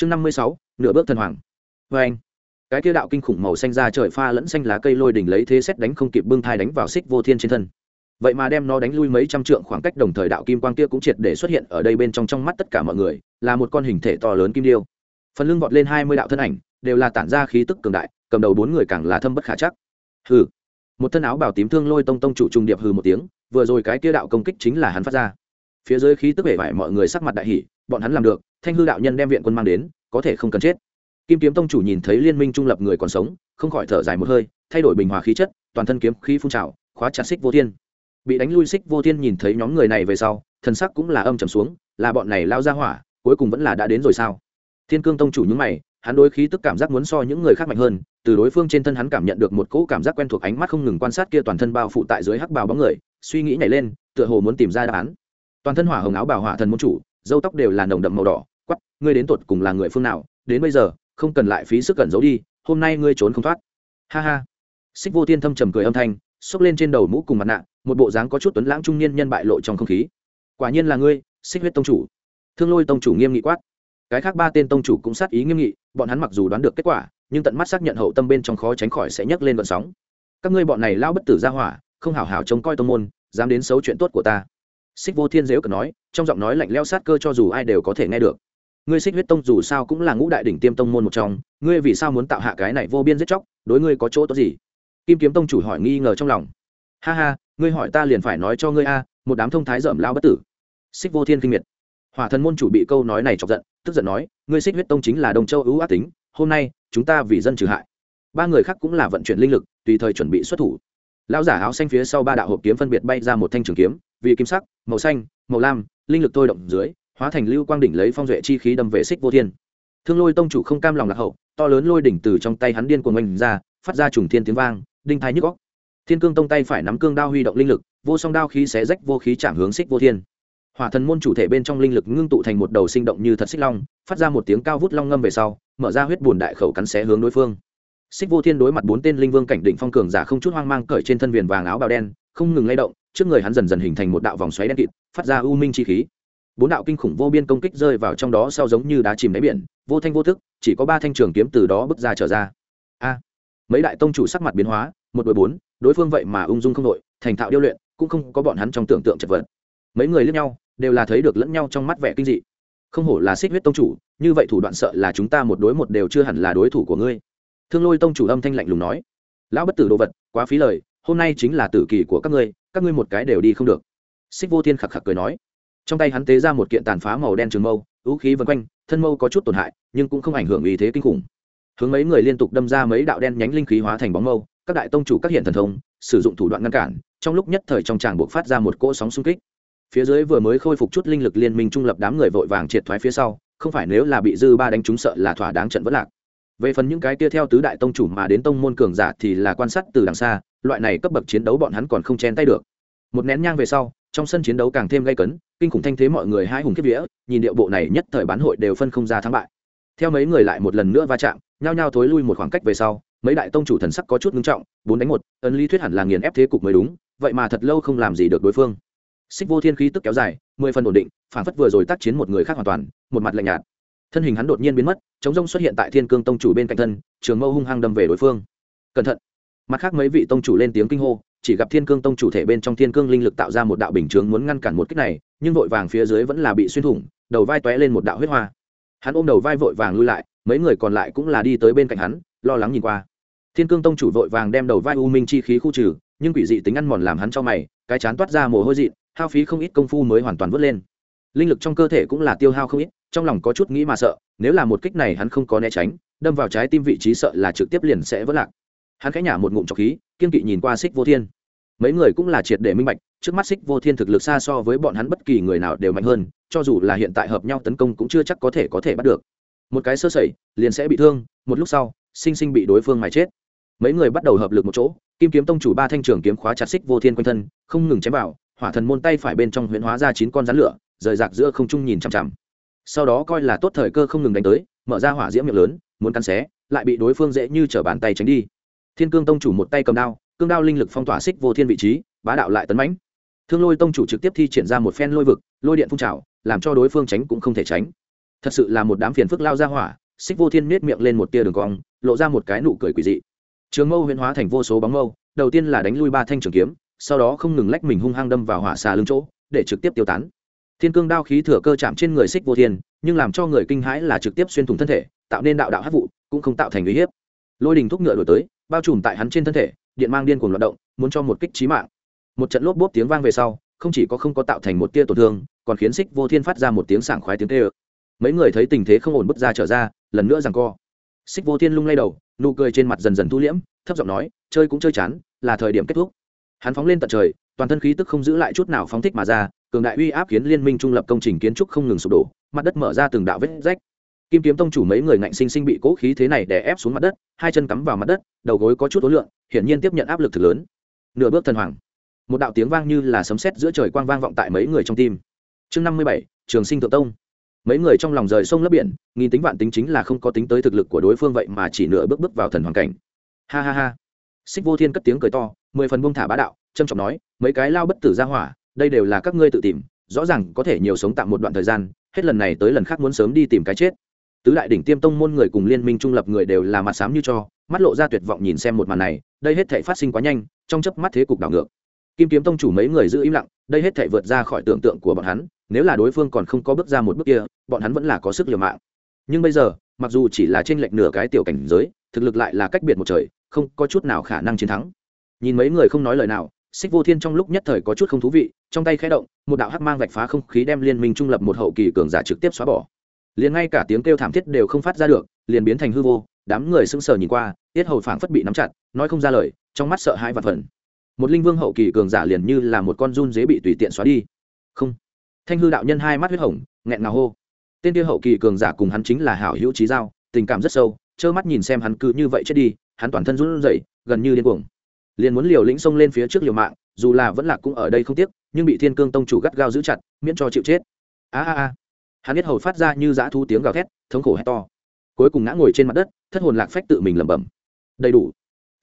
chương năm mươi sáu, nửa bước thần hoàng. Vê anh. Cái kia đạo kinh khủng màu xanh ra trời pha lẫn xanh lá cây lôi đỉnh lấy thế xét đánh không kịp bưng thai đánh vào xích vô thiên trên thân. Vậy mà đem nó đánh lui mấy trăm trượng khoảng cách đồng thời đạo kim quang kia cũng triệt để xuất hiện ở đây bên trong trong mắt tất cả mọi người, là một con hình thể to lớn kim điêu. Phần lưng vọt lên hai mươi đạo thân ảnh, đều là tản ra khí tức cường đại, cầm đầu bốn người càng là thâm bất khả chắc. Hừ. Một thân áo bảo tím thương lôi tông tông chủ trung điệp hừ một tiếng, vừa rồi cái kia đạo công kích chính là hắn phát ra. Phía dưới khí tức vẻ vải mọi người sắc mặt đại hỉ, bọn hắn làm được thanh hư đạo nhân đem viện quân mang đến, có thể không cần chết. Kim kiếm tông chủ nhìn thấy liên minh trung lập người còn sống, không khỏi thở dài một hơi, thay đổi bình hòa khí chất, toàn thân kiếm khí phun trào, khóa chặt xích vô thiên. Bị đánh lui xích vô thiên nhìn thấy nhóm người này về sau, thần sắc cũng là âm trầm xuống, là bọn này lao ra hỏa, cuối cùng vẫn là đã đến rồi sao? Thiên cương tông chủ những mày, hắn đối khí tức cảm giác muốn so những người khác mạnh hơn, từ đối phương trên thân hắn cảm nhận được một cỗ cảm giác quen thuộc ánh mắt không ngừng quan sát kia toàn thân bao phụ tại dưới hắc bào bóng người, suy nghĩ nhảy lên, tựa hồ muốn tìm ra đáp án. Toàn thân hỏa hồng áo bào hỏa thần môn chủ dâu tóc đều là nồng đậm màu đỏ quắp ngươi đến tột cùng là người phương nào, đến bây giờ, không cần lại phí sức cẩn giấu đi, hôm nay ngươi trốn không thoát. Ha ha. Xích vô thiên thâm trầm cười âm thanh, xốc lên trên đầu mũ cùng mặt nạ, một bộ dáng có chút tuấn lãng trung niên nhân bại lộ trong không khí. Quả nhiên là ngươi, xích huyết tông chủ. Thương lôi tông chủ nghiêm nghị quát. Cái khác ba tên tông chủ cũng sát ý nghiêm nghị, bọn hắn mặc dù đoán được kết quả, nhưng tận mắt xác nhận hậu tâm bên trong khó tránh khỏi sẽ nhấc lên vận sóng. Các ngươi bọn này lao bất tử ra hỏa, không hảo hảo trông coi tông môn, dám đến xấu chuyện tốt của ta xích vô thiên dếu cần nói, trong giọng nói lạnh leo sát cơ cho dù ai đều có thể nghe được. Ngươi xích huyết tông dù sao cũng là ngũ đại đỉnh tiêm tông môn một trong, ngươi vì sao muốn tạo hạ cái này vô biên giết chóc, đối ngươi có chỗ tốt gì? Kim kiếm tông chủ hỏi nghi ngờ trong lòng. Ha ha, ngươi hỏi ta liền phải nói cho ngươi a, một đám thông thái dởm lao bất tử. Xích vô thiên kinh miệt. Hỏa thần môn chủ bị câu nói này chọc giận, tức giận nói, ngươi xích huyết tông chính là đồng châu ưu ác tính, hôm nay, chúng ta vì dân trừ hại. Ba người khác cũng là vận chuyển linh lực, tùy thời chuẩn bị xuất thủ. Lão giả áo xanh phía sau ba đạo hộp kiếm phân biệt bay ra một thanh trường kiếm vì kim sắc, màu xanh, màu lam, linh lực thôi động dưới, hóa thành lưu quang đỉnh lấy phong duệ chi khí đâm về xích vô thiên. Thương lôi tông chủ không cam lòng lạc hậu, to lớn lôi đỉnh từ trong tay hắn điên cuồng oanh ra, phát ra trùng thiên tiếng vang, đinh thái nhức góc thiên cương tông tay phải nắm cương đao huy động linh lực, vô song đao khí xé rách vô khí chạm hướng xích vô thiên. Hỏa thần môn chủ thể bên trong linh lực ngưng tụ thành một đầu sinh động như thật xích long, phát ra một tiếng cao vút long ngâm về sau, mở ra huyết bùn đại khẩu cắn xé hướng đối phương. Xích vô thiên đối mặt bốn tên linh vương cảnh đỉnh phong cường giả không chút hoang mang cởi trên thân viền vàng áo bào đen, không ngừng lay động trước người hắn dần dần hình thành một đạo vòng xoáy đen kịt, phát ra u minh chi khí. Bốn đạo kinh khủng vô biên công kích rơi vào trong đó sau giống như đá chìm đáy biển, vô thanh vô thức chỉ có ba thanh trường kiếm từ đó bước ra trở ra. A! Mấy đại tông chủ sắc mặt biến hóa, một đội bốn, đối phương vậy mà ung dung không đội thành thạo điêu luyện, cũng không có bọn hắn trong tưởng tượng chật vật. Mấy người lẫn nhau, đều là thấy được lẫn nhau trong mắt vẻ kinh dị. Không hổ là xích huyết tông chủ, như vậy thủ đoạn sợ là chúng ta một đối một đều chưa hẳn là đối thủ của ngươi. Thương lôi tông chủ âm thanh lạnh lùng nói. Lão bất tử đồ vật, quá phí lời, hôm nay chính là tử kỳ của các ngươi các ngươi một cái đều đi không được. Xích vô thiên khạc khạc cười nói. Trong tay hắn tế ra một kiện tàn phá màu đen trường mâu vũ khí vân quanh, thân mâu có chút tổn hại, nhưng cũng không ảnh hưởng ý thế kinh khủng. Hướng mấy người liên tục đâm ra mấy đạo đen nhánh linh khí hóa thành bóng mâu, các đại tông chủ các hiện thần thông, sử dụng thủ đoạn ngăn cản, trong lúc nhất thời trong tràng buộc phát ra một cỗ sóng xung kích. Phía dưới vừa mới khôi phục chút linh lực liên minh trung lập đám người vội vàng triệt thoái phía sau, không phải nếu là bị dư ba đánh trúng sợ là thỏa đáng trận vất lạc về phần những cái kia theo tứ đại tông chủ mà đến tông môn cường giả thì là quan sát từ đằng xa, loại này cấp bậc chiến đấu bọn hắn còn không chen tay được. Một nén nhang về sau, trong sân chiến đấu càng thêm gây cấn, kinh khủng thanh thế mọi người hai hùng kiếp vía, nhìn điệu bộ này nhất thời bán hội đều phân không ra thắng bại. Theo mấy người lại một lần nữa va chạm, nhao nhao thối lui một khoảng cách về sau, mấy đại tông chủ thần sắc có chút ngưng trọng, bốn đánh một, ấn lý thuyết hẳn là nghiền ép thế cục mới đúng, vậy mà thật lâu không làm gì được đối phương. Xích vô thiên khí tức kéo dài, mười phần ổn định phản phất vừa rồi tác chiến một người khác hoàn toàn, một mặt lạnh nhạt thân hình hắn đột nhiên biến mất, chống rông xuất hiện tại thiên cương tông chủ bên cạnh thân, trường mâu hung hăng đâm về đối phương. Cẩn thận. Mặt khác mấy vị tông chủ lên tiếng kinh hô, chỉ gặp thiên cương tông chủ thể bên trong thiên cương linh lực tạo ra một đạo bình chướng muốn ngăn cản một kích này, nhưng vội vàng phía dưới vẫn là bị xuyên thủng, đầu vai tóe lên một đạo huyết hoa. Hắn ôm đầu vai vội vàng lui lại, mấy người còn lại cũng là đi tới bên cạnh hắn, lo lắng nhìn qua. Thiên cương tông chủ vội vàng đem đầu vai u minh chi khí khu trừ, nhưng quỷ dị tính ăn mòn làm hắn cho mày, cái chán toát ra mồ hôi dị, hao phí không ít công phu mới hoàn toàn vớt lên. Linh lực trong cơ thể cũng là tiêu hao không ít trong lòng có chút nghĩ mà sợ, nếu là một kích này hắn không có né tránh, đâm vào trái tim vị trí sợ là trực tiếp liền sẽ vỡ lạc. Hắn khẽ nhả một ngụm trọc khí, kiên kỵ nhìn qua xích vô thiên. Mấy người cũng là triệt để minh bạch, trước mắt xích vô thiên thực lực xa so với bọn hắn bất kỳ người nào đều mạnh hơn, cho dù là hiện tại hợp nhau tấn công cũng chưa chắc có thể có thể bắt được. Một cái sơ sẩy, liền sẽ bị thương, một lúc sau, sinh sinh bị đối phương mà chết. Mấy người bắt đầu hợp lực một chỗ, kim kiếm tông chủ ba thanh trường kiếm khóa chặt xích vô thiên quanh thân, không ngừng chém vào, hỏa thần môn tay phải bên trong huyễn hóa ra chín con rắn lửa, rời rạc giữa không trung nhìn chằm chằm sau đó coi là tốt thời cơ không ngừng đánh tới, mở ra hỏa diễm miệng lớn, muốn cắn xé, lại bị đối phương dễ như t bàn tay tránh đi. Thiên cương tông chủ một tay cầm đao, cương đao linh lực phong tỏa xích vô thiên vị trí, bá đạo lại tấn mãnh. Thương lôi tông chủ trực tiếp thi triển ra một phen lôi vực, lôi điện phun trào, làm cho đối phương tránh cũng không thể tránh. Thật sự là một đám phiền phức lao ra hỏa, xích vô thiên miết miệng lên một tia đường cong, lộ ra một cái nụ cười quỷ dị. Trường mâu huyễn hóa thành vô số bóng mâu, đầu tiên là đánh lui ba thanh trường kiếm, sau đó không ngừng lách mình hung hăng đâm vào hỏa xà lưng chỗ, để trực tiếp tiêu tán thiên cương đao khí thừa cơ chạm trên người xích vô thiên, nhưng làm cho người kinh hãi là trực tiếp xuyên thủng thân thể, tạo nên đạo đạo hát vụ, cũng không tạo thành uy hiếp. Lôi đình thúc ngựa đổi tới, bao trùm tại hắn trên thân thể, điện mang điên cuồng loạt động, muốn cho một kích trí mạng. Một trận lốp bốp tiếng vang về sau, không chỉ có không có tạo thành một tia tổn thương, còn khiến xích vô thiên phát ra một tiếng sảng khoái tiếng tê ơ mấy người thấy tình thế không ổn bước ra trở ra, lần nữa rằng co. Xích vô thiên lung lay đầu, nụ cười trên mặt dần dần thu liễm, thấp giọng nói, chơi cũng chơi chán, là thời điểm kết thúc. Hắn phóng lên tận trời, toàn thân khí tức không giữ lại chút nào phóng thích mà ra cường đại uy áp khiến liên minh trung lập công trình kiến trúc không ngừng sụp đổ, mặt đất mở ra từng đạo vết rách. Kim kiếm tông chủ mấy người ngạnh sinh sinh bị cố khí thế này đè ép xuống mặt đất, hai chân cắm vào mặt đất, đầu gối có chút ối lượng hiển nhiên tiếp nhận áp lực thực lớn. Nửa bước thần hoàng. Một đạo tiếng vang như là sấm sét giữa trời quang vang vọng tại mấy người trong tim. Chương năm mươi bảy, trường sinh thượng tông. Mấy người trong lòng rời sông lấp biển, nghìn tính vạn tính chính là không có tính tới thực lực của đối phương vậy mà chỉ nửa bước bước vào thần hoàng cảnh. Ha ha ha. Xích vô thiên cất tiếng cười to, mười phần buông thả bá đạo trâm trọng nói, mấy cái lao bất tử ra hỏa đây đều là các ngươi tự tìm, rõ ràng có thể nhiều sống tạm một đoạn thời gian, hết lần này tới lần khác muốn sớm đi tìm cái chết. Tứ đại đỉnh tiêm tông môn người cùng liên minh trung lập người đều là mặt sám như cho, mắt lộ ra tuyệt vọng nhìn xem một màn này, đây hết thể phát sinh quá nhanh, trong chớp mắt thế cục đảo ngược. Kim kiếm tông chủ mấy người giữ im lặng, đây hết thể vượt ra khỏi tưởng tượng của bọn hắn, nếu là đối phương còn không có bước ra một bước kia, bọn hắn vẫn là có sức liều mạng. Nhưng bây giờ, mặc dù chỉ là trên lệch nửa cái tiểu cảnh giới, thực lực lại là cách biệt một trời, không có chút nào khả năng chiến thắng. Nhìn mấy người không nói lời nào xích vô thiên trong lúc nhất thời có chút không thú vị, trong tay khẽ động, một đạo hắc mang vạch phá không khí đem liên minh trung lập một hậu kỳ cường giả trực tiếp xóa bỏ. Liền ngay cả tiếng kêu thảm thiết đều không phát ra được, liền biến thành hư vô, đám người sững sờ nhìn qua, tiết hầu phảng phất bị nắm chặt, nói không ra lời, trong mắt sợ hãi và phần một linh vương hậu kỳ cường giả liền như là một con run dế bị tùy tiện xóa đi. Không. Thanh hư đạo nhân hai mắt huyết hồng, nghẹn ngào hô. Tên kia hậu kỳ cường giả cùng hắn chính là hảo hữu trí giao, tình cảm rất sâu, trơ mắt nhìn xem hắn cứ như vậy chết đi, hắn toàn thân run rẩy, gần như điên cuồng liền muốn liều lĩnh xông lên phía trước liều mạng, dù là vẫn lạc cũng ở đây không tiếc, nhưng bị thiên cương tông chủ gắt gao giữ chặt, miễn cho chịu chết. A a a. Hắn biết hầu phát ra như dã thu tiếng gào thét, thống khổ hét to. Cuối cùng ngã ngồi trên mặt đất, thất hồn lạc phách tự mình lẩm bẩm. Đầy đủ.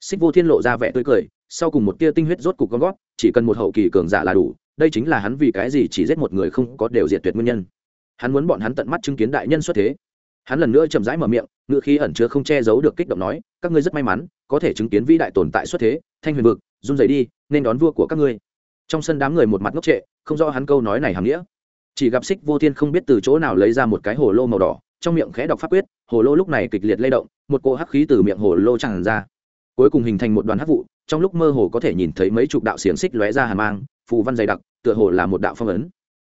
Xích vô thiên lộ ra vẻ tươi cười, sau cùng một tia tinh huyết rốt cục con gót chỉ cần một hậu kỳ cường giả là đủ, đây chính là hắn vì cái gì chỉ giết một người không có đều diệt tuyệt nguyên nhân. Hắn muốn bọn hắn tận mắt chứng kiến đại nhân xuất thế. Hắn lần nữa chậm rãi mở miệng, ngựa khí ẩn chứa không che giấu được kích động nói, các ngươi rất may mắn, có thể chứng kiến vĩ đại tồn tại xuất thế thanh huyền vực, run rẩy đi, nên đón vua của các ngươi. Trong sân đám người một mặt ngốc trệ, không rõ hắn câu nói này hàm nghĩa. Chỉ gặp xích vô thiên không biết từ chỗ nào lấy ra một cái hồ lô màu đỏ, trong miệng khẽ đọc pháp quyết, hồ lô lúc này kịch liệt lay động, một cỗ hắc khí từ miệng hồ lô tràn ra. Cuối cùng hình thành một đoàn hắc vụ, trong lúc mơ hồ có thể nhìn thấy mấy chục đạo xiềng xích lóe ra hàn mang, phù văn dày đặc, tựa hồ là một đạo phong ấn.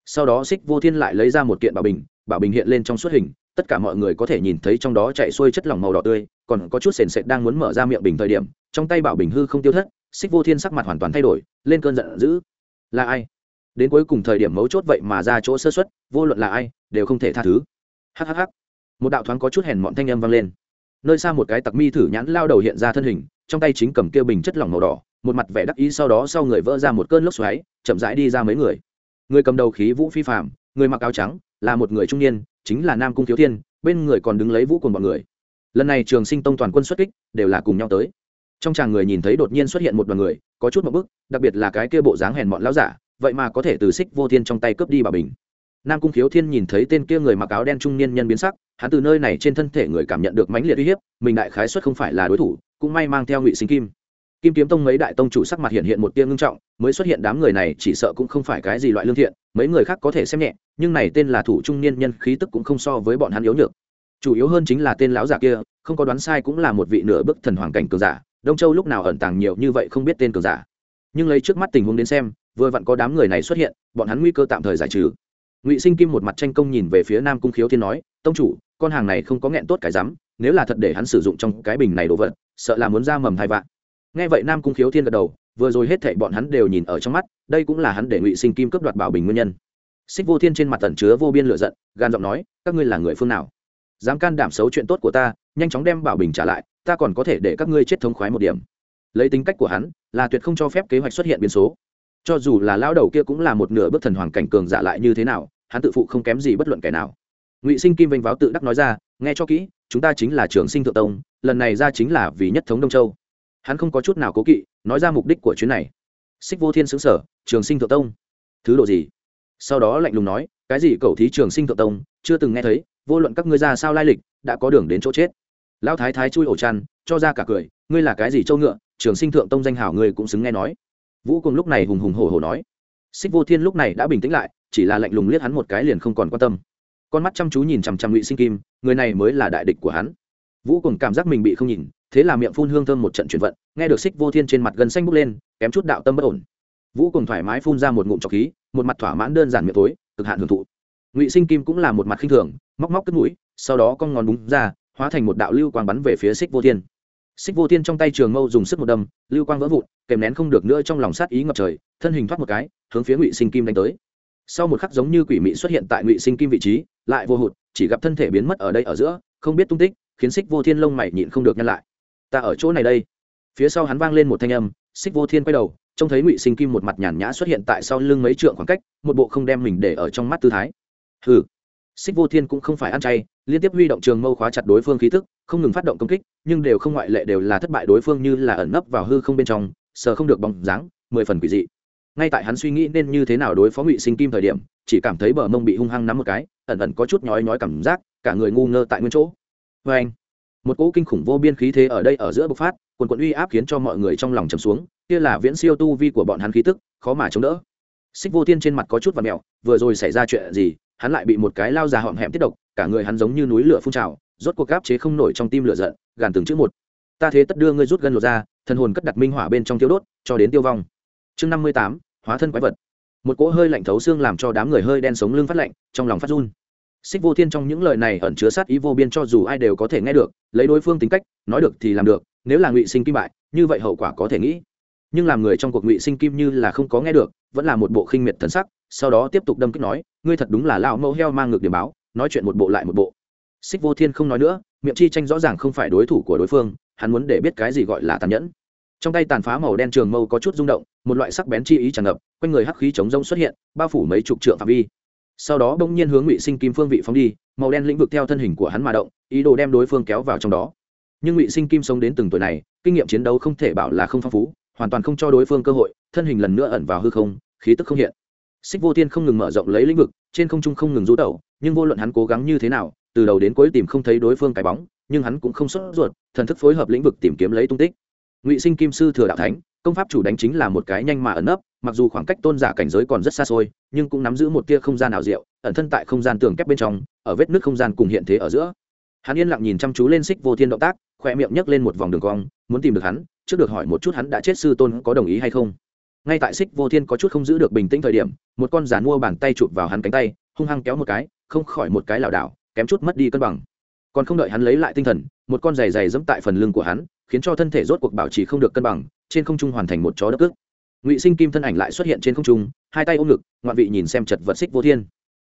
Sau đó xích vô thiên lại lấy ra một kiện bảo bình bảo bình hiện lên trong suốt hình, tất cả mọi người có thể nhìn thấy trong đó chạy xuôi chất lỏng màu đỏ tươi, còn có chút sền sệt đang muốn mở ra miệng bình thời điểm trong tay bảo bình hư không tiêu thất, xích vô thiên sắc mặt hoàn toàn thay đổi, lên cơn giận dữ. Là ai? Đến cuối cùng thời điểm mấu chốt vậy mà ra chỗ sơ xuất vô luận là ai, đều không thể tha thứ. Hhh một đạo thoáng có chút hèn mọn thanh âm vang lên. Nơi xa một cái tặc mi thử nhãn lao đầu hiện ra thân hình, trong tay chính cầm kia bình chất lỏng màu đỏ, một mặt vẻ đắc ý sau đó sau người vỡ ra một cơn lốc xoáy, chậm rãi đi ra mấy người. Người cầm đầu khí vũ phi phạm người mặc áo trắng, là một người trung niên, chính là nam cung thiếu thiên, bên người còn đứng lấy vũ cùng bọn người. Lần này trường sinh tông toàn quân xuất kích, đều là cùng nhau tới trong chàng người nhìn thấy đột nhiên xuất hiện một đoàn người, có chút một bức, đặc biệt là cái kia bộ dáng hèn mọn lão giả, vậy mà có thể từ xích vô thiên trong tay cướp đi bà bình. Nam cung khiếu thiên nhìn thấy tên kia người mặc áo đen trung niên nhân biến sắc, hắn từ nơi này trên thân thể người cảm nhận được mãnh liệt uy hiếp, mình đại khái xuất không phải là đối thủ, cũng may mang theo ngụy sinh kim. Kim kiếm tông mấy đại tông chủ sắc mặt hiện hiện một tia ngưng trọng, mới xuất hiện đám người này chỉ sợ cũng không phải cái gì loại lương thiện, mấy người khác có thể xem nhẹ, nhưng này tên là thủ trung niên nhân khí tức cũng không so với bọn hắn yếu nhược. Chủ yếu hơn chính là tên lão giả kia, không có đoán sai cũng là một vị nửa bức thần hoàng cảnh cường giả đông châu lúc nào ẩn tàng nhiều như vậy không biết tên cường giả. Nhưng lấy trước mắt tình huống đến xem, vừa vặn có đám người này xuất hiện, bọn hắn nguy cơ tạm thời giải trừ. Ngụy sinh kim một mặt tranh công nhìn về phía nam cung khiếu thiên nói, tông chủ, con hàng này không có nghẹn tốt cái rắm, nếu là thật để hắn sử dụng trong cái bình này đồ vật, sợ là muốn ra mầm hai vạn. Nghe vậy nam cung khiếu thiên gật đầu, vừa rồi hết thảy bọn hắn đều nhìn ở trong mắt, đây cũng là hắn để ngụy sinh kim cướp đoạt bảo bình nguyên nhân. Xích vô thiên trên mặt tẩn chứa vô biên lựa giận, gan giọng nói, các ngươi là người phương nào? Dám can đảm xấu chuyện tốt của ta nhanh chóng đem bảo bình trả lại, ta còn có thể để các ngươi chết thống khoái một điểm. Lấy tính cách của hắn, là tuyệt không cho phép kế hoạch xuất hiện biến số. Cho dù là lao đầu kia cũng là một nửa bước thần hoàng cảnh cường giả lại như thế nào, hắn tự phụ không kém gì bất luận kẻ nào. Ngụy sinh kim vênh váo tự đắc nói ra, nghe cho kỹ, chúng ta chính là trường sinh thượng tông, lần này ra chính là vì nhất thống đông châu. Hắn không có chút nào cố kỵ, nói ra mục đích của chuyến này. Xích vô thiên xứng sở, trường sinh thượng tông. Thứ độ gì? Sau đó lạnh lùng nói, cái gì cầu thí trường sinh thượng tông, chưa từng nghe thấy, vô luận các ngươi ra sao lai lịch, đã có đường đến chỗ chết lão thái thái chui ổ chăn, cho ra cả cười, ngươi là cái gì châu ngựa? Trường sinh thượng tông danh hảo ngươi cũng xứng nghe nói. Vũ cùng lúc này hùng hùng hổ hổ nói. Xích vô thiên lúc này đã bình tĩnh lại, chỉ là lạnh lùng liếc hắn một cái liền không còn quan tâm. Con mắt chăm chú nhìn chằm chằm ngụy sinh kim, người này mới là đại địch của hắn. Vũ cùng cảm giác mình bị không nhìn, thế là miệng phun hương thơm một trận chuyển vận, nghe được xích vô thiên trên mặt gần xanh bốc lên, kém chút đạo tâm bất ổn. Vũ cùng thoải mái phun ra một ngụm trọc khí, một mặt thỏa mãn đơn giản miệng tối, cực hạn hưởng thụ. Ngụy sinh kim cũng là một mặt khinh thường, móc móc cất mũi, sau đó con ngón búng ra hóa thành một đạo lưu quang bắn về phía xích vô thiên. Xích vô thiên trong tay trường mâu dùng sức một đâm, lưu quang vỡ vụn, kèm nén không được nữa trong lòng sát ý ngập trời, thân hình thoát một cái, hướng phía ngụy sinh kim đánh tới. Sau một khắc giống như quỷ mị xuất hiện tại ngụy sinh kim vị trí, lại vô hụt, chỉ gặp thân thể biến mất ở đây ở giữa, không biết tung tích, khiến xích vô thiên lông mày nhịn không được nhăn lại. Ta ở chỗ này đây. Phía sau hắn vang lên một thanh âm, xích vô thiên quay đầu, trông thấy ngụy sinh kim một mặt nhàn nhã xuất hiện tại sau lưng mấy trượng khoảng cách, một bộ không đem mình để ở trong mắt tư thái. Hừ xích vô thiên cũng không phải ăn chay, liên tiếp huy động trường mâu khóa chặt đối phương khí thức, không ngừng phát động công kích, nhưng đều không ngoại lệ đều là thất bại đối phương như là ẩn nấp vào hư không bên trong, sờ không được bóng dáng, mười phần quỷ dị. Ngay tại hắn suy nghĩ nên như thế nào đối phó ngụy sinh kim thời điểm, chỉ cảm thấy bờ mông bị hung hăng nắm một cái, ẩn ẩn có chút nhói nhói cảm giác, cả người ngu ngơ tại nguyên chỗ. Vê anh, một cỗ kinh khủng vô biên khí thế ở đây ở giữa bộc phát, quần quận uy áp khiến cho mọi người trong lòng trầm xuống, kia là viễn siêu tu vi của bọn hắn khí tức, khó mà chống đỡ. Xích vô thiên trên mặt có chút và mẹo vừa rồi xảy ra chuyện gì hắn lại bị một cái lao già họm hẹm tiết độc, cả người hắn giống như núi lửa phun trào, rốt cuộc gáp chế không nổi trong tim lửa giận, gàn từng chữ một. Ta thế tất đưa ngươi rút gân lột ra, thần hồn cất đặt minh hỏa bên trong tiêu đốt, cho đến tiêu vong. Chương năm mươi tám, hóa thân quái vật. Một cỗ hơi lạnh thấu xương làm cho đám người hơi đen sống lưng phát lạnh, trong lòng phát run. Xích vô thiên trong những lời này ẩn chứa sát ý vô biên cho dù ai đều có thể nghe được, lấy đối phương tính cách, nói được thì làm được, nếu là ngụy sinh kim bại, như vậy hậu quả có thể nghĩ. Nhưng làm người trong cuộc ngụy sinh kim như là không có nghe được, vẫn là một bộ khinh miệt thần sắc sau đó tiếp tục đâm kích nói, ngươi thật đúng là lão mẫu heo mang ngược điểm báo, nói chuyện một bộ lại một bộ. Xích vô thiên không nói nữa, miệng chi tranh rõ ràng không phải đối thủ của đối phương, hắn muốn để biết cái gì gọi là tàn nhẫn. Trong tay tàn phá màu đen trường mâu có chút rung động, một loại sắc bén chi ý tràn ngập, quanh người hắc khí chống rông xuất hiện, bao phủ mấy chục trượng phạm vi. Sau đó bỗng nhiên hướng ngụy sinh kim phương vị phóng đi, màu đen lĩnh vực theo thân hình của hắn mà động, ý đồ đem đối phương kéo vào trong đó. Nhưng ngụy sinh kim sống đến từng tuổi này, kinh nghiệm chiến đấu không thể bảo là không phong phú, hoàn toàn không cho đối phương cơ hội, thân hình lần nữa ẩn vào hư không, khí tức không hiện xích vô thiên không ngừng mở rộng lấy lĩnh vực, trên không trung không ngừng rú tẩu, nhưng vô luận hắn cố gắng như thế nào, từ đầu đến cuối tìm không thấy đối phương cái bóng, nhưng hắn cũng không sốt ruột, thần thức phối hợp lĩnh vực tìm kiếm lấy tung tích. Ngụy sinh kim sư thừa đạo thánh, công pháp chủ đánh chính là một cái nhanh mà ẩn nấp, mặc dù khoảng cách tôn giả cảnh giới còn rất xa xôi, nhưng cũng nắm giữ một tia không gian ảo diệu, ẩn thân tại không gian tường kép bên trong, ở vết nước không gian cùng hiện thế ở giữa. Hắn yên lặng nhìn chăm chú lên xích vô thiên động tác, khoe miệng nhấc lên một vòng đường cong, muốn tìm được hắn, trước được hỏi một chút hắn đã chết sư tôn có đồng ý hay không ngay tại xích vô thiên có chút không giữ được bình tĩnh thời điểm, một con giàn mua bàn tay chụp vào hắn cánh tay, hung hăng kéo một cái, không khỏi một cái lảo đảo, kém chút mất đi cân bằng. Còn không đợi hắn lấy lại tinh thần, một con giày giày dẫm tại phần lưng của hắn, khiến cho thân thể rốt cuộc bảo trì không được cân bằng, trên không trung hoàn thành một chó đất ức ngụy sinh kim thân ảnh lại xuất hiện trên không trung, hai tay ôm ngực, ngoạn vị nhìn xem chật vật xích vô thiên.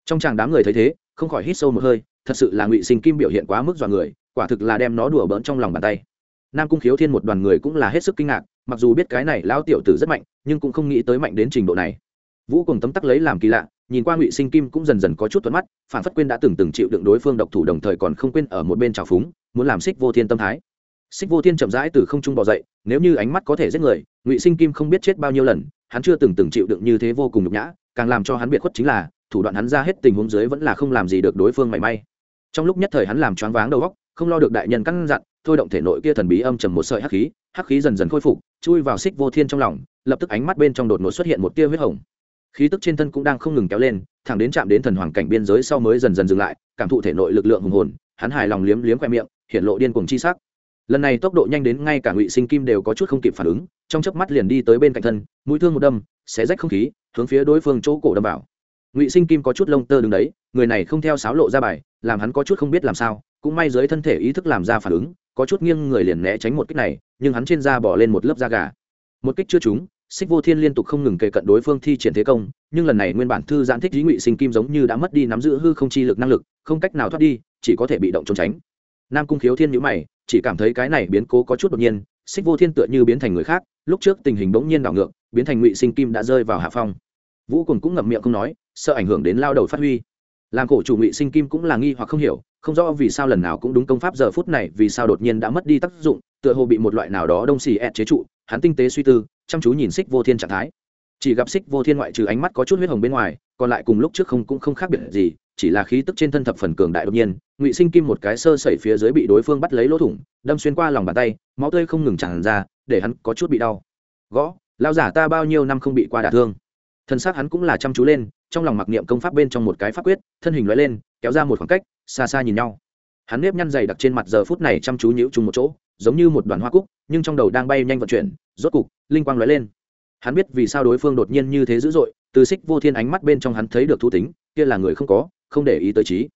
Trong chàng đám người thấy thế, không khỏi hít sâu một hơi, thật sự là ngụy sinh kim biểu hiện quá mức dọa người, quả thực là đem nó đùa bỡn trong lòng bàn tay. Nam cung khiếu thiên một đoàn người cũng là hết sức kinh ngạc mặc dù biết cái này lão tiểu tử rất mạnh, nhưng cũng không nghĩ tới mạnh đến trình độ này. Vũ cùng tấm tắc lấy làm kỳ lạ, nhìn qua ngụy sinh kim cũng dần dần có chút thuận mắt, phản phất quên đã từng từng chịu đựng đối phương độc thủ đồng thời còn không quên ở một bên trào phúng, muốn làm xích vô thiên tâm thái. Xích vô thiên chậm rãi từ không trung bỏ dậy, nếu như ánh mắt có thể giết người, ngụy sinh kim không biết chết bao nhiêu lần, hắn chưa từng từng chịu đựng như thế vô cùng nhục nhã, càng làm cho hắn biệt khuất chính là, thủ đoạn hắn ra hết tình huống dưới vẫn là không làm gì được đối phương mảy may. Trong lúc nhất thời hắn làm choáng váng đầu góc không lo được đại nhân căn dặn thôi động thể nội kia thần bí âm trầm một sợi hắc khí hắc khí dần dần khôi phục, chui vào xích vô thiên trong lòng, lập tức ánh mắt bên trong đột ngột xuất hiện một tia huyết hồng. Khí tức trên thân cũng đang không ngừng kéo lên, thẳng đến chạm đến thần hoàng cảnh biên giới sau mới dần dần dừng lại, cảm thụ thể nội lực lượng hùng hồn, hắn hài lòng liếm liếm khoe miệng, hiện lộ điên cuồng chi sắc. Lần này tốc độ nhanh đến ngay cả ngụy sinh kim đều có chút không kịp phản ứng, trong chớp mắt liền đi tới bên cạnh thân, mũi thương một đâm, xé rách không khí, hướng phía đối phương chỗ cổ đâm vào. Ngụy sinh kim có chút lông tơ đứng đấy, người này không theo sáo lộ ra bài, làm hắn có chút không biết làm sao cũng may dưới thân thể ý thức làm ra phản ứng, có chút nghiêng người liền né tránh một kích này, nhưng hắn trên da bỏ lên một lớp da gà. Một kích chưa trúng, xích vô thiên liên tục không ngừng kề cận đối phương thi triển thế công, nhưng lần này nguyên bản thư giãn thích dí ngụy sinh kim giống như đã mất đi nắm giữ hư không chi lực năng lực, không cách nào thoát đi, chỉ có thể bị động trốn tránh. Nam cung khiếu thiên nhữ mày, chỉ cảm thấy cái này biến cố có chút đột nhiên, xích vô thiên tựa như biến thành người khác, lúc trước tình hình bỗng nhiên đảo ngược, biến thành ngụy sinh kim đã rơi vào hạ phong. Vũ cùng cũng ngậm miệng không nói, sợ ảnh hưởng đến lao đầu phát huy làm cổ chủ ngụy sinh kim cũng là nghi hoặc không hiểu, không rõ vì sao lần nào cũng đúng công pháp giờ phút này, vì sao đột nhiên đã mất đi tác dụng, tựa hồ bị một loại nào đó đông xì ẹt chế trụ, hắn tinh tế suy tư, chăm chú nhìn xích vô thiên trạng thái. Chỉ gặp xích vô thiên ngoại trừ ánh mắt có chút huyết hồng bên ngoài, còn lại cùng lúc trước không cũng không khác biệt gì, chỉ là khí tức trên thân thập phần cường đại đột nhiên, ngụy sinh kim một cái sơ sẩy phía dưới bị đối phương bắt lấy lỗ thủng, đâm xuyên qua lòng bàn tay, máu tươi không ngừng tràn ra, để hắn có chút bị đau. Gõ lao giả ta bao nhiêu năm không bị qua đả thương? Thân xác hắn cũng là chăm chú lên, trong lòng mặc niệm công pháp bên trong một cái pháp quyết, thân hình loại lên, kéo ra một khoảng cách, xa xa nhìn nhau. Hắn nếp nhăn dày đặc trên mặt giờ phút này chăm chú nhữ chung một chỗ, giống như một đoàn hoa cúc, nhưng trong đầu đang bay nhanh vận chuyển, rốt cục, linh quang lóe lên. Hắn biết vì sao đối phương đột nhiên như thế dữ dội, từ xích vô thiên ánh mắt bên trong hắn thấy được thu tính, kia là người không có, không để ý tới trí.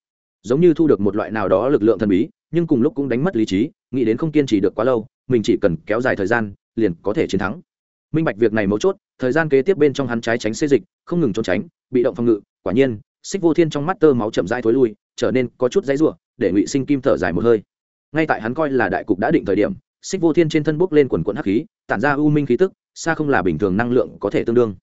Giống như thu được một loại nào đó lực lượng thần bí, nhưng cùng lúc cũng đánh mất lý trí, nghĩ đến không kiên trì được quá lâu, mình chỉ cần kéo dài thời gian, liền có thể chiến thắng. Minh bạch việc này mấu chốt thời gian kế tiếp bên trong hắn trái tránh xê dịch, không ngừng trốn tránh, bị động phòng ngự, quả nhiên, xích vô thiên trong mắt tơ máu chậm rãi thối lui, trở nên có chút dãy ruộng để ngụy sinh kim thở dài một hơi. Ngay tại hắn coi là đại cục đã định thời điểm, xích vô thiên trên thân bốc lên quần quận hắc khí, tản ra u minh khí tức, xa không là bình thường năng lượng có thể tương đương.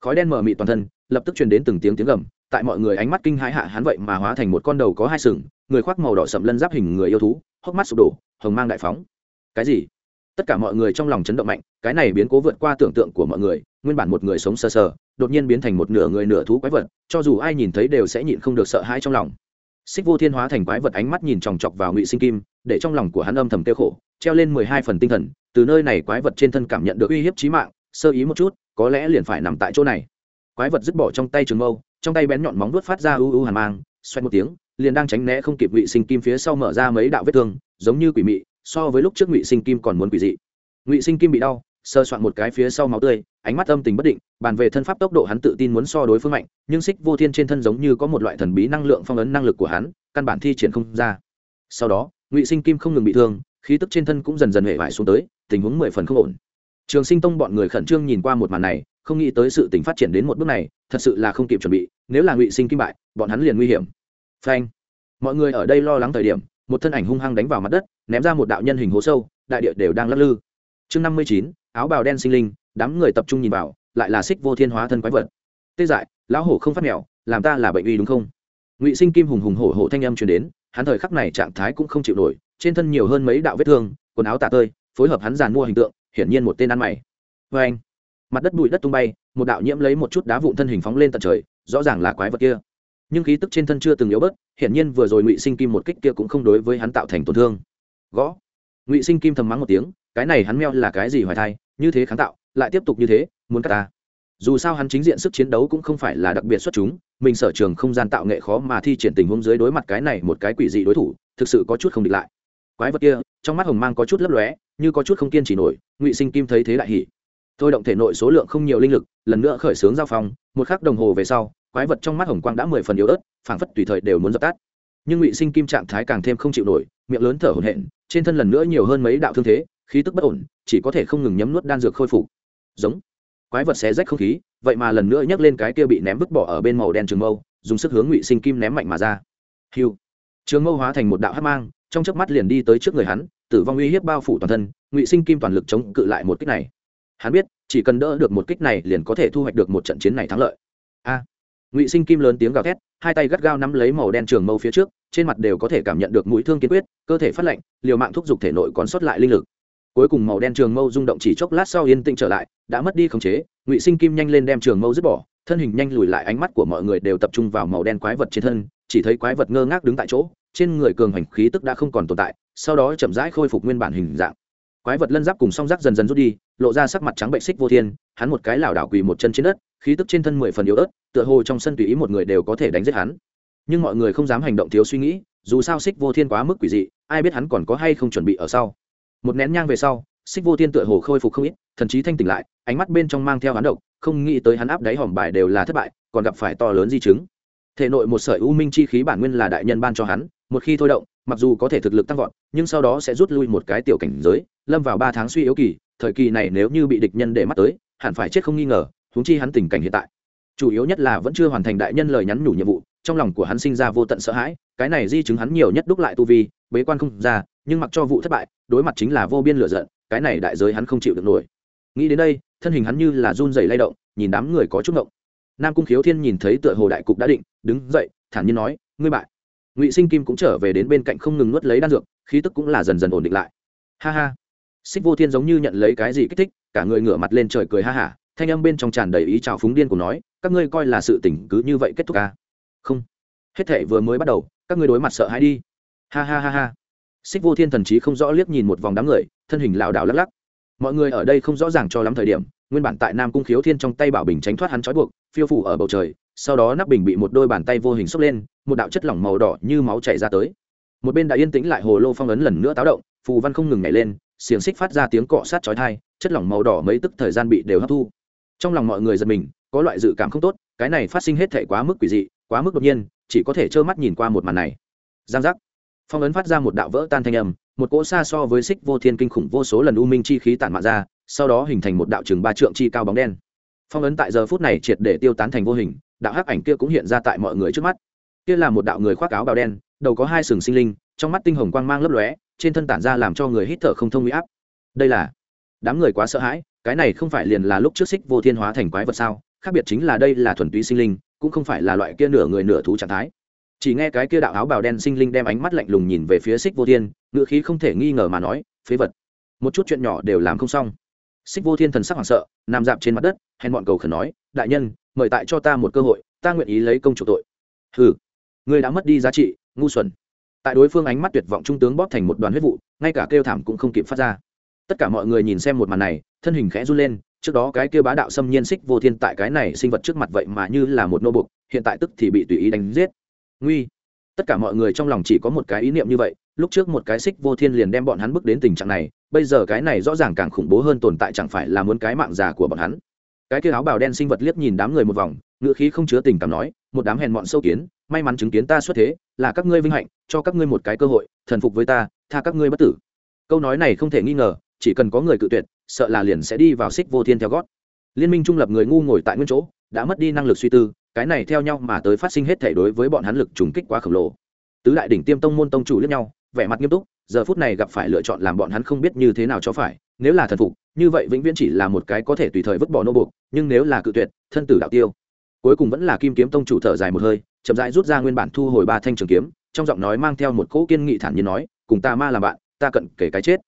Khói đen mờ mị toàn thân, lập tức truyền đến từng tiếng tiếng gầm, tại mọi người ánh mắt kinh hãi hạ hắn vậy mà hóa thành một con đầu có hai sừng, người khoác màu đỏ sậm lân giáp hình người yêu thú, hốc mắt sụp đổ, hồng mang đại phóng. Cái gì? Tất cả mọi người trong lòng chấn động mạnh, cái này biến cố vượt qua tưởng tượng của mọi người, nguyên bản một người sống sờ sờ, đột nhiên biến thành một nửa người nửa thú quái vật, cho dù ai nhìn thấy đều sẽ nhịn không được sợ hãi trong lòng. Xích vô thiên hóa thành quái vật ánh mắt nhìn chòng chọc vào ngụy sinh kim, để trong lòng của hắn âm thầm tiêu khổ, treo lên mười hai phần tinh thần, từ nơi này quái vật trên thân cảm nhận được uy hiếp trí mạng, sơ ý một chút, có lẽ liền phải nằm tại chỗ này. Quái vật dứt bỏ trong tay trường mâu, trong tay bén nhọn móng vuốt phát ra u u hàn mang xoay một tiếng, liền đang tránh né không kịp ngụy sinh kim phía sau mở ra mấy đạo vết thương, giống như quỷ mị so với lúc trước ngụy sinh kim còn muốn quỷ dị ngụy sinh kim bị đau sơ soạn một cái phía sau máu tươi ánh mắt âm tình bất định bàn về thân pháp tốc độ hắn tự tin muốn so đối phương mạnh nhưng xích vô thiên trên thân giống như có một loại thần bí năng lượng phong ấn năng lực của hắn căn bản thi triển không ra sau đó ngụy sinh kim không ngừng bị thương khí tức trên thân cũng dần dần hệ vải xuống tới tình huống mười phần không ổn trường sinh tông bọn người khẩn trương nhìn qua một màn này không nghĩ tới sự tình phát triển đến một bước này thật sự là không kịp chuẩn bị nếu là ngụy sinh kim bại bọn hắn liền nguy hiểm phanh mọi người ở đây lo lắng thời điểm một thân ảnh hung hăng đánh vào mặt đất, ném ra một đạo nhân hình hố sâu, đại địa đều đang lắc lư. Chương năm mươi chín, áo bào đen sinh linh, đám người tập trung nhìn vào, lại là xích vô thiên hóa thân quái vật. Tê dại, lão hổ không phát mèo, làm ta là bệnh uy đúng không? Ngụy sinh kim hùng hùng hổ hổ thanh âm truyền đến, hắn thời khắc này trạng thái cũng không chịu nổi, trên thân nhiều hơn mấy đạo vết thương, quần áo tả tơi, phối hợp hắn giàn mua hình tượng, hiển nhiên một tên ăn mày. Vê anh, mặt đất bụi đất tung bay, một đạo nhiễm lấy một chút đá vụn thân hình phóng lên tận trời, rõ ràng là quái vật kia nhưng khí tức trên thân chưa từng yếu bớt, hiển nhiên vừa rồi ngụy sinh kim một kích kia cũng không đối với hắn tạo thành tổn thương. Gõ. Ngụy sinh kim thầm mắng một tiếng, cái này hắn meo là cái gì hoài thai, như thế kháng tạo, lại tiếp tục như thế, muốn cắt ta. Dù sao hắn chính diện sức chiến đấu cũng không phải là đặc biệt xuất chúng, mình sở trường không gian tạo nghệ khó mà thi triển tình huống dưới đối mặt cái này một cái quỷ dị đối thủ, thực sự có chút không địch lại. Quái vật kia, trong mắt hồng mang có chút lấp lóe, như có chút không kiên trì nổi, ngụy sinh kim thấy thế lại hỉ. Thôi động thể nội số lượng không nhiều linh lực, lần nữa khởi xướng giao phong, một khắc đồng hồ về sau quái vật trong mắt hồng quang đã mười phần yếu ớt, phảng phất tùy thời đều muốn dập tắt. Nhưng ngụy sinh kim trạng thái càng thêm không chịu nổi, miệng lớn thở hổn hển, trên thân lần nữa nhiều hơn mấy đạo thương thế, khí tức bất ổn, chỉ có thể không ngừng nhấm nuốt đan dược khôi phục. Giống. Quái vật xé rách không khí, vậy mà lần nữa nhấc lên cái kia bị ném vứt bỏ ở bên màu đen trường mâu, dùng sức hướng ngụy sinh kim ném mạnh mà ra. Hiu trường mâu hóa thành một đạo hát mang, trong chớp mắt liền đi tới trước người hắn, tử vong uy hiếp bao phủ toàn thân, ngụy sinh kim toàn lực chống cự lại một kích này. Hắn biết, chỉ cần đỡ được một kích này liền có thể thu hoạch được một trận chiến này thắng lợi. A ngụy sinh kim lớn tiếng gào thét, hai tay gắt gao nắm lấy màu đen trường mâu phía trước, trên mặt đều có thể cảm nhận được mũi thương kiên quyết, cơ thể phát lạnh, liều mạng thúc giục thể nội còn sót lại linh lực. Cuối cùng màu đen trường mâu rung động chỉ chốc lát sau yên tĩnh trở lại, đã mất đi khống chế, ngụy sinh kim nhanh lên đem trường mâu dứt bỏ, thân hình nhanh lùi lại ánh mắt của mọi người đều tập trung vào màu đen quái vật trên thân, chỉ thấy quái vật ngơ ngác đứng tại chỗ, trên người cường hành khí tức đã không còn tồn tại, sau đó chậm rãi khôi phục nguyên bản hình dạng. Quái vật lân giáp cùng song giáp dần dần rút đi, lộ ra sắc mặt trắng bệnh xích vô thiên, hắn một cái lảo đảo quỳ một chân trên đất, khí tức trên thân mười phần yếu ớt tựa hồ trong sân tùy ý một người đều có thể đánh giết hắn. Nhưng mọi người không dám hành động thiếu suy nghĩ, dù sao xích vô thiên quá mức quỷ dị, ai biết hắn còn có hay không chuẩn bị ở sau. Một nén nhang về sau xích vô thiên tựa hồ khôi phục không ít, thần chí thanh tỉnh lại, ánh mắt bên trong mang theo hắn độc, không nghĩ tới hắn áp đáy hòm bài đều là thất bại, còn gặp phải to lớn di chứng. Thể nội một sợi u minh chi khí bản nguyên là đại nhân ban cho hắn, một khi thôi động, mặc dù có thể thực lực tăng vọt, nhưng sau đó sẽ rút lui một cái tiểu cảnh giới, lâm vào ba tháng suy yếu kỳ, thời kỳ này nếu như bị địch nhân để mắt tới, hẳn phải chết không nghi ngờ, huống chi hắn tình cảnh hiện tại chủ yếu nhất là vẫn chưa hoàn thành đại nhân lời nhắn nhủ nhiệm vụ, trong lòng của hắn sinh ra vô tận sợ hãi, cái này di chứng hắn nhiều nhất đúc lại tu vi, bế quan không ra, nhưng mặc cho vụ thất bại, đối mặt chính là vô biên lửa giận, cái này đại giới hắn không chịu được nổi. Nghĩ đến đây, thân hình hắn như là run rẩy lay động, nhìn đám người có chút ngộng. Nam cung khiếu thiên nhìn thấy tựa hồ đại cục đã định, đứng dậy, thản nhiên nói, ngươi bại. Ngụy sinh kim cũng trở về đến bên cạnh không ngừng nuốt lấy đan dược, khí tức cũng là dần dần ổn định lại. Ha ha. Xích vô thiên giống như nhận lấy cái gì kích thích, cả người ngửa mặt lên trời cười ha hả thanh âm bên trong tràn đầy ý trào phúng điên của nói, các ngươi coi là sự tỉnh cứ như vậy kết thúc à? không. Hết thể vừa mới bắt đầu, các ngươi đối mặt sợ hãi đi. Ha ha ha ha. Xích vô thiên thần trí không rõ liếc nhìn một vòng đám người, thân hình lảo đảo lắc lắc. Mọi người ở đây không rõ ràng cho lắm thời điểm, nguyên bản tại nam cung khiếu thiên trong tay bảo bình tránh thoát hắn trói buộc, phiêu phủ ở bầu trời, sau đó nắp bình bị một đôi bàn tay vô hình xốc lên, một đạo chất lỏng màu đỏ như máu chảy ra tới. Một bên đã yên tĩnh lại hồ lô phong ấn lần nữa táo động, phù văn không ngừng nhảy lên, xiềng xích phát ra tiếng cọ sát chói thai chất lỏng màu đỏ mấy tức thời gian bị đều hấp thu trong lòng mọi người giật mình, có loại dự cảm không tốt, cái này phát sinh hết thể quá mức quỷ dị, quá mức đột nhiên, chỉ có thể trơ mắt nhìn qua một màn này. Giang giác. Phong ấn phát ra một đạo vỡ tan thanh âm, một cỗ xa so với xích vô thiên kinh khủng vô số lần u minh chi khí tản mạ ra, sau đó hình thành một đạo trường ba trượng chi cao bóng đen. Phong ấn tại giờ phút này triệt để tiêu tán thành vô hình, đạo hắc ảnh kia cũng hiện ra tại mọi người trước mắt. Kia là một đạo người khoác áo bào đen, đầu có hai sừng sinh linh, trong mắt tinh hồng quang mang lấp lóe, trên thân tản ra làm cho người hít thở không thông huy áp. Đây là đám người quá sợ hãi cái này không phải liền là lúc trước xích vô thiên hóa thành quái vật sao? Khác biệt chính là đây là thuần túy sinh linh, cũng không phải là loại kia nửa người nửa thú trạng thái. Chỉ nghe cái kia đạo áo bào đen sinh linh đem ánh mắt lạnh lùng nhìn về phía xích vô thiên ngự khí không thể nghi ngờ mà nói, phế vật, một chút chuyện nhỏ đều làm không xong. Xích vô thiên thần sắc hoảng sợ, nằm dạp trên mặt đất, hèn bọn cầu khẩn nói, đại nhân, mời tại cho ta một cơ hội, ta nguyện ý lấy công chủ tội. Hừ người đã mất đi giá trị, ngu xuẩn. Tại đối phương ánh mắt tuyệt vọng trung tướng bóp thành một đoàn huyết vụ, ngay cả kêu thảm cũng không kịp phát ra tất cả mọi người nhìn xem một màn này, thân hình khẽ run lên, trước đó cái kia bá đạo xâm nhiên xích vô thiên tại cái này sinh vật trước mặt vậy mà như là một nô bục, hiện tại tức thì bị tùy ý đánh giết. Nguy. Tất cả mọi người trong lòng chỉ có một cái ý niệm như vậy, lúc trước một cái xích vô thiên liền đem bọn hắn bước đến tình trạng này, bây giờ cái này rõ ràng càng khủng bố hơn tồn tại chẳng phải là muốn cái mạng già của bọn hắn. Cái kia áo bào đen sinh vật liếc nhìn đám người một vòng ngựa khí không chứa tình cảm nói, một đám hèn mọn sâu kiến, may mắn chứng kiến ta xuất thế, là các ngươi vinh hạnh, cho các ngươi một cái cơ hội, thần phục với ta, tha các ngươi bất tử. Câu nói này không thể nghi ngờ chỉ cần có người cự tuyệt, sợ là liền sẽ đi vào xích vô thiên theo gót. Liên minh trung lập người ngu ngồi tại nguyên chỗ, đã mất đi năng lực suy tư, cái này theo nhau mà tới phát sinh hết thể đối với bọn hắn lực trùng kích quá khổng lồ. Tứ đại đỉnh tiêm tông môn tông chủ lẫn nhau, vẻ mặt nghiêm túc, giờ phút này gặp phải lựa chọn làm bọn hắn không biết như thế nào cho phải, nếu là thần phục, như vậy vĩnh viễn chỉ là một cái có thể tùy thời vứt bỏ nô buộc, nhưng nếu là cự tuyệt, thân tử đạo tiêu. Cuối cùng vẫn là kim kiếm tông chủ thở dài một hơi, chậm rãi rút ra nguyên bản thu hồi ba thanh trường kiếm, trong giọng nói mang theo một cỗ kiên nghị thản nhiên nói, cùng ta ma làm bạn, ta cận kể cái chết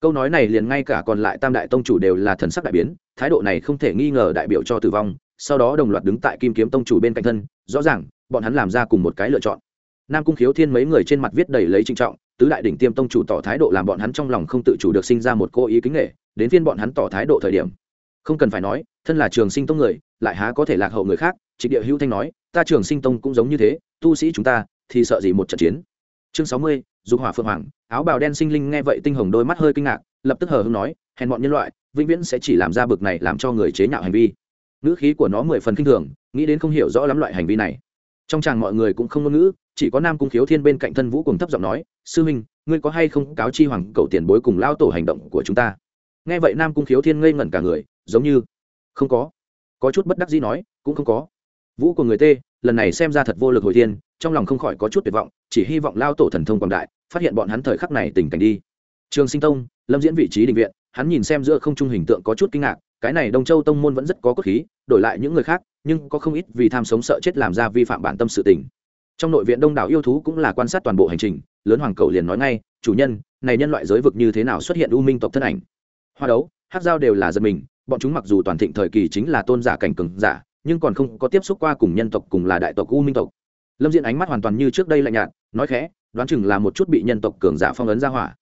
câu nói này liền ngay cả còn lại tam đại tông chủ đều là thần sắc đại biến, thái độ này không thể nghi ngờ đại biểu cho tử vong, sau đó đồng loạt đứng tại kim kiếm tông chủ bên cạnh thân, rõ ràng, bọn hắn làm ra cùng một cái lựa chọn. Nam cung khiếu thiên mấy người trên mặt viết đầy lấy trinh trọng, tứ đại đỉnh tiêm tông chủ tỏ thái độ làm bọn hắn trong lòng không tự chủ được sinh ra một cô ý kính nghệ đến phiên bọn hắn tỏ thái độ thời điểm. Không cần phải nói, thân là trường sinh tông người, lại há có thể lạc hậu người khác, trịnh địa hữu thanh nói, ta trường sinh tông cũng giống như thế, tu sĩ chúng ta, thì sợ gì một trận chiến? Chương sáu mươi dục hỏa phượng hoàng, áo bào đen sinh linh nghe vậy tinh hồng đôi mắt hơi kinh ngạc, lập tức hờ hưng nói, hèn bọn nhân loại, vĩnh viễn sẽ chỉ làm ra bực này làm cho người chế nhạo hành vi. Ngữ khí của nó mười phần kinh thường, nghĩ đến không hiểu rõ lắm loại hành vi này. Trong chàng mọi người cũng không ngôn ngữ, chỉ có nam cung khiếu thiên bên cạnh thân vũ cùng thấp giọng nói, sư minh ngươi có hay không cáo chi hoàng cầu tiền bối cùng lao tổ hành động của chúng ta? Nghe vậy nam cung khiếu thiên ngây ngẩn cả người, giống như, không có. Có chút bất đắc dĩ nói, cũng không có. Vũ của người tê, lần này xem ra thật vô lực hồi thiên trong lòng không khỏi có chút tuyệt vọng, chỉ hy vọng lao tổ thần thông quảng đại, phát hiện bọn hắn thời khắc này tình cảnh đi. Trường sinh tông, lâm diễn vị trí định viện, hắn nhìn xem giữa không trung hình tượng có chút kinh ngạc, cái này đông châu tông môn vẫn rất có cốt khí, đổi lại những người khác, nhưng có không ít vì tham sống sợ chết làm ra vi phạm bản tâm sự tình. Trong nội viện đông đảo yêu thú cũng là quan sát toàn bộ hành trình, lớn hoàng cầu liền nói ngay, chủ nhân, này nhân loại giới vực như thế nào xuất hiện u minh tộc thân ảnh? Hoa đấu, hát giao đều là giật mình, bọn chúng mặc dù toàn thịnh thời kỳ chính là tôn giả cảnh cường giả, nhưng còn không có tiếp xúc qua cùng nhân tộc cùng là đại tộc u minh tộc lâm diện ánh mắt hoàn toàn như trước đây lạnh nhạt, nói khẽ, đoán chừng là một chút bị nhân tộc cường giả phong ấn ra hỏa.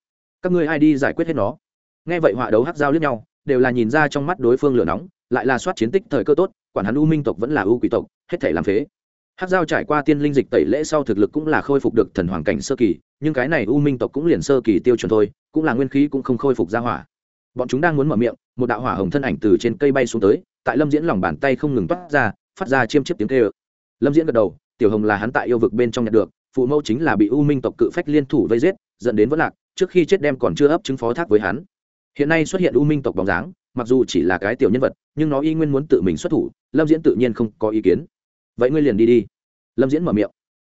Các ngươi ai đi giải quyết hết nó? Nghe vậy họa đấu hắc giao lướt nhau, đều là nhìn ra trong mắt đối phương lửa nóng, lại là soát chiến tích thời cơ tốt, quản hắn u minh tộc vẫn là u Quỷ tộc, hết thể làm phế. Hát giao trải qua tiên linh dịch tẩy lễ sau thực lực cũng là khôi phục được thần hoàng cảnh sơ kỳ, nhưng cái này u minh tộc cũng liền sơ kỳ tiêu chuẩn thôi, cũng là nguyên khí cũng không khôi phục ra hỏa. Bọn chúng đang muốn mở miệng, một đạo hỏa hồng thân ảnh từ trên cây bay xuống tới, tại lâm diễn lòng bàn tay không ngừng toát ra, phát ra chiêm chiếp tiếng tê ơ lâm diễn gật đầu tiểu hồng là hắn tại yêu vực bên trong nhận được, phụ mẫu chính là bị u minh tộc cự phách liên thủ vây giết, dẫn đến vất lạc, trước khi chết đem còn chưa ấp chứng phó thác với hắn. Hiện nay xuất hiện u minh tộc bóng dáng, mặc dù chỉ là cái tiểu nhân vật, nhưng nó y nguyên muốn tự mình xuất thủ, lâm diễn tự nhiên không có ý kiến. Vậy ngươi liền đi đi. Lâm diễn mở miệng.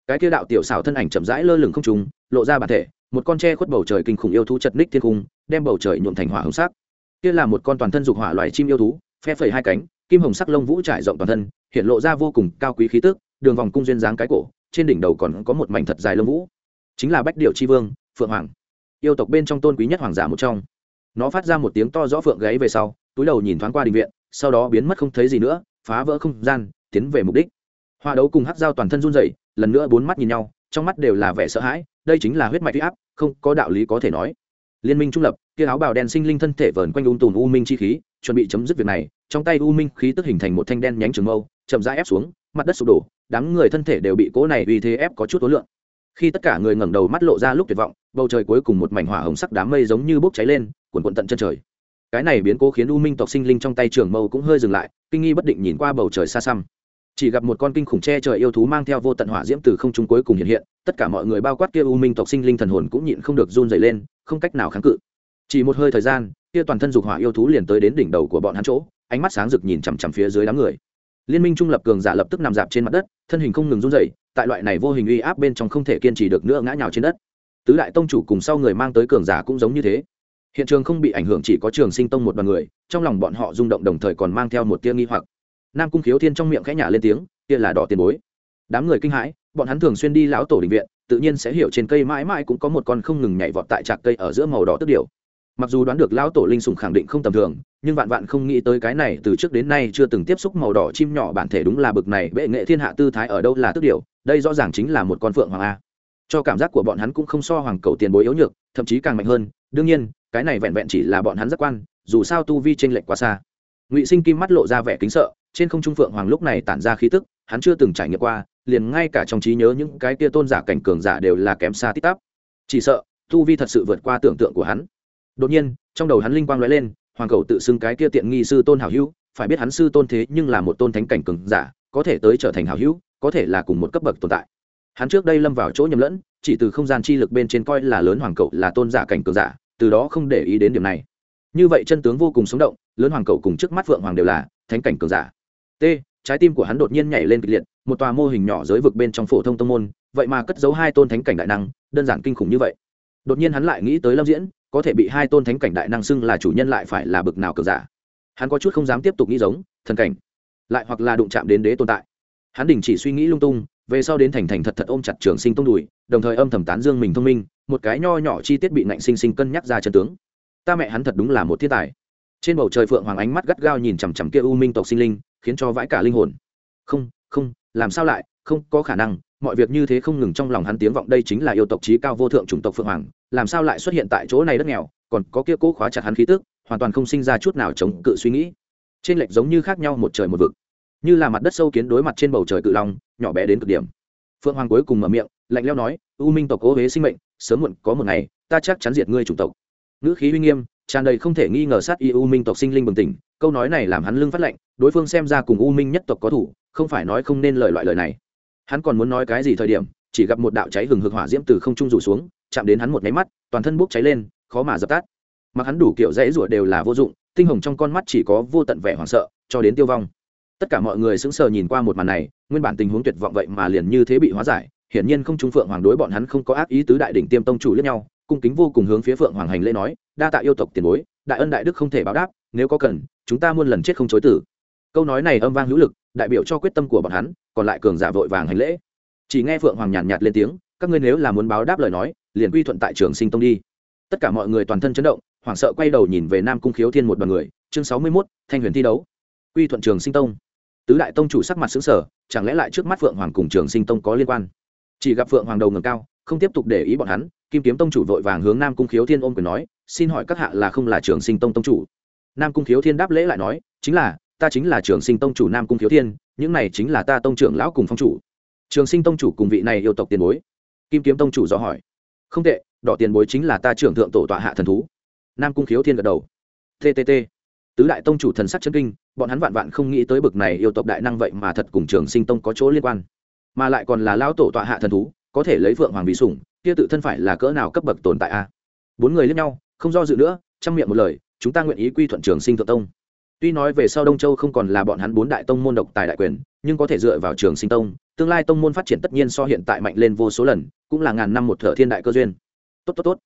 Cái kia đạo tiểu xảo thân ảnh chậm rãi lơ lửng không trùng lộ ra bản thể, một con tre khuất bầu trời kinh khủng yêu thú chật ních thiên cung đem bầu trời nhuộm thành hỏa hồng sắc. Kia là một con toàn thân dục hỏa loài chim yêu thú, phe phẩy hai cánh, kim hồng sắc lông vũ trải rộng toàn thân, hiện lộ ra vô cùng cao quý khí tức đường vòng cung duyên dáng cái cổ, trên đỉnh đầu còn có một mảnh thật dài lông vũ. Chính là bách điệu tri vương, phượng hoàng. Yêu tộc bên trong tôn quý nhất hoàng giả một trong. Nó phát ra một tiếng to rõ phượng gáy về sau, túi đầu nhìn thoáng qua đình viện, sau đó biến mất không thấy gì nữa, phá vỡ không gian, tiến về mục đích. Hoa đấu cùng hát dao toàn thân run dậy lần nữa bốn mắt nhìn nhau, trong mắt đều là vẻ sợ hãi, đây chính là huyết mạch huy áp, không có đạo lý có thể nói. Liên minh trung lập, kia áo bào đen sinh linh thân thể vờn quanh ung tùm u minh chi khí, chuẩn bị chấm dứt việc này, trong tay u minh khí tức hình thành một thanh đen nhánh trường mâu, chậm rãi ép xuống, mặt đất sụp đổ đám người thân thể đều bị cỗ này uy thế ép có chút tối lượng. Khi tất cả người ngẩng đầu mắt lộ ra lúc tuyệt vọng, bầu trời cuối cùng một mảnh hỏa hồng sắc đám mây giống như bốc cháy lên, cuồn cuộn tận chân trời. Cái này biến cố khiến u minh tộc sinh linh trong tay trường mâu cũng hơi dừng lại, kinh nghi bất định nhìn qua bầu trời xa xăm. Chỉ gặp một con kinh khủng che trời yêu thú mang theo vô tận hỏa diễm từ không trung cuối cùng hiện hiện, tất cả mọi người bao quát kia u minh tộc sinh linh thần hồn cũng nhịn không được run dày lên, không cách nào kháng cự. Chỉ một hơi thời gian, kia toàn thân dục hỏa yêu thú liền tới đến đỉnh đầu của bọn hắn chỗ, ánh mắt sáng rực nhìn chằm chằm phía dưới đám người liên minh trung lập cường giả lập tức nằm dạp trên mặt đất, thân hình không ngừng run dày tại loại này vô hình uy áp bên trong không thể kiên trì được nữa ngã nhào trên đất. Tứ đại tông chủ cùng sau người mang tới cường giả cũng giống như thế. Hiện trường không bị ảnh hưởng chỉ có trường sinh tông một đoàn người, trong lòng bọn họ rung động đồng thời còn mang theo một tia nghi hoặc. Nam cung khiếu thiên trong miệng khẽ nhả lên tiếng, kia là đỏ tiền bối. Đám người kinh hãi, bọn hắn thường xuyên đi lão tổ định viện, tự nhiên sẽ hiểu trên cây mãi mãi cũng có một con không ngừng nhảy vọt tại trạc cây ở giữa màu đỏ tức điều mặc dù đoán được lão tổ linh sùng khẳng định không tầm thường, nhưng vạn vạn không nghĩ tới cái này từ trước đến nay chưa từng tiếp xúc màu đỏ chim nhỏ bản thể đúng là bực này, bệ nghệ thiên hạ tư thái ở đâu là tức điều đây rõ ràng chính là một con phượng hoàng a. Cho cảm giác của bọn hắn cũng không so hoàng cầu tiền bối yếu nhược, thậm chí càng mạnh hơn, đương nhiên, cái này vẹn vẹn chỉ là bọn hắn giác quan, dù sao tu vi tranh lệch quá xa. Ngụy sinh kim mắt lộ ra vẻ kính sợ, trên không trung phượng hoàng lúc này tản ra khí tức, hắn chưa từng trải nghiệm qua, liền ngay cả trong trí nhớ những cái kia tôn giả cảnh cường giả đều là kém xa tít tắp. Chỉ sợ, tu vi thật sự vượt qua tưởng tượng của hắn đột nhiên, trong đầu hắn linh quang lóe lên, hoàng cầu tự xưng cái kia tiện nghi sư tôn hảo hữu, phải biết hắn sư tôn thế nhưng là một tôn thánh cảnh cường giả, có thể tới trở thành hảo hữu, có thể là cùng một cấp bậc tồn tại. Hắn trước đây lâm vào chỗ nhầm lẫn, chỉ từ không gian chi lực bên trên coi là lớn hoàng cậu là tôn giả cảnh cường giả, từ đó không để ý đến điểm này. Như vậy chân tướng vô cùng sống động, lớn hoàng cậu cùng trước mắt phượng hoàng đều là thánh cảnh cường giả. T, trái tim của hắn đột nhiên nhảy lên kịch liệt, một tòa mô hình nhỏ giới vực bên trong phổ thông tông môn, vậy mà cất giấu hai tôn thánh cảnh đại năng, đơn giản kinh khủng như vậy. Đột nhiên hắn lại nghĩ tới lâm diễn có thể bị hai tôn thánh cảnh đại năng xưng là chủ nhân lại phải là bực nào cờ giả. Hắn có chút không dám tiếp tục nghĩ giống, thần cảnh, lại hoặc là đụng chạm đến đế tồn tại. Hắn đình chỉ suy nghĩ lung tung, về sau đến thành thành thật thật ôm chặt trường sinh tông đùi, đồng thời âm thầm tán dương mình thông minh, một cái nho nhỏ chi tiết bị nạnh sinh sinh cân nhắc ra chân tướng. Ta mẹ hắn thật đúng là một thiên tài. Trên bầu trời phượng hoàng ánh mắt gắt gao nhìn chằm chằm kia u minh tộc sinh linh, khiến cho vãi cả linh hồn. Không không, làm sao lại, không có khả năng mọi việc như thế không ngừng trong lòng hắn tiếng vọng đây chính là yêu tộc trí cao vô thượng chủng tộc phượng hoàng, làm sao lại xuất hiện tại chỗ này đất nghèo, còn có kia cố khóa chặt hắn khí tức, hoàn toàn không sinh ra chút nào chống cự suy nghĩ. Trên lệch giống như khác nhau một trời một vực, như là mặt đất sâu kiến đối mặt trên bầu trời cự long, nhỏ bé đến cực điểm. Phượng hoàng cuối cùng mở miệng, lạnh leo nói, u minh tộc cố huế sinh mệnh, sớm muộn có một ngày, ta chắc chắn diệt ngươi chủng tộc. Ngữ khí uy nghiêm, tràn đầy không thể nghi ngờ sát y u minh tộc sinh linh bừng tỉnh, câu nói này làm hắn lưng phát lệnh đối phương xem ra cùng u minh nhất tộc có thủ, không phải nói không nên lời loại lời này hắn còn muốn nói cái gì thời điểm, chỉ gặp một đạo cháy hừng hực hỏa diễm từ không trung rủ xuống, chạm đến hắn một nháy mắt, toàn thân bốc cháy lên, khó mà dập tắt. Mặc hắn đủ kiểu dãy rủa đều là vô dụng, tinh hồng trong con mắt chỉ có vô tận vẻ hoảng sợ, cho đến tiêu vong. Tất cả mọi người sững sờ nhìn qua một màn này, nguyên bản tình huống tuyệt vọng vậy mà liền như thế bị hóa giải, hiển nhiên không trung phượng hoàng đối bọn hắn không có ác ý tứ đại đỉnh tiêm tông chủ lẫn nhau, cung kính vô cùng hướng phía phượng hoàng hành lễ nói, đa tạ yêu tộc tiền bối, đại ân đại đức không thể báo đáp, nếu có cần, chúng ta muôn lần chết không chối tử câu nói này âm vang hữu lực đại biểu cho quyết tâm của bọn hắn còn lại cường giả vội vàng hành lễ. Chỉ nghe phượng hoàng nhàn nhạt, nhạt lên tiếng các ngươi nếu là muốn báo đáp lời nói liền quy thuận tại trường sinh tông đi. Tất cả mọi người toàn thân chấn động hoảng sợ quay đầu nhìn về nam cung khiếu thiên một đoàn người chương sáu mươi mốt thanh huyền thi đấu. Quy thuận trường sinh tông. Tứ đại tông chủ sắc mặt xứng sở chẳng lẽ lại trước mắt phượng hoàng cùng trường sinh tông có liên quan? Chỉ gặp phượng hoàng đầu ngầm cao không tiếp tục để ý bọn hắn kim kiếm tông chủ vội vàng hướng nam cung khiếu thiên ôm quyền nói xin hỏi các hạ là không là trường sinh tông tông chủ? Nam cung khiếu thiên đáp lễ lại nói chính là ta chính là trường sinh tông chủ nam cung khiếu thiên, những này chính là ta tông trưởng lão cùng phong chủ. Trường sinh tông chủ cùng vị này yêu tộc tiền bối. Kim kiếm tông chủ do hỏi. Không tệ, đỏ tiền bối chính là ta trưởng thượng tổ tọa hạ thần thú. Nam cung khiếu thiên gật đầu. Ttt tứ đại tông chủ thần sắc chân kinh, bọn hắn vạn vạn không nghĩ tới bực này yêu tộc đại năng vậy mà thật cùng trường sinh tông có chỗ liên quan. Mà lại còn là lao tổ tọa hạ thần thú, có thể lấy vượng hoàng vì sủng, kia tự thân phải là cỡ nào cấp bậc tồn tại a? Bốn người lẫn nhau, không do dự nữa trong miệng một lời, chúng ta nguyện ý quy thuận trường sinh thượng tông tuy nói về sau đông châu không còn là bọn hắn bốn đại tông môn độc tài đại quyền, nhưng có thể dựa vào trường sinh tông, tương lai tông môn phát triển tất nhiên so hiện tại mạnh lên vô số lần, cũng là ngàn năm một thợ thiên đại cơ duyên. Tốt tốt tốt.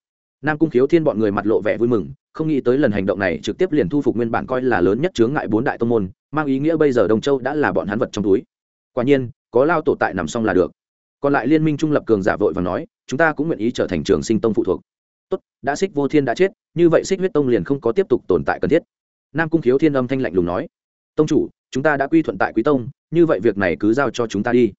Nam cung khiếu thiên bọn người mặt lộ vẻ vui mừng, không nghĩ tới lần hành động này trực tiếp liền thu phục nguyên bản coi là lớn nhất chướng ngại bốn đại tông môn, mang ý nghĩa bây giờ đông châu đã là bọn hắn vật trong túi. Quả nhiên, có lao tổ tại nằm xong là được. Còn lại liên minh trung lập cường giả vội và nói, chúng ta cũng nguyện ý trở thành trường sinh tông phụ thuộc. Tốt, đã xích vô thiên đã chết, như vậy xích huyết tông liền không có tiếp tục tồn tại cần thiết nam cung khiếu thiên âm thanh lạnh lùng nói, tông chủ, chúng ta đã quy thuận tại quý tông, như vậy việc này cứ giao cho chúng ta đi.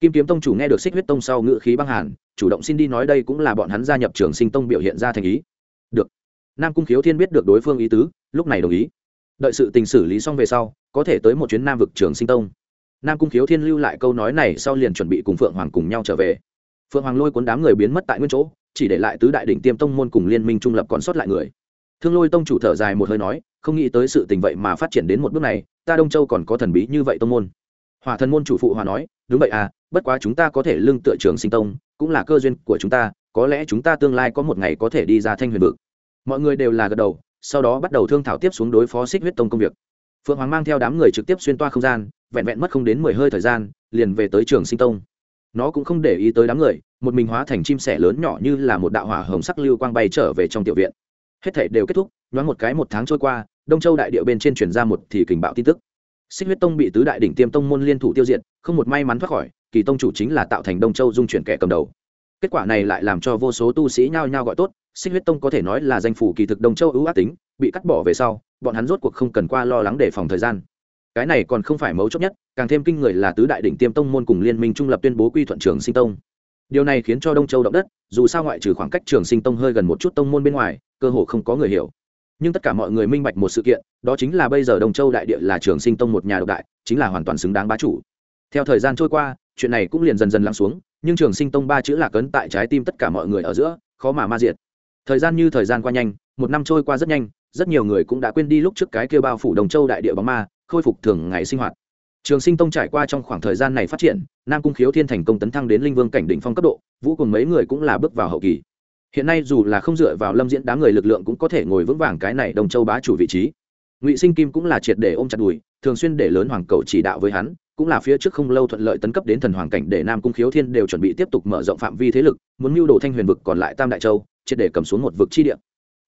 Kim kiếm tông chủ nghe được xích huyết tông sau ngự khí băng hàn, chủ động xin đi nói đây cũng là bọn hắn gia nhập trường sinh tông biểu hiện ra thành ý. Được. Nam cung khiếu thiên biết được đối phương ý tứ, lúc này đồng ý. Đợi sự tình xử lý xong về sau, có thể tới một chuyến nam vực trường sinh tông. Nam cung khiếu thiên lưu lại câu nói này sau liền chuẩn bị cùng phượng hoàng cùng nhau trở về. Phượng hoàng lôi cuốn đám người biến mất tại nguyên chỗ, chỉ để lại tứ đại đỉnh tiêm tông môn cùng liên minh trung lập còn sót lại người. Thương lôi tông chủ thở dài một hơi nói không nghĩ tới sự tình vậy mà phát triển đến một bước này, ta đông châu còn có thần bí như vậy tông môn. Hỏa thần môn chủ phụ hòa nói, đúng vậy à bất quá chúng ta có thể lưng tựa trường sinh tông, cũng là cơ duyên của chúng ta, có lẽ chúng ta tương lai có một ngày có thể đi ra thanh huyền vực. Mọi người đều là gật đầu, sau đó bắt đầu thương thảo tiếp xuống đối phó xích huyết tông công việc. Phượng hoàng mang theo đám người trực tiếp xuyên toa không gian, vẹn vẹn mất không đến mười hơi thời gian, liền về tới trường sinh tông. Nó cũng không để ý tới đám người, một mình hóa thành chim sẻ lớn nhỏ như là một đạo hỏa hồng sắc lưu quang bay trở về trong tiểu viện. Hết thể đều kết thúc, nhoáng một cái một tháng trôi qua đông châu đại địa bên trên chuyển ra một thì kình bạo tin tức. Xích huyết tông bị tứ đại đỉnh tiêm tông môn liên thủ tiêu diệt, không một may mắn thoát khỏi, kỳ tông chủ chính là tạo thành đông châu dung chuyển kẻ cầm đầu. Kết quả này lại làm cho vô số tu sĩ nhao nhao gọi tốt, xích huyết tông có thể nói là danh phủ kỳ thực đông châu ưu ác tính, bị cắt bỏ về sau, bọn hắn rốt cuộc không cần qua lo lắng để phòng thời gian. Cái này còn không phải mấu chốt nhất, càng thêm kinh người là tứ đại đỉnh tiêm tông môn cùng liên minh trung lập tuyên bố quy thuận trường sinh tông. Điều này khiến cho đông châu động đất, dù sao ngoại trừ khoảng cách trường sinh tông hơi gần một chút tông môn bên ngoài, cơ hồ không có người hiểu nhưng tất cả mọi người minh bạch một sự kiện, đó chính là bây giờ đông châu đại địa là trường sinh tông một nhà độc đại, chính là hoàn toàn xứng đáng bá chủ. Theo thời gian trôi qua, chuyện này cũng liền dần dần lắng xuống, nhưng trường sinh tông ba chữ lạc ấn tại trái tim tất cả mọi người ở giữa, khó mà ma diệt. Thời gian như thời gian qua nhanh, một năm trôi qua rất nhanh, rất nhiều người cũng đã quên đi lúc trước cái kêu bao phủ đồng châu đại địa bóng ma, khôi phục thường ngày sinh hoạt. Trường sinh tông trải qua trong khoảng thời gian này phát triển, nam cung khiếu thiên thành công tấn thăng đến linh vương cảnh đỉnh phong cấp độ, vũ cùng mấy người cũng là bước vào hậu kỳ hiện nay dù là không dựa vào lâm diễn đám người lực lượng cũng có thể ngồi vững vàng cái này đồng châu bá chủ vị trí. Ngụy sinh kim cũng là triệt để ôm chặt đùi, thường xuyên để lớn hoàng cầu chỉ đạo với hắn, cũng là phía trước không lâu thuận lợi tấn cấp đến thần hoàng cảnh để nam cung khiếu thiên đều chuẩn bị tiếp tục mở rộng phạm vi thế lực, muốn mưu đồ thanh huyền vực còn lại tam đại châu, triệt để cầm xuống một vực chi địa.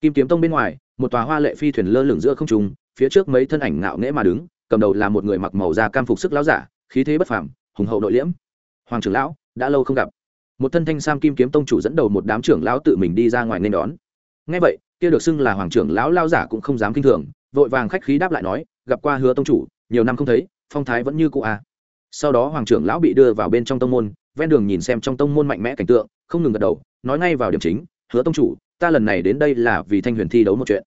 Kim kiếm tông bên ngoài, một tòa hoa lệ phi thuyền lơ lửng giữa không trung, phía trước mấy thân ảnh ngạo nghễ mà đứng, cầm đầu là một người mặc màu da cam phục sức lão giả, khí thế bất phàm, hùng hậu nội liễm. Hoàng trưởng lão, đã lâu không gặp một thân thanh sam kim kiếm tông chủ dẫn đầu một đám trưởng lão tự mình đi ra ngoài nên đón. Ngay vậy, kia được xưng là hoàng trưởng lão lao giả cũng không dám kinh thường, vội vàng khách khí đáp lại nói, gặp qua hứa tông chủ, nhiều năm không thấy, phong thái vẫn như cũ à. sau đó hoàng trưởng lão bị đưa vào bên trong tông môn, ven đường nhìn xem trong tông môn mạnh mẽ cảnh tượng, không ngừng gật đầu, nói ngay vào điểm chính, hứa tông chủ, ta lần này đến đây là vì thanh huyền thi đấu một chuyện.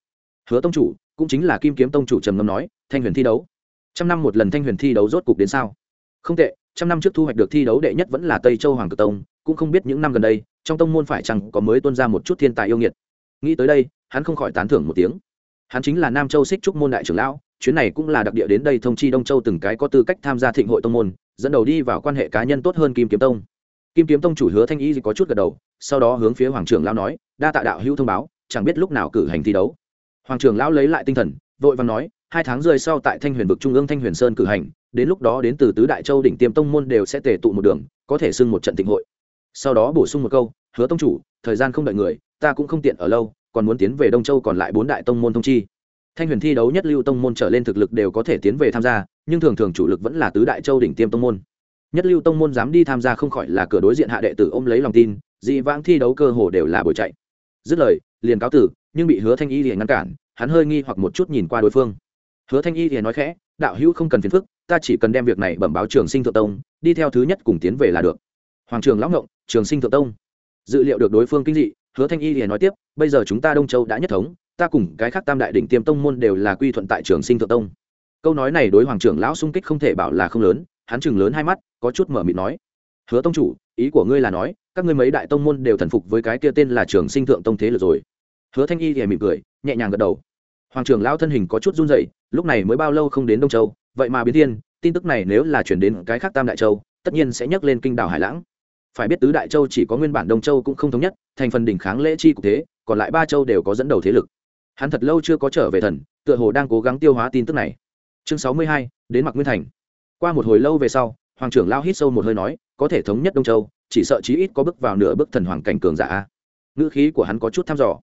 Hứa tông chủ, cũng chính là kim kiếm tông chủ trầm ngâm nói, thanh huyền thi đấu. Trăm năm một lần thanh huyền thi đấu rốt cục đến sao? Không tệ trăm năm trước thu hoạch được thi đấu đệ nhất vẫn là tây châu hoàng cực tông, cũng không biết những năm gần đây, trong tông môn phải chăng có mới tuân ra một chút thiên tài yêu nghiệt. Nghĩ tới đây, hắn không khỏi tán thưởng một tiếng. Hắn chính là nam châu xích trúc môn đại trưởng lão, chuyến này cũng là đặc địa đến đây thông chi đông châu từng cái có tư cách tham gia thịnh hội tông môn, dẫn đầu đi vào quan hệ cá nhân tốt hơn kim kiếm tông. Kim kiếm tông chủ hứa thanh y có chút gật đầu, sau đó hướng phía hoàng trưởng lão nói, đa tạ đạo hữu thông báo, chẳng biết lúc nào cử hành thi đấu. Hoàng trưởng lão lấy lại tinh thần, vội vàng nói hai tháng rơi sau tại thanh huyền vực trung ương thanh huyền sơn cử hành, đến lúc đó đến từ tứ đại châu đỉnh tiêm tông môn đều sẽ tề tụ một đường, có thể xưng một trận tịnh hội. Sau đó bổ sung một câu, hứa tông chủ, thời gian không đợi người, ta cũng không tiện ở lâu, còn muốn tiến về đông châu còn lại bốn đại tông môn thông chi. Thanh huyền thi đấu nhất lưu tông môn trở lên thực lực đều có thể tiến về tham gia, nhưng thường thường chủ lực vẫn là tứ đại châu đỉnh tiêm tông môn. Nhất lưu tông môn dám đi tham gia không khỏi là cửa đối diện hạ đệ tử ôm lấy lòng tin, dị vãng thi đấu cơ hồ đều là buổi chạy. Dứt lời, liền cáo tử, nhưng bị hứa thanh y liền ngăn cản, hắn hơi nghi hoặc một chút nhìn qua đối phương hứa thanh y thì nói khẽ, đạo hữu không cần phiền phức, ta chỉ cần đem việc này bẩm báo trường sinh thượng tông, đi theo thứ nhất cùng tiến về là được. Hoàng trường lão ngộng, trường sinh thượng tông. Dự liệu được đối phương kinh dị, hứa thanh y thì nói tiếp, bây giờ chúng ta đông châu đã nhất thống, ta cùng cái khác tam đại đỉnh tiêm tông môn đều là quy thuận tại trường sinh thượng tông. Câu nói này đối hoàng trưởng lão sung kích không thể bảo là không lớn, hắn chừng lớn hai mắt, có chút mở mịt nói, hứa tông chủ, ý của ngươi là nói, các ngươi mấy đại tông môn đều thần phục với cái kia tên là trường sinh thượng tông thế lực rồi. Hứa thanh y thì mỉm cười, nhẹ nhàng gật đầu hoàng trưởng lão thân hình có chút run rẩy, lúc này mới bao lâu không đến đông châu, vậy mà biến thiên, tin tức này nếu là chuyển đến cái khác tam đại châu, tất nhiên sẽ nhắc lên kinh đảo hải lãng. Phải biết tứ đại châu chỉ có nguyên bản đông châu cũng không thống nhất, thành phần đỉnh kháng lễ chi cục thế, còn lại ba châu đều có dẫn đầu thế lực. Hắn thật lâu chưa có trở về thần, tựa hồ đang cố gắng tiêu hóa tin tức này. Chương sáu mươi hai, đến mặc nguyên thành. Qua một hồi lâu về sau, hoàng trưởng lao hít sâu một hơi nói, có thể thống nhất đông châu, chỉ sợ chí ít có bước vào nửa bước thần hoàng cảnh cường giả ngữ khí của hắn có chút thăm dò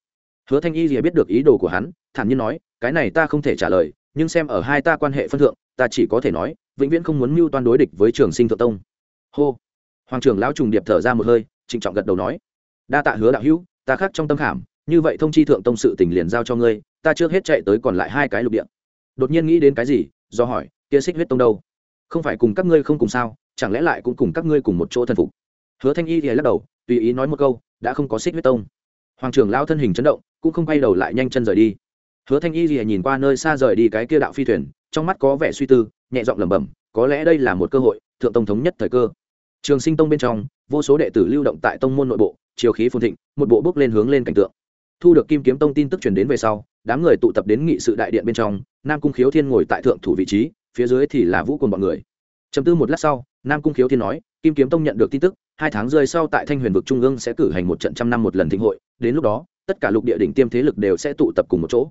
hứa thanh y gì biết được ý đồ của hắn, thản nhiên nói, cái này ta không thể trả lời, nhưng xem ở hai ta quan hệ phân thượng, ta chỉ có thể nói, vĩnh viễn không muốn mưu toan đối địch với trường sinh thượng tông. Hô. Hoàng trưởng lão trùng điệp thở ra một hơi, trịnh trọng gật đầu nói, đa tạ hứa đạo hữu, ta khắc trong tâm khảm, như vậy thông chi thượng tông sự tình liền giao cho ngươi, ta trước hết chạy tới còn lại hai cái lục địa. Đột nhiên nghĩ đến cái gì, do hỏi, kia xích huyết tông đâu? Không phải cùng các ngươi không cùng sao, chẳng lẽ lại cũng cùng các ngươi cùng một chỗ thần phục? Hứa thanh y thì lắc đầu, tùy ý nói một câu, đã không có xích huyết tông. Hoàng trưởng lao thân hình chấn động cũng không quay đầu lại nhanh chân rời đi. Hứa thanh y gì nhìn qua nơi xa rời đi cái kia đạo phi thuyền, trong mắt có vẻ suy tư, nhẹ giọng lẩm bẩm, có lẽ đây là một cơ hội, thượng tông thống nhất thời cơ. Trường sinh tông bên trong, vô số đệ tử lưu động tại tông môn nội bộ, chiều khí phồn thịnh, một bộ bước lên hướng lên cảnh tượng. Thu được kim kiếm tông tin tức truyền đến về sau, đám người tụ tập đến nghị sự đại điện bên trong, nam cung khiếu thiên ngồi tại thượng thủ vị trí, phía dưới thì là vũ cùng bọn người. Chấm tư một lát sau, nam cung khiếu thiên nói, kim kiếm tông nhận được tin tức, hai tháng rơi sau tại thanh huyền vực trung ương sẽ cử hành một trận trăm năm một lần thịnh hội, đến lúc đó tất cả lục địa đỉnh tiêm thế lực đều sẽ tụ tập cùng một chỗ.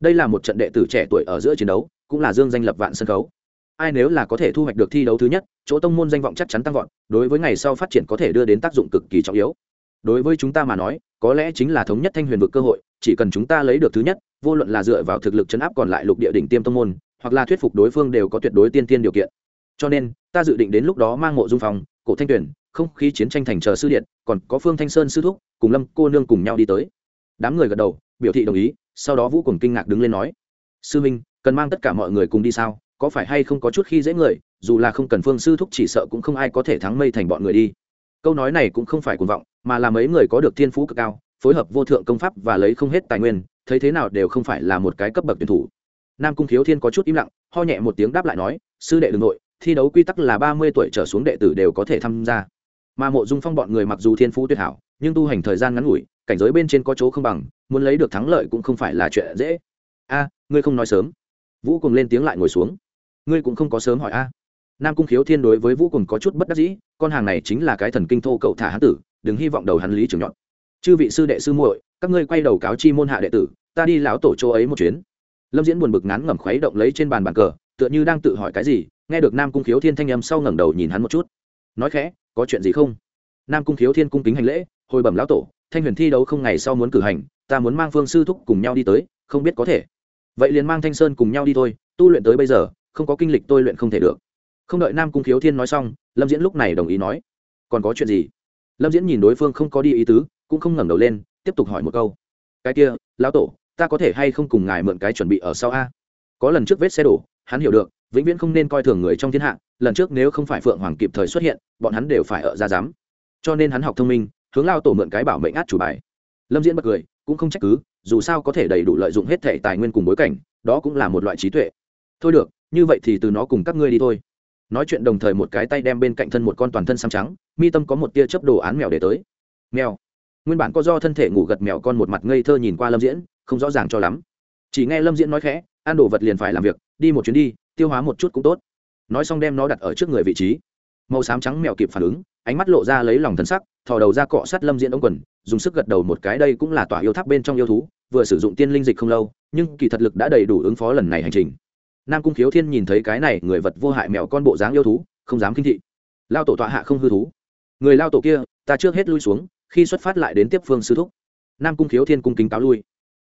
Đây là một trận đệ tử trẻ tuổi ở giữa chiến đấu, cũng là dương danh lập vạn sân khấu. Ai nếu là có thể thu hoạch được thi đấu thứ nhất, chỗ tông môn danh vọng chắc chắn tăng vọt, đối với ngày sau phát triển có thể đưa đến tác dụng cực kỳ trọng yếu. Đối với chúng ta mà nói, có lẽ chính là thống nhất thanh huyền vực cơ hội, chỉ cần chúng ta lấy được thứ nhất, vô luận là dựa vào thực lực chấn áp còn lại lục địa đỉnh tiêm tông môn, hoặc là thuyết phục đối phương đều có tuyệt đối tiên tiên điều kiện. Cho nên, ta dự định đến lúc đó mang mộ dung phòng, cổ thanh tuyển, không khí chiến tranh thành chờ sư điện, còn có phương thanh sơn sư thúc, cùng lâm cô nương cùng nhau đi tới đám người gật đầu, biểu thị đồng ý, sau đó vũ cùng kinh ngạc đứng lên nói, sư minh, cần mang tất cả mọi người cùng đi sao? Có phải hay không có chút khi dễ người? Dù là không cần phương sư thúc chỉ sợ cũng không ai có thể thắng mây thành bọn người đi. Câu nói này cũng không phải cuồng vọng, mà là mấy người có được thiên phú cực cao, phối hợp vô thượng công pháp và lấy không hết tài nguyên, thấy thế nào đều không phải là một cái cấp bậc tuyển thủ. Nam cung khiếu thiên có chút im lặng, ho nhẹ một tiếng đáp lại nói, sư đệ đ ư n g nội thi đấu quy tắc là ba mươi tuổi trở xuống đệ tử đều có thể tham gia. Mà mộ dung phong bọn người mặc dù thiên phú tuyệt hảo, nhưng tu hành thời gian ngắn ngủi cảnh giới bên trên có chỗ không bằng, muốn lấy được thắng lợi cũng không phải là chuyện dễ. A, ngươi không nói sớm. Vũ cùng lên tiếng lại ngồi xuống. Ngươi cũng không có sớm hỏi a. Nam cung khiếu thiên đối với vũ cùng có chút bất đắc dĩ, con hàng này chính là cái thần kinh thô cậu thả hán tử, đừng hy vọng đầu hắn lý trưởng nhọn. Chư vị sư đệ sư muội, các ngươi quay đầu cáo chi môn hạ đệ tử, ta đi lão tổ chỗ ấy một chuyến. Lâm diễn buồn bực ngắn ngẩm khuấy động lấy trên bàn bàn cờ, tựa như đang tự hỏi cái gì, nghe được nam cung khiếu thiên thanh âm sau ngẩng đầu nhìn hắn một chút. Nói khẽ, có chuyện gì không? Nam cung khiếu thiên cung kính hành lễ, hồi bẩm lão tổ thanh huyền thi đấu không ngày sau muốn cử hành, ta muốn mang phương sư thúc cùng nhau đi tới, không biết có thể. Vậy liền mang thanh sơn cùng nhau đi thôi, tu luyện tới bây giờ, không có kinh lịch tôi luyện không thể được. Không đợi nam cung khiếu thiên nói xong, lâm diễn lúc này đồng ý nói, còn có chuyện gì? Lâm diễn nhìn đối phương không có đi ý tứ, cũng không ngẩng đầu lên, tiếp tục hỏi một câu, cái kia, lão tổ, ta có thể hay không cùng ngài mượn cái chuẩn bị ở sau a? Có lần trước vết xe đổ, hắn hiểu được, vĩnh viễn không nên coi thường người trong thiên hạ, lần trước nếu không phải phượng hoàng kịp thời xuất hiện, bọn hắn đều phải ở ra dám cho nên hắn học thông minh hướng lao tổ mượn cái bảo mệnh át chủ bài. Lâm diễn bật cười, cũng không trách cứ, dù sao có thể đầy đủ lợi dụng hết thể tài nguyên cùng bối cảnh, đó cũng là một loại trí tuệ. Thôi được, như vậy thì từ nó cùng các ngươi đi thôi. Nói chuyện đồng thời một cái tay đem bên cạnh thân một con toàn thân xám trắng, mi tâm có một tia chấp đồ án mèo để tới. Mèo. Nguyên bản có do thân thể ngủ gật mèo con một mặt ngây thơ nhìn qua lâm diễn, không rõ ràng cho lắm. Chỉ nghe lâm diễn nói khẽ, ăn đồ vật liền phải làm việc, đi một chuyến đi, tiêu hóa một chút cũng tốt. Nói xong đem nó đặt ở trước người vị trí màu xám trắng mèo kịp phản ứng, ánh mắt lộ ra lấy lòng thân sắc, thò đầu ra cọ sát lâm diễn ống quần, dùng sức gật đầu một cái đây cũng là tỏa yêu tháp bên trong yêu thú, vừa sử dụng tiên linh dịch không lâu, nhưng kỳ thật lực đã đầy đủ ứng phó lần này hành trình. Nam cung khiếu thiên nhìn thấy cái này người vật vô hại mèo con bộ dáng yêu thú, không dám kinh thị. Lao tổ tọa hạ không hư thú. Người lao tổ kia, ta trước hết lui xuống, khi xuất phát lại đến tiếp phương sư thúc. Nam cung khiếu thiên cung kính cáo lui.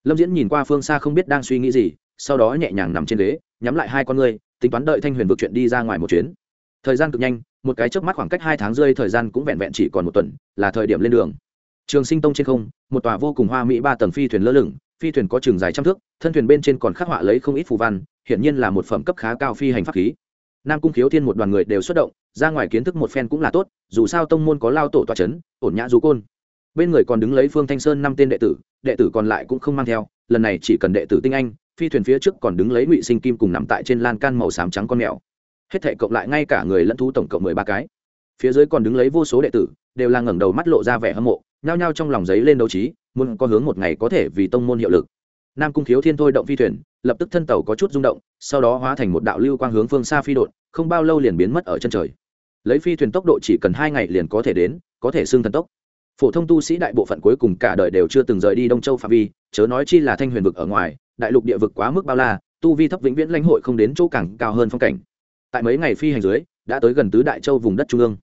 Lâm diễn nhìn qua phương xa không biết đang suy nghĩ gì, sau đó nhẹ nhàng nằm trên ghế, nhắm lại hai con ngươi, tính toán đợi thanh huyền vực chuyện đi ra ngoài một chuyến. Thời gian cực nhanh một cái chớp mắt khoảng cách hai tháng rơi thời gian cũng vẹn vẹn chỉ còn một tuần, là thời điểm lên đường. Trường sinh tông trên không, một tòa vô cùng hoa mỹ ba tầng phi thuyền lơ lửng, phi thuyền có trường dài trăm thước, thân thuyền bên trên còn khắc họa lấy không ít phù văn, hiển nhiên là một phẩm cấp khá cao phi hành pháp khí. Nam cung khiếu thiên một đoàn người đều xuất động, ra ngoài kiến thức một phen cũng là tốt, dù sao tông môn có lao tổ toa c h ấ n ổn nhã du côn. Bên người còn đứng lấy phương thanh sơn năm tên đệ tử đệ tử còn lại cũng không mang theo, lần này chỉ cần đệ tử tinh anh, phi thuyền phía trước còn đứng lấy ngụy sinh kim cùng nằm tại trên lan can màu xám trắng con mèo hết thể cộng lại ngay cả người lẫn thú tổng cộng mười ba cái. Phía dưới còn đứng lấy vô số đệ tử, đều là ngẩng đầu mắt lộ ra vẻ hâm mộ, nhao nhao trong lòng giấy lên đấu trí, muốn có hướng một ngày có thể vì tông môn hiệu lực. Nam cung thiếu thiên thôi động phi thuyền, lập tức thân tàu có chút rung động, sau đó hóa thành một đạo lưu quang hướng phương xa phi đột, không bao lâu liền biến mất ở chân trời. Lấy phi thuyền tốc độ chỉ cần hai ngày liền có thể đến, có thể xưng thần tốc. Phổ thông tu sĩ đại bộ phận cuối cùng cả đời đều chưa từng rời đi đông châu phạm vi, chớ nói chi là thanh huyền vực ở ngoài, đại lục địa vực quá mức bao la, tu vi thấp vĩnh viễn lãnh hội không đến chỗ cảng cao hơn phong cảnh tại mấy ngày phi hành dưới, đã tới gần tứ đại châu vùng đất trung ương.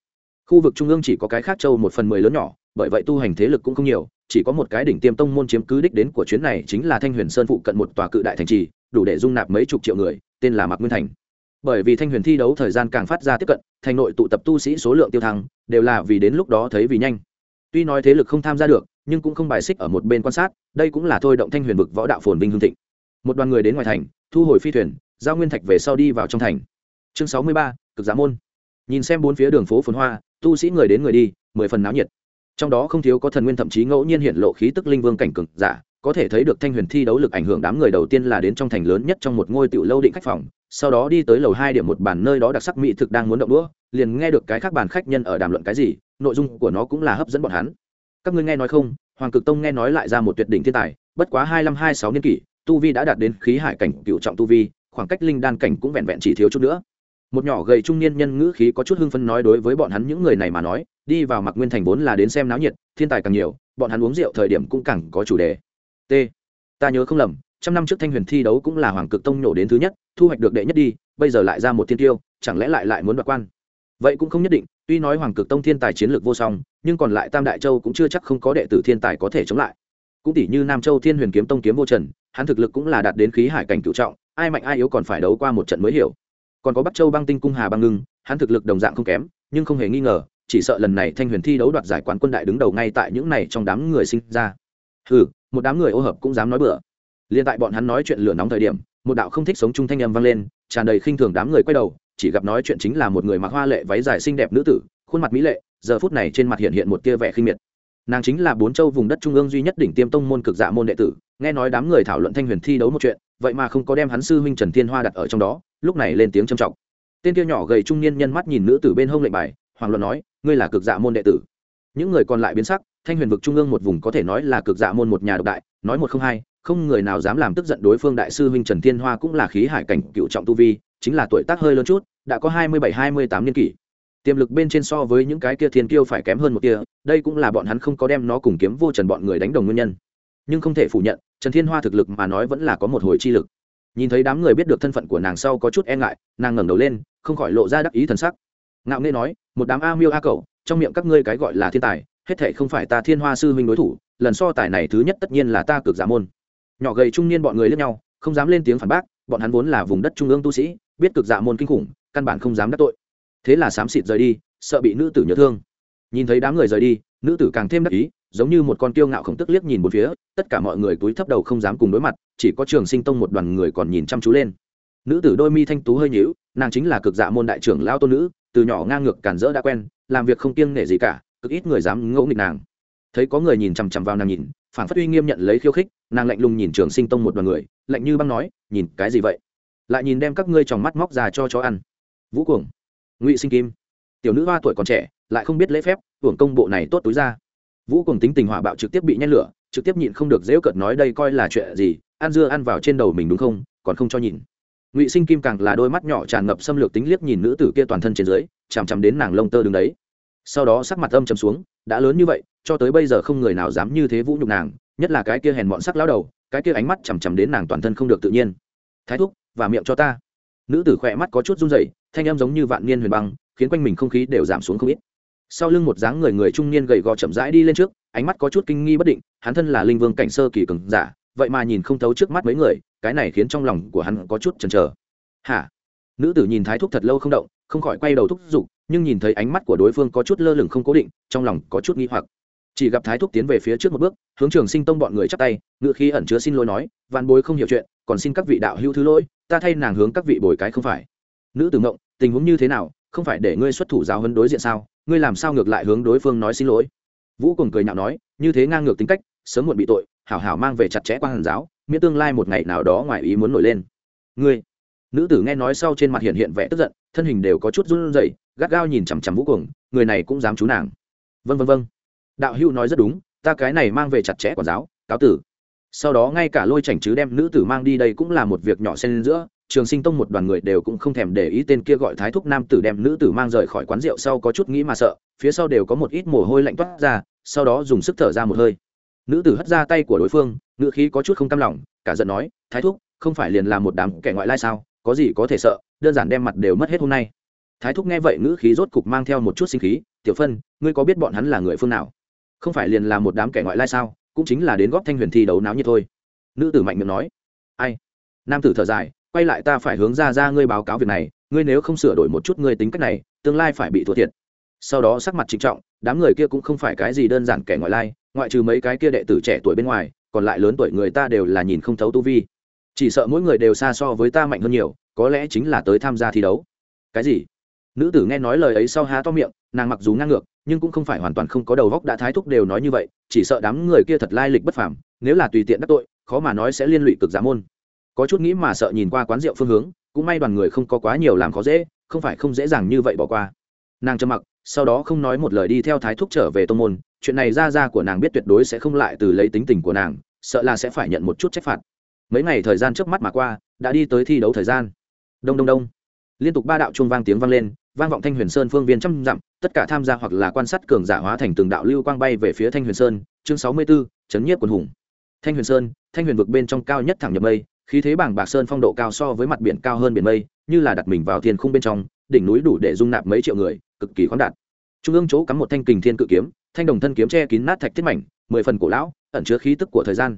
Khu vực trung ương chỉ có cái khác châu một phần mười lớn nhỏ, bởi vậy tu hành thế lực cũng không nhiều, chỉ có một cái đỉnh tiêm tông môn chiếm cứ đích đến của chuyến này chính là thanh huyền sơn phụ cận một tòa cự đại thành trì, đủ để dung nạp mấy chục triệu người, tên là mạc nguyên thành. Bởi vì thanh huyền thi đấu thời gian càng phát ra tiếp cận, thành nội tụ tập tu sĩ số lượng tiêu thăng, đều là vì đến lúc đó thấy vì nhanh. Tuy nói thế lực không tham gia được, nhưng cũng không bài xích ở một bên quan sát, đây cũng là thôi động thanh huyền vực võ đạo phồn vinh hương thịnh. Một đoàn người đến ngoài thành, thu hồi phi thuyền, giao nguyên thạch về sau đi vào trong thành chương sáu mươi ba, cực giá môn. Nhìn xem bốn phía đường phố phồn hoa, tu sĩ người đến người đi, mười phần náo nhiệt. Trong đó không thiếu có thần nguyên thậm chí ngẫu nhiên hiện lộ khí tức linh vương cảnh cực giả, có thể thấy được thanh huyền thi đấu lực ảnh hưởng đám người đầu tiên là đến trong thành lớn nhất trong một ngôi tiểu lâu định khách phòng, sau đó đi tới lầu hai điểm một bàn nơi đó đặc sắc mỹ thực đang muốn động đũa, liền nghe được cái khác bàn khách nhân ở đàm luận cái gì, nội dung của nó cũng là hấp dẫn bọn hắn. Các ngươi nghe nói không? Hoàng cực tông nghe nói lại ra một tuyệt đỉnh thiên tài, bất quá hai năm hai sáu niên kỷ, tu vi đã đạt đến khí hải cảnh cựu trọng tu vi, khoảng cách linh đan cảnh cũng vẹn vẹn chỉ thiếu chút nữa một nhỏ gầy trung niên nhân ngữ khí có chút hưng phấn nói đối với bọn hắn những người này mà nói, đi vào mặc nguyên thành vốn là đến xem náo nhiệt, thiên tài càng nhiều, bọn hắn uống rượu thời điểm cũng càng có chủ đề. T. Ta nhớ không lầm, trăm năm trước thanh huyền thi đấu cũng là hoàng cực tông nhổ đến thứ nhất, thu hoạch được đệ nhất đi, bây giờ lại ra một thiên tiêu, chẳng lẽ lại lại muốn đoạt quan? Vậy cũng không nhất định, tuy nói hoàng cực tông thiên tài chiến lược vô song, nhưng còn lại tam đại châu cũng chưa chắc không có đệ tử thiên tài có thể chống lại. Cũng tỷ như nam châu thiên huyền kiếm tông kiếm vô trần, hắn thực lực cũng là đạt đến khí hải cảnh cựu trọng, ai mạnh ai yếu còn phải đấu qua một trận mới hiểu còn có bắc châu băng tinh cung hà băng ngưng, hắn thực lực đồng dạng không kém, nhưng không hề nghi ngờ, chỉ sợ lần này thanh huyền thi đấu đoạt giải quán quân đại đứng đầu ngay tại những này trong đám người sinh ra. Ừ một đám người ô hợp cũng dám nói bừa. Liền tại bọn hắn nói chuyện lửa nóng thời điểm, một đạo không thích sống chung thanh âm vang lên, tràn đầy khinh thường đám người quay đầu, chỉ gặp nói chuyện chính là một người mặc hoa lệ váy dài xinh đẹp nữ tử, khuôn mặt mỹ lệ, giờ phút này trên mặt hiện hiện một tia vẻ khinh miệt. Nàng chính là bốn châu vùng đất trung ương duy nhất đỉnh tiêm tông môn cực dạ môn đệ tử, nghe nói đám người thảo luận thanh huyền thi đấu một chuyện, vậy mà không có đem hắn sư huynh trần thiên hoa đặt ở trong đó lúc này lên tiếng trầm trọng. Tên kia nhỏ gầy trung niên nhân mắt nhìn nữ tử bên hông lệnh bài hoàng luận nói, ngươi là cực dạ môn đệ tử. Những người còn lại biến sắc, thanh huyền vực trung ương một vùng có thể nói là cực dạ môn một nhà độc đại, nói một không hai, không người nào dám làm tức giận đối phương đại sư huynh trần thiên hoa cũng là khí hải cảnh cựu trọng tu vi, chính là tuổi tác hơi lớn chút, đã có hai mươi bảy, hai mươi tám niên kỷ. Tiềm lực bên trên so với những cái kia thiên kiêu phải kém hơn một kia đây cũng là bọn hắn không có đem nó cùng kiếm vô trần bọn người đánh đồng nguyên nhân. Nhưng không thể phủ nhận, trần thiên hoa thực lực mà nói vẫn là có một hồi chi lực nhìn thấy đám người biết được thân phận của nàng sau có chút e ngại, nàng ngẩng đầu lên, không khỏi lộ ra đắc ý thần sắc. Ngạo nghê nói, một đám a miêu a cậu trong miệng các ngươi cái gọi là thiên tài, hết thệ không phải ta thiên hoa sư huynh đối thủ, lần so tài này thứ nhất tất nhiên là ta cực giả môn. Nhỏ gầy trung niên bọn người lẫn nhau, không dám lên tiếng phản bác, bọn hắn vốn là vùng đất trung ương tu sĩ, biết cực dạ môn kinh khủng, căn bản không dám đắc tội. Thế là xám xịt rời đi, sợ bị nữ tử nhớ thương. Nhìn thấy đám người rời đi, nữ tử càng thêm đắc ý giống như một con kiêu ngạo khổng tức liếc nhìn một phía, tất cả mọi người túi thấp đầu không dám cùng đối mặt, chỉ có trường sinh tông một đoàn người còn nhìn chăm chú lên. Nữ tử đôi mi thanh tú hơi nhíu, nàng chính là cực dạ môn đại trưởng lao tôn nữ, từ nhỏ ngang ngược cản rỡ đã quen, làm việc không kiêng nể gì cả, cực ít người dám ngẫu nghịch nàng. Thấy có người nhìn chằm chằm vào nàng nhìn phản phát uy nghiêm nhận lấy khiêu khích, nàng lạnh lùng nhìn trường sinh tông một đoàn người, lạnh như băng nói, nhìn cái gì vậy? Lại nhìn đem các ngươi tròng mắt móc ra cho chó ăn. Vũ cuồng, ngụy sinh kim, tiểu nữ hoa tuổi còn trẻ, lại không biết lễ phép, hưởng công bộ này tốt túi ra vũ cùng tính tình hỏa bạo trực tiếp bị nhen lửa, trực tiếp nhịn không được dễu cợt nói đây coi là chuyện gì, ăn dưa ăn vào trên đầu mình đúng không, còn không cho nhìn. Ngụy sinh kim càng là đôi mắt nhỏ tràn ngập xâm lược tính liếc nhìn nữ tử kia toàn thân trên dưới, chằm chằm đến nàng lông tơ đứng đấy. Sau đó sắc mặt âm chầm xuống, đã lớn như vậy, cho tới bây giờ không người nào dám như thế vũ nhục nàng, nhất là cái kia hèn bọn sắc lao đầu, cái kia ánh mắt chằm chằm đến nàng toàn thân không được tự nhiên. Thái thúc, và miệng cho ta. Nữ tử khỏe mắt có chút run rẩy, thanh âm giống như vạn niên huyền băng, khiến quanh mình không khí đều giảm xuống không ít sau lưng một dáng người người trung niên gầy gò chậm rãi đi lên trước, ánh mắt có chút kinh nghi bất định, hắn thân là linh vương cảnh sơ kỳ cường giả, vậy mà nhìn không thấu trước mắt mấy người, cái này khiến trong lòng của hắn có chút chần chờ. Hả? Nữ tử nhìn thái thúc thật lâu không động, không khỏi quay đầu thúc giục, nhưng nhìn thấy ánh mắt của đối phương có chút lơ lửng không cố định, trong lòng có chút nghi hoặc. Chỉ gặp thái thúc tiến về phía trước một bước, hướng trường sinh tông bọn người chắp tay, ngựa khí ẩn chứa xin lỗi nói, vạn bối không hiểu chuyện, còn xin các vị đạo hữu thứ lỗi, ta thay nàng hướng các vị bồi cái không phải. Nữ tử ngộng, tình huống như thế nào không phải để ngươi xuất thủ giáo hấn đối diện sao? Ngươi làm sao ngược lại hướng đối phương nói xin lỗi? Vũ cùng cười nhạo nói, như thế ngang ngược tính cách, sớm muộn bị tội, hảo hảo mang về chặt chẽ quan hàn giáo, miễn tương lai một ngày nào đó ngoài ý muốn nổi lên. Ngươi? Nữ tử nghe nói sau trên mặt hiện hiện vẻ tức giận, thân hình đều có chút run rẩy, gắt gao nhìn chằm chằm vũ cùng người này cũng dám chú nàng. Vân vân vân đạo hữu nói rất đúng, ta cái này mang về chặt chẽ quản giáo, cáo tử. Sau đó ngay cả lôi chảnh chứ đem nữ tử mang đi đây cũng là một việc nhỏ xen giữa trường sinh tông một đoàn người đều cũng không thèm để ý tên kia gọi thái thúc nam tử đem nữ tử mang rời khỏi quán rượu sau có chút nghĩ mà sợ, phía sau đều có một ít mồ hôi lạnh toát ra, sau đó dùng sức thở ra một hơi. Nữ tử hất ra tay của đối phương, ngữ khí có chút không cam lòng, cả giận nói, thái thúc, không phải liền là một đám kẻ ngoại lai sao? Có gì có thể sợ, đơn giản đem mặt đều mất hết hôm nay. Thái thúc nghe vậy ngữ khí rốt cục mang theo một chút sinh khí, tiểu phân, ngươi có biết bọn hắn là người phương nào? Không phải liền là một đám kẻ ngoại lai sao? Cũng chính là đến góp thanh huyền thi đấu náo như thôi. Nữ tử mạnh miệng nói, ai? Nam tử thở dài quay lại ta phải hướng ra ra ngươi báo cáo việc này, ngươi nếu không sửa đổi một chút ngươi tính cách này, tương lai phải bị thua thiệt. Sau đó sắc mặt trịnh trọng, đám người kia cũng không phải cái gì đơn giản kẻ ngoại lai, ngoại trừ mấy cái kia đệ tử trẻ tuổi bên ngoài, còn lại lớn tuổi người ta đều là nhìn không thấu tu vi. Chỉ sợ mỗi người đều xa so với ta mạnh hơn nhiều, có lẽ chính là tới tham gia thi đấu. Cái gì? Nữ tử nghe nói lời ấy sau há to miệng, nàng mặc dù ngang ngược, nhưng cũng không phải hoàn toàn không có đầu góc đã thái thúc đều nói như vậy, chỉ sợ đám người kia thật lai lịch bất phàm, nếu là tùy tiện đắc tội, khó mà nói sẽ liên lụy cực giả môn có chút nghĩ mà sợ nhìn qua quán rượu phương hướng cũng may đoàn người không có quá nhiều làm khó dễ không phải không dễ dàng như vậy bỏ qua. Nàng trầm mặc sau đó không nói một lời đi theo thái thúc trở về tô môn. Chuyện này ra ra của nàng biết tuyệt đối sẽ không lại từ lấy tính tình của nàng sợ là sẽ phải nhận một chút trách phạt. Mấy ngày thời gian trước mắt mà qua đã đi tới thi đấu thời gian. Đông đông đông. Liên tục ba đạo chuông vang tiếng vang lên vang vọng thanh huyền sơn phương viên trăm dặm tất cả tham gia hoặc là quan sát cường giả hóa thành từng đạo lưu quang bay về phía thanh huyền sơn. Chương sáu mươi 64, chấn nhiếp quần hùng. Thanh huyền sơn thanh huyền vực bên trong cao nhất thẳng nhập mây khí thế bảng bạc sơn phong độ cao so với mặt biển cao hơn biển mây, như là đặt mình vào thiên khung bên trong, đỉnh núi đủ để dung nạp mấy triệu người, cực kỳ khoáng đạt. Trung ương chỗ cắm một thanh kình thiên cự kiếm, thanh đồng thân kiếm che kín nát thạch thiết mảnh, mười phần cổ lão, ẩn chứa khí tức của thời gian.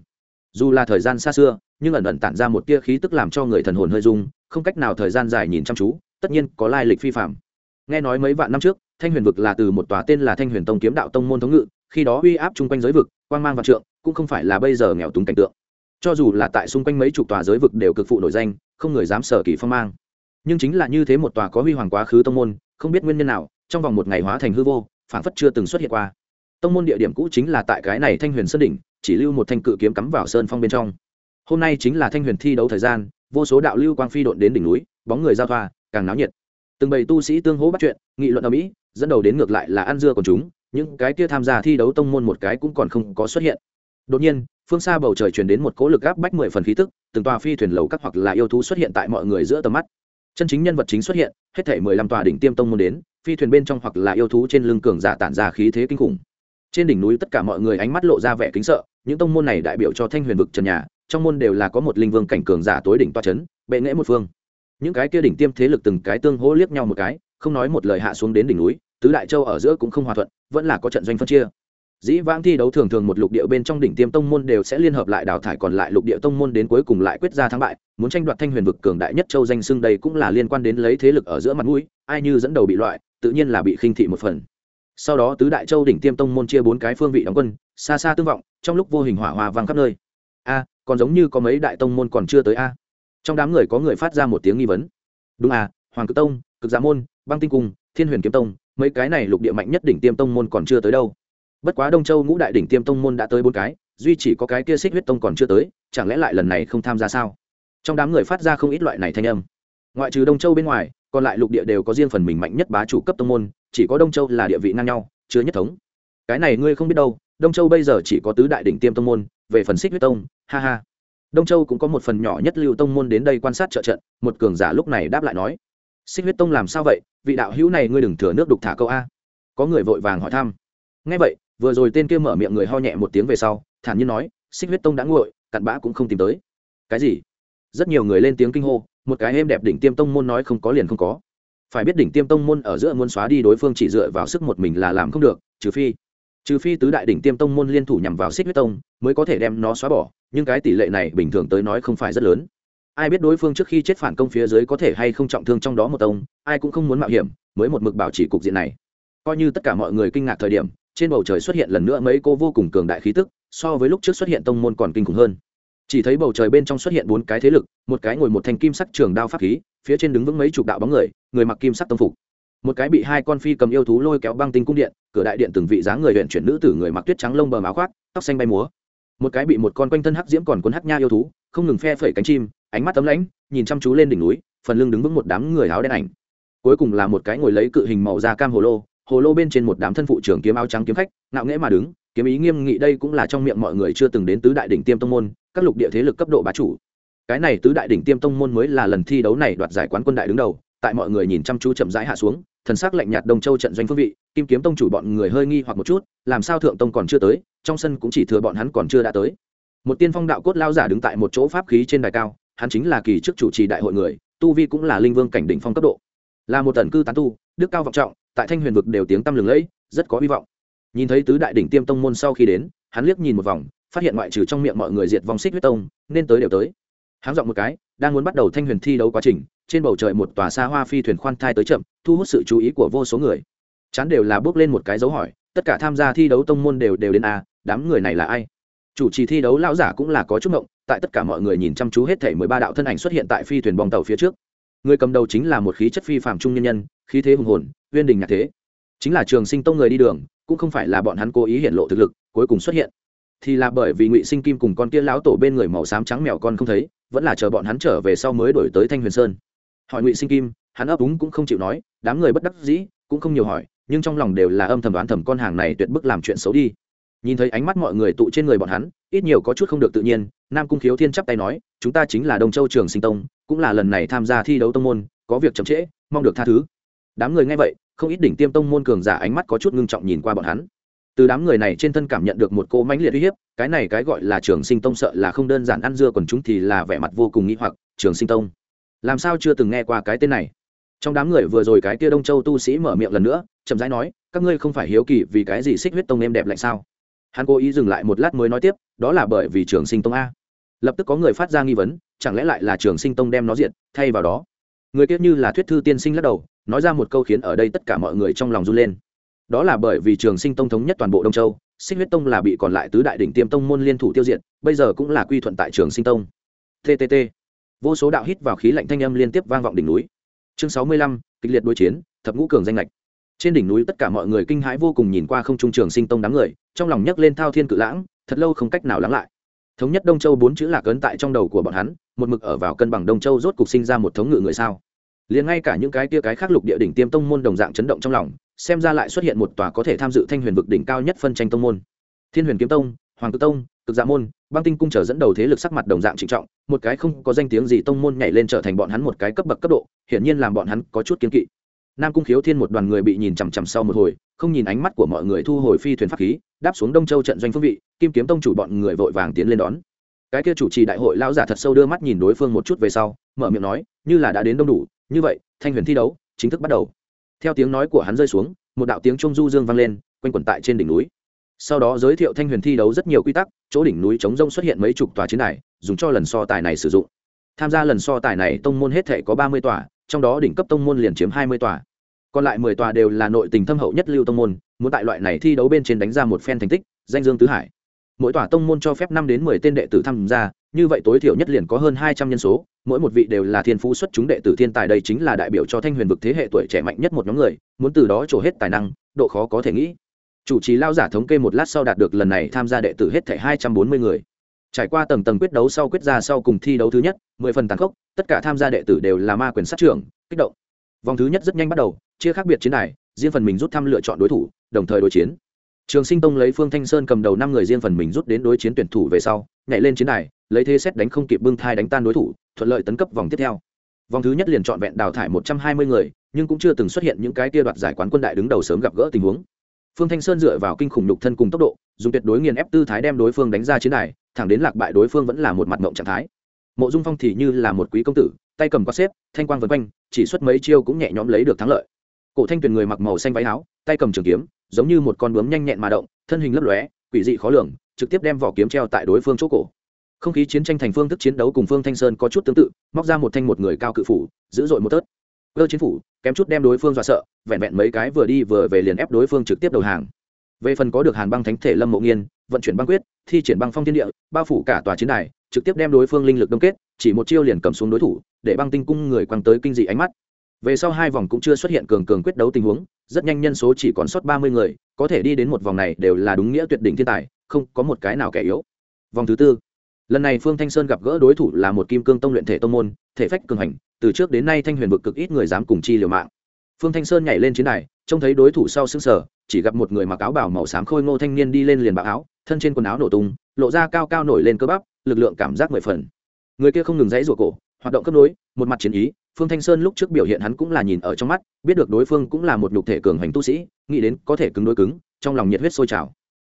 Dù là thời gian xa xưa, nhưng ẩn ẩn tản ra một tia khí tức làm cho người thần hồn hơi dung không cách nào thời gian dài nhìn chăm chú, tất nhiên có lai lịch phi phạm nghe nói mấy vạn năm trước, thanh huyền vực là từ một tòa tên là thanh huyền tông kiếm đạo tông môn thống ngự, khi đó uy áp chung quanh giới vực, quang mang vạn trượng, cũng không phải là bây giờ nghèo túng cảnh tượng cho dù là tại xung quanh mấy chục tòa giới vực đều cực phụ nổi danh, không người dám sở kỳ phong mang. Nhưng chính là như thế một tòa có huy hoàng quá khứ tông môn, không biết nguyên nhân nào, trong vòng một ngày hóa thành hư vô phản phất chưa từng xuất hiện qua. Tông môn địa điểm cũ chính là tại cái này thanh huyền sơn đỉnh, chỉ lưu một thanh cự kiếm cắm vào sơn phong bên trong. Hôm nay chính là thanh huyền thi đấu thời gian, vô số đạo lưu quang phi độn đến đỉnh núi, bóng người giao thoa, càng náo nhiệt. Từng bầy tu sĩ tương hỗ bắt chuyện, nghị luận ở mỹ dẫn đầu đến ngược lại là ăn dưa của chúng, những cái kia tham gia thi đấu tông môn một cái cũng còn không có xuất hiện. Đột nhiên phương xa bầu trời chuyển đến một cỗ lực gáp bách mười phần khí tức, từng tòa phi thuyền lầu các hoặc là yêu thú xuất hiện tại mọi người giữa tầm mắt. Chân chính nhân vật chính xuất hiện, hết thể mười lăm tòa đỉnh tiêm tông môn đến, phi thuyền bên trong hoặc là yêu thú trên lưng cường giả tản ra khí thế kinh khủng. Trên đỉnh núi tất cả mọi người ánh mắt lộ ra vẻ kính sợ, những tông môn này đại biểu cho thanh huyền vực trần nhà, trong môn đều là có một linh vương cảnh cường giả tối đỉnh toa c h ấ n bệ nghễ một phương. Những cái kia đỉnh tiêm thế lực từng cái tương hỗ liếc nhau một cái, không nói một lời hạ xuống đến đỉnh núi, tứ đại châu ở giữa cũng không hòa thuận, vẫn là có trận doanh phân chia dĩ vãng thi đấu thường thường một lục địa bên trong đỉnh tiêm tông môn đều sẽ liên hợp lại đào thải còn lại lục địa tông môn đến cuối cùng lại quyết ra thắng bại. Muốn tranh đoạt thanh huyền vực cường đại nhất châu danh xưng đây cũng là liên quan đến lấy thế lực ở giữa mặt mũi, ai như dẫn đầu bị loại, tự nhiên là bị khinh thị một phần. Sau đó tứ đại châu đỉnh tiêm tông môn chia bốn cái phương vị đóng quân, xa xa tương vọng, trong lúc vô hình hỏa hoa vang khắp nơi. A, còn giống như có mấy đại tông môn còn chưa tới a. Trong đám người có người phát ra một tiếng nghi vấn. Đúng à hoàng cực tông, cực giá môn, băng tinh cung, thiên huyền kiếm tông, mấy cái này lục địa mạnh nhất đỉnh tiêm tông môn còn chưa tới đâu bất quá đông châu ngũ đại đỉnh tiêm tông môn đã tới bốn cái, duy chỉ có cái kia xích huyết tông còn chưa tới, chẳng lẽ lại lần này không tham gia sao? Trong đám người phát ra không ít loại này thanh âm. Ngoại trừ đông châu bên ngoài, còn lại lục địa đều có riêng phần mình mạnh nhất bá chủ cấp tông môn, chỉ có đông châu là địa vị ngang nhau, chưa nhất thống. Cái này ngươi không biết đâu, đông châu bây giờ chỉ có tứ đại đỉnh tiêm tông môn, về phần xích huyết tông, ha ha. Đông châu cũng có một phần nhỏ nhất lưu tông môn đến đây quan sát trợ trận, một cường giả lúc này đáp lại nói, xích huyết tông làm sao vậy? Vị đạo hữu này ngươi đừng thừa nước đục thả câu a. Có người vội vàng hỏi thăm. Ngay vậy vừa rồi tên kia mở miệng người ho nhẹ một tiếng về sau, thản nhiên nói, xích huyết tông đã nguội, cặn bã cũng không tìm tới. Cái gì? Rất nhiều người lên tiếng kinh hô, một cái êm đẹp đỉnh tiêm tông môn nói không có liền không có. Phải biết đỉnh tiêm tông môn ở giữa muốn xóa đi đối phương chỉ dựa vào sức một mình là làm không được, trừ phi trừ phi tứ đại đỉnh tiêm tông môn liên thủ nhằm vào xích huyết tông mới có thể đem nó xóa bỏ, nhưng cái tỷ lệ này bình thường tới nói không phải rất lớn. Ai biết đối phương trước khi chết phản công phía dưới có thể hay không trọng thương trong đó một tông, ai cũng không muốn mạo hiểm, mới một mực bảo trì cục diện này. Coi như tất cả mọi người kinh ngạc thời điểm trên bầu trời xuất hiện lần nữa mấy cô vô cùng cường đại khí tức, so với lúc trước xuất hiện tông môn còn kinh khủng hơn. Chỉ thấy bầu trời bên trong xuất hiện bốn cái thế lực, một cái ngồi một thanh kim sắc trường đao pháp khí, phía trên đứng vững mấy chục đạo bóng người người mặc kim sắc tông phục. Một cái bị hai con phi cầm yêu thú lôi kéo băng tinh cung điện, cửa đại điện từng vị dáng người huyện chuyển nữ tử người mặc tuyết trắng lông bờ áo khoác, tóc xanh bay múa. Một cái bị một con quanh thân hắc diễm còn cuốn hắc nha yêu thú, không ngừng phe phẩy cánh chim, ánh mắt tấm lãnh, nhìn chăm chú lên đỉnh núi, phần lưng đứng vững một đám người áo đen ảnh. Cuối cùng là một cái ngồi lấy cự hình màu da cam hồ lô hồ lô bên trên một đám thân phụ trưởng kiếm áo trắng kiếm khách, ngạo nghễ mà đứng, kiếm ý nghiêm nghị đây cũng là trong miệng mọi người chưa từng đến tứ đại đỉnh tiêm tông môn, các lục địa thế lực cấp độ bá chủ. Cái này tứ đại đỉnh tiêm tông môn mới là lần thi đấu này đoạt giải quán quân đại đứng đầu, tại mọi người nhìn chăm chú chậm rãi hạ xuống, thần sắc lạnh nhạt đông châu trận doanh phương vị, kim kiếm tông chủ bọn người hơi nghi hoặc một chút, làm sao thượng tông còn chưa tới, trong sân cũng chỉ thừa bọn hắn còn chưa đã tới. Một tiên phong đạo cốt lao giả đứng tại một chỗ pháp khí trên đài cao, hắn chính là kỳ chức chủ trì đại hội người, tu vi cũng là linh vương cảnh đỉnh phong cấp độ. Là một tần cư tán tu, đức cao vọng trọng tại thanh huyền vực đều tiếng tăm lừng lẫy, rất có hy vọng. Nhìn thấy tứ đại đỉnh tiêm tông môn sau khi đến, hắn liếc nhìn một vòng, phát hiện ngoại trừ trong miệng mọi người diệt vong xích huyết tông, nên tới đều tới. Hắn dọn một cái, đang muốn bắt đầu thanh huyền thi đấu quá trình, trên bầu trời một tòa xa hoa phi thuyền khoan thai tới chậm, thu hút sự chú ý của vô số người. Chán đều là bước lên một cái dấu hỏi, tất cả tham gia thi đấu tông môn đều đều đến a đám người này là ai? Chủ trì thi đấu lão giả cũng là có chút ngộng, tại tất cả mọi người nhìn chăm chú hết thể mười ba đạo thân ảnh xuất hiện tại phi thuyền bong tàu phía trước. Người cầm đầu chính là một khí chất phi phạm trung nhân nhân, khí thế hùng hồn uyên đình nhạc thế. Chính là trường sinh tông người đi đường, cũng không phải là bọn hắn cố ý hiện lộ thực lực, cuối cùng xuất hiện. Thì là bởi vì ngụy sinh kim cùng con kia lão tổ bên người màu xám trắng mèo con không thấy, vẫn là chờ bọn hắn trở về sau mới đổi tới thanh huyền sơn. Hỏi ngụy sinh kim, hắn ấp úng cũng không chịu nói, đám người bất đắc dĩ, cũng không nhiều hỏi, nhưng trong lòng đều là âm thầm đoán thầm con hàng này tuyệt bức làm chuyện xấu đi. Nhìn thấy ánh mắt mọi người tụ trên người bọn hắn, ít nhiều có chút không được tự nhiên, nam cung khiếu thiên chắp tay nói, chúng ta chính là đông châu trường sinh tông, cũng là lần này tham gia thi đấu tông môn, có việc chậm trễ, mong được tha thứ. Đám người nghe vậy không ít đỉnh tiêm tông môn cường giả ánh mắt có chút ngưng trọng nhìn qua bọn hắn. Từ đám người này trên thân cảm nhận được một cô mãnh liệt uy hiếp, cái này cái gọi là trường sinh tông sợ là không đơn giản ăn dưa còn chúng thì là vẻ mặt vô cùng nghĩ hoặc, trường sinh tông. Làm sao chưa từng nghe qua cái tên này? Trong đám người vừa rồi cái kia đông châu tu sĩ mở miệng lần nữa, chậm rãi nói, các ngươi không phải hiếu kỳ vì cái gì xích huyết tông em đẹp lạnh sao? Hắn cố ý dừng lại một lát mới nói tiếp, đó là bởi vì trường sinh tông a. Lập tức có người phát ra nghi vấn, chẳng lẽ lại là trường sinh tông đem nó diện thay vào đó? Người kia như là thuyết thư tiên sinh lắc đầu nói ra một câu khiến ở đây tất cả mọi người trong lòng run lên. Đó là bởi vì trường sinh tông thống nhất toàn bộ đông châu, xích huyết tông là bị còn lại tứ đại đỉnh tiêm tông môn liên thủ tiêu diệt, bây giờ cũng là quy thuận tại trường sinh tông. Ttt vô số đạo hít vào khí lạnh thanh âm liên tiếp vang vọng đỉnh núi. Chương sáu mươi lăm, kịch liệt đối chiến, thập ngũ cường danh lệch trên đỉnh núi tất cả mọi người kinh hãi vô cùng nhìn qua không trung trường sinh tông đám người, trong lòng nhấc lên thao thiên cự lãng, thật lâu không cách nào lắng lại. Thống nhất đông châu bốn chữ lạc ấn tại trong đầu của bọn hắn, một mực ở vào cân bằng đông châu rốt cục sinh ra một thống ngự người sao? Liền ngay cả những cái kia cái khác lục địa đỉnh tiêm tông môn đồng dạng chấn động trong lòng, xem ra lại xuất hiện một tòa có thể tham dự thanh huyền vực đỉnh cao nhất phân tranh tông môn. Thiên huyền kiếm tông, hoàng tự tông, cực dạ môn, băng tinh cung trở dẫn đầu thế lực sắc mặt đồng dạng trịnh trọng, một cái không có danh tiếng gì tông môn nhảy lên trở thành bọn hắn một cái cấp bậc cấp độ, hiển nhiên làm bọn hắn có chút kiến kỵ. Nam cung khiếu thiên một đoàn người bị nhìn chằm chằm sau một hồi, không nhìn ánh mắt của mọi người thu hồi phi thuyền pháp khí, đáp xuống đông châu trận doanh phương vị, kim kiếm tông chủ bọn người vội vàng tiến lên đón. Cái kia chủ trì đại hội lão giả thật sâu đưa mắt nhìn đối phương một chút về sau, mở miệng nói, như là đã đến đông đủ như vậy, thanh huyền thi đấu chính thức bắt đầu. Theo tiếng nói của hắn rơi xuống, một đạo tiếng trung du dương vang lên, quanh quẩn tại trên đỉnh núi. Sau đó giới thiệu thanh huyền thi đấu rất nhiều quy tắc, chỗ đỉnh núi chống rông xuất hiện mấy chục tòa chiến đài, dùng cho lần so tài này sử dụng. Tham gia lần so tài này tông môn hết thể có ba mươi tòa, trong đó đỉnh cấp tông môn liền chiếm hai mươi tòa. Còn lại mười tòa đều là nội tình thâm hậu nhất lưu tông môn, muốn tại loại này thi đấu bên trên đánh ra một phen thành tích, danh dương tứ hải. Mỗi tòa tông môn cho phép năm đến mười tên đệ tử tham gia như vậy tối thiểu nhất liền có hơn hai trăm nhân số, mỗi một vị đều là thiên phú xuất chúng đệ tử thiên tài đây chính là đại biểu cho thanh huyền vực thế hệ tuổi trẻ mạnh nhất một nhóm người, muốn từ đó trổ hết tài năng, độ khó có thể nghĩ. Chủ trì lao giả thống kê một lát sau đạt được lần này tham gia đệ tử hết thảy hai trăm bốn mươi người. Trải qua tầng tầng quyết đấu sau quyết ra sau cùng thi đấu thứ nhất, mười phần tàn khốc, tất cả tham gia đệ tử đều là ma quyền sát trưởng, kích động. Vòng thứ nhất rất nhanh bắt đầu, chia khác biệt chiến đài, riêng phần mình rút thăm lựa chọn đối thủ, đồng thời đối chiến. Trường sinh tông lấy phương thanh sơn cầm đầu năm người riêng phần mình rút đến đối chiến tuyển thủ về sau, nhảy lên chiến đài lấy thế xét đánh không kịp bưng thai đánh tan đối thủ, thuận lợi tấn cấp vòng tiếp theo. Vòng thứ nhất liền chọn vẹn đào thải một trăm hai mươi người, nhưng cũng chưa từng xuất hiện những cái kia đoạt giải quán quân đại đứng đầu sớm gặp gỡ tình huống. Phương thanh sơn dựa vào kinh khủng nhục thân cùng tốc độ, dùng tuyệt đối nghiền ép tư thái đem đối phương đánh ra chiến đài, thẳng đến lạc bại đối phương vẫn là một mặt mộng trạng thái. Mộ dung phong thì như là một quý công tử, tay cầm quát xếp, thanh quang vân quanh, chỉ xuất mấy chiêu cũng nhẹ nhõm lấy được thắng lợi. Cổ thanh tuyền người mặc màu xanh váy áo, tay cầm trường kiếm, giống như một con bướm nhanh nhẹn mà động, thân hình lấp lóe, quỷ dị khó lường, trực tiếp đem vỏ kiếm treo tại đối phương chỗ cổ không khí chiến tranh thành phương thức chiến đấu cùng phương thanh sơn có chút tương tự, móc ra một thanh một người cao cự phủ dữ dội một tớt cơ chiến phủ, kém chút đem đối phương dọa sợ, vẹn vẹn mấy cái vừa đi vừa về liền ép đối phương trực tiếp đầu hàng. Về phần có được hàn băng thánh thể lâm mộ nghiên, vận chuyển băng quyết, thi triển băng phong thiên địa, bao phủ cả tòa chiến đài, trực tiếp đem đối phương linh lực đông kết, chỉ một chiêu liền cầm xuống đối thủ, để băng tinh cung người quăng tới kinh dị ánh mắt. Về sau hai vòng cũng chưa xuất hiện cường cường quyết đấu tình huống, rất nhanh nhân số chỉ còn sót ba mươi người, có thể đi đến một vòng này đều là đúng nghĩa tuyệt đỉnh thiên tài, không có một cái nào kẻ yếu. Vòng thứ tư lần này phương thanh sơn gặp gỡ đối thủ là một kim cương tông luyện thể tông môn, thể phách cường hành, từ trước đến nay thanh huyền vực cực ít người dám cùng chi liều mạng. Phương thanh sơn nhảy lên chiến đài, trông thấy đối thủ sau xứng sở chỉ gặp một người mặc áo bảo màu xám khôi ngô thanh niên đi lên liền bạo áo, thân trên quần áo nổ tung, lộ ra cao cao nổi lên cơ bắp, lực lượng cảm giác mười phần. Người kia không ngừng dãy rủa cổ, hoạt động cấp nối, một mặt chiến ý, phương thanh sơn lúc trước biểu hiện hắn cũng là nhìn ở trong mắt, biết được đối phương cũng là một nhục thể cường hành tu sĩ, nghĩ đến có thể cứng đối cứng, trong lòng nhiệt huyết sôi trào.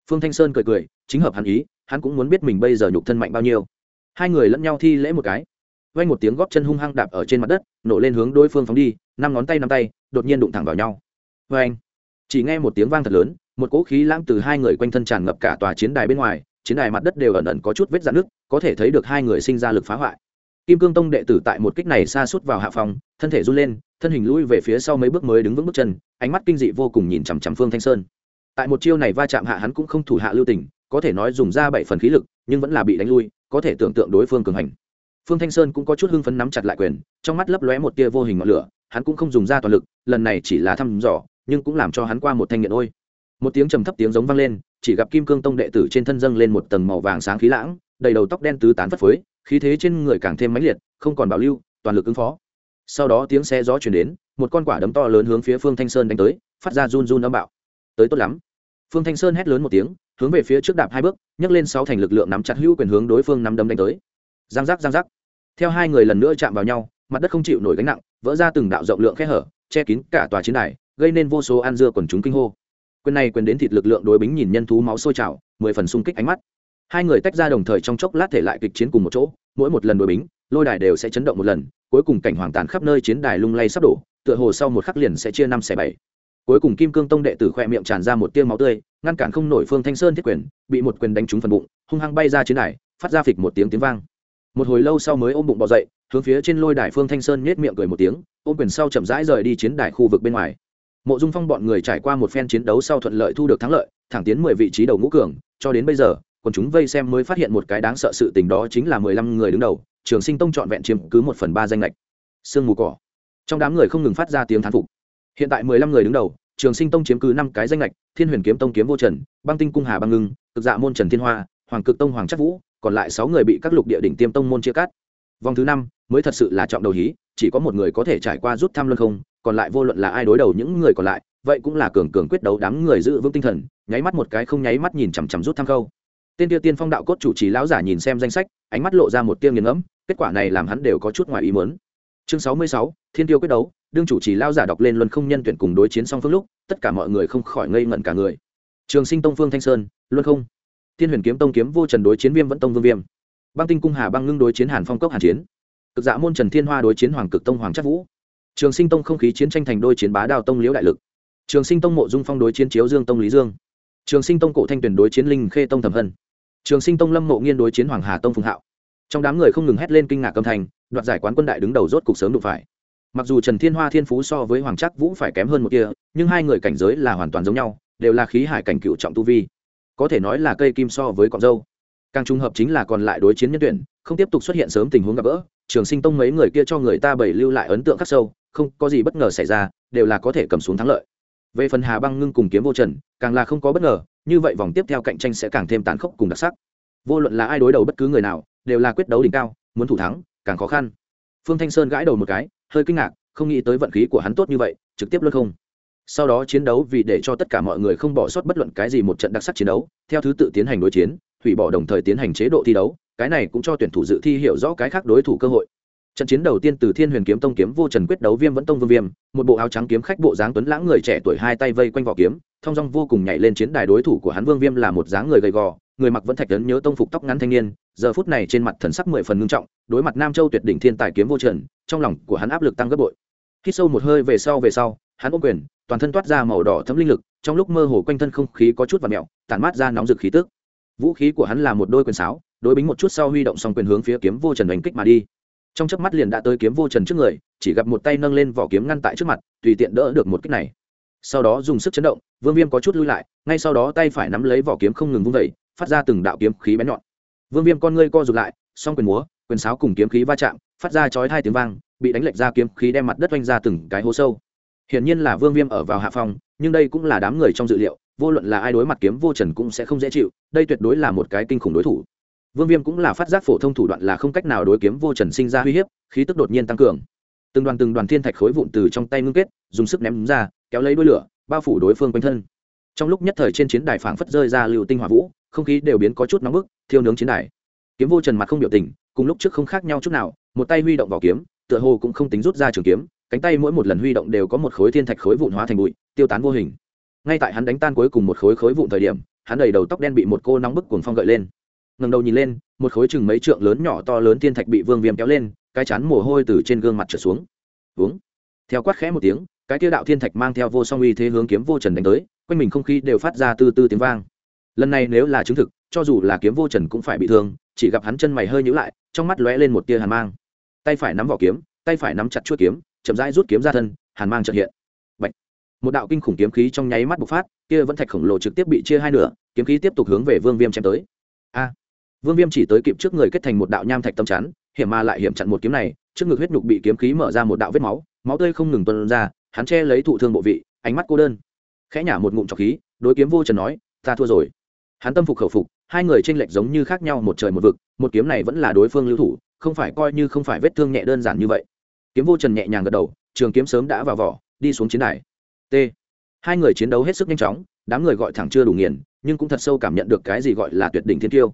Phương thanh sơn cười cười, chính hợp hắn ý hắn cũng muốn biết mình bây giờ nhục thân mạnh bao nhiêu. Hai người lẫn nhau thi lễ một cái. Vay một tiếng góp chân hung hăng đạp ở trên mặt đất, nổ lên hướng đối phương phóng đi, năm ngón tay năm tay, đột nhiên đụng thẳng vào nhau. Vê anh chỉ nghe một tiếng vang thật lớn, một cỗ khí lãng từ hai người quanh thân tràn ngập cả tòa chiến đài bên ngoài, chiến đài mặt đất đều ẩn ẩn có chút vết dạn nước có thể thấy được hai người sinh ra lực phá hoại. Kim cương tông đệ tử tại một kích này xa suốt vào hạ phòng, thân thể run lên, thân hình lui về phía sau mấy bước mới đứng vững bước chân, ánh mắt kinh dị vô cùng nhìn chằm chằm phương thanh sơn. Tại một chiêu này va chạm hạ hắn cũng không thủ hạ lưu tình có thể nói dùng ra bảy phần khí lực, nhưng vẫn là bị đánh lui, có thể tưởng tượng đối phương cường hành. Phương thanh sơn cũng có chút hưng phấn nắm chặt lại quyền, trong mắt lấp lóe một tia vô hình ngọn lửa, hắn cũng không dùng ra toàn lực, lần này chỉ là thăm dò, nhưng cũng làm cho hắn qua một thanh nghiện ôi. Một tiếng trầm thấp tiếng giống vang lên, chỉ gặp kim cương tông đệ tử trên thân dâng lên một tầng màu vàng sáng khí lãng, đầy đầu tóc đen tứ tán phất phới, khí thế trên người càng thêm mãnh liệt, không còn bảo lưu, toàn lực ứng phó. Sau đó tiếng xe gió chuyển đến, một con quả đấm to lớn hướng phía phương thanh sơn đánh tới, phát ra run run âm bạo. Tới tốt lắm. Phương thanh sơn hét lớn một tiếng hướng về phía trước đạp hai bước, nhấc lên sáu thành lực lượng nắm chặt hữu quyền hướng đối phương nắm đấm đánh tới. Giang giác giang giác. Theo hai người lần nữa chạm vào nhau, mặt đất không chịu nổi gánh nặng, vỡ ra từng đạo rộng lượng khe hở, che kín cả tòa chiến đài, gây nên vô số an dưa quần chúng kinh hô. Quyền này quyền đến thịt lực lượng đối bính nhìn nhân thú máu sôi trào, mười phần xung kích ánh mắt. Hai người tách ra đồng thời trong chốc lát thể lại kịch chiến cùng một chỗ, mỗi một lần đối bính, lôi đài đều sẽ chấn động một lần, cuối cùng cảnh hoàng tàn khắp nơi chiến đài lung lay sắp đổ, tựa hồ sau một khắc liền sẽ chia năm xẻ bảy cuối cùng kim cương tông đệ tử khoe miệng tràn ra một tiêu máu tươi, ngăn cản không nổi phương thanh sơn thiết quyền, bị một quyền đánh trúng phần bụng, hung hăng bay ra chiến đài, phát ra phịch một tiếng tiếng vang. Một hồi lâu sau mới ôm bụng bỏ dậy, hướng phía trên lôi đài phương thanh sơn nhét miệng cười một tiếng, ôm quyền sau chậm rãi rời đi chiến đài khu vực bên ngoài. Mộ dung phong bọn người trải qua một phen chiến đấu sau thuận lợi thu được thắng lợi, thẳng tiến mười vị trí đầu ngũ cường, cho đến bây giờ còn chúng vây xem mới phát hiện một cái đáng sợ sự tình đó chính là mười lăm người đứng đầu, trường sinh tông trọn vẹn chiếm cứ một phần ba danh lệch sương mù cỏ. Trong đám người không ngừng phát ra tiếng thán phục hiện tại mười lăm người đứng đầu, trường sinh tông chiếm cứ năm cái danh lệch thiên huyền kiếm tông kiếm vô trần, băng tinh cung hà băng ngưng, cực dạ môn trần thiên hoa, hoàng cực tông hoàng chắc vũ, còn lại sáu người bị các lục địa đỉnh tiêm tông môn chia cắt. Vòng thứ năm mới thật sự là trọng đầu hí, chỉ có một người có thể trải qua rút thăm luân không, còn lại vô luận là ai đối đầu những người còn lại, vậy cũng là cường cường quyết đấu đám người giữ vững tinh thần, nháy mắt một cái không nháy mắt nhìn chằm chằm rút thăm khâu. Tên tiêu tiên phong đạo cốt chủ trì lão giả nhìn xem danh sách, ánh mắt lộ ra một tiêu nghiền ngẫm, kết quả này làm hắn đều có chút ngoài ý muốn. Chương sáu mươi sáu, thiên tiêu quyết đấu đương chủ trì lao giả đọc lên luân không nhân tuyển cùng đối chiến song phương lúc, tất cả mọi người không khỏi ngây ngẩn cả người. Trường sinh tông phương thanh sơn, luân không. Thiên huyền kiếm tông kiếm vô trần đối chiến viêm vẫn tông vương viêm. Băng tinh cung hà băng ngưng đối chiến hàn phong cốc hàn chiến. Cực dạ môn trần thiên hoa đối chiến hoàng cực tông hoàng chất vũ. Trường sinh tông không khí chiến tranh thành đôi chiến bá đào tông liễu đại lực. Trường sinh tông mộ dung phong đối chiến chiếu dương tông lý dương. Trường sinh tông cổ thanh tuyển đối chiến linh khê tông thẩm hân. Trường sinh tông lâm mộ nghiên đối chiến hoàng hà tông phùng hạo. Trong đám người không ngừng hét lên kinh ngạc âm thanh, đoạt giải quán quân đại đứng đầu rốt cục sớm đụng phải mặc dù trần thiên hoa thiên phú so với hoàng Trắc vũ phải kém hơn một kia nhưng hai người cảnh giới là hoàn toàn giống nhau, đều là khí hải cảnh cựu trọng tu vi. Có thể nói là cây kim so với cọn dâu. Càng trùng hợp chính là còn lại đối chiến nhân tuyển, không tiếp tục xuất hiện sớm tình huống gặp gỡ, trường sinh tông mấy người kia cho người ta bảy lưu lại ấn tượng khắc sâu, không có gì bất ngờ xảy ra, đều là có thể cầm xuống thắng lợi. Về phần hà băng ngưng cùng kiếm vô trần, càng là không có bất ngờ, như vậy vòng tiếp theo cạnh tranh sẽ càng thêm tàn khốc cùng đặc sắc. Vô luận là ai đối đầu bất cứ người nào, đều là quyết đấu đỉnh cao, muốn thủ thắng, càng khó khăn. Phương thanh sơn gãi đầu một cái hơi kinh ngạc, không nghĩ tới vận khí của hắn tốt như vậy, trực tiếp luân không. Sau đó chiến đấu vì để cho tất cả mọi người không bỏ sót bất luận cái gì một trận đặc sắc chiến đấu, theo thứ tự tiến hành đối chiến, hủy bỏ đồng thời tiến hành chế độ thi đấu, cái này cũng cho tuyển thủ dự thi hiểu rõ cái khác đối thủ cơ hội trận chiến đầu tiên từ thiên huyền kiếm tông kiếm vô trần quyết đấu viêm vẫn tông vương viêm, một bộ áo trắng kiếm khách bộ dáng tuấn lãng người trẻ tuổi hai tay vây quanh vỏ kiếm thong dong vô cùng nhảy lên chiến đài đối thủ của hắn vương viêm là một dáng người gầy gò, người mặc vẫn thạch tấn nhớ tông phục tóc ngắn thanh niên, giờ phút này trên mặt thần sắc mười phần ngưng trọng, đối mặt nam châu tuyệt đỉnh thiên tài kiếm vô trần, trong lòng của hắn áp lực tăng gấp bội. Khi sâu một hơi về sau về sau, hắn ôm quyền, toàn thân toát ra màu đỏ thấm linh lực, trong lúc mơ hồ quanh thân không khí có chút và mẹo tản mát ra nóng rực khí tức. Vũ khí của hắn là một đôi quyền sáo, đối bính một chút sau huy động xong quyền hướng phía kiếm vô trần đánh kích mà đi trong chớp mắt liền đã tới kiếm vô trần trước người, chỉ gặp một tay nâng lên vỏ kiếm ngăn tại trước mặt, tùy tiện đỡ được một kích này. Sau đó dùng sức chấn động, vương viêm có chút lui lại, ngay sau đó tay phải nắm lấy vỏ kiếm không ngừng vung vẩy phát ra từng đạo kiếm khí bén nhọn. Vương viêm con ngươi co rụt lại, song quyền múa, quyền sáo cùng kiếm khí va chạm, phát ra chói hai tiếng vang, bị đánh lệch ra kiếm khí đem mặt đất oanh ra từng cái hố sâu. Hiển nhiên là vương viêm ở vào hạ phòng, nhưng đây cũng là đám người trong dự liệu, vô luận là ai đối mặt kiếm vô trần cũng sẽ không dễ chịu, đây tuyệt đối là một cái kinh khủng đối thủ vương viêm cũng là phát giác phổ thông thủ đoạn là không cách nào đối kiếm vô trần sinh ra uy hiếp, khí tức đột nhiên tăng cường. Từng đoàn từng đoàn thiên thạch khối vụn từ trong tay ngưng kết, dùng sức ném ra, kéo lấy đuôi lửa, bao phủ đối phương quanh thân. Trong lúc nhất thời trên chiến đài phảng phất rơi ra lưu tinh hỏa vũ, không khí đều biến có chút nóng bức, thiêu nướng chiến đài. Kiếm vô trần mặt không biểu tình, cùng lúc trước không khác nhau chút nào, một tay huy động vào kiếm, tựa hồ cũng không tính rút ra trường kiếm, cánh tay mỗi một lần huy động đều có một khối thiên thạch khối vụn hóa thành bụi, tiêu tán vô hình. Ngay tại hắn đánh tan cuối cùng một khối khối vụn thời điểm, hắn đầy đầu tóc đen bị một cô nóng bức cuồng phong gợi lên ngầm đầu nhìn lên, một khối chừng mấy trượng lớn nhỏ to lớn thiên thạch bị vương viêm kéo lên, cái chắn mồ hôi từ trên gương mặt trở xuống. Uống theo quát khẽ một tiếng, cái tiêu đạo thiên thạch mang theo vô song uy thế hướng kiếm vô trần đánh tới, quanh mình không khí đều phát ra từ từ tiếng vang. Lần này nếu là chứng thực, cho dù là kiếm vô trần cũng phải bị thương, chỉ gặp hắn chân mày hơi nhữ lại, trong mắt lóe lên một tia hàn mang. Tay phải nắm vỏ kiếm, tay phải nắm chặt chuốt kiếm, chậm rãi rút kiếm ra thân, hàn mang chợt hiện. Bạch. một đạo kinh khủng kiếm khí trong nháy mắt bộc phát, kia vẫn thạch khổng lồ trực tiếp bị chia hai nửa, kiếm khí tiếp tục hướng về vương viêm chém tới. A vương viêm chỉ tới kịp trước người kết thành một đạo nham thạch tâm chắn, hiểm mà lại hiểm chặn một kiếm này, trước ngực huyết nhục bị kiếm khí mở ra một đạo vết máu máu tươi không ngừng tuân ra, hắn che lấy thụ thương bộ vị, ánh mắt cô đơn. Khẽ nhả một ngụm trọc khí, đối kiếm vô trần nói, ta thua rồi. Hắn tâm phục khẩu phục, hai người tranh lệch giống như khác nhau một trời một vực, một kiếm này vẫn là đối phương lưu thủ, không phải coi như không phải vết thương nhẹ đơn giản như vậy. Kiếm vô trần nhẹ nhàng gật đầu, trường kiếm sớm đã vào vỏ, đi xuống chiến đài. T. Hai người chiến đấu hết sức nhanh chóng, đám người gọi thẳng chưa đủ nghiền, nhưng cũng thật sâu cảm nhận được cái gì gọi là tuyệt đỉnh thiên tiêu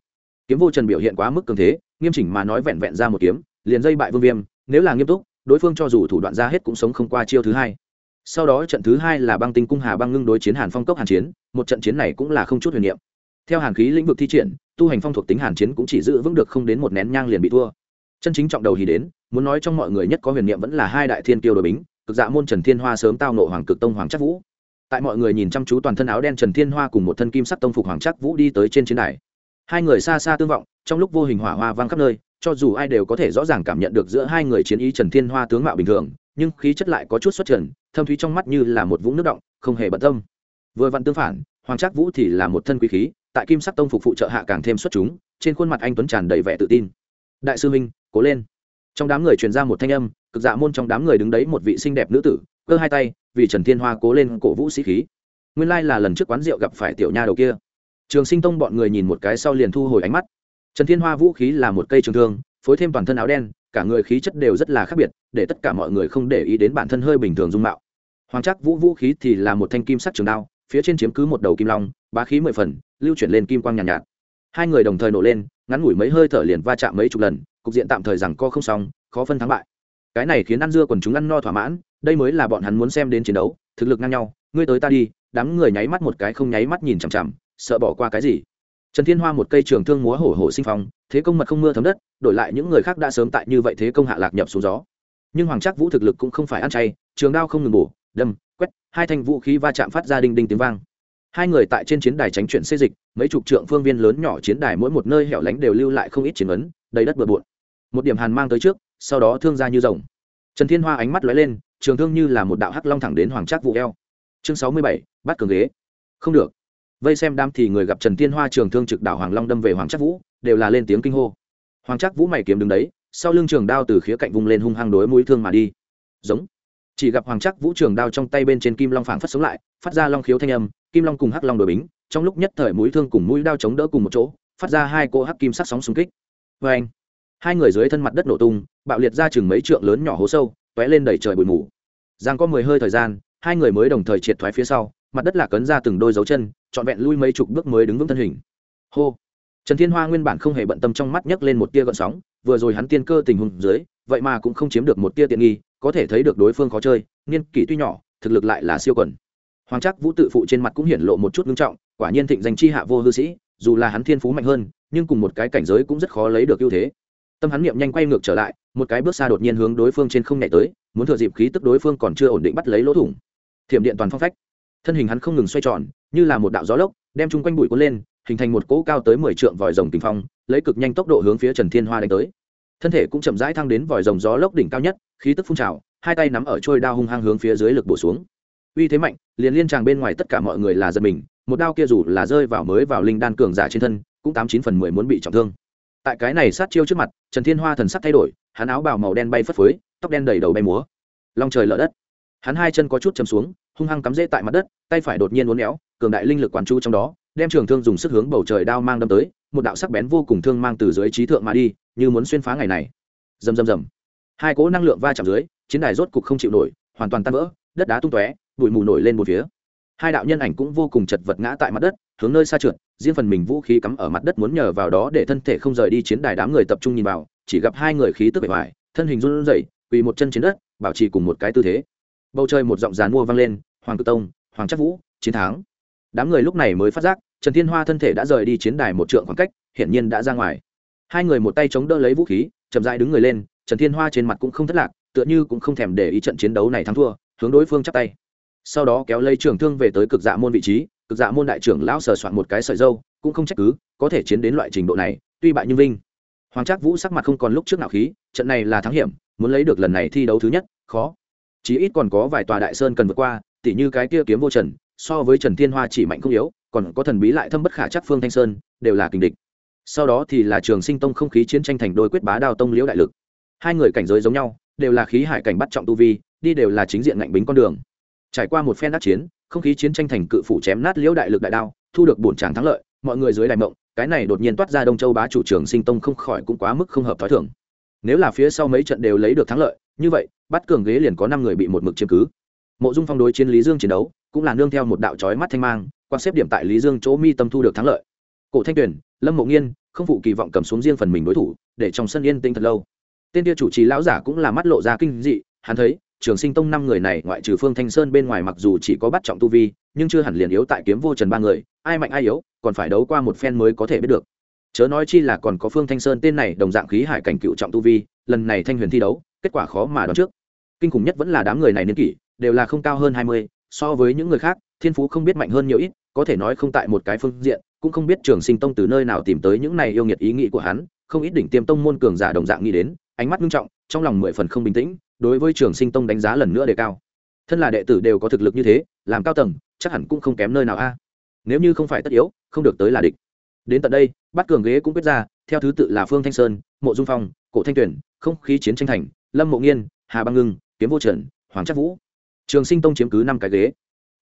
kiếm vô trần biểu hiện quá mức cường thế, nghiêm chỉnh mà nói vẹn vẹn ra một kiếm, liền dây bại vương viêm, nếu là nghiêm túc, đối phương cho dù thủ đoạn ra hết cũng sống không qua chiêu thứ hai. Sau đó trận thứ hai là băng tinh cung hà băng ngưng đối chiến hàn phong cốc hàn chiến, một trận chiến này cũng là không chút huyền niệm. Theo hàn khí lĩnh vực thi triển, tu hành phong thuộc tính hàn chiến cũng chỉ giữ vững được không đến một nén nhang liền bị thua. Chân chính trọng đầu thì đến, muốn nói trong mọi người nhất có huyền niệm vẫn là hai đại thiên kiêu đội bính, cực dạ môn trần thiên hoa sớm tao nộ hoàng cực tông hoàng chắc vũ. Tại mọi người nhìn chăm chú toàn thân áo đen trần thiên hoa cùng một thân kim sắc tông phục hoàng chắc vũ đi tới trên chiến đài hai người xa xa tương vọng, trong lúc vô hình hỏa hoa vang khắp nơi, cho dù ai đều có thể rõ ràng cảm nhận được giữa hai người chiến ý trần thiên hoa tướng mạo bình thường, nhưng khí chất lại có chút xuất trần, thâm thúy trong mắt như là một vũng nước động, không hề bận tâm. Vừa vặn tương phản, hoàng trác vũ thì là một thân quý khí, tại kim sắc tông phục phụ trợ hạ càng thêm xuất chúng, trên khuôn mặt anh tuấn tràn đầy vẻ tự tin. Đại sư minh cố lên. Trong đám người truyền ra một thanh âm, cực dạ môn trong đám người đứng đấy một vị xinh đẹp nữ tử, cơ hai tay, vì trần thiên hoa cố lên cổ vũ sĩ khí. Nguyên lai là lần trước quán rượu gặp phải tiểu nha đầu kia trường sinh tông bọn người nhìn một cái sau liền thu hồi ánh mắt. Trần thiên hoa vũ khí là một cây trường thương phối thêm toàn thân áo đen cả người khí chất đều rất là khác biệt để tất cả mọi người không để ý đến bản thân hơi bình thường dung mạo. Hoàng Trác vũ vũ khí thì là một thanh kim sắc trường đao phía trên chiếm cứ một đầu kim long bá khí mười phần lưu chuyển lên kim quang nhàn nhạt, nhạt. Hai người đồng thời nổ lên ngắn ngủi mấy hơi thở liền va chạm mấy chục lần cục diện tạm thời rằng co không xong khó phân thắng bại. Cái này khiến ăn dưa quần chúng ăn no thỏa mãn đây mới là bọn hắn muốn xem đến chiến đấu thực lực ngang nhau ngươi tới ta đi đám người nháy mắt một cái không nháy mắt nhìn chằm chằm sợ bỏ qua cái gì? Trần thiên hoa một cây trường thương múa hổ hổ sinh phong, thế công mật không mưa thấm đất, đổi lại những người khác đã sớm tại như vậy thế công hạ lạc nhập xuống gió. Nhưng hoàng trắc vũ thực lực cũng không phải ăn chay, trường đao không ngừng bổ, đâm, quét, hai thanh vũ khí va chạm phát ra đinh đinh tiếng vang. Hai người tại trên chiến đài tránh chuyển xê dịch, mấy chục trượng phương viên lớn nhỏ chiến đài mỗi một nơi hẻo lánh đều lưu lại không ít chiến ấn, đầy đất bừa bộn. Một điểm hàn mang tới trước, sau đó thương ra như rồng. Trần thiên hoa ánh mắt lóe lên, trường thương như là một đạo hắc long thẳng đến hoàng trác vũ eo. Chương sáu mươi bảy, bắt cường ghế. Không được vây xem đam thì người gặp trần tiên hoa, trường thương trực đảo, hoàng long đâm về hoàng trắc vũ, đều là lên tiếng kinh hô. Hoàng trắc vũ mày kiếm đứng đấy, sau lưng trường đao từ khía cạnh vùng lên hung hăng đối mũi thương mà đi. Giống. Chỉ gặp hoàng trắc vũ trường đao trong tay bên trên kim long phảng phất sống lại, phát ra long khiếu thanh âm, kim long cùng hắc long đổi bính, trong lúc nhất thời mũi thương cùng mũi đao chống đỡ cùng một chỗ, phát ra hai cỗ hắc kim sắc sóng xung kích. Vê anh, hai người dưới thân mặt đất nổ tung, bạo liệt ra chừng mấy trượng lớn nhỏ hố sâu, tóe lên đầy trời bụi mù. Giang có mười hơi thời gian, hai người mới đồng thời triệt thoái phía sau, mặt đất lạc cấn ra từng đôi dấu chân trọn vẹn lui mấy chục bước mới đứng vững thân hình. Hô. Trần thiên hoa nguyên bản không hề bận tâm trong mắt nhấc lên một tia gợn sóng, vừa rồi hắn tiên cơ tình huống dưới, vậy mà cũng không chiếm được một tia tiện nghi, có thể thấy được đối phương khó chơi, niên kỷ tuy nhỏ, thực lực lại là siêu quần. Hoàng trác vũ tự phụ trên mặt cũng hiển lộ một chút ngưng trọng, quả nhiên thịnh danh chi hạ vô hư sĩ, dù là hắn thiên phú mạnh hơn, nhưng cùng một cái cảnh giới cũng rất khó lấy được ưu thế. Tâm hắn niệm nhanh quay ngược trở lại, một cái bước xa đột nhiên hướng đối phương trên không nhảy tới, muốn thừa dịp khí tức đối phương còn chưa ổn định bắt lấy lỗ thủng. Thiểm điện toàn phong phách thân hình hắn không ngừng xoay tròn, như là một đạo gió lốc, đem chung quanh bụi cuốn lên, hình thành một cỗ cao tới mười trượng vòi rồng kinh phong, lấy cực nhanh tốc độ hướng phía trần thiên hoa đánh tới. Thân thể cũng chậm rãi thăng đến vòi rồng gió lốc đỉnh cao nhất, khí tức phun trào, hai tay nắm ở trôi đao hung hăng hướng phía dưới lực bổ xuống. Uy thế mạnh, liền liên tràng bên ngoài tất cả mọi người là giật mình, một đao kia dù là rơi vào mới vào linh đan cường giả trên thân, cũng tám chín phần mười muốn bị trọng thương. Tại cái này sát chiêu trước mặt, trần thiên hoa thần sắc thay đổi, hắn áo bào màu đen bay phất phới, tóc đen đầy đầu bay múa. Long trời lở đất. Hắn hai chân có chút chầm xuống hung hăng cắm rễ tại mặt đất, tay phải đột nhiên uốn éo, cường đại linh lực quán chú trong đó, đem trường thương dùng sức hướng bầu trời đao mang đâm tới, một đạo sắc bén vô cùng thương mang từ dưới trí thượng mà đi, như muốn xuyên phá ngày này. Rầm rầm rầm. Hai cỗ năng lượng va chạm dưới, chiến đài rốt cục không chịu nổi, hoàn toàn tan vỡ, đất đá tung tóe, bụi mù nổi lên một phía. Hai đạo nhân ảnh cũng vô cùng chật vật ngã tại mặt đất, hướng nơi xa trượt, riêng phần mình vũ khí cắm ở mặt đất muốn nhờ vào đó để thân thể không rời đi chiến đài đám người tập trung nhìn vào, chỉ gặp hai người khí tức bề ngoài, thân hình run rẩy, quỳ một chân trên đất, bảo trì cùng một cái tư thế. Bầu trời một giọng dàn mua vang lên hoàng cự tông, hoàng chắc vũ, chiến thắng. Đám người lúc này mới phát giác, trần thiên hoa thân thể đã rời đi chiến đài một trượng khoảng cách, hiển nhiên đã ra ngoài. Hai người một tay chống đỡ lấy vũ khí, chậm dại đứng người lên, trần thiên hoa trên mặt cũng không thất lạc, tựa như cũng không thèm để ý trận chiến đấu này thắng thua, hướng đối phương chắp tay. Sau đó kéo lấy trường thương về tới cực dạ môn vị trí, cực dạ môn đại trưởng lão sờ soạn một cái sợi dâu, cũng không trách cứ, có thể chiến đến loại trình độ này, tuy bại nhưng vinh. Hoàng trác vũ sắc mặt không còn lúc trước nào khí, trận này là thắng hiểm, muốn lấy được lần này thi đấu thứ nhất, khó. Chí ít còn có vài tòa đại sơn cần vượt qua tỉ như cái kia kiếm vô trần, so với trần thiên hoa chỉ mạnh không yếu, còn có thần bí lại thâm bất khả chắc phương thanh sơn, đều là kình địch. Sau đó thì là trường sinh tông không khí chiến tranh thành đôi quyết bá đao tông liễu đại lực. Hai người cảnh giới giống nhau, đều là khí hải cảnh bắt trọng tu vi, đi đều là chính diện ngạnh bính con đường. Trải qua một phen đắc chiến, không khí chiến tranh thành cự phủ chém nát liễu đại lực đại đao, thu được bổn tràng thắng lợi, mọi người dưới đại mộng, cái này đột nhiên toát ra đông châu bá chủ trường sinh tông không khỏi cũng quá mức không hợp t h i thưởng nếu là phía sau mấy trận đều lấy được thắng lợi, như vậy, bắt cường ghế liền có năm người bị một mực chiếm cứ mộ dung phong đối chiến lý dương chiến đấu cũng là nương theo một đạo trói mắt thanh mang, quan xếp điểm tại lý dương chỗ mi tâm thu được thắng lợi. Cổ thanh tuyền, lâm mộ nghiên, không phụ kỳ vọng cầm xuống riêng phần mình đối thủ, để trong sân yên tĩnh thật lâu. Tên tia chủ trì lão giả cũng là mắt lộ ra kinh dị, hắn thấy, trường sinh tông năm người này ngoại trừ phương thanh sơn bên ngoài mặc dù chỉ có bắt trọng tu vi, nhưng chưa hẳn liền yếu tại kiếm vô trần ba người, ai mạnh ai yếu, còn phải đấu qua một phen mới có thể biết được. Chớ nói chi là còn có phương thanh sơn tên này đồng dạng khí hải cảnh cựu trọng tu vi, lần này thanh huyền thi đấu, kết quả khó mà đoán trước. Kinh khủng nhất vẫn là đám người này niên kỷ đều là không cao hơn hai mươi, so với những người khác, thiên phú không biết mạnh hơn nhiều ít, có thể nói không tại một cái phương diện, cũng không biết trường sinh tông từ nơi nào tìm tới những này yêu nghiệt ý nghĩ của hắn, không ít đỉnh tiêm tông môn cường giả đồng dạng nghĩ đến, ánh mắt nghiêm trọng, trong lòng mười phần không bình tĩnh, đối với trường sinh tông đánh giá lần nữa đề cao. Thân là đệ tử đều có thực lực như thế, làm cao tầng, chắc hẳn cũng không kém nơi nào a. Nếu như không phải tất yếu, không được tới là địch. Đến tận đây, bắt cường ghế cũng quyết ra, theo thứ tự là phương thanh sơn, mộ dung phong, cổ thanh tuyển, không khí chiến tranh thành, lâm mộ nghiên, hà băng ngưng, kiếm vô trần, hoàng chắc vũ trường sinh tông chiếm cứ năm cái ghế.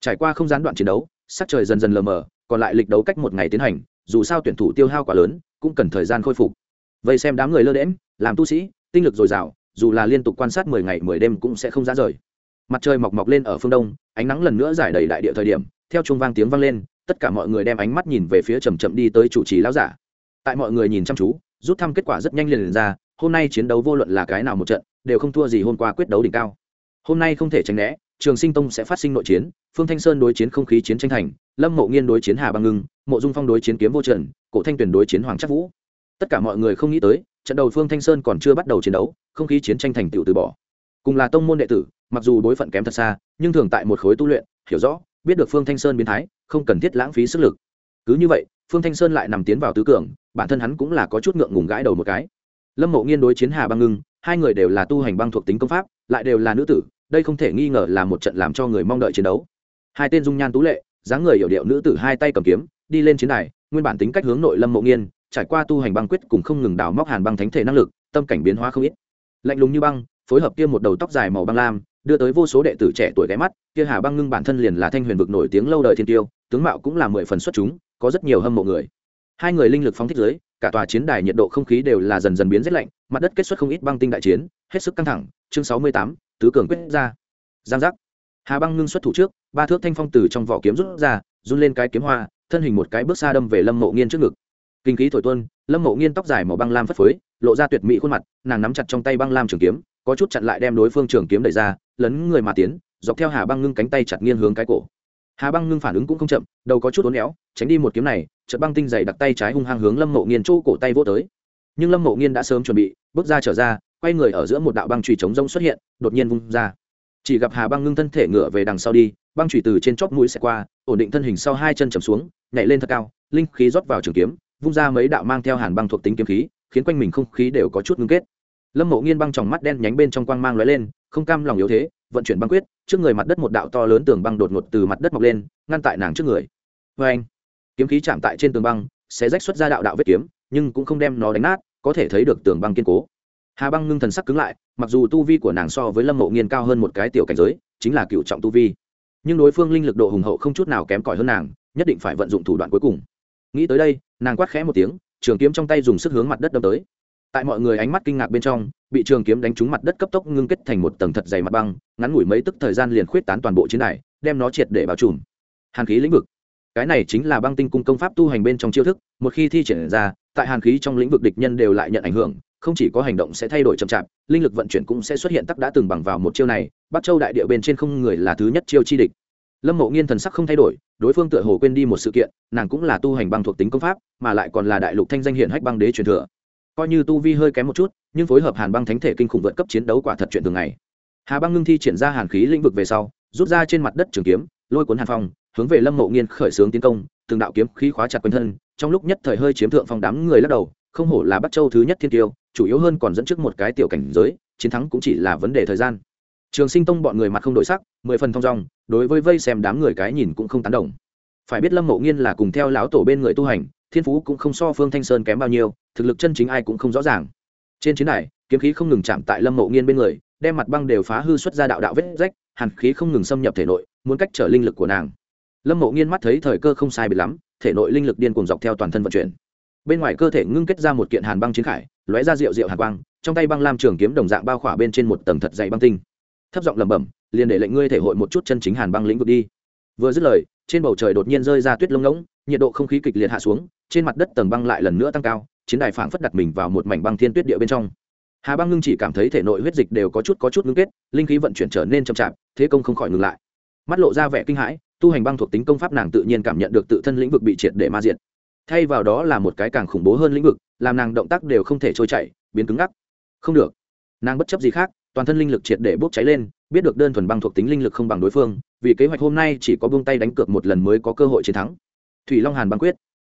Trải qua không gián đoạn chiến đấu sắc trời dần dần lờ mờ còn lại lịch đấu cách một ngày tiến hành dù sao tuyển thủ tiêu hao quá lớn cũng cần thời gian khôi phục. Vậy xem đám người lơ đễm làm tu sĩ tinh lực dồi dào dù là liên tục quan sát mười ngày mười đêm cũng sẽ không ra rời. Mặt trời mọc mọc lên ở phương đông ánh nắng lần nữa giải đầy đại địa thời điểm theo chuông vang tiếng vang lên tất cả mọi người đem ánh mắt nhìn về phía chầm chậm đi tới chủ trì lão giả. Tại mọi người nhìn chăm chú rút thăm kết quả rất nhanh liền, liền ra hôm nay chiến đấu vô luận là cái nào một trận đều không thua gì hôm qua quyết đấu đỉnh cao. Hôm nay không thể tránh né trường sinh tông sẽ phát sinh nội chiến, phương thanh sơn đối chiến không khí chiến tranh thành, lâm mộ nghiên đối chiến hà băng ngưng, mộ dung phong đối chiến kiếm vô trần, cổ thanh tuyền đối chiến hoàng Trắc vũ. Tất cả mọi người không nghĩ tới, trận đầu phương thanh sơn còn chưa bắt đầu chiến đấu, không khí chiến tranh thành tựu từ bỏ. Cùng là tông môn đệ tử, mặc dù đối phận kém thật xa, nhưng thường tại một khối tu luyện, hiểu rõ, biết được phương thanh sơn biến thái, không cần thiết lãng phí sức lực. Cứ như vậy, phương thanh sơn lại nằm tiến vào tứ cường, bản thân hắn cũng là có chút ngượng ngùng gãi đầu một cái. Lâm mộ nghiên đối chiến hà băng ngưng, hai người đều là tu hành băng thuộc tính công pháp, lại đều là nữ tử đây không thể nghi ngờ là một trận làm cho người mong đợi chiến đấu. Hai tên dung nhan tú lệ, dáng người hiểu điệu nữ tử hai tay cầm kiếm, đi lên chiến đài, nguyên bản tính cách hướng nội lâm mộ nghiên, trải qua tu hành băng quyết cùng không ngừng đào móc hàn băng thánh thể năng lực, tâm cảnh biến hóa không ít. Lạnh lùng như băng, phối hợp kia một đầu tóc dài màu băng lam, đưa tới vô số đệ tử trẻ tuổi ghé mắt, kia hà băng ngưng bản thân liền là thanh huyền vực nổi tiếng lâu đời thiên tiêu, tướng mạo cũng là mười phần xuất chúng, có rất nhiều hâm mộ người. Hai người linh lực phóng thích giới cả tòa chiến đài nhiệt độ không khí đều là dần dần biến rét lạnh, mặt đất kết xuất không ít băng tinh đại chiến, hết sức căng thẳng. Chương sáu mươi tám tứ cường quyết ra. Giang giác. Hà băng ngưng xuất thủ trước, ba thước thanh phong từ trong vỏ kiếm rút ra, run lên cái kiếm hoa, thân hình một cái bước xa đâm về lâm mộ nghiên trước ngực. Kinh khí thổi tuôn, lâm mộ nghiên tóc dài màu băng lam phất phới, lộ ra tuyệt mỹ khuôn mặt, nàng nắm chặt trong tay băng lam trường kiếm, có chút chặn lại đem đối phương trường kiếm đẩy ra, lấn người mà tiến, dọc theo hà băng ngưng cánh tay chặt nghiêng hướng cái cổ. Hà băng ngưng phản ứng cũng không chậm, đầu có chút uốn éo, tránh đi một kiếm này, chợt băng tinh dày đặt tay trái hung hăng hướng lâm mộ nghiên chỗ cổ tay vô tới. Nhưng lâm mộ nghiên đã sớm chuẩn bị, bước ra trở ra quay người ở giữa một đạo băng trùy chống rông xuất hiện, đột nhiên vung ra. Chỉ gặp hà băng ngưng thân thể ngửa về đằng sau đi, băng trùy từ trên chóp mũi sẽ qua, ổn định thân hình sau hai chân chầm xuống, nhảy lên thật cao, linh khí rót vào trường kiếm, vung ra mấy đạo mang theo hàn băng thuộc tính kiếm khí, khiến quanh mình không khí đều có chút ngưng kết. Lâm mộ nghiên băng tròng mắt đen nhánh bên trong quang mang lóe lên, không cam lòng yếu thế, vận chuyển băng quyết, trước người mặt đất một đạo to lớn tường băng đột ngột từ mặt đất mọc lên, ngăn tại nàng trước người. Vê anh kiếm khí chạm tại trên tường băng sẽ rách xuất ra đạo đạo vết kiếm, nhưng cũng không đem nó đánh nát, có thể thấy được tường băng kiên cố hà băng ngưng thần sắc cứng lại, mặc dù tu vi của nàng so với lâm mộ nghiên cao hơn một cái tiểu cảnh giới, chính là cựu trọng tu vi. Nhưng đối phương linh lực độ hùng hậu không chút nào kém cỏi hơn nàng, nhất định phải vận dụng thủ đoạn cuối cùng. Nghĩ tới đây, nàng quát khẽ một tiếng, trường kiếm trong tay dùng sức hướng mặt đất đâm tới. Tại mọi người ánh mắt kinh ngạc bên trong, bị trường kiếm đánh trúng mặt đất cấp tốc ngưng kết thành một tầng thật dày mặt băng, ngắn ngủi mấy tức thời gian liền khuyết tán toàn bộ chiến này đem nó triệt để bao trùm. Hàn khí lĩnh vực. Cái này chính là băng tinh cung công pháp tu hành bên trong chiêu thức, một khi thi triển ra, tại hàn khí trong lĩnh vực địch nhân đều lại nhận ảnh hưởng không chỉ có hành động sẽ thay đổi chậm chạp, linh lực vận chuyển cũng sẽ xuất hiện tắc đã từng bằng vào một chiêu này, bắc châu đại địa bên trên không người là thứ nhất chiêu chi địch. Lâm mộ nghiên thần sắc không thay đổi, đối phương tựa hồ quên đi một sự kiện, nàng cũng là tu hành băng thuộc tính công pháp, mà lại còn là đại lục thanh danh hiện hách băng đế truyền thừa. Coi như tu vi hơi kém một chút, nhưng phối hợp hàn băng thánh thể kinh khủng vượt cấp chiến đấu quả thật chuyện thường ngày. Hà băng ngưng thi triển ra hàn khí lĩnh vực về sau, rút ra trên mặt đất trường kiếm, lôi cuốn hàn phong, hướng về lâm mộ nghiên khởi xướng tiến công, từng đạo kiếm khí khóa chặt quanh thân, trong lúc nhất thời hơi chiếm thượng phong đám người lắc đầu không hổ là bắc châu thứ nhất thiên tiêu, chủ yếu hơn còn dẫn trước một cái tiểu cảnh giới, chiến thắng cũng chỉ là vấn đề thời gian. Trường sinh tông bọn người mặt không đổi sắc, mười phần thong dong, đối với vây xem đám người cái nhìn cũng không tán đồng. Phải biết lâm mộ nghiên là cùng theo lão tổ bên người tu hành, thiên phú cũng không so phương thanh sơn kém bao nhiêu, thực lực chân chính ai cũng không rõ ràng. Trên chiến đài, kiếm khí không ngừng chạm tại lâm mộ nghiên bên người, đem mặt băng đều phá hư xuất ra đạo đạo vết rách, hàn khí không ngừng xâm nhập thể nội, muốn cách trở linh lực của nàng. Lâm mộ nghiên mắt thấy thời cơ không sai bị lắm, thể nội linh lực điên cuồng dọc theo toàn thân vận chuyển bên ngoài cơ thể ngưng kết ra một kiện hàn băng chiến khải, lóe ra rượu rượu hàn quang, trong tay băng lam trường kiếm đồng dạng bao khỏa bên trên một tầng thật dày băng tinh. Thấp giọng lẩm bẩm, liền để lệnh ngươi thể hội một chút chân chính hàn băng lĩnh vực đi. Vừa dứt lời, trên bầu trời đột nhiên rơi ra tuyết lông ngỗng, nhiệt độ không khí kịch liệt hạ xuống, trên mặt đất tầng băng lại lần nữa tăng cao, chiến đài phảng phất đặt mình vào một mảnh băng thiên tuyết địa bên trong. Hà băng ngưng chỉ cảm thấy thể nội huyết dịch đều có chút có chút ngưng kết, linh khí vận chuyển trở nên chậm chạp, thế công không khỏi ngừng lại. Mắt lộ ra vẻ kinh hãi, tu hành băng thuộc tính công pháp nàng tự nhiên cảm nhận được tự thân lĩnh vực bị triệt để ma diện thay vào đó là một cái càng khủng bố hơn lĩnh vực, làm nàng động tác đều không thể trôi chảy, biến cứng ngắc. Không được. Nàng bất chấp gì khác, toàn thân linh lực triệt để bốc cháy lên, biết được đơn thuần băng thuộc tính linh lực không bằng đối phương, vì kế hoạch hôm nay chỉ có buông tay đánh cược một lần mới có cơ hội chiến thắng. Thủy long hàn băng quyết.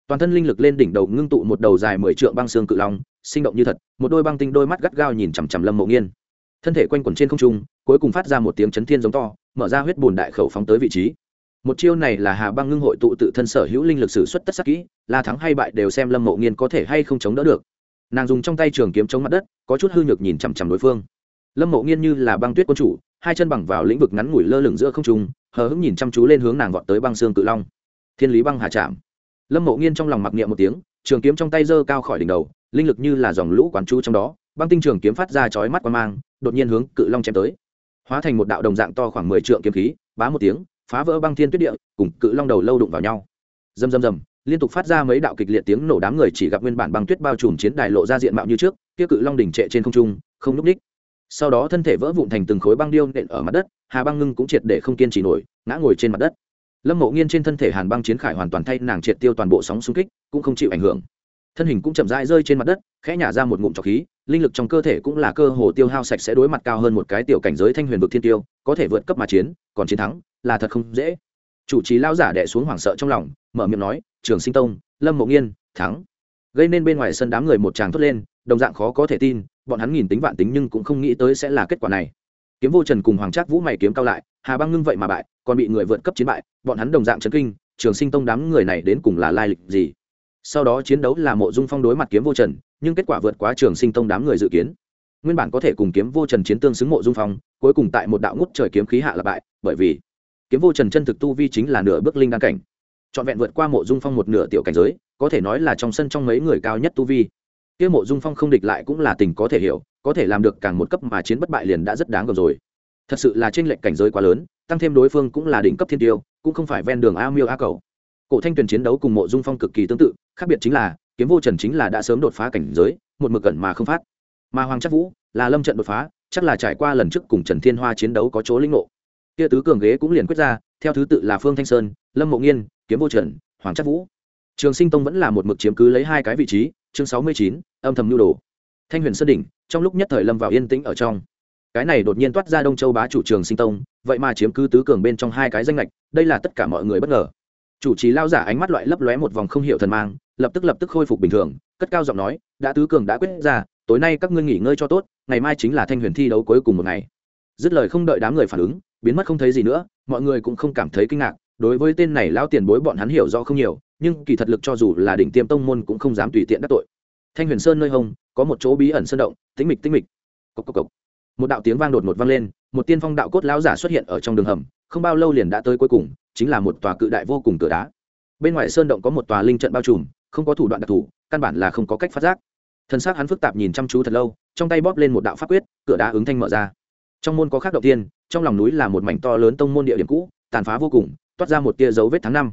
Toàn thân linh lực lên đỉnh đầu ngưng tụ một đầu dài mười trượng băng xương cự long, sinh động như thật, một đôi băng tinh đôi mắt gắt gao nhìn chằm chằm lâm mộ nghiên. Thân thể quanh quẩn trên không trung, cuối cùng phát ra một tiếng chấn thiên giống to, mở ra huyết bùn đại khẩu phóng tới vị trí một chiêu này là hà băng ngưng hội tụ tự thân sở hữu linh lực sử xuất tất sắc kỹ là thắng hay bại đều xem lâm mộ nghiên có thể hay không chống đỡ được. Nàng dùng trong tay trường kiếm chống mặt đất, có chút hư nhược nhìn chằm chằm đối phương. Lâm mộ nghiên như là băng tuyết quân chủ, hai chân bằng vào lĩnh vực ngắn ngủi lơ lửng giữa không trung, hờ hững nhìn chăm chú lên hướng nàng vọt tới băng xương cự long. Thiên lý băng hà chạm lâm mộ nghiên trong lòng mặc niệm một tiếng, trường kiếm trong tay giơ cao khỏi đỉnh đầu, linh lực như là dòng lũ quán chú trong đó, băng tinh trường kiếm phát ra chói mắt qua mang, đột nhiên hướng cự long chém tới. Hóa thành một đạo đồng dạng to khoảng mười trượng kiếm khí, bá một tiếng phá vỡ băng thiên tuyết địa, cùng cự long đầu lâu đụng vào nhau. Rầm rầm rầm, liên tục phát ra mấy đạo kịch liệt tiếng nổ đám người chỉ gặp nguyên bản băng tuyết bao trùm chiến đài lộ ra diện mạo như trước, kia cự long đỉnh trệ trên không trung, không núp ních. Sau đó thân thể vỡ vụn thành từng khối băng điêu nện ở mặt đất, hà băng ngưng cũng triệt để không kiên trì nổi, ngã ngồi trên mặt đất. Lâm mộ nghiên trên thân thể hàn băng chiến khải hoàn toàn thay nàng triệt tiêu toàn bộ sóng xung kích, cũng không chịu ảnh hưởng. Thân hình cũng chậm rãi rơi trên mặt đất, khẽ nhả ra một ngụm trọc khí, linh lực trong cơ thể cũng là cơ hồ tiêu hao sạch sẽ đối mặt cao hơn một cái tiểu cảnh giới thanh huyền vực thiên tiêu, có thể vượt cấp mà chiến, còn chiến thắng là thật không dễ. Chủ trì lao giả đẻ xuống hoảng sợ trong lòng, mở miệng nói, trường sinh tông, lâm mộ nghiên, thắng. Gây nên bên ngoài sân đám người một tràng thốt lên, đồng dạng khó có thể tin, bọn hắn nghìn tính vạn tính nhưng cũng không nghĩ tới sẽ là kết quả này. Kiếm vô trần cùng hoàng trác vũ mày kiếm cao lại, hà băng ngưng vậy mà bại, còn bị người vượt cấp chiến bại, bọn hắn đồng dạng chấn kinh, trường sinh tông đám người này đến cùng là lai lịch gì? Sau đó chiến đấu là mộ dung phong đối mặt kiếm vô trần, nhưng kết quả vượt quá trường sinh tông đám người dự kiến. Nguyên bản có thể cùng kiếm vô trần chiến tương xứng mộ dung phong, cuối cùng tại một đạo ngút trời kiếm khí hạ là bại, bởi vì kiếm vô trần chân thực tu vi chính là nửa bước linh đan cảnh. Trọn vẹn vượt qua mộ dung phong một nửa tiểu cảnh giới, có thể nói là trong sân trong mấy người cao nhất tu vi. Kia mộ dung phong không địch lại cũng là tình có thể hiểu, có thể làm được càng một cấp mà chiến bất bại liền đã rất đáng gờm rồi. Thật sự là trên lệnh cảnh giới quá lớn, tăng thêm đối phương cũng là đỉnh cấp thiên tiêu, cũng không phải ven đường a miêu a cầu. Cổ thanh tuyền chiến đấu cùng mộ dung phong cực kỳ tương tự, khác biệt chính là, kiếm vô trần chính là đã sớm đột phá cảnh giới, một mực cẩn mà không phát. Mà hoàng chắc vũ là lâm trận đột phá, chắc là trải qua lần trước cùng trần thiên hoa chiến đấu có chỗ linh ngộ kia tứ cường ghế cũng liền quyết ra, theo thứ tự là phương thanh sơn, lâm mộ nghiên, kiếm vô trần, hoàng trắc vũ. Trường sinh tông vẫn là một mực chiếm cứ lấy hai cái vị trí, chương sáu mươi chín, âm thầm nhu đồ. Thanh huyền sơn đỉnh, trong lúc nhất thời lâm vào yên tĩnh ở trong. Cái này đột nhiên toát ra đông châu bá chủ trường sinh tông, vậy mà chiếm cứ tứ cường bên trong hai cái danh lệch đây là tất cả mọi người bất ngờ. Chủ trì lao giả ánh mắt loại lấp lóe một vòng không hiểu thần mang, lập tức lập tức khôi phục bình thường, cất cao giọng nói, đã tứ cường đã quyết ra, tối nay các ngươi nghỉ ngơi cho tốt, ngày mai chính là thanh huyền thi đấu cuối cùng một ngày dứt lời không đợi đám người phản ứng, biến mất không thấy gì nữa, mọi người cũng không cảm thấy kinh ngạc. Đối với tên này lao tiền bối bọn hắn hiểu rõ không nhiều, nhưng kỳ thật lực cho dù là đỉnh tiêm tông môn cũng không dám tùy tiện đắc tội. Thanh huyền sơn nơi hông, có một chỗ bí ẩn sơn động, tĩnh mịch tĩnh mịch. Cộc cộc cộc. Một đạo tiếng vang đột ngột vang lên, một tiên phong đạo cốt lão giả xuất hiện ở trong đường hầm, không bao lâu liền đã tới cuối cùng, chính là một tòa cự đại vô cùng cửa đá. Bên ngoài sơn động có một tòa linh trận bao trùm, không có thủ đoạn đặc thù, căn bản là không có cách phát giác. Thân xác hắn phức tạp nhìn chăm chú thật lâu, trong tay bóp lên một đạo pháp quyết, cửa đá ứng thanh mở ra trong môn có khác đầu tiên, trong lòng núi là một mảnh to lớn tông môn địa điểm cũ, tàn phá vô cùng, toát ra một tia dấu vết tháng năm.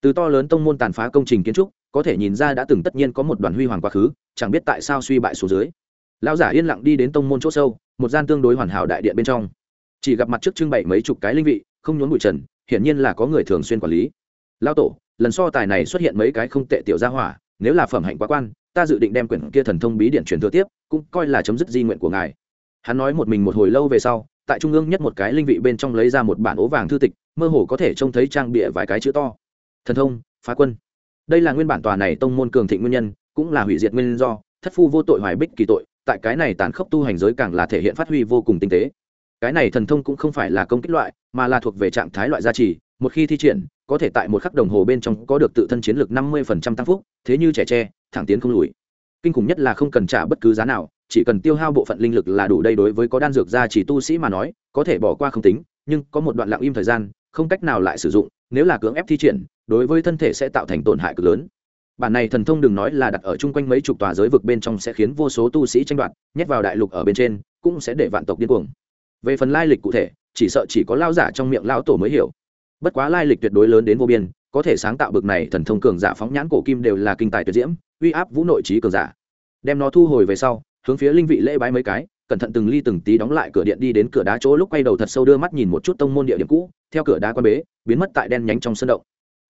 Từ to lớn tông môn tàn phá công trình kiến trúc, có thể nhìn ra đã từng tất nhiên có một đoàn huy hoàng quá khứ, chẳng biết tại sao suy bại số dưới. Lão giả yên lặng đi đến tông môn chỗ sâu, một gian tương đối hoàn hảo đại điện bên trong. Chỉ gặp mặt trước trưng bày mấy chục cái linh vị, không nhốn bụi trần, hiển nhiên là có người thường xuyên quản lý. Lão tổ, lần so tài này xuất hiện mấy cái không tệ tiểu gia hỏa, nếu là phẩm hạnh quá quan, ta dự định đem quyển kia thần thông bí điện truyền thừa tiếp, cũng coi là chấm dứt di nguyện của ngài hắn nói một mình một hồi lâu về sau, tại trung ương nhất một cái linh vị bên trong lấy ra một bản ố vàng thư tịch, mơ hồ có thể trông thấy trang bịa vài cái chữ to. Thần thông, phá quân. Đây là nguyên bản tòa này tông môn cường thịnh nguyên nhân, cũng là hủy diệt nguyên do, thất phu vô tội hoài bích kỳ tội, tại cái này tàn khốc tu hành giới càng là thể hiện phát huy vô cùng tinh tế. Cái này thần thông cũng không phải là công kích loại, mà là thuộc về trạng thái loại gia trì, một khi thi triển, có thể tại một khắc đồng hồ bên trong có được tự thân chiến lược năm mươi phần trăm tăng phúc, thế như trẻ tre, thẳng tiến không lùi. Kinh khủng nhất là không cần trả bất cứ giá nào chỉ cần tiêu hao bộ phận linh lực là đủ đây đối với có đan dược ra chỉ tu sĩ mà nói, có thể bỏ qua không tính, nhưng có một đoạn lặng im thời gian, không cách nào lại sử dụng, nếu là cưỡng ép thi triển, đối với thân thể sẽ tạo thành tổn hại cực lớn. Bản này thần thông đừng nói là đặt ở chung quanh mấy chục tòa giới vực bên trong sẽ khiến vô số tu sĩ tranh đoạt, nhét vào đại lục ở bên trên, cũng sẽ để vạn tộc điên cuồng. Về phần lai lịch cụ thể, chỉ sợ chỉ có lao giả trong miệng lao tổ mới hiểu. Bất quá lai lịch tuyệt đối lớn đến vô biên, có thể sáng tạo bực này thần thông cường giả phóng nhãn cổ kim đều là kinh tài tuyệt diễm, uy áp vũ nội trí cường giả. Đem nó thu hồi về sau hướng phía linh vị lễ bái mấy cái, cẩn thận từng ly từng tí đóng lại cửa điện đi đến cửa đá chỗ lúc quay đầu thật sâu đưa mắt nhìn một chút tông môn địa điểm cũ, theo cửa đá quan bế, biến mất tại đen nhánh trong sân động.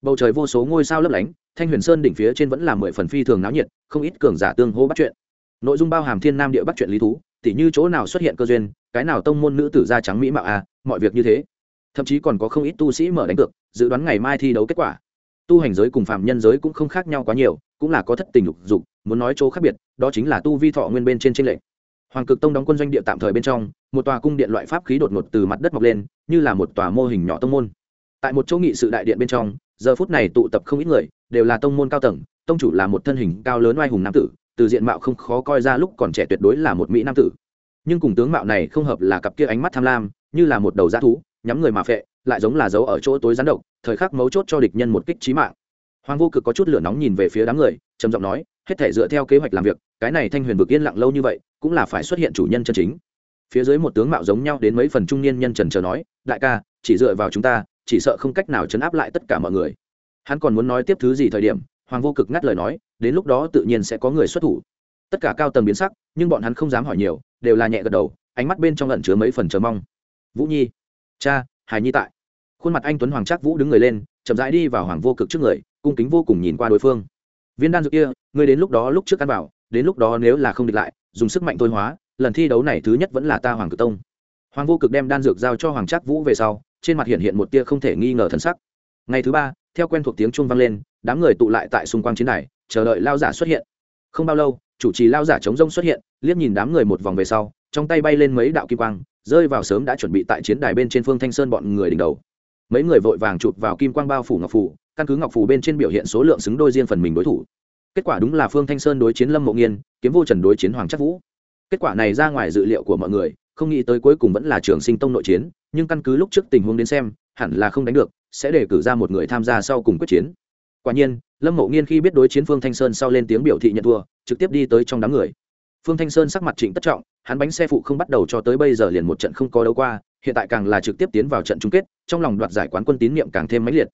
Bầu trời vô số ngôi sao lấp lánh, thanh huyền sơn đỉnh phía trên vẫn là mười phần phi thường náo nhiệt, không ít cường giả tương hô bắt chuyện. Nội dung bao hàm thiên nam địa bắt chuyện lý thú, tỉ như chỗ nào xuất hiện cơ duyên, cái nào tông môn nữ tử da trắng mỹ mạo à mọi việc như thế. Thậm chí còn có không ít tu sĩ mở đánh cược, dự đoán ngày mai thi đấu kết quả tu hành giới cùng phạm nhân giới cũng không khác nhau quá nhiều, cũng là có thất tình lục dục, muốn nói chỗ khác biệt, đó chính là tu vi thọ nguyên bên trên trên lệ. hoàng cực tông đóng quân doanh địa tạm thời bên trong, một tòa cung điện loại pháp khí đột ngột từ mặt đất mọc lên, như là một tòa mô hình nhỏ tông môn tại một chỗ nghị sự đại điện bên trong, giờ phút này tụ tập không ít người, đều là tông môn cao tầng, tông chủ là một thân hình cao lớn oai hùng nam tử, từ diện mạo không khó coi ra lúc còn trẻ tuyệt đối là một mỹ nam tử nhưng cùng tướng mạo này không hợp là cặp kia ánh mắt tham lam, như là một đầu g thú, nhắm người mà phệ, lại giống là dấu ở chỗ tối rắn độc thời khắc mấu chốt cho địch nhân một kích trí mạng. Hoàng vô cực có chút lửa nóng nhìn về phía đám người, trầm giọng nói, hết thể dựa theo kế hoạch làm việc, cái này thanh huyền vực yên lặng lâu như vậy, cũng là phải xuất hiện chủ nhân chân chính. Phía dưới một tướng mạo giống nhau đến mấy phần trung niên nhân trần chờ nói, đại ca, chỉ dựa vào chúng ta, chỉ sợ không cách nào chấn áp lại tất cả mọi người. Hắn còn muốn nói tiếp thứ gì thời điểm, hoàng vô cực ngắt lời nói, đến lúc đó tự nhiên sẽ có người xuất thủ. Tất cả cao tầng biến sắc, nhưng bọn hắn không dám hỏi nhiều, đều là nhẹ gật đầu, ánh mắt bên trong lẩn chứa mấy phần chờ mong. Vũ nhi, cha hài nhi tại khuôn mặt anh tuấn hoàng trác vũ đứng người lên, chậm rãi đi vào hoàng vô cực trước người, cung kính vô cùng nhìn qua đối phương. Viên đan dược kia, ngươi đến lúc đó lúc trước ăn vào. đến lúc đó nếu là không địch lại, dùng sức mạnh thôi hóa, lần thi đấu này thứ nhất vẫn là ta hoàng cực tông. Hoàng vô cực đem đan dược giao cho hoàng trác vũ về sau, trên mặt hiện hiện một tia không thể nghi ngờ thân sắc. Ngày thứ ba, theo quen thuộc tiếng trung vang lên, đám người tụ lại tại xung quanh chiến đài, chờ đợi lao giả xuất hiện. Không bao lâu, chủ trì lao giả chống rông xuất hiện, liếc nhìn đám người một vòng về sau, trong tay bay lên mấy đạo kim quang, rơi vào sớm đã chuẩn bị tại chiến đài bên trên phương thanh sơn bọn người đỉnh đầu mấy người vội vàng chụp vào kim quang bao phủ ngọc phủ, căn cứ ngọc phủ bên trên biểu hiện số lượng xứng đôi riêng phần mình đối thủ. Kết quả đúng là phương thanh sơn đối chiến lâm mộ nghiên, kiếm vô trần đối chiến hoàng chắc vũ. Kết quả này ra ngoài dự liệu của mọi người, không nghĩ tới cuối cùng vẫn là trường sinh tông nội chiến, nhưng căn cứ lúc trước tình huống đến xem, hẳn là không đánh được, sẽ để cử ra một người tham gia sau cùng quyết chiến. Quả nhiên, lâm mộ nghiên khi biết đối chiến phương thanh sơn sau lên tiếng biểu thị nhận thua, trực tiếp đi tới trong đám người. Phương thanh sơn sắc mặt trịnh tất trọng, hắn bánh xe phụ không bắt đầu cho tới bây giờ liền một trận không có đấu qua hiện tại càng là trực tiếp tiến vào trận chung kết, trong lòng đoạt giải quán quân tín nhiệm càng thêm mãnh liệt.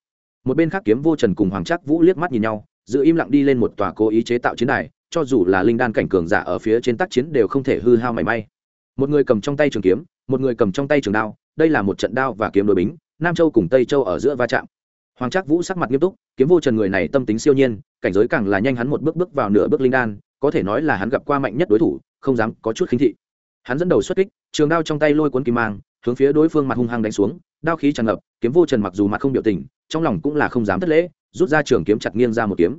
Một bên khác kiếm vô trần cùng hoàng trắc vũ liếc mắt nhìn nhau, giữ im lặng đi lên một tòa cố ý chế tạo chiến đài, cho dù là linh đan cảnh cường giả ở phía trên tác chiến đều không thể hư hao mảy may. Một người cầm trong tay trường kiếm, một người cầm trong tay trường đao, đây là một trận đao và kiếm đối bính, nam châu cùng tây châu ở giữa va chạm. Hoàng trác vũ sắc mặt nghiêm túc, kiếm vô trần người này tâm tính siêu nhiên, cảnh giới càng là nhanh hắn một bước bước vào nửa bước linh đan, có thể nói là hắn gặp qua mạnh nhất đối thủ, không dám có chút khinh thị. Hắn dẫn đầu xuất kích, trường đao trong tay lôi cuốn kim mang hướng phía đối phương mặt hung hăng đánh xuống, đao khí tràn ngập, kiếm vô trần mặc dù mặt không biểu tình, trong lòng cũng là không dám thất lễ, rút ra trường kiếm chặt nghiêng ra một kiếm.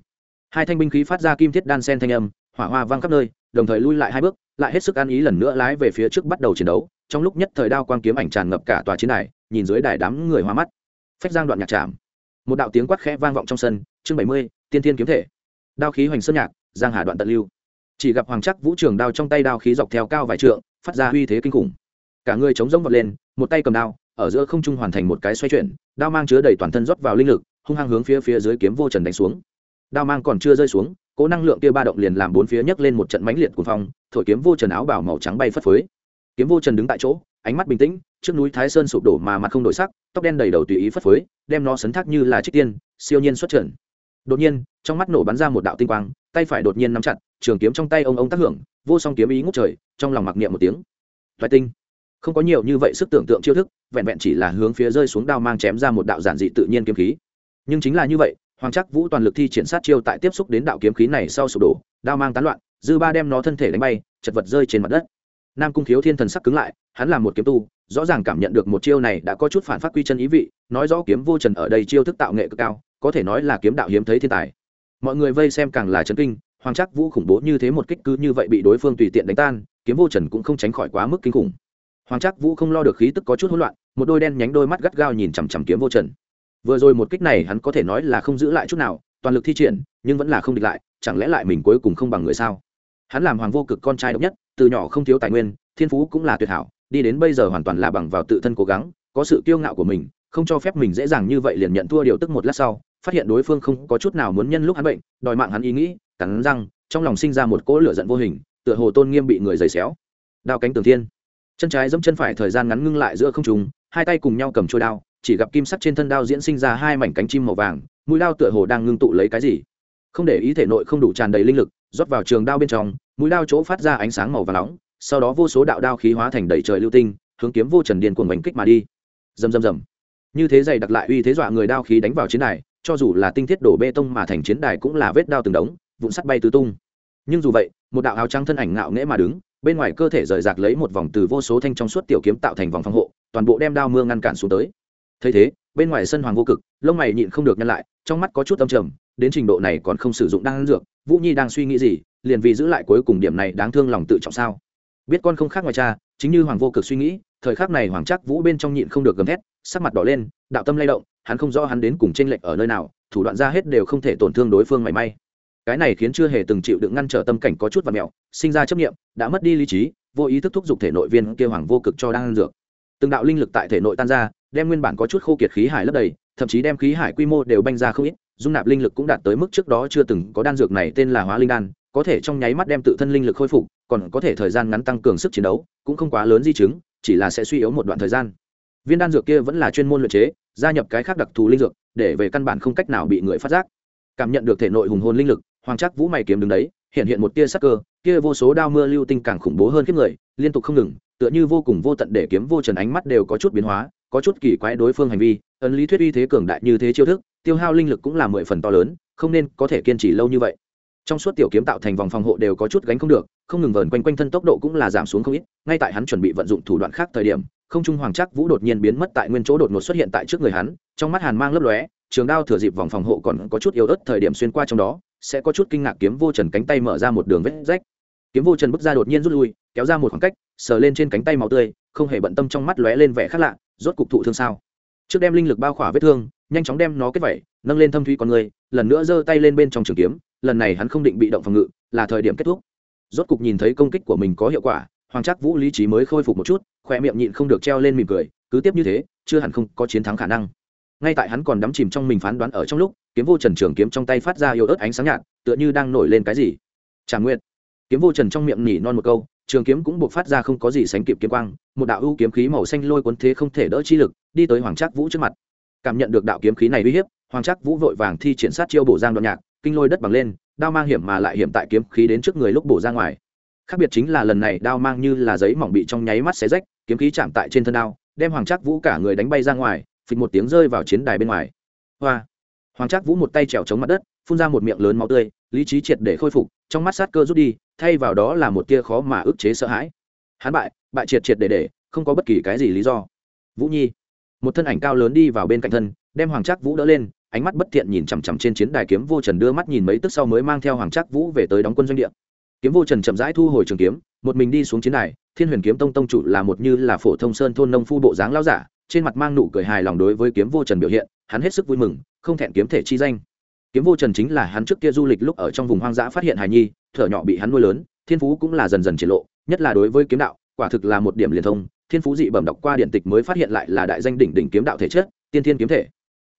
Hai thanh binh khí phát ra kim thiết đan sen thanh âm, hỏa hoa vang khắp nơi, đồng thời lui lại hai bước, lại hết sức ăn ý lần nữa lái về phía trước bắt đầu chiến đấu, trong lúc nhất thời đao quang kiếm ảnh tràn ngập cả tòa chiến đài, nhìn dưới đài đám người hoa mắt. Phách giang đoạn nhạc chạm một đạo tiếng quát khẽ vang vọng trong sân, chương bảy mươi, tiên thiên kiếm thể. Đao khí hoành sơn nhạc, giang hà đoạn tận lưu. Chỉ gặp hoàng chắc vũ trường đao trong tay đao khí dọc theo cao vài trượng, phát ra uy thế kinh khủng cả người chống rỗng vọt lên, một tay cầm đao, ở giữa không trung hoàn thành một cái xoay chuyển, đao mang chứa đầy toàn thân rót vào linh lực, hung hăng hướng phía phía dưới kiếm vô trần đánh xuống. Đao mang còn chưa rơi xuống, cố năng lượng kia ba động liền làm bốn phía nhấc lên một trận mãnh liệt của phong, thổi kiếm vô trần áo bảo màu trắng bay phất phới. Kiếm vô trần đứng tại chỗ, ánh mắt bình tĩnh, trước núi thái sơn sụp đổ mà mặt không đổi sắc, tóc đen đầy đầu tùy ý phất phới, đem nó sấn thác như là trích tiên, siêu nhiên xuất trận. Đột nhiên, trong mắt nổ bắn ra một đạo tinh quang, tay phải đột nhiên nắm chặt, trường kiếm trong tay ông ông tác hưởng, vô song kiếm ý ngút trời, trong lòng mặc niệm một tiếng. Thoái tinh không có nhiều như vậy sức tưởng tượng chiêu thức, vẹn vẹn chỉ là hướng phía rơi xuống đao mang chém ra một đạo giản dị tự nhiên kiếm khí. Nhưng chính là như vậy, hoàng chắc vũ toàn lực thi triển sát chiêu tại tiếp xúc đến đạo kiếm khí này sau sụp đổ, đao mang tán loạn, dư ba đem nó thân thể đánh bay, chật vật rơi trên mặt đất. Nam cung thiếu thiên thần sắc cứng lại, hắn là một kiếm tu, rõ ràng cảm nhận được một chiêu này đã có chút phản phát quy chân ý vị, nói rõ kiếm vô trần ở đây chiêu thức tạo nghệ cực cao, có thể nói là kiếm đạo hiếm thấy thiên tài. Mọi người vây xem càng là chấn kinh, hoàng chắc vũ khủng bố như thế một kích cứ như vậy bị đối phương tùy tiện đánh tan, kiếm vô trần cũng không tránh khỏi quá mức kinh khủng hoàng chắc vũ không lo được khí tức có chút hỗn loạn, một đôi đen nhánh đôi mắt gắt gao nhìn chằm chằm kiếm vô trần. Vừa rồi một kích này hắn có thể nói là không giữ lại chút nào, toàn lực thi triển, nhưng vẫn là không địch lại, chẳng lẽ lại mình cuối cùng không bằng người sao? Hắn làm hoàng vô cực con trai độc nhất, từ nhỏ không thiếu tài nguyên, thiên phú cũng là tuyệt hảo, đi đến bây giờ hoàn toàn là bằng vào tự thân cố gắng, có sự kiêu ngạo của mình, không cho phép mình dễ dàng như vậy liền nhận thua điều tức một lát sau, phát hiện đối phương không có chút nào muốn nhân lúc hắn bệnh, đòi mạng hắn ý nghĩ, cắn răng, trong lòng sinh ra một cỗ lửa giận vô hình, tựa hồ tôn nghiêm bị người giày xéo. Đao cánh tường thiên chân trái dẫm chân phải thời gian ngắn ngưng lại giữa không trùng hai tay cùng nhau cầm trôi đao, chỉ gặp kim sắc trên thân đao diễn sinh ra hai mảnh cánh chim màu vàng, mũi đao tựa hồ đang ngưng tụ lấy cái gì. Không để ý thể nội không đủ tràn đầy linh lực, rót vào trường đao bên trong, mũi đao chỗ phát ra ánh sáng màu và nóng, sau đó vô số đạo đao khí hóa thành đầy trời lưu tinh, hướng kiếm vô trần điền cuồng bánh kích mà đi. Dầm dầm dầm như thế dày đặc lại uy thế dọa người đao khí đánh vào chiến đài, cho dù là tinh thiết đổ bê tông mà thành chiến đài cũng là vết đao từng đống, vụn sắt bay tứ tung. Nhưng dù vậy, một đạo áo trắng thân ảnh ngạo nghễ mà đứng bên ngoài cơ thể rời rạc lấy một vòng từ vô số thanh trong suốt tiểu kiếm tạo thành vòng phòng hộ, toàn bộ đem đao mưa ngăn cản xuống tới. Thấy thế, bên ngoài sân hoàng vô cực, lông mày nhịn không được nhăn lại, trong mắt có chút âm trầm, đến trình độ này còn không sử dụng đan dược, vũ nhi đang suy nghĩ gì, liền vì giữ lại cuối cùng điểm này đáng thương lòng tự trọng sao? Biết con không khác ngoài cha, chính như hoàng vô cực suy nghĩ, thời khắc này hoàng chắc vũ bên trong nhịn không được gầm thét, sắc mặt đỏ lên, đạo tâm lay động, hắn không rõ hắn đến cùng tranh lệch ở nơi nào, thủ đoạn ra hết đều không thể tổn thương đối phương mảy may cái này khiến chưa hề từng chịu đựng ngăn trở tâm cảnh có chút và mẹo, sinh ra chấp nghiệm đã mất đi lý trí, vô ý thức thúc giục thể nội viên kia hoàng vô cực cho đang dược. Từng đạo linh lực tại thể nội tan ra, đem nguyên bản có chút khô kiệt khí hải lấp đầy, thậm chí đem khí hải quy mô đều banh ra không ít, dung nạp linh lực cũng đạt tới mức trước đó chưa từng có đan dược này tên là hóa linh đan, có thể trong nháy mắt đem tự thân linh lực khôi phục, còn có thể thời gian ngắn tăng cường sức chiến đấu, cũng không quá lớn di chứng, chỉ là sẽ suy yếu một đoạn thời gian. Viên đan dược kia vẫn là chuyên môn luyện chế, gia nhập cái khác đặc thù linh dược, để về căn bản không cách nào bị người phát giác. Cảm nhận được thể nội hùng hồn linh lực hoàng trắc vũ mày kiếm đứng đấy, hiện hiện một tia sắc cơ, kia vô số đao mưa lưu tinh càng khủng bố hơn kiếp người, liên tục không ngừng, tựa như vô cùng vô tận để kiếm vô trần ánh mắt đều có chút biến hóa, có chút kỳ quái đối phương hành vi, ấn lý thuyết uy thế cường đại như thế chiêu thức, tiêu hao linh lực cũng là mười phần to lớn, không nên có thể kiên trì lâu như vậy. Trong suốt tiểu kiếm tạo thành vòng phòng hộ đều có chút gánh không được, không ngừng vờn quanh quanh thân tốc độ cũng là giảm xuống không ít, ngay tại hắn chuẩn bị vận dụng thủ đoạn khác thời điểm, không trung hoàng trắc vũ đột nhiên biến mất tại nguyên chỗ đột ngột xuất hiện tại trước người hắn, trong mắt hàn mang lấp lóe, trường đao thừa dịp vòng phòng hộ còn có chút yếu ớt thời điểm xuyên qua trong đó sẽ có chút kinh ngạc kiếm vô trần cánh tay mở ra một đường vết rách. Kiếm vô trần bước ra đột nhiên rút lui, kéo ra một khoảng cách, sờ lên trên cánh tay màu tươi, không hề bận tâm trong mắt lóe lên vẻ khác lạ, rốt cục thụ thương sao? Trước đem linh lực bao khỏa vết thương, nhanh chóng đem nó kết vẩy, nâng lên thâm thủy con người, lần nữa giơ tay lên bên trong trường kiếm, lần này hắn không định bị động phòng ngự, là thời điểm kết thúc. Rốt cục nhìn thấy công kích của mình có hiệu quả, hoàng trắc vũ lý trí mới khôi phục một chút khoe miệng nhịn không được treo lên mỉm cười, cứ tiếp như thế, chưa hẳn không có chiến thắng khả năng ngay tại hắn còn đắm chìm trong mình phán đoán ở trong lúc, kiếm vô trần trường kiếm trong tay phát ra yêu ớt ánh sáng nhạt, tựa như đang nổi lên cái gì. Trả nguyện kiếm vô trần trong miệng nỉ non một câu, trường kiếm cũng buộc phát ra không có gì sánh kịp kiếm quang, một đạo ưu kiếm khí màu xanh lôi cuốn thế không thể đỡ chi lực, đi tới hoàng trác vũ trước mặt. Cảm nhận được đạo kiếm khí này uy hiếp, hoàng trác vũ vội vàng thi triển sát chiêu bổ giang đoạn nhạc, kinh lôi đất bằng lên, đao mang hiểm mà lại hiểm tại kiếm khí đến trước người lúc bổ ra ngoài. Khác biệt chính là lần này đao mang như là giấy mỏng bị trong nháy mắt xé rách, kiếm khí chạm tại trên thân đao, đem hoàng trác vũ cả người đánh bay ra ngoài phịch một tiếng rơi vào chiến đài bên ngoài. Hoa. Hoàng trác vũ một tay trèo chống mặt đất, phun ra một miệng lớn máu tươi, lý trí triệt để khôi phục, trong mắt sát cơ rút đi, thay vào đó là một tia khó mà ức chế sợ hãi. Hắn bại bại triệt triệt để để, không có bất kỳ cái gì lý do. Vũ nhi. Một thân ảnh cao lớn đi vào bên cạnh thân, đem hoàng trác vũ đỡ lên, ánh mắt bất thiện nhìn chằm chằm trên chiến đài kiếm vô trần đưa mắt nhìn mấy tức sau mới mang theo hoàng trác vũ về tới đóng quân doanh địa. Kiếm vô trần chậm rãi thu hồi trường kiếm, một mình đi xuống chiến đài, thiên huyền kiếm tông tông chủ là một như là phổ thông sơn thôn nông phu bộ dáng lao giả trên mặt mang nụ cười hài lòng đối với kiếm vô trần biểu hiện, hắn hết sức vui mừng, không thẹn kiếm thể chi danh. Kiếm vô trần chính là hắn trước kia du lịch lúc ở trong vùng hoang dã phát hiện hài nhi, thở nhỏ bị hắn nuôi lớn, thiên phú cũng là dần dần triển lộ, nhất là đối với kiếm đạo, quả thực là một điểm liền thông, thiên phú dị bẩm đọc qua điện tịch mới phát hiện lại là đại danh đỉnh đỉnh kiếm đạo thể chất, tiên thiên kiếm thể.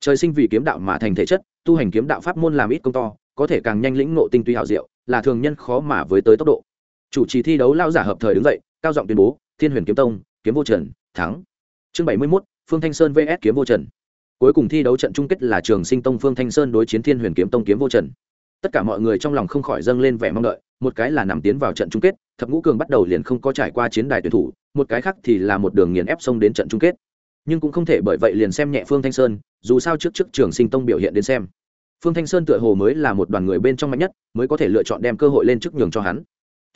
Trời sinh vì kiếm đạo mà thành thể chất, tu hành kiếm đạo pháp môn làm ít công to, có thể càng nhanh lĩnh ngộ tinh tuy hảo diệu, là thường nhân khó mà với tới tốc độ. Chủ trì thi đấu lao giả hợp thời đứng dậy, cao giọng tuyên bố, thiên huyền kiếm tông, kiếm vô trần, thắng chương bảy mươi mốt, phương thanh sơn vs kiếm vô trần. Cuối cùng thi đấu trận chung kết là trường sinh tông phương thanh sơn đối chiến thiên huyền kiếm tông kiếm vô trần. Tất cả mọi người trong lòng không khỏi dâng lên vẻ mong đợi, một cái là nằm tiến vào trận chung kết, thập ngũ cường bắt đầu liền không có trải qua chiến đài tuyển thủ, một cái khác thì là một đường nghiền ép sông đến trận chung kết. Nhưng cũng không thể bởi vậy liền xem nhẹ phương thanh sơn, dù sao trước trước trường sinh tông biểu hiện đến xem. Phương thanh sơn tựa hồ mới là một đoàn người bên trong mạnh nhất, mới có thể lựa chọn đem cơ hội lên trước nhường cho hắn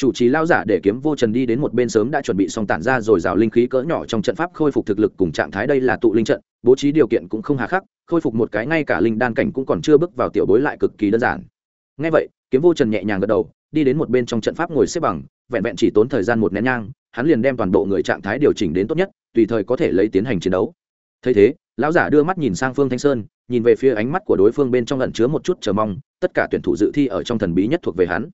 chủ trì lao giả để kiếm vô trần đi đến một bên sớm đã chuẩn bị xong tản ra rồi rào linh khí cỡ nhỏ trong trận pháp khôi phục thực lực cùng trạng thái đây là tụ linh trận, bố trí điều kiện cũng không hà khắc, khôi phục một cái ngay cả linh đan cảnh cũng còn chưa bước vào tiểu bối lại cực kỳ đơn giản. Ngay vậy, kiếm vô trần nhẹ nhàng gật đầu, đi đến một bên trong trận pháp ngồi xếp bằng, vẹn vẹn chỉ tốn thời gian một nén nhang, hắn liền đem toàn bộ người trạng thái điều chỉnh đến tốt nhất, tùy thời có thể lấy tiến hành chiến đấu. Thấy thế, lão giả đưa mắt nhìn sang phương thanh sơn, nhìn về phía ánh mắt của đối phương bên trong lẩn chứa một chút chờ mong, tất cả tuyển thủ dự thi ở trong thần bí nhất thuộc về hắn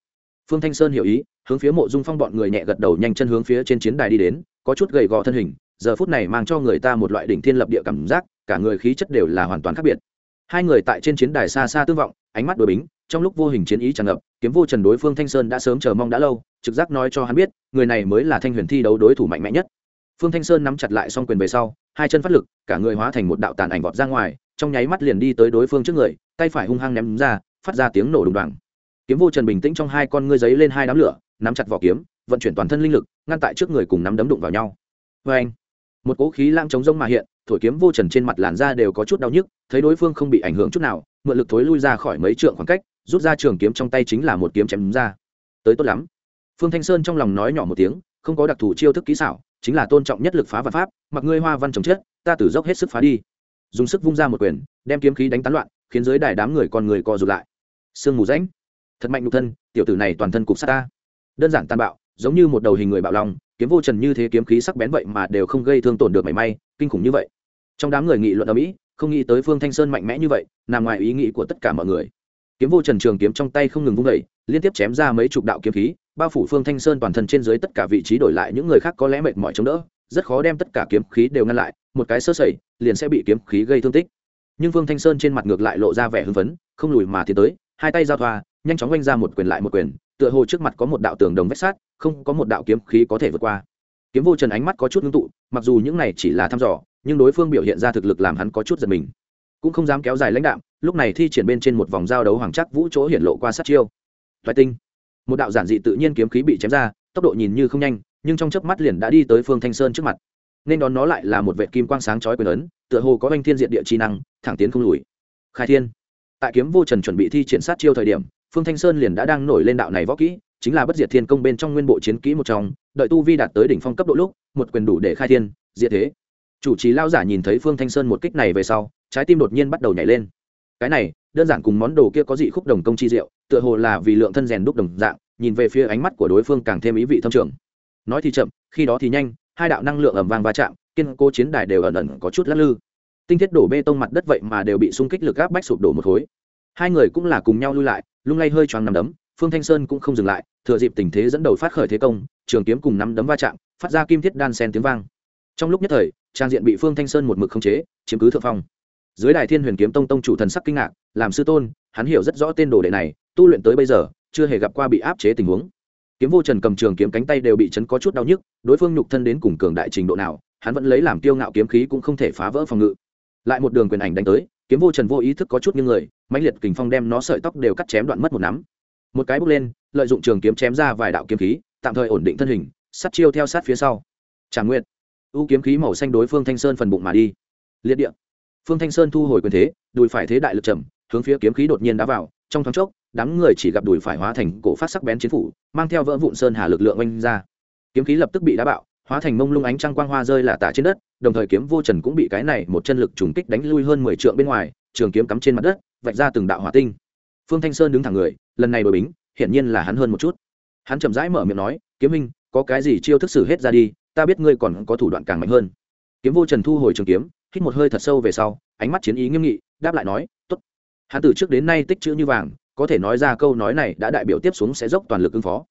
phương thanh sơn hiểu ý, hướng phía mộ dung phong bọn người nhẹ gật đầu nhanh chân hướng phía trên chiến đài đi đến, có chút gầy gò thân hình, giờ phút này mang cho người ta một loại đỉnh thiên lập địa cảm giác, cả người khí chất đều là hoàn toàn khác biệt. Hai người tại trên chiến đài xa xa tương vọng, ánh mắt đối bính, trong lúc vô hình chiến ý tràn ngập, kiếm vô trần đối phương thanh sơn đã sớm chờ mong đã lâu, trực giác nói cho hắn biết, người này mới là thanh huyền thi đấu đối thủ mạnh mẽ nhất. Phương thanh sơn nắm chặt lại song quyền về sau, hai chân phát lực, cả người hóa thành một đạo tàn ảnh vọt ra ngoài, trong nháy mắt liền đi tới đối phương trước người, tay phải hung hăng ném ra, phát ra tiếng nổ đùng đoàng kiếm vô trần bình tĩnh trong hai con ngươi giấy lên hai đám lửa, nắm chặt vỏ kiếm, vận chuyển toàn thân linh lực, ngăn tại trước người cùng nắm đấm đụng vào nhau. Vê anh một cỗ khí lang chống rông mà hiện, thổi kiếm vô trần trên mặt làn da đều có chút đau nhức, thấy đối phương không bị ảnh hưởng chút nào, mượn lực thối lui ra khỏi mấy trượng khoảng cách, rút ra trường kiếm trong tay chính là một kiếm chém ra. Tới tốt lắm. Phương thanh sơn trong lòng nói nhỏ một tiếng, không có đặc thù chiêu thức kỹ xảo, chính là tôn trọng nhất lực phá và pháp, mặc ngươi hoa văn trồng chết, ta tử dốc hết sức phá đi. Dùng sức vung ra một quyền, đem kiếm khí đánh tán loạn, khiến dưới đài đám người con người co rụt lại. Sương mù rãnh thật mạnh nhục thân, tiểu tử này toàn thân cục sát ta. Đơn giản tàn bạo, giống như một đầu hình người bạo lòng kiếm vô trần như thế kiếm khí sắc bén vậy mà đều không gây thương tổn được mảy may, kinh khủng như vậy. Trong đám người nghị luận ở mỹ, không nghĩ tới phương thanh sơn mạnh mẽ như vậy, nằm ngoài ý nghĩ của tất cả mọi người. Kiếm vô trần trường kiếm trong tay không ngừng vung vẩy liên tiếp chém ra mấy chục đạo kiếm khí, bao phủ phương thanh sơn toàn thân trên dưới tất cả vị trí đổi lại những người khác có lẽ mệt mỏi chống đỡ, rất khó đem tất cả kiếm khí đều ngăn lại, một cái sơ sẩy, liền sẽ bị kiếm khí gây thương tích. Nhưng phương thanh sơn trên mặt ngược lại lộ ra vẻ hưng phấn, không lùi mà tiến tới, hai tay giao thoa nhanh chóng oanh ra một quyền lại một quyền, tựa hồ trước mặt có một đạo tường đồng vách sát, không có một đạo kiếm khí có thể vượt qua. Kiếm vô trần ánh mắt có chút ngưng tụ, mặc dù những này chỉ là thăm dò, nhưng đối phương biểu hiện ra thực lực làm hắn có chút giật mình. Cũng không dám kéo dài lãnh đạo. lúc này thi triển bên trên một vòng giao đấu hoàng chắc vũ chỗ hiển lộ qua sát chiêu. Toại tinh. Một đạo giản dị tự nhiên kiếm khí bị chém ra, tốc độ nhìn như không nhanh, nhưng trong chớp mắt liền đã đi tới phương thanh sơn trước mặt. Nên đón nó lại là một vệ kim quang sáng chói quyền ấn, tựa hồ có anh thiên diện địa chi năng, thẳng tiến không lùi. Khai thiên. Tại kiếm vô trần chuẩn bị thi triển sát chiêu thời điểm phương thanh sơn liền đã đang nổi lên đạo này võ kỹ, chính là bất diệt thiên công bên trong nguyên bộ chiến kỹ một trong, đợi tu vi đạt tới đỉnh phong cấp độ lúc, một quyền đủ để khai thiên, diệt thế. Chủ trì lao giả nhìn thấy phương thanh sơn một kích này về sau, trái tim đột nhiên bắt đầu nhảy lên. Cái này, đơn giản cùng món đồ kia có dị khúc đồng công chi diệu, tựa hồ là vì lượng thân rèn đúc đồng dạng, nhìn về phía ánh mắt của đối phương càng thêm ý vị thâm trường. Nói thì chậm, khi đó thì nhanh, hai đạo năng lượng ầm vàng va chạm, kiên cố chiến đài đều ẩn ẩn có chút lắc lư. Tinh thiết đổ bê tông mặt đất vậy mà đều bị xung kích lực áp bách sụp đổ một khối hai người cũng là cùng nhau lui lại, lung lay hơi choáng nằm đấm, phương thanh sơn cũng không dừng lại, thừa dịp tình thế dẫn đầu phát khởi thế công, trường kiếm cùng nắm đấm va chạm, phát ra kim thiết đan sen tiếng vang. Trong lúc nhất thời, trang diện bị phương thanh sơn một mực khống chế, chiếm cứ thượng phong. Dưới đài thiên huyền kiếm tông tông chủ thần sắc kinh ngạc, làm sư tôn, hắn hiểu rất rõ tên đồ đệ này, tu luyện tới bây giờ, chưa hề gặp qua bị áp chế tình huống. Kiếm vô trần cầm trường kiếm cánh tay đều bị chấn có chút đau nhức, đối phương nhục thân đến cùng cường đại trình độ nào, hắn vẫn lấy làm tiêu ngạo kiếm khí cũng không thể phá vỡ phòng ngự. Lại một đường quyền ảnh đánh tới, kiếm vô trần vô ý thức có chút như người mãnh liệt kình phong đem nó sợi tóc đều cắt chém đoạn mất một nắm. Một cái bước lên, lợi dụng trường kiếm chém ra vài đạo kiếm khí, tạm thời ổn định thân hình, sát chiêu theo sát phía sau. Tràng nguyện u kiếm khí màu xanh đối phương thanh sơn phần bụng mà đi. Liệt địa. Phương thanh sơn thu hồi quyền thế, đùi phải thế đại lực trầm, hướng phía kiếm khí đột nhiên đá vào, trong thoáng chốc, đám người chỉ gặp đùi phải hóa thành cổ phát sắc bén chiến phủ, mang theo vỡ vụn sơn hà lực lượng oanh ra. Kiếm khí lập tức bị đá bạo, hóa thành mông lung ánh trăng quang hoa rơi là tả trên đất, đồng thời kiếm vô trần cũng bị cái này một chân lực trùng kích đánh lui hơn mười trượng bên ngoài, trường kiếm cắm trên mặt đất vạch ra từng đạo hỏa tinh. Phương thanh sơn đứng thẳng người, lần này đổi bính, hiển nhiên là hắn hơn một chút. Hắn chậm rãi mở miệng nói, kiếm minh, có cái gì chiêu thức xử hết ra đi, ta biết ngươi còn có thủ đoạn càng mạnh hơn. Kiếm vô trần thu hồi trường kiếm, hít một hơi thật sâu về sau, ánh mắt chiến ý nghiêm nghị, đáp lại nói t ố t hắn từ trước đến nay tích chữ như vàng, có thể nói ra câu nói này đã đại biểu tiếp xuống sẽ dốc toàn lực ứng phó.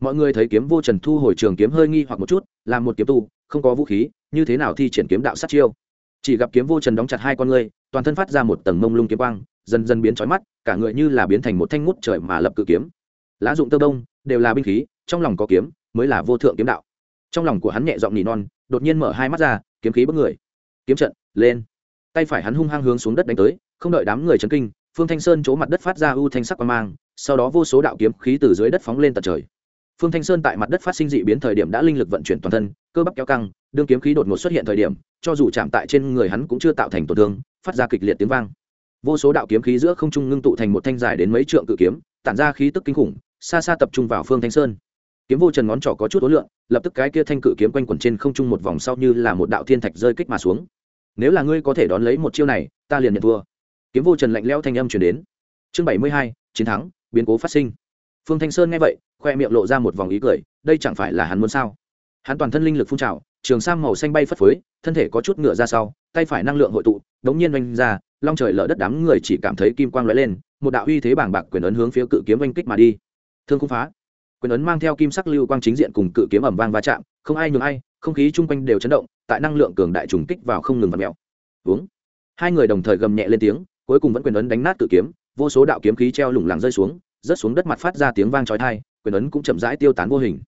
Mọi người thấy kiếm vô trần thu hồi trường kiếm hơi nghi hoặc một chút, làm một kiếm tu, không có vũ khí, như thế nào thi triển kiếm đạo sát chiêu? Chỉ gặp kiếm vô trần đóng chặt hai con ngươi, toàn thân phát ra một tầng mông lung kiếm quang dần dần biến trói mắt, cả người như là biến thành một thanh ngút trời mà lập cự kiếm. Lá dụng tơ đông, đều là binh khí, trong lòng có kiếm, mới là vô thượng kiếm đạo. Trong lòng của hắn nhẹ giọng nỉ non, đột nhiên mở hai mắt ra, kiếm khí bất người. Kiếm trận, lên. Tay phải hắn hung hăng hướng xuống đất đánh tới, không đợi đám người chấn kinh, phương thanh sơn chỗ mặt đất phát ra u thanh sắc qua mang, sau đó vô số đạo kiếm khí từ dưới đất phóng lên tận trời. Phương thanh sơn tại mặt đất phát sinh dị biến thời điểm đã linh lực vận chuyển toàn thân, cơ bắp kéo căng, đương kiếm khí đột ngột xuất hiện thời điểm, cho dù chạm tại trên người hắn cũng chưa tạo thành tổn thương, phát ra kịch liệt tiếng vang vô số đạo kiếm khí giữa không trung ngưng tụ thành một thanh dài đến mấy trượng cự kiếm, tản ra khí tức kinh khủng, xa xa tập trung vào phương thanh sơn. Kiếm vô trần ngón trỏ có chút ối lượng lập tức cái kia thanh cự kiếm quanh quẩn trên không trung một vòng sau như là một đạo thiên thạch rơi kích mà xuống. Nếu là ngươi có thể đón lấy một chiêu này, ta liền nhận thua. Kiếm vô trần lạnh lẽo thanh âm chuyển đến. Chương bảy mươi hai, chiến thắng, biến cố phát sinh. Phương thanh sơn nghe vậy, khoe miệng lộ ra một vòng ý cười, đây chẳng phải là hắn muốn sao? Hắn toàn thân linh lực phun trào, trường sang màu xanh bay phất phới, thân thể có chút ngựa ra sau, tay phải năng lượng hội tụ, đống nhiên oanh ra long trời lở đất đám người chỉ cảm thấy kim quang lóe lên, một đạo uy thế bảng bạc quyền ấn hướng phía cự kiếm oanh kích mà đi. Thương không phá. Quyền ấn mang theo kim sắc lưu quang chính diện cùng cự kiếm ẩm vang va chạm, không ai nhường ai, không khí chung quanh đều chấn động, tại năng lượng cường đại trùng kích vào không ngừng vặt mèo uống hai người đồng thời gầm nhẹ lên tiếng, cuối cùng vẫn quyền ấn đánh nát cự kiếm, vô số đạo kiếm khí treo lủng lẳng rơi xuống, rớt xuống đất mặt phát ra tiếng vang chói tai, quyền ấn cũng chậm rãi tiêu tán vô hình.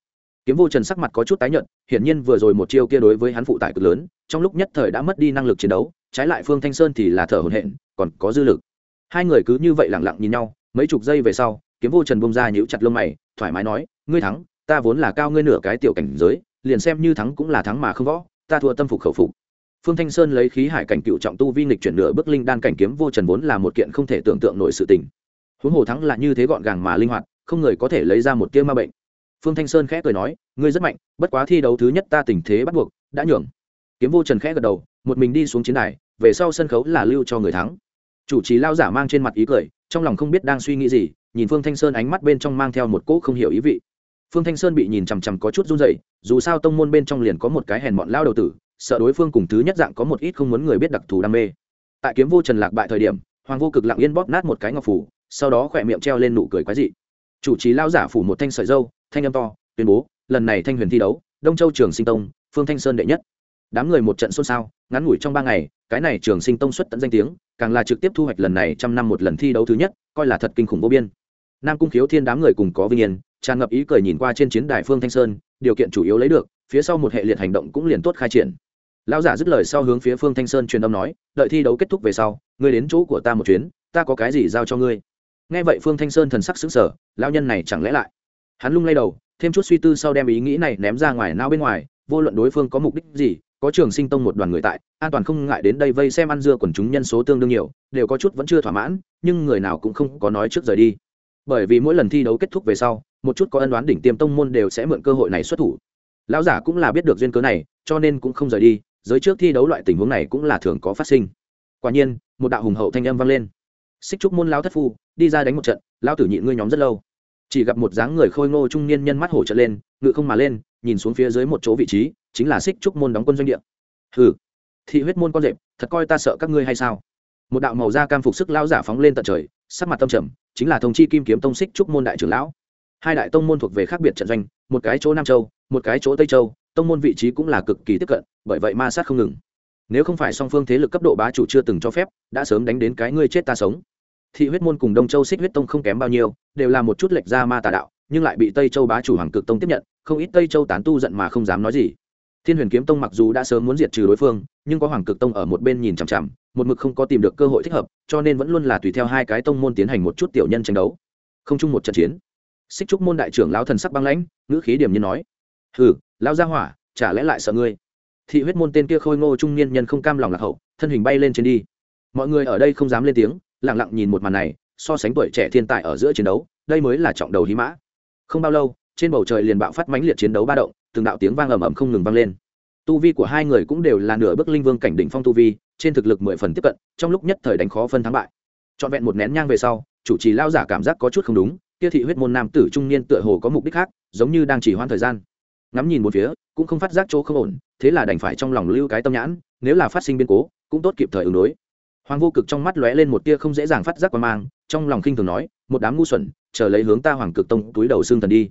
Kiếm vô trần sắc mặt có chút tái nhợt, hiển nhiên vừa rồi một chiêu kia đối với hắn phụ tải cực lớn, trong lúc nhất thời đã mất đi năng lực chiến đấu trái lại phương thanh sơn thì là thở hổn hển, còn có dư lực. Hai người cứ như vậy lẳng lặng nhìn nhau, mấy chục giây về sau, kiếm vô trần bông ra nhíu chặt lông mày, thoải mái nói, ngươi thắng, ta vốn là cao ngươi nửa cái tiểu cảnh giới, liền xem như thắng cũng là thắng mà không võ, ta thua tâm phục khẩu phục. Phương thanh sơn lấy khí hải cảnh cựu trọng tu vi nghịch chuyển nửa bước linh đan cảnh kiếm vô trần vốn là một kiện không thể tưởng tượng nổi sự tình. Huống hồ thắng là như thế gọn gàng mà linh hoạt, không người có thể lấy ra một tia ma bệnh. Phương thanh sơn khẽ cười nói, ngươi rất mạnh, bất quá thi đấu thứ nhất ta tình thế bắt buộc, đã nhường. Kiếm vô trần khẽ gật đầu, một mình đi xuống chiến đài về sau sân khấu là lưu cho người thắng. Chủ trì lao giả mang trên mặt ý cười, trong lòng không biết đang suy nghĩ gì, nhìn phương thanh sơn ánh mắt bên trong mang theo một cỗ không hiểu ý vị. Phương thanh sơn bị nhìn chằm chằm có chút run dậy dù sao tông môn bên trong liền có một cái hèn bọn lao đầu tử, sợ đối phương cùng thứ nhất dạng có một ít không muốn người biết đặc thù đam mê. Tại kiếm vô trần lạc bại thời điểm, hoàng vô cực lặng yên bóp nát một cái ngọc phủ, sau đó khỏe miệng treo lên nụ cười quái dị. Chủ trì lao giả phủ một thanh sợi dâu, thanh âm to, tuyên bố, lần này thanh huyền thi đấu, đông châu trường sinh tông, phương thanh sơn đệ nhất đám người một trận xôn xao, ngắn ngủi trong ba ngày, cái này trường sinh tông xuất tận danh tiếng, càng là trực tiếp thu hoạch lần này trăm năm một lần thi đấu thứ nhất, coi là thật kinh khủng vô biên. Nam cung khiếu thiên đám người cùng có vinh yên, tràn ngập ý cười nhìn qua trên chiến đài phương thanh sơn, điều kiện chủ yếu lấy được, phía sau một hệ liệt hành động cũng liền tốt khai triển. Lão giả dứt lời sau hướng phía phương thanh sơn truyền âm nói, đợi thi đấu kết thúc về sau, ngươi đến chỗ của ta một chuyến, ta có cái gì giao cho ngươi? Nghe vậy phương thanh sơn thần sắc xứng sở lão nhân này chẳng lẽ lại? Hắn lung lay đầu, thêm chút suy tư sau đem ý nghĩ này ném ra ngoài nao bên ngoài, vô luận đối phương có mục đích gì có trường sinh tông một đoàn người tại, an toàn không ngại đến đây vây xem ăn dưa quần chúng nhân số tương đương nhiều, đều có chút vẫn chưa thỏa mãn, nhưng người nào cũng không có nói trước rời đi. Bởi vì mỗi lần thi đấu kết thúc về sau, một chút có ân đoán đỉnh tiêm tông môn đều sẽ mượn cơ hội này xuất thủ. Lão giả cũng là biết được duyên cớ này, cho nên cũng không rời đi, giới trước thi đấu loại tình huống này cũng là thường có phát sinh. Quả nhiên, một đạo hùng hậu thanh âm vang lên. Xích trúc môn lao thất phu, đi ra đánh một trận lao tử nhịn ngươi nhóm rất lâu. Chỉ gặp một dáng người khôi ngô trung niên nhân mắt hổ trận lên, ngự không mà lên nhìn xuống phía dưới một chỗ vị trí, chính là xích trúc môn đóng quân doanh địa. Hừ, thị huyết môn con rệp, thật coi ta sợ các ngươi hay sao? Một đạo màu da cam phục sức lao giả phóng lên tận trời, sắc mặt tâm trầm, chính là thông chi kim kiếm tông xích trúc môn đại trưởng lão. Hai đại tông môn thuộc về khác biệt trận doanh, một cái chỗ nam châu, một cái chỗ tây châu, tông môn vị trí cũng là cực kỳ tiếp cận, bởi vậy ma sát không ngừng. Nếu không phải song phương thế lực cấp độ bá chủ chưa từng cho phép, đã sớm đánh đến cái ngươi chết ta sống. Thị huyết môn cùng đông châu xích huyết tông không kém bao nhiêu, đều là một chút lệch ra ma tà đạo, nhưng lại bị tây châu bá chủ hoàng cực tông tiếp nhận không ít tây châu tán tu giận mà không dám nói gì thiên huyền kiếm tông mặc dù đã sớm muốn diệt trừ đối phương nhưng có hoàng cực tông ở một bên nhìn chằm chằm một mực không có tìm được cơ hội thích hợp cho nên vẫn luôn là tùy theo hai cái tông môn tiến hành một chút tiểu nhân tranh đấu không chung một trận chiến xích trúc môn đại trưởng lão thần sắc băng lãnh ngữ khí điểm như nói hừ lão gia hỏa chả lẽ lại sợ ngươi thị huyết môn tên kia khôi ngô trung niên nhân không cam lòng lạc hậu thân hình bay lên trên đi mọi người ở đây không dám lên tiếng lặng lặng nhìn một màn này so sánh tuổi trẻ thiên tài ở giữa chiến đấu đây mới là trọng đầu hí mã không bao lâu trên bầu trời liền bạo phát mãnh liệt chiến đấu ba động, từng đạo tiếng vang ầm ầm không ngừng vang lên. Tu vi của hai người cũng đều là nửa bước linh vương cảnh đỉnh phong tu vi, trên thực lực mười phần tiếp cận, trong lúc nhất thời đánh khó phân thắng bại. Trọn vẹn một nén nhang về sau, chủ trì lao giả cảm giác có chút không đúng, kia thị huyết môn nam tử trung niên tựa hồ có mục đích khác, giống như đang chỉ hoãn thời gian. Ngắm nhìn một phía, cũng không phát giác chỗ không ổn, thế là đành phải trong lòng lưu cái tâm nhãn, nếu là phát sinh biến cố, cũng tốt kịp thời ứng đối. Hoàng vô cực trong mắt lóe lên một tia không dễ dàng phát giác qua mang, trong lòng khinh thường nói, một đám ngu xuẩn, chờ lấy hướng ta hoàng cực tông túi đầu xương thần đi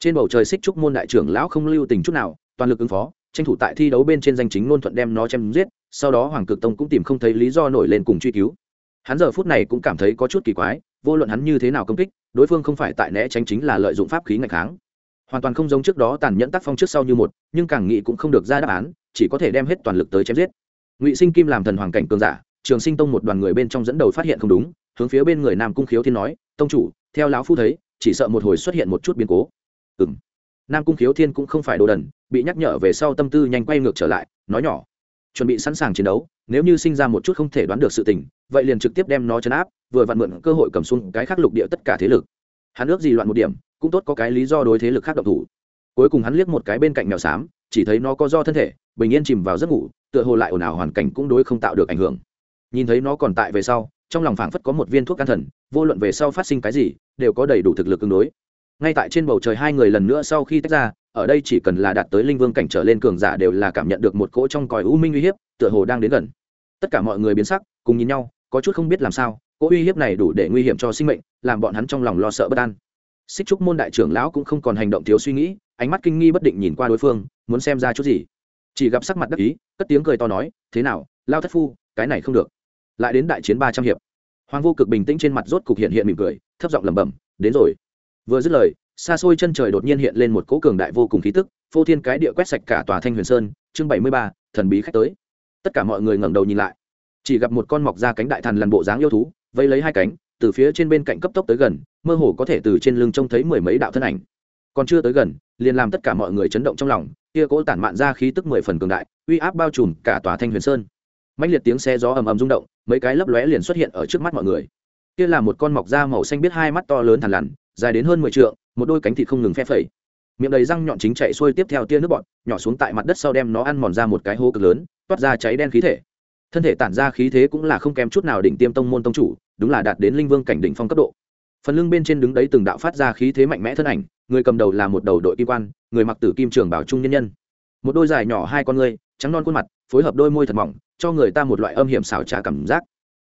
trên bầu trời xích trúc môn đại trưởng lão không lưu tình chút nào, toàn lực ứng phó, tranh thủ tại thi đấu bên trên danh chính ngôn thuận đem nó chém giết, sau đó hoàng cực tông cũng tìm không thấy lý do nổi lên cùng truy cứu. Hắn giờ phút này cũng cảm thấy có chút kỳ quái, vô luận hắn như thế nào công kích, đối phương không phải tại né tránh chính là lợi dụng pháp khí ngạch kháng. Hoàn toàn không giống trước đó tàn nhẫn tác phong trước sau như một, nhưng càng nghĩ cũng không được ra đáp án, chỉ có thể đem hết toàn lực tới chém giết. Ngụy sinh kim làm thần hoàng cảnh cường giả, trường sinh tông một đoàn người bên trong dẫn đầu phát hiện không đúng, hướng phía bên người nam cung khiếu thiên nói, tông chủ, theo lão phu thấy, chỉ sợ một hồi xuất hiện một chút biến cố ừ m nam cung khiếu thiên cũng không phải đồ đần, bị nhắc nhở về sau tâm tư nhanh quay ngược trở lại, nói nhỏ. Chuẩn bị sẵn sàng chiến đấu, nếu như sinh ra một chút không thể đoán được sự tình, vậy liền trực tiếp đem nó chấn áp, vừa vặn mượn cơ hội cầm xuống cái khác lục địa tất cả thế lực. Hắn ước gì loạn một điểm, cũng tốt có cái lý do đối thế lực khác độc thủ. Cuối cùng hắn liếc một cái bên cạnh mèo xám, chỉ thấy nó có do thân thể, bình yên chìm vào giấc ngủ, tựa hồ lại ồn ào hoàn cảnh cũng đối không tạo được ảnh hưởng. Nhìn thấy nó còn tại về sau, trong lòng phảng phất có một viên thuốc can thần, vô luận về sau phát sinh cái gì, đều có đầy đủ thực lực tương đối ngay tại trên bầu trời hai người lần nữa sau khi tách ra, ở đây chỉ cần là đạt tới linh vương cảnh trở lên cường giả đều là cảm nhận được một cỗ trong còi u minh uy hiếp, tựa hồ đang đến gần. Tất cả mọi người biến sắc, cùng nhìn nhau, có chút không biết làm sao, cỗ uy hiếp này đủ để nguy hiểm cho sinh mệnh, làm bọn hắn trong lòng lo sợ bất an. Xích trúc môn đại trưởng lão cũng không còn hành động thiếu suy nghĩ, ánh mắt kinh nghi bất định nhìn qua đối phương, muốn xem ra chút gì. Chỉ gặp sắc mặt đắc ý, cất tiếng cười to nói, thế nào, lao thất phu, cái này không được. Lại đến đại chiến ba trăm hiệp. Hoàng vô cực bình tĩnh trên mặt rốt cục hiện hiện mỉm cười, thấp giọng lẩm bẩm, đến rồi vừa dứt lời, xa xôi chân trời đột nhiên hiện lên một cỗ cường đại vô cùng khí tức, phô thiên cái địa quét sạch cả tòa thanh huyền sơn, chương bảy mươi ba, thần bí khách tới. Tất cả mọi người ngẩng đầu nhìn lại. Chỉ gặp một con mọc ra cánh đại thần lần bộ dáng yêu thú vây lấy hai cánh, từ phía trên bên cạnh cấp tốc tới gần, mơ hồ có thể từ trên lưng trông thấy mười mấy đạo thân ảnh. Còn chưa tới gần, liền làm tất cả mọi người chấn động trong lòng, kia cỗ tản mạn ra khí tức mười phần cường đại, uy áp bao trùm cả tòa thanh huyền sơn. Mạnh liệt tiếng xe gió ầm ầm rung động, mấy cái lấp lóe liền xuất hiện ở trước mắt mọi người. Kia là một con mọc da màu xanh biết hai mắt to lớn thằn lằn dài đến hơn mười t một đôi cánh thịt không ngừng phe phẩy. Miệng đầy răng nhọn chính chạy xuôi tiếp theo tia nước bọt, nhỏ xuống tại mặt đất sau đem nó ăn mòn ra một cái hố cực lớn, toát ra cháy đen khí thể. Thân thể tản ra khí thế cũng là không kém chút nào đỉnh tiêm tông môn tông chủ, đúng là đạt đến linh vương cảnh đỉnh phong cấp độ. Phần lưng bên trên đứng đấy từng đạo phát ra khí thế mạnh mẽ thân ảnh, người cầm đầu là một đầu đội kim quan, người mặc tử kim trường bảo trung nhân nhân. Một đôi dài nhỏ hai con người trắng non khuôn mặt, phối hợp đôi môi thật mỏng, cho người ta một loại âm hiểm xảo trá cảm giác.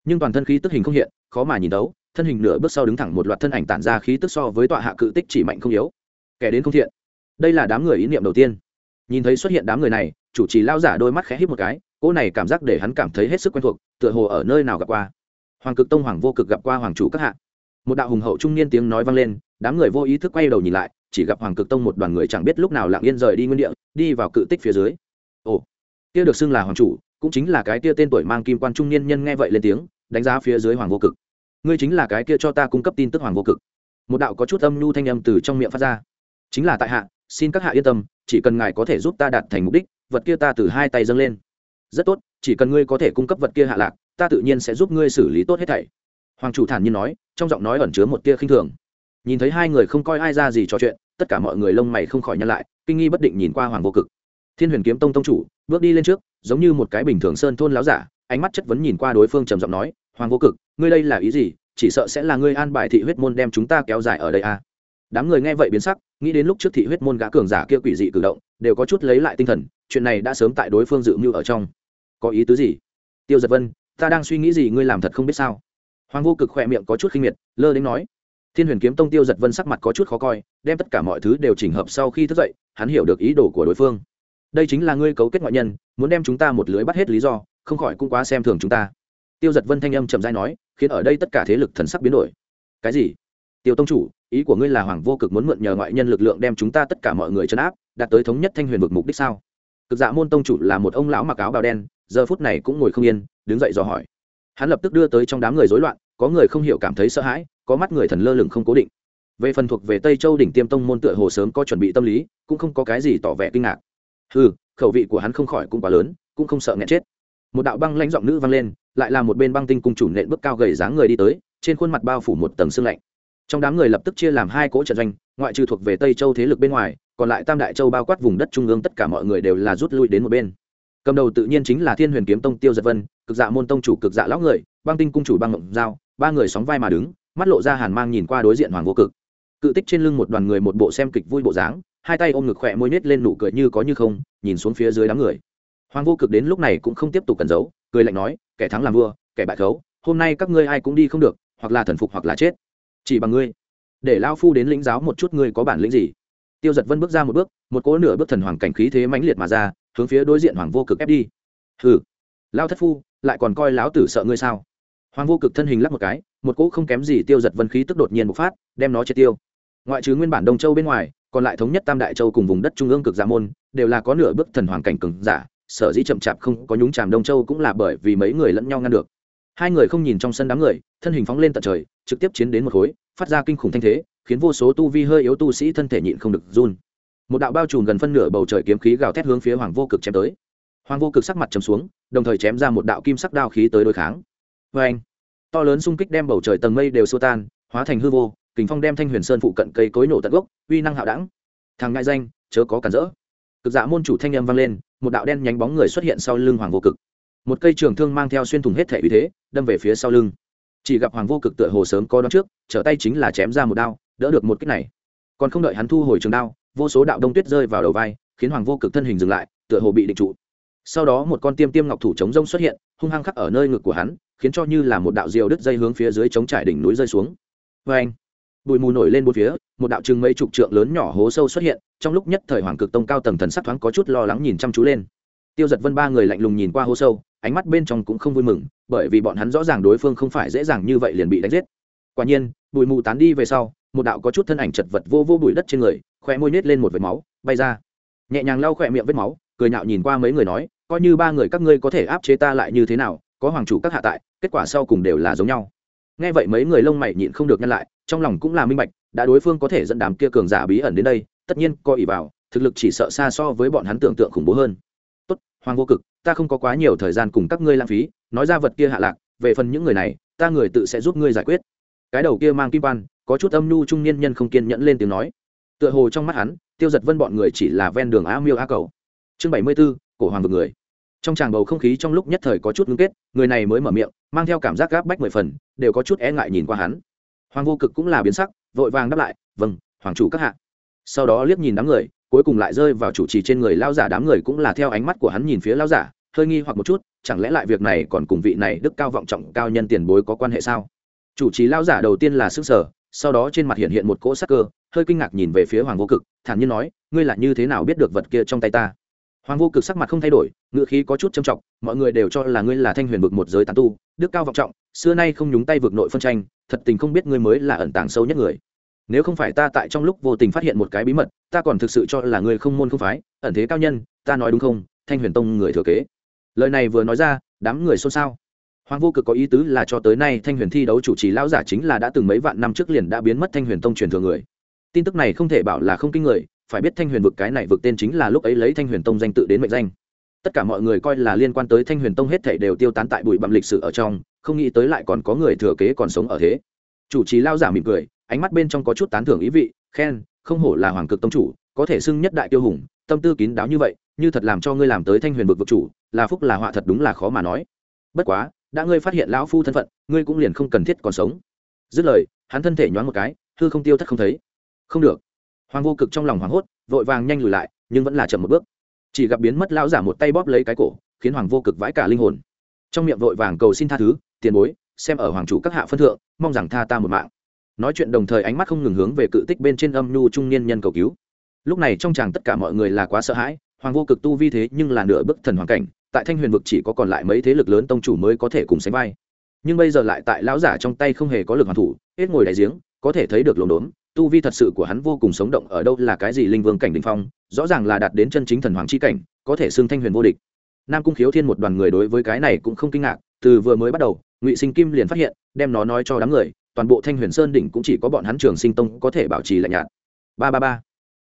Nhưng toàn thân khí tức hình không hiện, khó mà nhìn đấu thân hình nửa bước sau đứng thẳng một loạt thân ảnh tản ra khí tức so với tọa hạ cự tích chỉ mạnh không yếu. Kẻ đến không thiện. Đây là đám người ý niệm đầu tiên. Nhìn thấy xuất hiện đám người này, chủ trì lao giả đôi mắt khẽ hít một cái, cỗ này cảm giác để hắn cảm thấy hết sức quen thuộc, tựa hồ ở nơi nào gặp qua. Hoàng cực tông hoàng vô cực gặp qua hoàng chủ các hạ. Một đạo hùng hậu trung niên tiếng nói vang lên, đám người vô ý thức quay đầu nhìn lại, chỉ gặp hoàng cực tông một đoàn người chẳng biết lúc nào lặng yên rời đi nguyên địa, đi vào cự tích phía dưới. Ồ, kia được xưng là hoàng chủ, cũng chính là cái kia tên tuổi mang kim quan trung niên nhân nghe vậy lên tiếng, đánh giá phía dưới hoàng vô cực ngươi chính là cái kia cho ta cung cấp tin tức hoàng vô cực. Một đạo có chút âm nhu thanh âm từ trong miệng phát ra. Chính là tại hạ, xin các hạ yên tâm, chỉ cần ngài có thể giúp ta đạt thành mục đích, vật kia ta từ hai tay dâng lên. Rất tốt, chỉ cần ngươi có thể cung cấp vật kia hạ lạc, ta tự nhiên sẽ giúp ngươi xử lý tốt hết thảy. Hoàng chủ thản nhiên nói, trong giọng nói ẩn chứa một tia khinh thường. Nhìn thấy hai người không coi ai ra gì trò chuyện, tất cả mọi người lông mày không khỏi nhăn lại, kinh nghi bất định nhìn qua hoàng vô cực. Thiên huyền kiếm tông tông chủ, bước đi lên trước, giống như một cái bình thường sơn thôn láo giả, ánh mắt chất vấn nhìn qua đối phương trầm giọng nói hoàng vô cực, ngươi đây là ý gì? Chỉ sợ sẽ là ngươi an bài thị huyết môn đem chúng ta kéo dài ở đây à. đám người nghe vậy biến sắc, nghĩ đến lúc trước thị huyết môn gã cường giả kia quỷ dị cử động, đều có chút lấy lại tinh thần, chuyện này đã sớm tại đối phương dự mưu ở trong. Có ý tứ gì? Tiêu giật vân, ta đang suy nghĩ gì ngươi làm thật không biết sao? Hoàng vô cực khỏe miệng có chút khinh miệt, lơ đến nói. Thiên huyền kiếm tông tiêu giật vân sắc mặt có chút khó coi, đem tất cả mọi thứ đều chỉnh hợp sau khi thức dậy, hắn hiểu được ý đồ của đối phương. Đây chính là ngươi cấu kết ngoại nhân, muốn đem chúng ta một lưới bắt hết lý do, không khỏi cũng quá xem thường chúng ta tiêu giật vân thanh âm chậm dai nói, khiến ở đây tất cả thế lực thần sắc biến đổi. Cái gì? Tiêu tông chủ, ý của ngươi là hoàng vô cực muốn mượn nhờ ngoại nhân lực lượng đem chúng ta tất cả mọi người chấn áp, đạt tới thống nhất thanh huyền vực mục đích sao? Cực dạ môn tông chủ là một ông lão mặc áo bào đen, giờ phút này cũng ngồi không yên, đứng dậy dò hỏi. Hắn lập tức đưa tới trong đám người rối loạn, có người không hiểu cảm thấy sợ hãi, có mắt người thần lơ lửng không cố định. Về phần thuộc về tây châu đỉnh tiêm tông môn tựa hồ sớm có chuẩn bị tâm lý, cũng không có cái gì tỏ vẻ kinh ngạc. Ừ khẩu vị của hắn không khỏi cũng quá lớn, cũng không sợ nghẹn chết một đạo băng lãnh giọng nữ vang lên, lại là một bên băng tinh cung chủ nện bước cao gầy dáng người đi tới, trên khuôn mặt bao phủ một tầng sương lạnh. Trong đám người lập tức chia làm hai cỗ trận doanh, ngoại trừ thuộc về tây châu thế lực bên ngoài, còn lại tam đại châu bao quát vùng đất trung ương tất cả mọi người đều là rút lui đến một bên. Cầm đầu tự nhiên chính là thiên huyền kiếm tông tiêu giật vân, cực dạ môn tông chủ, cực dạ lão người, băng tinh cung chủ băng mộng giao, ba người sóng vai mà đứng, mắt lộ ra hàn mang nhìn qua đối diện hoàng vô cực. Cự tích trên lưng một đoàn người một bộ xem kịch vui bộ dáng, hai tay ôm ngực khỏe môi nết lên nụ cười như có như không, nhìn xuống phía dưới đám người hoàng vô cực đến lúc này cũng không tiếp tục cần giấu, cười lạnh nói, kẻ thắng làm vua, kẻ bại khấu, hôm nay các ngươi ai cũng đi không được, hoặc là thần phục hoặc là chết. Chỉ bằng ngươi. Để lao phu đến lĩnh giáo một chút ngươi có bản lĩnh gì. Tiêu giật vân bước ra một bước, một cỗ nửa bước thần hoàng cảnh khí thế mãnh liệt mà ra, hướng phía đối diện hoàng vô cực ép đi. Hừ lao thất phu, lại còn coi lão tử sợ ngươi sao? Hoàng vô cực thân hình lắc một cái, một cỗ không kém gì tiêu giật vân khí tức đột nhiên bộc phát, đem nó triệt tiêu. Ngoại trừ nguyên bản đông châu bên ngoài, còn lại thống nhất tam đại châu cùng vùng đất trung ương cực giả môn, đều là có nửa bước thần hoàng cảnh cường giả sở dĩ chậm chạp không có nhúng chàm đông châu cũng là bởi vì mấy người lẫn nhau ngăn được. Hai người không nhìn trong sân đám người, thân hình phóng lên tận trời, trực tiếp chiến đến một khối, phát ra kinh khủng thanh thế, khiến vô số tu vi hơi yếu tu sĩ thân thể nhịn không được run. Một đạo bao trùm gần phân nửa bầu trời kiếm khí gào thét hướng phía hoàng vô cực chém tới. Hoàng vô cực sắc mặt chấm xuống, đồng thời chém ra một đạo kim sắc đao khí tới đối kháng. Vê anh to lớn xung kích đem bầu trời tầng mây đều xô tan, hóa thành hư vô, kình phong đem thanh huyền sơn phụ cận cây cối nổ tận gốc, uy năng hạo đẳng. Thằng ngại danh, chớ có cản rỡ. Cực dạ môn chủ thanh âm vang lên một đạo đen nhánh bóng người xuất hiện sau lưng hoàng vô cực. Một cây trường thương mang theo xuyên thủng hết thể uy thế, đâm về phía sau lưng. Chỉ gặp hoàng vô cực tựa hồ sớm có đón trước, trở tay chính là chém ra một đao, đỡ được một kích này. Còn không đợi hắn thu hồi trường đao, vô số đạo đông tuyết rơi vào đầu vai, khiến hoàng vô cực thân hình dừng lại, tựa hồ bị định trụ. Sau đó một con tiêm tiêm ngọc thủ chống rông xuất hiện, hung hăng khắc ở nơi ngực của hắn, khiến cho như là một đạo diều đứt dây hướng phía dưới chống trải đỉnh núi rơi xuống. Vê anh bụi mù nổi lên bốn phía, một đạo chừng mấy chục trượng lớn nhỏ hố sâu xuất hiện, trong lúc nhất thời hoàng cực tông cao tầng thần sắc thoáng có chút lo lắng nhìn chăm chú lên. Tiêu giật vân ba người lạnh lùng nhìn qua hố sâu, ánh mắt bên trong cũng không vui mừng, bởi vì bọn hắn rõ ràng đối phương không phải dễ dàng như vậy liền bị đánh giết. Quả nhiên, bụi mù tán đi về sau, một đạo có chút thân ảnh chật vật vô vô bụi đất trên người khoe môi nết lên một vệt máu, bay ra. Nhẹ nhàng lau khỏe miệng vết máu, cười nhạo nhìn qua mấy người nói, coi như ba người các ngươi có thể áp chế ta lại như thế nào, có hoàng chủ các hạ tại, kết quả sau cùng đều là giống nhau. Nghe vậy mấy người lông mày nhịn không được nhăn lại trong lòng cũng là minh bạch, đã đối phương có thể dẫn đám kia cường giả bí ẩn đến đây, tất nhiên coi ỉ vào, thực lực chỉ sợ xa so với bọn hắn tưởng tượng khủng bố hơn. Tốt, hoàng vô cực, ta không có quá nhiều thời gian cùng các ngươi lãng phí, nói ra vật kia hạ lạc, về phần những người này, ta người tự sẽ giúp ngươi giải quyết. Cái đầu kia mang kim quan, có chút âm nhu trung niên nhân không kiên nhẫn lên tiếng nói. Tựa hồ trong mắt hắn, tiêu giật vân bọn người chỉ là ven đường a miêu a cầu. Chương bảy mươi b ố cổ hoàng vực người. Trong tràng bầu không khí trong lúc nhất thời có chút ngưng kết, người này mới mở miệng, mang theo cảm giác gáp bách mười phần, đều có chút e ngại nhìn qua hắn hoàng vô cực cũng là biến sắc, vội vàng đáp lại vâng hoàng chủ các hạ. Sau đó liếc nhìn đám người, cuối cùng lại rơi vào chủ trì trên người lao giả đám người cũng là theo ánh mắt của hắn nhìn phía lao giả, hơi nghi hoặc một chút, chẳng lẽ lại việc này còn cùng vị này đức cao vọng trọng, cao nhân tiền bối có quan hệ sao? Chủ trì lao giả đầu tiên là xứ sở sau đó trên mặt hiện hiện một cỗ sắc cơ, hơi kinh ngạc nhìn về phía hoàng vô cực, thản nhiên nói, ngươi là như thế nào biết được vật kia trong tay ta? Hoàng vô cực sắc mặt không thay đổi ngựa khí có chút trầm trọng, mọi người đều cho là ngươi là thanh huyền vực một giới tán tu, đức cao vọng trọng, xưa nay không nhúng tay vực nội phân tranh, thật tình không biết ngươi mới là ẩn tàng sâu nhất người. Nếu không phải ta tại trong lúc vô tình phát hiện một cái bí mật, ta còn thực sự cho là ngươi không môn không phái, ẩn thế cao nhân, ta nói đúng không? Thanh huyền tông người thừa kế. Lời này vừa nói ra, đám người xôn xao. Hoàng vô cực có ý tứ là cho tới nay thanh huyền thi đấu chủ trì lão giả chính là đã từng mấy vạn năm trước liền đã biến mất thanh huyền tông truyền thừa người. Tin tức này không thể bảo là không kinh người phải biết thanh huyền vực cái này vực tên chính là lúc ấy lấy thanh huyền tông danh tự đến mệnh danh. Tất cả mọi người coi là liên quan tới thanh huyền tông hết thể đều tiêu tán tại bụi bặm lịch sử ở trong, không nghĩ tới lại còn có người thừa kế còn sống ở thế. Chủ trì lao giả mỉm cười, ánh mắt bên trong có chút tán thưởng ý vị, khen, không hổ là hoàng cực tông chủ, có thể xưng nhất đại tiêu hùng, tâm tư kín đáo như vậy, như thật làm cho ngươi làm tới thanh huyền vực vực chủ, là phúc là họa thật đúng là khó mà nói. Bất quá, đã ngươi phát hiện lão phu thân phận, ngươi cũng liền không cần thiết còn sống. Dứt lời, hắn thân thể nhoáng một cái, hư không tiêu thất không thấy. Không được hoàng vô cực trong lòng hoảng hốt, vội vàng nhanh lùi lại, nhưng vẫn là chậm một bước. Chỉ gặp biến mất lão giả một tay bóp lấy cái cổ, khiến hoàng vô cực vãi cả linh hồn. Trong miệng vội vàng cầu xin tha thứ, tiền bối, xem ở hoàng chủ các hạ phân thượng, mong rằng tha ta một mạng. Nói chuyện đồng thời ánh mắt không ngừng hướng về cự tích bên trên âm nhu trung niên nhân cầu cứu. Lúc này trong chàng tất cả mọi người là quá sợ hãi, hoàng vô cực tu vi thế nhưng là nửa bức thần hoàng cảnh, tại thanh huyền vực chỉ có còn lại mấy thế lực lớn tông chủ mới có thể cùng sánh vai. Nhưng bây giờ lại tại lão giả trong tay không hề có lực hoàn thủ, hết ngồi đại giếng, có thể thấy được lồn đốn tu vi thật sự của hắn vô cùng sống động ở đâu là cái gì linh vương cảnh đình phong, rõ ràng là đạt đến chân chính thần hoàng c h i cảnh, có thể xưng thanh huyền vô địch. Nam cung khiếu thiên một đoàn người đối với cái này cũng không kinh ngạc, từ vừa mới bắt đầu, ngụy sinh kim liền phát hiện, đem nó nói cho đám người, toàn bộ thanh huyền sơn đỉnh cũng chỉ có bọn hắn trường sinh tông có thể bảo trì lạnh nhạt. Ba ba ba.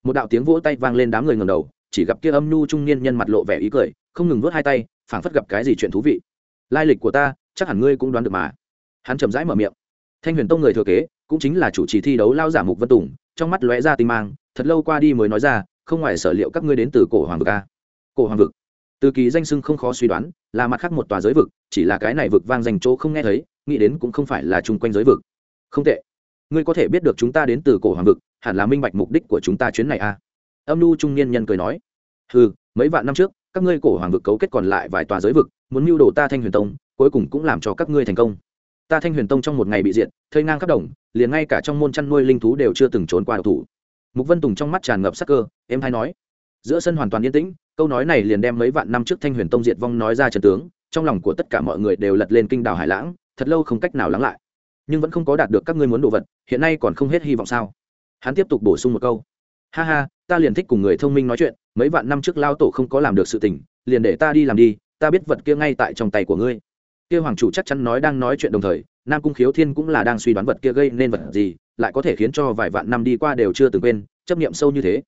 Một đạo tiếng vỗ tay vang lên đám người ngầm đầu, chỉ gặp kia âm nhu trung niên nhân mặt lộ vẻ ý cười, không ngừng vớt hai tay, phảng phất gặp cái gì chuyện thú vị. Lai lịch của ta, chắc hẳn ngươi cũng đoán được mà. Hắn chậm rãi mở miệng. Thanh huyền tông người thừa kế cũng chính là chủ trì thi đấu lao giả mục vân tùng, trong mắt lóe ra tinh mang, thật lâu qua đi mới nói ra, không ngoài sở liệu các ngươi đến từ cổ hoàng vực a. Cổ hoàng vực. Từ kỳ danh sưng không khó suy đoán, là mặt khác một tòa giới vực, chỉ là cái này vực vang dành chỗ không nghe thấy, nghĩ đến cũng không phải là chung quanh giới vực. Không tệ. Ngươi có thể biết được chúng ta đến từ cổ hoàng vực, hẳn là minh bạch mục đích của chúng ta chuyến này a. Âm nu trung niên nhân cười nói. Ừ mấy vạn năm trước, các ngươi cổ hoàng vực cấu kết còn lại vài tòa giới vực, muốn mưu đồ ta thanh huyền tông, cuối cùng cũng làm cho các ngươi thành công ta thanh huyền tông trong một ngày bị diệt thơi ngang khắp đồng, liền ngay cả trong môn chăn nuôi linh thú đều chưa từng trốn qua độc thủ. Mục vân tùng trong mắt tràn ngập sắc cơ, em hay nói. Giữa sân hoàn toàn yên tĩnh, câu nói này liền đem mấy vạn năm trước thanh huyền tông diệt vong nói ra trần tướng, trong lòng của tất cả mọi người đều lật lên kinh đảo hải lãng, thật lâu không cách nào lắng lại. Nhưng vẫn không có đạt được các ngươi muốn đồ vật, hiện nay còn không hết hy vọng sao? Hắn tiếp tục bổ sung một câu. Ha ha, ta liền thích cùng người thông minh nói chuyện, mấy vạn năm trước lao tổ không có làm được sự tình, liền để ta đi làm đi, ta biết vật kia ngay tại trong tay của ngươi kia hoàng chủ chắc chắn nói đang nói chuyện đồng thời, nam cung khiếu thiên cũng là đang suy đoán vật kia gây nên vật gì, lại có thể khiến cho vài vạn năm đi qua đều chưa từng quên, chấp niệm sâu như thế.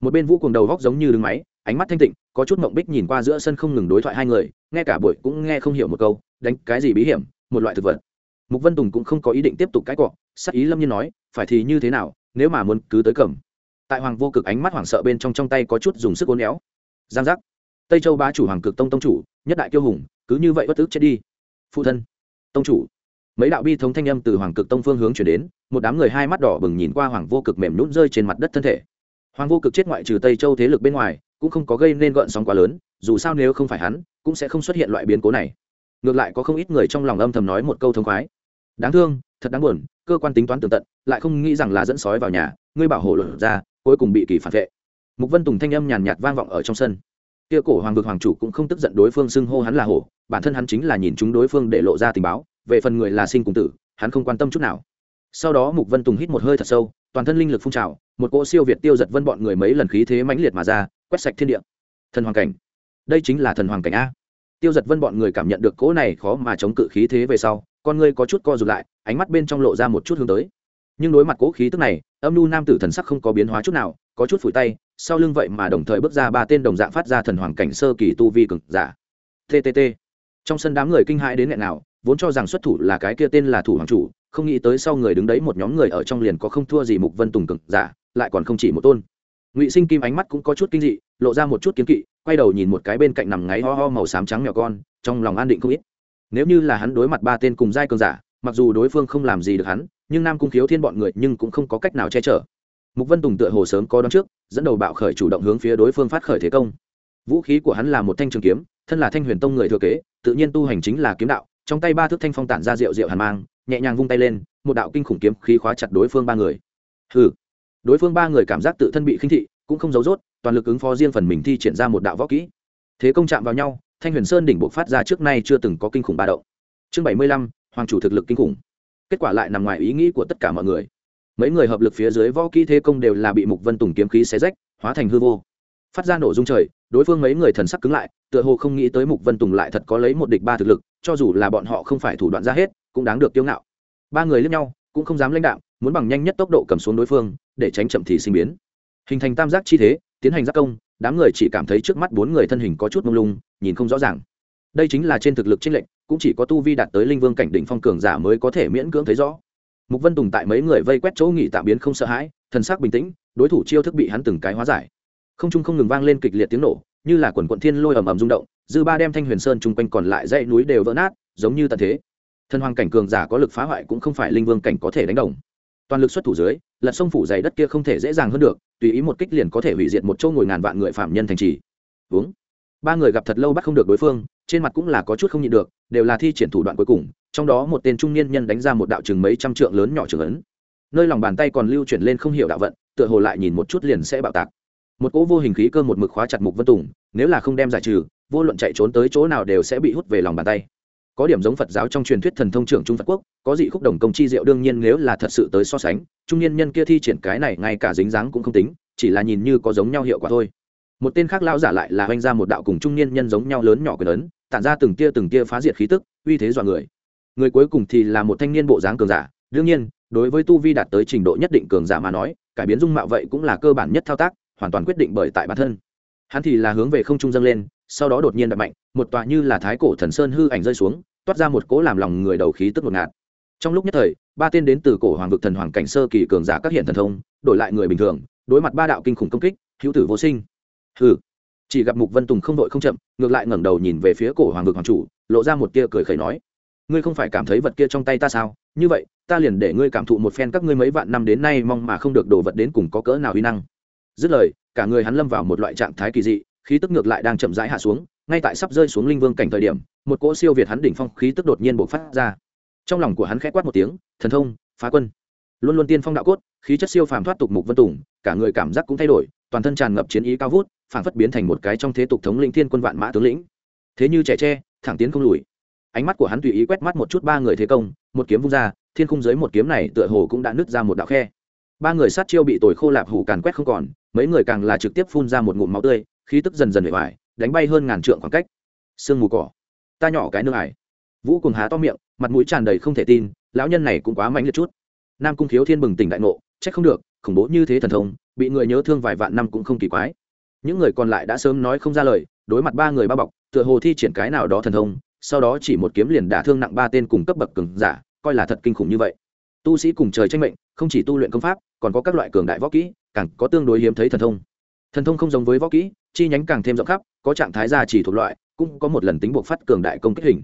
Một bên vũ cùng đầu góc giống như đứng máy, ánh mắt thanh tịnh, có chút mộng bích nhìn qua giữa sân không ngừng đối thoại hai người, nghe cả buổi cũng nghe không hiểu một câu, đánh cái gì bí hiểm, một loại thực vật. Mục vân tùng cũng không có ý định tiếp tục cãi cọ, sắc ý lâm nhiên nói, phải thì như thế nào, nếu mà muốn cứ tới cầm. Tại hoàng vô cực ánh mắt hoảng sợ bên trong trong tay có chút dùng sức uốn éo. Giang giác. Tây châu bá chủ hoàng cực tông tông chủ, nhất đại kiêu hùng, cứ như vậy bất tức chết đi phụ thân, tông chủ. Mấy đạo bi thống thanh âm từ hoàng cực tông phương hướng chuyển đến, một đám người hai mắt đỏ bừng nhìn qua hoàng vô cực mềm nhún rơi trên mặt đất thân thể. Hoàng vô cực chết ngoại trừ tây châu thế lực bên ngoài, cũng không có gây nên gợn sóng quá lớn, dù sao nếu không phải hắn, cũng sẽ không xuất hiện loại biến cố này. Ngược lại có không ít người trong lòng âm thầm nói một câu thông khoái. Đáng thương, thật đáng buồn, cơ quan tính toán tường tận, lại không nghĩ rằng là dẫn sói vào nhà, ngươi bảo hộ luận ra, cuối cùng bị kỳ phản vệ. Mục vân tùng thanh âm nhàn nhạt vang vọng ở trong sân kia cổ hoàng vực hoàng chủ cũng không tức giận đối phương xưng hô hắn là hổ, bản thân hắn chính là nhìn chúng đối phương để lộ ra tình báo, về phần người là sinh cùng tử, hắn không quan tâm chút nào. Sau đó mục vân tùng hít một hơi thật sâu, toàn thân linh lực phun trào, một cỗ siêu việt tiêu giật vân bọn người mấy lần khí thế mãnh liệt mà ra, quét sạch thiên địa. Thần hoàng cảnh. Đây chính là thần hoàng cảnh a. Tiêu giật vân bọn người cảm nhận được cỗ này khó mà chống cự khí thế về sau, con ngươi có chút co rụt lại, ánh mắt bên trong lộ ra một chút hướng tới. Nhưng đối mặt cỗ khí tức này, âm nu nam tử thần sắc không có biến hóa chút nào có chút phủi tay, sau lưng vậy mà đồng thời bước ra ba tên đồng dạng phát ra thần hoàng cảnh sơ kỳ tu vi cực giả. Ttt trong sân đám người kinh hãi đến nghẹn nào, vốn cho rằng xuất thủ là cái kia tên là thủ hoàng chủ, không nghĩ tới sau người đứng đấy một nhóm người ở trong liền có không thua gì mục vân tùng cực giả, lại còn không chỉ một tôn. Ngụy sinh kim ánh mắt cũng có chút kinh dị, lộ ra một chút kiến kỵ, quay đầu nhìn một cái bên cạnh nằm ngáy ho ho màu xám trắng nhỏ con, trong lòng an định không ít. Nếu như là hắn đối mặt ba tên cùng giai cường giả, mặc dù đối phương không làm gì được hắn, nhưng nam cung khiếu thiên bọn người nhưng cũng không có cách nào che chở mục vân tùng tựa hồ sớm có đón trước, dẫn đầu bạo khởi chủ động hướng phía đối phương phát khởi thế công. Vũ khí của hắn là một thanh trường kiếm, thân là thanh huyền tông người thừa kế, tự nhiên tu hành chính là kiếm đạo, trong tay ba thước thanh phong tản ra rượu rượu hàn mang, nhẹ nhàng vung tay lên, một đạo kinh khủng kiếm khí khóa chặt đối phương ba người. Hừ. Đối phương ba người cảm giác tự thân bị khinh thị, cũng không giấu rốt, toàn lực ứng phó riêng phần mình thi triển ra một đạo võ kỹ. Thế công chạm vào nhau, thanh huyền sơn đỉnh bộ phát ra trước nay chưa từng có kinh khủng ba động. Chương bảy mươi lăm, hoàng chủ thực lực kinh khủng. Kết quả lại nằm ngoài ý nghĩ của tất cả mọi người mấy người hợp lực phía dưới võ kỹ thế công đều là bị mục vân tùng kiếm khí xé rách, hóa thành hư vô. Phát ra nổ dung trời, đối phương mấy người thần sắc cứng lại, tựa hồ không nghĩ tới mục vân tùng lại thật có lấy một địch ba thực lực, cho dù là bọn họ không phải thủ đoạn ra hết, cũng đáng được tiêu ngạo. Ba người lẫn nhau, cũng không dám lãnh đạo muốn bằng nhanh nhất tốc độ cầm xuống đối phương, để tránh chậm thì sinh biến. Hình thành tam giác chi thế, tiến hành giác công, đám người chỉ cảm thấy trước mắt bốn người thân hình có chút mông lung, nhìn không rõ ràng. Đây chính là trên thực lực trên lệnh cũng chỉ có tu vi đạt tới linh vương cảnh đỉnh phong cường giả mới có thể miễn cưỡng thấy rõ mục vân tùng tại mấy người vây quét chỗ nghỉ tạm biến không sợ hãi, thần sắc bình tĩnh, đối thủ chiêu thức bị hắn từng cái hóa giải. Không trung không ngừng vang lên kịch liệt tiếng nổ, như là quần quận thiên lôi ầm ầm rung động, dư ba đem thanh huyền sơn chung quanh còn lại dãy núi đều vỡ nát, giống như tận thế. Thần hoàng cảnh cường giả có lực phá hoại cũng không phải linh vương cảnh có thể đánh đồng. Toàn lực xuất thủ dưới, lật sông phủ dày đất kia không thể dễ dàng hơn được, tùy ý một kích liền có thể hủy diệt một châu ngồi ngàn vạn người phạm nhân thành trì. Uống. Ba người gặp thật lâu bắt không được đối phương trên mặt cũng là có chút không nhịn được, đều là thi triển thủ đoạn cuối cùng, trong đó một tên trung niên nhân đánh ra một đạo chừng mấy trăm trượng lớn nhỏ trường ấn. Nơi lòng bàn tay còn lưu chuyển lên không hiểu đạo vận, tựa hồ lại nhìn một chút liền sẽ bạo tạc. Một cỗ vô hình khí cơ một mực khóa chặt mục vân tùng, nếu là không đem giải trừ, vô luận chạy trốn tới chỗ nào đều sẽ bị hút về lòng bàn tay. Có điểm giống phật giáo trong truyền thuyết thần thông trưởng trung phật quốc, có dị khúc đồng công chi diệu đương nhiên nếu là thật sự tới so sánh, trung niên nhân kia thi triển cái này ngay cả dính dáng cũng không tính, chỉ là nhìn như có giống nhau hiệu quả thôi. Một tên khác lao giả lại là oanh ra một đạo cùng trung niên nhân giống nhau lớn nhỏ quyền ấn tản ra từng tia từng tia phá diệt khí tức, uy thế dọa người. Người cuối cùng thì là một thanh niên bộ dáng cường giả. Đương nhiên, đối với tu vi đạt tới trình độ nhất định cường giả mà nói, cải biến dung mạo vậy cũng là cơ bản nhất thao tác, hoàn toàn quyết định bởi tại bản thân. Hắn thì là hướng về không trung dâng lên, sau đó đột nhiên đập mạnh, một tòa như là thái cổ thần sơn hư ảnh rơi xuống, toát ra một cỗ làm lòng người đầu khí tức ngột ngạt. Trong lúc nhất thời, ba tên đến từ cổ hoàng vực thần hoàng cảnh sơ kỳ cường giả các hiện thần thông, đổi lại người bình thường, đối mặt ba đạo kinh khủng công kích, hữu tử vô sinh. Hừ chỉ gặp mục vân tùng không đội không chậm, ngược lại ngẩng đầu nhìn về phía cổ hoàng vực hoàng chủ, lộ ra một tia cười khẩy nói, ngươi không phải cảm thấy vật kia trong tay ta sao? Như vậy, ta liền để ngươi cảm thụ một phen các ngươi mấy vạn năm đến nay mong mà không được đổ vật đến cùng có cỡ nào uy năng. Dứt lời, cả người hắn lâm vào một loại trạng thái kỳ dị, khí tức ngược lại đang chậm rãi hạ xuống, ngay tại sắp rơi xuống linh vương cảnh thời điểm, một cỗ siêu việt hắn đỉnh phong khí tức đột nhiên bộc phát ra. Trong lòng của hắn khẽ quát một tiếng, thần thông, phá quân. Luôn luôn tiên phong đạo cốt, khí chất siêu phàm thoát tục mục vân tùng, cả người cảm giác cũng thay đổi, toàn thân tràn ngập chiến ý cao vút phảng phất biến thành một cái trong thế tục thống lĩnh thiên quân vạn mã tướng lĩnh. Thế như trẻ tre, thẳng tiến không lùi. Ánh mắt của hắn tùy ý quét mắt một chút ba người thế công, một kiếm vung ra, thiên khung dưới một kiếm này tựa hồ cũng đã nứt ra một đạo khe. Ba người sát chiêu bị tồi khô lạp hủ càn quét không còn, mấy người càng là trực tiếp phun ra một ngụm máu tươi, khí tức dần dần bề vải đánh bay hơn ngàn trượng khoảng cách. Sương mù cỏ. Ta nhỏ cái nương ải vũ cùng há to miệng, mặt mũi tràn đầy không thể tin, lão nhân này cũng quá mạnh liệt chút. Nam cung thiếu thiên bừng tỉnh đại ngộ, trách không được, khủng bố như thế thần thông, bị người nhớ thương vài vạn năm cũng không kỳ quái những người còn lại đã sớm nói không ra lời, đối mặt ba người bao bọc, tựa hồ thi triển cái nào đó thần thông, sau đó chỉ một kiếm liền đả thương nặng ba tên cùng cấp bậc cường giả, coi là thật kinh khủng như vậy. Tu sĩ cùng trời tranh mệnh, không chỉ tu luyện công pháp, còn có các loại cường đại võ kỹ, càng có tương đối hiếm thấy thần thông. Thần thông không giống với võ kỹ, chi nhánh càng thêm rộng khắp, có trạng thái gia chỉ thuộc loại, cũng có một lần tính buộc phát cường đại công kích hình.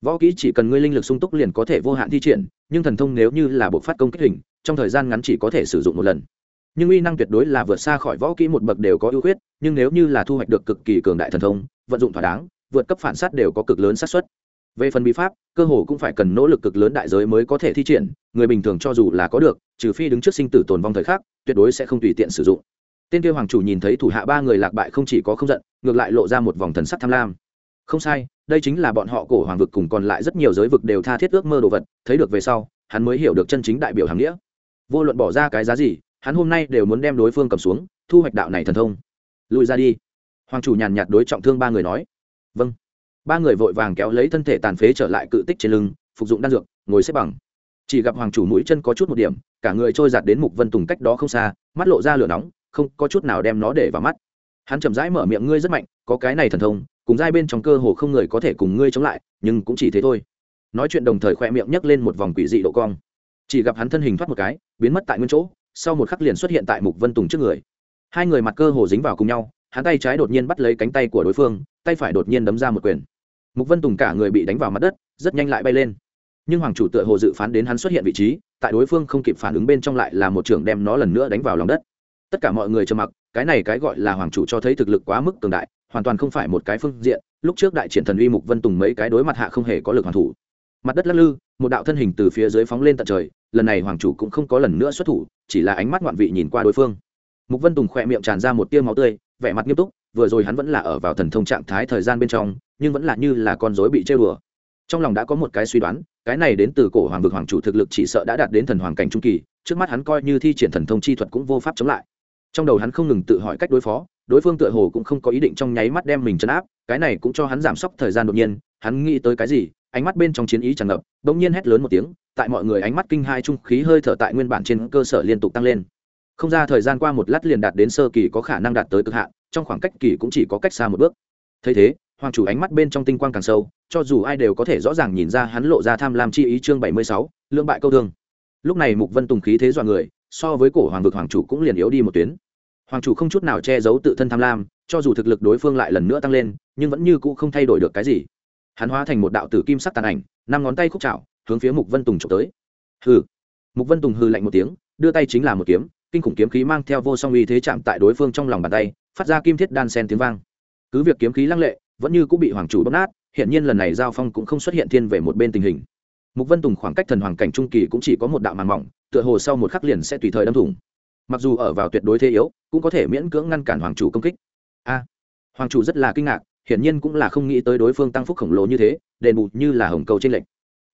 Võ kỹ chỉ cần ngươi linh lực sung túc liền có thể vô hạn thi triển, nhưng thần thông nếu như là buộc phát công kích hình, trong thời gian ngắn chỉ có thể sử dụng một lần nhưng uy năng tuyệt đối là vượt xa khỏi võ kỹ một bậc đều có ưu khuyết, nhưng nếu như là thu hoạch được cực kỳ cường đại thần thông, vận dụng thỏa đáng, vượt cấp phản sát đều có cực lớn xác suất. Về phần bí pháp, cơ hồ cũng phải cần nỗ lực cực lớn đại giới mới có thể thi triển, người bình thường cho dù là có được, trừ phi đứng trước sinh tử tồn vong thời khắc, tuyệt đối sẽ không tùy tiện sử dụng. Tên kia hoàng chủ nhìn thấy thủ hạ ba người lạc bại không chỉ có không giận, ngược lại lộ ra một vòng thần sắc tham lam. Không sai, đây chính là bọn họ cổ hoàng vực cùng còn lại rất nhiều giới vực đều tha thiết ước mơ đồ vật, thấy được về sau, hắn mới hiểu được chân chính đại biểu hàm nghĩa. Vô luận bỏ ra cái giá gì hắn hôm nay đều muốn đem đối phương cầm xuống, thu hoạch đạo này thần thông. Lùi ra đi. Hoàng chủ nhàn nhạt đối trọng thương ba người nói. Vâng. Ba người vội vàng kéo lấy thân thể tàn phế trở lại cự tích trên lưng, phục dụng đan dược, ngồi xếp bằng. Chỉ gặp hoàng chủ mũi chân có chút một điểm, cả người trôi giạt đến mục vân tùng cách đó không xa, mắt lộ ra lửa nóng, không có chút nào đem nó để vào mắt. Hắn chậm rãi mở miệng, ngươi rất mạnh, có cái này thần thông, cùng giai bên trong cơ hồ không người có thể cùng ngươi chống lại, nhưng cũng chỉ thế thôi. Nói chuyện đồng thời khoe miệng nhấc lên một vòng quỷ dị độ cong. Chỉ gặp hắn thân hình thoát một cái, biến mất tại nguyên chỗ sau một khắc liền xuất hiện tại mục vân tùng trước người hai người mặt cơ hồ dính vào cùng nhau hắn tay trái đột nhiên bắt lấy cánh tay của đối phương tay phải đột nhiên đấm ra một quyền mục vân tùng cả người bị đánh vào mặt đất rất nhanh lại bay lên nhưng hoàng chủ tựa hồ dự phán đến hắn xuất hiện vị trí tại đối phương không kịp phản ứng bên trong lại là một trưởng đem nó lần nữa đánh vào lòng đất tất cả mọi người trầm mặc cái này cái gọi là hoàng chủ cho thấy thực lực quá mức cường đại hoàn toàn không phải một cái phương diện lúc trước đại triển thần uy mục vân tùng mấy cái đối mặt hạ không hề có lực hoàn thủ mặt đất lắc lư một đạo thân hình từ phía dưới phóng lên tận trời lần này hoàng chủ cũng không có lần nữa xuất thủ, chỉ là ánh mắt ngoạn vị nhìn qua đối phương. Mục vân tùng khỏe miệng tràn ra một tia máu tươi, vẻ mặt nghiêm túc, vừa rồi hắn vẫn là ở vào thần thông trạng thái thời gian bên trong, nhưng vẫn là như là con rối bị chơi đùa. Trong lòng đã có một cái suy đoán, cái này đến từ cổ hoàng vực hoàng chủ thực lực chỉ sợ đã đạt đến thần hoàng cảnh trung kỳ, trước mắt hắn coi như thi triển thần thông chi thuật cũng vô pháp chống lại. Trong đầu hắn không ngừng tự hỏi cách đối phó, đối phương tựa hồ cũng không có ý định trong nháy mắt đem mình chấn áp, cái này cũng cho hắn giảm sốc thời gian đột nhiên, hắn nghĩ tới cái gì ánh mắt bên trong chiến ý tràn ngập bỗng nhiên hét lớn một tiếng, tại mọi người ánh mắt kinh hai trung khí hơi thở tại nguyên bản trên cơ sở liên tục tăng lên. Không ra thời gian qua một lát liền đạt đến sơ kỳ có khả năng đạt tới cực hạn, trong khoảng cách kỳ cũng chỉ có cách xa một bước. Thấy thế, hoàng chủ ánh mắt bên trong tinh quang càng sâu, cho dù ai đều có thể rõ ràng nhìn ra hắn lộ ra tham lam chi ý chương bảy mươi sáu lương bại câu thương. Lúc này mục vân tùng khí thế dọa người, so với cổ hoàng vực hoàng chủ cũng liền yếu đi một tuyến. Hoàng chủ không chút nào che giấu tự thân tham lam, cho dù thực lực đối phương lại lần nữa tăng lên, nhưng vẫn như cũ không thay đổi được cái gì hắn hóa thành một đạo tử kim sắc tàn ảnh, năm ngón tay khúc chảo, hướng phía mục vân tùng trộm tới. Hừ. Mục vân tùng hừ lạnh một tiếng, đưa tay chính là một kiếm, kinh khủng kiếm khí mang theo vô song uy thế chạm tại đối phương trong lòng bàn tay, phát ra kim thiết đan sen tiếng vang. Cứ việc kiếm khí lăng lệ, vẫn như cũng bị hoàng chủ bóp nát hiện nhiên lần này giao phong cũng không xuất hiện thiên về một bên tình hình. Mục vân tùng khoảng cách thần hoàng cảnh trung kỳ cũng chỉ có một đạo màn mỏng, tựa hồ sau một khắc liền sẽ tùy thời đâm thủng. Mặc dù ở vào tuyệt đối thế yếu, cũng có thể miễn cưỡng ngăn cản hoàng chủ công kích. A. Hoàng chủ rất là kinh ngạc hiển nhiên cũng là không nghĩ tới đối phương tăng phúc khổng lồ như thế, đền bù như là hồng cầu trên lệnh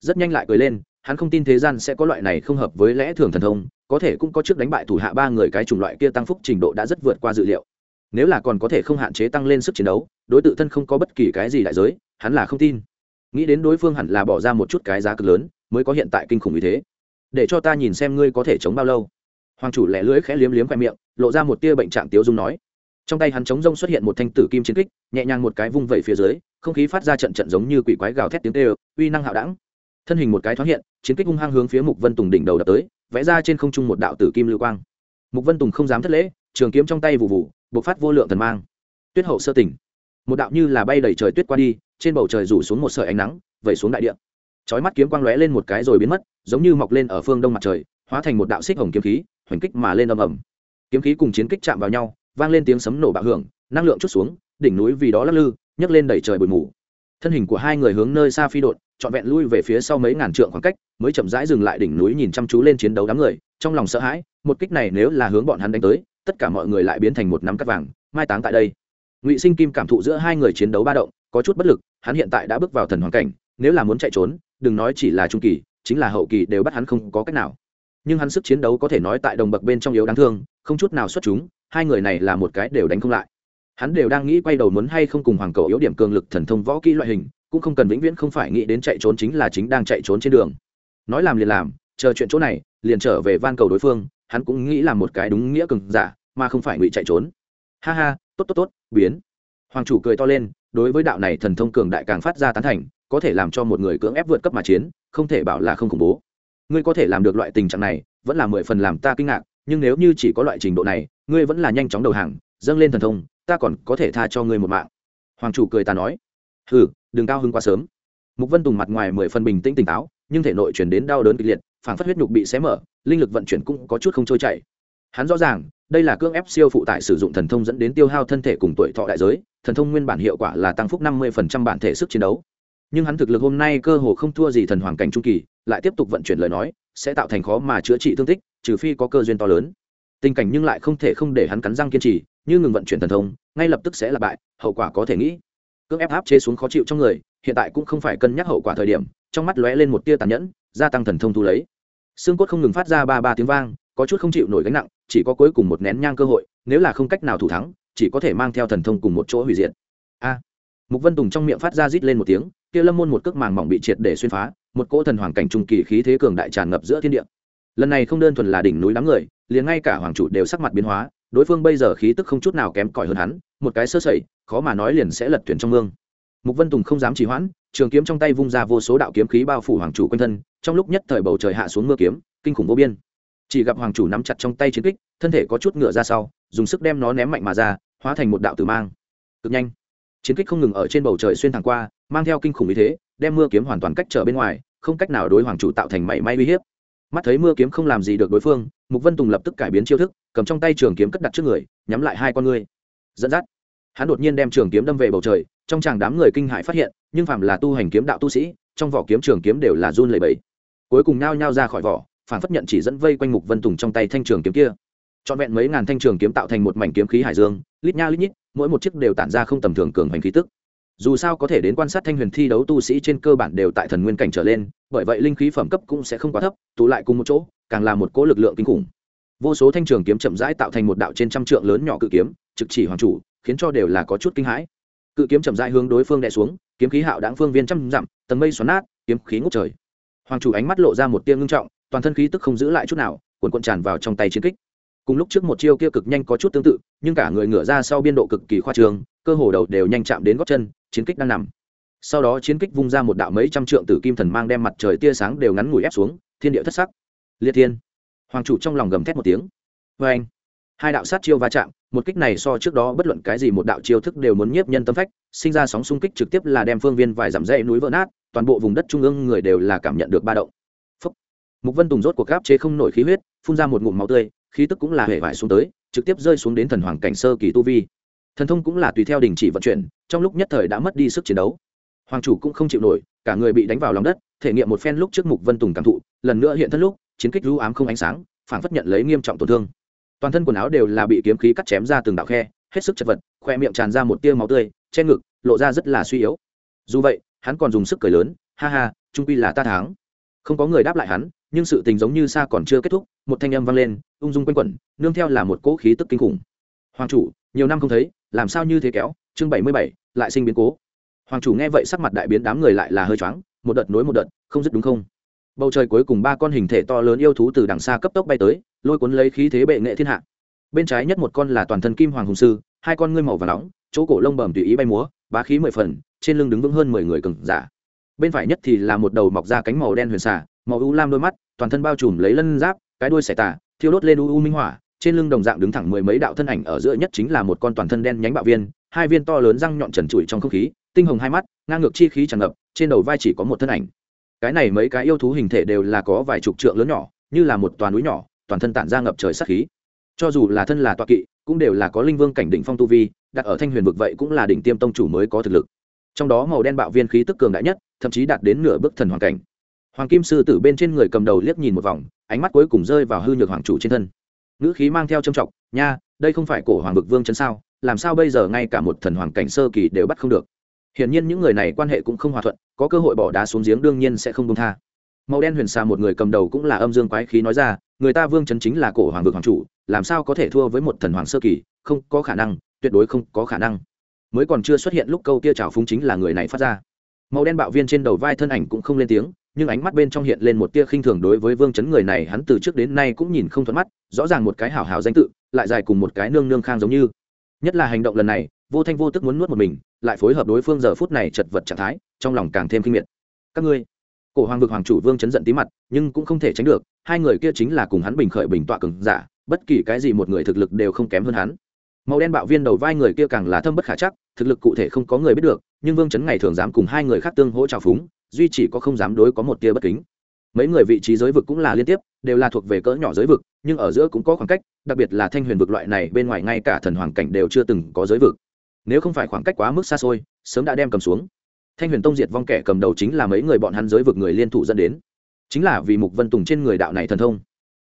rất nhanh lại cười lên, hắn không tin thế gian sẽ có loại này không hợp với lẽ thường thần thông, có thể cũng có trước đánh bại thủ hạ ba người cái chủng loại kia tăng phúc trình độ đã rất vượt qua dự liệu. Nếu là còn có thể không hạn chế tăng lên sức chiến đấu, đối tự thân không có bất kỳ cái gì đại giới, hắn là không tin. Nghĩ đến đối phương hẳn là bỏ ra một chút cái giá cực lớn, mới có hiện tại kinh khủng như thế. Để cho ta nhìn xem ngươi có thể chống bao lâu. Hoàng chủ lẻ lưỡi khẽ liếm liếm khoe miệng, lộ ra một tia bệnh trạng tiếu dung nói trong tay hắn chống rông xuất hiện một thanh tử kim chiến kích, nhẹ nhàng một cái vung vẩy phía dưới, không khí phát ra trận trận giống như quỷ quái gào thét tiếng tê uy năng hạo đẳng. Thân hình một cái thoáng hiện, chiến kích hung hăng hướng phía mục vân tùng đỉnh đầu đập tới, vẽ ra trên không trung một đạo tử kim lưu quang. Mục vân tùng không dám thất lễ, trường kiếm trong tay vụ vụ bộc phát vô lượng thần mang. Tuyết hậu sơ tỉnh. Một đạo như là bay đầy trời tuyết qua đi, trên bầu trời rủ xuống một sợi ánh nắng, vẩy xuống đại địa. Chói mắt kiếm quang lóe lên một cái rồi biến mất, giống như mọc lên ở phương đông mặt trời, hóa thành một đạo xích hồng kiếm khí, hoành kích mà lên ầm ầm. Kiếm khí cùng chiến kích chạm vào nhau vang lên tiếng sấm nổ bạo hưởng, năng lượng chút xuống, đỉnh núi vì đó lắc lư, nhấc lên đẩy trời bụi mù. Thân hình của hai người hướng nơi xa phi đột, trọn vẹn lui về phía sau mấy ngàn trượng khoảng cách, mới chậm rãi dừng lại đỉnh núi nhìn chăm chú lên chiến đấu đám người, trong lòng sợ hãi, một kích này nếu là hướng bọn hắn đánh tới, tất cả mọi người lại biến thành một nắm cắt vàng, mai táng tại đây. Ngụy sinh kim cảm thụ giữa hai người chiến đấu ba động, có chút bất lực, hắn hiện tại đã bước vào thần hoàn cảnh, nếu là muốn chạy trốn, đừng nói chỉ là trung kỳ, chính là hậu kỳ đều bắt hắn không có cách nào. Nhưng hắn sức chiến đấu có thể nói tại đồng bậc bên trong yếu đáng thương, không chút nào xuất chúng hai người này là một cái đều đánh không lại. Hắn đều đang nghĩ quay đầu muốn hay không cùng hoàng cầu yếu điểm cường lực thần thông võ kỹ loại hình, cũng không cần vĩnh viễn không phải nghĩ đến chạy trốn chính là chính đang chạy trốn trên đường. Nói làm liền làm, chờ chuyện chỗ này, liền trở về van cầu đối phương, hắn cũng nghĩ là một cái đúng nghĩa cường giả, mà không phải ngụy chạy trốn. Ha ha, tốt tốt tốt, biến. Hoàng chủ cười to lên, đối với đạo này thần thông cường đại càng phát ra tán thành, có thể làm cho một người cưỡng ép vượt cấp mà chiến, không thể bảo là không khủng bố. Ngươi có thể làm được loại tình trạng này, vẫn là mười phần làm ta kinh ngạc, nhưng nếu như chỉ có loại trình độ này ngươi vẫn là nhanh chóng đầu hàng, dâng lên thần thông, ta còn có thể tha cho ngươi một mạng. Hoàng chủ cười ta nói. Hừ, đừng cao hứng quá sớm. Mục vân tùng mặt ngoài mười phần bình tĩnh tỉnh táo, nhưng thể nội chuyển đến đau đớn kịch liệt phản phát huyết nhục bị xé mở, linh lực vận chuyển cũng có chút không trôi chảy. Hắn rõ ràng, đây là cưỡng ép siêu phụ tải sử dụng thần thông dẫn đến tiêu hao thân thể cùng tuổi thọ đại giới, thần thông nguyên bản hiệu quả là tăng phúc năm mươi bản thể sức chiến đấu. Nhưng hắn thực lực hôm nay cơ hồ không thua gì thần hoàng cảnh trung kỳ, lại tiếp tục vận chuyển lời nói, sẽ tạo thành khó mà chữa trị thương tích, trừ phi có cơ duyên to lớn tình cảnh nhưng lại không thể không để hắn cắn răng kiên trì, như ngừng vận chuyển thần thông, ngay lập tức sẽ là bại, hậu quả có thể nghĩ. Cưỡng ép áp chế xuống khó chịu trong người, hiện tại cũng không phải cân nhắc hậu quả thời điểm, trong mắt lóe lên một tia tàn nhẫn, gia tăng thần thông thu lấy. Xương cốt không ngừng phát ra ba ba tiếng vang, có chút không chịu nổi gánh nặng, chỉ có cuối cùng một nén nhang cơ hội, nếu là không cách nào thủ thắng, chỉ có thể mang theo thần thông cùng một chỗ hủy diệt. A! Mục vân tùng trong miệng phát ra rít lên một tiếng, kia lâm môn một cước màng mỏng bị triệt để xuyên phá, một cỗ thần hoàng cảnh trung kỳ khí thế cường đại tràn ngập giữa thiên địa lần này không đơn thuần là đỉnh núi đám người, liền ngay cả hoàng chủ đều sắc mặt biến hóa, đối phương bây giờ khí tức không chút nào kém cỏi hơn hắn, một cái sơ sẩy, khó mà nói liền sẽ lật thuyền trong mương. Mục vân tùng không dám trì hoãn, trường kiếm trong tay vung ra vô số đạo kiếm khí bao phủ hoàng chủ quanh thân, trong lúc nhất thời bầu trời hạ xuống mưa kiếm, kinh khủng vô biên. Chỉ gặp hoàng chủ nắm chặt trong tay chiến kích, thân thể có chút ngựa ra sau, dùng sức đem nó ném mạnh mà ra, hóa thành một đạo tử mang. Cực nhanh. Chiến kích không ngừng ở trên bầu trời xuyên thẳng qua, mang theo kinh khủng ý thế, đem mưa kiếm hoàn toàn cách trở bên ngoài, không cách nào đối hoàng chủ tạo thành mảy may uy hiếp mắt thấy mưa kiếm không làm gì được đối phương, mục vân tùng lập tức cải biến chiêu thức, cầm trong tay trường kiếm cất đặt trước người, nhắm lại hai con ngươi. Dẫn dắt. Hắn đột nhiên đem trường kiếm đâm về bầu trời, trong chàng đám người kinh hại phát hiện, nhưng phạm là tu hành kiếm đạo tu sĩ, trong vỏ kiếm trường kiếm đều là run lẩy bẩy. Cuối cùng nao nhao ra khỏi vỏ, phản phất nhận chỉ dẫn vây quanh mục vân tùng trong tay thanh trường kiếm kia. Trọn vẹn mấy ngàn thanh trường kiếm tạo thành một mảnh kiếm khí hải dương, lít nha lít nhít, mỗi một chiếc đều tản ra không tầm thường cường hành khí tức dù sao có thể đến quan sát thanh huyền thi đấu tu sĩ trên cơ bản đều tại thần nguyên cảnh trở lên, bởi vậy linh khí phẩm cấp cũng sẽ không quá thấp, tụ lại cùng một chỗ, càng là một cỗ lực lượng kinh khủng. Vô số thanh trường kiếm chậm rãi tạo thành một đạo trên trăm trượng lớn nhỏ cự kiếm, trực chỉ hoàng chủ, khiến cho đều là có chút kinh hãi. Cự kiếm chậm rãi hướng đối phương đè xuống, kiếm khí hạo đáng phương viên trăm dặm, tầng mây xoắn nát, kiếm khí ngút trời. Hoàng chủ ánh mắt lộ ra một tia ngưng trọng, toàn thân khí tức không giữ lại chút nào cuồn cuộn tràn vào trong tay chiến kích. Cùng lúc trước một chiêu kia cực nhanh có chút tương tự, nhưng cả người ngửa ra sau biên độ cực kỳ khoa trường cơ hồ đầu đều nhanh chạm đến gót chân chiến kích đang nằm. Sau đó chiến kích vung ra một đạo mấy trăm trượng tử kim thần mang đem mặt trời tia sáng đều ngắn ngủi ép xuống, thiên địa thất sắc. Liệt thiên. Hoàng chủ trong lòng gầm thét một tiếng. Vê anh, hai đạo sát chiêu va chạm, một kích này so trước đó bất luận cái gì một đạo chiêu thức đều muốn nhiếp nhân tâm phách, sinh ra sóng xung kích trực tiếp là đem phương viên vài dặm dãy núi vỡ nát, toàn bộ vùng đất trung ương người đều là cảm nhận được ba động. Phúc. mục vân tùng rốt cuộc gáp chế không nổi khí huyết, phun ra một ngụm máu tươi, khí tức cũng là hề vải xuống tới, trực tiếp rơi xuống đến thần hoàng cảnh sơ kỳ tu vi thần thông cũng là tùy theo đình chỉ vận chuyển, trong lúc nhất thời đã mất đi sức chiến đấu. Hoàng chủ cũng không chịu nổi, cả người bị đánh vào lòng đất, thể nghiệm một phen lúc trước mục vân tùng cảm thụ, lần nữa hiện thân lúc, chiến kích lũ ám không ánh sáng, phản phất nhận lấy nghiêm trọng tổn thương. Toàn thân quần áo đều là bị kiếm khí cắt chém ra từng đạo khe, hết sức chật vật, khoe miệng tràn ra một tia máu tươi, che ngực, lộ ra rất là suy yếu. Dù vậy, hắn còn dùng sức cười lớn, ha ha, trung quy là ta thắng. Không có người đáp lại hắn, nhưng sự tình giống như xa còn chưa kết thúc, một thanh âm vang lên, ung dung quanh quẩn, nương theo là một cỗ khí tức kinh khủng. Hoàng chủ nhiều năm không thấy làm sao như thế kéo chương bảy mươi bảy lại sinh biến cố. Hoàng chủ nghe vậy sắc mặt đại biến đám người lại là hơi choáng một đợt nối một đợt không dứt đúng không? Bầu trời cuối cùng ba con hình thể to lớn yêu thú từ đằng xa cấp tốc bay tới lôi cuốn lấy khí thế bệ nghệ thiên hạ. Bên trái nhất một con là toàn thân kim hoàng hùng sư hai con ngươi màu và nóng chỗ cổ lông bầm tùy ý bay múa bá khí mười phần trên lưng đứng vững hơn mười người cừng giả. Bên phải nhất thì là một đầu mọc ra cánh màu đen huyền xả màu u lam đôi mắt toàn thân bao trùm lấy lân giáp cái đuôi xẻ tả, thiêu đốt lên u u minh hỏa trên lưng đồng dạng đứng thẳng mười mấy đạo thân ảnh ở giữa nhất chính là một con toàn thân đen nhánh bạo viên, hai viên to lớn răng nhọn trần trụi trong không khí, tinh hồng hai mắt, ngang ngược chi khí tràn ngập, trên đầu vai chỉ có một thân ảnh. Cái này mấy cái yêu thú hình thể đều là có vài chục trượng lớn nhỏ, như là một toàn núi nhỏ, toàn thân tản ra ngập trời sắc khí. Cho dù là thân là toa kỵ, cũng đều là có linh vương cảnh đỉnh phong tu vi, đặt ở thanh huyền vực vậy cũng là đỉnh tiêm tông chủ mới có thực lực. Trong đó màu đen bạo viên khí tức cường đại nhất, thậm chí đạt đến nửa bước thần hoàng cảnh. Hoàng kim sư tử bên trên người cầm đầu liếc nhìn một vòng, ánh mắt cuối cùng rơi vào hư nhược hoàng chủ trên thân ngữ khí mang theo trâm trọng, nha, đây không phải cổ hoàng vực vương chấn sao? Làm sao bây giờ ngay cả một thần hoàng cảnh sơ kỳ đều bắt không được? Hiển nhiên những người này quan hệ cũng không hòa thuận, có cơ hội bỏ đá xuống giếng đương nhiên sẽ không công tha. Màu đen huyền xa một người cầm đầu cũng là âm dương quái khí nói ra, người ta vương chấn chính là cổ hoàng vực hoàng chủ, làm sao có thể thua với một thần hoàng sơ kỳ? Không có khả năng, tuyệt đối không có khả năng. Mới còn chưa xuất hiện lúc câu kia trào phúng chính là người này phát ra. Màu đen bạo viên trên đầu vai thân ảnh cũng không lên tiếng nhưng ánh mắt bên trong hiện lên một tia khinh thường đối với vương chấn người này, hắn từ trước đến nay cũng nhìn không thuận mắt, rõ ràng một cái hảo hảo danh tự, lại dài cùng một cái nương nương khang giống như. Nhất là hành động lần này, vô thanh vô tức muốn nuốt một mình, lại phối hợp đối phương giờ phút này chật vật trạng thái, trong lòng càng thêm kinh miệt. Các ngươi, cổ hoàng vực hoàng chủ vương chấn giận tí mặt, nhưng cũng không thể tránh được, hai người kia chính là cùng hắn bình khởi bình tọa cường giả, bất kỳ cái gì một người thực lực đều không kém hơn hắn. Màu đen bạo viên đầu vai người kia càng là thâm bất khả chắc, thực lực cụ thể không có người biết được, nhưng vương chấn ngày thường dám cùng hai người khác tương hỗ trào phúng duy chỉ có không dám đối có một tia bất kính. Mấy người vị trí giới vực cũng là liên tiếp, đều là thuộc về cỡ nhỏ giới vực, nhưng ở giữa cũng có khoảng cách, đặc biệt là thanh huyền vực loại này, bên ngoài ngay cả thần hoàng cảnh đều chưa từng có giới vực. Nếu không phải khoảng cách quá mức xa xôi, sớm đã đem cầm xuống. Thanh huyền tông diệt vong kẻ cầm đầu chính là mấy người bọn hắn giới vực người liên thủ dẫn đến. Chính là vì mục vân tùng trên người đạo này thần thông.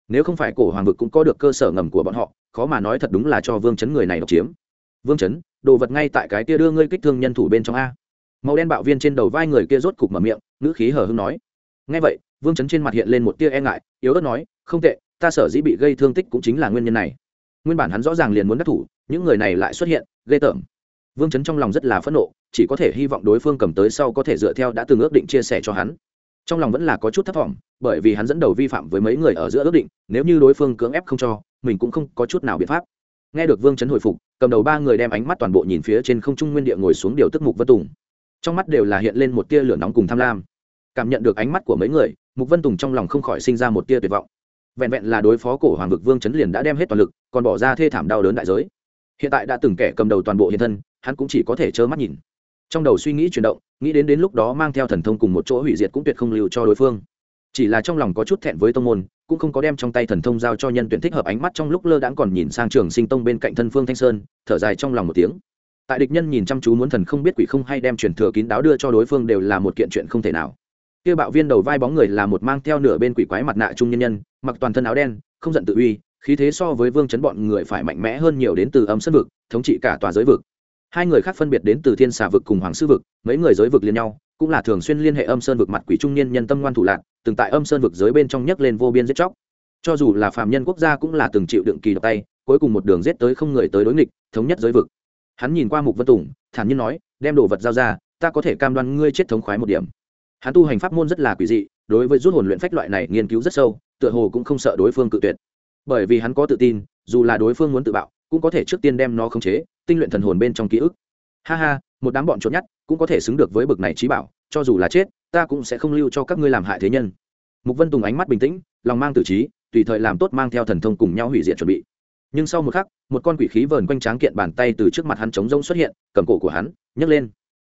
Nếu không phải cổ hoàng vực cũng có được cơ sở ngầm của bọn họ, khó mà nói thật đúng là cho vương chấn người này độc chiếm. Vương chấn, đồ vật ngay tại cái kia đưa ngươi kích thương nhân thủ bên trong a màu đen bạo viên trên đầu vai người kia rốt cục mở miệng, ngữ khí hờ hưng nói. Ngay vậy, vương chấn trên mặt hiện lên một tia e ngại, yếu ớt nói, không tệ, ta sở dĩ bị gây thương tích cũng chính là nguyên nhân này. Nguyên bản hắn rõ ràng liền muốn đắc thủ, những người này lại xuất hiện gây tởm. Vương chấn trong lòng rất là phẫn nộ, chỉ có thể hy vọng đối phương cầm tới sau có thể dựa theo đã từng ước định chia sẻ cho hắn. Trong lòng vẫn là có chút thất vọng, bởi vì hắn dẫn đầu vi phạm với mấy người ở giữa ước định, nếu như đối phương cưỡng ép không cho, mình cũng không có chút nào biện pháp. Nghe được vương chấn hồi phục, cầm đầu ba người đem ánh mắt toàn bộ nhìn phía trên không trung nguyên địa ngồi xuống điều tức mục vân tùng trong mắt đều là hiện lên một tia lửa nóng cùng tham lam. Cảm nhận được ánh mắt của mấy người, mục vân tùng trong lòng không khỏi sinh ra một tia tuyệt vọng. Vẹn vẹn là đối phó cổ hoàng vực vương chấn liền đã đem hết toàn lực, còn bỏ ra thê thảm đau đớn đại giới. Hiện tại đã từng kẻ cầm đầu toàn bộ hiện thân, hắn cũng chỉ có thể trơ mắt nhìn. Trong đầu suy nghĩ chuyển động, nghĩ đến đến lúc đó mang theo thần thông cùng một chỗ hủy diệt cũng tuyệt không lưu cho đối phương. Chỉ là trong lòng có chút thẹn với tông môn, cũng không có đem trong tay thần thông giao cho nhân tuyển thích hợp ánh mắt trong lúc lơ đãng còn nhìn sang trường sinh tông bên cạnh thân phương thanh sơn, thở dài trong lòng một tiếng tại địch nhân nhìn chăm chú muốn thần không biết quỷ không hay đem truyền thừa kín đáo đưa cho đối phương đều là một kiện chuyện không thể nào. Kia bạo viên đầu vai bóng người là một mang theo nửa bên quỷ quái mặt nạ trung nhân nhân, mặc toàn thân áo đen, không giận tự uy, khí thế so với vương chấn bọn người phải mạnh mẽ hơn nhiều đến từ âm sân vực, thống trị cả tòa giới vực. Hai người khác phân biệt đến từ thiên xà vực cùng hoàng sư vực, mấy người giới vực liên nhau, cũng là thường xuyên liên hệ âm sơn vực mặt quỷ trung niên nhân tâm ngoan thủ lạc, từng tại âm sơn vực giới bên trong nhấc lên vô biên giết chóc. Cho dù là phạm nhân quốc gia cũng là từng chịu đựng kỳ độc tay, cuối cùng một đường giết tới không người tới đối nghịch, thống nhất giới vực hắn nhìn qua mục vân tùng, thản nhiên nói, đem đồ vật giao ra, ta có thể cam đoan ngươi chết thống khoái một điểm. Hắn tu hành pháp môn rất là quỷ dị, đối với rút hồn luyện phách loại này nghiên cứu rất sâu, tựa hồ cũng không sợ đối phương cự tuyệt. Bởi vì hắn có tự tin, dù là đối phương muốn tự bạo, cũng có thể trước tiên đem nó khống chế, tinh luyện thần hồn bên trong ký ức. Ha ha, một đám bọn trốn nhất cũng có thể xứng được với bực này trí bảo, cho dù là chết, ta cũng sẽ không lưu cho các ngươi làm hại thế nhân. Mục vân tùng ánh mắt bình tĩnh, lòng mang tử trí, tùy thời làm tốt mang theo thần thông cùng nhau hủy diệt chuẩn bị nhưng sau một khắc, một con quỷ khí vờn quanh tráng kiện bàn tay từ trước mặt hắn trống rông xuất hiện, cầm cổ của hắn, nhấc lên.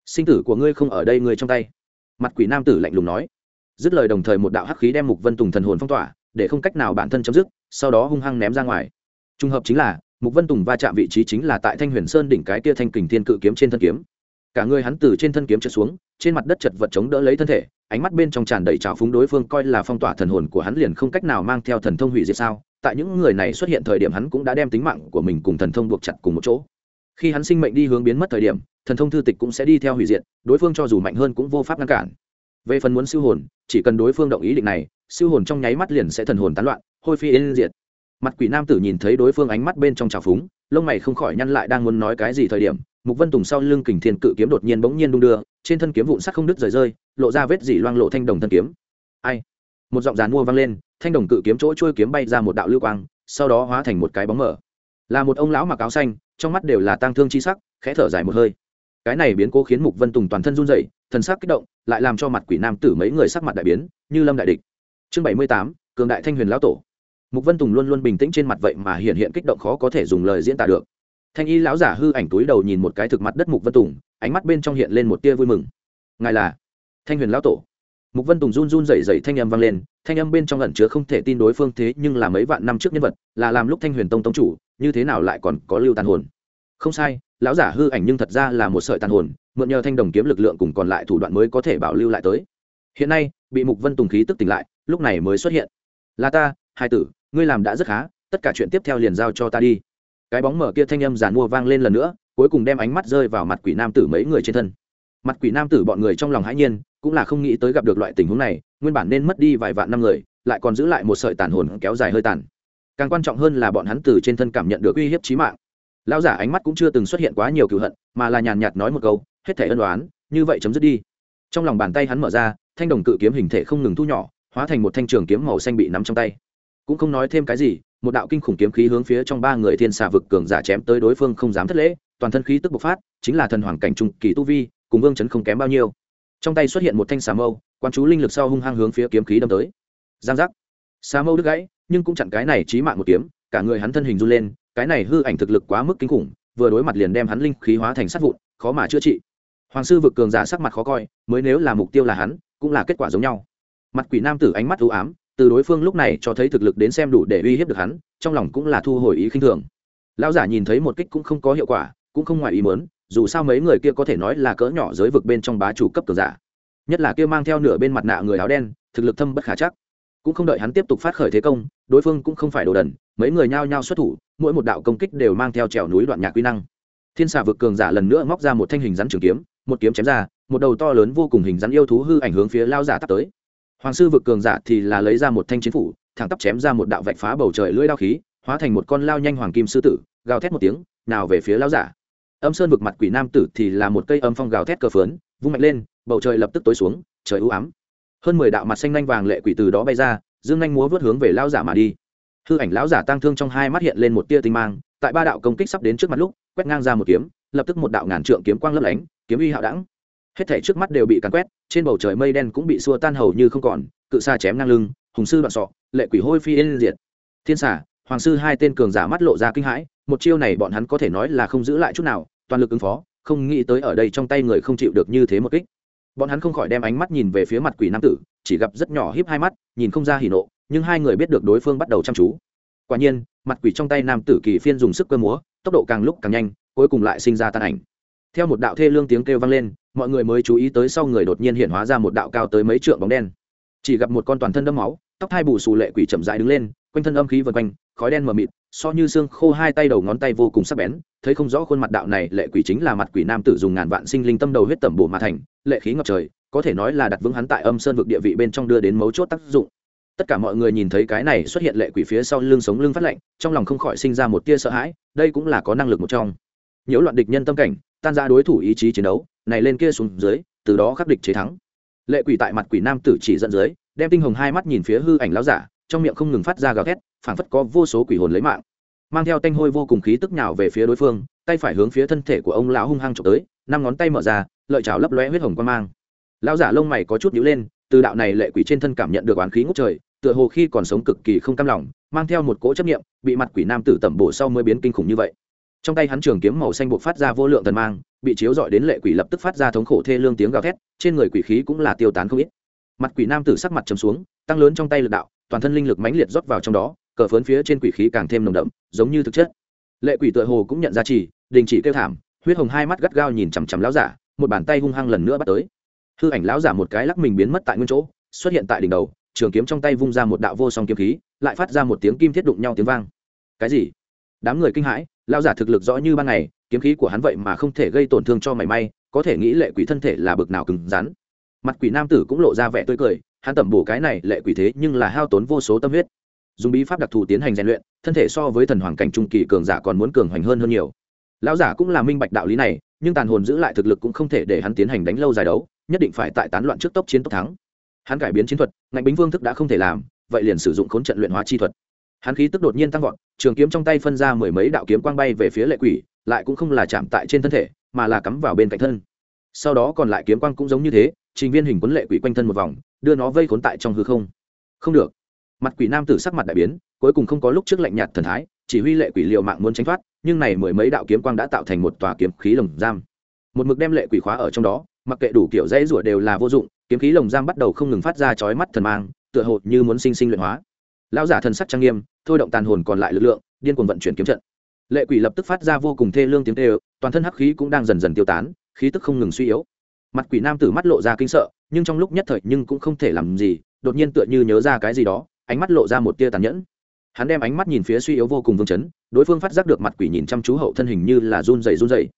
Sinh tử của ngươi không ở đây, ngươi trong tay. Mặt quỷ nam tử lạnh lùng nói. Dứt lời đồng thời một đạo hắc khí đem mục vân tùng thần hồn phong tỏa, để không cách nào bản thân chấm dứt, sau đó hung hăng ném ra ngoài. Trùng hợp chính là, mục vân tùng va chạm vị trí chính là tại thanh huyền sơn đỉnh cái kia thanh kình thiên cự kiếm trên thân kiếm. Cả người hắn từ trên thân kiếm trượt xuống, trên mặt đất chật vật chống đỡ lấy thân thể, ánh mắt bên trong tràn đầy trào phúng đối phương coi là phong tỏa thần hồn của hắn liền không cách nào mang theo thần thông hủy diệt sao? Tại những người này xuất hiện thời điểm hắn cũng đã đem tính mạng của mình cùng thần thông buộc chặt cùng một chỗ. Khi hắn sinh mệnh đi hướng biến mất thời điểm, thần thông thư tịch cũng sẽ đi theo hủy diệt, đối phương cho dù mạnh hơn cũng vô pháp ngăn cản. Về phần muốn siêu hồn, chỉ cần đối phương động ý định này, siêu hồn trong nháy mắt liền sẽ thần hồn tán loạn, hôi phi yên diệt. Mặt quỷ nam tử nhìn thấy đối phương ánh mắt bên trong trào phúng, lông mày không khỏi nhăn lại đang muốn nói cái gì thời điểm, mục vân tùng sau lưng kình thiên cự kiếm đột nhiên bỗng nhiên đung đưa, trên thân kiếm vụn sắc không đứt rời rơi, lộ ra vết dỉ loang lộ thanh đồng thân kiếm. Ai? Một giọng dàn mua vang lên thanh đồng cự kiếm chỗ trôi kiếm bay ra một đạo lưu quang, sau đó hóa thành một cái bóng mở là một ông lão mặc áo xanh, trong mắt đều là tang thương chi sắc, khẽ thở dài một hơi. Cái này biến cố khiến mục vân tùng toàn thân run rẩy, thần sắc kích động, lại làm cho mặt quỷ nam tử mấy người sắc mặt đại biến, như lâm đại địch. Chương bảy mươi tám, cường đại thanh huyền lão tổ. Mục vân tùng luôn luôn bình tĩnh trên mặt vậy mà hiện hiện kích động khó có thể dùng lời diễn tả được. Thanh y lão giả hư ảnh túi đầu nhìn một cái thực mặt đất mục vân tùng, ánh mắt bên trong hiện lên một tia vui mừng. Ngài là thanh huyền lão tổ mục vân tùng run run rẩy rẩy thanh âm vang lên, thanh âm bên trong ẩn chứa không thể tin đối phương thế nhưng là mấy vạn năm trước nhân vật, là làm lúc thanh huyền tông tông chủ, như thế nào lại còn có lưu tàn hồn? Không sai, lão giả hư ảnh nhưng thật ra là một sợi tàn hồn, mượn nhờ thanh đồng kiếm lực lượng cùng còn lại thủ đoạn mới có thể bảo lưu lại tới. Hiện nay, bị mục vân tùng khí tức tỉnh lại, lúc này mới xuất hiện. Là ta, hai tử, ngươi làm đã rất khá, tất cả chuyện tiếp theo liền giao cho ta đi. Cái bóng mở kia thanh âm giàn mua vang lên lần nữa, cuối cùng đem ánh mắt rơi vào mặt quỷ nam tử mấy người trên thân mặt quỷ nam tử bọn người trong lòng hãi nhiên, cũng là không nghĩ tới gặp được loại tình huống này, nguyên bản nên mất đi vài vạn năm người, lại còn giữ lại một sợi tàn hồn kéo dài hơi tàn. Càng quan trọng hơn là bọn hắn từ trên thân cảm nhận được uy hiếp trí mạng. Lão giả ánh mắt cũng chưa từng xuất hiện quá nhiều cựu hận, mà là nhàn nhạt nói một câu, hết thể ân đoán như vậy chấm dứt đi. Trong lòng bàn tay hắn mở ra, thanh đồng cự kiếm hình thể không ngừng thu nhỏ, hóa thành một thanh trường kiếm màu xanh bị nắm trong tay. Cũng không nói thêm cái gì, một đạo kinh khủng kiếm khí hướng phía trong ba người thiên xà vực cường giả chém tới đối phương không dám thất lễ, toàn thân khí tức bộc phát, chính là thần hoàng cảnh trung kỳ tu vi cùng vương chấn không kém bao nhiêu. Trong tay xuất hiện một thanh xà mâu quan chú linh lực sau hung hăng hướng phía kiếm khí đâm tới. Giang giác. Xà mâu đứt gãy, nhưng cũng chặn cái này chí mạng một kiếm, cả người hắn thân hình run lên, cái này hư ảnh thực lực quá mức kinh khủng, vừa đối mặt liền đem hắn linh khí hóa thành sát vụn, khó mà chữa trị. Hoàng sư vực cường giả sắc mặt khó coi, mới nếu là mục tiêu là hắn, cũng là kết quả giống nhau. Mặt quỷ nam tử ánh mắt ưu ám, từ đối phương lúc này cho thấy thực lực đến xem đủ để uy hiếp được hắn, trong lòng cũng là thu hồi ý khinh thường. Lão giả nhìn thấy một kích cũng không có hiệu quả, cũng không ngoài ý mớn dù sao mấy người kia có thể nói là cỡ nhỏ giới vực bên trong bá chủ cấp cường giả. Nhất là kia mang theo nửa bên mặt nạ người áo đen, thực lực thâm bất khả chắc. Cũng không đợi hắn tiếp tục phát khởi thế công, đối phương cũng không phải đồ đần, mấy người nhao nhao xuất thủ, mỗi một đạo công kích đều mang theo trèo núi đoạn nhạc quy năng. Thiên xà vực cường giả lần nữa móc ra một thanh hình rắn trường kiếm, một kiếm chém ra, một đầu to lớn vô cùng hình rắn yêu thú hư ảnh hướng phía lao giả tắt tới. Hoàng sư vực cường giả thì là lấy ra một thanh chiến phủ, thẳng tắp chém ra một đạo vạch phá bầu trời lưỡi đao khí, hóa thành một con lao nhanh hoàng kim sư tử, gào thét một tiếng, nào về phía lao giả âm sơn vực mặt quỷ nam tử thì là một cây âm phong gào thét cờ phớn vung mạnh lên, bầu trời lập tức tối xuống, trời ưu ám. Hơn mười đạo mặt xanh nhanh vàng lệ quỷ từ đó bay ra, dương nhanh múa vớt hướng về lao giả mà đi. Hư ảnh lão giả tăng thương trong hai mắt hiện lên một tia tinh mang, tại ba đạo công kích sắp đến trước mặt lúc, quét ngang ra một kiếm, lập tức một đạo ngàn trượng kiếm quang lấp lánh, kiếm uy hạo đẳng. Hết thảy trước mắt đều bị càn quét, trên bầu trời mây đen cũng bị xua tan hầu như không còn, cự xa chém ngang lưng, hùng sư đoạn sọ, lệ quỷ hôi phi yên diệt. Thiên xả hoàng sư hai tên cường giả mắt lộ ra kinh hãi, một chiêu này bọn hắn có thể nói là không giữ lại chút nào toàn lực ứng phó, không nghĩ tới ở đây trong tay người không chịu được như thế một kích. Bọn hắn không khỏi đem ánh mắt nhìn về phía mặt quỷ nam tử, chỉ gặp rất nhỏ híp hai mắt, nhìn không ra hỉ nộ, nhưng hai người biết được đối phương bắt đầu chăm chú. Quả nhiên, mặt quỷ trong tay nam tử kỳ phiên dùng sức cơ múa, tốc độ càng lúc càng nhanh, cuối cùng lại sinh ra tan ảnh. Theo một đạo thê lương tiếng kêu vang lên, mọi người mới chú ý tới sau người đột nhiên hiện hóa ra một đạo cao tới mấy trượng bóng đen. Chỉ gặp một con toàn thân đẫm máu, tóc hai bù xù lệ quỷ chậm rãi đứng lên, quanh thân âm khí vần quanh, khói đen mờ mịt, so như xương khô hai tay đầu ngón tay vô cùng sắc bén thấy không rõ khuôn mặt đạo này, lệ quỷ chính là mặt quỷ nam tử dùng ngàn vạn sinh linh tâm đầu huyết tẩm bổ mà thành, lệ khí ngập trời, có thể nói là đặt vững hắn tại âm sơn vực địa vị bên trong đưa đến mấu chốt tác dụng. Tất cả mọi người nhìn thấy cái này xuất hiện lệ quỷ phía sau lưng sống lưng phát lạnh, trong lòng không khỏi sinh ra một tia sợ hãi, đây cũng là có năng lực một trong. Nhiễu loạn địch nhân tâm cảnh, tan ra đối thủ ý chí chiến đấu, này lên kia xuống dưới, từ đó khắc địch chế thắng. Lệ quỷ tại mặt quỷ nam tử chỉ dẫn dưới, đem tinh hồng hai mắt nhìn phía hư ảnh lão giả, trong miệng không ngừng phát ra gào thét, phảng phất có vô số quỷ hồn lấy mạng mang theo tanh hôi vô cùng khí tức nhào về phía đối phương, tay phải hướng phía thân thể của ông lão hung hăng trộm tới, năm ngón tay mở ra, lợi chảo lấp lóe huyết hồng quan mang. Lão giả lông mày có chút nhíu lên, từ đạo này lệ quỷ trên thân cảm nhận được oán khí ngút trời, tựa hồ khi còn sống cực kỳ không cam lòng, mang theo một cỗ chấp nghiệm bị mặt quỷ nam tử tẩm bổ sau mới biến kinh khủng như vậy. Trong tay hắn trường kiếm màu xanh buộc phát ra vô lượng thần mang, bị chiếu dọi đến lệ quỷ lập tức phát ra thống khổ thê lương tiếng gào thét, trên người quỷ khí cũng là tiêu tán không ít. Mặt quỷ nam tử sắc mặt trầm xuống, tăng lớn trong tay lực đạo, toàn thân linh lực mãnh liệt rót vào trong đó cờ phớn phía trên quỷ khí càng thêm nồng đậm, giống như thực chất. Lệ quỷ tựa hồ cũng nhận ra chỉ, đình chỉ kêu thảm, huyết hồng hai mắt gắt gao nhìn chằm chằm lão giả, một bàn tay hung hăng lần nữa bắt tới. Hư ảnh lão giả một cái lắc mình biến mất tại nguyên chỗ, xuất hiện tại đỉnh đầu, trường kiếm trong tay vung ra một đạo vô song kiếm khí, lại phát ra một tiếng kim thiết đụng nhau tiếng vang. Cái gì? Đám người kinh hãi, lão giả thực lực rõ như ban ngày, kiếm khí của hắn vậy mà không thể gây tổn thương cho mảy may, có thể nghĩ lệ quỷ thân thể là bực nào cứng rắn. Mặt quỷ nam tử cũng lộ ra vẻ tươi cười, hắn tẩm bổ cái này lệ quỷ thế nhưng là hao tốn vô số tâm huyết dùng bí pháp đặc thù tiến hành rèn luyện, thân thể so với thần hoàng cảnh trung kỳ cường giả còn muốn cường hoành hơn hơn nhiều. Lão giả cũng là minh bạch đạo lý này, nhưng tàn hồn giữ lại thực lực cũng không thể để hắn tiến hành đánh lâu dài đấu, nhất định phải tại tán loạn trước tốc chiến tốc thắng. Hắn cải biến chiến thuật, ngạnh bính vương thức đã không thể làm, vậy liền sử dụng khốn trận luyện hóa chi thuật. Hắn khí tức đột nhiên tăng vọt, trường kiếm trong tay phân ra mười mấy đạo kiếm quang bay về phía lệ quỷ, lại cũng không là chạm tại trên thân thể, mà là cắm vào bên cạnh thân. Sau đó còn lại kiếm quang cũng giống như thế, trình viên hình quấn lệ quỷ quanh thân một vòng, đưa nó vây khốn tại trong hư không. Không được mặt quỷ nam tử sắc mặt đại biến, cuối cùng không có lúc trước lạnh nhạt thần thái, chỉ huy lệ quỷ liệu mạng muốn tránh thoát, nhưng này mười mấy đạo kiếm quang đã tạo thành một tòa kiếm khí lồng giam. Một mực đem lệ quỷ khóa ở trong đó, mặc kệ đủ kiểu dãy rủa đều là vô dụng, kiếm khí lồng giam bắt đầu không ngừng phát ra chói mắt thần mang, tựa hồ như muốn sinh sinh luyện hóa. Lão giả thần sắc trang nghiêm, thôi động tàn hồn còn lại lực lượng, điên cuồng vận chuyển kiếm trận. Lệ quỷ lập tức phát ra vô cùng thê lương tiếng tê toàn thân hắc khí cũng đang dần dần tiêu tán, khí tức không ngừng suy yếu. Mặt quỷ nam tử mắt lộ ra kinh sợ, nhưng trong lúc nhất thời nhưng cũng không thể làm gì, đột nhiên tựa như nhớ ra cái gì đó ánh mắt lộ ra một tia tàn nhẫn. Hắn đem ánh mắt nhìn phía suy yếu vô cùng vương chấn, đối phương phát giác được mặt quỷ nhìn chăm chú hậu thân hình như là run dày run dày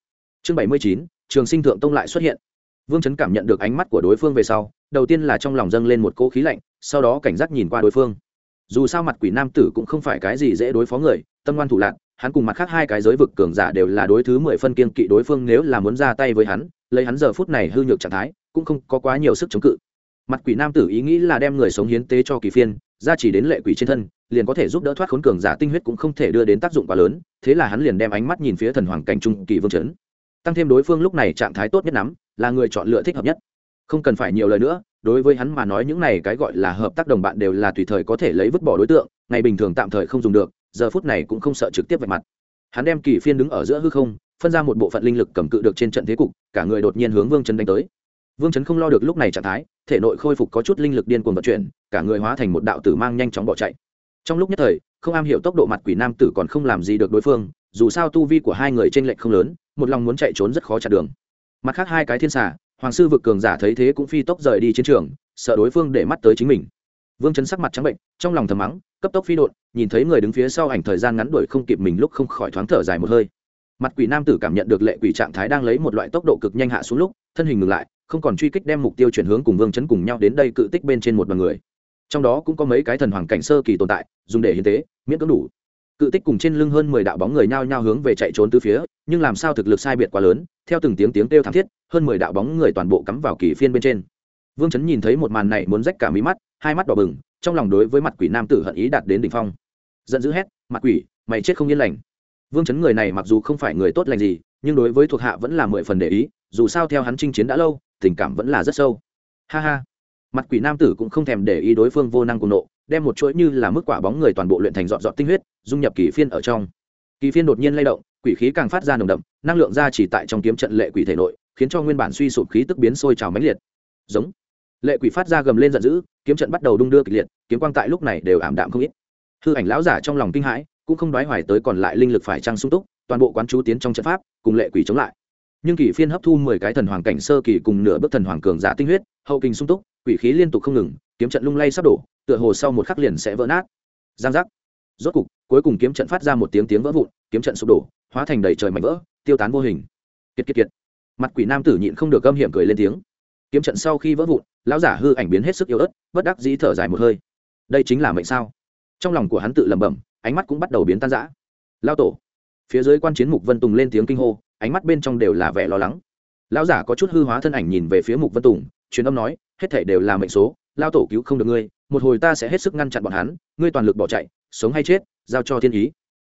chương bảy mươi chín, trường sinh thượng tông lại xuất hiện. Vương chấn cảm nhận được ánh mắt của đối phương về sau, đầu tiên là trong lòng dâng lên một cỗ khí lạnh, sau đó cảnh giác nhìn qua đối phương. Dù sao mặt quỷ nam tử cũng không phải cái gì dễ đối phó người, tâm ngoan thủ lạc, hắn cùng mặt khác hai cái giới vực cường giả đều là đối thứ mười phân kiên kỵ đối phương nếu là muốn ra tay với hắn, lấy hắn giờ phút này hư nhược trạng thái, cũng không có quá nhiều sức chống cự. Mặt quỷ nam tử ý nghĩ là đem người sống hiến tế cho kỳ phiên ra chỉ đến lệ quỷ trên thân, liền có thể giúp đỡ thoát khốn cường giả tinh huyết cũng không thể đưa đến tác dụng quá lớn, thế là hắn liền đem ánh mắt nhìn phía thần hoàng cảnh trung kỳ vương trấn tăng thêm đối phương lúc này trạng thái tốt nhất nắm, là người chọn lựa thích hợp nhất. Không cần phải nhiều lời nữa, đối với hắn mà nói những này cái gọi là hợp tác đồng bạn đều là tùy thời có thể lấy vứt bỏ đối tượng, ngày bình thường tạm thời không dùng được, giờ phút này cũng không sợ trực tiếp vạch mặt. Hắn đem kỳ phiên đứng ở giữa hư không, phân ra một bộ phận linh lực cầm cự được trên trận thế cục, cả người đột nhiên hướng vương trấn đánh tới. Vương trấn không lo được lúc này trạng thái thể nội khôi phục có chút linh lực điên cuồng vận chuyển, cả người hóa thành một đạo tử mang nhanh chóng bỏ chạy. Trong lúc nhất thời, không am hiểu tốc độ mặt quỷ nam tử còn không làm gì được đối phương, dù sao tu vi của hai người trên lệnh không lớn, một lòng muốn chạy trốn rất khó chặn đường. Mặt khác hai cái thiên xà, hoàng sư vực cường giả thấy thế cũng phi tốc rời đi chiến trường, sợ đối phương để mắt tới chính mình. Vương chấn sắc mặt trắng bệnh, trong lòng thầm mắng, cấp tốc phi đột nhìn thấy người đứng phía sau ảnh thời gian ngắn đuổi không kịp mình lúc không khỏi thoáng thở dài một hơi. Mặt quỷ nam tử cảm nhận được lệ quỷ trạng thái đang lấy một loại tốc độ cực nhanh hạ xuống lúc, thân hình ngừng lại không còn truy kích đem mục tiêu chuyển hướng cùng vương chấn cùng nhau đến đây cự tích bên trên một đoàn người. Trong đó cũng có mấy cái thần hoàng cảnh sơ kỳ tồn tại, dùng để hiến tế, miễn cưỡng đủ. Cự tích cùng trên lưng hơn mười đạo bóng người nhao nhao hướng về chạy trốn từ phía, nhưng làm sao thực lực sai biệt quá lớn, theo từng tiếng tiếng kêu thảm thiết, hơn mười đạo bóng người toàn bộ cắm vào kỳ phiên bên trên. Vương chấn nhìn thấy một màn này muốn rách cả mí mắt, hai mắt đỏ bừng, trong lòng đối với mặt quỷ nam tử hận ý đạt đến đỉnh phong. Giận dữ hét, mặt quỷ, mày chết không yên lành. Vương chấn người này mặc dù không phải người tốt lành gì, nhưng đối với thuộc hạ vẫn là mười phần để ý, dù sao theo hắn chinh chiến đã lâu tình cảm vẫn là rất sâu. Ha ha. Mặt quỷ nam tử cũng không thèm để ý đối phương vô năng cùng nộ, đem một chuỗi như là mức quả bóng người toàn bộ luyện thành dọn dọn tinh huyết, dung nhập kỳ phiên ở trong. Kỳ phiên đột nhiên lay động, quỷ khí càng phát ra nồng đậm, năng lượng ra chỉ tại trong kiếm trận lệ quỷ thể nội, khiến cho nguyên bản suy sụp khí tức biến sôi trào mãnh liệt. Giống. Lệ quỷ phát ra gầm lên giận dữ, kiếm trận bắt đầu đung đưa kịch liệt, kiếm quang tại lúc này đều ảm đạm không ít. Hư ảnh lão giả trong lòng kinh hãi, cũng không đoái hoài tới còn lại linh lực phải trăng sung túc, toàn bộ quán chú tiến trong trận pháp, cùng lệ quỷ chống lại nhưng kỳ phiên hấp thu mười cái thần hoàng cảnh sơ kỳ cùng nửa bước thần hoàng cường giả tinh huyết, hậu kinh sung túc, quỷ khí liên tục không ngừng, kiếm trận lung lay sắp đổ, tựa hồ sau một khắc liền sẽ vỡ nát. Giang giác. Rốt cục, cuối cùng kiếm trận phát ra một tiếng tiếng vỡ vụn, kiếm trận sụp đổ, hóa thành đầy trời mảnh vỡ, tiêu tán vô hình. Kiệt kiệt kiệt. Mặt quỷ nam tử nhịn không được gâm hiểm cười lên tiếng. Kiếm trận sau khi vỡ vụn, lão giả hư ảnh biến hết sức yếu ớt, bất đắc dĩ thở dài một hơi. Đây chính là mệnh sao? Trong lòng của hắn tự lẩm bẩm, ánh mắt cũng bắt đầu biến tan rã. Lao tổ phía dưới quan chiến mục vân tùng lên tiếng kinh hô, ánh mắt bên trong đều là vẻ lo lắng. Lão giả có chút hư hóa thân ảnh nhìn về phía mục vân tùng, truyền âm nói, hết thể đều là mệnh số, lao tổ cứu không được ngươi, một hồi ta sẽ hết sức ngăn chặn bọn hắn, ngươi toàn lực bỏ chạy, sống hay chết, giao cho thiên ý.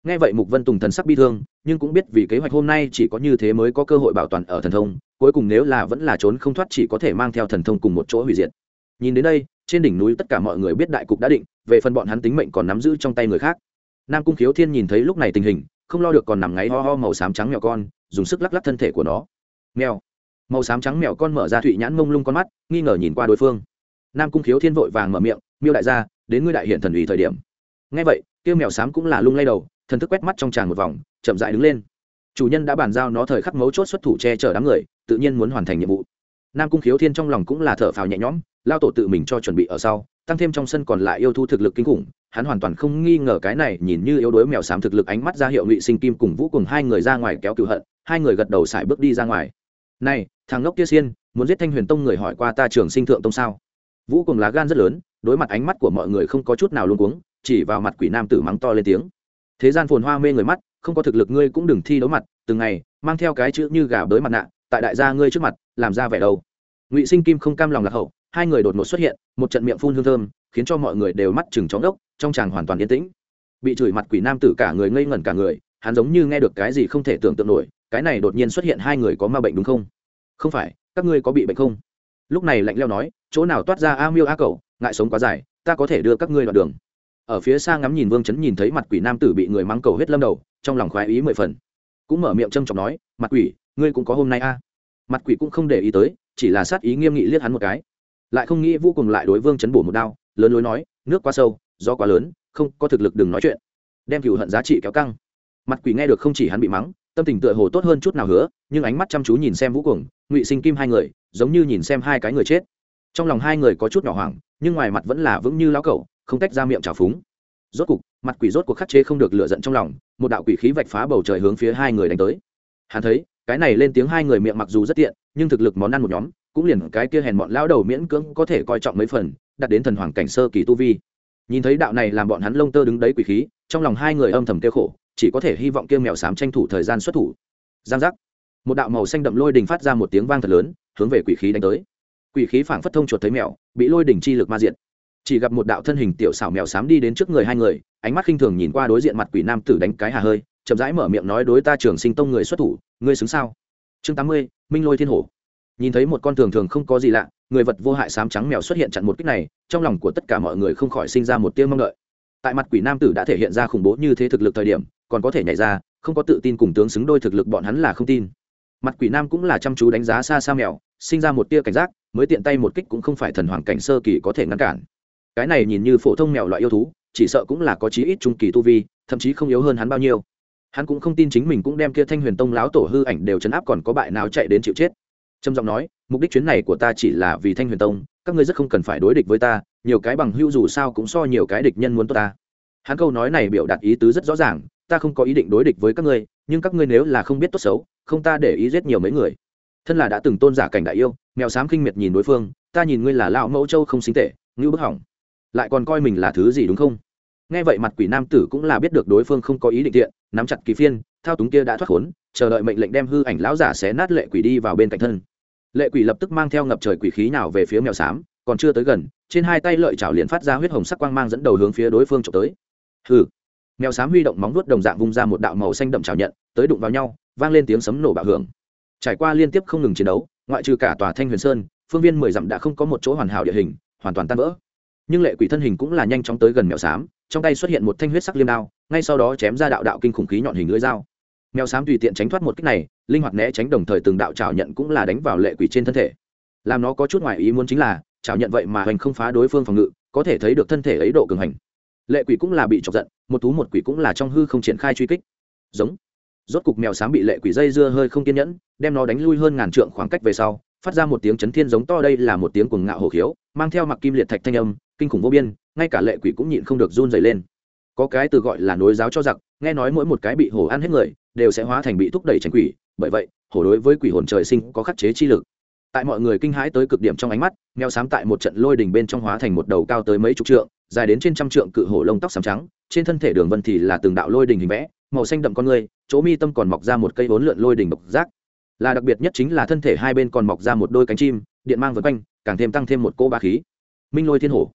Nghe vậy mục vân tùng thần sắc bi thương, nhưng cũng biết vì kế hoạch hôm nay chỉ có như thế mới có cơ hội bảo toàn ở thần thông, cuối cùng nếu là vẫn là trốn không thoát chỉ có thể mang theo thần thông cùng một chỗ hủy diệt. Nhìn đến đây, trên đỉnh núi tất cả mọi người biết đại cục đã định, về phần bọn hắn tính mệnh còn nắm giữ trong tay người khác. Nam cung khiếu thiên nhìn thấy lúc này tình hình không lo được còn nằm ngáy ho ho màu xám trắng mèo con, dùng sức lắc lắc thân thể của nó. Mèo. Màu xám trắng mèo con mở ra thụy nhãn mông lung con mắt, nghi ngờ nhìn qua đối phương. Nam cung khiếu thiên vội vàng mở miệng, miêu đại gia, đến ngươi đại hiện thần ủy thời điểm. Ngay vậy tiêu mèo xám cũng là lung lay đầu, thần thức quét mắt trong tràng một vòng, chậm dại đứng lên. Chủ nhân đã bàn giao nó thời khắc mấu chốt xuất thủ che chở đám người, tự nhiên muốn hoàn thành nhiệm vụ. Nam cung khiếu thiên trong lòng cũng là thở phào nhẹ nhõm, lao tổ tự mình cho chuẩn bị ở sau, tăng thêm trong sân còn lại yêu thu thực lực kinh khủng hắn hoàn toàn không nghi ngờ cái này nhìn như yếu đuối mèo xám thực lực ánh mắt ra hiệu ngụy sinh kim cùng vũ cùng hai người ra ngoài kéo cựu hận, hai người gật đầu xài bước đi ra ngoài. Này, thằng ngốc kia xiên, muốn giết thanh huyền tông người hỏi qua ta trường sinh thượng tông sao? Vũ cùng lá gan rất lớn, đối mặt ánh mắt của mọi người không có chút nào luôn cuống, chỉ vào mặt quỷ nam tử mắng to lên tiếng. Thế gian phồn hoa mê người mắt, không có thực lực ngươi cũng đừng thi đấu mặt, từng ngày mang theo cái chữ như gà bới mặt nạ, tại đại gia ngươi trước mặt, làm ra vẻ đâu ngụy sinh kim không cam lòng lạc hậu hai người đột ngột xuất hiện, một trận miệng phun hương thơm, khiến cho mọi người đều mắt chừng chóng đốc trong chàng hoàn toàn yên tĩnh. Bị chửi mặt quỷ nam tử cả người ngây ngẩn cả người, hắn giống như nghe được cái gì không thể tưởng tượng nổi, cái này đột nhiên xuất hiện hai người có ma bệnh đúng không? Không phải, các ngươi có bị bệnh không? Lúc này lạnh leo nói, chỗ nào toát ra a miêu a cầu ngại sống quá dài, ta có thể đưa các ngươi đoạn đường. Ở phía xa ngắm nhìn vương chấn nhìn thấy mặt quỷ nam tử bị người mắng cầu hết lâm đầu, trong lòng khoái ý mười phần. Cũng mở miệng trâm trọng nói, mặt quỷ, ngươi cũng có hôm nay a? Mặt quỷ cũng không để ý tới, chỉ là sát ý nghiêm nghị liếc hắn một cái lại không nghĩ vũ cùng lại đối vương chấn bổ một đao, lớn lối nói, nước quá sâu, gió quá lớn, không có thực lực đừng nói chuyện. Đem cựu hận giá trị kéo căng. Mặt quỷ nghe được không chỉ hắn bị mắng, tâm tình tựa hồ tốt hơn chút nào hứa, nhưng ánh mắt chăm chú nhìn xem vũ cùng ngụy sinh kim hai người, giống như nhìn xem hai cái người chết. Trong lòng hai người có chút nhỏ hoảng, nhưng ngoài mặt vẫn là vững như lão cẩu, không tách ra miệng trào phúng. Rốt cục, mặt quỷ rốt cuộc khắc chế không được lựa giận trong lòng, một đạo quỷ khí vạch phá bầu trời hướng phía hai người đánh tới. Hắn thấy, cái này lên tiếng hai người miệng mặc dù rất tiện, nhưng thực lực món ăn một nhóm cũng liền cái kia hèn bọn lão đầu miễn cưỡng có thể coi trọng mấy phần đặt đến thần hoàng cảnh sơ kỳ tu vi. Nhìn thấy đạo này làm bọn hắn lông tơ đứng đấy quỷ khí, trong lòng hai người âm thầm kêu khổ, chỉ có thể hy vọng kia mèo xám tranh thủ thời gian xuất thủ. Giang giác. Một đạo màu xanh đậm lôi đình phát ra một tiếng vang thật lớn, hướng về quỷ khí đánh tới. Quỷ khí phảng phất thông chuột thấy mèo, bị lôi đỉnh chi lực ma diện chỉ gặp một đạo thân hình tiểu xảo mèo xám đi đến trước người hai người, ánh mắt khinh thường nhìn qua đối diện mặt quỷ nam tử đánh cái hà hơi, chậm rãi mở miệng nói đối ta trường sinh tông người xuất thủ, ngươi xứng sao? Chương tám mươi, minh lôi thiên hổ nhìn thấy một con thường thường không có gì lạ, người vật vô hại xám trắng mèo xuất hiện chặn một kích này, trong lòng của tất cả mọi người không khỏi sinh ra một tiếng mong đợi. Tại mặt quỷ nam tử đã thể hiện ra khủng bố như thế thực lực thời điểm, còn có thể nhảy ra, không có tự tin cùng tướng xứng đôi thực lực bọn hắn là không tin. Mặt quỷ nam cũng là chăm chú đánh giá xa xa mèo, sinh ra một tia cảnh giác, mới tiện tay một kích cũng không phải thần hoàng cảnh sơ kỳ có thể ngăn cản. Cái này nhìn như phổ thông mèo loại yêu thú, chỉ sợ cũng là có chí ít trung kỳ tu vi, thậm chí không yếu hơn hắn bao nhiêu. Hắn cũng không tin chính mình cũng đem kia thanh huyền tông láo tổ hư ảnh đều chấn áp còn có bại nào chạy đến chịu chết trầm giọng nói, mục đích chuyến này của ta chỉ là vì thanh huyền tông, các ngươi rất không cần phải đối địch với ta, nhiều cái bằng hữu dù sao cũng so nhiều cái địch nhân muốn tốt ta. Hắn câu nói này biểu đạt ý tứ rất rõ ràng, ta không có ý định đối địch với các ngươi, nhưng các ngươi nếu là không biết tốt xấu, không ta để ý giết nhiều mấy người. Thân là đã từng tôn giả cảnh đại yêu, mèo xám khinh miệt nhìn đối phương, ta nhìn ngươi là lão mẫu châu không xính tệ, ngưu bức hỏng. Lại còn coi mình là thứ gì đúng không? Nghe vậy mặt quỷ nam tử cũng là biết được đối phương không có ý định tiện nắm chặt kỳ phiên, thao túng kia đã thoát khốn, chờ đợi mệnh lệnh đem hư ảnh lão giả xé nát lệ quỷ đi vào bên cạnh thân lệ quỷ lập tức mang theo ngập trời quỷ khí nào về phía mèo xám còn chưa tới gần trên hai tay lợi chảo liền phát ra huyết hồng sắc quang mang dẫn đầu hướng phía đối phương trộm tới. Hừ, mèo xám huy động móng vuốt đồng dạng vung ra một đạo màu xanh đậm chảo nhận tới đụng vào nhau vang lên tiếng sấm nổ bạo hưởng. Trải qua liên tiếp không ngừng chiến đấu ngoại trừ cả tòa thanh huyền sơn phương viên mười dặm đã không có một chỗ hoàn hảo địa hình hoàn toàn tan vỡ. Nhưng lệ quỷ thân hình cũng là nhanh chóng tới gần mèo xám trong tay xuất hiện một thanh huyết sắc liêm đao ngay sau đó chém ra đạo đạo kinh khủng khí nhọn hình lưỡi dao mèo xám tùy tiện tránh thoát một cách này, linh hoạt né tránh đồng thời từng đạo trào nhận cũng là đánh vào lệ quỷ trên thân thể. Làm nó có chút ngoài ý muốn chính là trào nhận vậy mà hành không phá đối phương phòng ngự, có thể thấy được thân thể ấy độ cường hành. Lệ quỷ cũng là bị chọc giận, một thú một quỷ cũng là trong hư không triển khai truy kích. Giống. Rốt cục mèo xám bị lệ quỷ dây dưa hơi không kiên nhẫn, đem nó đánh lui hơn ngàn trượng khoảng cách về sau, phát ra một tiếng chấn thiên giống to đây là một tiếng cuồng ngạo hổ khiếu, mang theo mặc kim liệt thạch thanh âm, kinh khủng vô biên, ngay cả lệ quỷ cũng nhịn không được run dày lên. Có cái từ gọi là nối giáo cho giặc, nghe nói mỗi một cái bị hổ ăn hết người đều sẽ hóa thành bị thúc đẩy tránh quỷ. Bởi vậy, hổ đối với quỷ hồn trời sinh có khắc chế chi lực. Tại mọi người kinh hãi tới cực điểm trong ánh mắt, mèo xám tại một trận lôi đỉnh bên trong hóa thành một đầu cao tới mấy chục trượng, dài đến trên trăm trượng cự hổ lông tóc xám trắng. Trên thân thể đường vân thì là từng đạo lôi đỉnh hình vẽ, màu xanh đậm con người, chỗ mi tâm còn mọc ra một cây vốn lượn lôi đỉnh độc giác. Là đặc biệt nhất chính là thân thể hai bên còn mọc ra một đôi cánh chim, điện mang vân quanh, càng thêm tăng thêm một cô ba khí. Minh lôi thiên hổ.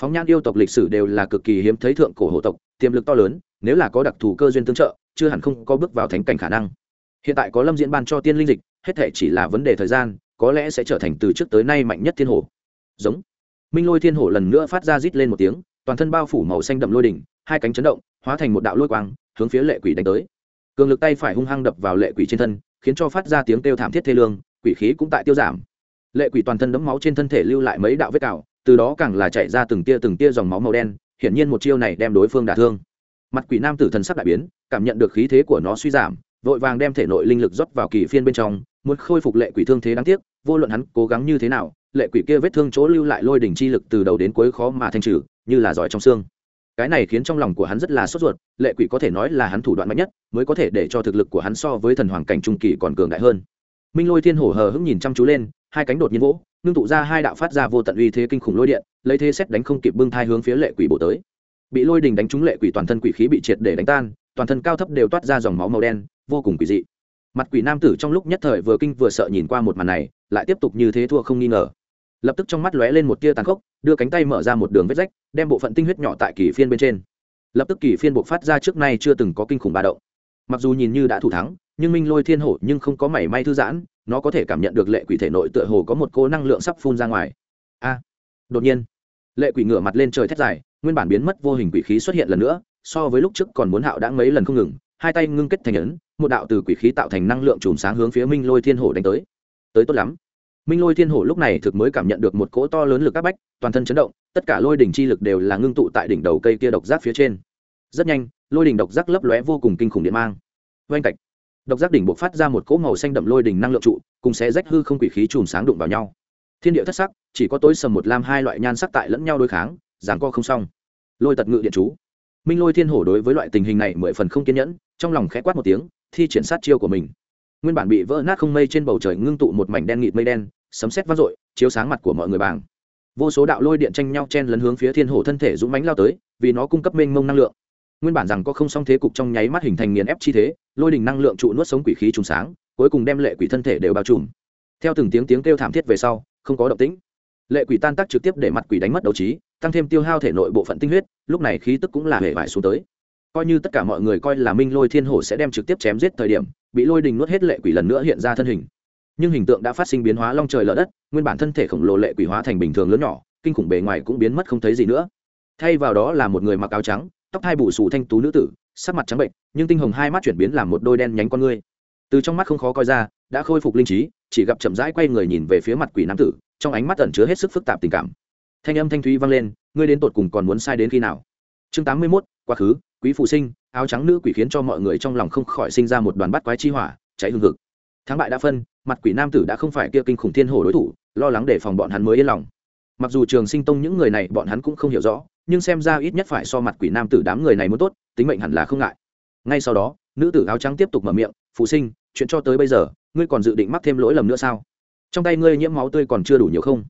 Phóng nhan yêu tộc lịch sử đều là cực kỳ hiếm thấy thượng cổ hổ tộc, tiềm lực to lớn, nếu là có đặc thù cơ duyên tương trợ chưa hẳn không có bước vào thánh cảnh khả năng. Hiện tại có lâm diễn ban cho tiên linh dịch, hết thể chỉ là vấn đề thời gian, có lẽ sẽ trở thành từ trước tới nay mạnh nhất thiên hổ giống. Minh lôi thiên hổ lần nữa phát ra rít lên một tiếng, toàn thân bao phủ màu xanh đậm lôi đỉnh, hai cánh chấn động, hóa thành một đạo lôi quang, hướng phía lệ quỷ đánh tới. Cường lực tay phải hung hăng đập vào lệ quỷ trên thân, khiến cho phát ra tiếng kêu thảm thiết thê lương, quỷ khí cũng tại tiêu giảm. Lệ quỷ toàn thân đấm máu trên thân thể lưu lại mấy đạo vết cào, từ đó càng là chạy ra từng tia từng tia dòng máu màu đen, hiển nhiên một chiêu này đem đối phương đả thương mặt quỷ nam tử thần sắc đại biến, cảm nhận được khí thế của nó suy giảm, vội vàng đem thể nội linh lực rót vào kỳ phiên bên trong, muốn khôi phục lệ quỷ thương thế đáng tiếc, vô luận hắn cố gắng như thế nào, lệ quỷ kia vết thương chỗ lưu lại lôi đỉnh chi lực từ đầu đến cuối khó mà thanh trừ, như là giỏi trong xương. Cái này khiến trong lòng của hắn rất là sốt ruột, lệ quỷ có thể nói là hắn thủ đoạn mạnh nhất, mới có thể để cho thực lực của hắn so với thần hoàng cảnh trung kỳ còn cường đại hơn. Minh lôi thiên hổ hờ hững nhìn chăm chú lên, hai cánh đột nhiên vỗ, ngưng tụ ra hai đạo phát ra vô tận uy thế kinh khủng lôi điện, lấy thế xét đánh không kịp bưng thai hướng phía lệ quỷ bổ tới bị lôi đình đánh trúng lệ quỷ toàn thân quỷ khí bị triệt để đánh tan, toàn thân cao thấp đều toát ra dòng máu màu đen, vô cùng quỷ dị. Mặt quỷ nam tử trong lúc nhất thời vừa kinh vừa sợ nhìn qua một màn này, lại tiếp tục như thế thua không nghi ngờ. Lập tức trong mắt lóe lên một tia tàn khốc, đưa cánh tay mở ra một đường vết rách, đem bộ phận tinh huyết nhỏ tại kỳ phiên bên trên. Lập tức kỳ phiên buộc phát ra trước nay chưa từng có kinh khủng ba động. Mặc dù nhìn như đã thủ thắng, nhưng minh lôi thiên hổ nhưng không có mảy may thư giãn, nó có thể cảm nhận được lệ quỷ thể nội tựa hồ có một cô năng lượng sắp phun ra ngoài. A, đột nhiên, lệ quỷ ngửa mặt lên trời thét dài nguyên bản biến mất vô hình quỷ khí xuất hiện lần nữa, so với lúc trước còn muốn hạo đã mấy lần không ngừng, hai tay ngưng kết thành ấn một đạo từ quỷ khí tạo thành năng lượng chùm sáng hướng phía minh lôi thiên hổ đánh tới. Tới tốt lắm. Minh lôi thiên hổ lúc này thực mới cảm nhận được một cỗ to lớn lực các bách, toàn thân chấn động, tất cả lôi đỉnh chi lực đều là ngưng tụ tại đỉnh đầu cây kia độc giác phía trên. Rất nhanh, lôi đỉnh độc giác lấp lóe vô cùng kinh khủng điện mang. Oanh cạch. Độc giác đỉnh buộc phát ra một cỗ màu xanh đậm lôi đỉnh năng lượng trụ, cùng sẽ rách hư không quỷ khí chùm sáng đụng vào nhau. Thiên địa thất sắc, chỉ có tối sầm một lam hai loại nhan sắc tại lẫn nhau đối kháng giảng co không xong. Lôi tật ngự điện chú. Minh lôi thiên hổ đối với loại tình hình này mười phần không kiên nhẫn, trong lòng khẽ quát một tiếng, thi triển sát chiêu của mình. Nguyên bản bị vỡ nát không mây trên bầu trời ngưng tụ một mảnh đen nghịt mây đen, sấm sét vang dội, chiếu sáng mặt của mọi người bàng. Vô số đạo lôi điện tranh nhau chen lấn hướng phía thiên hổ thân thể dũng mánh lao tới, vì nó cung cấp mênh mông năng lượng. Nguyên bản rằng có không song thế cục trong nháy mắt hình thành nghiền ép chi thế, lôi đình năng lượng trụ nuốt sống quỷ khí trùng sáng, cuối cùng đem lệ quỷ thân thể đều bao trùm. Theo từng tiếng tiếng kêu thảm thiết về sau, không có động tĩnh. Lệ quỷ tan tác trực tiếp để mặt quỷ đánh mất đấu trí tăng thêm tiêu hao thể nội bộ phận tinh huyết, lúc này khí tức cũng là hề vải xuống tới. Coi như tất cả mọi người coi là minh lôi thiên hổ sẽ đem trực tiếp chém giết thời điểm, bị lôi đình nuốt hết lệ quỷ lần nữa hiện ra thân hình. Nhưng hình tượng đã phát sinh biến hóa long trời lở đất, nguyên bản thân thể khổng lồ lệ quỷ hóa thành bình thường lớn nhỏ, kinh khủng bề ngoài cũng biến mất không thấy gì nữa. Thay vào đó là một người mặc áo trắng, tóc hai bù xù thanh tú nữ tử, sắc mặt trắng bệnh, nhưng tinh hồng hai mắt chuyển biến làm một đôi đen nhánh con ngươi. Từ trong mắt không khó coi ra, đã khôi phục linh trí, chỉ gặp chậm rãi quay người nhìn về phía mặt quỷ nam tử, trong ánh mắt ẩn chứa hết sức phức tạp tình cảm thanh âm thanh thúy vang lên ngươi đến tột cùng còn muốn sai đến khi nào? Chương tám mươi 81, quá khứ quý phụ sinh áo trắng nữ quỷ khiến cho mọi người trong lòng không khỏi sinh ra một đoàn bắt quái chi hỏa cháy hương hực. Thắng bại đã phân mặt quỷ nam tử đã không phải kia kinh khủng thiên hồ đối thủ lo lắng để phòng bọn hắn mới yên lòng. Mặc dù trường sinh tông những người này bọn hắn cũng không hiểu rõ nhưng xem ra ít nhất phải so mặt quỷ nam tử đám người này muốn tốt tính mệnh hẳn là không ngại. Ngay sau đó nữ tử áo trắng tiếp tục mở miệng phụ sinh chuyện cho tới bây giờ ngươi còn dự định mắc thêm lỗi lầm nữa sao? Trong tay ngươi nhiễm máu tươi còn chưa đủ nhiều không?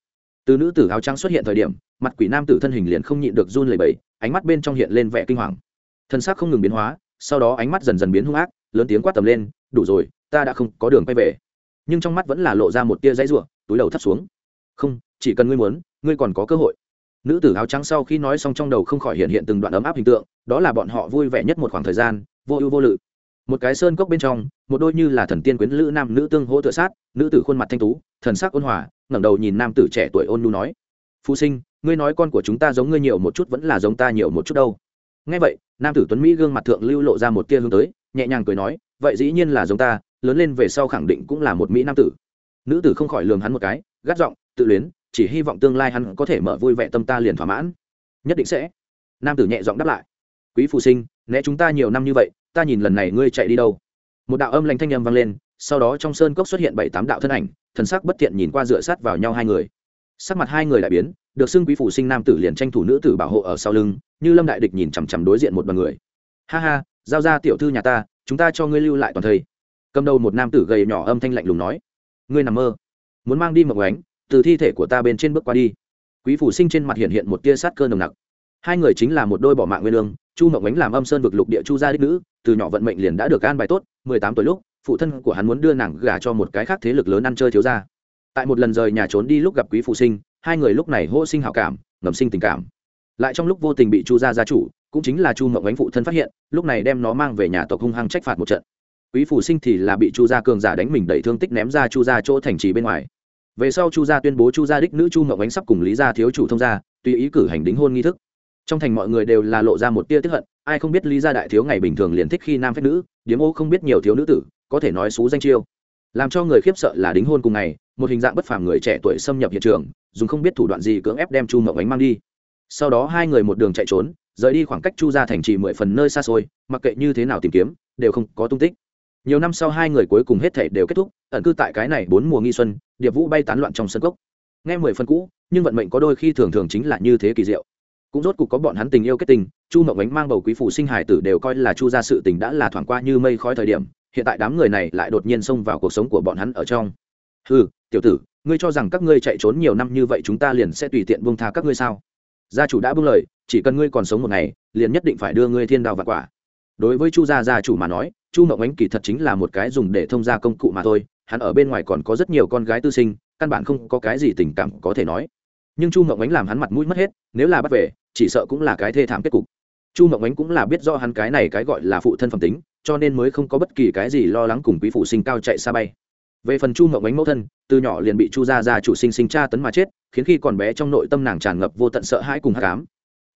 Từ nữ tử áo trắng xuất hiện thời điểm, mặt quỷ nam tử thân hình liền không nhịn được run lẩy bẩy, ánh mắt bên trong hiện lên vẻ kinh hoàng. Thân xác không ngừng biến hóa, sau đó ánh mắt dần dần biến hung ác, lớn tiếng quát tầm lên, đủ rồi, ta đã không có đường quay về. Nhưng trong mắt vẫn là lộ ra một tia dãy ruộng túi đầu thấp xuống. Không, chỉ cần ngươi muốn, ngươi còn có cơ hội. Nữ tử áo trắng sau khi nói xong trong đầu không khỏi hiện hiện từng đoạn ấm áp hình tượng, đó là bọn họ vui vẻ nhất một khoảng thời gian, vô ưu vô lự một cái sơn cốc bên trong, một đôi như là thần tiên quyến lữ nam nữ tương hỗ tự sát, nữ tử khuôn mặt thanh tú, thần sắc ôn hòa, ngẩng đầu nhìn nam tử trẻ tuổi ôn nhu nói phụ sinh, ngươi nói con của chúng ta giống ngươi nhiều một chút vẫn là giống ta nhiều một chút đâu. Ngay vậy, nam tử tuấn mỹ gương mặt thượng lưu lộ ra một tia hướng tới, nhẹ nhàng cười nói, vậy dĩ nhiên là giống ta, lớn lên về sau khẳng định cũng là một mỹ nam tử. Nữ tử không khỏi lường hắn một cái, gắt giọng, tự luyến, chỉ hy vọng tương lai hắn có thể mở vui vẻ tâm ta liền thỏa mãn. Nhất định sẽ. Nam tử nhẹ giọng đáp lại, quý phụ sinh, né chúng ta nhiều năm như vậy ta nhìn lần này ngươi chạy đi đâu? Một đạo âm lanh thanh âm vang lên, sau đó trong sơn cốc xuất hiện bảy tám đạo thân ảnh, thần sắc bất thiện nhìn qua dựa sát vào nhau hai người. Sắc mặt hai người đại biến, được xưng quý phủ sinh nam tử liền tranh thủ nữ tử bảo hộ ở sau lưng, như lâm đại địch nhìn chằm chằm đối diện một đoàn người. Ha ha, giao ra tiểu thư nhà ta, chúng ta cho ngươi lưu lại toàn thây. Cầm đầu một nam tử gầy nhỏ âm thanh lạnh lùng nói. Ngươi nằm mơ. Muốn mang đi mộng ánh, từ thi thể của ta bên trên bước qua đi. Quý phủ sinh trên mặt hiện hiện một tia sát cơ nồng nặc. Hai người chính là một đôi bỏ mạng nguyên lương chu mộng ánh làm âm sơn vực lục địa chu gia đích nữ, từ nhỏ vận mệnh liền đã được an bài tốt, mười tám tuổi lúc, phụ thân của hắn muốn đưa nàng gả cho một cái khác thế lực lớn ăn chơi thiếu ra tại một lần rời nhà trốn đi lúc gặp quý phụ sinh, hai người lúc này hô sinh hảo cảm, ngầm sinh tình cảm. Lại trong lúc vô tình bị chu gia gia chủ, cũng chính là chu mộng ánh phụ thân phát hiện, lúc này đem nó mang về nhà tộc hung hăng trách phạt một trận. Quý phủ sinh thì là bị chu gia cường giả đánh mình đẩy thương tích ném ra chu gia chỗ thành trì bên ngoài. Về sau chu gia tuyên bố chu gia đích nữ chu mộng ánh sắp cùng lý gia thiếu chủ thông gia, tùy ý cử hành đính hôn nghi thức trong thành mọi người đều là lộ ra một tia tiếp hận, ai không biết lý gia đại thiếu ngày bình thường liền thích khi nam phép nữ, điếm ô không biết nhiều thiếu nữ tử, có thể nói xú danh chiêu. Làm cho người khiếp sợ là đính hôn cùng ngày, một hình dạng bất phàm người trẻ tuổi xâm nhập hiện trường, dùng không biết thủ đoạn gì cưỡng ép đem chu mộng ánh mang đi. Sau đó hai người một đường chạy trốn, rời đi khoảng cách chu gia thành trì mười phần nơi xa xôi, mặc kệ như thế nào tìm kiếm, đều không có tung tích. Nhiều năm sau hai người cuối cùng hết thể đều kết thúc, ẩn cư tại cái này bốn mùa nghi xuân, điệp vũ bay tán loạn trong sân cốc. Nghe mười phần cũ, nhưng vận mệnh có đôi khi thường thường chính là như thế kỳ diệu cũng rốt cuộc có bọn hắn tình yêu kết tình, chu mộng ánh mang bầu quý phủ sinh hải tử đều coi là chu gia sự tình đã là thoảng qua như mây khói thời điểm, hiện tại đám người này lại đột nhiên xông vào cuộc sống của bọn hắn ở trong. Ừ tiểu tử, ngươi cho rằng các ngươi chạy trốn nhiều năm như vậy chúng ta liền sẽ tùy tiện buông tha các ngươi sao? Gia chủ đã buông lời, chỉ cần ngươi còn sống một ngày, liền nhất định phải đưa ngươi thiên đào và quả. Đối với chu gia gia chủ mà nói, chu mộng ánh kỳ thật chính là một cái dùng để thông gia công cụ mà thôi, hắn ở bên ngoài còn có rất nhiều con gái tư sinh, căn bản không có cái gì tình cảm có thể nói. Nhưng chu mộng ánh làm hắn mặt mũi mất hết, nếu là bắt về chỉ sợ cũng là cái thê thảm kết cục. Chu mộng ánh cũng là biết do hắn cái này cái gọi là phụ thân phẩm tính, cho nên mới không có bất kỳ cái gì lo lắng cùng quý phụ sinh cao chạy xa bay. Về phần chu mộng ánh mẫu thân, từ nhỏ liền bị chu gia gia chủ sinh sinh tra tấn mà chết, khiến khi còn bé trong nội tâm nàng tràn ngập vô tận sợ hãi cùng hát cám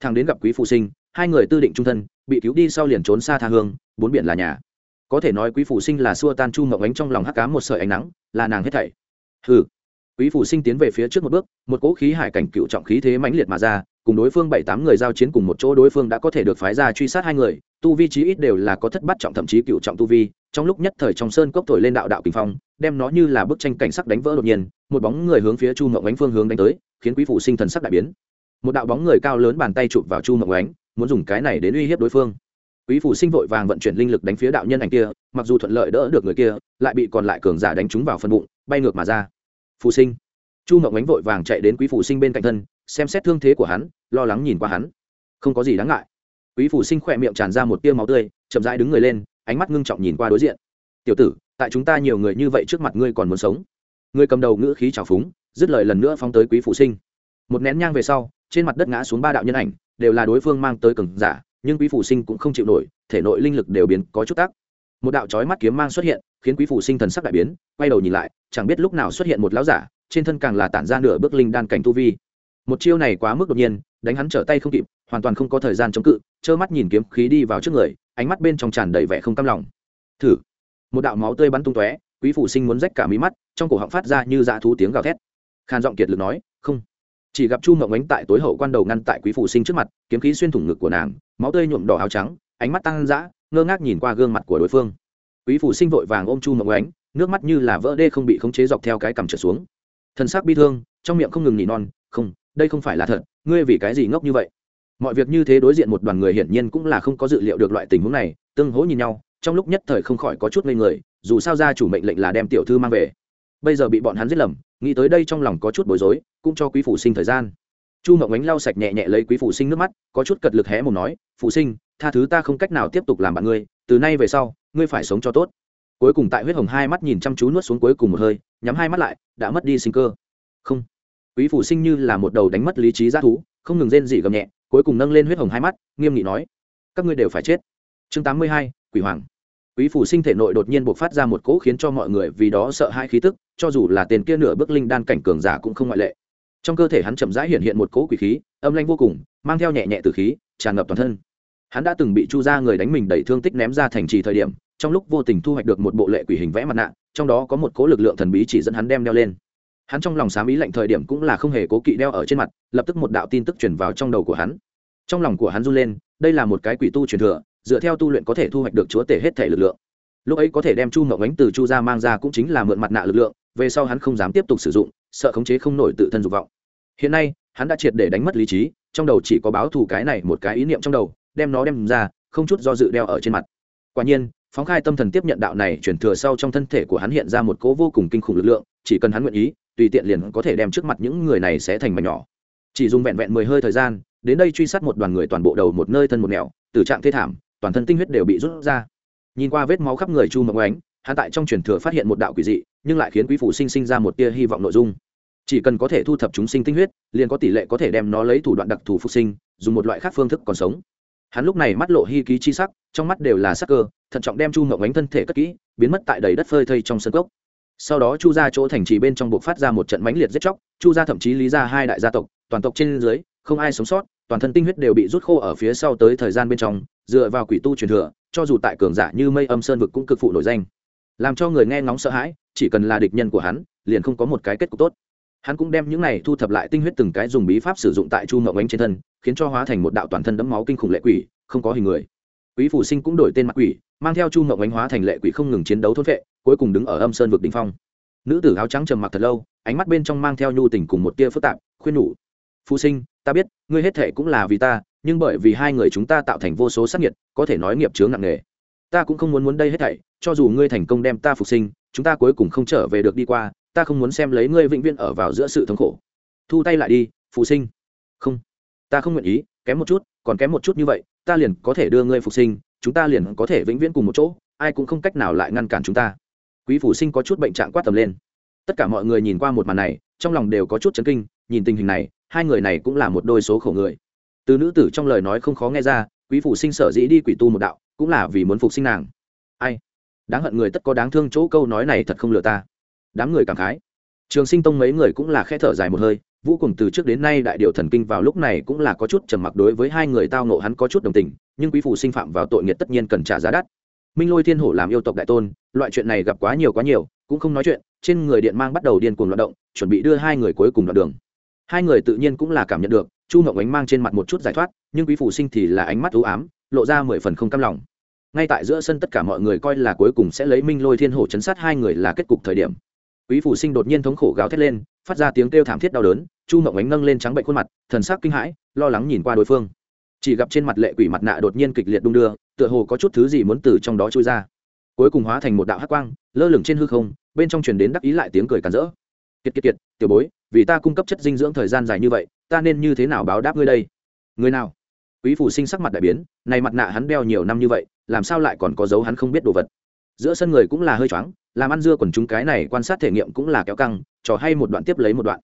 thằng đến gặp quý phụ sinh, hai người tư định trung thân, bị cứu đi sau liền trốn xa tha hương, bốn biển là nhà. Có thể nói quý phụ sinh là xua tan chu mộng ánh trong lòng hắc cám một sợi ánh nắng, là nàng hết thảy. Hừ. Quý phụ sinh tiến về phía trước một bước, một cỗ khí hải cảnh cựu trọng khí thế mãnh liệt mà ra cùng đối phương bảy tám người giao chiến cùng một chỗ đối phương đã có thể được phái ra truy sát hai người, tu vi chí ít đều là có thất bắt trọng thậm chí cựu trọng tu vi, trong lúc nhất thời trong sơn cốc thổi lên đạo đạo kinh phong, đem nó như là bức tranh cảnh sắc đánh vỡ đột nhiên, một bóng người hướng phía chu mộng ánh phương hướng đánh tới, khiến quý phụ sinh thần sắc đại biến. Một đạo bóng người cao lớn bàn tay chụp vào chu mộng ánh, muốn dùng cái này đến uy hiếp đối phương. Quý phụ sinh vội vàng vận chuyển linh lực đánh phía đạo nhân ảnh kia, mặc dù thuận lợi đỡ được người kia, lại bị còn lại cường giả đánh trúng vào phần bụng, bay ngược mà ra. Phụ sinh chu mậu ánh vội vàng chạy đến quý phủ sinh bên cạnh thân, xem xét thương thế của hắn, lo lắng nhìn qua hắn. Không có gì đáng ngại. Quý phủ sinh khỏe miệng tràn ra một tia máu tươi, chậm rãi đứng người lên, ánh mắt ngưng trọng nhìn qua đối diện. Tiểu tử, tại chúng ta nhiều người như vậy trước mặt ngươi còn muốn sống? Ngươi cầm đầu ngữ khí trào phúng, dứt lời lần nữa phóng tới quý phủ sinh. Một nén nhang về sau, trên mặt đất ngã xuống ba đạo nhân ảnh, đều là đối phương mang tới cường giả, nhưng quý phủ sinh cũng không chịu nổi, thể nội linh lực đều biến có chút tác. Một đạo chói mắt kiếm mang xuất hiện, khiến quý phủ sinh thần sắc đại biến, quay đầu nhìn lại, chẳng biết lúc nào xuất hiện một lão giả trên thân càng là tản ra nửa bước linh đan cảnh tu vi. Một chiêu này quá mức đột nhiên, đánh hắn trở tay không kịp, hoàn toàn không có thời gian chống cự, trơ mắt nhìn kiếm khí đi vào trước người, ánh mắt bên trong tràn đầy vẻ không cam lòng. Thử. Một đạo máu tươi bắn tung tóe, quý phụ sinh muốn rách cả mí mắt, trong cổ họng phát ra như dã thú tiếng gào thét. Khan giọng kiệt lực nói, không. Chỉ gặp chu mộng ánh tại tối hậu quan đầu ngăn tại quý phụ sinh trước mặt, kiếm khí xuyên thủng ngực của nàng, máu tươi nhuộm đỏ áo trắng, ánh mắt tăng dã, ngơ ngác nhìn qua gương mặt của đối phương. Quý phụ sinh vội vàng ôm chu mộng ánh, nước mắt như là vỡ đê không bị khống chế dọc theo cái cằm trở xuống thân xác bi thương, trong miệng không ngừng nỉ non, không, đây không phải là thật, ngươi vì cái gì ngốc như vậy? Mọi việc như thế đối diện một đoàn người hiển nhiên cũng là không có dự liệu được loại tình huống này, tương hỗ nhìn nhau, trong lúc nhất thời không khỏi có chút ngây người, dù sao ra chủ mệnh lệnh là đem tiểu thư mang về. Bây giờ bị bọn hắn giết lầm, nghĩ tới đây trong lòng có chút bối rối, cũng cho quý phủ sinh thời gian. Chu mộng ánh lau sạch nhẹ nhẹ lấy quý phủ sinh nước mắt, có chút cật lực hé mồm nói phụ sinh, tha thứ ta không cách nào tiếp tục làm bạn ngươi, từ nay về sau, ngươi phải sống cho tốt cuối cùng tại huyết hồng hai mắt nhìn chăm chú nuốt xuống cuối cùng một hơi, nhắm hai mắt lại, đã mất đi sinh cơ. Không. Quý phủ sinh như là một đầu đánh mất lý trí g thú, không ngừng rên dị gầm nhẹ, cuối cùng nâng lên huyết hồng hai mắt, nghiêm nghị nói, các ngươi đều phải chết. Chương tám mươi hai, quỷ hoàng. Quý phủ sinh thể nội đột nhiên buộc phát ra một cỗ khiến cho mọi người vì đó sợ hai khí tức, cho dù là tiền kia nửa bước linh đan cảnh cường giả cũng không ngoại lệ. Trong cơ thể hắn chậm rãi hiện hiện một cỗ quỷ khí, âm lanh vô cùng, mang theo nhẹ nhẹ từ khí, tràn ngập toàn thân. Hắn đã từng bị chu ra người đánh mình đẩy thương tích ném ra thành trì thời điểm trong lúc vô tình thu hoạch được một bộ lệ quỷ hình vẽ mặt nạ, trong đó có một cố lực lượng thần bí chỉ dẫn hắn đem đeo lên. Hắn trong lòng xám ý lạnh thời điểm cũng là không hề cố kỵ đeo ở trên mặt, lập tức một đạo tin tức truyền vào trong đầu của hắn. Trong lòng của hắn run lên, đây là một cái quỷ tu truyền thừa, dựa theo tu luyện có thể thu hoạch được chúa tể hết thể lực lượng. Lúc ấy có thể đem chu mộng ánh từ chu ra mang ra cũng chính là mượn mặt nạ lực lượng, về sau hắn không dám tiếp tục sử dụng, sợ khống chế không nổi tự thân dục vọng. Hiện nay, hắn đã triệt để đánh mất lý trí, trong đầu chỉ có báo thù cái này một cái ý niệm trong đầu, đem nó đem ra, không chút do dự đeo ở trên mặt. Quả nhiên phóng khai tâm thần tiếp nhận đạo này chuyển thừa sau trong thân thể của hắn hiện ra một cố vô cùng kinh khủng lực lượng, chỉ cần hắn nguyện ý, tùy tiện liền có thể đem trước mặt những người này sẽ thành mảnh nhỏ. Chỉ dùng vẹn vẹn mười hơi thời gian, đến đây truy sát một đoàn người toàn bộ đầu một nơi thân một nẻo, từ trạng thê thảm, toàn thân tinh huyết đều bị rút ra. Nhìn qua vết máu khắp người chu mộng ánh, hắn tại trong truyền thừa phát hiện một đạo quỷ dị, nhưng lại khiến quý phủ sinh sinh ra một tia hy vọng nội dung. Chỉ cần có thể thu thập chúng sinh tinh huyết, liền có tỷ lệ có thể đem nó lấy thủ đoạn đặc thù phục sinh, dùng một loại khác phương thức còn sống. Hắn lúc này mắt lộ hy ký chi sắc trong mắt đều là sắc cơ, thận trọng đem chu ngậu ánh thân thể cất kỹ, biến mất tại đầy đất phơi thây trong sân cốc. Sau đó chu ra chỗ thành trì bên trong buộc phát ra một trận mãnh liệt giết chóc, chu ra thậm chí lý ra hai đại gia tộc, toàn tộc trên dưới, không ai sống sót, toàn thân tinh huyết đều bị rút khô ở phía sau tới thời gian bên trong, dựa vào quỷ tu truyền thừa, cho dù tại cường giả như mây âm sơn vực cũng cực phụ nổi danh. Làm cho người nghe ngóng sợ hãi, chỉ cần là địch nhân của hắn, liền không có một cái kết cục tốt. Hắn cũng đem những này thu thập lại tinh huyết từng cái dùng bí pháp sử dụng tại chu ngậu ánh trên thân, khiến cho hóa thành một đạo toàn thân đẫm máu kinh khủng lệ quỷ, không có hình người quý phủ sinh cũng đổi tên mặt quỷ, mang theo chu mộng ánh hóa thành lệ quỷ không ngừng chiến đấu thôn vệ cuối cùng đứng ở âm sơn vực đình phong. Nữ tử áo trắng trầm mặc thật lâu, ánh mắt bên trong mang theo nhu tình cùng một tia phức tạp, khuyên nhủ. Phụ sinh, ta biết, ngươi hết thệ cũng là vì ta, nhưng bởi vì hai người chúng ta tạo thành vô số sắc nhiệt có thể nói nghiệp chướng nặng nề. Ta cũng không muốn muốn đây hết thảy, cho dù ngươi thành công đem ta phục sinh, chúng ta cuối cùng không trở về được đi qua, ta không muốn xem lấy ngươi vĩnh viễn ở vào giữa sự thống khổ. Thu tay lại đi phụ sinh. Không, ta không nguyện ý, kém một chút, còn kém một chút như vậy ta liền có thể đưa ngươi phục sinh, chúng ta liền có thể vĩnh viễn cùng một chỗ, ai cũng không cách nào lại ngăn cản chúng ta. Quý phủ sinh có chút bệnh trạng quát tầm lên. Tất cả mọi người nhìn qua một màn này, trong lòng đều có chút chấn kinh, nhìn tình hình này, hai người này cũng là một đôi số khổ người. Từ nữ tử trong lời nói không khó nghe ra, quý phủ sinh sở dĩ đi quỷ tu một đạo, cũng là vì muốn phục sinh nàng. Ai? Đáng hận người tất có đáng thương chỗ câu nói này thật không lừa ta. Đám người cảm khái. Trường sinh tông mấy người cũng là khe thở dài một hơi vũ cùng từ trước đến nay đại điệu thần kinh vào lúc này cũng là có chút trầm mặc đối với hai người tao nộ hắn có chút đồng tình, nhưng quý phụ sinh phạm vào tội nghiệt tất nhiên cần trả giá đắt. Minh lôi thiên hổ làm yêu tộc đại tôn, loại chuyện này gặp quá nhiều quá nhiều, cũng không nói chuyện, trên người điện mang bắt đầu điên cuồng loạt động, chuẩn bị đưa hai người cuối cùng đoạn đường. Hai người tự nhiên cũng là cảm nhận được, chu ngọc ánh mang trên mặt một chút giải thoát, nhưng quý phụ sinh thì là ánh mắt ưu ám, lộ ra mười phần không cam lòng. Ngay tại giữa sân tất cả mọi người coi là cuối cùng sẽ lấy minh lôi thiên hổ chấn sát hai người là kết cục thời điểm quý phủ sinh đột nhiên thống khổ gào thét lên, phát ra tiếng kêu thảm thiết đau đớn, chu Mộng ánh nâng lên trắng bệnh khuôn mặt, thần sắc kinh hãi, lo lắng nhìn qua đối phương. Chỉ gặp trên mặt lệ quỷ mặt nạ đột nhiên kịch liệt đung đưa, tựa hồ có chút thứ gì muốn từ trong đó trôi ra. Cuối cùng hóa thành một đạo hắc quang, lơ lửng trên hư không, bên trong truyền đến đắc ý lại tiếng cười càn rỡ. Kiệt kiệt kiệt, tiểu bối, vì ta cung cấp chất dinh dưỡng thời gian dài như vậy, ta nên như thế nào báo đáp ngươi đây? Người nào? Quý phủ sinh sắc mặt đại biến, này mặt nạ hắn đeo nhiều năm như vậy, làm sao lại còn có dấu hắn không biết đồ vật? Giữa sân người cũng là hơi choáng, làm ăn dưa còn chúng cái này quan sát thể nghiệm cũng là kéo căng, trò hay một đoạn tiếp lấy một đoạn.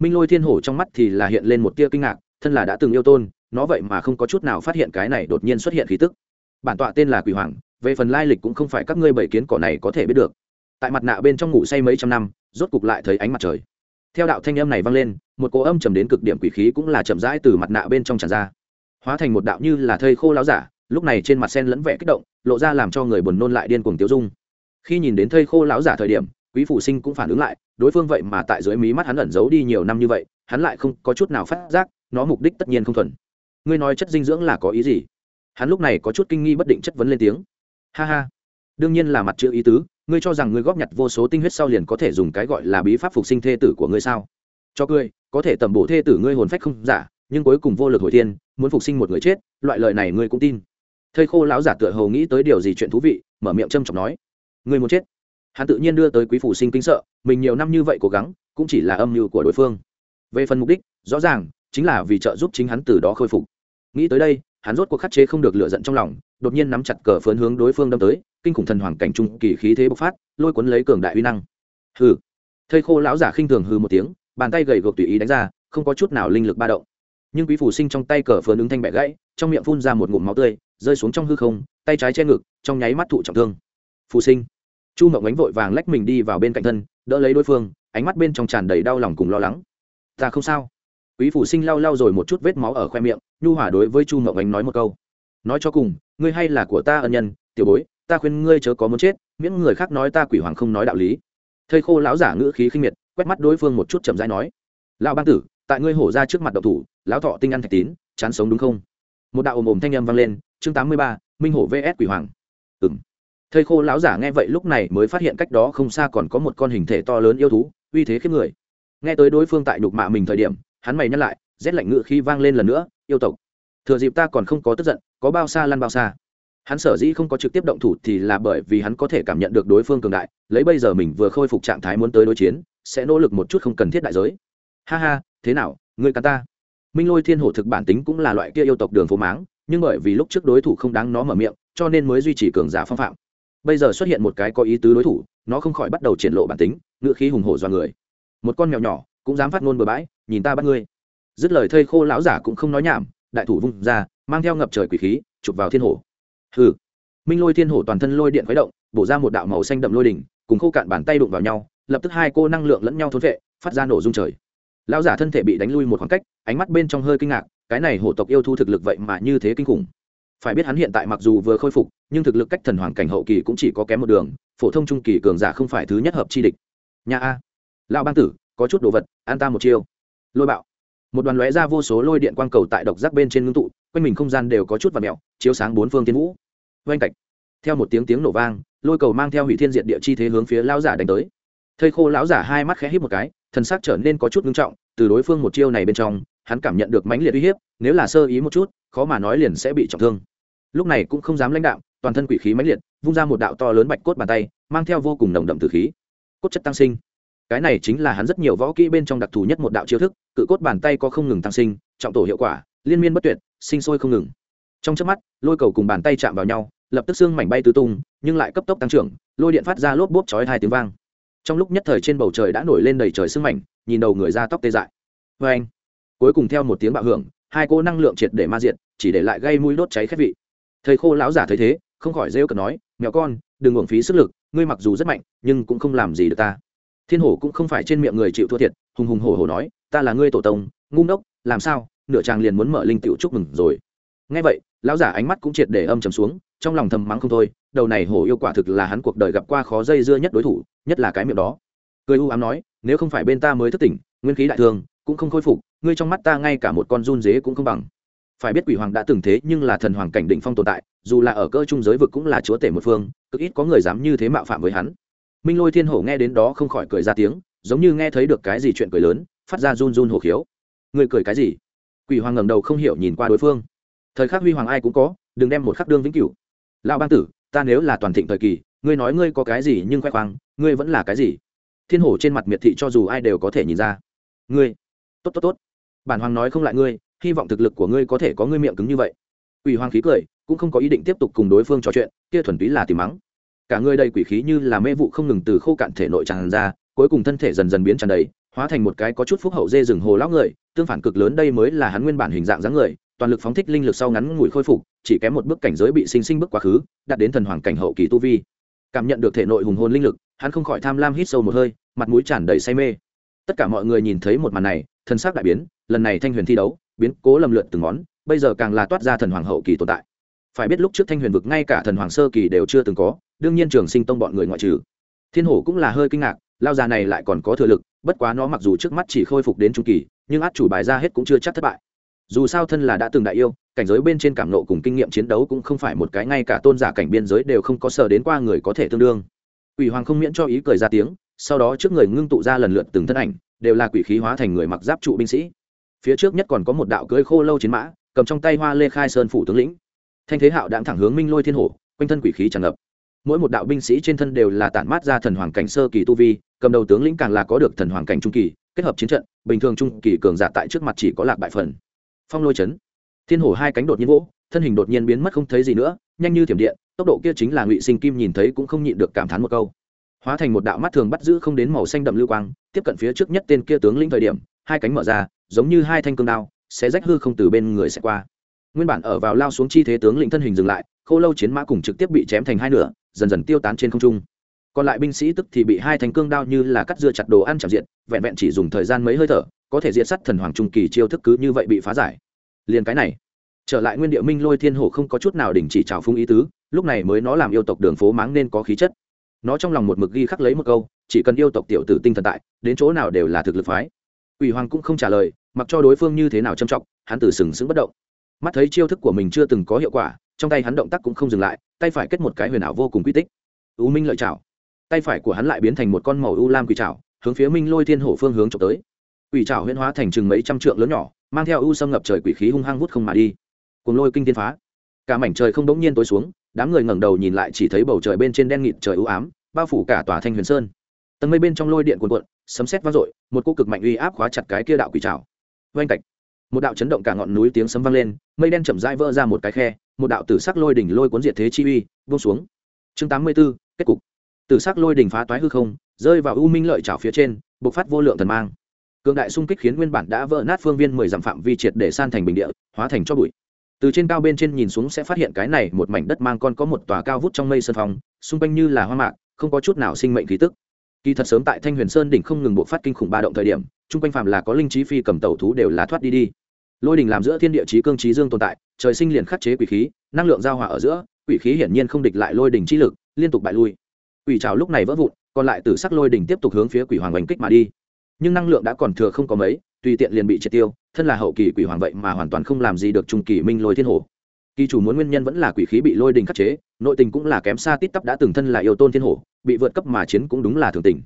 Minh lôi thiên hổ trong mắt thì là hiện lên một tia kinh ngạc, thân là đã từng yêu tôn, nó vậy mà không có chút nào phát hiện cái này đột nhiên xuất hiện khí tức. Bản tọa tên là quỷ hoàng, về phần lai lịch cũng không phải các ngươi bảy kiến cỏ này có thể biết được. Tại mặt nạ bên trong ngủ say mấy trăm năm, rốt cục lại thấy ánh mặt trời. Theo đạo thanh âm này vang lên, một cỗ âm trầm đến cực điểm quỷ khí cũng là chậm rãi từ mặt nạ bên trong tràn ra. Hóa thành một đạo như là thây khô láo giả lúc này trên mặt sen lẫn vẻ kích động, lộ ra làm cho người buồn nôn lại điên cuồng tiêu dung. Khi nhìn đến thây khô lão giả thời điểm, quý phủ sinh cũng phản ứng lại, đối phương vậy mà tại dưới mí mắt hắn ẩn giấu đi nhiều năm như vậy, hắn lại không có chút nào phát giác, nó mục đích tất nhiên không thuần. Ngươi nói chất dinh dưỡng là có ý gì? Hắn lúc này có chút kinh nghi bất định chất vấn lên tiếng. Ha ha, đương nhiên là mặt chữ ý tứ, ngươi cho rằng ngươi góp nhặt vô số tinh huyết sau liền có thể dùng cái gọi là bí pháp phục sinh thê tử của ngươi sao? Cho cười, có thể tầm bổ thê tử ngươi hồn phách không giả, nhưng cuối cùng vô lực hồi thiên, muốn phục sinh một người chết, loại lời này ngươi cũng tin thầy khô lão giả tựa hầu nghĩ tới điều gì chuyện thú vị, mở miệng trâm trọng nói. Người muốn chết. Hắn tự nhiên đưa tới quý phủ sinh kinh sợ, mình nhiều năm như vậy cố gắng, cũng chỉ là âm mưu của đối phương. Về phần mục đích, rõ ràng, chính là vì trợ giúp chính hắn từ đó khôi phục. Nghĩ tới đây, hắn rốt cuộc khắc chế không được lựa giận trong lòng, đột nhiên nắm chặt cờ phớn hướng đối phương đâm tới, kinh khủng thần hoàng cảnh trung kỳ khí thế bộc phát, lôi cuốn lấy cường đại uy năng. Hừ. Thầy khô lão giả khinh thường hừ một tiếng, bàn tay gầy gộc tùy ý đánh ra, không có chút nào linh lực ba động. Nhưng quý phủ sinh trong tay cờ phớn ứng thanh bẻ gãy, trong miệng phun ra một ngụm máu tươi rơi xuống trong hư không, tay trái che ngực, trong nháy mắt thụ trọng thương. Phù sinh. Chu mộng ánh vội vàng lách mình đi vào bên cạnh thân, đỡ lấy đối phương, ánh mắt bên trong tràn đầy đau lòng cùng lo lắng. Ta không sao. Quý phủ sinh lau lau rồi một chút vết máu ở khoe miệng, nhu hỏa đối với chu mộng ánh nói một câu. Nói cho cùng, ngươi hay là của ta ân nhân, tiểu bối, ta khuyên ngươi chớ có muốn chết, miễn người khác nói ta quỷ hoàng không nói đạo lý. Thầy khô lão giả ngữ khí khinh miệt, quét mắt đối phương một chút chậm rãi nói. Lão bang tử, tại ngươi hổ ra trước mặt độc thủ, lão thọ tinh ăn thạch tín, chán sống đúng không? Một đạo ồm ồm thanh âm vang lên chương tám mươi ba, minh hổ vs quỷ hoàng. Ừng thầy khô lão giả nghe vậy lúc này mới phát hiện cách đó không xa còn có một con hình thể to lớn yêu thú, uy thế khiếp người. Nghe tới đối phương tại nhục mạ mình thời điểm, hắn mày nhắc lại, rét lạnh ngự khi vang lên lần nữa, yêu tộc, thừa dịp ta còn không có tức giận, có bao xa lăn bao xa. Hắn sở dĩ không có trực tiếp động thủ thì là bởi vì hắn có thể cảm nhận được đối phương cường đại, lấy bây giờ mình vừa khôi phục trạng thái muốn tới đối chiến, sẽ nỗ lực một chút không cần thiết đại giới. Ha ha, thế nào, ngươi cắn ta? Minh lôi thiên hổ thực bản tính cũng là loại kia yêu tộc đường phố máng nhưng bởi vì lúc trước đối thủ không đáng nó mở miệng, cho nên mới duy trì cường giả phong phạm. Bây giờ xuất hiện một cái có ý tứ đối thủ, nó không khỏi bắt đầu triển lộ bản tính, ngựa khí hùng hổ do người. Một con mèo nhỏ, cũng dám phát ngôn bừa bãi, nhìn ta bắt ngươi. Dứt lời thây khô lão giả cũng không nói nhảm, đại thủ vung ra, mang theo ngập trời quỷ khí, chụp vào thiên hổ. Hừ. Minh lôi thiên hổ toàn thân lôi điện khuấy động, bổ ra một đạo màu xanh đậm lôi đỉnh, cùng khô cạn bàn tay đụng vào nhau, lập tức hai cô năng lượng lẫn nhau thốn vệ, phát ra nổ rung trời. Lão giả thân thể bị đánh lui một khoảng cách, ánh mắt bên trong hơi kinh ngạc cái này hổ tộc yêu thu thực lực vậy mà như thế kinh khủng. Phải biết hắn hiện tại mặc dù vừa khôi phục, nhưng thực lực cách thần hoàng cảnh hậu kỳ cũng chỉ có kém một đường, phổ thông trung kỳ cường giả không phải thứ nhất hợp chi địch. Nhà a, lão bang tử, có chút đồ vật an ta một chiêu. Lôi bạo. Một đoàn lóe ra vô số lôi điện quang cầu tại độc giác bên trên ngưng tụ, quanh mình không gian đều có chút và mẹo, chiếu sáng bốn phương tiến vũ. Oanh cạch. Theo một tiếng tiếng nổ vang, lôi cầu mang theo hủy thiên diện địa chi thế hướng phía lão giả đánh tới. Thây khô lão giả hai mắt khẽ hít một cái, thần sắc trở nên có chút ngưng trọng, từ đối phương một chiêu này bên trong hắn cảm nhận được mãnh liệt uy hiếp, nếu là sơ ý một chút, khó mà nói liền sẽ bị trọng thương. Lúc này cũng không dám lãnh đạo, toàn thân quỷ khí mãnh liệt, vung ra một đạo to lớn bạch cốt bàn tay, mang theo vô cùng nồng đậm tử khí. Cốt chất tăng sinh. Cái này chính là hắn rất nhiều võ kỹ bên trong đặc thù nhất một đạo chiêu thức, cự cốt bàn tay có không ngừng tăng sinh, trọng tổ hiệu quả, liên miên bất tuyệt, sinh sôi không ngừng. Trong chớp mắt, lôi cầu cùng bàn tay chạm vào nhau, lập tức xương mảnh bay tứ tung, nhưng lại cấp tốc tăng trưởng, lôi điện phát ra lốp bốp chói hai tiếng vang. Trong lúc nhất thời trên bầu trời đã nổi lên đầy trời sương mảnh, nhìn đầu người ra tóc tê dại. Vê anh cuối cùng theo một tiếng bạo hưởng, hai cô năng lượng triệt để ma diện chỉ để lại gây mũi đốt cháy khét vị. Thầy khô lão giả thấy thế, không khỏi rêu cờ nói mẹo con, đừng uổng phí sức lực, ngươi mặc dù rất mạnh, nhưng cũng không làm gì được ta. Thiên hổ cũng không phải trên miệng người chịu thua thiệt, hùng hùng hổ hổ nói, ta là ngươi tổ tông, ngu ngốc, làm sao, nửa chàng liền muốn mở linh tiểu chúc mừng rồi. Ngay vậy, lão giả ánh mắt cũng triệt để âm trầm xuống, trong lòng thầm mắng không thôi, đầu này hổ yêu quả thực là hắn cuộc đời gặp qua khó dây dưa nhất đối thủ, nhất là cái miệng đó. Cười u ám nói, nếu không phải bên ta mới thức tỉnh, nguyên khí đại thương cũng không khôi phục ngươi trong mắt ta ngay cả một con run dế cũng không bằng. Phải biết quỷ hoàng đã từng thế nhưng là thần hoàng cảnh định phong tồn tại, dù là ở cơ trung giới vực cũng là chúa tể một phương, cực ít có người dám như thế mạo phạm với hắn. Minh lôi thiên hổ nghe đến đó không khỏi cười ra tiếng, giống như nghe thấy được cái gì chuyện cười lớn, phát ra run run hổ khiếu. Người cười cái gì? Quỷ hoàng ngầm đầu không hiểu nhìn qua đối phương. Thời khắc huy hoàng ai cũng có, đừng đem một khắc đương vĩnh cửu. Lão bang tử, ta nếu là toàn thịnh thời kỳ, ngươi nói ngươi có cái gì nhưng khoe khoang, ngươi vẫn là cái gì? Thiên hổ trên mặt miệt thị cho dù ai đều có thể nhìn ra. Ngươi, tốt tốt tốt bản hoàng nói không lại ngươi, hy vọng thực lực của ngươi có thể có ngươi miệng cứng như vậy. Ủy hoàng khí cười, cũng không có ý định tiếp tục cùng đối phương trò chuyện, kia thuần túy là tìm mắng. Cả người đầy quỷ khí như là mê vụ không ngừng từ khô cạn thể nội tràn ra, cuối cùng thân thể dần dần biến tràn đầy, hóa thành một cái có chút phúc hậu dê rừng hồ lão người, tương phản cực lớn đây mới là hắn nguyên bản hình dạng dáng người, toàn lực phóng thích linh lực sau ngắn ngủi khôi phục, chỉ kém một bước cảnh giới bị sinh sinh bước quá khứ, đạt đến thần hoàng cảnh hậu kỳ tu vi. Cảm nhận được thể nội hùng hồn linh lực, hắn không khỏi tham lam hít sâu một hơi, mặt mũi tràn đầy say mê. Tất cả mọi người nhìn thấy một màn này thân xác đại biến lần này thanh huyền thi đấu, biến cố lầm lượt từng món, bây giờ càng là toát ra thần hoàng hậu kỳ tồn tại. Phải biết lúc trước thanh huyền vực ngay cả thần hoàng sơ kỳ đều chưa từng có, đương nhiên trường sinh tông bọn người ngoại trừ. Thiên hổ cũng là hơi kinh ngạc, lao già này lại còn có thừa lực, bất quá nó mặc dù trước mắt chỉ khôi phục đến trung kỳ, nhưng át chủ bài ra hết cũng chưa chắc thất bại. Dù sao thân là đã từng đại yêu, cảnh giới bên trên cảm nộ cùng kinh nghiệm chiến đấu cũng không phải một cái ngay cả tôn giả cảnh biên giới đều không có sờ đến qua người có thể tương đương. Quỷ hoàng không miễn cho ý cười ra tiếng, sau đó trước người ngưng tụ ra lần lượt từng thân ảnh, đều là quỷ khí hóa thành người mặc giáp trụ binh sĩ phía trước nhất còn có một đạo cưỡi khô lâu chiến mã, cầm trong tay hoa lê khai sơn phủ tướng lĩnh. Thanh thế hạo đang thẳng hướng minh lôi thiên hổ, quanh thân quỷ khí tràn ngập. Mỗi một đạo binh sĩ trên thân đều là tản mát ra thần hoàng cảnh sơ kỳ tu vi, cầm đầu tướng lĩnh càng là có được thần hoàng cảnh trung kỳ, kết hợp chiến trận, bình thường trung kỳ cường giả tại trước mặt chỉ có lạc bại phần. Phong lôi chấn. Thiên hổ hai cánh đột nhiên vỗ, thân hình đột nhiên biến mất không thấy gì nữa, nhanh như thiểm điện, tốc độ kia chính là ngụy sinh kim nhìn thấy cũng không nhịn được cảm thán một câu. Hóa thành một đạo mắt thường bắt giữ không đến màu xanh đậm lưu quang, tiếp cận phía trước nhất tên kia tướng lĩnh thời điểm, hai cánh mở ra giống như hai thanh cương đao, sẽ rách hư không từ bên người sẽ qua. Nguyên bản ở vào lao xuống chi thế tướng lĩnh thân hình dừng lại, khô lâu chiến mã cùng trực tiếp bị chém thành hai nửa, dần dần tiêu tán trên không trung. Còn lại binh sĩ tức thì bị hai thanh cương đao như là cắt dưa chặt đồ ăn chạm diện vẹn vẹn chỉ dùng thời gian mấy hơi thở, có thể diệt sắt thần hoàng trung kỳ chiêu thức cứ như vậy bị phá giải. Liền cái này, trở lại nguyên địa minh lôi thiên hổ không có chút nào đình chỉ trào phung ý tứ, lúc này mới nó làm yêu tộc đường phố máng nên có khí chất. Nó trong lòng một mực ghi khắc lấy một câu, chỉ cần yêu tộc tiểu tử tinh thần tại, đến chỗ nào đều là thực lực phái. Quỷ hoàng cũng không trả lời, mặc cho đối phương như thế nào trầm trọng, hắn từ sừng sững bất động. Mắt thấy chiêu thức của mình chưa từng có hiệu quả, trong tay hắn động tác cũng không dừng lại, tay phải kết một cái huyền ảo vô cùng quy tích. U minh lợi chảo tay phải của hắn lại biến thành một con màu u lam quỷ trảo, hướng phía minh lôi thiên hổ phương hướng chụp tới. Quỷ trảo huyễn hóa thành chừng mấy trăm trượng lớn nhỏ, mang theo u sâm ngập trời quỷ khí hung hăng hút không mà đi. Cuồng lôi kinh thiên phá. Cả mảnh trời không đống nhiên tối xuống, đám người ngẩng đầu nhìn lại chỉ thấy bầu trời bên trên đen nghịt trời u ám, bao phủ cả tòa thanh huyền sơn tầng mây bên trong lôi điện cuồn cuộn sấm sét vang dội một cô cực mạnh uy áp khóa chặt cái kia đạo quỷ trào oanh cạch. Một đạo chấn động cả ngọn núi tiếng sấm vang lên mây đen chậm rãi vỡ ra một cái khe một đạo tử sắc lôi đỉnh lôi cuốn diệt thế chi uy buông xuống. Chương tám mươi 84, kết cục. Tử sắc lôi đỉnh phá toái hư không rơi vào u minh lợi chảo phía trên bộc phát vô lượng thần mang. Cường đại xung kích khiến nguyên bản đã vỡ nát phương viên mười dặm phạm vi triệt để san thành bình địa hóa thành cho bụi. Từ trên cao bên trên nhìn xuống sẽ phát hiện cái này một mảnh đất mang con có một tòa cao vút trong mây sơn phong xung quanh như là hoa mạc không có chút nào sinh mệnh khí tức kỳ thật sớm tại thanh huyền sơn đỉnh không ngừng bộ phát kinh khủng ba động thời điểm, chung quanh phàm là có linh trí phi cầm tàu thú đều là thoát đi đi. Lôi đình làm giữa thiên địa trí cương trí dương tồn tại, trời sinh liền khắc chế quỷ khí, năng lượng giao hòa ở giữa, quỷ khí hiển nhiên không địch lại lôi đình trí lực, liên tục bại lui. Quỷ trào lúc này vỡ vụn, còn lại từ sắc lôi đình tiếp tục hướng phía quỷ hoàng oanh kích mà đi. Nhưng năng lượng đã còn thừa không có mấy, tùy tiện liền bị triệt tiêu, thân là hậu kỳ quỷ hoàng vậy mà hoàn toàn không làm gì được trung kỳ minh lôi thiên hổ. Kỳ chủ muốn nguyên nhân vẫn là quỷ khí bị lôi đình khắc chế nội tình cũng là kém xa tít tắp đã từng thân là yêu tôn thiên hổ, bị vượt cấp mà chiến cũng đúng là thường tình.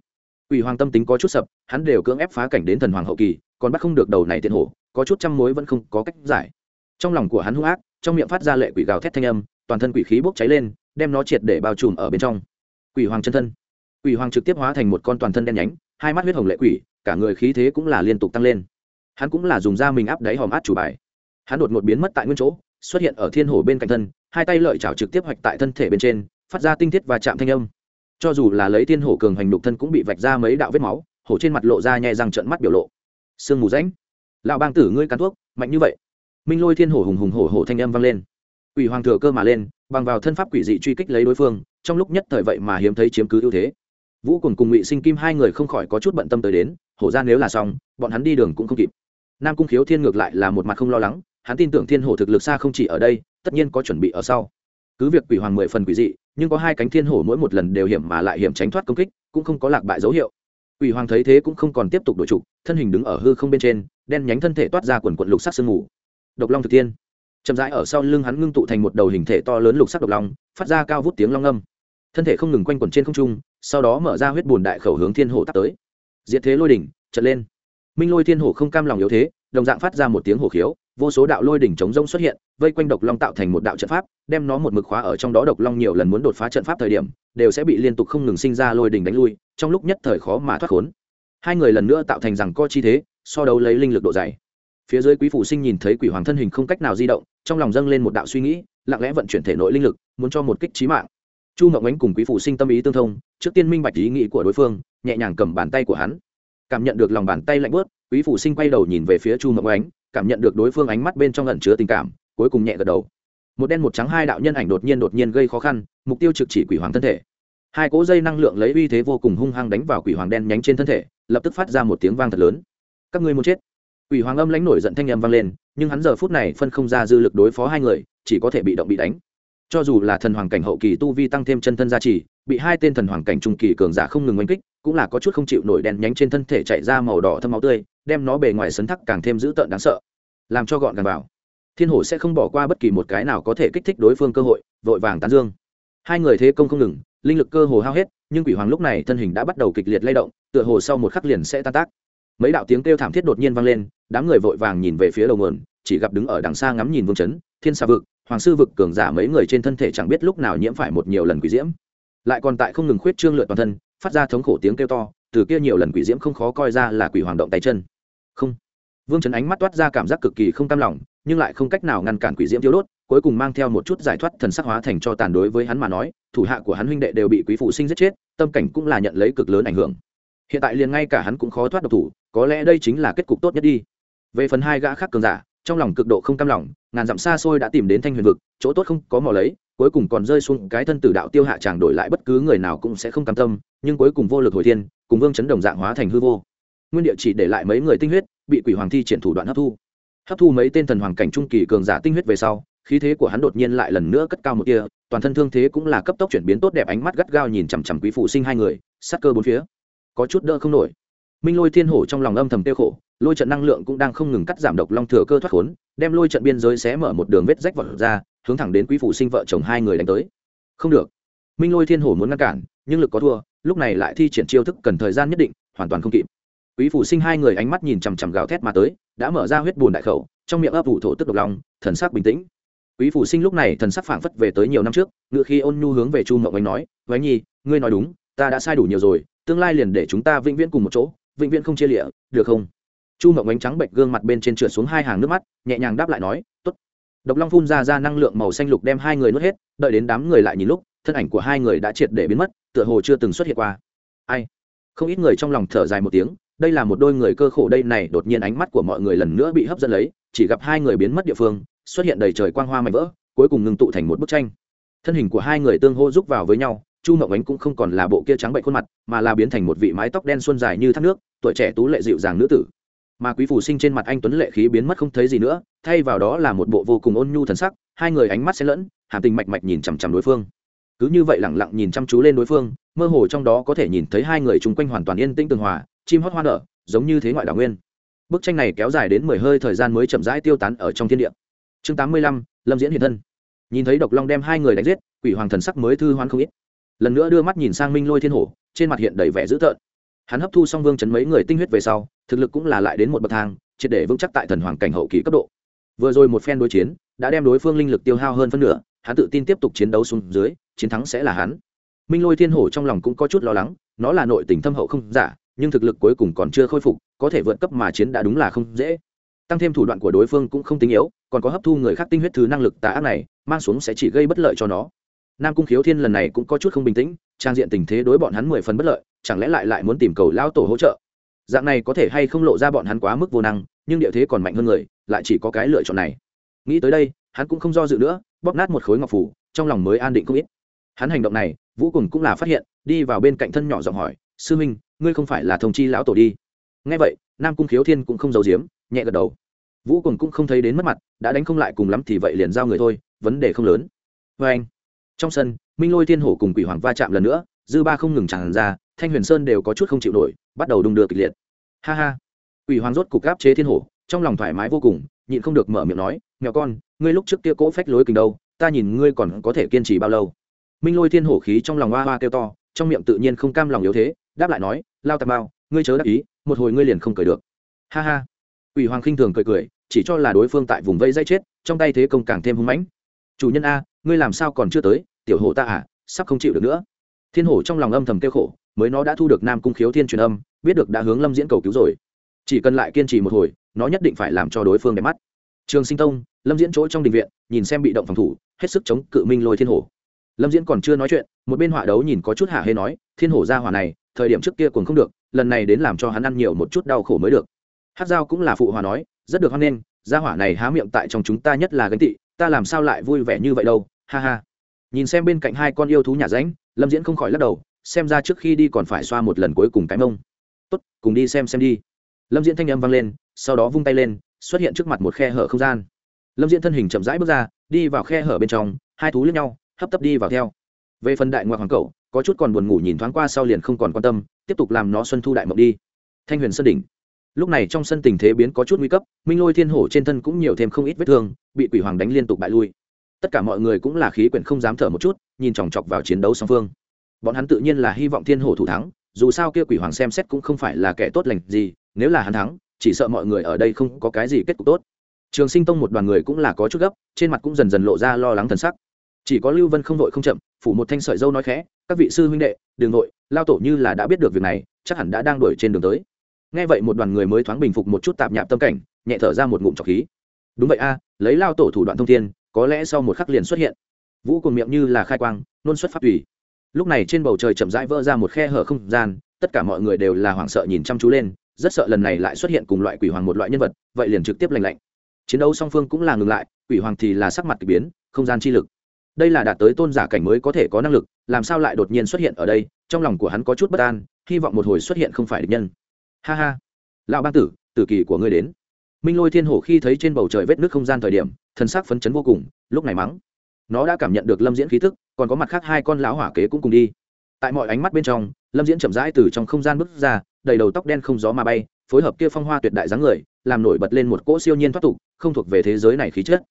Quỷ hoàng tâm tính có chút sập, hắn đều cưỡng ép phá cảnh đến thần hoàng hậu kỳ, còn bắt không được đầu này thiên hổ, có chút trăm mối vẫn không có cách giải. Trong lòng của hắn hung ác, trong miệng phát ra lệ quỷ gào thét thanh âm, toàn thân quỷ khí bốc cháy lên, đem nó triệt để bao trùm ở bên trong. Quỷ hoàng chân thân. Quỷ hoàng trực tiếp hóa thành một con toàn thân đen nhánh, hai mắt huyết hồng lệ quỷ, cả người khí thế cũng là liên tục tăng lên. Hắn cũng là dùng da mình áp đáy hòm át chủ bài. Hắn đột ngột biến mất tại nguyên chỗ, xuất hiện ở thiên hồ bên cạnh thân hai tay lợi chảo trực tiếp hoạch tại thân thể bên trên, phát ra tinh thiết và chạm thanh âm. Cho dù là lấy thiên hổ cường hành đục thân cũng bị vạch ra mấy đạo vết máu, hổ trên mặt lộ ra nhẹ răng trận mắt biểu lộ. Sương mù rãnh. Lão bang tử ngươi cắn thuốc, mạnh như vậy. Minh lôi thiên hổ hùng hùng hổ hổ thanh âm vang lên. Quỷ hoàng thừa cơ mà lên, bằng vào thân pháp quỷ dị truy kích lấy đối phương, trong lúc nhất thời vậy mà hiếm thấy chiếm cứ ưu thế. Vũ cùng cùng ngụy sinh kim hai người không khỏi có chút bận tâm tới đến, hổ ra nếu là xong, bọn hắn đi đường cũng không kịp. Nam cung khiếu thiên ngược lại là một mặt không lo lắng, hắn tin tưởng thiên hổ thực lực xa không chỉ ở đây tất nhiên có chuẩn bị ở sau. Cứ việc quỷ hoàng mười phần quỷ dị, nhưng có hai cánh thiên hổ mỗi một lần đều hiểm mà lại hiểm tránh thoát công kích, cũng không có lạc bại dấu hiệu. Quỷ hoàng thấy thế cũng không còn tiếp tục đổi trục thân hình đứng ở hư không bên trên, đen nhánh thân thể toát ra quần quận lục sắc sương mù. Độc long thực thiên. Chậm rãi ở sau lưng hắn ngưng tụ thành một đầu hình thể to lớn lục sắc độc long, phát ra cao vút tiếng long âm. Thân thể không ngừng quanh quẩn trên không trung, sau đó mở ra huyết bùn đại khẩu hướng thiên hổ tắt tới. Diệt thế lôi đỉnh trật lên. Minh lôi thiên hổ không cam lòng yếu thế, đồng dạng phát ra một tiếng hổ khiếu vô số đạo lôi đỉnh chống rông xuất hiện, vây quanh độc long tạo thành một đạo trận pháp, đem nó một mực khóa ở trong đó. Độc long nhiều lần muốn đột phá trận pháp thời điểm, đều sẽ bị liên tục không ngừng sinh ra lôi đỉnh đánh lui, trong lúc nhất thời khó mà thoát khốn. Hai người lần nữa tạo thành rằng co chi thế, so đấu lấy linh lực độ dày. Phía dưới quý phủ sinh nhìn thấy quỷ hoàng thân hình không cách nào di động, trong lòng dâng lên một đạo suy nghĩ, lặng lẽ vận chuyển thể nội linh lực, muốn cho một kích trí mạng. Chu ngọc ánh cùng quý phủ sinh tâm ý tương thông, trước tiên minh bạch ý nghĩ của đối phương, nhẹ nhàng cầm bàn tay của hắn cảm nhận được lòng bàn tay lạnh bớt, quý phủ sinh quay đầu nhìn về phía chu mộng ánh, cảm nhận được đối phương ánh mắt bên trong lẩn chứa tình cảm, cuối cùng nhẹ gật đầu. Một đen một trắng hai đạo nhân ảnh đột nhiên đột nhiên gây khó khăn, mục tiêu trực chỉ quỷ hoàng thân thể. Hai cỗ dây năng lượng lấy uy thế vô cùng hung hăng đánh vào quỷ hoàng đen nhánh trên thân thể, lập tức phát ra một tiếng vang thật lớn. Các ngươi muốn chết. Quỷ hoàng âm lãnh nổi giận thanh â m vang lên, nhưng hắn giờ phút này phân không ra dư lực đối phó hai người, chỉ có thể bị động bị đánh. Cho dù là thần hoàng cảnh hậu kỳ tu vi tăng thêm chân thân gia trì, bị hai tên thần hoàng cảnh trung kỳ cường giả không ngừng oanh kích cũng là có chút không chịu nổi đen nhánh trên thân thể chạy ra màu đỏ thâm máu tươi, đem nó bề ngoài sấn thắc càng thêm dữ tợn đáng sợ. Làm cho gọn gàng vào. Thiên hổ sẽ không bỏ qua bất kỳ một cái nào có thể kích thích đối phương cơ hội, vội vàng tán dương. Hai người thế công không ngừng, linh lực cơ hồ hao hết, nhưng quỷ hoàng lúc này thân hình đã bắt đầu kịch liệt lay động, tựa hồ sau một khắc liền sẽ tan tác. Mấy đạo tiếng kêu thảm thiết đột nhiên vang lên, đám người vội vàng nhìn về phía đầu nguồn, chỉ gặp đứng ở đằng xa ngắm nhìn vương chấn, thiên sa vực, hoàng sư vực cường giả mấy người trên thân thể chẳng biết lúc nào nhiễm phải một nhiều lần quỷ diễm. Lại còn tại không ngừng khuyết trương lượt toàn thân phát ra thống khổ tiếng kêu to, từ kia nhiều lần quỷ diễm không khó coi ra là quỷ hoàng động tay chân. Không. Vương trấn ánh mắt toát ra cảm giác cực kỳ không cam lòng, nhưng lại không cách nào ngăn cản quỷ diễm tiêu đốt, cuối cùng mang theo một chút giải thoát thần sắc hóa thành cho tàn đối với hắn mà nói, thủ hạ của hắn huynh đệ đều bị quý phụ sinh giết chết, tâm cảnh cũng là nhận lấy cực lớn ảnh hưởng. Hiện tại liền ngay cả hắn cũng khó thoát độc thủ, có lẽ đây chính là kết cục tốt nhất đi. Về phần hai gã khác cường giả trong lòng cực độ không cam lòng, ngàn dặm xa xôi đã tìm đến thanh huyền vực, chỗ tốt không có mò lấy, cuối cùng còn rơi xuống cái thân tử đạo tiêu hạ chàng đổi lại bất cứ người nào cũng sẽ không cam tâm, nhưng cuối cùng vô lực hồi thiên, cùng vương chấn đồng dạng hóa thành hư vô. Nguyên địa chỉ để lại mấy người tinh huyết, bị quỷ hoàng thi triển thủ đoạn hấp thu. Hấp thu mấy tên thần hoàng cảnh trung kỳ cường giả tinh huyết về sau, khí thế của hắn đột nhiên lại lần nữa cất cao một kia toàn thân thương thế cũng là cấp tốc chuyển biến tốt đẹp ánh mắt gắt gao nhìn chằm chằm quý phụ sinh hai người sát cơ bốn phía. Có chút đỡ không nổi minh lôi thiên hổ trong lòng âm thầm tiêu khổ, lôi trận năng lượng cũng đang không ngừng cắt giảm độc long thừa cơ thoát khốn, đem lôi trận biên giới xé mở một đường vết rách vật ra, hướng thẳng đến quý phụ sinh vợ chồng hai người đánh tới. Không được. Minh lôi thiên hổ muốn ngăn cản, nhưng lực có thua, lúc này lại thi triển chiêu thức cần thời gian nhất định, hoàn toàn không kịp. Quý phụ sinh hai người ánh mắt nhìn chằm chằm gào thét mà tới, đã mở ra huyết bùn đại khẩu, trong miệng ấp ủ thổ tức độc lòng thần sắc bình tĩnh. Quý phụ sinh lúc này thần sắc phảng phất về tới nhiều năm trước ngựa khi ôn nhu hướng về chu mộng anh nói, vánh nhi, ngươi nói đúng, ta đã sai đủ nhiều rồi, tương lai liền để chúng ta vĩnh viễn cùng một chỗ vĩnh viễn không chia lịa, được không? Chu mộng ánh trắng bệnh gương mặt bên trên trượt xuống hai hàng nước mắt, nhẹ nhàng đáp lại nói t ố t độc long phun ra ra năng lượng màu xanh lục đem hai người nuốt hết, đợi đến đám người lại nhìn lúc, thân ảnh của hai người đã triệt để biến mất, tựa hồ chưa từng xuất hiện qua. Ai? Không ít người trong lòng thở dài một tiếng, đây là một đôi người cơ khổ đây này, đột nhiên ánh mắt của mọi người lần nữa bị hấp dẫn lấy, chỉ gặp hai người biến mất địa phương, xuất hiện đầy trời quang hoa mạnh vỡ, cuối cùng ngừng tụ thành một bức tranh. Thân hình của hai người tương hô rúc vào với nhau chu mộng ánh cũng không còn là bộ kia trắng bệnh khuôn mặt, mà là biến thành một vị mái tóc đen xuân dài như thác nước, tuổi trẻ tú lệ dịu dàng nữ tử. Mà quý phủ sinh trên mặt anh tuấn lệ khí biến mất không thấy gì nữa, thay vào đó là một bộ vô cùng ôn nhu thần sắc, hai người ánh mắt xen lẫn, hàm tình mạch mạch nhìn chằm chằm đối phương. Cứ như vậy lẳng lặng nhìn chăm chú lên đối phương, mơ hồ trong đó có thể nhìn thấy hai người chung quanh hoàn toàn yên tĩnh tường hòa, chim hót hoa nở, giống như thế ngoại đảo nguyên. Bức tranh này kéo dài đến mười hơi thời gian mới chậm rãi tiêu tán ở trong thiên địa. Chương tám mươi lăm, lâm diễn hiện thân. Nhìn thấy độc long đem hai người đánh giết, quỷ hoàng thần sắc mới thư hoán không ít lần nữa đưa mắt nhìn sang minh lôi thiên hổ, trên mặt hiện đầy vẻ dữ tợn. Hắn hấp thu xong vương chấn mấy người tinh huyết về sau, thực lực cũng là lại đến một bậc thang, triệt để vững chắc tại thần hoàng cảnh hậu kỳ cấp độ. Vừa rồi một phen đối chiến, đã đem đối phương linh lực tiêu hao hơn phân nửa, hắn tự tin tiếp tục chiến đấu xuống dưới, chiến thắng sẽ là hắn. Minh lôi thiên hổ trong lòng cũng có chút lo lắng, nó là nội tình thâm hậu không giả, nhưng thực lực cuối cùng còn chưa khôi phục, có thể vượt cấp mà chiến đã đúng là không dễ. Tăng thêm thủ đoạn của đối phương cũng không tinh yếu, còn có hấp thu người khác tinh huyết thứ năng lực tà ác này, mang xuống sẽ chỉ gây bất lợi cho nó nam cung khiếu thiên lần này cũng có chút không bình tĩnh, trang diện tình thế đối bọn hắn mười phần bất lợi, chẳng lẽ lại lại muốn tìm cầu lao tổ hỗ trợ? Dạng này có thể hay không lộ ra bọn hắn quá mức vô năng, nhưng địa thế còn mạnh hơn người, lại chỉ có cái lựa chọn này. Nghĩ tới đây, hắn cũng không do dự nữa, bóp nát một khối ngọc phủ, trong lòng mới an định không ít. Hắn hành động này, vũ cùng cũng là phát hiện, đi vào bên cạnh thân nhỏ giọng hỏi, sư minh, ngươi không phải là thông chi lão tổ đi? Ngay vậy, nam cung khiếu thiên cũng không giấu giếm, nhẹ gật đầu. Vũ cùng cũng không thấy đến mất mặt, đã đánh không lại cùng lắm thì vậy liền giao người thôi, vấn đề không lớn. Vê anh trong sân, minh lôi thiên hổ cùng quỷ hoàng va chạm lần nữa, dư ba không ngừng tràn ra, thanh huyền sơn đều có chút không chịu nổi, bắt đầu đung đưa kịch liệt. Ha ha. Quỷ hoàng rốt cục áp chế thiên hổ, trong lòng thoải mái vô cùng, nhịn không được mở miệng nói nghèo con, ngươi lúc trước kia cỗ phách lối kình đâu, ta nhìn ngươi còn có thể kiên trì bao lâu? Minh lôi thiên hổ khí trong lòng hoa hoa kêu to, trong miệng tự nhiên không cam lòng yếu thế, đáp lại nói, lao tạp bao ngươi chớ đắc ý, một hồi ngươi liền không cười được. Ha ha. Quỷ hoàng khinh thường cười cười, chỉ cho là đối phương tại vùng vây dây chết, trong tay thế công càng thêm hung mãnh chủ nhân a, ngươi làm sao còn chưa tới? Tiểu hổ ta à sắp không chịu được nữa. Thiên hổ trong lòng âm thầm kêu khổ, mới nó đã thu được nam cung khiếu thiên truyền âm, biết được đã hướng lâm diễn cầu cứu rồi. Chỉ cần lại kiên trì một hồi, nó nhất định phải làm cho đối phương đẹp mắt. Trường sinh tông, lâm diễn chỗ trong đình viện, nhìn xem bị động phòng thủ, hết sức chống cự minh lôi thiên hổ. Lâm diễn còn chưa nói chuyện, một bên họa đấu nhìn có chút hạ hê nói, thiên hổ ra hỏa này, thời điểm trước kia còn không được, lần này đến làm cho hắn ăn nhiều một chút đau khổ mới được. Hát dao cũng là phụ hòa nói, rất được hoan nghênh, gia hỏa này há miệng tại trong chúng ta nhất là gánh tị ta làm sao lại vui vẻ như vậy đâu, ha ha. Nhìn xem bên cạnh hai con yêu thú nhà ránh lâm diễn không khỏi lắc đầu, xem ra trước khi đi còn phải xoa một lần cuối cùng cái mông. Tốt, cùng đi xem xem đi. Lâm diễn thanh âm vang lên, sau đó vung tay lên, xuất hiện trước mặt một khe hở không gian. Lâm diễn thân hình chậm rãi bước ra, đi vào khe hở bên trong, hai thú lướt nhau, hấp tấp đi vào theo. Về phần đại ngoại hoàng cậu, có chút còn buồn ngủ nhìn thoáng qua sau liền không còn quan tâm, tiếp tục làm nó xuân thu đại mộng đi. Thanh huyền sơn đỉnh lúc này trong sân tình thế biến có chút nguy cấp, minh lôi thiên hổ trên thân cũng nhiều thêm không ít vết thương, bị quỷ hoàng đánh liên tục bại lui. Tất cả mọi người cũng là khí quyển không dám thở một chút, nhìn chòng chọc vào chiến đấu song phương. Bọn hắn tự nhiên là hy vọng thiên hổ thủ thắng, dù sao kia quỷ hoàng xem xét cũng không phải là kẻ tốt lành gì, nếu là hắn thắng, chỉ sợ mọi người ở đây không có cái gì kết cục tốt. Trường sinh tông một đoàn người cũng là có chút gấp, trên mặt cũng dần dần lộ ra lo lắng thần sắc. Chỉ có lưu vân không vội không chậm, phủ một thanh sợi dâu nói khẽ, các vị sư huynh đệ đường nội lao tổ như là đã biết được việc này, chắc hẳn đã đang đuổi trên đường tới nghe vậy một đoàn người mới thoáng bình phục một chút tạp nhạp tâm cảnh, nhẹ thở ra một ngụm trọc khí. Đúng vậy a, lấy lao tổ thủ đoạn thông thiên, có lẽ sau một khắc liền xuất hiện. Vũ cùng miệng như là khai quang, nôn xuất phát tùy. Lúc này trên bầu trời chậm rãi vỡ ra một khe hở không gian, tất cả mọi người đều là hoảng sợ nhìn chăm chú lên, rất sợ lần này lại xuất hiện cùng loại quỷ hoàng một loại nhân vật, vậy liền trực tiếp lành lạnh. Chiến đấu song phương cũng là ngừng lại, quỷ hoàng thì là sắc mặt k ỳ biến, không gian chi lực. Đây là đạt tới tôn giả cảnh mới có thể có năng lực, làm sao lại đột nhiên xuất hiện ở đây, trong lòng của hắn có chút bất an, hy vọng một hồi xuất hiện không phải địch nhân ha ha. Lão bang tử tử kỳ của ngươi đến. Minh lôi thiên hổ khi thấy trên bầu trời vết nước không gian thời điểm, thần sắc phấn chấn vô cùng, lúc này mắng. Nó đã cảm nhận được lâm diễn khí thức còn có mặt khác hai con lão hỏa kế cũng cùng đi. Tại mọi ánh mắt bên trong, lâm diễn chậm rãi từ trong không gian bước ra, đầy đầu tóc đen không gió mà bay, phối hợp kia phong hoa tuyệt đại dáng người, làm nổi bật lên một cỗ siêu nhiên thoát tục, không thuộc về thế giới này khí chất.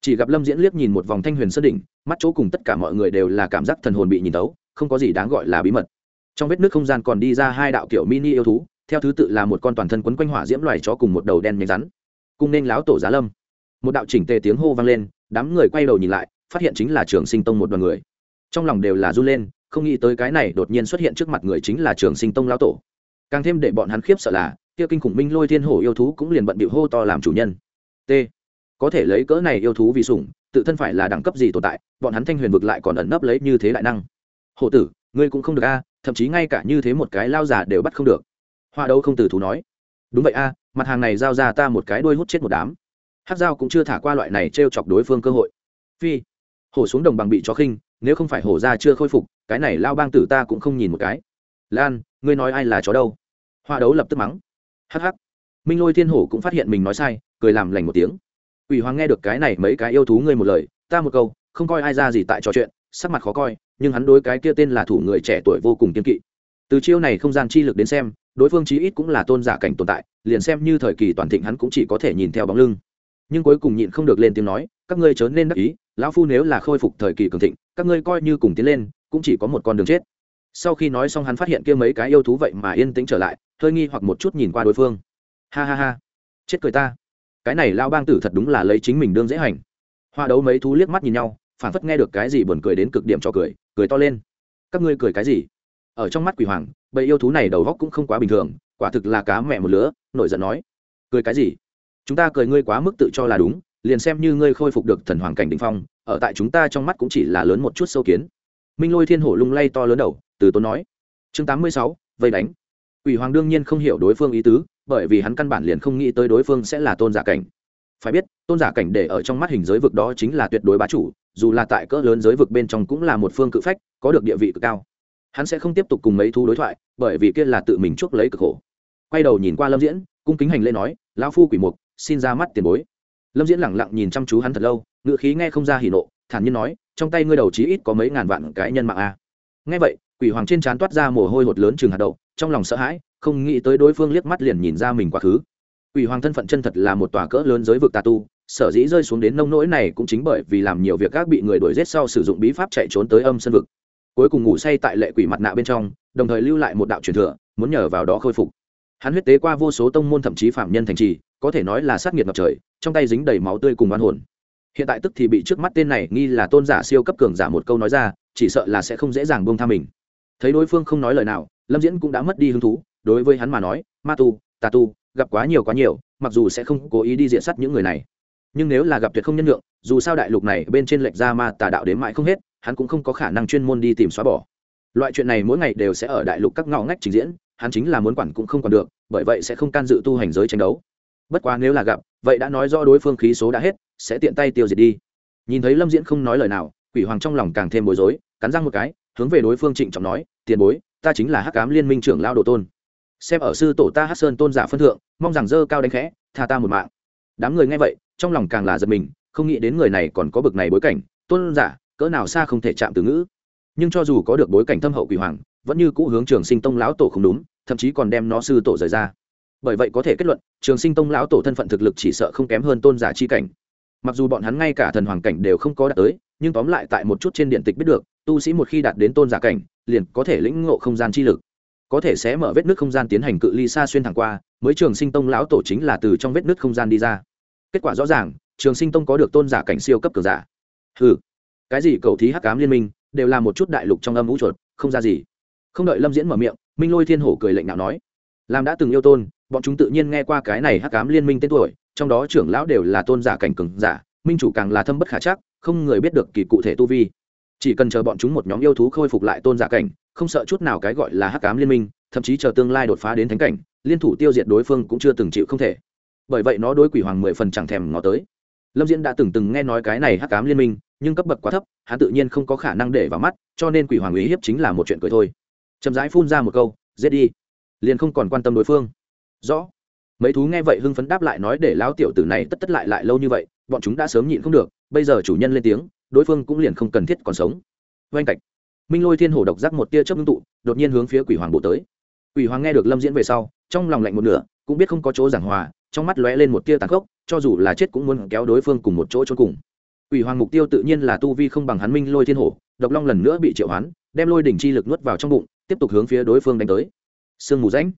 Chỉ gặp lâm diễn liếc nhìn một vòng thanh huyền sơn đỉnh, mắt chỗ cùng tất cả mọi người đều là cảm giác thần hồn bị nhìn tấu, không có gì đáng gọi là bí mật. Trong vết nước không gian còn đi ra hai đạo kiểu mini yêu thú theo thứ tự là một con toàn thân quấn quanh hỏa diễm loài chó cùng một đầu đen nhánh rắn. Cùng nên láo tổ giá lâm. Một đạo chỉnh tề tiếng hô vang lên, đám người quay đầu nhìn lại, phát hiện chính là trường sinh tông một đoàn người. Trong lòng đều là run lên, không nghĩ tới cái này đột nhiên xuất hiện trước mặt người chính là trường sinh tông lão tổ. Càng thêm để bọn hắn khiếp sợ là, kia kinh khủng minh lôi thiên hổ yêu thú cũng liền bận bịu hô to làm chủ nhân. T. Có thể lấy cỡ này yêu thú vì sủng, tự thân phải là đẳng cấp gì tồn tại, bọn hắn thanh huyền vực lại còn ẩn nấp lấy như thế đại năng. Hộ tử, ngươi cũng không được a, thậm chí ngay cả như thế một cái lao giả đều bắt không được hoa Đấu không từ thú nói. Đúng vậy a, mặt hàng này giao ra ta một cái đuôi hút chết một đám. Hát dao cũng chưa thả qua loại này t r e o chọc đối phương cơ hội. Phi, hổ xuống đồng bằng bị cho khinh, nếu không phải hổ ra chưa khôi phục, cái này lao bang tử ta cũng không nhìn một cái. Lan, ngươi nói ai là chó đâu? Hoa đấu lập tức mắng. Hh minh lôi thiên hổ cũng phát hiện mình nói sai, cười làm lành một tiếng. Ủy hoàng nghe được cái này mấy cái yêu thú ngươi một lời, ta một câu, không coi ai ra gì tại trò chuyện, sắc mặt khó coi, nhưng hắn đối cái kia tên là thủ người trẻ tuổi vô cùng kiên kỵ. Từ chiêu này không gian chi lực đến xem đối phương chí ít cũng là tôn giả cảnh tồn tại, liền xem như thời kỳ toàn thịnh hắn cũng chỉ có thể nhìn theo bóng lưng. Nhưng cuối cùng nhịn không được lên tiếng nói, các ngươi chớ nên đắc ý, lão phu nếu là khôi phục thời kỳ cường thịnh, các ngươi coi như cùng tiến lên, cũng chỉ có một con đường chết. Sau khi nói xong hắn phát hiện kia mấy cái yêu thú vậy mà yên tĩnh trở lại, hơi nghi hoặc một chút nhìn qua đối phương. Ha ha ha. Chết cười ta. Cái này lao bang tử thật đúng là lấy chính mình đương dễ hành. Hoa đấu mấy thú liếc mắt nhìn nhau phản phất nghe được cái gì buồn cười đến cực điểm cho cười cười to lên. Các ngươi cười cái gì? Ở trong mắt quỷ hoàng bầy yêu thú này đầu góc cũng không quá bình thường, quả thực là cá mẹ một lứa, nổi giận nói. Cười cái gì? Chúng ta cười ngươi quá mức tự cho là đúng, liền xem như ngươi khôi phục được thần hoàng cảnh đ ỉ n h phong, ở tại chúng ta trong mắt cũng chỉ là lớn một chút sâu kiến. Minh lôi thiên hổ lung lay to lớn đầu, từ tốn nói. Chương tám mươi sáu, vây đánh. Quỷ hoàng đương nhiên không hiểu đối phương ý tứ, bởi vì hắn căn bản liền không nghĩ tới đối phương sẽ là tôn giả cảnh. Phải biết, tôn giả cảnh để ở trong mắt hình giới vực đó chính là tuyệt đối bá chủ, dù là tại cỡ lớn giới vực bên trong cũng là một phương cự phách, có được địa vị cực cao hắn sẽ không tiếp tục cùng mấy thu đối thoại, bởi vì kia là tự mình chuốc lấy cực khổ. Quay đầu nhìn qua lâm diễn, cung kính hành lễ nói, lão phu quỷ mục, xin ra mắt tiền bối. Lâm diễn lẳng lặng nhìn chăm chú hắn thật lâu ngựa khí nghe không ra hỉ nộ, thản nhiên nói, trong tay ngươi đầu chí ít có mấy ngàn vạn cái nhân mạng a nghe vậy, quỷ hoàng trên trán toát ra mồ hôi hột lớn chừng hạt đậu, trong lòng sợ hãi, không nghĩ tới đối phương liếc mắt liền nhìn ra mình quá khứ. Quỷ hoàng thân phận chân thật là một tòa cỡ lớn giới vực tà tu, sở dĩ rơi xuống đến nông nỗi này cũng chính bởi vì làm nhiều việc các bị người đuổi giết sau sử dụng bí pháp chạy trốn tới âm sân vực cuối cùng ngủ say tại lệ quỷ mặt nạ bên trong, đồng thời lưu lại một đạo truyền thừa, muốn nhờ vào đó khôi phục. Hắn huyết tế qua vô số tông môn thậm chí phạm nhân thành trì, có thể nói là sát nghiệt ngập trời, trong tay dính đầy máu tươi cùng oan hồn. Hiện tại tức thì bị trước mắt tên này nghi là tôn giả siêu cấp cường giả một câu nói ra, chỉ sợ là sẽ không dễ dàng buông tha mình. Thấy đối phương không nói lời nào, lâm diễn cũng đã mất đi hứng thú, đối với hắn mà nói, ma tu, tà tu, gặp quá nhiều quá nhiều, mặc dù sẽ không cố ý đi diện sắt những người này, nhưng nếu là gặp tuyệt không nhân lượng dù sao đại lục này bên trên lệch ra ma tà đạo đến mãi không hết hắn cũng không có khả năng chuyên môn đi tìm xóa bỏ. Loại chuyện này mỗi ngày đều sẽ ở đại lục các ngõ ngách trình diễn, hắn chính là muốn quản cũng không còn được, bởi vậy sẽ không can dự tu hành giới tranh đấu. Bất quá nếu là gặp, vậy đã nói rõ đối phương khí số đã hết, sẽ tiện tay tiêu diệt đi. Nhìn thấy lâm diễn không nói lời nào, quỷ hoàng trong lòng càng thêm bối rối, cắn răng một cái, hướng về đối phương trịnh trọng nói, tiền bối, ta chính là hắc cám liên minh trưởng lao đồ tôn. Xem ở sư tổ ta hát sơn tôn giả phân thượng, mong rằng dơ cao đánh khẽ, tha ta một mạng. Đám người nghe vậy, trong lòng càng là giật mình, không nghĩ đến người này còn có bực này bối cảnh. Tôn giả cỡ nào xa không thể chạm từ ngữ. Nhưng cho dù có được bối cảnh thâm hậu quỷ hoàng, vẫn như cũ hướng trường sinh tông lão tổ không đúng, thậm chí còn đem nó sư tổ rời ra. Bởi vậy có thể kết luận, trường sinh tông lão tổ thân phận thực lực chỉ sợ không kém hơn tôn giả chi cảnh. Mặc dù bọn hắn ngay cả thần hoàng cảnh đều không có đạt tới, nhưng tóm lại tại một chút trên điện tịch biết được, tu sĩ một khi đạt đến tôn giả cảnh, liền có thể lĩnh ngộ không gian chi lực. Có thể sẽ mở vết nước không gian tiến hành cự ly xa xuyên thẳng qua, mới trường sinh tông lão tổ chính là từ trong vết nước không gian đi ra. Kết quả rõ ràng, trường sinh tông có được tôn giả cảnh siêu cấp cường giả. Ừ cái gì cầu thí hắc cám liên minh, đều là một chút đại lục trong âm vũ chuột, không ra gì. Không đợi lâm diễn mở miệng, minh lôi thiên hổ cười lệnh nào nói, làm đã từng yêu tôn, bọn chúng tự nhiên nghe qua cái này hắc cám liên minh tên tuổi, trong đó trưởng lão đều là tôn giả cảnh cường giả, minh chủ càng là thâm bất khả chắc, không người biết được kỳ cụ thể tu vi. Chỉ cần chờ bọn chúng một nhóm yêu thú khôi phục lại tôn giả cảnh, không sợ chút nào cái gọi là hắc cám liên minh, thậm chí chờ tương lai đột phá đến thánh cảnh, liên thủ tiêu diệt đối phương cũng chưa từng chịu không thể. Bởi vậy nó đối quỷ hoàng mười phần chẳng thèm ngó tới lâm diễn đã từng từng nghe nói cái này hắc cám liên minh, nhưng cấp bậc quá thấp, hắn tự nhiên không có khả năng để vào mắt, cho nên quỷ hoàng ý hiếp chính là một chuyện cười thôi. Chậm rãi phun ra một câu, giết đi. Liền không còn quan tâm đối phương. Rõ. Mấy thú nghe vậy hưng phấn đáp lại nói để lão tiểu tử này tất tất lại lại lâu như vậy, bọn chúng đã sớm nhịn không được, bây giờ chủ nhân lên tiếng, đối phương cũng liền không cần thiết còn sống. Oanh cạch. Minh lôi thiên hổ độc giác một tia chớp ngưng tụ, đột nhiên hướng phía quỷ hoàng bộ tới. Quỷ hoàng nghe được lâm diễn về sau, trong lòng lạnh một nửa, cũng biết không có chỗ giảng hòa trong mắt lóe lên một tia tàn khốc, cho dù là chết cũng muốn kéo đối phương cùng một chỗ trốn cùng. Quỷ hoàng mục tiêu tự nhiên là tu vi không bằng hắn minh lôi thiên hổ, độc long lần nữa bị triệu hoán, đem lôi đỉnh chi lực nuốt vào trong bụng, tiếp tục hướng phía đối phương đánh tới. Sương mù rãnh.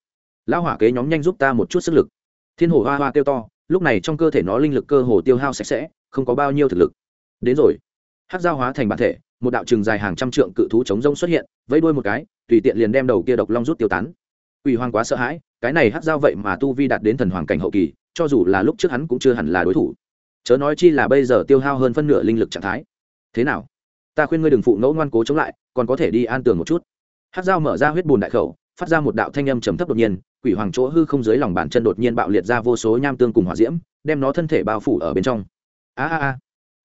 Lão hỏa kế nhóm nhanh giúp ta một chút sức lực. Thiên hổ hoa hoa kêu to, lúc này trong cơ thể nó linh lực cơ hồ tiêu hao sạch sẽ, không có bao nhiêu thực lực. Đến rồi. Hắc giao hóa thành bản thể, một đạo trường dài hàng trăm trượng cự thú chống rông xuất hiện, vẫy đuôi một cái, tùy tiện liền đem đầu kia độc long rút tiêu tán. Quỷ hoàng quá sợ hãi cái này hát giao vậy mà tu vi đạt đến thần hoàng cảnh hậu kỳ, cho dù là lúc trước hắn cũng chưa hẳn là đối thủ. Chớ nói chi là bây giờ tiêu hao hơn phân nửa linh lực trạng thái. Thế nào? Ta khuyên ngươi đừng phụ ngẫu ngoan cố chống lại, còn có thể đi an tường một chút. Hát dao mở ra huyết bùn đại khẩu, phát ra một đạo thanh âm trầm thấp đột nhiên, quỷ hoàng chỗ hư không dưới lòng bàn chân đột nhiên bạo liệt ra vô số nham tương cùng hỏa diễm, đem nó thân thể bao phủ ở bên trong. A a a.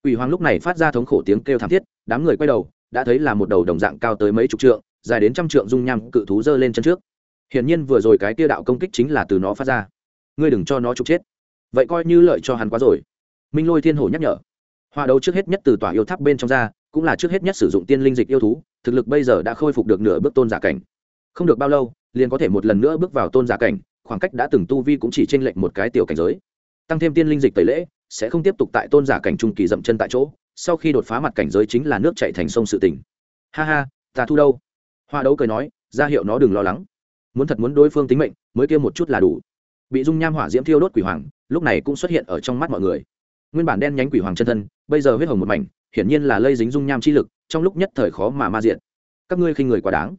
Quỷ hoàng lúc này phát ra thống khổ tiếng kêu thảm thiết, đám người quay đầu, đã thấy là một đầu đồng dạng cao tới mấy chục trượng, dài đến trăm trượng dung nham cự thú giơ lên chân trước hiển nhiên vừa rồi cái tia đạo công kích chính là từ nó phát ra. Ngươi đừng cho nó trục chết. Vậy coi như lợi cho hắn quá rồi. Minh lôi thiên hổ nhắc nhở. Hòa đấu trước hết nhất từ tòa yêu tháp bên trong ra, cũng là trước hết nhất sử dụng tiên linh dịch yêu thú, thực lực bây giờ đã khôi phục được nửa bước tôn giả cảnh. Không được bao lâu, liền có thể một lần nữa bước vào tôn giả cảnh, khoảng cách đã từng tu vi cũng chỉ t r ê n lệch một cái tiểu cảnh giới. Tăng thêm tiên linh dịch tẩy lễ, sẽ không tiếp tục tại tôn giả cảnh trung kỳ dậm chân tại chỗ, sau khi đột phá mặt cảnh giới chính là nước chạy thành sông sự tỉnh ha ha, ta thu đâu? Hoa đấu cười nói, ra hiệu nó đừng lo lắng muốn thật muốn đối phương tính mệnh, mới kêu một chút là đủ. Bị dung nham hỏa diễm thiêu đốt quỷ hoàng, lúc này cũng xuất hiện ở trong mắt mọi người. Nguyên bản đen nhánh quỷ hoàng chân thân, bây giờ huyết hồng một mảnh, hiển nhiên là lây dính dung nham chi lực, trong lúc nhất thời khó mà ma diện các ngươi khinh người quá đáng.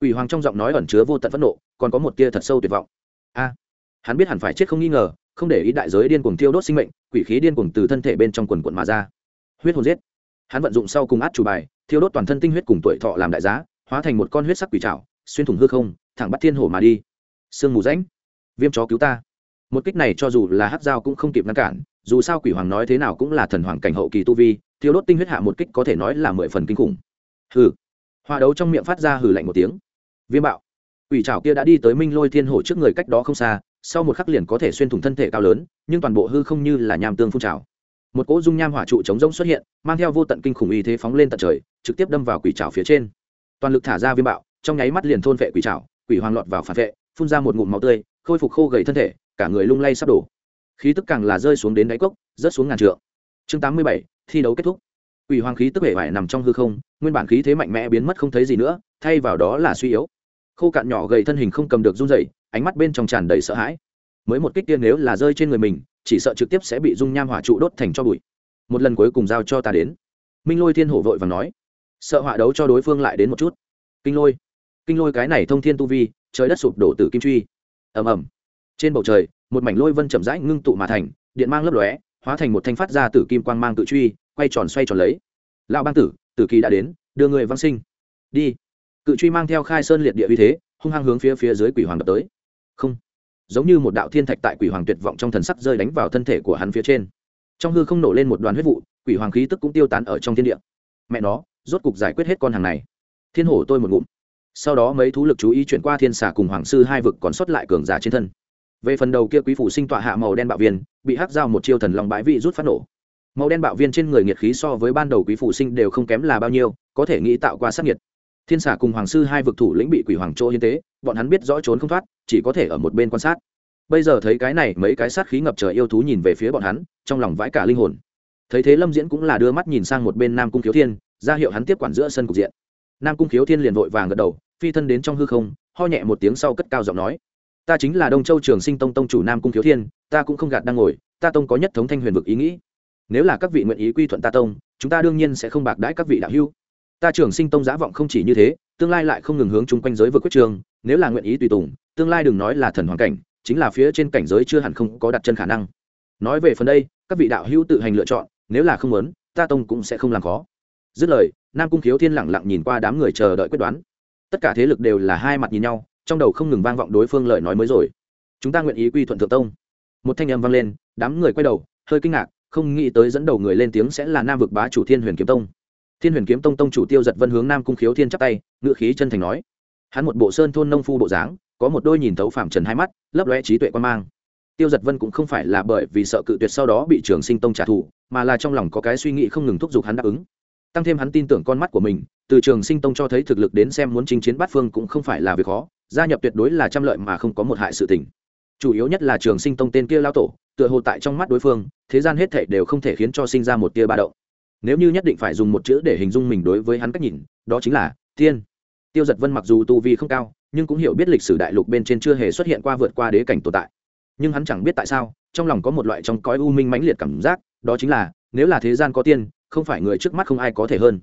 Quỷ hoàng trong giọng nói ẩn chứa vô tận phẫn nộ, còn có một tia thật sâu tuyệt vọng. A, hắn biết hẳn phải chết không nghi ngờ, không để ý đại giới điên cuồng thiêu đốt sinh mệnh, quỷ khí điên cuồng từ thân thể bên trong quần quận mà ra. Huyết hồn giết. Hắn vận dụng sau cùng át chủ bài, thiêu đốt toàn thân tinh huyết cùng tuổi thọ làm đại giá, hóa thành một con huyết sắc quỷ trảo, xuyên thủng hư không thẳng bắt thiên hổ mà đi. Sương mù rãnh. Viêm chó cứu ta. Một kích này cho dù là hát dao cũng không kịp ngăn cản, dù sao quỷ hoàng nói thế nào cũng là thần hoàng cảnh hậu kỳ tu vi thiếu đốt tinh huyết hạ một kích có thể nói là mười phần kinh khủng. Hừ. Hòa đấu trong miệng phát ra hừ lạnh một tiếng. Viêm bạo. Quỷ trào kia đã đi tới minh lôi thiên hổ trước người cách đó không xa, sau một khắc liền có thể xuyên thủng thân thể cao lớn, nhưng toàn bộ hư không như là nham tương phun trào. Một cỗ dung nham hỏa trụ chống rông xuất hiện, mang theo vô tận kinh khủng y thế phóng lên tận trời, trực tiếp đâm vào quỷ trào phía trên. Toàn lực thả ra viêm bạo, trong nháy mắt liền thôn vệ quỷ trào quỷ hoàng lọt vào phản vệ, phun ra một ngụm máu tươi, khôi phục khô gầy thân thể, cả người lung lay sắp đổ. Khí tức càng là rơi xuống đến đáy cốc, rớt xuống ngàn trượng. Chương tám mươi bảy, thi đấu kết thúc. Quỷ hoàng khí tức hệ vải nằm trong hư không, nguyên bản khí thế mạnh mẽ biến mất không thấy gì nữa, thay vào đó là suy yếu. Khô cạn nhỏ gầy thân hình không cầm được run dày ánh mắt bên trong tràn đầy sợ hãi. Mới một kích tiên nếu là rơi trên người mình, chỉ sợ trực tiếp sẽ bị dung nham hỏa trụ đốt thành cho bụi. Một lần cuối cùng giao cho ta đến. Minh lôi thiên hổ vội và nói. Sợ hỏa đấu cho đối phương lại đến một chút. Kinh lôi kinh lôi cái này thông thiên tu vi, trời đất sụp đổ từ kim truy. Ầm ầm. Trên bầu trời, một mảnh lôi vân chậm rãi ngưng tụ mà thành, điện mang lấp lóe, hóa thành một thanh phát ra tử kim quang mang tự truy, quay tròn xoay tròn lấy. Lão bang tử tử kỳ đã đến, đưa người văn sinh. Đi. Cự truy mang theo khai sơn liệt địa uy thế, hung hăng hướng phía phía dưới quỷ hoàng đập tới. Không. Giống như một đạo thiên thạch tại quỷ hoàng tuyệt vọng trong thần sắc rơi đánh vào thân thể của hắn phía trên. Trong hư không nổ lên một đoàn huyết vụ, quỷ hoàng khí tức cũng tiêu tán ở trong thiên địa. Mẹ nó, rốt cục giải quyết hết con hàng này. Thiên hổ tôi một ngụm sau đó mấy thú lực chú ý chuyển qua thiên xà cùng hoàng sư hai vực còn sót lại cường giả trên thân. Về phần đầu kia quý phủ sinh tọa hạ màu đen bạo viên, bị hắc dao một chiêu thần lòng bãi vị rút phát nổ. Màu đen bạo viên trên người nhiệt khí so với ban đầu quý phủ sinh đều không kém là bao nhiêu, có thể nghĩ tạo qua sát nhiệt thiên xà cùng hoàng sư hai vực thủ lĩnh bị quỷ hoàng chỗ hiến tế, bọn hắn biết rõ trốn không thoát, chỉ có thể ở một bên quan sát. Bây giờ thấy cái này, mấy cái sát khí ngập trời yêu thú nhìn về phía bọn hắn, trong lòng vãi cả linh hồn. Thấy thế lâm diễn cũng là đưa mắt nhìn sang một bên nam cung khiếu thiên, ra hiệu hắn tiếp quản giữa sân cục diện nam cung khiếu thiên liền vội vàng gật đầu, phi thân đến trong hư không, ho nhẹ một tiếng sau cất cao giọng nói, ta chính là đông châu trường sinh tông tông chủ nam cung khiếu thiên, ta cũng không gạt đang ngồi, ta tông có nhất thống thanh huyền vực ý nghĩ. Nếu là các vị nguyện ý quy thuận ta tông, chúng ta đương nhiên sẽ không bạc đãi các vị đạo hưu ta trường sinh tông giả vọng không chỉ như thế, tương lai lại không ngừng hướng chung quanh giới vực quyết trường, nếu là nguyện ý tùy tùng, tương lai đừng nói là thần hoàn cảnh, chính là phía trên cảnh giới chưa hẳn không có đặt chân khả năng. Nói về phần đây, các vị đạo hữu tự hành lựa chọn, nếu là không muốn, ta tông cũng sẽ không làm khó. Dứt lời nam cung khiếu thiên lẳng lặng nhìn qua đám người chờ đợi quyết đoán. Tất cả thế lực đều là hai mặt nhìn nhau, trong đầu không ngừng vang vọng đối phương lời nói mới rồi. Chúng ta nguyện ý quy thuận thượng tông. Một thanh âm vang lên, đám người quay đầu, hơi kinh ngạc, không nghĩ tới dẫn đầu người lên tiếng sẽ là nam vực bá chủ thiên huyền kiếm tông. Thiên huyền kiếm tông tông chủ tiêu giật vân hướng nam cung khiếu thiên chắp tay ngự khí chân thành nói. Hắn một bộ sơn thôn nông phu bộ dáng, có một đôi nhìn thấu phạm trần hai mắt, lấp lóe trí tuệ quan mang. Tiêu giật vân cũng không phải là bởi vì sợ cự tuyệt sau đó bị trường sinh tông trả thù, mà là trong lòng có cái suy nghĩ không ngừng thúc giục hắn đáp ứng tăng thêm hắn tin tưởng con mắt của mình, từ trường sinh tông cho thấy thực lực đến xem muốn chinh chiến bát phương cũng không phải là việc khó, gia nhập tuyệt đối là trăm lợi mà không có một hại sự tình. Chủ yếu nhất là trường sinh tông tên kia lao tổ, tựa hồ tại trong mắt đối phương, thế gian hết thể đều không thể khiến cho sinh ra một tia ba động. Nếu như nhất định phải dùng một chữ để hình dung mình đối với hắn cách nhìn, đó chính là thiên. Tiêu giật vân mặc dù tu vi không cao, nhưng cũng hiểu biết lịch sử đại lục bên trên chưa hề xuất hiện qua vượt qua đế cảnh tồn tại. Nhưng hắn chẳng biết tại sao, trong lòng có một loại trong cõi u minh mãnh liệt cảm giác, đó chính là, nếu là thế gian có tiên không phải người trước mắt không ai có thể hơn.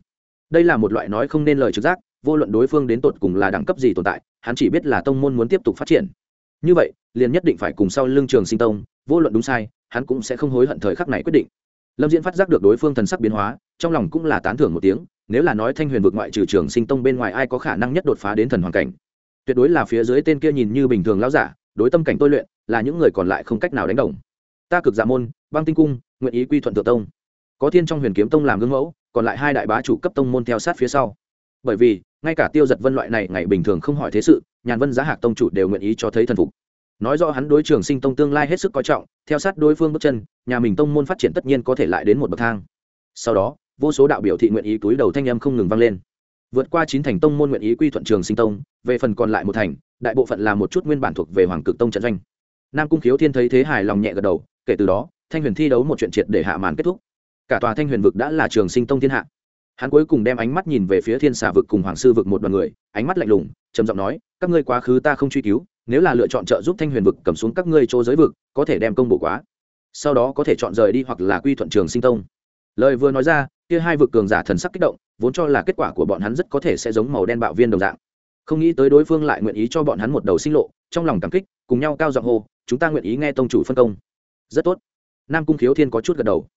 Đây là một loại nói không nên lời trực giác, vô luận đối phương đến tột cùng là đẳng cấp gì tồn tại, hắn chỉ biết là tông môn muốn tiếp tục phát triển. Như vậy, liền nhất định phải cùng sau lưng trường sinh tông, vô luận đúng sai, hắn cũng sẽ không hối hận thời khắc này quyết định. Lâm diễn phát giác được đối phương thần sắc biến hóa, trong lòng cũng là tán thưởng một tiếng, nếu là nói thanh huyền vượt ngoại trừ trường sinh tông bên ngoài ai có khả năng nhất đột phá đến thần hoàn cảnh? Tuyệt đối là phía dưới tên kia nhìn như bình thường lão giả, đối tâm cảnh tôi luyện, là những người còn lại không cách nào đánh đồng. Ta cực giả môn, băng tinh cung, nguyện ý quy thuận tự tông có thiên trong huyền kiếm tông làm gương mẫu, còn lại hai đại bá chủ cấp tông môn theo sát phía sau. Bởi vì, ngay cả tiêu giật vân loại này ngày bình thường không hỏi thế sự, nhàn vân, giá hạc tông chủ đều nguyện ý cho thấy thần phục. Nói rõ hắn đối trường sinh tông tương lai hết sức coi trọng, theo sát đối phương bước chân, nhà mình tông môn phát triển tất nhiên có thể lại đến một bậc thang. Sau đó, vô số đạo biểu thị nguyện ý túi đầu thanh âm không ngừng vang lên. Vượt qua chín thành tông môn nguyện ý quy thuận trường sinh tông, về phần còn lại một thành, đại bộ phận là một chút nguyên bản thuộc về hoàng cực tông trận doanh. Nam cung khiếu thiên thấy thế hài lòng nhẹ gật đầu, kể từ đó, thanh huyền thi đấu một chuyện triệt để hạ màn kết thúc cả tòa thanh huyền vực đã là trường sinh tông thiên hạ. Hắn cuối cùng đem ánh mắt nhìn về phía thiên xà vực cùng hoàng sư vực một đoàn người, ánh mắt lạnh lùng, trầm giọng nói, các ngươi quá khứ ta không truy cứu, nếu là lựa chọn trợ giúp thanh huyền vực cầm xuống các ngươi chỗ giới vực, có thể đem công bổ quá. Sau đó có thể chọn rời đi hoặc là quy thuận trường sinh tông. Lời vừa nói ra, kia hai vực cường giả thần sắc kích động, vốn cho là kết quả của bọn hắn rất có thể sẽ giống màu đen bạo viên đồng dạng. Không nghĩ tới đối phương lại nguyện ý cho bọn hắn một đầu sinh lộ, trong lòng cảm kích, cùng nhau cao giọng hô, chúng ta nguyện ý nghe tông chủ phân công. Rất tốt. Nam cung khiếu thiên có chút gật đầu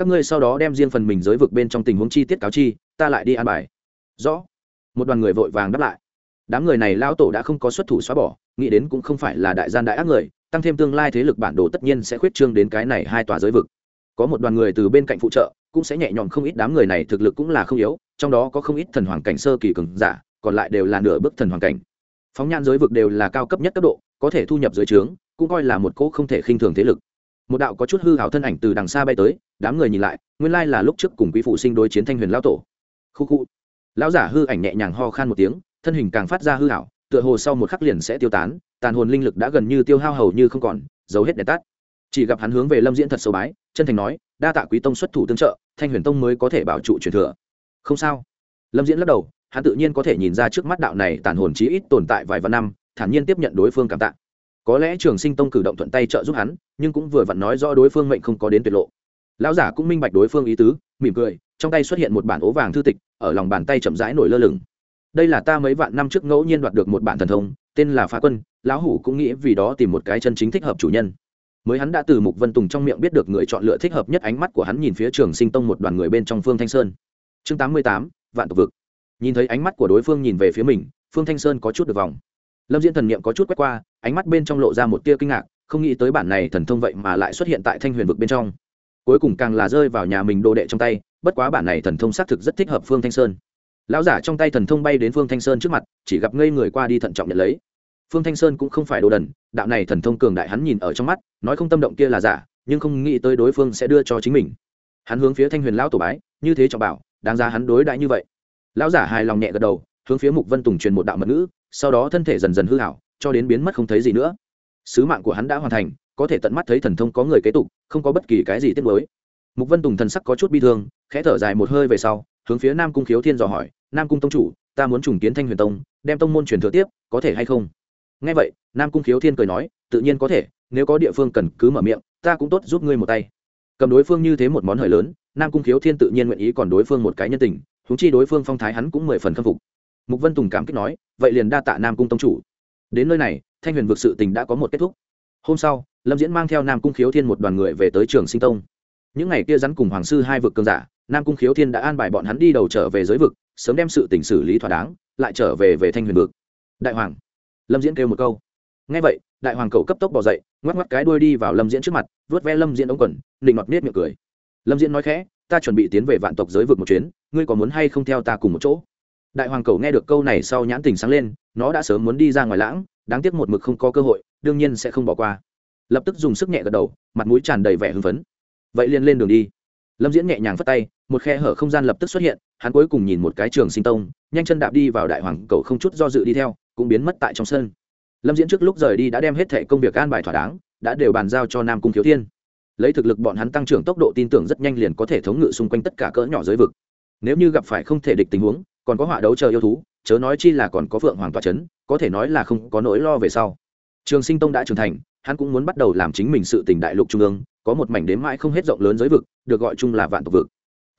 các ngươi sau đó đem riêng phần mình giới vực bên trong tình huống chi tiết cáo chi, ta lại đi an bài. Rõ. Một đoàn người vội vàng đáp lại. Đám người này lao tổ đã không có xuất thủ xóa bỏ, nghĩ đến cũng không phải là đại gian đại ác người, tăng thêm tương lai thế lực bản đồ tất nhiên sẽ khuyết trương đến cái này hai tòa giới vực. Có một đoàn người từ bên cạnh phụ trợ, cũng sẽ nhẹ nhõm không ít đám người này thực lực cũng là không yếu, trong đó có không ít thần hoàng cảnh sơ kỳ cường giả, còn lại đều là nửa bước thần hoàng cảnh. Phóng nhan giới vực đều là cao cấp nhất cấp độ, có thể thu nhập dưới trướng, cũng coi là một cỗ không thể khinh thường thế lực một đạo có chút hư hảo thân ảnh từ đằng xa bay tới, đám người nhìn lại, nguyên lai là lúc trước cùng quý phụ sinh đối chiến thanh huyền lão tổ. Khu khu. Lão giả hư ảnh nhẹ nhàng ho khan một tiếng, thân hình càng phát ra hư hảo, tựa hồ sau một khắc liền sẽ tiêu tán, tàn hồn linh lực đã gần như tiêu hao hầu như không còn giấu hết đèn tắt. Chỉ gặp hắn hướng về lâm diễn thật sâu bái, chân thành nói, đa tạ quý tông xuất thủ tương trợ, thanh huyền tông mới có thể bảo trụ truyền thừa. Không sao. Lâm diễn lắc đầu, hắn tự nhiên có thể nhìn ra trước mắt đạo này tàn hồn chí ít tồn tại vài vạn năm, thản nhiên tiếp nhận đối phương cảm tạ có lẽ trường sinh tông cử động thuận tay trợ giúp hắn, nhưng cũng vừa vặn nói rõ đối phương mệnh không có đến tuyệt lộ. Lão giả cũng minh bạch đối phương ý tứ, mỉm cười, trong tay xuất hiện một bản ố vàng thư tịch, ở lòng bàn tay chậm rãi nổi lơ lửng. Đây là ta mấy vạn năm trước ngẫu nhiên đoạt được một bản thần thông, tên là phá quân, lão hủ cũng nghĩ vì đó tìm một cái chân chính thích hợp chủ nhân. Mới hắn đã từ mục vân tùng trong miệng biết được người chọn lựa thích hợp nhất ánh mắt của hắn nhìn phía trường sinh tông một đoàn người bên trong phương thanh sơn. Chương tám mươi tám, vạn tục vực. Nhìn thấy ánh mắt của đối phương nhìn về phía mình, phương thanh sơn có chút được vòng lâm diễn thần niệm có chút quét qua, ánh mắt bên trong lộ ra một tia kinh ngạc, không nghĩ tới bản này thần thông vậy mà lại xuất hiện tại thanh huyền vực bên trong. Cuối cùng càng là rơi vào nhà mình đồ đệ trong tay, bất quá bản này thần thông xác thực rất thích hợp phương thanh sơn. Lão giả trong tay thần thông bay đến phương thanh sơn trước mặt, chỉ gặp ngây người qua đi thận trọng nhận lấy. Phương thanh sơn cũng không phải đồ đần, đạo này thần thông cường đại hắn nhìn ở trong mắt, nói không tâm động kia là giả, nhưng không nghĩ tới đối phương sẽ đưa cho chính mình. Hắn hướng phía thanh huyền lão tổ bái, như thế trọng bảo, đáng ra hắn đối đãi như vậy. Lão giả hài lòng nhẹ gật đầu, hướng phía mục vân tùng truyền một đạo mật ngữ sau đó thân thể dần dần hư hảo, cho đến biến mất không thấy gì nữa. Sứ mạng của hắn đã hoàn thành, có thể tận mắt thấy thần thông có người kế tục, không có bất kỳ cái gì tiếc mới mục vân tùng thần sắc có chút bi thương, khẽ thở dài một hơi về sau, hướng phía nam cung khiếu thiên dò hỏi, nam cung tông chủ, ta muốn trùng kiến thanh huyền tông, đem tông môn truyền thừa tiếp, có thể hay không? Ngay vậy, nam cung khiếu thiên cười nói, tự nhiên có thể, nếu có địa phương cần cứ mở miệng, ta cũng tốt giúp ngươi một tay. Cầm đối phương như thế một món hời lớn, nam cung khiếu thiên tự nhiên nguyện ý còn đối phương một cái nhân tình húng chi đối phương phong thái hắn cũng mười phần khâm phục mục vân tùng cảm kích nói, vậy liền đa tạ nam cung tông chủ. Đến nơi này, thanh huyền vực sự tình đã có một kết thúc. Hôm sau, lâm diễn mang theo nam cung khiếu thiên một đoàn người về tới trường sinh tông. Những ngày kia rắn cùng hoàng sư hai vực cường giả, nam cung khiếu thiên đã an bài bọn hắn đi đầu trở về giới vực, sớm đem sự tỉnh xử lý thỏa đáng, lại trở về về thanh huyền vực. Đại hoàng. Lâm diễn kêu một câu. Ngay vậy, đại hoàng cầu cấp tốc bỏ dậy, ngoắc ngoắc cái đuôi đi vào lâm diễn trước mặt vớt ve lâm diễn ống quần định ngọt nết miệng cười. Lâm diễn nói khẽ, ta chuẩn bị tiến về vạn tộc giới vực một chuyến, ngươi có muốn hay không theo ta cùng một chỗ? Đại hoàng cầu nghe được câu này sau nhãn tình sáng lên, nó đã sớm muốn đi ra ngoài lãng, đáng tiếc một mực không có cơ hội, đương nhiên sẽ không bỏ qua. Lập tức dùng sức nhẹ gật đầu, mặt mũi tràn đầy vẻ hưng phấn. Vậy liền lên đường đi. Lâm diễn nhẹ nhàng phất tay, một khe hở không gian lập tức xuất hiện, hắn cuối cùng nhìn một cái trường sinh tông, nhanh chân đạp đi vào đại hoàng cầu không chút do dự đi theo, cũng biến mất tại trong sân. Lâm diễn trước lúc rời đi đã đem hết thẻ công việc an bài thỏa đáng, đã đều bàn giao cho nam cung thiếu thiên. Lấy thực lực bọn hắn tăng trưởng tốc độ tin tưởng rất nhanh liền có thể thống ngự xung quanh tất cả cỡ nhỏ giới vực. Nếu như gặp phải không thể địch tình huống còn có họa đấu chờ yêu thú, chớ nói chi là còn có phượng hoàng tọa c h ấ n có thể nói là không có nỗi lo về sau. Trường sinh tông đã trưởng thành, hắn cũng muốn bắt đầu làm chính mình sự tỉnh đại lục trung ương, có một mảnh đếm mãi không hết rộng lớn giới vực, được gọi chung là vạn tộc vực.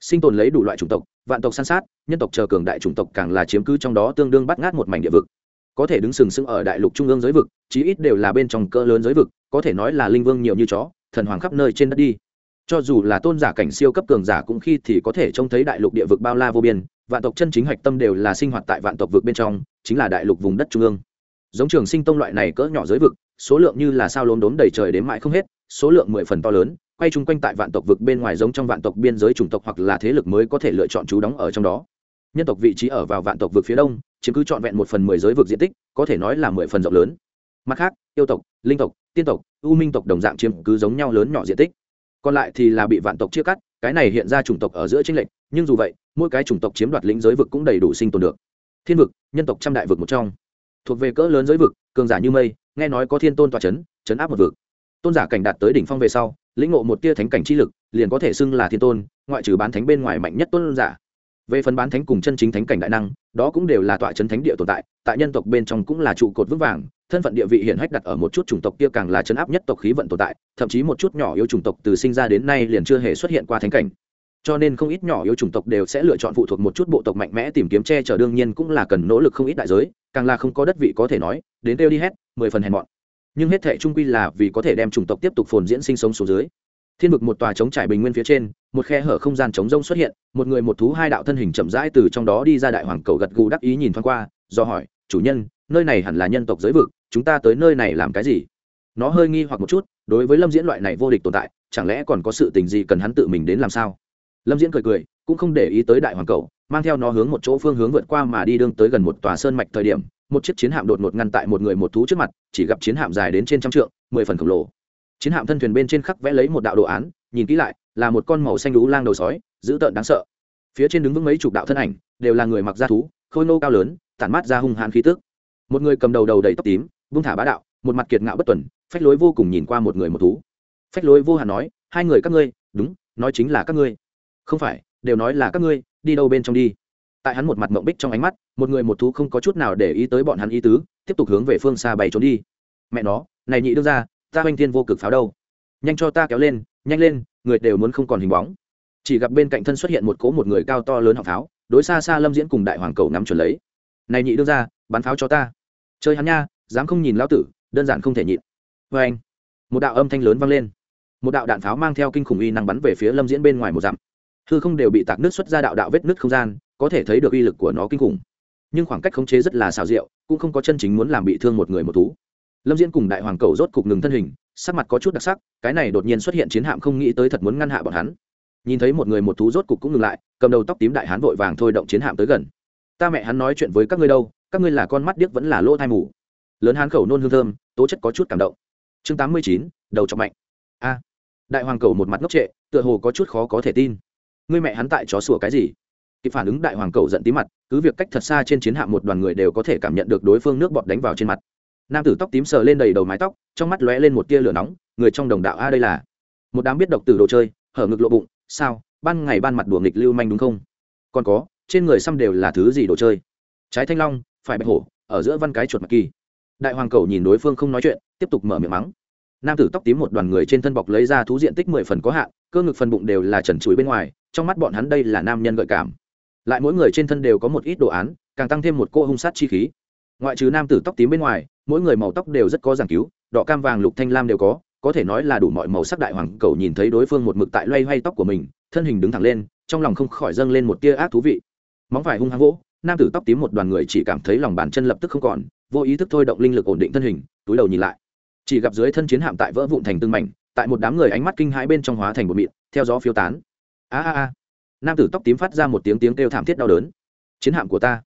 Sinh tồn lấy đủ loại chủng tộc, vạn tộc san sát, nhân tộc chờ cường đại chủng tộc càng là chiếm cứ trong đó tương đương bắt ngát một mảnh địa vực. Có thể đứng sừng sững ở đại lục trung ương giới vực, chí ít đều là bên trong cỡ lớn giới vực, có thể nói là linh vương nhiều như chó, thần hoàng khắp nơi trên đất đi. Cho dù là tôn giả cảnh siêu cấp cường giả cũng khi thì có thể trông thấy đại lục địa vực bao la vô biên vạn tộc chân chính hạch tâm đều là sinh hoạt tại vạn tộc vực bên trong, chính là đại lục vùng đất trung ương. Giống trường sinh tông loại này cỡ nhỏ giới vực, số lượng như là sao lốm đốm đầy trời đến mãi không hết, số lượng mười phần to lớn, quay chung quanh tại vạn tộc vực bên ngoài giống trong vạn tộc biên giới chủng tộc hoặc là thế lực mới có thể lựa chọn trú đóng ở trong đó. Nhân tộc vị trí ở vào vạn tộc vực phía đông, chiếm cứ trọn vẹn một phần mười giới vực diện tích, có thể nói là mười phần rộng lớn. Mặt khác, yêu tộc, linh tộc, tiên tộc, u minh tộc đồng dạng chiếm cứ giống nhau lớn nhỏ diện tích. Còn lại thì là bị vạn tộc chia cắt cái này hiện ra chủng tộc ở giữa chênh lệch nhưng dù vậy mỗi cái chủng tộc chiếm đoạt lĩnh giới vực cũng đầy đủ sinh tồn được. Thiên vực nhân tộc trăm đại vực một trong. Thuộc về cỡ lớn giới vực cường giả như mây nghe nói có thiên tôn tòa chấn, chấn áp một vực. Tôn giả cảnh đạt tới đỉnh phong về sau lĩnh ngộ một tia thánh cảnh chi lực liền có thể xưng là thiên tôn ngoại trừ bán thánh bên ngoài mạnh nhất tôn giả. Về phần bán thánh cùng chân chính thánh cảnh đại năng đó cũng đều là tọa chấn thánh địa tồn tại tại nhân tộc bên trong cũng là trụ cột vững vàng thân phận địa vị hiển hách đặt ở một chút chủng tộc kia càng là chấn áp nhất tộc khí vận tồn tại, thậm chí một chút nhỏ yếu chủng tộc từ sinh ra đến nay liền chưa hề xuất hiện qua thánh cảnh. Cho nên không ít nhỏ yếu chủng tộc đều sẽ lựa chọn phụ thuộc một chút bộ tộc mạnh mẽ tìm kiếm che chở, đương nhiên cũng là cần nỗ lực không ít đại giới, càng là không có đất vị có thể nói, đến tiêu đi hết, mười phần hèn mọn. Nhưng hết thệ trung quy là vì có thể đem chủng tộc tiếp tục phồn diễn sinh sống xuống dưới. Thiên vực một tòa trống trải bình nguyên phía trên, một khe hở không gian trống rông xuất hiện, một người một thú hai đạo thân hình chậm rãi từ trong đó đi ra đại hoàng cầu gật gù đắc ý nhìn thoáng qua, do hỏi, chủ nhân, nơi này hẳn là nhân tộc giới vực? Chúng ta tới nơi này làm cái gì? Nó hơi nghi hoặc một chút, đối với lâm diễn loại này vô địch tồn tại, chẳng lẽ còn có sự tình gì cần hắn tự mình đến làm sao? Lâm diễn cười cười, cũng không để ý tới đại hoàng cầu, mang theo nó hướng một chỗ phương hướng vượt qua mà đi đương tới gần một tòa sơn mạch thời điểm, một chiếc chiến hạm đột ngột ngăn tại một người một thú trước mặt, chỉ gặp chiến hạm dài đến trên trăm trượng, mười phần khổng lồ. Chiến hạm thân thuyền bên trên khắc vẽ lấy một đạo đồ án, nhìn kỹ lại, là một con màu xanh lú lang đầu sói, dữ tợn đáng sợ. Phía trên đứng vững mấy chục đạo thân ảnh, đều là người mặc da thú, khôi nô cao lớn, tản mát ra hung hãn khí tức. Một người cầm đầu đầu đầy tóc tím vung thả bá đạo, một mặt kiệt ngạo bất tuần, phách lối vô cùng nhìn qua một người một thú. Phách lối vô hạn nói, hai người các ngươi, đúng, nói chính là các ngươi. Không phải, đều nói là các ngươi, đi đâu bên trong đi. Tại hắn một mặt mộng bích trong ánh mắt, một người một thú không có chút nào để ý tới bọn hắn ý tứ, tiếp tục hướng về phương xa bày trốn đi. Mẹ nó, này nhị đương ra ta oanh thiên vô cực pháo đâu? Nhanh cho ta kéo lên, nhanh lên, người đều muốn không còn hình bóng. Chỉ gặp bên cạnh thân xuất hiện một cố một người cao to lớn học pháo, đối xa xa lâm diễn cùng đại hoàng cầu nắm chuẩn lấy. Này nhị đương ra bắn pháo cho ta. Chơi hắn nha dám không nhìn lão tử, đơn giản không thể nhịn. Vê anh, một đạo âm thanh lớn vang lên. Một đạo đạn pháo mang theo kinh khủng uy năng bắn về phía lâm diễn bên ngoài một dặm. Hư không đều bị tạc nước xuất ra đạo đạo vết nước không gian, có thể thấy được uy lực của nó kinh khủng. Nhưng khoảng cách khống chế rất là xào rượu cũng không có chân chính muốn làm bị thương một người một thú. Lâm diễn cùng đại hoàng cầu rốt cục ngừng thân hình, sắc mặt có chút đặc sắc, cái này đột nhiên xuất hiện chiến hạm không nghĩ tới thật muốn ngăn hạ bọn hắn. Nhìn thấy một người một thú rốt cục cũng ngừng lại, cầm đầu tóc tím đại hán vội vàng thôi động chiến hạm tới gần. Ta mẹ hắn nói chuyện với các ngươi đâu, các ngươi là con mắt điếc vẫn là lỗ thai mù lớn hán khẩu nôn hương thơm, tố chất có chút cảm động. Chương tám mươi chín, đầu trọng mạnh. A. Đại hoàng cầu một mặt ngốc trệ, tựa hồ có chút khó có thể tin. Người mẹ hắn tại chó sủa cái gì? Kịp phản ứng đại hoàng cầu giận tí mặt, cứ việc cách thật xa trên chiến hạm một đoàn người đều có thể cảm nhận được đối phương nước bọt đánh vào trên mặt. Nam tử tóc tím sờ lên đầy đầu mái tóc, trong mắt lóe lên một tia lửa nóng, người trong đồng đạo, a, đây là một đám biết độc từ đồ chơi, hở ngực lộ bụng, sao, ban ngày ban mặt đùa nghịch lưu manh đúng không? Còn có, trên người xăm đều là thứ gì đồ chơi? Trái thanh long, phải bạch hổ, ở giữa văn cái chuột mặt kỳ đại hoàng cầu nhìn đối phương không nói chuyện, tiếp tục mở miệng mắng. Nam tử tóc tím một đoàn người trên thân bọc lấy ra thú diện tích mười phần có hạn, cơ ngực phần bụng đều là trần chuối bên ngoài, trong mắt bọn hắn đây là nam nhân gợi cảm. Lại mỗi người trên thân đều có một ít đồ án, càng tăng thêm một cô hung sát chi khí. Ngoại trừ nam tử tóc tím bên ngoài, mỗi người màu tóc đều rất có giảng cứu, đỏ cam vàng lục thanh lam đều có có thể nói là đủ mọi màu sắc đại hoàng cầu nhìn thấy đối phương một mực tại loay hoay tóc của mình, thân hình đứng thẳng lên, trong lòng không khỏi dâng lên một tia ác thú vị. Móng phải hung hăng vỗ, nam tử tóc tím một đoàn người chỉ cảm thấy lòng bàn chân lập tức không còn vô ý thức thôi động linh lực ổn định thân hình, túi đầu nhìn lại. Chỉ gặp dưới thân chiến hạm tại vỡ vụn thành tương mảnh, tại một đám người ánh mắt kinh hãi bên trong hóa thành bột mịn, theo gió phiêu tán. A a a. Nam tử tóc tím phát ra một tiếng tiếng kêu thảm thiết đau đớn. Chiến hạm của ta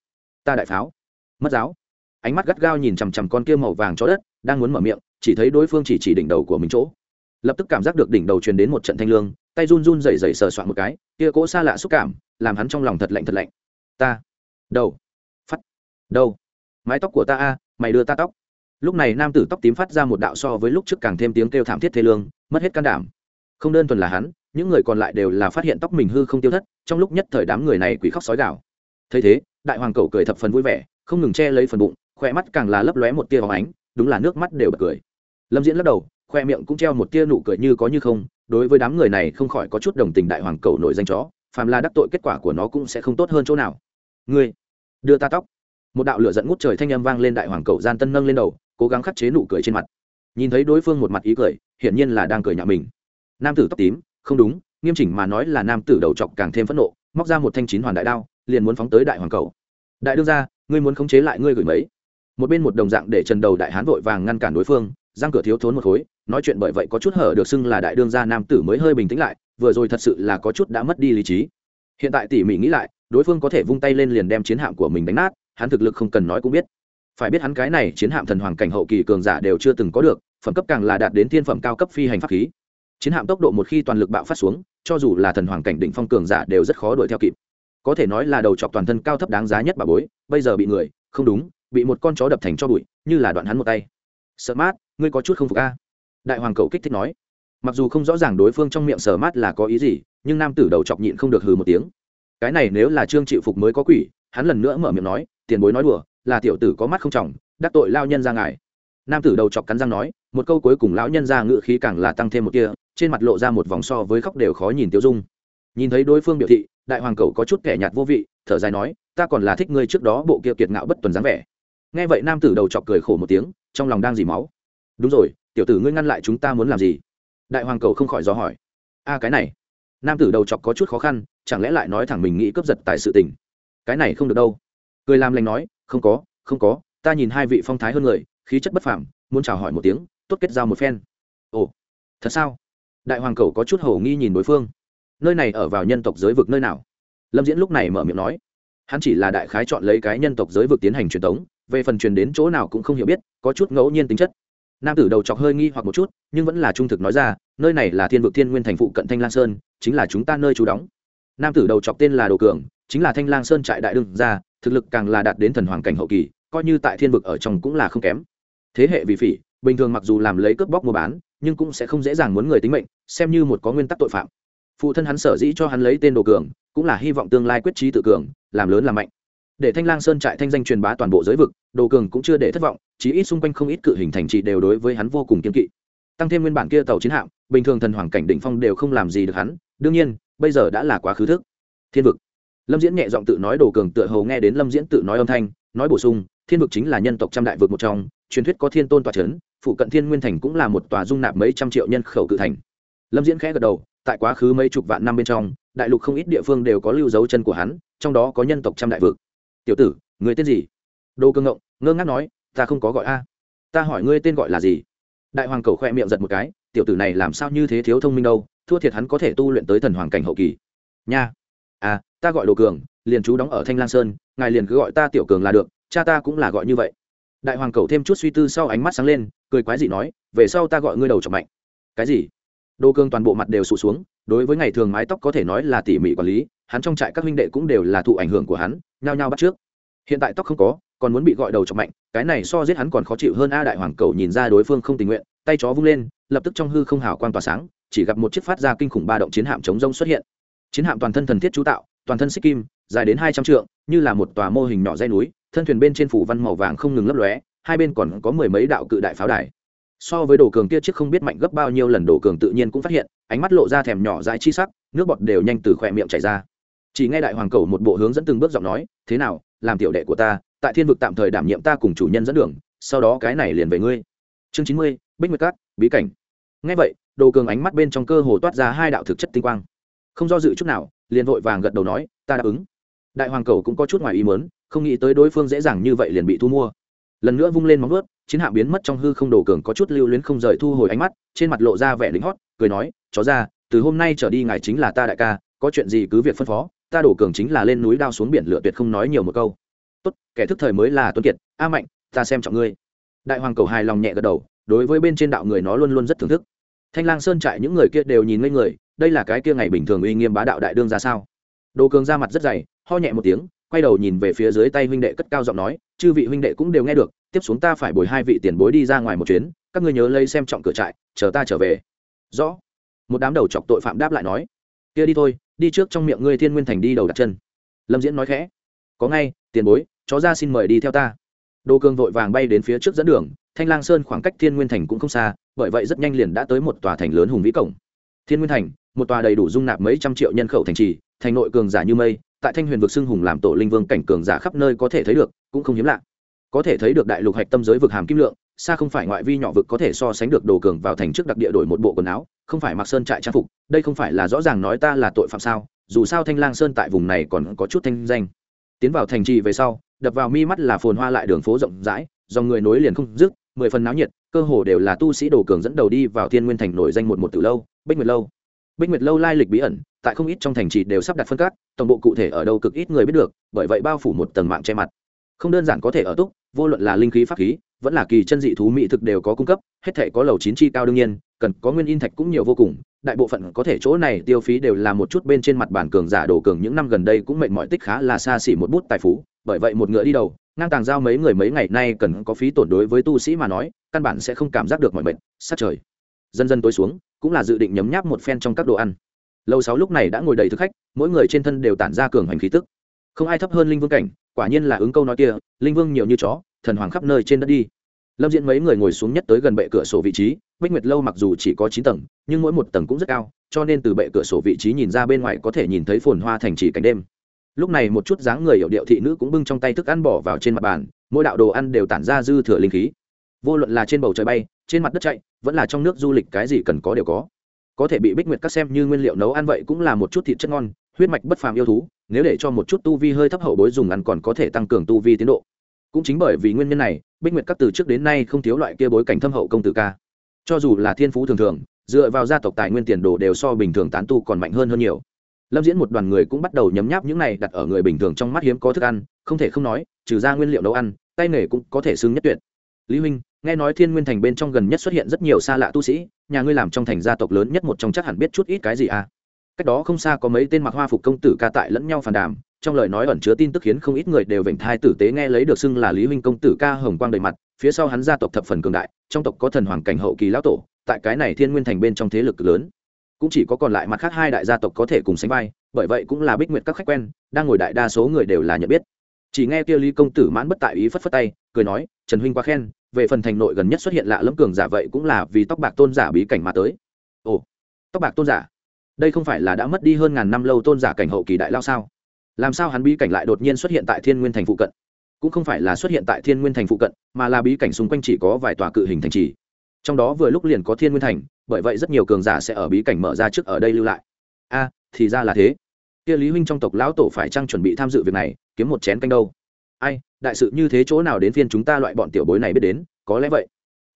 ta đại pháo. Mất giáo. Ánh mắt gắt gao nhìn chằm chằm con kia màu vàng cho đất, đang muốn mở miệng, chỉ thấy đối phương chỉ chỉ đỉnh đầu của mình chỗ. Lập tức cảm giác được đỉnh đầu truyền đến một trận thanh lương, tay run run rẩy rẩy sờ soạn một cái, kia cỗ xa lạ xúc cảm, làm hắn trong lòng thật lạnh thật lạnh. Ta. Đầu. Phát đầu mái tóc của ta a, mày đưa ta tóc. Lúc này nam tử tóc tím phát ra một đạo so với lúc trước càng thêm tiếng kêu thảm thiết thê lương, mất hết can đảm. Không đơn thuần là hắn, những người còn lại đều là phát hiện tóc mình hư không tiêu thất, trong lúc nhất thời đám người này quỷ khóc sói gạo thấy thế, đại hoàng cầu cười thập phần vui vẻ, không ngừng che lấy phần bụng khoe mắt càng là lấp lóe một tia hóng ánh, đúng là nước mắt đều bật cười. Lâm diễn lắc đầu, khoe miệng cũng treo một tia nụ cười như có như không, đối với đám người này không khỏi có chút đồng tình đại hoàng cầu nổi danh chó, phàm là đắc tội kết quả của nó cũng sẽ không tốt hơn chỗ nào. Ngươi, đưa ta tóc một đạo lửa dẫn ngút trời thanh âm vang lên đại hoàng cầu gian tân nâng lên đầu, cố gắng khắc chế nụ cười trên mặt. Nhìn thấy đối phương một mặt ý cười, hiển nhiên là đang cười nhạo mình. Nam tử tóc tím, không đúng, nghiêm chỉnh mà nói là nam tử đầu chọc càng thêm phẫn nộ, móc ra một thanh chín hoàn đại đao, liền muốn phóng tới đại hoàng cầu. Đại đương ra ngươi muốn khống chế lại ngươi gửi mấy? Một bên một đồng dạng để trần đầu đại hán vội vàng ngăn cản đối phương giang cửa thiếu thốn một khối, nói chuyện bởi vậy có chút hở được xưng là đại đương gia nam tử mới hơi bình tĩnh lại, vừa rồi thật sự là có chút đã mất đi lý trí. Hiện tại tỉ mỉ nghĩ lại, đối phương có thể vung tay lên liền đem chiến hạm của mình đánh nát hắn thực lực không cần nói cũng biết. Phải biết hắn cái này chiến hạm thần hoàng cảnh hậu kỳ cường giả đều chưa từng có được, phẩm cấp càng là đạt đến thiên phẩm cao cấp phi hành pháp khí. Chiến hạm tốc độ một khi toàn lực bạo phát xuống, cho dù là thần hoàng cảnh định phong cường giả đều rất khó đuổi theo kịp. Có thể nói là đầu chọc toàn thân cao thấp đáng giá nhất bà bối, bây giờ bị người, không đúng, bị một con chó đập thành cho bụi, như là đoạn hắn một tay. Sợ mát, ngươi có chút không phục a? Đại hoàng cầu kích thích nói. Mặc dù không rõ ràng đối phương trong miệng sờ mát là có ý gì, nhưng nam tử đầu chọc nhịn không được hừ một tiếng. Cái này nếu là trương chịu phục mới có quỷ hắn lần nữa mở miệng nói, tiền bối nói đùa, là tiểu tử có mắt không trọng, đắc tội lao nhân ra ngài. Nam tử đầu chọc cắn răng nói, một câu cuối cùng lão nhân ra ngự khí càng là tăng thêm một kia trên mặt lộ ra một vòng so với khóc đều khó nhìn tiêu dung. Nhìn thấy đối phương biểu thị, đại hoàng cầu có chút kẻ nhạt vô vị, thở dài nói, ta còn là thích ngươi trước đó bộ kia kiệt ngạo bất tuần dáng vẻ. Nghe vậy nam tử đầu chọc cười khổ một tiếng, trong lòng đang dì máu. Đúng rồi, tiểu tử ngươi ngăn lại chúng ta muốn làm gì? Đại hoàng cầu không khỏi do hỏi. A, cái này. Nam tử đầu chọc có chút khó khăn, chẳng lẽ lại nói thẳng mình nghĩ cướp giật tại sự tình cái này không được đâu. Cười làm lành nói không có không có ta nhìn hai vị phong thái hơn người khí chất bất phàm muốn chào hỏi một tiếng tốt kết giao một phen. Ồ thật sao? Đại hoàng cầu có chút hầu nghi nhìn đối phương. Nơi này ở vào nhân tộc giới vực nơi nào? Lâm diễn lúc này mở miệng nói. Hắn chỉ là đại khái chọn lấy cái nhân tộc giới vực tiến hành truyền thống, về phần truyền đến chỗ nào cũng không hiểu biết có chút ngẫu nhiên tính chất. Nam tử đầu chọc hơi nghi hoặc một chút nhưng vẫn là trung thực nói ra nơi này là thiên vực thiên nguyên thành phụ cận thanh lan sơn chính là chúng ta nơi trú đóng. Nam tử đầu chọc tên là đồ cường chính là thanh lang sơn trại đại đương gia, thực lực càng là đạt đến thần hoàng cảnh hậu kỳ, coi như tại thiên vực ở trong cũng là không kém. Thế hệ vị phỉ, bình thường mặc dù làm lấy cướp bóc mua bán, nhưng cũng sẽ không dễ dàng muốn người tính mệnh, xem như một có nguyên tắc tội phạm. Phụ thân hắn sở dĩ cho hắn lấy tên đồ cường, cũng là hy vọng tương lai quyết trí tự cường, làm lớn làm mạnh. Để thanh lang sơn trại thanh danh truyền bá toàn bộ giới vực, đồ cường cũng chưa để thất vọng, chí ít xung quanh không ít cự hình thành trị đều đối với hắn vô cùng kiên kỵ. Tăng thêm nguyên bản kia tàu chiến hạm, bình thường thần hoàng cảnh đỉnh phong đều không làm gì được hắn, đương nhiên, bây giờ đã là quá khứ thức. Thiên vực lâm diễn nhẹ giọng tự nói đồ cường tựa hầu nghe đến lâm diễn tự nói âm thanh, nói bổ sung, thiên vực chính là nhân tộc trăm đại vực một trong, truyền thuyết có thiên tôn tòa c h ấ n phụ cận thiên nguyên thành cũng là một tòa dung nạp mấy trăm triệu nhân khẩu cự thành. Lâm diễn khẽ gật đầu, tại quá khứ mấy chục vạn năm bên trong, đại lục không ít địa phương đều có lưu dấu chân của hắn, trong đó có nhân tộc trăm đại vực. Tiểu tử, người tên gì? Đô cương ngộng, ngơ ngác nói, ta không có gọi a. Ta hỏi ngươi tên gọi là gì? Đại hoàng cầu khoe miệng giật một cái, tiểu tử này làm sao như thế thiếu thông minh đâu, thua thiệt hắn có thể tu luyện tới thần hoàng cảnh hậu kỳ. Nha à ta gọi đồ cường, liền chú đóng ở thanh lang sơn, ngài liền cứ gọi ta tiểu cường là được, cha ta cũng là gọi như vậy. Đại hoàng cầu thêm chút suy tư sau ánh mắt sáng lên, cười quái dị nói, về sau ta gọi ngươi đầu chọc mạnh. Cái gì? Đồ cường toàn bộ mặt đều sụt xuống, đối với ngày thường mái tóc có thể nói là tỉ mỉ quản lý, hắn trong trại các huynh đệ cũng đều là thụ ảnh hưởng của hắn, nhao nhao bắt trước. Hiện tại tóc không có, còn muốn bị gọi đầu chọc mạnh, cái này so giết hắn còn khó chịu hơn a đại hoàng cầu nhìn ra đối phương không tình nguyện, tay chó vung lên, lập tức trong hư không hào quang tỏa sáng, chỉ gặp một chiếc phát ra kinh khủng ba động chiến hạm chống rông xuất hiện chiến hạm toàn thân thần thiết chú tạo, toàn thân xích kim, dài đến hai trăm trượng, như là một tòa mô hình nhỏ dây núi, thân thuyền bên trên phủ văn màu vàng không ngừng lấp lóe, hai bên còn có mười mấy đạo cự đại pháo đài. So với đồ cường kia chiếc không biết mạnh gấp bao nhiêu lần đồ cường tự nhiên cũng phát hiện, ánh mắt lộ ra thèm nhỏ dãi chi sắc, nước bọt đều nhanh từ khỏe miệng chảy ra. Chỉ nghe đại hoàng cầu một bộ hướng dẫn từng bước giọng nói, thế nào, làm tiểu đệ của ta, tại thiên vực tạm thời đảm nhiệm ta cùng chủ nhân dẫn đường, sau đó cái này liền về ngươi. Chương chín mươi, bích nguyệt cát bí cảnh. Ngay vậy, đồ cường ánh mắt bên trong cơ hồ toát ra hai đạo thực chất tinh quang không do dự chút nào, liền vội vàng gật đầu nói, ta đáp ứng. Đại hoàng cầu cũng có chút ngoài ý mớn không nghĩ tới đối phương dễ dàng như vậy liền bị thu mua. Lần nữa vung lên móng ướt chiến hạm biến mất trong hư không đồ cường có chút lưu luyến không rời thu hồi ánh mắt, trên mặt lộ ra vẻ lính hót, cười nói, chó ra, từ hôm nay trở đi ngài chính là ta đại ca, có chuyện gì cứ việc phân phó, ta đổ cường chính là lên núi đao xuống biển lựa tuyệt không nói nhiều một câu. Tốt, kẻ thức thời mới là tuấn kiệt, a mạnh, ta xem trọng ngươi. Đại hoàng cầu hài lòng nhẹ gật đầu, đối với bên trên đạo người nó luôn luôn rất thưởng thức. Thanh lang sơn trại những người kia đều nhìn ngây người đây là cái kia ngày bình thường uy nghiêm bá đạo đại đương ra sao? Đồ cường ra mặt rất dày, ho nhẹ một tiếng, quay đầu nhìn về phía dưới tay huynh đệ cất cao giọng nói, chư vị huynh đệ cũng đều nghe được, tiếp xuống ta phải bồi hai vị tiền bối đi ra ngoài một chuyến, các ngươi nhớ lấy xem trọng cửa trại, chờ ta trở về. Rõ. Một đám đầu chọc tội phạm đáp lại nói, kia đi thôi, đi trước trong miệng ngươi thiên nguyên thành đi đầu đặt chân. Lâm diễn nói khẽ, có ngay, tiền bối, chó ra xin mời đi theo ta. Đồ cường vội vàng bay đến phía trước dẫn đường, thanh lang sơn khoảng cách thiên nguyên thành cũng không xa, bởi vậy rất nhanh liền đã tới một tòa thành lớn hùng vĩ cổng thiên nguyên thành, một tòa đầy đủ dung nạp mấy trăm triệu nhân khẩu thành trì, thành nội cường giả như mây, tại thanh huyền vực xưng hùng làm tổ linh vương cảnh cường giả khắp nơi có thể thấy được, cũng không hiếm lạ. Có thể thấy được đại lục hạch tâm giới vực hàm kim lượng, xa không phải ngoại vi nhỏ vực có thể so sánh được đồ cường vào thành trước đặc địa đổi một bộ quần áo, không phải mặc sơn trại trang phục, đây không phải là rõ ràng nói ta là tội phạm sao, dù sao thanh lang sơn tại vùng này còn có chút thanh danh. Tiến vào thành trì về sau, đập vào mi mắt là phồn hoa lại đường phố rộng rãi, dòng người nối liền không dứt mười phần náo nhiệt, cơ hồ đều là tu sĩ đồ cường dẫn đầu đi vào thiên nguyên thành nổi danh một một từ lâu, bích nguyệt lâu. Bích nguyệt lâu lai lịch bí ẩn, tại không ít trong thành trì đều sắp đặt phân cát, tổng bộ cụ thể ở đâu cực ít người biết được, bởi vậy bao phủ một tầng mạng che mặt. Không đơn giản có thể ở túc, vô luận là linh khí pháp khí, vẫn là kỳ chân dị thú mỹ thực đều có cung cấp, hết thể có lầu chín chi cao đương nhiên, cần có nguyên in thạch cũng nhiều vô cùng, đại bộ phận có thể chỗ này tiêu phí đều là một chút bên trên mặt bản cường giả đồ cường, những năm gần đây cũng mệnh mọi tích khá là xa xỉ một bút tài phú, bởi vậy một ngựa đi đầu ngang tàng giao mấy người mấy ngày nay cần có phí tổn đối với tu sĩ mà nói, căn bản sẽ không cảm giác được mọi mệnh sát trời. Dần dần tối xuống, cũng là dự định nhấm nháp một phen trong các đồ ăn. Lâu sáu lúc này đã ngồi đầy thực khách, mỗi người trên thân đều tản ra cường hành khí tức. Không ai thấp hơn linh vương cảnh, quả nhiên là ứng câu nói kia, linh vương nhiều như chó, thần hoàng khắp nơi trên đất đi. Lâm diễn mấy người ngồi xuống nhất tới gần bệ cửa sổ vị trí, bích nguyệt lâu mặc dù chỉ có chín tầng, nhưng mỗi một tầng cũng rất cao, cho nên từ bệ cửa sổ vị trí nhìn ra bên ngoài có thể nhìn thấy phồn hoa thành trì cảnh đêm lúc này một chút dáng người hiệu điệu thị nữ cũng bưng trong tay thức ăn bỏ vào trên mặt bàn, mỗi đạo đồ ăn đều tản ra dư thừa linh khí. Vô luận là trên bầu trời bay, trên mặt đất chạy, vẫn là trong nước du lịch cái gì cần có đều có. Có thể bị bích nguyệt các xem như nguyên liệu nấu ăn vậy cũng là một chút thịt chất ngon, huyết mạch bất phàm yêu thú, nếu để cho một chút tu vi hơi thấp hậu bối dùng ăn còn có thể tăng cường tu vi tiến độ. Cũng chính bởi vì nguyên nhân này, bích nguyệt các từ trước đến nay không thiếu loại kia bối cảnh thâm hậu công tử ca. Cho dù là thiên phú thường thường, dựa vào gia tộc tài nguyên tiền đồ đều so bình thường tán tu còn mạnh hơn hơn nhiều lâm diễn một đoàn người cũng bắt đầu nhấm nháp những này đặt ở người bình thường trong mắt hiếm có thức ăn, không thể không nói, trừ ra nguyên liệu nấu ăn, tay nghề cũng có thể xưng nhất tuyệt. Lý huynh, nghe nói thiên nguyên thành bên trong gần nhất xuất hiện rất nhiều xa lạ tu sĩ, nhà ngươi làm trong thành gia tộc lớn nhất một trong chắc hẳn biết chút ít cái gì à? Cách đó không xa có mấy tên mặc hoa phục công tử ca tại lẫn nhau phản đàm, trong lời nói ẩn chứa tin tức khiến không ít người đều vểnh thai tử tế nghe lấy được xưng là lý huynh công tử ca hồng quang đầy mặt, phía sau hắn gia tộc thập phần cường đại, trong tộc có thần hoàng cảnh hậu kỳ lão tổ, tại cái này thiên nguyên thành bên trong thế lực lớn cũng chỉ có còn lại mặt khác hai đại gia tộc có thể cùng sánh vai, bởi vậy cũng là bích nguyệt các khách quen, đang ngồi đại đa số người đều là nhận biết. Chỉ nghe kia lý công tử mãn bất tại ý phất phất tay, cười nói, trần huynh quá khen, về phần thành nội gần nhất xuất hiện lạ lẫm cường giả vậy cũng là vì tóc bạc tôn giả bí cảnh mà tới. Ồ, tóc bạc tôn giả? Đây không phải là đã mất đi hơn ngàn năm lâu tôn giả cảnh hậu kỳ đại lao sao? Làm sao hắn bí cảnh lại đột nhiên xuất hiện tại thiên nguyên thành phụ cận? Cũng không phải là xuất hiện tại thiên nguyên thành phụ cận, mà là bí cảnh xung quanh chỉ có vài tòa cự hình thành trì trong đó vừa lúc liền có thiên nguyên thành, bởi vậy rất nhiều cường giả sẽ ở bí cảnh mở ra trước ở đây lưu lại. A, thì ra là thế. Kia lý huynh trong tộc lão tổ phải chăng chuẩn bị tham dự việc này, kiếm một chén canh đâu? Ai, đại sự như thế chỗ nào đến phiên chúng ta loại bọn tiểu bối này biết đến, có lẽ vậy.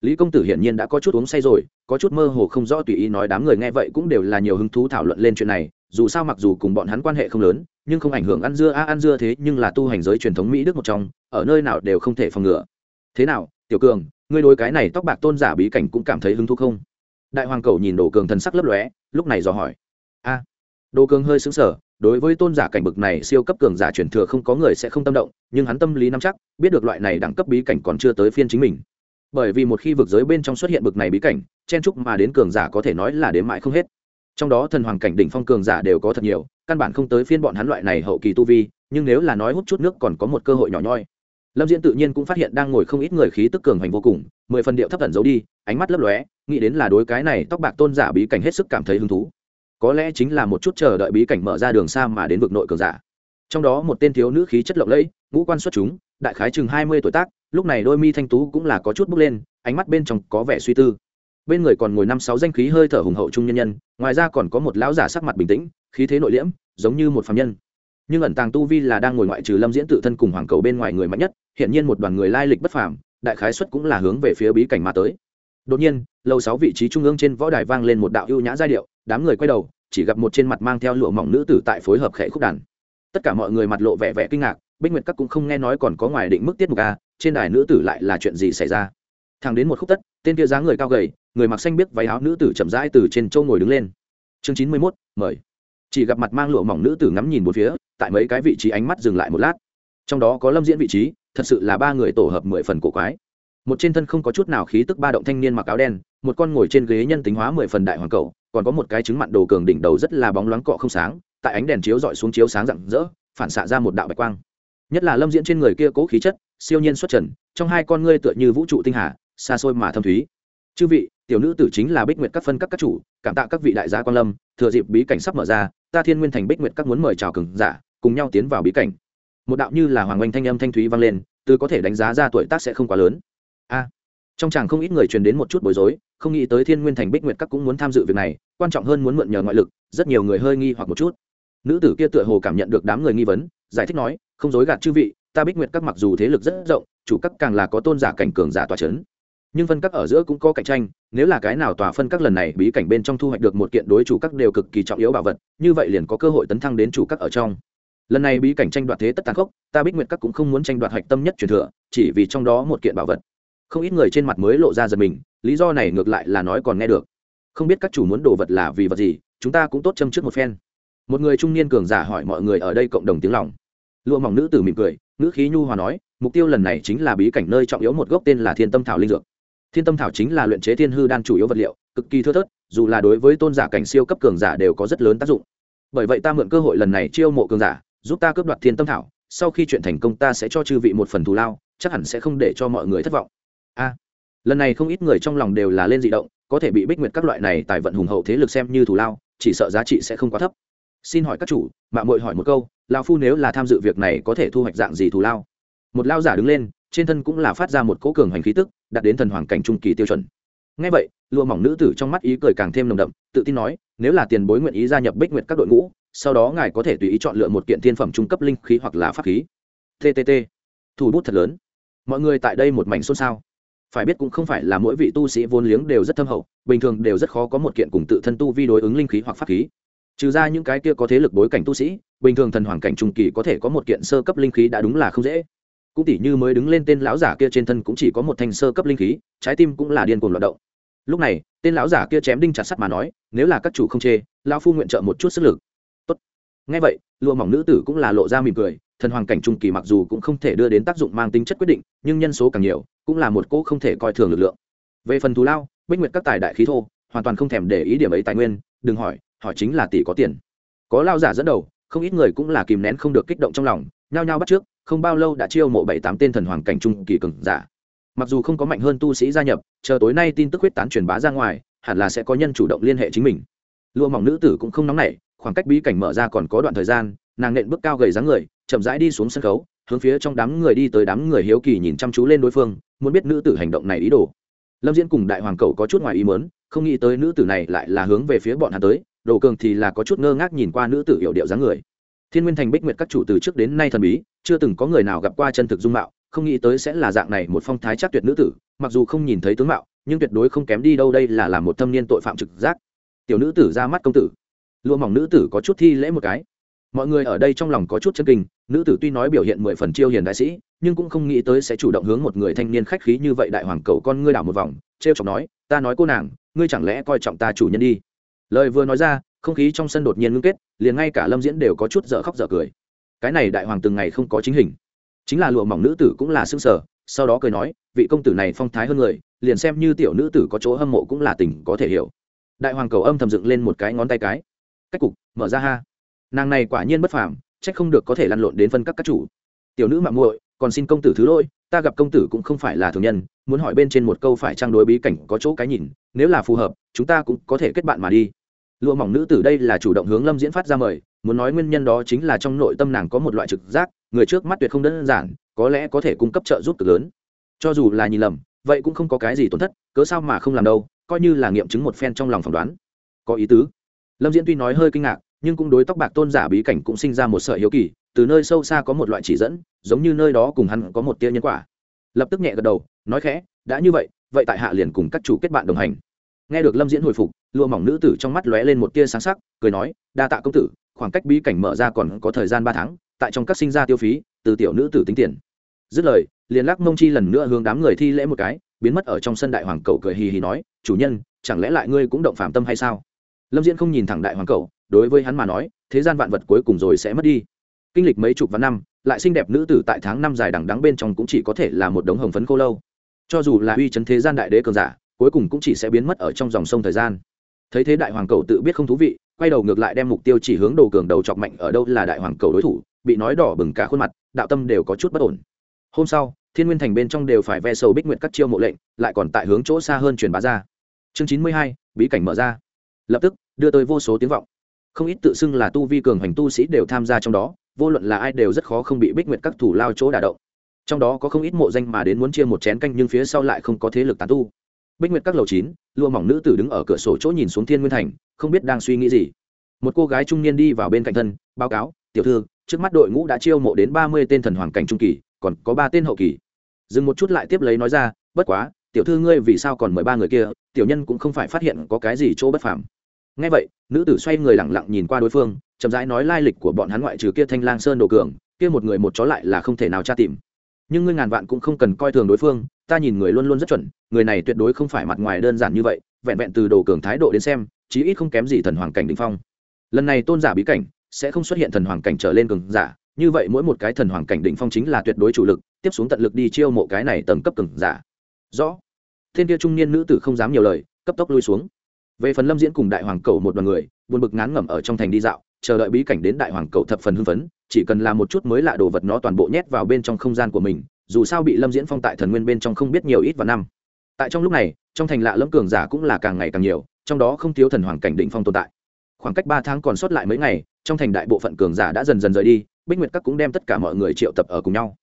Lý công tử hiển nhiên đã có chút uống say rồi, có chút mơ hồ không rõ tùy ý nói đám người nghe vậy cũng đều là nhiều hứng thú thảo luận lên chuyện này, dù sao mặc dù cùng bọn hắn quan hệ không lớn, nhưng không ảnh hưởng ăn dưa, a, ăn dưa thế nhưng là tu hành giới truyền thống mỹ đức một trong, ở nơi nào đều không thể phòng ngừa. Thế nào, tiểu cường ngươi đối cái này tóc bạc tôn giả bí cảnh cũng cảm thấy hứng thú không? Đại hoàng cầu nhìn đồ cường thần sắc lấp lóe, lúc này dò hỏi. A, đồ cường hơi xứng sở đối với tôn giả cảnh bực này siêu cấp cường giả truyền thừa không có người sẽ không tâm động, nhưng hắn tâm lý nắm chắc, biết được loại này đẳng cấp bí cảnh còn chưa tới phiên chính mình. Bởi vì một khi vực giới bên trong xuất hiện bực này bí cảnh, chen trúc mà đến cường giả có thể nói là đến mãi không hết. Trong đó thần hoàng cảnh đỉnh phong cường giả đều có thật nhiều, căn bản không tới phiên bọn hắn loại này hậu kỳ tu vi, nhưng nếu là nói hút chút nước còn có một cơ hội nhỏ nhoi lâm diễn tự nhiên cũng phát hiện đang ngồi không ít người khí tức cường hành vô cùng, mười phần điệu thấp thần giấu đi, ánh mắt lấp lóe, nghĩ đến là đối cái này tóc bạc tôn giả bí cảnh hết sức cảm thấy hứng thú. Có lẽ chính là một chút chờ đợi bí cảnh mở ra đường xa mà đến vực nội cường giả. Trong đó một tên thiếu nữ khí chất lộng lẫy, ngũ quan xuất chúng, đại khái chừng hai mươi tuổi tác, lúc này đôi mi thanh tú cũng là có chút bước lên, ánh mắt bên trong có vẻ suy tư. Bên người còn ngồi năm sáu danh khí hơi thở hùng hậu trung nhân nhân, ngoài ra còn có một lão giả sắc mặt bình tĩnh, khí thế nội liễm, giống như một phạm nhân nhưng ẩn tàng tu vi là đang ngồi ngoại trừ lâm diễn tự thân cùng hoàng cầu bên ngoài người mạnh nhất hiện nhiên một đoàn người lai lịch bất phàm, đại khái xuất cũng là hướng về phía bí cảnh mà tới. Đột nhiên lâu sáu vị trí trung ương trên võ đài vang lên một đạo ưu nhã giai điệu, đám người quay đầu, chỉ gặp một trên mặt mang theo lụa mỏng nữ tử tại phối hợp khẽ khúc đàn. Tất cả mọi người mặt lộ vẻ vẻ kinh ngạc, bích nguyệt các cũng không nghe nói còn có ngoài định mức tiết mục a trên đài nữ tử lại là chuyện gì xảy ra? Thằng đến một khúc tất, tên kia dáng người cao gầy, người mặc xanh biết váy áo nữ tử chậm rãi từ trên châu ngồi đứng lên. Chương chín mươi mốt, mời chỉ gặp mặt mang lụa mỏng nữ tử ngắm nhìn một phía, tại mấy cái vị trí ánh mắt dừng lại một lát. Trong đó có lâm diễn vị trí, thật sự là ba người tổ hợp mười phần cổ quái. Một trên thân không có chút nào khí tức ba động thanh niên mặc áo đen, một con ngồi trên ghế nhân tính hóa mười phần đại hoàng cầu, còn có một cái trứng mặn đồ cường đỉnh đầu rất là bóng loáng cọ không sáng, tại ánh đèn chiếu dọi xuống chiếu sáng rạng rỡ, phản xạ ra một đạo bạch quang. Nhất là lâm diễn trên người kia cố khí chất, siêu nhiên xuất trần, trong hai con ngươi tựa như vũ trụ tinh hà, xa xôi mà thâm thúy. Chư vị, tiểu nữ tử chính là bích nguyệt các phân các các chủ, cảm tạ các vị đại gia quan lâm, thừa dịp bí cảnh sắp mở ra ta thiên nguyên thành bích nguyệt các muốn mời chào cường giả, cùng nhau tiến vào bí cảnh. Một đạo như là hoàng oanh thanh âm thanh thúy vang lên, từ có thể đánh giá ra tuổi tác sẽ không quá lớn. A, trong chàng không ít người truyền đến một chút bối rối, không nghĩ tới thiên nguyên thành bích nguyệt các cũng muốn tham dự việc này, quan trọng hơn muốn mượn nhờ ngoại lực, rất nhiều người hơi nghi hoặc một chút. Nữ tử kia tựa hồ cảm nhận được đám người nghi vấn, giải thích nói, không dối gạt chư vị, ta bích nguyệt các mặc dù thế lực rất rộng, chủ các càng là có tôn giả cảnh cường giả tòa c h ấ n nhưng phân các ở giữa cũng có cạnh tranh, nếu là cái nào tòa phân các lần này bí cảnh bên trong thu hoạch được một kiện đối chủ các đều cực kỳ trọng yếu bảo vật, như vậy liền có cơ hội tấn thăng đến chủ các ở trong. Lần này bí cảnh tranh đoạt thế tất tàn khốc, ta bích nguyệt các cũng không muốn tranh đoạt hạch tâm nhất truyền thừa, chỉ vì trong đó một kiện bảo vật. Không ít người trên mặt mới lộ ra giật mình, lý do này ngược lại là nói còn nghe được. Không biết các chủ muốn đồ vật là vì vật gì, chúng ta cũng tốt châm trước một phen. Một người trung niên cường giả hỏi mọi người ở đây cộng đồng tiếng lòng. Lụa mỏng nữ tử mỉm cười nữ khí nhu hòa nói, mục tiêu lần này chính là bí cảnh nơi trọng yếu một gốc tên là thiên tâm thảo linh dược thiên tâm thảo chính là luyện chế thiên hư đan chủ yếu vật liệu, cực kỳ thưa thớt, dù là đối với tôn giả cảnh siêu cấp cường giả đều có rất lớn tác dụng. Bởi vậy ta mượn cơ hội lần này chiêu mộ cường giả, giúp ta cướp đoạt thiên tâm thảo, sau khi chuyện thành công ta sẽ cho chư vị một phần thù lao, chắc hẳn sẽ không để cho mọi người thất vọng. A, lần này không ít người trong lòng đều là lên dị động, có thể bị bích nguyệt các loại này tài vận hùng hậu thế lực xem như thù lao, chỉ sợ giá trị sẽ không quá thấp. Xin hỏi các chủ mạng mội hỏi một câu lao phu nếu là tham dự việc này có thể thu hoạch dạng gì thù lao? Một lao giả đứng lên trên thân cũng là phát ra một cỗ cường hành khí tức, đạt đến thần hoàng cảnh trung kỳ tiêu chuẩn. Ngay vậy, lụa mỏng nữ tử trong mắt ý cười càng thêm nồng đậm, tự tin nói, nếu là tiền bối nguyện ý gia nhập bích nguyện các đội ngũ, sau đó ngài có thể tùy ý chọn lựa một kiện thiên phẩm trung cấp linh khí hoặc là pháp khí. Ttt thủ bút thật lớn. Mọi người tại đây một mảnh xôn xao. Phải biết cũng không phải là mỗi vị tu sĩ vốn liếng đều rất thâm hậu, bình thường đều rất khó có một kiện cùng tự thân tu vi đối ứng linh khí hoặc pháp khí. Trừ ra những cái kia có thế lực bối cảnh tu sĩ, bình thường thần hoàng cảnh trung kỳ có thể có một kiện sơ cấp linh khí đã đúng là không dễ cũng tỷ như mới đứng lên tên lão giả kia trên thân cũng chỉ có một thanh sơ cấp linh khí, trái tim cũng là điên cuồng loạt động. Lúc này, tên lão giả kia chém đinh chặt sắt mà nói, nếu là các chủ không chê, lão phu nguyện trợ một chút sức lực. Tốt. Ngay vậy, lụa mỏng nữ tử cũng là lộ ra mỉm cười, thần hoàng cảnh trung kỳ mặc dù cũng không thể đưa đến tác dụng mang tính chất quyết định, nhưng nhân số càng nhiều, cũng là một cỗ không thể coi thường lực lượng. Về phần thù lao, bích nguyệt các tài đại khí thô, hoàn toàn không thèm để ý điểm ấy tài nguyên, đừng hỏi hỏi chính là tỷ có tiền. Có lao giả dẫn đầu, không ít người cũng là kìm nén không được kích động trong lòng, nhao nhao bắt trước không bao lâu đã chiêu mộ bảy tám tên thần hoàng cảnh trung kỳ cường giả. Mặc dù không có mạnh hơn tu sĩ gia nhập, chờ tối nay tin tức huyết tán truyền bá ra ngoài, hẳn là sẽ có nhân chủ động liên hệ chính mình. Lụa mỏng nữ tử cũng không nóng nảy, khoảng cách bí cảnh mở ra còn có đoạn thời gian, nàng nện bước cao gầy dáng người, chậm rãi đi xuống sân khấu, hướng phía trong đám người đi tới đám người hiếu kỳ nhìn chăm chú lên đối phương, muốn biết nữ tử hành động này ý đồ. Lâm diễn cùng đại hoàng cầu có chút ngoài ý mớn không nghĩ tới nữ tử này lại là hướng về phía bọn hắn tới, đồ cường thì là có chút ngơ ngác nhìn qua nữ tử hiệu điệu dáng người thiên nguyên thành bích nguyệt các chủ từ trước đến nay thần bí, chưa từng có người nào gặp qua chân thực dung mạo, không nghĩ tới sẽ là dạng này một phong thái chắc tuyệt nữ tử, mặc dù không nhìn thấy tướng mạo, nhưng tuyệt đối không kém đi đâu đây là làm một thâm niên tội phạm trực giác. Tiểu nữ tử ra mắt công tử. Lụa mỏng nữ tử có chút thi lễ một cái. Mọi người ở đây trong lòng có chút chân kinh, nữ tử tuy nói biểu hiện mười phần chiêu hiền đại sĩ, nhưng cũng không nghĩ tới sẽ chủ động hướng một người thanh niên khách khí như vậy đại hoàng cầu con ngươi đảo một vòng t r e o chọc nói, ta nói cô nàng, ngươi chẳng lẽ coi trọng ta chủ nhân đi? Lời vừa nói ra không khí trong sân đột nhiên ngưng kết, liền ngay cả lâm diễn đều có chút dở khóc dở cười. Cái này đại hoàng từng ngày không có chính hình. Chính là lụa mỏng nữ tử cũng là xương sở sau đó cười nói, vị công tử này phong thái hơn người, liền xem như tiểu nữ tử có chỗ hâm mộ cũng là tình có thể hiểu. Đại hoàng cầu âm thầm dựng lên một cái ngón tay cái. Cách cục, mở ra ha. Nàng này quả nhiên bất phàm trách không được có thể lăn lộn đến phân các các chủ. Tiểu nữ mạng muội, còn xin công tử thứ lỗi, ta gặp công tử cũng không phải là thường nhân, muốn hỏi bên trên một câu phải trang đối bí cảnh có chỗ cái nhìn, nếu là phù hợp, chúng ta cũng có thể kết bạn mà đi lụa mỏng nữ tử đây là chủ động hướng lâm diễn phát ra mời, muốn nói nguyên nhân đó chính là trong nội tâm nàng có một loại trực giác, người trước mắt tuyệt không đơn giản, có lẽ có thể cung cấp trợ giúp cực lớn. Cho dù là nhìn lầm, vậy cũng không có cái gì tổn thất, cớ sao mà không làm đâu, coi như là nghiệm chứng một phen trong lòng phỏng đoán. Có ý tứ. Lâm diễn tuy nói hơi kinh ngạc, nhưng cũng đối tóc bạc tôn giả bí cảnh cũng sinh ra một sợi hiếu kỳ, từ nơi sâu xa có một loại chỉ dẫn, giống như nơi đó cùng hắn có một tia nhân quả. Lập tức nhẹ gật đầu, nói khẽ, đã như vậy vậy tại hạ liền cùng các chủ kết bạn đồng hành. Nghe được lâm diễn hồi phục lụa mỏng nữ tử trong mắt lóe lên một tia sáng sắc, cười nói, đa tạ công tử, khoảng cách bí cảnh mở ra còn có thời gian ba tháng, tại trong các sinh ra tiêu phí, từ tiểu nữ tử tính tiền. Dứt lời, liền lắc mông chi lần nữa hướng đám người thi lễ một cái, biến mất ở trong sân đại hoàng cầu cười hì hì nói, chủ nhân, chẳng lẽ lại ngươi cũng động phạm tâm hay sao? Lâm diễn không nhìn thẳng đại hoàng cầu, đối với hắn mà nói, thế gian vạn vật cuối cùng rồi sẽ mất đi. Kinh lịch mấy chục vạn năm, lại xinh đẹp nữ tử tại tháng năm dài đằng đắng bên trong cũng chỉ có thể là một đống hồng phấn khô lâu. Cho dù là uy chấn thế gian đại đế cường giả, cuối cùng cũng chỉ sẽ biến mất ở trong dòng sông thời gian thấy thế đại hoàng cầu tự biết không thú vị, quay đầu ngược lại đem mục tiêu chỉ hướng đồ cường đầu chọc mạnh ở đâu là đại hoàng cầu đối thủ, bị nói đỏ bừng cả khuôn mặt, đạo tâm đều có chút bất ổn. Hôm sau, thiên nguyên thành bên trong đều phải ve sầu bích nguyện các chiêu mộ lệnh, lại còn tại hướng chỗ xa hơn truyền bá ra. Chương chín mươi hai, bí cảnh mở ra. Lập tức, đưa tới vô số tiếng vọng. Không ít tự xưng là tu vi cường hành tu sĩ đều tham gia trong đó, vô luận là ai đều rất khó không bị bích nguyện các thủ lao chỗ đả động. Trong đó có không ít mộ danh mà đến muốn chia một chén canh nhưng phía sau lại không có thế lực tán tu bích nguyệt các lầu chín, lụa mỏng nữ tử đứng ở cửa sổ chỗ nhìn xuống thiên nguyên thành, không biết đang suy nghĩ gì. Một cô gái trung niên đi vào bên cạnh thân, báo cáo, tiểu thư, trước mắt đội ngũ đã chiêu mộ đến ba mươi tên thần hoàng cảnh trung kỳ, còn có ba tên hậu kỳ. Dừng một chút lại tiếp lấy nói ra, bất quá, tiểu thư ngươi vì sao còn mời ba người kia, tiểu nhân cũng không phải phát hiện có cái gì chỗ bất phàm. Ngay vậy, nữ tử xoay người lẳng lặng nhìn qua đối phương, chậm rãi nói lai lịch của bọn hắn ngoại trừ kia thanh lang sơn đồ cường, kia một người một chó lại là không thể nào tra tìm nhưng ngươi ngàn vạn cũng không cần coi thường đối phương, ta nhìn người luôn luôn rất chuẩn, người này tuyệt đối không phải mặt ngoài đơn giản như vậy, vẹn vẹn từ đồ cường thái độ đến xem, chí ít không kém gì thần hoàng cảnh đình phong. Lần này tôn giả bí cảnh sẽ không xuất hiện thần hoàng cảnh trở lên cường giả, như vậy mỗi một cái thần hoàng cảnh đỉnh phong chính là tuyệt đối chủ lực, tiếp xuống tận lực đi chiêu mộ cái này tầng cấp cường giả. Rõ. Thiên kia trung niên nữ tử không dám nhiều lời, cấp tốc lui xuống. Về phần lâm diễn cùng đại hoàng cầu một đoàn người, buồn bực ngán ngẩm ở trong thành đi dạo, chờ đợi bí cảnh đến đại hoàng cầu thập phần hưng phấn chỉ cần làm một chút mới lạ đồ vật nó toàn bộ nhét vào bên trong không gian của mình, dù sao bị lâm diễn phong tại thần nguyên bên trong không biết nhiều ít và năm. Tại trong lúc này, trong thành lạ lâm cường giả cũng là càng ngày càng nhiều, trong đó không thiếu thần hoàng cảnh định phong tồn tại. Khoảng cách ba tháng còn sót lại mấy ngày, trong thành đại bộ phận cường giả đã dần dần rời đi, bích nguyệt các cũng đem tất cả mọi người triệu tập ở cùng nhau.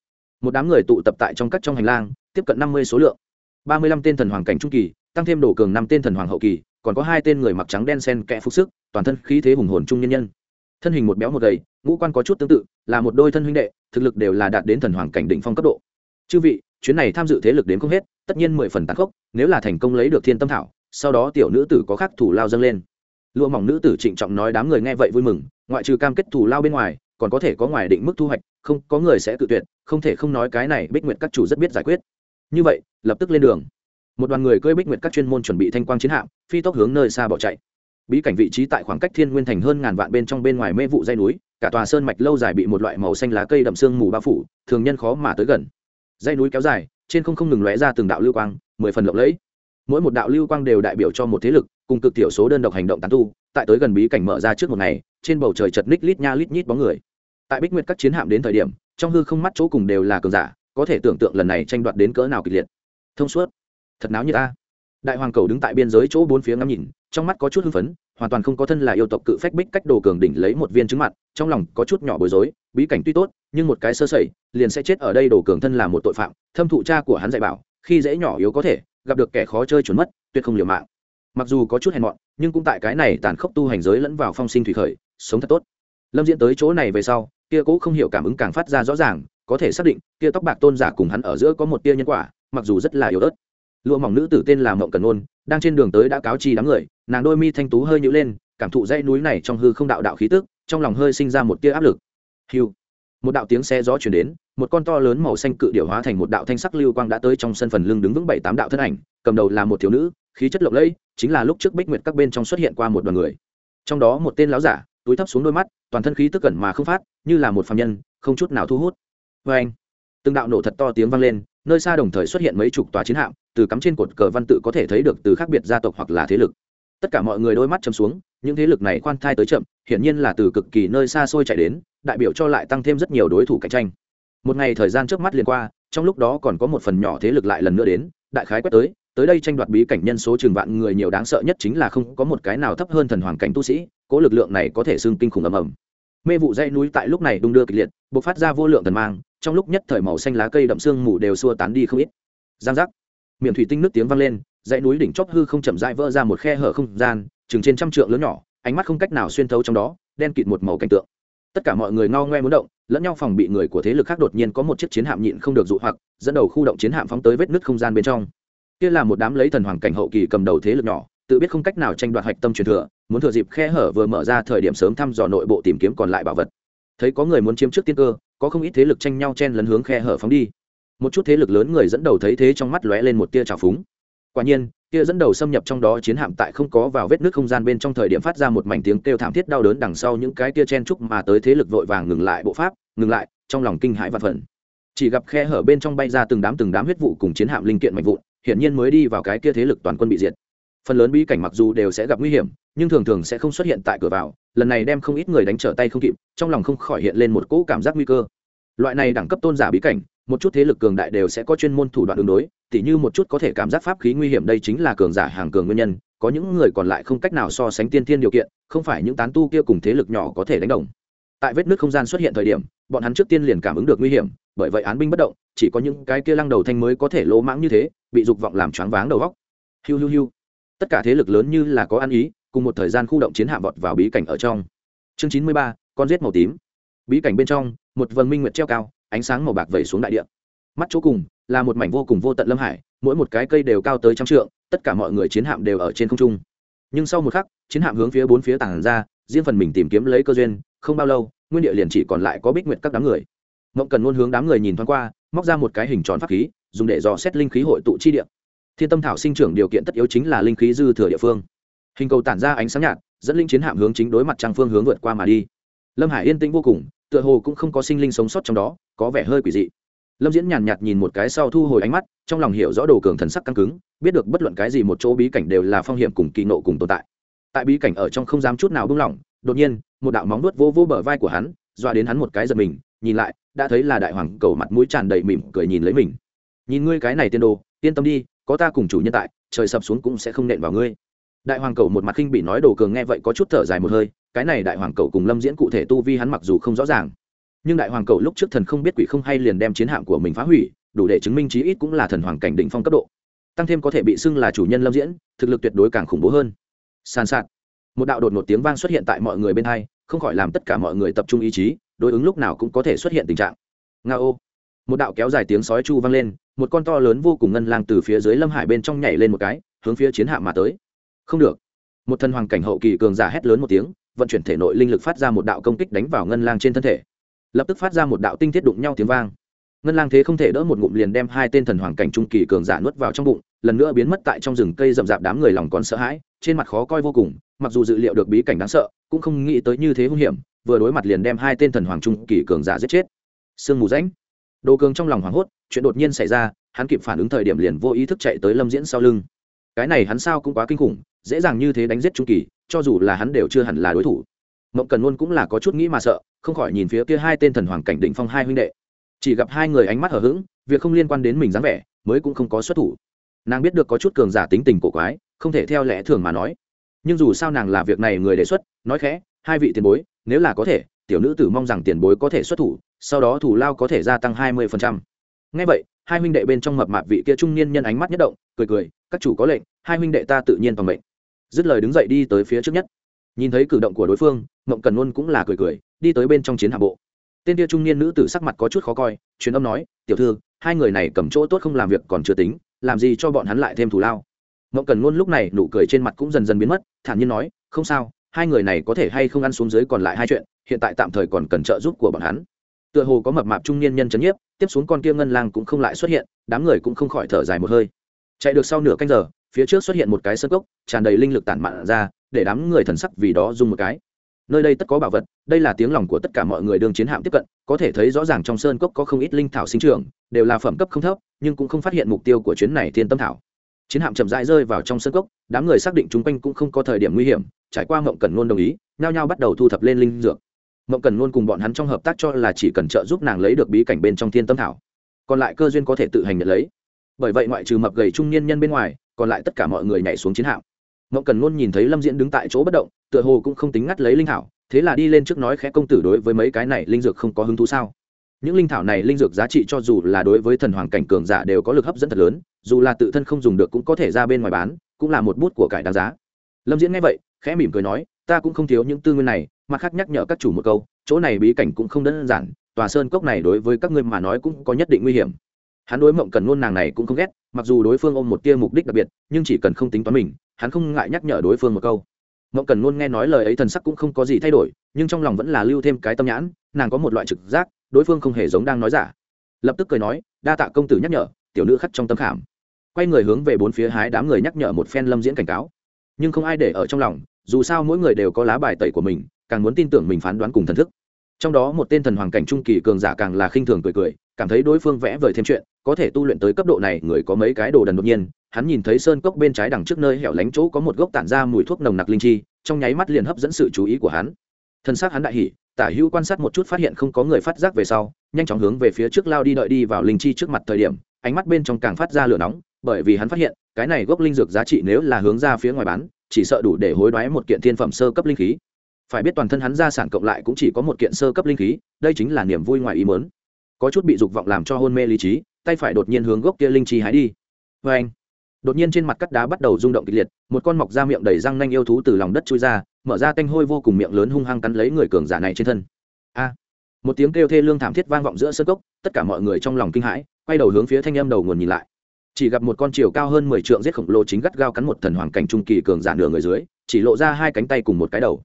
Một đám người tụ tập tại trong các trong hành lang, tiếp cận năm mươi số lượng. Ba mươi lăm tên thần hoàng cảnh trung kỳ, tăng thêm đổ cường năm tên thần hoàng hậu kỳ, còn có hai tên người mặc trắng đen sen kẽ phúc sức, toàn thân khí thế hùng hồn trung nhân nhân thân hình một béo một gầy, ngũ quan có chút tương tự, là một đôi thân huynh đệ, thực lực đều là đạt đến thần hoàng cảnh đỉnh phong cấp độ. Chư vị, chuyến này tham dự thế lực đến không hết, tất nhiên mười phần tàn khốc, nếu là thành công lấy được thiên tâm thảo, sau đó tiểu nữ tử có khắc thủ lao dâng lên. Lụa mỏng nữ tử trịnh trọng nói đám người nghe vậy vui mừng, ngoại trừ cam kết thủ lao bên ngoài, còn có thể có ngoài định mức thu hoạch, không, có người sẽ tự tuyệt, không thể không nói cái này bích nguyện các chủ rất biết giải quyết. Như vậy, lập tức lên đường. Một đoàn người cưỡi bích nguyện các chuyên môn chuẩn bị thanh quang chiến hạm, phi tốc hướng nơi xa bỏ chạy bí cảnh vị trí tại khoảng cách thiên nguyên thành hơn ngàn vạn bên trong bên ngoài mê vụ dây núi, cả tòa sơn mạch lâu dài bị một loại màu xanh lá cây đậm sương mù bao phủ, thường nhân khó mà tới gần. Dây núi kéo dài, trên không không ngừng lóe ra từng đạo lưu quang, mười phần lộng lẫy. Mỗi một đạo lưu quang đều đại biểu cho một thế lực, cùng cực tiểu số đơn độc hành động tán tu, tại tới gần bí cảnh mở ra trước một ngày, trên bầu trời chật ních lít nha lít nhít bóng người. Tại bích nguyệt các chiến hạm đến thời điểm, trong hư không mắt chỗ cùng đều là cường giả, có thể tưởng tượng lần này tranh đoạt đến cỡ nào kịch liệt. Thông suốt. Thật náo như ta đại hoàng cầu đứng tại biên giới chỗ bốn phía ngắm nhìn trong mắt có chút hưng phấn, hoàn toàn không có thân là yêu tộc cự phách bích cách đồ cường đỉnh lấy một viên trứng mặt, trong lòng có chút nhỏ bối rối, bí cảnh tuy tốt, nhưng một cái sơ sẩy, liền sẽ chết ở đây đồ cường thân là một tội phạm, thâm thụ cha của hắn dạy bảo, khi dễ nhỏ yếu có thể, gặp được kẻ khó chơi chuẩn mất, tuyệt không liều mạng. Mặc dù có chút hèn mọn, nhưng cũng tại cái này tàn khốc tu hành giới lẫn vào phong sinh thủy khởi, sống thật tốt. Lâm diễn tới chỗ này về sau, kia cũ không hiểu cảm ứng càng phát ra rõ ràng, có thể xác định, kia tóc bạc tôn giả cùng hắn ở giữa có một tia nhân quả, mặc dù rất là yếu ớt lụa mỏng nữ tử tên là mộng cần ôn đang trên đường tới đã cáo chi đám người, nàng đôi mi thanh tú hơi nhữ lên, cảm thụ dãy núi này trong hư không đạo đạo khí tức, trong lòng hơi sinh ra một tia áp lực. Hiu một đạo tiếng xe gió chuyển đến, một con to lớn màu xanh cự điệu hóa thành một đạo thanh sắc lưu quang đã tới trong sân phần lưng đứng vững bảy tám đạo thân ảnh, cầm đầu là một thiếu nữ, khí chất lộng lẫy, chính là lúc trước bích nguyệt các bên trong xuất hiện qua một đoàn người. Trong đó một tên láo giả, túi thấp xuống đôi mắt, toàn thân khí tức cẩn mà không phát, như là một phạm nhân, không chút nào thu hút. Vê anh từng đạo nổ thật to tiếng vang lên nơi xa đồng thời xuất hiện mấy chục tòa chiến hạm, từ cắm trên cột cờ văn tự có thể thấy được từ khác biệt gia tộc hoặc là thế lực. Tất cả mọi người đôi mắt chầm xuống, những thế lực này khoan thai tới chậm, hiển nhiên là từ cực kỳ nơi xa xôi chạy đến, đại biểu cho lại tăng thêm rất nhiều đối thủ cạnh tranh. Một ngày thời gian trước mắt liền qua, trong lúc đó còn có một phần nhỏ thế lực lại lần nữa đến, đại khái quét tới tới đây tranh đoạt bí cảnh nhân số trường vạn người nhiều đáng sợ nhất chính là không có một cái nào thấp hơn thần hoàng cảnh tu sĩ, cố lực lượng này có thể xưng kinh khủng ầm ầm. Mê vụ dây núi tại lúc này đung đưa kịch liệt b ộ c phát ra vô lượng thần mang trong lúc nhất thời màu xanh lá cây đậm sương mù đều xua tán đi không ít. Giang giác. Miệng thủy tinh nước tiếng vang lên, dãy núi đỉnh chóp hư không chậm rãi vỡ ra một khe hở không gian, chừng trên trăm trượng lớn nhỏ, ánh mắt không cách nào xuyên thấu trong đó, đen kịt một màu cảnh tượng. Tất cả mọi người ngao ngoe muốn động, lẫn nhau phòng bị người của thế lực khác đột nhiên có một chiếc chiến hạm nhịn không được dụ hoặc, dẫn đầu khu động chiến hạm phóng tới vết nứt không gian bên trong. Kia là một đám lấy thần hoàng cảnh hậu kỳ cầm đầu thế lực nhỏ, tự biết không cách nào tranh đoạt hạch tâm truyền thừa, muốn thừa dịp khe hở vừa mở ra thời điểm sớm thăm dò nội bộ tìm kiếm còn lại bảo vật. Thấy có người muốn chiếm trước tiên cơ có không ít thế lực tranh nhau chen lấn hướng khe hở phóng đi. Một chút thế lực lớn người dẫn đầu thấy thế trong mắt lóe lên một tia trào phúng. Quả nhiên kia dẫn đầu xâm nhập trong đó chiến hạm tại không có vào vết nước không gian bên trong thời điểm phát ra một mảnh tiếng kêu thảm thiết đau đớn đằng sau những cái kia chen trúc mà tới thế lực vội vàng ngừng lại bộ pháp, ngừng lại, trong lòng kinh hãi và phẫn chỉ gặp khe hở bên trong bay ra từng đám từng đám huyết vụ cùng chiến hạm linh kiện mạnh vụn, hiển nhiên mới đi vào cái kia thế lực toàn quân bị diệt phần lớn bí cảnh mặc dù đều sẽ gặp nguy hiểm, nhưng thường thường sẽ không xuất hiện tại cửa vào, lần này đem không ít người đánh trở tay không kịp, trong lòng không khỏi hiện lên một cỗ cảm giác nguy cơ. Loại này đẳng cấp tôn giả bí cảnh, một chút thế lực cường đại đều sẽ có chuyên môn thủ đoạn đường đối, tỉ như một chút có thể cảm giác pháp khí nguy hiểm đây chính là cường giả hàng cường nguyên nhân, có những người còn lại không cách nào so sánh tiên thiên điều kiện, không phải những tán tu kia cùng thế lực nhỏ có thể đánh đồng. Tại vết nước không gian xuất hiện thời điểm, bọn hắn trước tiên liền cảm ứng được nguy hiểm, bởi vậy án binh bất động, chỉ có những cái kia lăng đầu thanh mới có thể lỗ mãng như thế, bị dục vọng làm choáng váng đầu góc hiu hiu hiu tất cả thế lực lớn như là có ăn ý, cùng một thời gian khu động chiến hạm vọt vào bí cảnh ở trong. Chương chín mươi ba, con rết màu tím. Bí cảnh bên trong, một vầng minh nguyệt treo cao, ánh sáng màu bạc vẩy xuống đại địa. Mắt chỗ cùng, là một mảnh vô cùng vô tận lâm hải, mỗi một cái cây đều cao tới trăm trượng, tất cả mọi người chiến hạm đều ở trên không trung. Nhưng sau một khắc, chiến hạm hướng phía bốn phía tảng ra, riêng phần mình tìm kiếm lấy cơ duyên, không bao lâu, nguyên địa liền chỉ còn lại có bích nguyệt các đám người. Mộng cần luôn hướng đám người nhìn thoáng qua, móc ra một cái hình tròn pháp khí, dùng để dò xét linh khí hội tụ chi địa thiên tâm thảo sinh trưởng điều kiện tất yếu chính là linh khí dư thừa địa phương. Hình cầu tản ra ánh sáng nhạt, dẫn linh chiến hạm hướng chính đối mặt trang phương hướng vượt qua mà đi. Lâm hải yên tĩnh vô cùng, tựa hồ cũng không có sinh linh sống sót trong đó, có vẻ hơi quỷ dị. Lâm diễn nhàn nhạt nhìn một cái sau thu hồi ánh mắt, trong lòng hiểu rõ đồ cường thần sắc căng cứng, biết được bất luận cái gì một chỗ bí cảnh đều là phong hiểm cùng kỳ nộ cùng tồn tại. Tại bí cảnh ở trong không dám chút nào buông lỏng, đột nhiên, một đạo móng nuốt vô vô bờ vai của hắn, dọa đến hắn một cái giật mình, nhìn lại, đã thấy là đại hoàng cầu mặt mũi tràn đầy mỉm cười nhìn lấy mình. Nhìn ngươi cái này tiên đồ, yên tâm đi có ta cùng chủ nhân tại, trời sập xuống cũng sẽ không nện vào ngươi. Đại hoàng cầu một mặt khinh bị nói đồ cường nghe vậy có chút thở dài một hơi, cái này đại hoàng cầu cùng lâm diễn cụ thể tu vi hắn mặc dù không rõ ràng, nhưng đại hoàng cầu lúc trước thần không biết quỷ không hay liền đem chiến hạm của mình phá hủy, đủ để chứng minh chí ít cũng là thần hoàng cảnh đỉnh phong cấp độ. Tăng thêm có thể bị xưng là chủ nhân lâm diễn, thực lực tuyệt đối càng khủng bố hơn. Sàn sạt. Một đạo đột một tiếng vang xuất hiện tại mọi người bên hai, không khỏi làm tất cả mọi người tập trung ý chí, đối ứng lúc nào cũng có thể xuất hiện tình trạng. Nga ô một đạo kéo dài tiếng sói chu vang lên một con to lớn vô cùng ngân lang từ phía dưới lâm hải bên trong nhảy lên một cái, hướng phía chiến hạm mà tới. Không được. Một thần hoàng cảnh hậu kỳ cường giả hét lớn một tiếng, vận chuyển thể nội linh lực phát ra một đạo công kích đánh vào ngân lang trên thân thể. Lập tức phát ra một đạo tinh thiết đụng nhau tiếng vang. Ngân lang thế không thể đỡ một ngụm liền đem hai tên thần hoàng cảnh trung kỳ cường giả nuốt vào trong bụng, lần nữa biến mất tại trong rừng cây rậm rạp đám người lòng còn sợ hãi, trên mặt khó coi vô cùng, mặc dù dự liệu được bí cảnh đáng sợ, cũng không nghĩ tới như thế hung hiểm, vừa đối mặt liền đem hai tên thần hoàng trung kỳ cường giả giết chết. Sương mù rãnh đồ cường trong lòng hoảng hốt, chuyện đột nhiên xảy ra, hắn kịp phản ứng thời điểm liền vô ý thức chạy tới lâm diễn sau lưng. Cái này hắn sao cũng quá kinh khủng, dễ dàng như thế đánh giết trung kỳ, cho dù là hắn đều chưa hẳn là đối thủ. Mộng cần luôn cũng là có chút nghĩ mà sợ, không khỏi nhìn phía kia hai tên thần hoàng cảnh định phong hai huynh đệ. Chỉ gặp hai người ánh mắt hở h ữ g việc không liên quan đến mình dáng vẻ, mới cũng không có xuất thủ. Nàng biết được có chút cường giả tính tình cổ quái, không thể theo lẽ thường mà nói. Nhưng dù sao nàng là việc này người đề xuất, nói khẽ, hai vị tiền bối, nếu là có thể, tiểu nữ tử mong rằng tiền bối có thể xuất thủ sau đó thủ lao có thể gia tăng hai mươi phần trăm. Ngay vậy, hai huynh đệ bên trong mập mạp vị kia trung niên nhân ánh mắt nhất động, cười cười, các chủ có lệnh, hai huynh đệ ta tự nhiên toàn mệnh. Dứt lời đứng dậy đi tới phía trước nhất. Nhìn thấy cử động của đối phương, mộng cần luôn cũng là cười cười, đi tới bên trong chiến hạm bộ. Tên kia trung niên nữ tử sắc mặt có chút khó coi, truyền âm nói, tiểu thư, hai người này cầm chỗ tốt không làm việc còn chưa tính, làm gì cho bọn hắn lại thêm thù lao? Mộng cần luôn lúc này nụ cười trên mặt cũng dần dần biến mất, thản nhiên nói, không sao, hai người này có thể hay không ăn xuống dưới còn lại hai chuyện, hiện tại tạm thời còn cần trợ giúp của bọn hắn tựa hồ có mập mạp trung niên nhân chấn nhiếp, tiếp xuống con kia ngân lang cũng không lại xuất hiện, đám người cũng không khỏi thở dài một hơi. Chạy được sau nửa canh giờ, phía trước xuất hiện một cái sơ cốc, tràn đầy linh lực tản mạn ra, để đám người thần sắc vì đó dùng một cái. Nơi đây tất có bảo vật, đây là tiếng lòng của tất cả mọi người đương chiến hạm tiếp cận, có thể thấy rõ ràng trong sơn cốc có không ít linh thảo sinh trưởng, đều là phẩm cấp không thấp, nhưng cũng không phát hiện mục tiêu của chuyến này thiên tâm thảo. Chiến hạm chậm rãi rơi vào trong sơn cốc, đám người xác định chung quanh cũng không có thời điểm nguy hiểm, trải qua mộng cần luôn đồng ý, nhao nhao bắt đầu thu thập lên linh dược mộng cần luôn cùng bọn hắn trong hợp tác cho là chỉ cần trợ giúp nàng lấy được bí cảnh bên trong thiên tâm thảo, còn lại cơ duyên có thể tự hành nhận lấy. Bởi vậy ngoại trừ mập gầy trung niên nhân bên ngoài, còn lại tất cả mọi người nhảy xuống chiến hạm. Mộng cần luôn nhìn thấy lâm diễn đứng tại chỗ bất động, tựa hồ cũng không tính ngắt lấy linh thảo, thế là đi lên trước nói khẽ công tử đối với mấy cái này linh dược không có hứng thú sao? Những linh thảo này linh dược giá trị cho dù là đối với thần hoàng cảnh cường giả đều có lực hấp dẫn thật lớn, dù là tự thân không dùng được cũng có thể ra bên ngoài bán, cũng là một bút của cải đáng giá. Lâm diễn nghe vậy, khẽ mỉm cười nói ta cũng không thiếu những tư nguyên này, mặt khác nhắc nhở các chủ một câu, chỗ này bí cảnh cũng không đơn giản, tòa sơn cốc này đối với các ngươi mà nói cũng có nhất định nguy hiểm. Hắn đối mộng cần ngôn nàng này cũng không ghét, mặc dù đối phương ôm một tia mục đích đặc biệt, nhưng chỉ cần không tính toán mình, hắn không ngại nhắc nhở đối phương một câu. Mộng cần ngôn nghe nói lời ấy thần sắc cũng không có gì thay đổi, nhưng trong lòng vẫn là lưu thêm cái tâm nhãn, nàng có một loại trực giác, đối phương không hề giống đang nói giả. Lập tức cười nói, đa tạ công tử nhắc nhở, tiểu nữ khắc trong tâm khảm. Quay người hướng về bốn phía hái đám người nhắc nhở một phen lâm diễn cảnh cáo. Nhưng không ai để ở trong lòng dù sao mỗi người đều có lá bài tẩy của mình, càng muốn tin tưởng mình phán đoán cùng thần thức. Trong đó một tên thần hoàng cảnh trung kỳ cường giả càng là khinh thường cười cười, cảm thấy đối phương vẽ vời thêm chuyện, có thể tu luyện tới cấp độ này, người có mấy cái đồ đần đột nhiên, hắn nhìn thấy sơn cốc bên trái đằng trước nơi hẻo lánh chỗ có một gốc tản ra mùi thuốc nồng nặc linh chi, trong nháy mắt liền hấp dẫn sự chú ý của hắn. Thân xác hắn đại hỉ, tả hữu quan sát một chút phát hiện không có người phát giác về sau, nhanh chóng hướng về phía trước lao đi đợi đi vào linh chi trước mặt thời điểm, ánh mắt bên trong càng phát ra lửa nóng, bởi vì hắn phát hiện, cái này gốc linh dược giá trị nếu là hướng ra phía ngoài bán chỉ sợ đủ để hối đoái một kiện thiên phẩm sơ cấp linh khí. Phải biết toàn thân hắn gia sản cộng lại cũng chỉ có một kiện sơ cấp linh khí, đây chính là niềm vui ngoài ý mớn có chút bị dục vọng làm cho hôn mê lý trí, tay phải đột nhiên hướng gốc kia linh chi hái đi. Vê anh, đột nhiên trên mặt cắt đá bắt đầu rung động kịch liệt, một con mọc ra miệng đầy răng nanh yêu thú từ lòng đất chui ra, mở ra tanh hôi vô cùng miệng lớn hung hăng cắn lấy người cường giả này trên thân. A, một tiếng kêu thê lương thảm thiết vang vọng giữa sân cốc tất cả mọi người trong lòng kinh hãi, quay đầu hướng phía thanh âm đầu nguồn nhìn lại chỉ gặp một con chiều cao hơn mười trượng giết khổng lồ chính gắt gao cắn một thần hoàng cảnh trung kỳ cường giả nửa người dưới, chỉ lộ ra hai cánh tay cùng một cái đầu.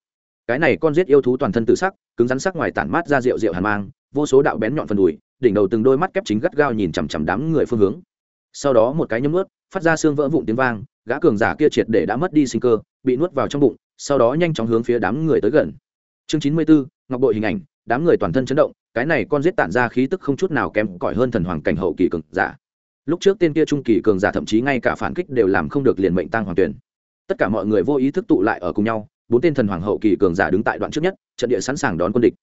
Cái này con giết yêu thú toàn thân tự sắc, cứng rắn sắc ngoài tản mát ra rượu rượu hàn mang, vô số đạo bén nhọn phần đùi, đỉnh đầu từng đôi mắt kép chính gắt gao nhìn chằm chằm đám người phương hướng. Sau đó một cái nhấm ướt phát ra xương vỡ vụn tiếng vang, gã cường giả kia triệt để đã mất đi sinh cơ, bị nuốt vào trong bụng, sau đó nhanh chóng hướng phía đám người tới gần. Chương chín mươi bốn, ngọc bội hình ảnh, đám người toàn thân chấn động, cái này con giết tản ra khí tức không chút nào kém cỏi hơn thần hoàng cảnh hậu kỳ cường giả lúc trước tên kia trung kỳ cường giả thậm chí ngay cả phản kích đều làm không được liền mệnh tăng hoàng tuyển. Tất cả mọi người vô ý thức tụ lại ở cùng nhau, bốn tên thần hoàng hậu kỳ cường giả đứng tại đoạn trước nhất, trận địa sẵn sàng đón quân địch.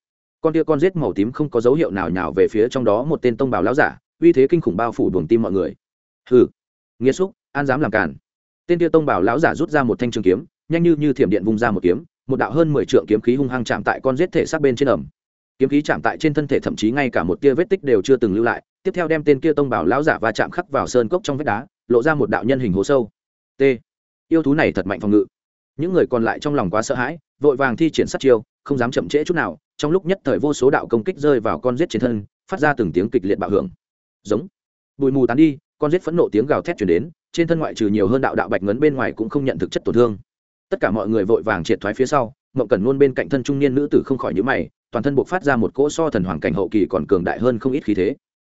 Con tia con rết màu tím không có dấu hiệu nào nhào về phía trong đó một tên tông bào lão giả, uy thế kinh khủng bao phủ buồng tim mọi người. Hừ nghĩa xúc, an dám làm cản tên tia tông bào lão giả rút ra một thanh trường kiếm, nhanh như như thiểm điện vung ra một kiếm, một đạo hơn mười trượng kiếm khí hung hăng chạm tại con rết thể xác bên trên ẩm kiếm khí chạm tại trên thân thể thậm chí ngay cả một tia vết tích đều chưa từng lưu lại. Tiếp theo đem tên kia tông bảo lão giả và chạm khắc vào sơn cốc trong vách đá, lộ ra một đạo nhân hình hố sâu. T. Yêu thú này thật mạnh phòng ngự. Những người còn lại trong lòng quá sợ hãi, vội vàng thi triển sát chiêu, không dám chậm trễ chút nào, trong lúc nhất thời vô số đạo công kích rơi vào con rết trên thân, phát ra từng tiếng kịch liệt bạo hưởng. Giống. Bụi mù tán đi, con rết phẫn nộ tiếng gào thét chuyển đến, trên thân ngoại trừ nhiều hơn đạo đạo bạch ngấn bên ngoài cũng không nhận thực chất tổn thương. Tất cả mọi người vội vàng triệt thoái phía sau mộng Cẩn luôn bên cạnh thân trung niên nữ tử không khỏi nhữ mày, toàn thân buộc phát ra một cỗ so thần hoàng cảnh hậu kỳ còn cường đại hơn không ít khí thế.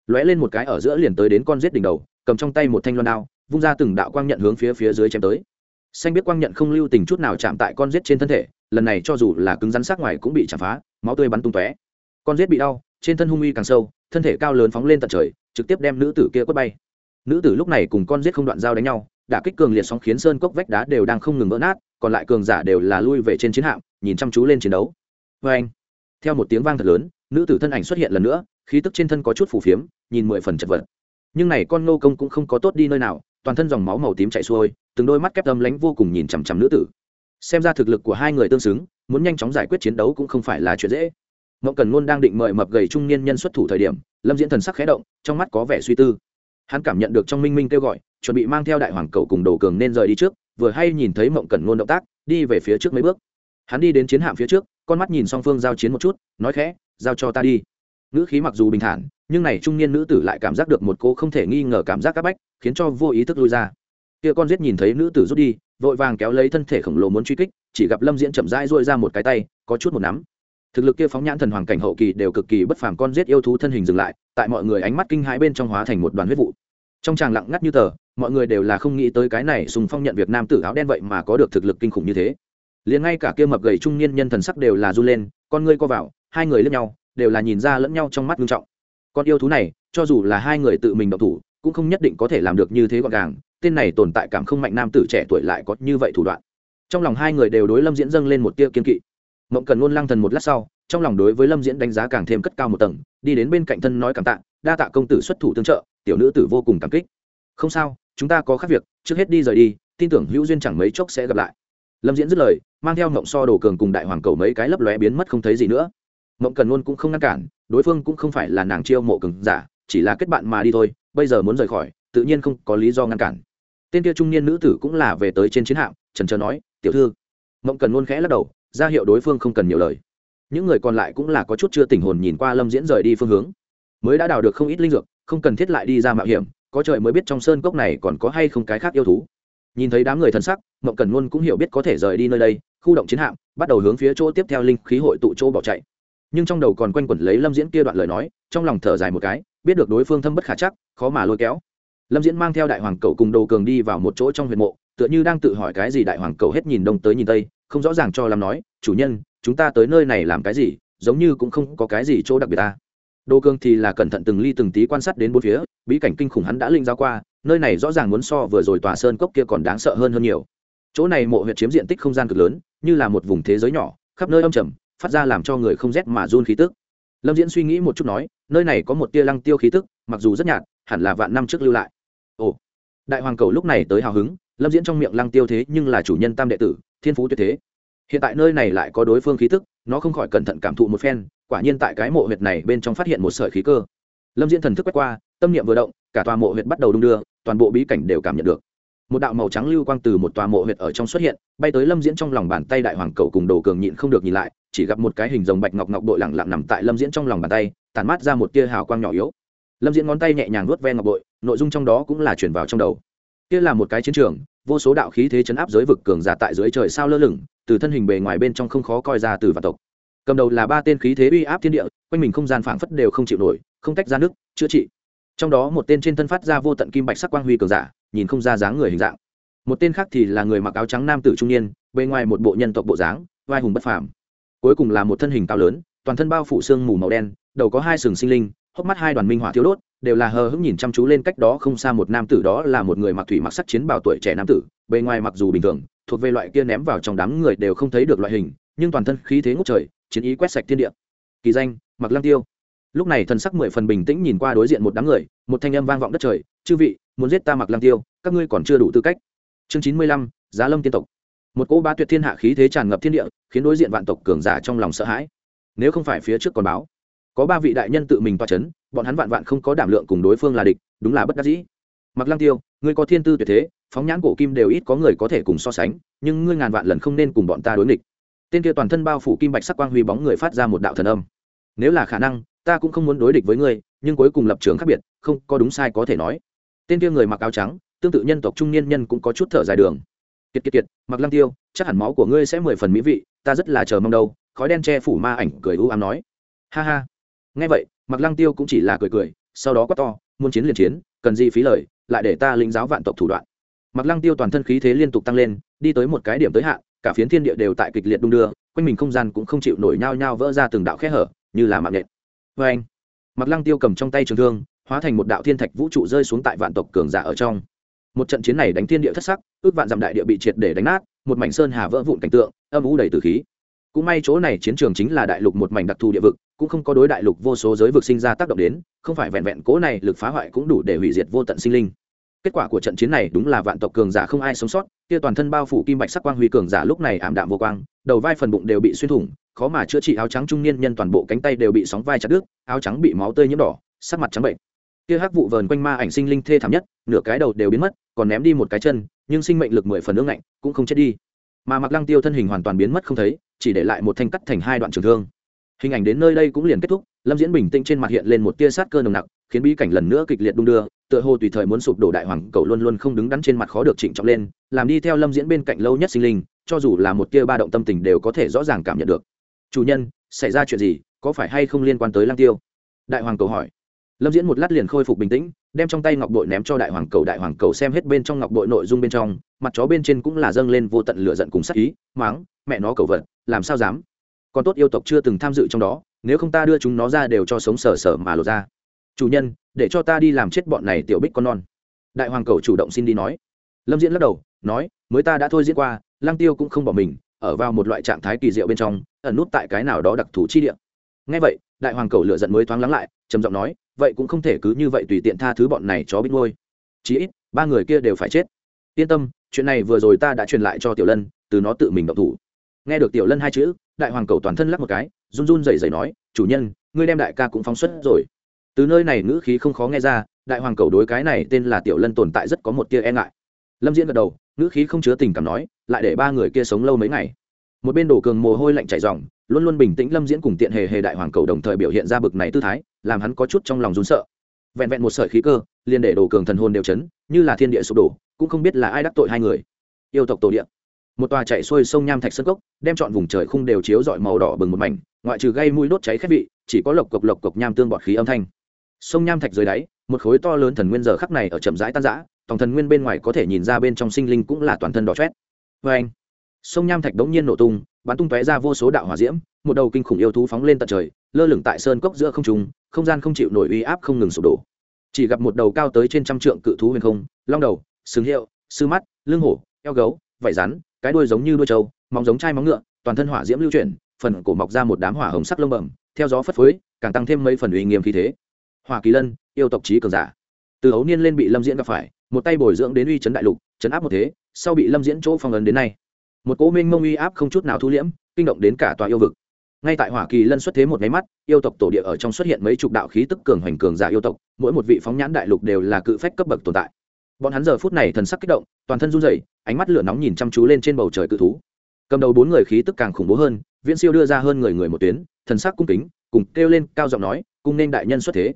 Lóe lên một cái ở giữa liền tới đến con rết đỉnh đầu, cầm trong tay một thanh loan đao, vung ra từng đạo quang nhận hướng phía phía dưới chém tới. Xanh biết quang nhận không lưu tình chút nào chạm tại con rết trên thân thể, lần này cho dù là cứng rắn sắc ngoài cũng bị chạm phá, máu tươi bắn tung tóe. Con rết bị đau, trên thân hung uy càng sâu, thân thể cao lớn phóng lên tận trời, trực tiếp đem nữ tử kia quất bay. Nữ tử lúc này cùng con rết không đoạn dao đánh nhau đã kích cường liệt sóng khiến sơn cốc vách đá đều đang không ngừng vỡ nát còn lại cường giả đều là lui về trên chiến hạm, nhìn chăm chú lên chiến đấu. Vê anh, theo một tiếng vang thật lớn, nữ tử thân ảnh xuất hiện lần nữa, khí tức trên thân có chút phù phiếm, nhìn mười phần chật vật. Nhưng này con nô công cũng không có tốt đi nơi nào, toàn thân dòng máu màu tím chạy xuôi, từng đôi mắt kép tâm lánh vô cùng nhìn chằm chằm nữ tử. Xem ra thực lực của hai người tương xứng, muốn nhanh chóng giải quyết chiến đấu cũng không phải là chuyện dễ. Mậu cần luôn đang định mời mập gầy trung niên nhân xuất thủ thời điểm, lâm diễn thần sắc khé động, trong mắt có vẻ suy tư. Hắn cảm nhận được trong minh minh kêu gọi, chuẩn bị mang theo đại hoàng cầu cùng đồ cường nên rời đi trước vừa hay nhìn thấy mộng cần ngôn động tác, đi về phía trước mấy bước. Hắn đi đến chiến hạm phía trước, con mắt nhìn song phương giao chiến một chút, nói khẽ, giao cho ta đi. Ngữ khí mặc dù bình thản, nhưng này trung niên nữ tử lại cảm giác được một cô không thể nghi ngờ cảm giác áp bách, khiến cho vô ý thức lui ra. Kia con giết nhìn thấy nữ tử rút đi, vội vàng kéo lấy thân thể khổng lồ muốn truy kích, chỉ gặp lâm diễn chậm rãi dội ra một cái tay, có chút một nắm. Thực lực kia phóng nhãn thần hoàng cảnh hậu kỳ đều cực kỳ bất phàm, con giết yêu thú thân hình dừng lại, tại mọi người ánh mắt kinh hãi bên trong hóa thành một đoàn huyết vụ. Trong tràng lặng ngắt như tờ mọi người đều là không nghĩ tới cái này sùng phong nhận việc nam tử áo đen vậy mà có được thực lực kinh khủng như thế. Liền ngay cả kia mập gầy trung niên nhân thần sắc đều là run lên, con ngươi co vào, hai người lẫn nhau, đều là nhìn ra lẫn nhau trong mắt nghiêm trọng. Con yêu thú này, cho dù là hai người tự mình độc thủ, cũng không nhất định có thể làm được như thế gọn gàng, tên này tồn tại cảm không mạnh nam tử trẻ tuổi lại có như vậy thủ đoạn. Trong lòng hai người đều đối lâm diễn dâng lên một tia kiên kỵ. Mộng cần ngôn lăng thần một lát sau, trong lòng đối với lâm diễn đánh giá càng thêm cất cao một tầng, đi đến bên cạnh thân nói cảm tạ, đa tạ công tử xuất thủ tương trợ, tiểu nữ tử vô cùng cảm kích không sao, chúng ta có khác việc, trước hết đi rời đi, tin tưởng hữu duyên chẳng mấy chốc sẽ gặp lại. Lâm diễn dứt lời, mang theo mộng so đồ cường cùng đại hoàng cầu mấy cái lấp lóe biến mất không thấy gì nữa. Mộng cần luôn cũng không ngăn cản, đối phương cũng không phải là nàng chiêu mộ cường giả, chỉ là kết bạn mà đi thôi, bây giờ muốn rời khỏi, tự nhiên không có lý do ngăn cản. Tên kia trung niên nữ tử cũng là về tới trên chiến hạm trần trờ nói, tiểu thư. Mộng cần luôn khẽ lắc đầu, ra hiệu đối phương không cần nhiều lời. Những người còn lại cũng là có chút chưa tình hồn nhìn qua lâm diễn rời đi phương hướng. Mới đã đào được không ít linh dược, không cần thiết lại đi ra mạo hiểm có trời mới biết trong sơn cốc này còn có hay không cái khác yêu thú. Nhìn thấy đám người thân sắc, mộng cần luôn cũng hiểu biết có thể rời đi nơi đây, khu động chiến hạm, bắt đầu hướng phía chỗ tiếp theo linh khí hội tụ chỗ bỏ chạy. Nhưng trong đầu còn quanh quẩn lấy lâm diễn kia đoạn lời nói, trong lòng thở dài một cái, biết được đối phương thâm bất khả chắc, khó mà lôi kéo. Lâm diễn mang theo đại hoàng cầu cùng đồ cường đi vào một chỗ trong huyện mộ, tựa như đang tự hỏi cái gì đại hoàng cầu hết nhìn đông tới nhìn tây, không rõ ràng cho làm nói, chủ nhân, chúng ta tới nơi này làm cái gì, giống như cũng không có cái gì chỗ đặc biệt ta. Đô cương thì là cẩn thận từng ly từng tí quan sát đến bốn phía, bí cảnh kinh khủng hắn đã linh giao qua, nơi này rõ ràng muốn so vừa rồi tòa sơn cốc kia còn đáng sợ hơn hơn nhiều. Chỗ này mộ huyệt chiếm diện tích không gian cực lớn, như là một vùng thế giới nhỏ, khắp nơi âm trầm, phát ra làm cho người không rét mà run khí tức. Lâm diễn suy nghĩ một chút nói, nơi này có một tia lăng tiêu khí tức, mặc dù rất nhạt, hẳn là vạn năm trước lưu lại. Ồ. Đại hoàng cầu lúc này tới hào hứng, lâm diễn trong miệng lăng tiêu thế nhưng là chủ nhân tam đệ tử, thiên phú tuyệt thế hiện tại nơi này lại có đối phương khí tức, nó không khỏi cẩn thận cảm thụ một phen, quả nhiên tại cái mộ huyệt này bên trong phát hiện một sợi khí cơ. Lâm diễn thần thức quét qua, tâm niệm vừa động, cả tòa mộ huyệt bắt đầu đung đưa, toàn bộ bí cảnh đều cảm nhận được. Một đạo màu trắng lưu quang từ một tòa mộ huyệt ở trong xuất hiện, bay tới lâm diễn trong lòng bàn tay đại hoàng cầu cùng đồ cường nhịn không được nhìn lại, chỉ gặp một cái hình rồng bạch ngọc ngọc bội lẳng lặng nằm tại lâm diễn trong lòng bàn tay tàn mát ra một tia hào quang nhỏ yếu. Lâm diễn ngón tay nhẹ nhàng nuốt ve ngọc bội, nội dung trong đó cũng là chuyển vào trong đầu kia là một cái chiến trường, vô số đạo khí thế chấn áp giới vực cường giả tại dưới trời sao lơ lửng, từ thân hình bề ngoài bên trong không khó coi ra từ vạn tộc. Cầm đầu là ba tên khí thế uy áp thiên địa, quanh mình không gian phảng phất đều không chịu nổi, không tách ra nước, chữa trị. Trong đó một tên trên thân phát ra vô tận kim bạch sắc quang huy cường giả, nhìn không ra dáng người hình dạng. Một tên khác thì là người mặc áo trắng nam tử trung niên, bề ngoài một bộ nhân tộc bộ dáng, vai hùng bất phàm. Cuối cùng là một thân hình cao lớn, toàn thân bao phủ xương mù màu đen, đầu có hai sừng sinh linh, hốc mắt hai đoàn minh hỏa thiếu đốt đều là hờ hững nhìn chăm chú lên cách đó không xa một nam tử đó là một người mặc thủy mặc sắc chiến bào tuổi trẻ nam tử, bề ngoài mặc dù bình thường, thuộc về loại kia ném vào trong đám người đều không thấy được loại hình, nhưng toàn thân khí thế ngốc trời, chiến ý quét sạch thiên địa. Kỳ danh mặc lăng tiêu. Lúc này thần sắc mười phần bình tĩnh nhìn qua đối diện một đám người, một thanh âm vang vọng đất trời, chư vị, muốn giết ta mặc lăng tiêu, các ngươi còn chưa đủ tư cách. Chương chín mươi lăm, giá lâm tiên tộc. Một cỗ ba tuyệt thiên hạ khí thế tràn ngập thiên địa, khiến đối diện vạn tộc cường giả trong lòng sợ hãi. Nếu không phải phía trước còn báo có ba vị đại nhân tự mình toa c h ấ n bọn hắn vạn vạn không có đảm lượng cùng đối phương là địch, đúng là bất đắc dĩ. Mặc lăng tiêu, ngươi có thiên tư tuyệt thế, phóng nhãn cổ kim đều ít có người có thể cùng so sánh, nhưng ngươi ngàn vạn lần không nên cùng bọn ta đối nghịch. Tên kia toàn thân bao phủ kim bạch sắc quang huy bóng người phát ra một đạo thần âm. Nếu là khả năng, ta cũng không muốn đối địch với ngươi, nhưng cuối cùng lập trường khác biệt, không có đúng sai có thể nói. Tên kia người mặc áo trắng, tương tự nhân tộc trung niên nhân cũng có chút thở dài đường. Kiệt kiệt kiệt mặc lăng tiêu, chắc hẳn máu của ngươi sẽ mười phần mỹ vị, ta rất là chờ mong đâu, khói đen che phủ ma ảnh cười u ám nói. Ha ha nghe vậy mặc lăng tiêu cũng chỉ là cười cười, sau đó quát to, muốn chiến liền chiến, cần gì phí lời, lại để ta lĩnh giáo vạn tộc thủ đoạn. Mặc lăng tiêu toàn thân khí thế liên tục tăng lên, đi tới một cái điểm tới hạn, cả phiến thiên địa đều tại kịch liệt đung đưa, quanh mình không gian cũng không chịu nổi nhao nhao vỡ ra từng đạo khe hở, như là mạng nhện. Vê anh mặc lăng tiêu cầm trong tay trường thương, hóa thành một đạo thiên thạch vũ trụ rơi xuống tại vạn tộc cường giả ở trong. Một trận chiến này đánh thiên địa thất sắc, ước vạn dặm đại địa bị triệt để đánh nát, một mảnh sơn hà vỡ vụn cảnh tượng, âm u đầy từ khí cũng may chỗ này chiến trường chính là đại lục một mảnh đặc thù địa vực, cũng không có đối đại lục vô số giới vực sinh ra tác động đến, không phải vẹn vẹn cố này lực phá hoại cũng đủ để hủy diệt vô tận sinh linh. Kết quả của trận chiến này đúng là vạn tộc cường giả không ai sống sót, kia toàn thân bao phủ kim bạch sắc quang huy cường giả lúc này ảm đạm vô quang, đầu vai phần bụng đều bị xuyên thủng, khó mà chữa trị áo trắng trung niên nhân toàn bộ cánh tay đều bị sóng vai chặt đứt, áo trắng bị máu tươi nhiễm đỏ, sắc mặt trắng bệnh. Kia hắc vụ vờn quanh ma ảnh sinh linh thê thảm nhất, nửa cái đầu đều biến mất, còn ném đi một cái chân, nhưng sinh mệnh lực mười phần nước ngạnh, cũng không chết đi. Mà mặc lăng tiêu thân hình hoàn toàn biến mất không thấy chỉ để lại một thanh cắt thành hai đoạn trường thương. Hình ảnh đến nơi đây cũng liền kết thúc, lâm diễn bình tĩnh trên mặt hiện lên một tia sát cơ nồng nặc, khiến bí cảnh lần nữa kịch liệt đung đưa, tựa hồ tùy thời muốn sụp đổ đại hoàng cầu luôn luôn không đứng đắn trên mặt khó được trịnh trọng lên, làm đi theo lâm diễn bên cạnh lâu nhất sinh linh, cho dù là một tia ba động tâm tình đều có thể rõ ràng cảm nhận được. Chủ nhân, xảy ra chuyện gì? Có phải hay không liên quan tới lăng tiêu? Đại hoàng cầu hỏi lâm diễn một lát liền khôi phục bình tĩnh, đem trong tay ngọc bội ném cho đại hoàng cầu, đại hoàng cầu xem hết bên trong ngọc bội nội dung bên trong, mặt chó bên trên cũng là dâng lên vô tận lửa giận cùng sắc ý, máng, mẹ nó cầu vật, làm sao dám? Còn tốt yêu tộc chưa từng tham dự trong đó, nếu không ta đưa chúng nó ra đều cho sống sờ sờ mà lột ra. Chủ nhân, để cho ta đi làm chết bọn này tiểu bích con non. Đại hoàng cầu chủ động xin đi nói. Lâm diễn lắc đầu, nói, mới ta đã thôi diễn qua Lang tiêu cũng không bỏ mình, ở vào một loại trạng thái kỳ diệu bên trong, ẩn nút tại cái nào đó đặc thù chi địa ngay vậy, đại hoàng cầu lựa giận mới thoáng lắng lại, trầm giọng nói, vậy cũng không thể cứ như vậy tùy tiện tha thứ bọn này chó bít ngôi. Chí ít, ba người kia đều phải chết. Yên tâm, chuyện này vừa rồi ta đã truyền lại cho tiểu lân, từ nó tự mình động thủ. Nghe được tiểu lân hai chữ, đại hoàng cầu toàn thân lắc một cái, run run rẩy rẩy nói, chủ nhân, ngươi đem đại ca cũng phóng xuất rồi. Từ nơi này ngữ khí không khó nghe ra, đại hoàng cầu đối cái này tên là tiểu lân tồn tại rất có một tia e ngại. Lâm diễn gật đầu, ngữ khí không chứa tình cảm nói, lại để ba người kia sống lâu mấy ngày. Một bên đổ cường mồ hôi lạnh chảy dòng luôn luôn bình tĩnh lâm diễn cùng tiện hề hề đại hoàng cầu đồng thời biểu hiện ra bực này tư thái, làm hắn có chút trong lòng rún sợ. Vẹn vẹn một sợi khí cơ, liền để đồ cường thần hồn đều chấn, như là thiên địa sụp đổ, cũng không biết là ai đắc tội hai người. Yêu tộc tổ địa. Một tòa chạy xuôi sông nham thạch sơn cốc, đem chọn vùng trời khung đều chiếu dọi màu đỏ bừng một mảnh, ngoại trừ gây mũi đốt cháy khét vị, chỉ có lộc cộc lộc cộc nham tương bọt khí âm thanh. Sông nham thạch dưới đáy, một khối to lớn thần nguyên giờ khắc này ở chậm rãi tan rã tổng thần nguyên bên ngoài có thể nhìn ra bên trong sinh linh cũng là toàn thân đỏ chét vê vâng. anh sông nham thạch đống nhiên nổ tung, bắn tung tóe ra vô số đạo hỏa diễm, một đầu kinh khủng yêu thú phóng lên tận trời, lơ lửng tại sơn cốc giữa không trung, không gian không chịu nổi uy áp không ngừng sụp đổ. Chỉ gặp một đầu cao tới trên trăm trượng cự thú huyền không, long đầu, sừng hiệu, sư mắt, lưng hổ, eo gấu, vảy rắn, cái đuôi giống như đuôi trâu, móng giống chai móng ngựa, toàn thân hỏa diễm lưu chuyển, phần cổ mọc ra một đám hỏa hồng sắc lông bẩm, theo gió phất phới, càng tăng thêm mấy phần uy nghiêm khí thế. Hỏa kỳ lân, yêu tộc trí cường giả. Từ ấu niên lên bị lâm diễn gặp phải, một tay bồi dưỡng đến uy chấn đại lục, chấn áp một thế, sau bị lâm diễn chỗ phong ấn đến nay một cỗ minh mông uy áp không chút nào thu liễm, kinh động đến cả tòa yêu vực. Ngay tại hỏa kỳ lân xuất thế một nháy mắt, yêu tộc tổ địa ở trong xuất hiện mấy chục đạo khí tức cường hoành cường giả yêu tộc, mỗi một vị phóng nhãn đại lục đều là cự phách cấp bậc tồn tại. Bọn hắn giờ phút này thần sắc kích động, toàn thân run rẩy, ánh mắt lửa nóng nhìn chăm chú lên trên bầu trời cự thú. Cầm đầu bốn người khí tức càng khủng bố hơn, viễn siêu đưa ra hơn người người một tuyến, thần sắc cung kính, cùng kêu lên, cao giọng nói cùng nên đại nhân xuất thế.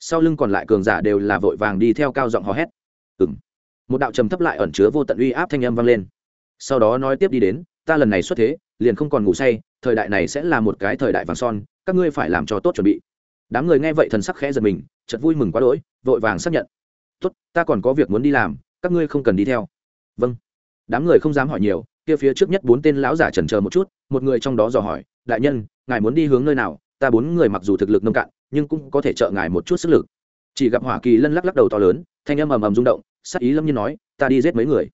Sau lưng còn lại cường giả đều là vội vàng đi theo cao giọng hò hét. Ừng một đạo trầm thấp lại ẩn chứa vô tận uy áp thanh âm vang lên sau đó nói tiếp đi đến, ta lần này xuất thế, liền không còn ngủ say, thời đại này sẽ là một cái thời đại vàng son, các ngươi phải làm cho tốt chuẩn bị. Đám người nghe vậy thần sắc khẽ giật mình chật vui mừng quá đỗi, vội vàng xác nhận. Tốt, ta còn có việc muốn đi làm, các ngươi không cần đi theo. Vâng. Đám người không dám hỏi nhiều, kia phía trước nhất bốn tên lão giả trần chờ một chút, một người trong đó dò hỏi, đại nhân, ngài muốn đi hướng nơi nào? Ta bốn người mặc dù thực lực nông cạn, nhưng cũng có thể trợ ngài một chút sức lực. Chỉ gặp hỏa kỳ lân lắc lắc đầu to lớn, thanh âm ầm ầm rung động sắc ý lâm nhiên nói, ta đi giết mấy người.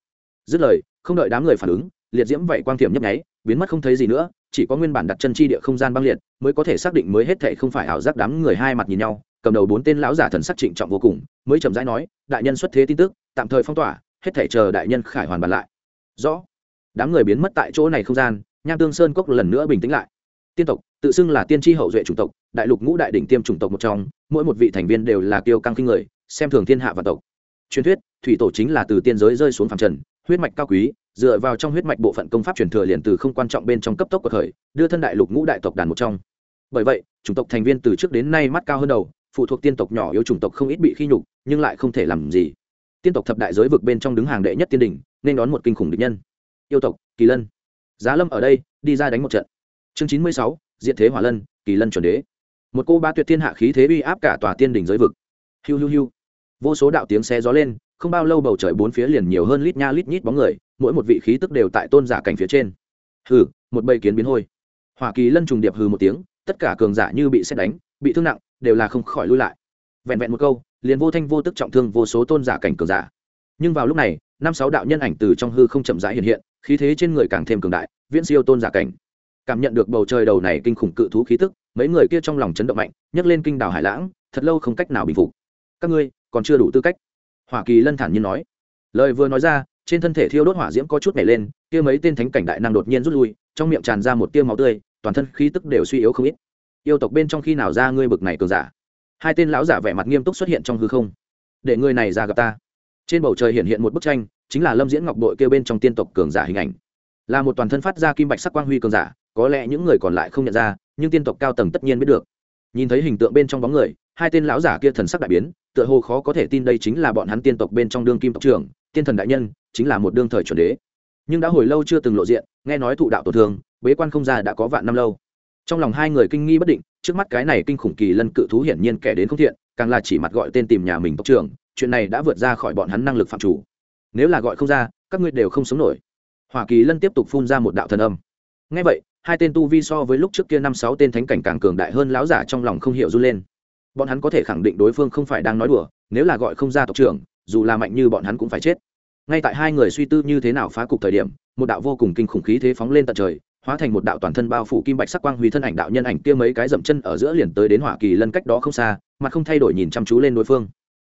Dứt lời không đợi đám người phản ứng, liệt diễm vậy quang thiểm nhấp nháy, biến mất không thấy gì nữa, chỉ có nguyên bản đặt chân chi địa không gian băng liệt, mới có thể xác định mới hết thệ không phải ảo giác đám người hai mặt nhìn nhau, cầm đầu bốn tên lão giả thần sắc trịnh trọng vô cùng, mới chậm rãi nói, đại nhân xuất thế tin tức, tạm thời phong tỏa, hết thể chờ đại nhân khải hoàn bàn lại. Rõ. Đám người biến mất tại chỗ này không gian, nham tương sơn cốc lần nữa bình tĩnh lại. Tiên tộc, tự xưng là tiên tri hậu duệ chủng tộc, đại lục ngũ đại đỉnh tiêm chủng tộc một trong, mỗi một vị thành viên đều là kiêu căng kinh người, xem thường thiên hạ và tộc. Truyền thuyết, thủy tổ chính là từ tiên giới rơi xuống phàm trần huyết mạch cao quý, dựa vào trong huyết mạch bộ phận công pháp truyền thừa liền từ không quan trọng bên trong cấp tốc của thời đưa thân đại lục ngũ đại tộc đàn một trong. Bởi vậy, chủng tộc thành viên từ trước đến nay mắt cao hơn đầu, phụ thuộc tiên tộc nhỏ yếu chủng tộc không ít bị khi nhục, nhưng lại không thể làm gì. Tiên tộc thập đại giới vực bên trong đứng hàng đệ nhất tiên đỉnh, nên đón một kinh khủng địch nhân. Yêu tộc, kỳ lân. Giá lâm ở đây, đi ra đánh một trận. Chương chín mươi sáu diện thế hỏa lân, kỳ lân chuẩn đế. Một cô ba tuyệt thiên hạ khí thế uy áp cả tòa tiên đỉnh giới vực. Hiu hiu hiu. Vô số đạo tiếng xe gió lên không bao lâu bầu trời bốn phía liền nhiều hơn lít nha lít nhít bóng người, mỗi một vị khí tức đều tại tôn giả cảnh phía trên. Hừ, một bầy kiến biến hôi. Hoa kỳ lân trùng điệp hừ một tiếng, tất cả cường giả như bị xét đánh, bị thương nặng, đều là không khỏi lui lại. Vẹn vẹn một câu, liền vô thanh vô tức trọng thương vô số tôn giả cảnh cường giả. Nhưng vào lúc này, năm sáu đạo nhân ảnh từ trong hư không chậm rãi hiện hiện, khí thế trên người càng thêm cường đại, viễn siêu tôn giả cảnh. Cảm nhận được bầu trời đầu này kinh khủng cự thú khí tức, mấy người kia trong lòng chấn động mạnh, nhấc lên kinh đảo hải lãng, thật lâu không cách nào bình phục. Các ngươi, còn chưa đủ tư cách hỏa kỳ lân thản nhiên nói. Lời vừa nói ra, trên thân thể thiêu đốt hỏa diễm có chút nhảy lên, kia mấy tên thánh cảnh đại năng đột nhiên rút lui, trong miệng tràn ra một tia máu tươi, toàn thân khí tức đều suy yếu không ít. Yêu tộc bên trong khi nào ra ngươi bực này cường giả? Hai tên lão giả vẻ mặt nghiêm túc xuất hiện trong hư không. Để người này ra gặp ta. Trên bầu trời hiện hiện một bức tranh, chính là lâm diễn ngọc đội kêu bên trong tiên tộc cường giả hình ảnh. Là một toàn thân phát ra kim bạch sắc quang huy cường giả, có lẽ những người còn lại không nhận ra, nhưng tiên tộc cao tầng tất nhiên biết được. Nhìn thấy hình tượng bên trong bóng người hai tên lão giả kia thần sắc đại biến, tựa hồ khó có thể tin đây chính là bọn hắn tiên tộc bên trong đương kim tộc trưởng, tiên thần đại nhân, chính là một đương thời chuẩn đế. Nhưng đã hồi lâu chưa từng lộ diện, nghe nói thụ đạo tổn thương, bế quan không ra đã có vạn năm lâu. Trong lòng hai người kinh nghi bất định, trước mắt cái này kinh khủng kỳ lân cự thú hiển nhiên kẻ đến không thiện, càng là chỉ mặt gọi tên tìm nhà mình tộc trưởng, chuyện này đã vượt ra khỏi bọn hắn năng lực phạm chủ. Nếu là gọi không ra, các ngươi đều không sống nổi. Hoa kỳ lân tiếp tục phun ra một đạo thần âm. Ngay vậy, hai tên tu vi so với lúc trước kia năm sáu tên thánh cảnh càng cường đại hơn lão giả trong lòng không hiểu run lên bọn hắn có thể khẳng định đối phương không phải đang nói đùa, nếu là gọi không ra tộc trưởng, dù là mạnh như bọn hắn cũng phải chết. Ngay tại hai người suy tư như thế nào phá cục thời điểm, một đạo vô cùng kinh khủng khí thế phóng lên tận trời, hóa thành một đạo toàn thân bao phủ kim bạch sắc quang huy thân ảnh đạo nhân ảnh kia mấy cái dậm chân ở giữa liền tới đến hỏa kỳ lân cách đó không xa, mà không thay đổi nhìn chăm chú lên đối phương.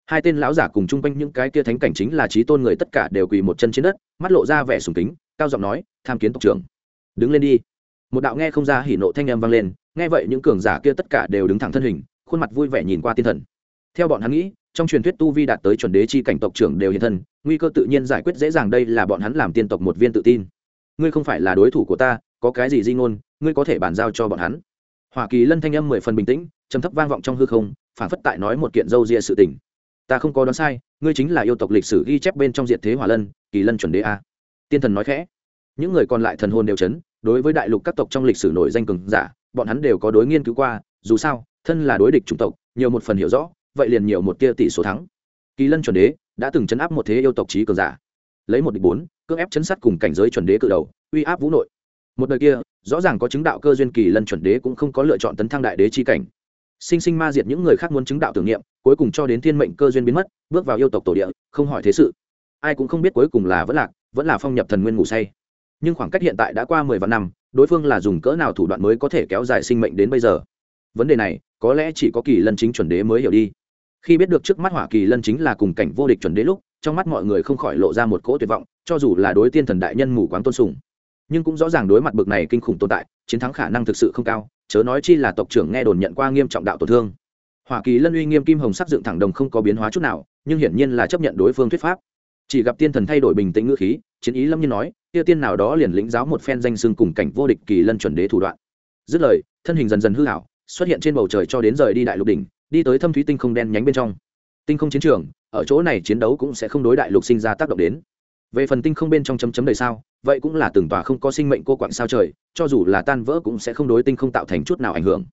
Hai tên lão giả cùng chung quanh những cái kia thánh cảnh chính là trí tôn người tất cả đều quỳ một chân trên đất, mắt lộ ra vẻ sùng kính, cao giọng nói, tham kiến tộc trưởng. Đứng lên đi. Một đạo nghe không ra hỉ nộ thanh em vang lên, nghe vậy những cường giả kia tất cả đều đứng thẳng thân hình khuôn mặt vui vẻ nhìn qua tiên thần. Theo bọn hắn nghĩ, trong truyền thuyết tu vi đạt tới chuẩn đế chi cảnh tộc trưởng đều hiện thân, nguy cơ tự nhiên giải quyết dễ dàng đây là bọn hắn làm tiên tộc một viên tự tin. Ngươi không phải là đối thủ của ta, có cái gì di ngôn, ngươi có thể bàn giao cho bọn hắn. Hoa kỳ lân thanh âm mười phần bình tĩnh, trầm thấp vang vọng trong hư không, phản phất tại nói một kiện dâu ria sự tình. Ta không có đoán sai, ngươi chính là yêu tộc lịch sử ghi chép bên trong diện thế hỏa lân, kỳ lân chuẩn đế a. Tiên thần nói khẽ. Những người còn lại thần hồn đều chấn, đối với đại lục các tộc trong lịch sử nổi danh cường giả, bọn hắn đều có đối nghiên cứu qua, dù sao thân là đối địch chủng tộc, nhiều một phần hiểu rõ, vậy liền nhiều một tia tỷ số thắng. Kỳ lân chuẩn đế đã từng chấn áp một thế yêu tộc trí cường giả. Lấy một địch bốn, cưỡng ép chấn sát cùng cảnh giới chuẩn đế cự đầu, uy áp vũ nội. Một đời kia, rõ ràng có chứng đạo cơ duyên kỳ lân chuẩn đế cũng không có lựa chọn tấn thăng đại đế chi cảnh. Sinh sinh ma diệt những người khác muốn chứng đạo tưởng niệm, cuối cùng cho đến thiên mệnh cơ duyên biến mất, bước vào yêu tộc tổ địa, không hỏi thế sự. Ai cũng không biết cuối cùng là vẫn lạc, vẫn là phong nhập thần nguyên ngủ say. Nhưng khoảng cách hiện tại đã qua mười vạn năm, đối phương là dùng cỡ nào thủ đoạn mới có thể kéo dài sinh mệnh đến bây giờ? Vấn đề này, có lẽ chỉ có kỳ lân chính chuẩn đế mới hiểu đi. Khi biết được trước mắt hỏa kỳ lân chính là cùng cảnh vô địch chuẩn đế lúc, trong mắt mọi người không khỏi lộ ra một cỗ tuyệt vọng, cho dù là đối tiên thần đại nhân mù quáng tôn sùng. Nhưng cũng rõ ràng đối mặt bực này kinh khủng tồn tại, chiến thắng khả năng thực sự không cao, chớ nói chi là tộc trưởng nghe đồn nhận qua nghiêm trọng đạo tổn thương. Hoa kỳ lân uy nghiêm kim hồng sắc dựng thẳng đồng không có biến hóa chút nào, nhưng hiển nhiên là chấp nhận đối phương thuyết pháp. Chỉ gặp tiên thần thay đổi bình tĩnh ngữ khí, chiến ý lâm nhiên nói tiêu tiên nào đó liền lĩnh giáo một phen danh xưng cùng cảnh vô địch kỳ lân chuẩn đế thủ đoạn. Dứt lời, thân hình dần dần hư hảo xuất hiện trên bầu trời cho đến rời đi đại lục đỉnh, đi tới thâm thúy tinh không đen nhánh bên trong. Tinh không chiến trường, ở chỗ này chiến đấu cũng sẽ không đối đại lục sinh ra tác động đến. Về phần tinh không bên trong chấm chấm đầy sao, vậy cũng là từng tòa không có sinh mệnh cô quạng sao trời, cho dù là tan vỡ cũng sẽ không đối tinh không tạo thành chút nào ảnh hưởng.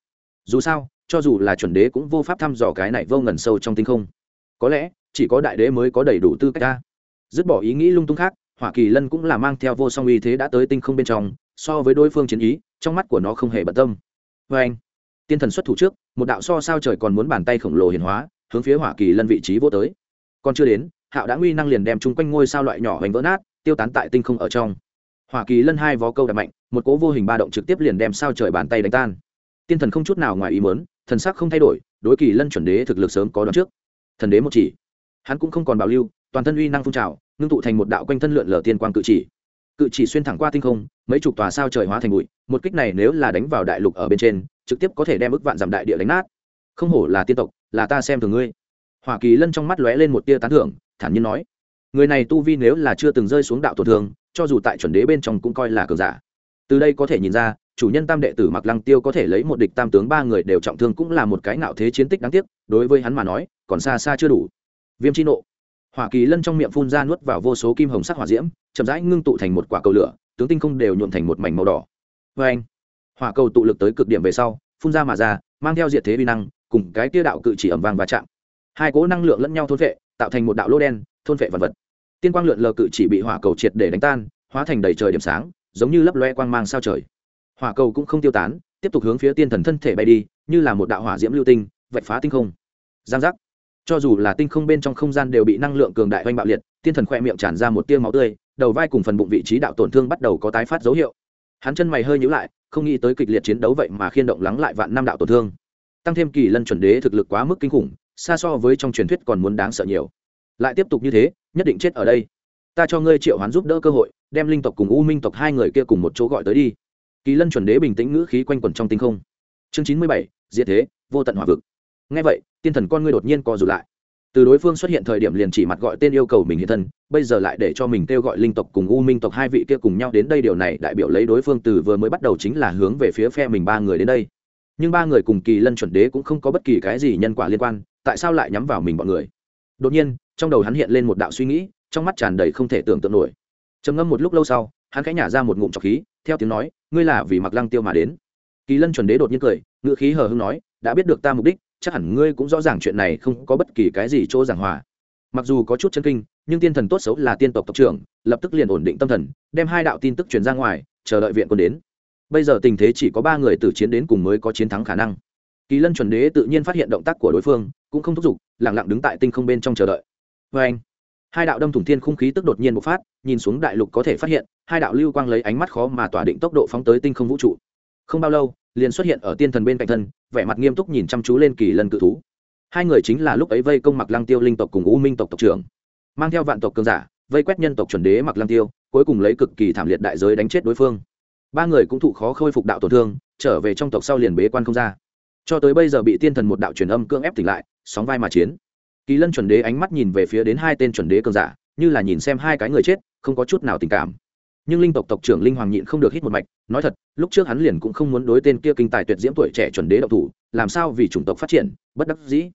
Dù sao, cho dù là chuẩn đế cũng vô pháp thăm dò cái này vô ngần sâu trong tinh không. Có lẽ, chỉ có đại đế mới có đầy đủ tư cách ta. Dứt bỏ ý nghĩ lung tung khác hoa kỳ lân cũng là mang theo vô song uy thế đã tới tinh không bên trong, so với đối phương chiến ý, trong mắt của nó không hề bận tâm. Vê anh tiên thần xuất thủ trước, một đạo so sao trời còn muốn bàn tay khổng lồ hiền hóa, hướng phía hoa kỳ lân vị trí vô tới. Còn chưa đến, hạo đã nguy năng liền đem chung quanh ngôi sao loại nhỏ hoành vỡ nát, tiêu tán tại tinh không ở trong. Hoa kỳ lân hai vó câu đập mạnh, một cố vô hình ba động trực tiếp liền đem sao trời bàn tay đánh tan. Tiên thần không chút nào ngoài ý mớn thần sắc không thay đổi, đối kỳ lân chuẩn đế thực lực sớm có đón trước. Thần đế một chỉ. Hắn cũng không còn bảo lưu, toàn thân uy năng phun trào, ngưng tụ thành một đạo quanh thân lượn lờ tiên quang cự chỉ. Cự chỉ xuyên thẳng qua tinh không, mấy chục tòa sao trời hóa thành bụi, một kích này nếu là đánh vào đại lục ở bên trên trực tiếp có thể đem ức vạn giảm đại địa đánh nát. Không hổ là tiên tộc, là ta xem thường ngươi. Hoa kỳ lân trong mắt lóe lên một tia tán thưởng, thản nhiên nói. Người này tu vi nếu là chưa từng rơi xuống đạo tổn thương, cho dù tại chuẩn đế bên trong cũng coi là cường giả. Từ đây có thể nhìn ra, chủ nhân tam đệ tử mặc lăng tiêu có thể lấy một địch tam tướng ba người đều trọng thương cũng là một cái ngạo thế chiến tích đáng tiếc, đối với hắn mà nói, còn xa xa chưa đủ. Viêm chi nộ. Hỏa kỳ lân trong miệng phun ra nuốt vào vô số kim hồng sắc hỏa diễm, chậm rãi ngưng tụ thành một quả cầu lửa, tướng tinh không đều nhuộn thành một mảnh màu đỏ. Vê anh hỏa cầu tụ lực tới cực điểm về sau, phun ra mà ra, mang theo diệt thế vi năng, cùng cái tia đạo cự chỉ ẩm vàng và chạm. Hai cỗ năng lượng lẫn nhau thôn vệ tạo thành một đạo lô đen, thôn vệ vật vật. Tiên quang lượn lờ cự chỉ bị hỏa cầu triệt để đánh tan, hóa thành đầy trời điểm sáng, giống như lấp loe quang mang sao trời. Hỏa cầu cũng không tiêu tán, tiếp tục hướng phía tiên thần thân thể bay đi, như là một đạo hỏa diễm lưu tinh, vạch phá tinh không. Giang giác. Cho dù là tinh không bên trong không gian đều bị năng lượng cường đại oanh bạo liệt, tiên thần khoe miệng tràn ra một tiêu máu tươi, đầu vai cùng phần bụng vị trí đạo tổn thương bắt đầu có tái phát dấu hiệu hắn chân mày hơi nhữ lại, không nghĩ tới kịch liệt chiến đấu vậy mà khiên động lắng lại vạn năm đạo tổn thương. Tăng thêm kỳ lân chuẩn đế thực lực quá mức kinh khủng, xa so với trong truyền thuyết còn muốn đáng sợ nhiều. Lại tiếp tục như thế, nhất định chết ở đây. Ta cho ngươi triệu hoán giúp đỡ cơ hội, đem linh tộc cùng u minh tộc hai người kia cùng một chỗ gọi tới đi. Kỳ lân chuẩn đế bình tĩnh ngữ khí quanh quẩn trong tinh không. Chương chín mươi bảy, diệt thế, vô tận hỏa vực. Ngay vậy, tiên thần con ngươi đột nhiên co rụt lại từ đối phương xuất hiện thời điểm liền chỉ mặt gọi tên yêu cầu mình hiện thân, bây giờ lại để cho mình kêu gọi linh tộc cùng u minh tộc hai vị kia cùng nhau đến đây. Điều này đại biểu lấy đối phương từ vừa mới bắt đầu chính là hướng về phía phe mình ba người đến đây. Nhưng ba người cùng kỳ lân chuẩn đế cũng không có bất kỳ cái gì nhân quả liên quan, tại sao lại nhắm vào mình bọn người? Đột nhiên, trong đầu hắn hiện lên một đạo suy nghĩ, trong mắt tràn đầy không thể tưởng tượng nổi. Trầm ngâm một lúc lâu sau, hắn khẽ nhả ra một ngụm trọc khí, theo tiếng nói, ngươi là vì mặc lăng tiêu mà đến. Kỳ lân chuẩn đế đột nhiên cười ngự khí hờ hưng nói, đã biết được ta mục đích chắc hẳn ngươi cũng rõ ràng chuyện này không có bất kỳ cái gì chỗ giảng hòa. Mặc dù có chút chân kinh, nhưng tiên thần tốt xấu là tiên tộc tộc trưởng, lập tức liền ổn định tâm thần, đem hai đạo tin tức truyền ra ngoài, chờ đợi viện quân đến. Bây giờ tình thế chỉ có ba người từ chiến đến cùng mới có chiến thắng khả năng. Kỳ lân chuẩn đế tự nhiên phát hiện động tác của đối phương, cũng không thúc giục lẳng lặng đứng tại tinh không bên trong chờ đợi. Vê anh, hai đạo đâm thủng thiên không khí tức đột nhiên bộc phát, nhìn xuống đại lục có thể phát hiện, hai đạo lưu quang lấy ánh mắt khó mà tỏa định tốc độ phóng tới tinh không vũ trụ không bao lâu, liền xuất hiện ở tiên thần bên cạnh thân, vẻ mặt nghiêm túc nhìn chăm chú lên kỳ lân cự thú. Hai người chính là lúc ấy vây công mặc lăng tiêu linh tộc cùng u minh tộc tộc trưởng. Mang theo vạn tộc cường giả, vây quét nhân tộc chuẩn đế mặc lăng tiêu, cuối cùng lấy cực kỳ thảm liệt đại giới đánh chết đối phương. Ba người cũng thụ khó khôi phục đạo tổn thương, trở về trong tộc sau liền bế quan không ra. Cho tới bây giờ bị tiên thần một đạo truyền âm cưỡng ép tỉnh lại, sóng vai mà chiến. Kỳ lân chuẩn đế ánh mắt nhìn về phía đến hai tên chuẩn đế cường giả, như là nhìn xem hai cái người chết, không có chút nào tình cảm nhưng linh tộc tộc trưởng linh hoàng nhịn không được hít một mạch, nói thật, lúc trước hắn liền cũng không muốn đối tên kia kinh tài tuyệt diễm tuổi trẻ chuẩn đế độc thủ, làm sao vì chủng tộc phát triển, bất đắc dĩ.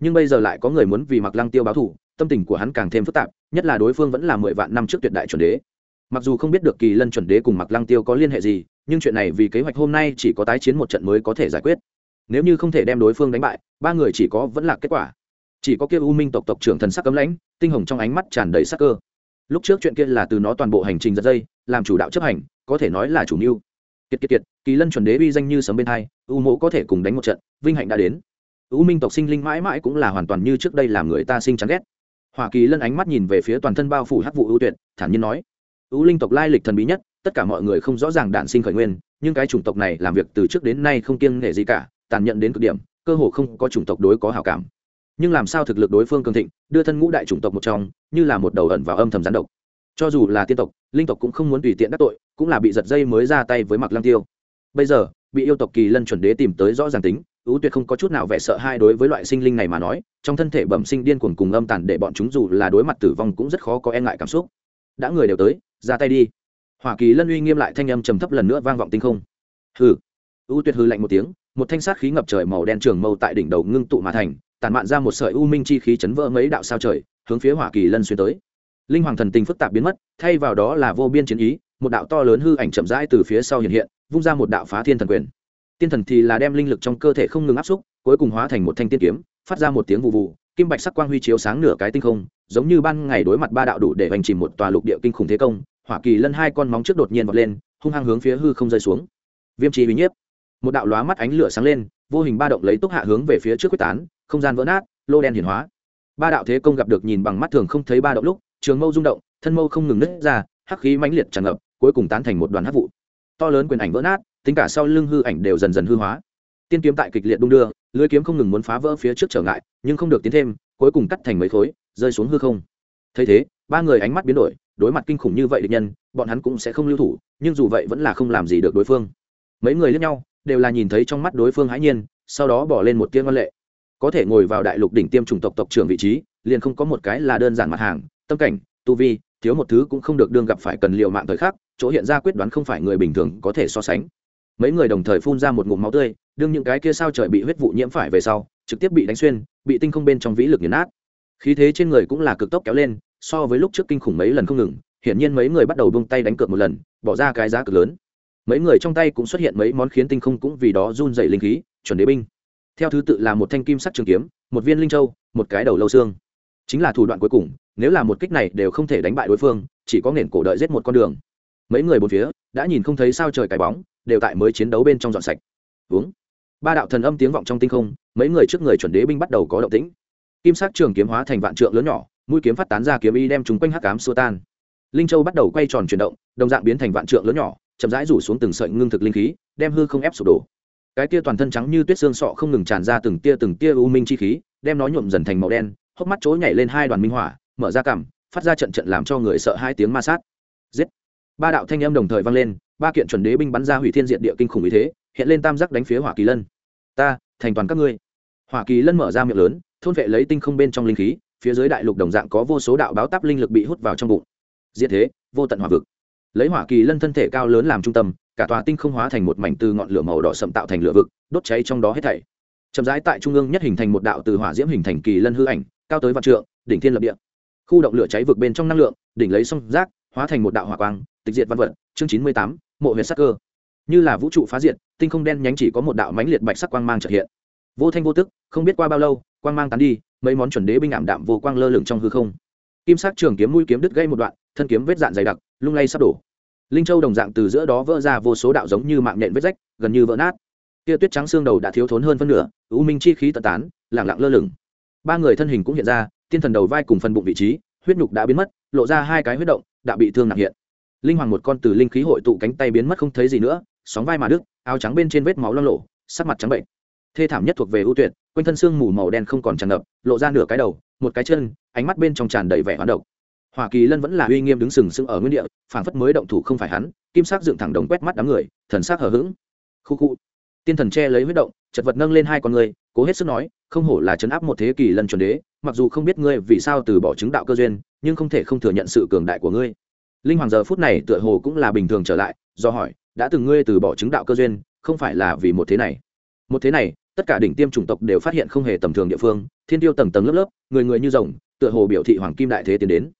Nhưng bây giờ lại có người muốn vì mặc lăng tiêu báo thủ tâm tình của hắn càng thêm phức tạp, nhất là đối phương vẫn là mười vạn năm trước tuyệt đại chuẩn đế. Mặc dù không biết được kỳ lân chuẩn đế cùng mặc lăng tiêu có liên hệ gì, nhưng chuyện này vì kế hoạch hôm nay chỉ có tái chiến một trận mới có thể giải quyết. Nếu như không thể đem đối phương đánh bại, ba người chỉ có vẫn là kết quả. Chỉ có kia u minh tộc tộc trưởng thần sắc cấm lãnh, tinh hồng trong ánh mắt tràn đầy sắc cơ lúc trước chuyện kia là từ nó toàn bộ hành trình giật dây, làm chủ đạo chấp hành, có thể nói là chủ mưu. Kiệt kiệt kiệt, kỳ lân chuẩn đế uy danh như sấm bên hai, u mộ có thể cùng đánh một trận, vinh hạnh đã đến. U minh tộc sinh linh mãi mãi cũng là hoàn toàn như trước đây làm người ta sinh chán ghét. Hoa kỳ lân ánh mắt nhìn về phía toàn thân bao phủ hắc vụ ưu tuyệt, thản nhiên nói, u linh tộc lai lịch thần bí nhất, tất cả mọi người không rõ ràng đạn sinh khởi nguyên, nhưng cái chủng tộc này làm việc từ trước đến nay không kiêng nể gì cả, tàn nhẫn đến cực điểm, cơ hồ không có chủng tộc đối có hảo cảm. Nhưng làm sao thực lực đối phương cường thịnh, đưa thân ngũ đại chủng tộc một trong như là một đầu ẩn vào âm thầm gián độc. Cho dù là tiên tộc, linh tộc cũng không muốn tùy tiện đắc tội, cũng là bị giật dây mới ra tay với mặc lăng tiêu. Bây giờ, bị yêu tộc kỳ lân chuẩn đế tìm tới rõ ràng tính ưu tuyệt không có chút nào vẻ sợ hai đối với loại sinh linh này mà nói, trong thân thể bẩm sinh điên cuồng cùng âm tàn để bọn chúng dù là đối mặt tử vong cũng rất khó có e ngại cảm xúc. Đã người đều tới, ra tay đi. Hoa kỳ lân uy nghiêm lại thanh âm trầm thấp lần nữa vang vọng tinh không. Hừ. Ưu tuyệt hư lạnh một tiếng, một thanh sát khí ngập trời màu đen trường mâu tại đỉnh đầu ngưng tụ mà thành tàn mạn ra một sợi u minh chi khí chấn vỡ mấy đạo sao trời hướng phía hoa kỳ lân xuyên tới. Linh hoàng thần tình phức tạp biến mất, thay vào đó là vô biên chiến ý, một đạo to lớn hư ảnh chậm rãi từ phía sau hiện hiện, vung ra một đạo phá thiên thần quyền. Tiên thần thì là đem linh lực trong cơ thể không ngừng áp xúc, cuối cùng hóa thành một thanh tiên kiếm, phát ra một tiếng vụ vụ, kim bạch sắc quang huy chiếu sáng nửa cái tinh không, giống như ban ngày đối mặt ba đạo đủ để hành chìm một tòa lục địa kinh khủng thế công, hỏa kỳ lân hai con móng trước đột nhiên vọt lên, hung hăng hướng phía hư không rơi xuống. Viêm trì uy nhiếp. Một đạo lóa mắt ánh lửa sáng lên, vô hình ba động lấy túc hạ hướng về phía trước quyết tán, không gian vỡ nát, lô đen hiển hóa ba đạo thế công gặp được nhìn bằng mắt thường không thấy ba động lúc, trường mâu rung động, thân mâu không ngừng nứt ra, hắc khí mãnh liệt tràn ngập, cuối cùng tán thành một đoàn hắc vụ. To lớn quyền ảnh vỡ nát, tính cả sau lưng hư ảnh đều dần dần hư hóa. Tiên kiếm tại kịch liệt đung đưa, lưới kiếm không ngừng muốn phá vỡ phía trước trở ngại, nhưng không được tiến thêm, cuối cùng cắt thành mấy khối, rơi xuống hư không. Thấy thế, ba người ánh mắt biến đổi, đối mặt kinh khủng như vậy địch nhân, bọn hắn cũng sẽ không lưu thủ, nhưng dù vậy vẫn là không làm gì được đối phương. Mấy người lẫn nhau, đều là nhìn thấy trong mắt đối phương hãi nhiên, sau đó bỏ lên một tiếng văn lệ có thể ngồi vào đại lục đỉnh tiêm chủng tộc tộc trưởng vị trí, liền không có một cái là đơn giản mặt hàng, tâm cảnh, tu vi, thiếu một thứ cũng không được đương gặp phải cần liệu mạng thời khắc, chỗ hiện ra quyết đoán không phải người bình thường có thể so sánh. Mấy người đồng thời phun ra một ngụm máu tươi, đương những cái kia sao trời bị huyết vụ nhiễm phải về sau, trực tiếp bị đánh xuyên, bị tinh không bên trong vĩ lực nghiền nát. Khí thế trên người cũng là cực tốc kéo lên, so với lúc trước kinh khủng mấy lần không ngừng, hiển nhiên mấy người bắt đầu buông tay đánh cược một lần, bỏ ra cái giá cực lớn. Mấy người trong tay cũng xuất hiện mấy món khiến tinh không cũng vì đó run dày linh khí, chuẩn đế binh theo thứ tự là một thanh kim sắc trường kiếm, một viên linh châu, một cái đầu lâu xương. Chính là thủ đoạn cuối cùng, nếu là một kích này đều không thể đánh bại đối phương, chỉ có nền cổ đợi giết một con đường. Mấy người bốn phía, đã nhìn không thấy sao trời cái bóng, đều tại mới chiến đấu bên trong dọn sạch. Uống ba đạo thần âm tiếng vọng trong tinh không, mấy người trước người chuẩn đế binh bắt đầu có động tĩnh. Kim sắc trường kiếm hóa thành vạn trượng lớn nhỏ, mũi kiếm phát tán ra kiếm y đem chúng quanh hắc cám xua tan. Linh châu bắt đầu quay tròn chuyển động, đồng dạng biến thành vạn trượng lớn nhỏ, chậm rãi rủ xuống từng sợi ngưng thực linh khí, đem hư không ép sụp đổ cái tia toàn thân trắng như tuyết xương sọ không ngừng tràn ra từng tia từng tia u minh chi khí, đem nó nhuộm dần thành màu đen, hốc mắt chối nhảy lên hai đoàn minh hỏa, mở ra cằm phát ra trận trận làm cho người sợ hai tiếng ma sát. Giết! Ba đạo thanh âm đồng thời vang lên, ba kiện chuẩn đế binh bắn ra hủy thiên diện địa kinh khủng ý thế, hiện lên tam giác đánh phía hỏa kỳ lân. Ta, thành toàn các ngươi. Hỏa kỳ lân mở ra miệng lớn, thôn vệ lấy tinh không bên trong linh khí, phía dưới đại lục đồng dạng có vô số đạo báo táp linh lực bị hút vào trong bụng. Diệt thế, vô tận hỏa vực. Lấy hỏa kỳ lân thân thể cao lớn làm trung tâm cả tòa tinh không hóa thành một mảnh từ ngọn lửa màu đỏ sậm tạo thành lửa vực, đốt cháy trong đó hết thảy. Chậm rãi tại trung ương nhất hình thành một đạo từ hỏa diễm hình thành kỳ lân hư ảnh, cao tới vạn trượng, đỉnh thiên lập địa. Khu động lửa cháy vực bên trong năng lượng, đỉnh lấy song rác hóa thành một đạo hỏa quang, tịch diệt văn vật. Chương chín mươi tám, mộ huyệt sắc cơ. Như là vũ trụ phá diệt, tinh không đen nhánh chỉ có một đạo mãnh liệt bạch sắc quang mang trợ hiện. Vô thanh vô tức, không biết qua bao lâu, quang mang tán đi, mấy món chuẩn đế binh ảm đạm vô quang lơ lửng trong hư không. Kim sắc trường kiếm mũi kiếm đứt gây một đoạn, thân kiếm vết dạn dày đặc, lung lay sắp đổ linh châu đồng dạng từ giữa đó vỡ ra vô số đạo giống như mạng nhện vết rách, gần như vỡ nát. Tia tuyết trắng xương đầu đã thiếu thốn hơn phân nửa, u minh chi khí tật tán, lẳng lặng lơ lửng. Ba người thân hình cũng hiện ra, tiên thần đầu vai cùng phần bụng vị trí, huyết nhục đã biến mất, lộ ra hai cái huyết động, đã bị thương nặng hiện. Linh hoàng một con từ linh khí hội tụ cánh tay biến mất không thấy gì nữa, sóng vai mà đức áo trắng bên trên vết máu lo lộ sắc mặt trắng bệnh. Thê thảm nhất thuộc về ưu tuyệt, quanh thân xương mù màu đen không còn tràn ngập, lộ ra nửa cái đầu, một cái chân, ánh mắt bên trong tràn đầy vẻ hoán độc hoa kỳ lân vẫn là uy nghiêm đứng sừng sững ở nguyên địa, phảng phất mới động thủ không phải hắn, kim sắc dựng thẳng đồng quét mắt đám người, thần sắc hờ hững. Khu khu. Tiên thần che lấy huyết động, chật vật nâng lên hai con người, cố hết sức nói, không hổ là chấn áp một thế kỷ lần chuẩn đế, mặc dù không biết ngươi vì sao từ bỏ chứng đạo cơ duyên, nhưng không thể không thừa nhận sự cường đại của ngươi. Linh hoàng giờ phút này tựa hồ cũng là bình thường trở lại, do hỏi, đã từng ngươi từ bỏ chứng đạo cơ duyên, không phải là vì một thế này? Một thế này, tất cả đỉnh tiêm chủng tộc đều phát hiện không hề tầm thường địa phương, thiên tiêu tầng tầng lớp lớp, người người như rồng, tựa hồ biểu thị hoàng kim đại thế tiến đến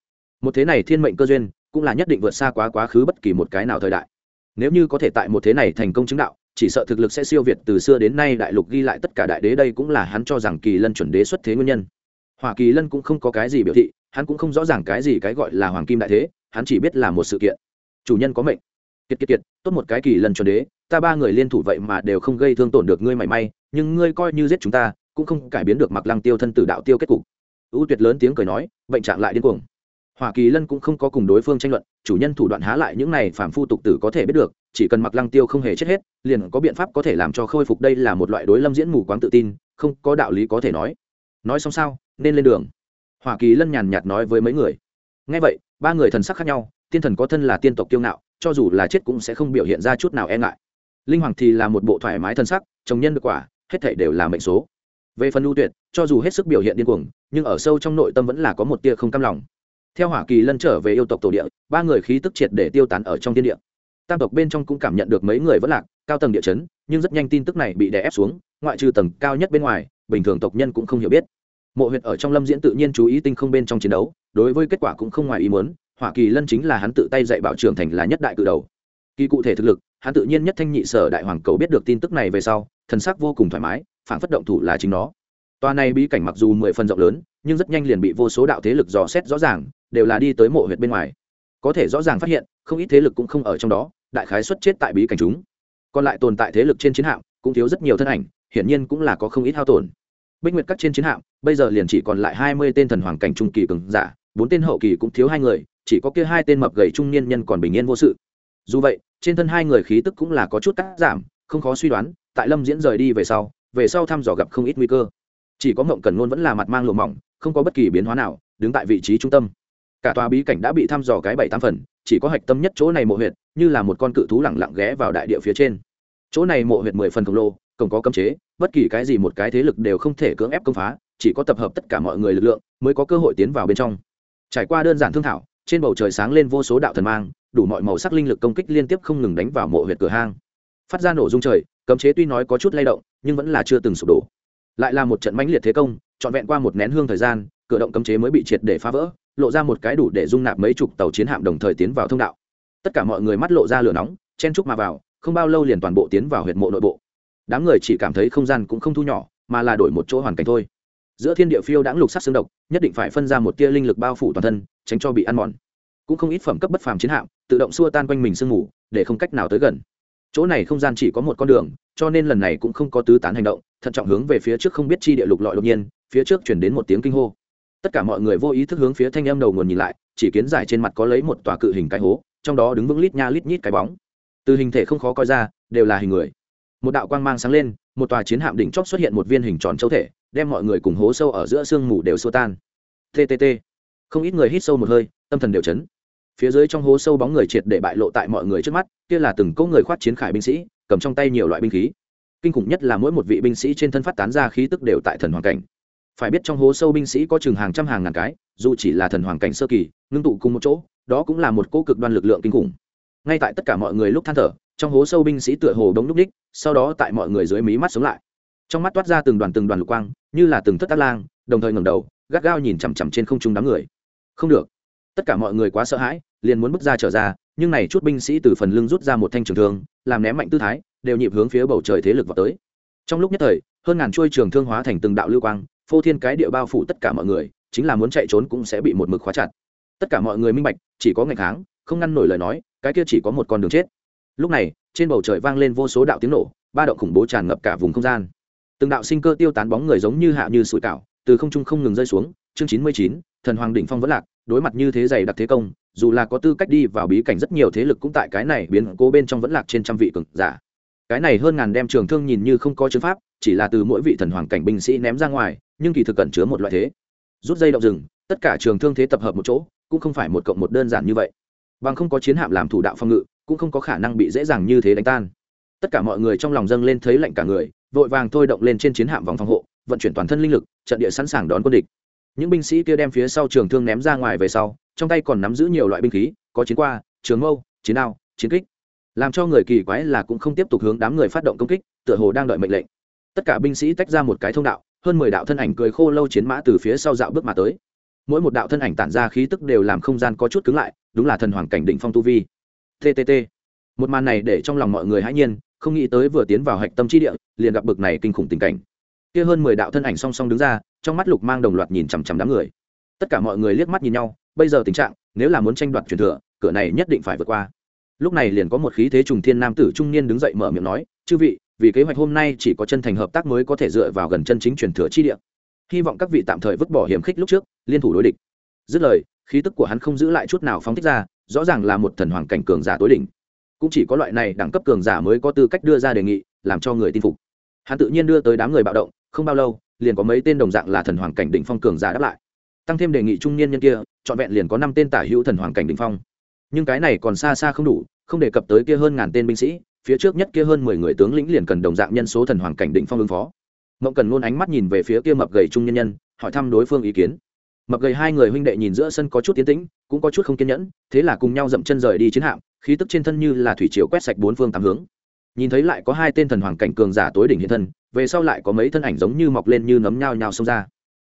một thế này thiên mệnh cơ duyên, cũng là nhất định vượt xa quá quá khứ bất kỳ một cái nào thời đại. Nếu như có thể tại một thế này thành công chứng đạo, chỉ sợ thực lực sẽ siêu việt từ xưa đến nay đại lục ghi lại tất cả đại đế đây cũng là hắn cho rằng kỳ lân chuẩn đế xuất thế nguyên nhân. Hoa kỳ lân cũng không có cái gì biểu thị, hắn cũng không rõ ràng cái gì cái gọi là hoàng kim đại thế, hắn chỉ biết là một sự kiện. Chủ nhân có mệnh. Kiệt kiệt kiệt, tốt một cái kỳ lân chuẩn đế, ta ba người liên thủ vậy mà đều không gây thương tổn được ngươi mảy may, nhưng ngươi coi như giết chúng ta, cũng không cải biến được mặc lăng tiêu thân tử đạo tiêu kết cục. Ưu tuyệt lớn tiếng cười nói, bệnh trạng lại điên cuồng hoa kỳ lân cũng không có cùng đối phương tranh luận, chủ nhân thủ đoạn há lại những này phàm phu tục tử có thể biết được, chỉ cần mặc lăng tiêu không hề chết hết, liền có biện pháp có thể làm cho khôi phục đây là một loại đối lâm diễn mù quáng tự tin, không có đạo lý có thể nói. Nói xong sao, nên lên đường. Hoa kỳ lân nhàn nhạt nói với mấy người. Ngay vậy, ba người thần sắc khác nhau, tiên thần có thân là tiên tộc kiêu ngạo, cho dù là chết cũng sẽ không biểu hiện ra chút nào e ngại. Linh hoàng thì là một bộ thoải mái thân sắc, chồng nhân được quả, hết thảy đều là mệnh số. Về phần ưu tuyệt, cho dù hết sức biểu hiện điên cuồng, nhưng ở sâu trong nội tâm vẫn là có một tia không cam lòng theo hỏa kỳ lân trở về yêu tộc tổ địa, ba người khí tức triệt để tiêu tán ở trong thiên địa. Tam tộc bên trong cũng cảm nhận được mấy người vẫn lạc, cao tầng địa chấn, nhưng rất nhanh tin tức này bị đè ép xuống, ngoại trừ tầng cao nhất bên ngoài, bình thường tộc nhân cũng không hiểu biết. Mộ huyệt ở trong lâm diễn tự nhiên chú ý tinh không bên trong chiến đấu, đối với kết quả cũng không ngoài ý muốn, hỏa kỳ lân chính là hắn tự tay dạy bảo trưởng thành là nhất đại cự đầu. Kỳ cụ thể thực lực, hắn tự nhiên nhất thanh nhị sở đại hoàng cầu biết được tin tức này về sau, thần sắc vô cùng thoải mái phản phất động thủ là chính nó. Toa này bí cảnh mặc dù mười phần rộng lớn nhưng rất nhanh liền bị vô số đạo thế lực dò xét rõ ràng, đều là đi tới mộ huyệt bên ngoài. Có thể rõ ràng phát hiện, không ít thế lực cũng không ở trong đó, đại khái xuất chết tại bí cảnh chúng. Còn lại tồn tại thế lực trên chiến hạm, cũng thiếu rất nhiều thân ảnh, hiển nhiên cũng là có không ít hao tổn. Bích nguyệt các trên chiến hạm, bây giờ liền chỉ còn lại hai mươi tên thần hoàng cảnh trung kỳ cường giả, bốn tên hậu kỳ cũng thiếu hai người, chỉ có kia hai tên mập gầy trung niên nhân còn bình yên vô sự. Dù vậy, trên thân hai người khí tức cũng là có chút cắt giảm, không khó suy đoán, tại lâm diễn rời đi về sau về sau thăm dò gặp không ít nguy cơ chỉ có mộng cần ngôn vẫn là mặt mang lụa mỏng, không có bất kỳ biến hóa nào, đứng tại vị trí trung tâm. Cả tòa bí cảnh đã bị thăm dò cái bảy tam phần, chỉ có hạch tâm nhất chỗ này mộ huyệt, như là một con cự thú lẳng lặng ghé vào đại địa phía trên. Chỗ này mộ huyệt mười phần khổng lồ, cổng có cấm chế, bất kỳ cái gì một cái thế lực đều không thể cưỡng ép công phá, chỉ có tập hợp tất cả mọi người lực lượng mới có cơ hội tiến vào bên trong. Trải qua đơn giản thương thảo, trên bầu trời sáng lên vô số đạo thần mang, đủ mọi màu sắc linh lực công kích liên tiếp không ngừng đánh vào mộ huyệt cửa hang. Phát ra nổ dung trời, cấm chế tuy nói có chút lay động, nhưng vẫn là chưa từng sụp đổ lại là một trận mãnh liệt thế công, trọn vẹn qua một nén hương thời gian, cửa động cấm chế mới bị triệt để phá vỡ, lộ ra một cái đủ để dung nạp mấy chục tàu chiến hạm đồng thời tiến vào thông đạo. Tất cả mọi người mắt lộ ra lửa nóng, chen chúc mà vào, không bao lâu liền toàn bộ tiến vào huyệt mộ nội bộ. Đám người chỉ cảm thấy không gian cũng không thu nhỏ, mà là đổi một chỗ hoàn cảnh thôi. Giữa thiên địa phiêu đãng lục sắc xương độc, nhất định phải phân ra một tia linh lực bao phủ toàn thân, tránh cho bị ăn mòn. Cũng không ít phẩm cấp bất phàm chiến hạm, tự động xua tan quanh mình sương mù, để không cách nào tới gần. Chỗ này không gian chỉ có một con đường cho nên lần này cũng không có tứ tán hành động, thận trọng hướng về phía trước không biết chi địa lục lọi đột nhiên, phía trước chuyển đến một tiếng kinh hô. Tất cả mọi người vô ý thức hướng phía thanh em đầu nguồn nhìn lại, chỉ kiến giải trên mặt có lấy một tòa cự hình cái hố, trong đó đứng vững lít nha lít nhít cái bóng. Từ hình thể không khó coi ra, đều là hình người. Một đạo quang mang sáng lên, một tòa chiến hạm đỉnh chóp xuất hiện một viên hình tròn châu thể, đem mọi người cùng hố sâu ở giữa sương mù đều xô tan. Ttt không ít người hít sâu một hơi, tâm thần đều chấn. Phía dưới trong hố sâu bóng người triệt để bại lộ tại mọi người trước mắt, kia là từng cỗ người khoát chiến khải binh sĩ cầm trong tay nhiều loại binh khí. Kinh khủng nhất là mỗi một vị binh sĩ trên thân phát tán ra khí tức đều tại thần hoàng cảnh. Phải biết trong hố sâu binh sĩ có chừng hàng trăm hàng ngàn cái, dù chỉ là thần hoàng cảnh sơ kỳ, ngưng tụ cùng một chỗ, đó cũng là một cỗ cực đoan lực lượng kinh khủng. Ngay tại tất cả mọi người lúc than thở, trong hố sâu binh sĩ tựa hồ đống núp đích, sau đó tại mọi người dưới mí mắt sống lại. Trong mắt toát ra từng đoàn từng đoàn lục quang, như là từng thất tác lang, đồng thời ngẩng đầu, gắt gao nhìn chằm chằm trên không trung đám người. Không được. Tất cả mọi người quá sợ hãi, liền muốn bước ra trở ra nhưng này chút binh sĩ từ phần lưng rút ra một thanh trường thương, làm ném mạnh tư thái, đều nhịp hướng phía bầu trời thế lực vào tới. Trong lúc nhất thời, hơn ngàn chuôi trường thương hóa thành từng đạo lưu quang, phô thiên cái địa bao phủ tất cả mọi người, chính là muốn chạy trốn cũng sẽ bị một mực khóa chặt. Tất cả mọi người minh bạch, chỉ có ngày kháng, không ngăn nổi lời nói, cái kia chỉ có một con đường chết. Lúc này, trên bầu trời vang lên vô số đạo tiếng nổ, ba động khủng bố tràn ngập cả vùng không gian. Từng đạo sinh cơ tiêu tán bóng người giống như hạ như sủi cảo, từ không trung không ngừng rơi xuống, chương chín mươi chín, thần hoàng đỉnh phong vẫn lạc, đối mặt như thế dày đặc thế công dù là có tư cách đi vào bí cảnh rất nhiều thế lực cũng tại cái này biến cố bên trong vẫn lạc trên trăm vị cường giả. Cái này hơn ngàn đem trường thương nhìn như không có chữ pháp, chỉ là từ mỗi vị thần hoàng cảnh binh sĩ ném ra ngoài, nhưng kỳ thực cẩn chứa một loại thế. Rút dây động rừng, tất cả trường thương thế tập hợp một chỗ, cũng không phải một cộng một đơn giản như vậy. Bằng không có chiến hạm làm thủ đạo phòng ngự, cũng không có khả năng bị dễ dàng như thế đánh tan. Tất cả mọi người trong lòng dâng lên thấy lạnh cả người, vội vàng thôi động lên trên chiến hạm vòng phòng hộ, vận chuyển toàn thân linh lực, trận địa sẵn sàng đón quân địch những binh sĩ kia đem phía sau trường thương ném ra ngoài về sau, trong tay còn nắm giữ nhiều loại binh khí, có chiến qua, trường mâu, chiến đao, chiến kích. Làm cho người kỳ quái là cũng không tiếp tục hướng đám người phát động công kích, tựa hồ đang đợi mệnh lệnh. Tất cả binh sĩ tách ra một cái thông đạo, hơn mười đạo thân ảnh cười khô lâu chiến mã từ phía sau dạo bước mà tới. Mỗi một đạo thân ảnh tản ra khí tức đều làm không gian có chút cứng lại, đúng là thần hoàng cảnh định phong tu vi. Ttt một màn này để trong lòng mọi người hãy nhiên, không nghĩ tới vừa tiến vào hạch tâm trí địa, liền gặp bực này kinh khủng tình cảnh. Kia hơn mười đạo thân ảnh song song đứng ra trong mắt lục mang đồng loạt nhìn chằm chằm đám người. Tất cả mọi người liếc mắt nhìn nhau, bây giờ tình trạng, nếu là muốn tranh đoạt truyền thừa, cửa này nhất định phải vượt qua. Lúc này liền có một khí thế trùng thiên nam tử trung niên đứng dậy mở miệng nói, chư vị, vì kế hoạch hôm nay chỉ có chân thành hợp tác mới có thể dựa vào gần chân chính truyền thừa chi địa. Hy vọng các vị tạm thời vứt bỏ hiểm khích lúc trước, liên thủ đối địch. Dứt lời, khí tức của hắn không giữ lại chút nào phóng thích ra, rõ ràng là một thần hoàng cảnh cường giả tối đỉnh. Cũng chỉ có loại này đẳng cấp cường giả mới có tư cách đưa ra đề nghị, làm cho người tin phục. Hắn tự nhiên đưa tới đám người bạo động, không bao lâu liền có mấy tên đồng dạng là thần hoàng cảnh đỉnh phong cường giả đáp lại. Tăng thêm đề nghị trung niên nhân kia, trọn vẹn liền có năm tên tả hữu thần hoàng cảnh đỉnh phong. Nhưng cái này còn xa xa không đủ, không đề cập tới kia hơn ngàn tên binh sĩ, phía trước nhất kia hơn mười người tướng lĩnh liền cần đồng dạng nhân số thần hoàng cảnh đỉnh phong ứng phó. Mộng cần luôn ánh mắt nhìn về phía kia mập gầy trung nhân nhân, hỏi thăm đối phương ý kiến. Mập gầy hai người huynh đệ nhìn giữa sân có chút tiến tĩnh, cũng có chút không kiên nhẫn, thế là cùng nhau dậm chân rời đi chiến hạm, khí tức trên thân như là thủy triều quét sạch bốn phương tám hướng nhìn thấy lại có hai tên thần hoàng cảnh cường giả tối đỉnh hiện thân, về sau lại có mấy thân ảnh giống như mọc lên như nấm nhao nhao xông ra.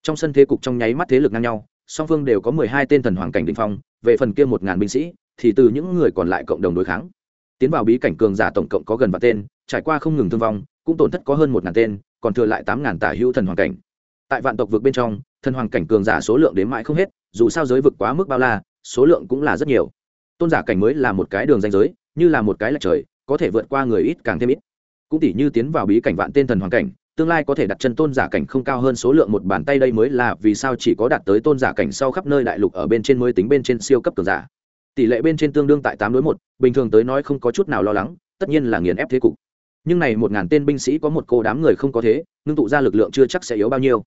Trong sân thế cục trong nháy mắt thế lực ngang nhau, song phương đều có mười hai tên thần hoàng cảnh đình phong, về phần kia một ngàn binh sĩ, thì từ những người còn lại cộng đồng đối kháng. Tiến vào bí cảnh cường giả tổng cộng có gần vạn tên, trải qua không ngừng thương vong, cũng tổn thất có hơn một ngàn tên, còn thừa lại tám ngàn tả hữu thần hoàng cảnh. Tại vạn tộc vực bên trong, thần hoàng cảnh cường giả số lượng đến mãi không hết, dù sao giới vực quá mức bao la, số lượng cũng là rất nhiều. Tôn giả cảnh mới là một cái đường danh giới, như là một cái lệch trời có thể vượt qua người ít càng thêm ít. Cũng tỷ như tiến vào bí cảnh vạn tên thần hoàng cảnh, tương lai có thể đặt chân tôn giả cảnh không cao hơn số lượng một bàn tay đây mới là vì sao chỉ có đạt tới tôn giả cảnh sau khắp nơi đại lục ở bên trên mới tính bên trên siêu cấp cường giả. Tỷ lệ bên trên tương đương tại tám đối một, bình thường tới nói không có chút nào lo lắng, tất nhiên là nghiền ép thế cục. Nhưng này một ngàn tên binh sĩ có một cô đám người không có thế, ngưng tụ ra lực lượng chưa chắc sẽ yếu bao nhiêu.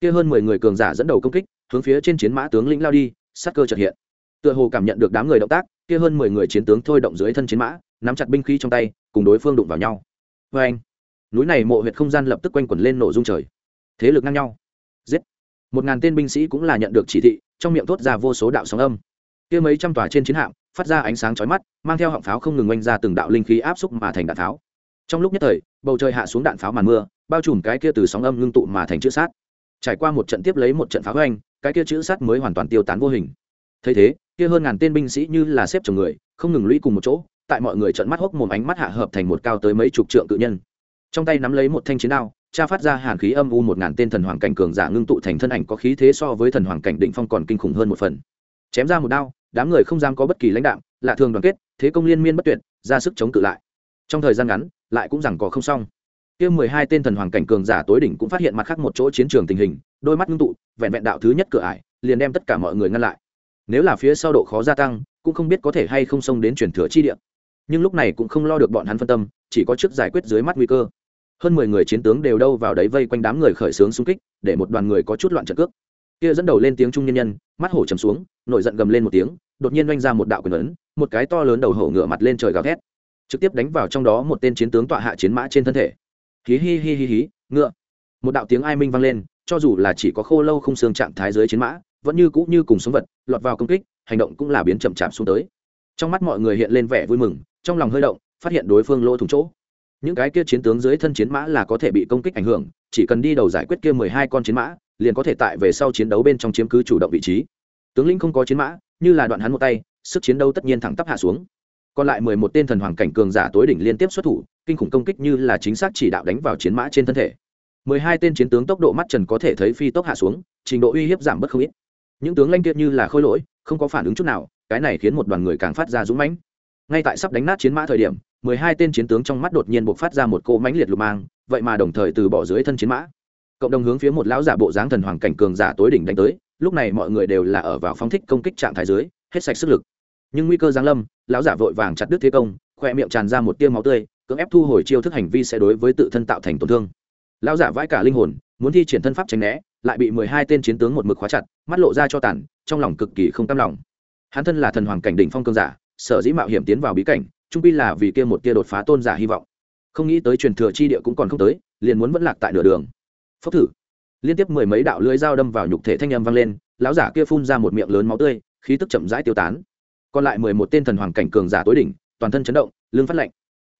Kia hơn mười người cường giả dẫn đầu công kích, hướng phía trên chiến mã tướng lĩnh lao đi, sát cơ trật hiện. Tựa hồ cảm nhận được đám người động tác, kia hơn mười người chiến tướng thôi động dưới thân chiến mã nắm chặt binh khí trong tay, cùng đối phương đụng vào nhau. Vê anh, núi này mộ huyệt không gian lập tức quanh quẩn lên nổ dung trời. Thế lực ngang nhau. Giết. Một ngàn tên binh sĩ cũng là nhận được chỉ thị, trong miệng thốt ra vô số đạo sóng âm. Kia mấy trăm tòa trên chiến hạm, phát ra ánh sáng chói mắt, mang theo họng pháo không ngừng oanh ra từng đạo linh khí áp xúc mà thành đạn pháo. Trong lúc nhất thời, bầu trời hạ xuống đạn pháo màn mưa, bao trùm cái kia từ sóng âm ngưng tụ mà thành chữ sát. Trải qua một trận tiếp lấy một trận pháo oanh cái kia chữ sát mới hoàn toàn tiêu tán vô hình. Thấy thế, kia hơn ngàn tên binh sĩ như là xếp chồng người, không ngừng lũy cùng một chỗ tại mọi người trợn mắt hốc mồm ánh mắt hạ hợp thành một cao tới mấy chục trượng cự nhân. Trong tay nắm lấy một thanh chiến đao, cha phát ra hàn khí âm u một ngàn tên thần hoàng cảnh cường giả ngưng tụ thành thân ảnh có khí thế so với thần hoàng cảnh định phong còn kinh khủng hơn một phần. Chém ra một đao, đám người không dám có bất kỳ lãnh đạo lạ thường đoàn kết, thế công liên miên bất tuyệt, ra sức chống cự lại. Trong thời gian ngắn, lại cũng rằng có không xong. Kia mười hai tên thần hoàng cảnh cường giả tối đỉnh cũng phát hiện mặt khác một chỗ chiến trường tình hình, đôi mắt ngưng tụ, vẹn vẹn đạo thứ nhất cửa ải, liền đem tất cả mọi người ngăn lại. Nếu là phía sau độ khó gia tăng, cũng không biết có thể hay không xông đến truyền thừa chi địa nhưng lúc này cũng không lo được bọn hắn phân tâm, chỉ có trước giải quyết dưới mắt nguy cơ. Hơn mười người chiến tướng đều đâu vào đấy vây quanh đám người khởi xướng xung kích, để một đoàn người có chút loạn trận cước. Kia dẫn đầu lên tiếng trung nhân nhân, mắt hổ trầm xuống, nổi giận gầm lên một tiếng, đột nhiên oanh ra một đạo quyền ấn, một cái to lớn đầu hổ ngựa mặt lên trời gào thét. Trực tiếp đánh vào trong đó một tên chiến tướng tọa hạ chiến mã trên thân thể. Hí hí hí hí hí, ngựa. Một đạo tiếng ai minh vang lên, cho dù là chỉ có khô lâu không xương trạng thái dưới chiến mã, vẫn như cũ như cùng sống vật, lọt vào công kích, hành động cũng là biến chậm chạp xuống tới. Trong mắt mọi người hiện lên vẻ vui mừng trong lòng hơi động, phát hiện đối phương lỗ thủng chỗ. Những cái kia chiến tướng dưới thân chiến mã là có thể bị công kích ảnh hưởng, chỉ cần đi đầu giải quyết kia mười hai con chiến mã, liền có thể tại về sau chiến đấu bên trong chiếm cứ chủ động vị trí. Tướng lĩnh không có chiến mã, như là đoạn hắn một tay, sức chiến đấu tất nhiên thẳng tắp hạ xuống. Còn lại mười một tên thần hoàng cảnh cường giả tối đỉnh liên tiếp xuất thủ, kinh khủng công kích như là chính xác chỉ đạo đánh vào chiến mã trên thân thể. Mười hai tên chiến tướng tốc độ mắt trần có thể thấy phi tốc hạ xuống, trình độ uy hiếp giảm bất không ít. Những tướng lanh kiệt như là khôi lỗi, không có phản ứng chút nào, cái này khiến một đoàn người càng phát ra dũng mãnh ngay tại sắp đánh nát chiến mã thời điểm, mười hai tên chiến tướng trong mắt đột nhiên buộc phát ra một cỗ mãnh liệt lục mang, vậy mà đồng thời từ bỏ dưới thân chiến mã. Cộng đồng hướng phía một lão giả bộ dáng thần hoàng cảnh cường giả tối đỉnh đánh tới, lúc này mọi người đều là ở vào phóng thích công kích trạng thái dưới, hết sạch sức lực. Nhưng nguy cơ giáng lâm, lão giả vội vàng chặt đứt thế công, khoe miệng tràn ra một tiêu máu tươi, cưỡng ép thu hồi chiêu thức hành vi sẽ đối với tự thân tạo thành tổn thương. Lão giả vãi cả linh hồn, muốn thi triển thân pháp tránh né, lại bị mười hai tên chiến tướng một mực khóa chặt, mắt lộ ra cho tàn, trong lòng cực kỳ không cam lòng. Hắn thân là thần hoàng cảnh đỉnh phong cương giả sở dĩ mạo hiểm tiến vào bí cảnh trung pi là vì kia một kia đột phá tôn giả hy vọng. Không nghĩ tới truyền thừa chi địa cũng còn không tới, liền muốn vẫn lạc tại nửa đường. Phốc thử. Liên tiếp mười mấy đạo lưới dao đâm vào nhục thể thanh âm vang lên, lão giả kia phun ra một miệng lớn máu tươi, khí tức chậm rãi tiêu tán. Còn lại mười một tên thần hoàng cảnh cường giả tối đỉnh, toàn thân chấn động lương phát lệnh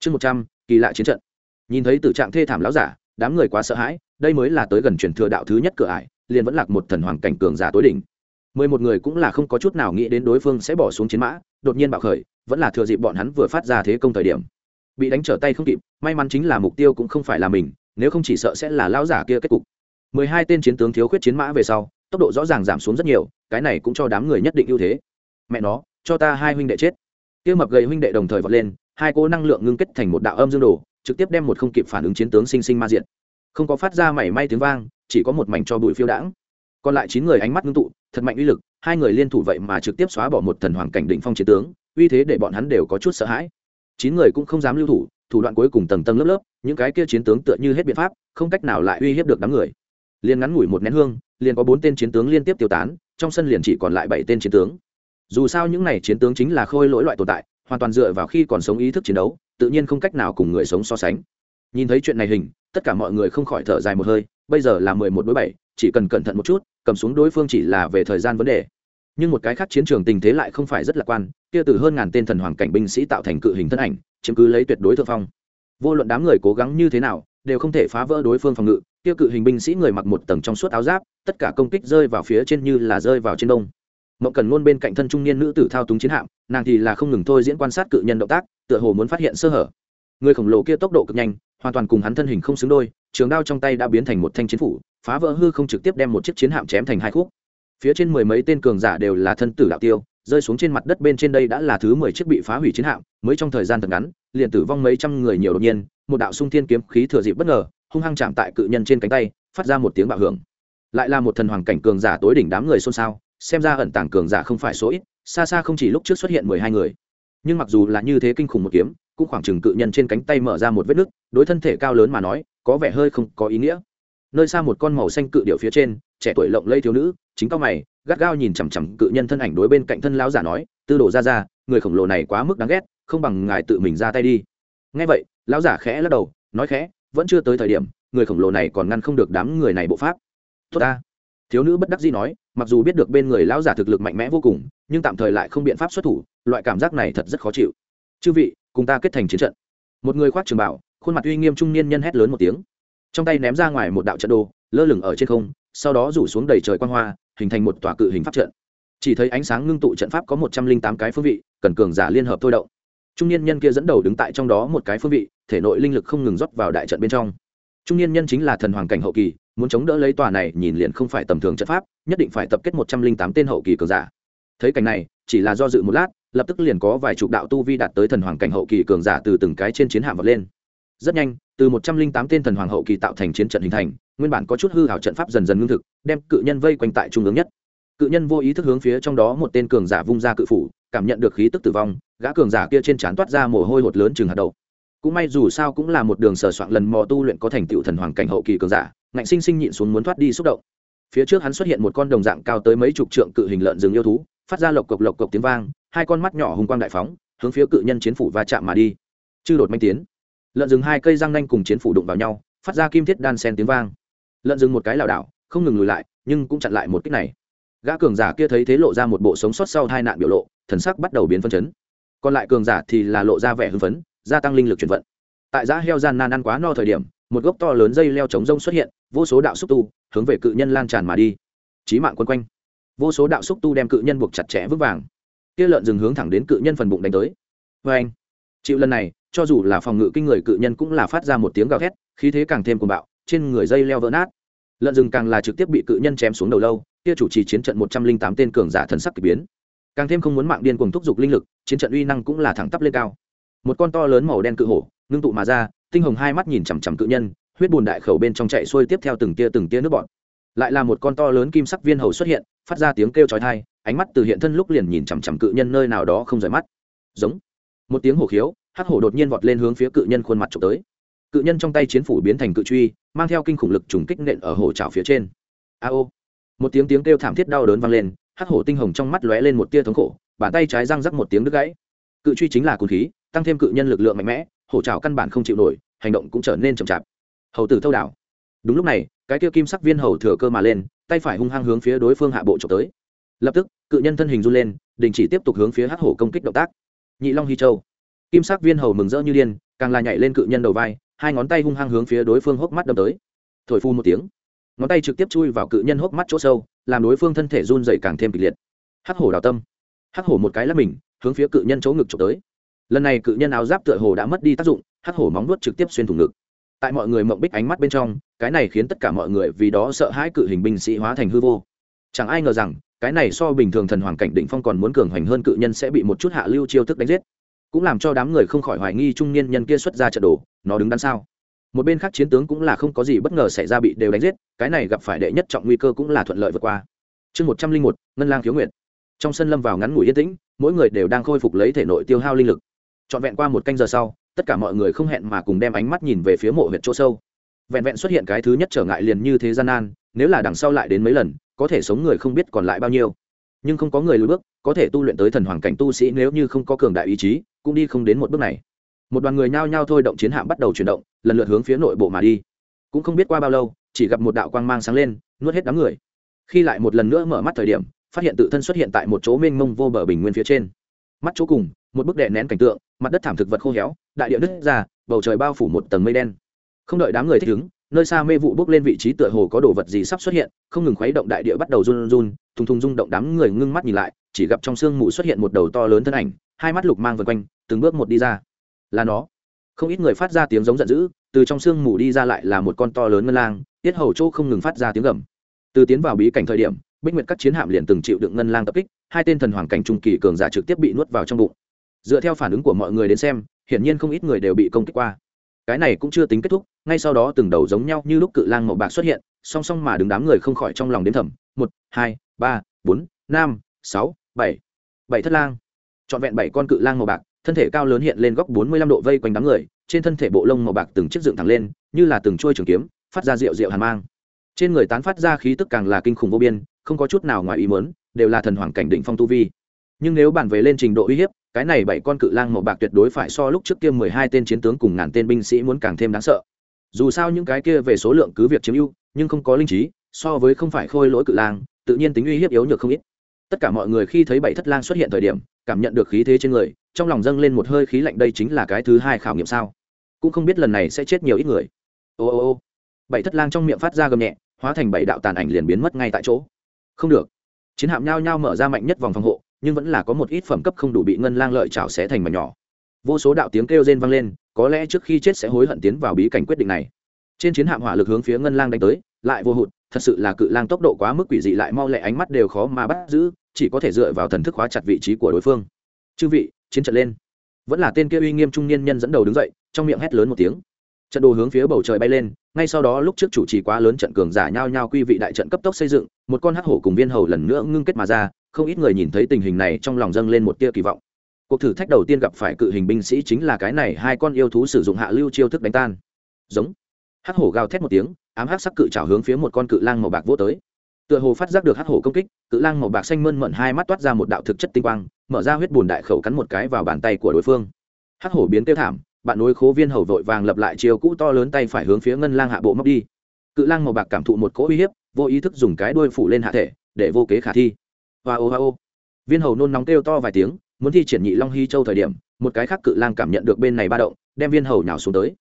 chương một trăm, kỳ lạ chiến trận. Nhìn thấy tử trạng thê thảm lão giả, đám người quá sợ hãi, đây mới là tới gần truyền thừa đạo thứ nhất cửa ải, liền vẫn lạc một thần hoàng cảnh cường giả tối đỉnh mười một người cũng là không có chút nào nghĩ đến đối phương sẽ bỏ xuống chiến mã, đột nhiên bạo khởi, vẫn là thừa dịp bọn hắn vừa phát ra thế công thời điểm. Bị đánh trở tay không kịp, may mắn chính là mục tiêu cũng không phải là mình, nếu không chỉ sợ sẽ là lão giả kia kết cục. Mười hai tên chiến tướng thiếu khuyết chiến mã về sau, tốc độ rõ ràng giảm xuống rất nhiều, cái này cũng cho đám người nhất định ưu thế. Mẹ nó, cho ta hai huynh đệ chết. Kia mập gầy huynh đệ đồng thời vọt lên, hai cỗ năng lượng ngưng kết thành một đạo âm dương đồ, trực tiếp đem một không kịp phản ứng chiến tướng sinh sinh ma diện không có phát ra mảy may tiếng vang, chỉ có một mảnh cho bụi phiêu đãng. Còn lại chín người ánh mắt ngưng tụ thật mạnh uy lực, hai người liên thủ vậy mà trực tiếp xóa bỏ một thần hoàng cảnh đỉnh phong chiến tướng, uy thế để bọn hắn đều có chút sợ hãi. Chín người cũng không dám lưu thủ thủ đoạn cuối cùng tầng tầng lớp lớp, những cái kia chiến tướng tựa như hết biện pháp, không cách nào lại uy hiếp được đám người. Liền ngắn ngủi một nén hương, liền có bốn tên chiến tướng liên tiếp tiêu tán, trong sân liền chỉ còn lại bảy tên chiến tướng. Dù sao những này chiến tướng chính là khôi lỗi loại tồn tại, hoàn toàn dựa vào khi còn sống ý thức chiến đấu, tự nhiên không cách nào cùng người sống so sánh. Nhìn thấy chuyện này hình, tất cả mọi người không khỏi thở dài một hơi, bây giờ là mười một đối bảy chỉ cần cẩn thận một chút, cầm xuống đối phương chỉ là về thời gian vấn đề. Nhưng một cái khác chiến trường tình thế lại không phải rất lạc quan, kia từ hơn ngàn tên thần hoàng cảnh binh sĩ tạo thành cự hình thân ảnh, chiếm cứ lấy tuyệt đối thượng phong. Vô luận đám người cố gắng như thế nào, đều không thể phá vỡ đối phương phòng ngự, kia cự hình binh sĩ người mặc một tầng trong suốt áo giáp, tất cả công kích rơi vào phía trên như là rơi vào trên đông mậu cần luôn bên cạnh thân trung niên nữ tử thao túng chiến hạm, nàng thì là không ngừng thôi diễn quan sát cự nhân động tác, tựa hồ muốn phát hiện sơ hở. Người khổng lồ kia tốc độ cực nhanh, hoàn toàn cùng hắn thân hình không xứng đôi, trường đao trong tay đã biến thành một thanh chiến phủ phá vỡ hư không trực tiếp đem một chiếc chiến hạm chém thành hai khúc. Phía trên mười mấy tên cường giả đều là thân tử đạo tiêu, rơi xuống trên mặt đất bên trên đây đã là thứ mười chiếc bị phá hủy chiến hạm, mới trong thời gian thật ngắn, liền tử vong mấy trăm người nhiều đột nhiên, một đạo sung thiên kiếm khí thừa dịp bất ngờ, hung hăng chạm tại cự nhân trên cánh tay, phát ra một tiếng bạo hưởng. Lại là một thần hoàng cảnh cường giả tối đỉnh đám người xôn xao, xem ra ẩn tàng cường giả không phải số ít, xa xa không chỉ lúc trước xuất hiện mười hai người. Nhưng mặc dù là như thế kinh khủng một kiếm, cũng khoảng chừng cự nhân trên cánh tay mở ra một vết nứt, đối thân thể cao lớn mà nói, có vẻ hơi không có ý nghĩa nơi xa một con màu xanh cự điệu phía trên, trẻ tuổi lộng lây thiếu nữ, chính cao mày, gắt gao nhìn chằm chằm cự nhân thân ảnh đối bên cạnh thân lão giả nói, tư đồ ra ra, người khổng lồ này quá mức đáng ghét, không bằng ngài tự mình ra tay đi. Ngay vậy, lão giả khẽ lắc đầu, nói khẽ, vẫn chưa tới thời điểm, người khổng lồ này còn ngăn không được đám người này bộ pháp. Tốt ta. Thiếu nữ bất đắc dĩ nói, mặc dù biết được bên người lão giả thực lực mạnh mẽ vô cùng, nhưng tạm thời lại không biện pháp xuất thủ, loại cảm giác này thật rất khó chịu. Chư vị, cùng ta kết thành chiến trận. Một người khoác trường bảo, khuôn mặt uy nghiêm trung niên nhân hét lớn một tiếng trong tay ném ra ngoài một đạo trận đồ, lơ lửng ở trên không, sau đó rủ xuống đầy trời quan hoa, hình thành một tòa cự hình pháp trận. Chỉ thấy ánh sáng ngưng tụ trận pháp có một trăm linh tám cái phương vị, cần cường giả liên hợp thôi động. Trung niên nhân kia dẫn đầu đứng tại trong đó một cái phương vị, thể nội linh lực không ngừng rót vào đại trận bên trong. Trung niên nhân chính là thần hoàng cảnh hậu kỳ, muốn chống đỡ lấy tòa này nhìn liền không phải tầm thường trận pháp, nhất định phải tập kết một trăm linh tám tên hậu kỳ cường giả. Thấy cảnh này, chỉ là do dự một lát, lập tức liền có vài chục đạo tu vi đạt tới thần hoàng cảnh hậu kỳ cường giả từ từng cái trên chiến hạm vọt lên rất nhanh, từ một trăm linh tám tên thần hoàng hậu kỳ tạo thành chiến trận hình thành, nguyên bản có chút hư hảo trận pháp dần dần ngưng thực, đem cự nhân vây quanh tại trung ương nhất. Cự nhân vô ý thức hướng phía trong đó một tên cường giả vung ra cự phủ, cảm nhận được khí tức tử vong, gã cường giả kia trên trán toát ra mồ hôi hột lớn chừng hạt đầu cũng may dù sao cũng là một đường sở soạn lần mò tu luyện có thành tựu thần hoàng cảnh hậu kỳ cường giả, ngạnh sinh sinh nhịn xuống muốn thoát đi xúc động. Phía trước hắn xuất hiện một con đồng dạng cao tới mấy chục trượng cự hình lợn rừng yêu thú, phát ra lộc cộc lộc cộc tiếng vang, hai con mắt nhỏ hùng quang đại phóng, hướng phía cự nhân chiến phủ va chạm mà đi. Chư đột manh tiến lợn rừng hai cây răng nanh cùng chiến phủ đụng vào nhau, phát ra kim thiết đan sen tiếng vang. Lợn rừng một cái lảo đảo, không ngừng lùi lại, nhưng cũng chặn lại một kích này. Gã cường giả kia thấy thế lộ ra một bộ sống sót sau hai nạn biểu lộ, thần sắc bắt đầu biến phân chấn. Còn lại cường giả thì là lộ ra vẻ hưng phấn, gia tăng linh lực chuyển vận. Tại giã heo gian nan ăn quá no thời điểm, một gốc to lớn dây leo chống rông xuất hiện, vô số đạo xúc tu hướng về cự nhân lan tràn mà đi. Trí mạng quân quanh. Vô số đạo xúc tu đem cự nhân buộc chặt chẽ vững vàng. Kia lợn rừng hướng thẳng đến cự nhân phần bụng đánh tới. Vê anh chịu lần này cho dù là phòng ngự kinh người cự nhân cũng là phát ra một tiếng gào thét, khí thế càng thêm cuồng bạo, trên người dây leo vỡ nát. Lợn rừng càng là trực tiếp bị cự nhân chém xuống đầu lâu, kia chủ trì chiến trận một trăm linh tám tên cường giả thần sắc kỳ biến. Càng thêm không muốn mạng điên cuồng thúc giục linh lực, chiến trận uy năng cũng là thẳng tắp lên cao. Một con to lớn màu đen cự hổ, ngưng tụ mà ra, tinh hồng hai mắt nhìn chằm chằm cự nhân, huyết bùn đại khẩu bên trong chạy xuôi tiếp theo từng tia từng tia nước bọt. Lại là một con to lớn kim sắc viên hầu xuất hiện, phát ra tiếng kêu chói tai, ánh mắt từ hiện thân lúc liền nhìn chằm chằm cự nhân nơi nào đó không rời mắt. Giống. Một tiếng hổ khiếu hắc hổ đột nhiên vọt lên hướng phía cự nhân khuôn mặt trộm tới. Cự nhân trong tay chiến phủ biến thành cự truy, mang theo kinh khủng lực trùng kích nện ở hổ trào phía trên. A ô. Một tiếng tiếng kêu thảm thiết đau đớn vang lên, hắc hổ tinh hồng trong mắt lóe lên một tia thống khổ, bàn tay trái răng rắc một tiếng đứt gãy. Cự truy chính là cồn khí, tăng thêm cự nhân lực lượng mạnh mẽ, hổ trào căn bản không chịu nổi, hành động cũng trở nên chậm chạp. Hầu tử thâu đảo. Đúng lúc này, cái kia kim sắc viên hầu thừa cơ mà lên, tay phải hung hăng hướng phía đối phương hạ bộ trộm tới. Lập tức, cự nhân thân hình run lên, đình chỉ tiếp tục hướng phía hắc hổ công kích động tác. Nhị long hy châu kim sắc viên hầu mừng rỡ như điên, càng là nhảy lên cự nhân đầu vai, hai ngón tay hung hăng hướng phía đối phương hốc mắt đâm tới. Thổi phu một tiếng, ngón tay trực tiếp chui vào cự nhân hốc mắt chỗ sâu, làm đối phương thân thể run dày càng thêm kịch liệt. Hắc hổ đào tâm, hắc hổ một cái là mình, hướng phía cự nhân chỗ ngực trộm tới. Lần này cự nhân áo giáp tựa hồ đã mất đi tác dụng, hắc hổ móng nuốt trực tiếp xuyên thủng ngực. Tại mọi người mộng bích ánh mắt bên trong, cái này khiến tất cả mọi người vì đó sợ hãi cự hình binh sĩ hóa thành hư vô. Chẳng ai ngờ rằng, cái này so bình thường thần hoàng cảnh định phong còn muốn cường hoành hơn cự nhân sẽ bị một chút hạ lưu chiêu thức đánh giết cũng làm cho đám người không khỏi hoài nghi trung niên nhân kia xuất ra trận đồ, nó đứng đằng sau một bên khác chiến tướng cũng là không có gì bất ngờ xảy ra bị đều đánh giết, cái này gặp phải đệ nhất trọng nguy cơ cũng là thuận lợi vượt qua. Chương một trăm linh một, ngân lang khiếu nguyện trong sân lâm vào ngắn ngủi yên tĩnh, mỗi người đều đang khôi phục lấy thể nội tiêu hao linh lực. Trọn vẹn qua một canh giờ sau, tất cả mọi người không hẹn mà cùng đem ánh mắt nhìn về phía mộ huyện chỗ sâu. Vẹn vẹn xuất hiện cái thứ nhất trở ngại liền như thế gian nan, nếu là đằng sau lại đến mấy lần, có thể sống người không biết còn lại bao nhiêu nhưng không có người lùi bước, có thể tu luyện tới thần hoàng cảnh tu sĩ nếu như không có cường đại ý chí, cũng đi không đến một bước này. Một đoàn người nhao nhao thôi động chiến hạm bắt đầu chuyển động, lần lượt hướng phía nội bộ mà đi. Cũng không biết qua bao lâu, chỉ gặp một đạo quang mang sáng lên, nuốt hết đám người. Khi lại một lần nữa mở mắt thời điểm, phát hiện tự thân xuất hiện tại một chỗ mênh mông vô bờ bình nguyên phía trên. Mắt chỗ cùng, một bức đệ nén cảnh tượng, mặt đất thảm thực vật khô héo, đại địa nứt ra, bầu trời bao phủ một tầng mây đen. Không đợi đám người thích ứng nơi xa mê vụ bốc lên vị trí tựa hồ có đồ vật gì sắp xuất hiện, không ngừng khuấy động đại địa bắt đầu run run, thùng thùng rung động đám người ngưng mắt nhìn lại, chỉ gặp trong sương mù xuất hiện một đầu to lớn thân ảnh, hai mắt lục mang vần quanh, từng bước một đi ra. Là nó. Không ít người phát ra tiếng giống giận dữ, từ trong sương mù đi ra lại là một con to lớn ngân lang, tiết hầu chỗ không ngừng phát ra tiếng gầm. Từ tiến vào bí cảnh thời điểm, bích nguyệt các chiến hạm liền từng chịu đựng ngân lang tập kích, hai tên thần hoàng cảnh trung kỳ cường giả trực tiếp bị nuốt vào trong bụng. Dựa theo phản ứng của mọi người đến xem, hiển nhiên không ít người đều bị công kích qua. Cái này cũng chưa tính kết thúc ngay sau đó từng đầu giống nhau như lúc cự lang màu bạc xuất hiện, song song mà đứng đám người không khỏi trong lòng đến thầm. Một, hai, ba, bốn, năm, sáu, bảy. Bảy thất lang. Trọn vẹn bảy con cự lang màu bạc, thân thể cao lớn hiện lên góc bốn mươi lăm độ vây quanh đám người, trên thân thể bộ lông màu bạc từng chiếc dựng thẳng lên, như là từng trôi trường kiếm, phát ra rượu rượu hàn mang. Trên người tán phát ra khí tức càng là kinh khủng vô biên, không có chút nào ngoài ý mớn đều là thần hoàng cảnh định phong tu vi. Nhưng nếu bàn về lên trình độ uy hiếp, cái này bảy con cự lang màu bạc tuyệt đối phải so lúc trước kia mười hai tên chiến tướng cùng ngàn tên binh sĩ muốn càng thêm đáng sợ dù sao những cái kia về số lượng cứ việc chiếm ưu, nhưng không có linh trí, so với không phải khôi lỗi cự lang, tự nhiên tính uy hiếp yếu nhược không ít. Tất cả mọi người khi thấy bảy thất lang xuất hiện thời điểm, cảm nhận được khí thế trên người, trong lòng dâng lên một hơi khí lạnh đây chính là cái thứ hai khảo nghiệm sao. Cũng không biết lần này sẽ chết nhiều ít người. Ô ô ô. Bảy thất lang trong miệng phát ra gầm nhẹ, hóa thành bảy đạo tàn ảnh liền biến mất ngay tại chỗ. Không được. Chiến hạm nhao nhao mở ra mạnh nhất vòng phòng hộ, nhưng vẫn là có một ít phẩm cấp không đủ bị ngân lang lợi chảo xé thành mà nhỏ vô số đạo tiếng kêu rên vang lên, có lẽ trước khi chết sẽ hối hận tiến vào bí cảnh quyết định này. Trên chiến hạm hỏa lực hướng phía ngân lang đánh tới, lại vô hụt, thật sự là cự lang tốc độ quá mức quỷ dị lại mau lẹ ánh mắt đều khó mà bắt giữ, chỉ có thể dựa vào thần thức khóa chặt vị trí của đối phương. Chư vị, chiến trận lên. Vẫn là tên kia uy nghiêm trung niên nhân dẫn đầu đứng dậy, trong miệng hét lớn một tiếng. Trận đồ hướng phía bầu trời bay lên, ngay sau đó lúc trước chủ trì quá lớn trận cường giả nhao nhao quy vị đại trận cấp tốc xây dựng, một con hắc hổ cùng viên hầu lần nữa ngưng kết mà ra, không ít người nhìn thấy tình hình này trong lòng dâng lên một tia kỳ vọng cuộc thử thách đầu tiên gặp phải cự hình binh sĩ chính là cái này hai con yêu thú sử dụng hạ lưu chiêu thức đánh tan. Giống. Hắc hổ gào thét một tiếng, ám hắc sắc cự trào hướng phía một con cự lang màu bạc vô tới. Tựa hồ phát giác được hắc hổ công kích, cự lang màu bạc xanh mơn mận hai mắt toát ra một đạo thực chất tinh quang, mở ra huyết bùn đại khẩu cắn một cái vào bàn tay của đối phương. Hắc hổ biến tiêu thảm, bạn nối khố viên hầu vội vàng lập lại chiều cũ to lớn tay phải hướng phía ngân lang hạ bộ móc đi. Cự lang màu bạc cảm thụ một cỗ uy hiếp, vô ý thức dùng cái đuôi phủ lên hạ thể, để vô kế khả thi. Hoa ô hoa ô. Viên hầu nôn nóng kêu to vài tiếng muốn thi triển nhị long hy châu thời điểm, một cái khác cự lang cảm nhận được bên này ba động, đem viên hầu nhào xuống tới.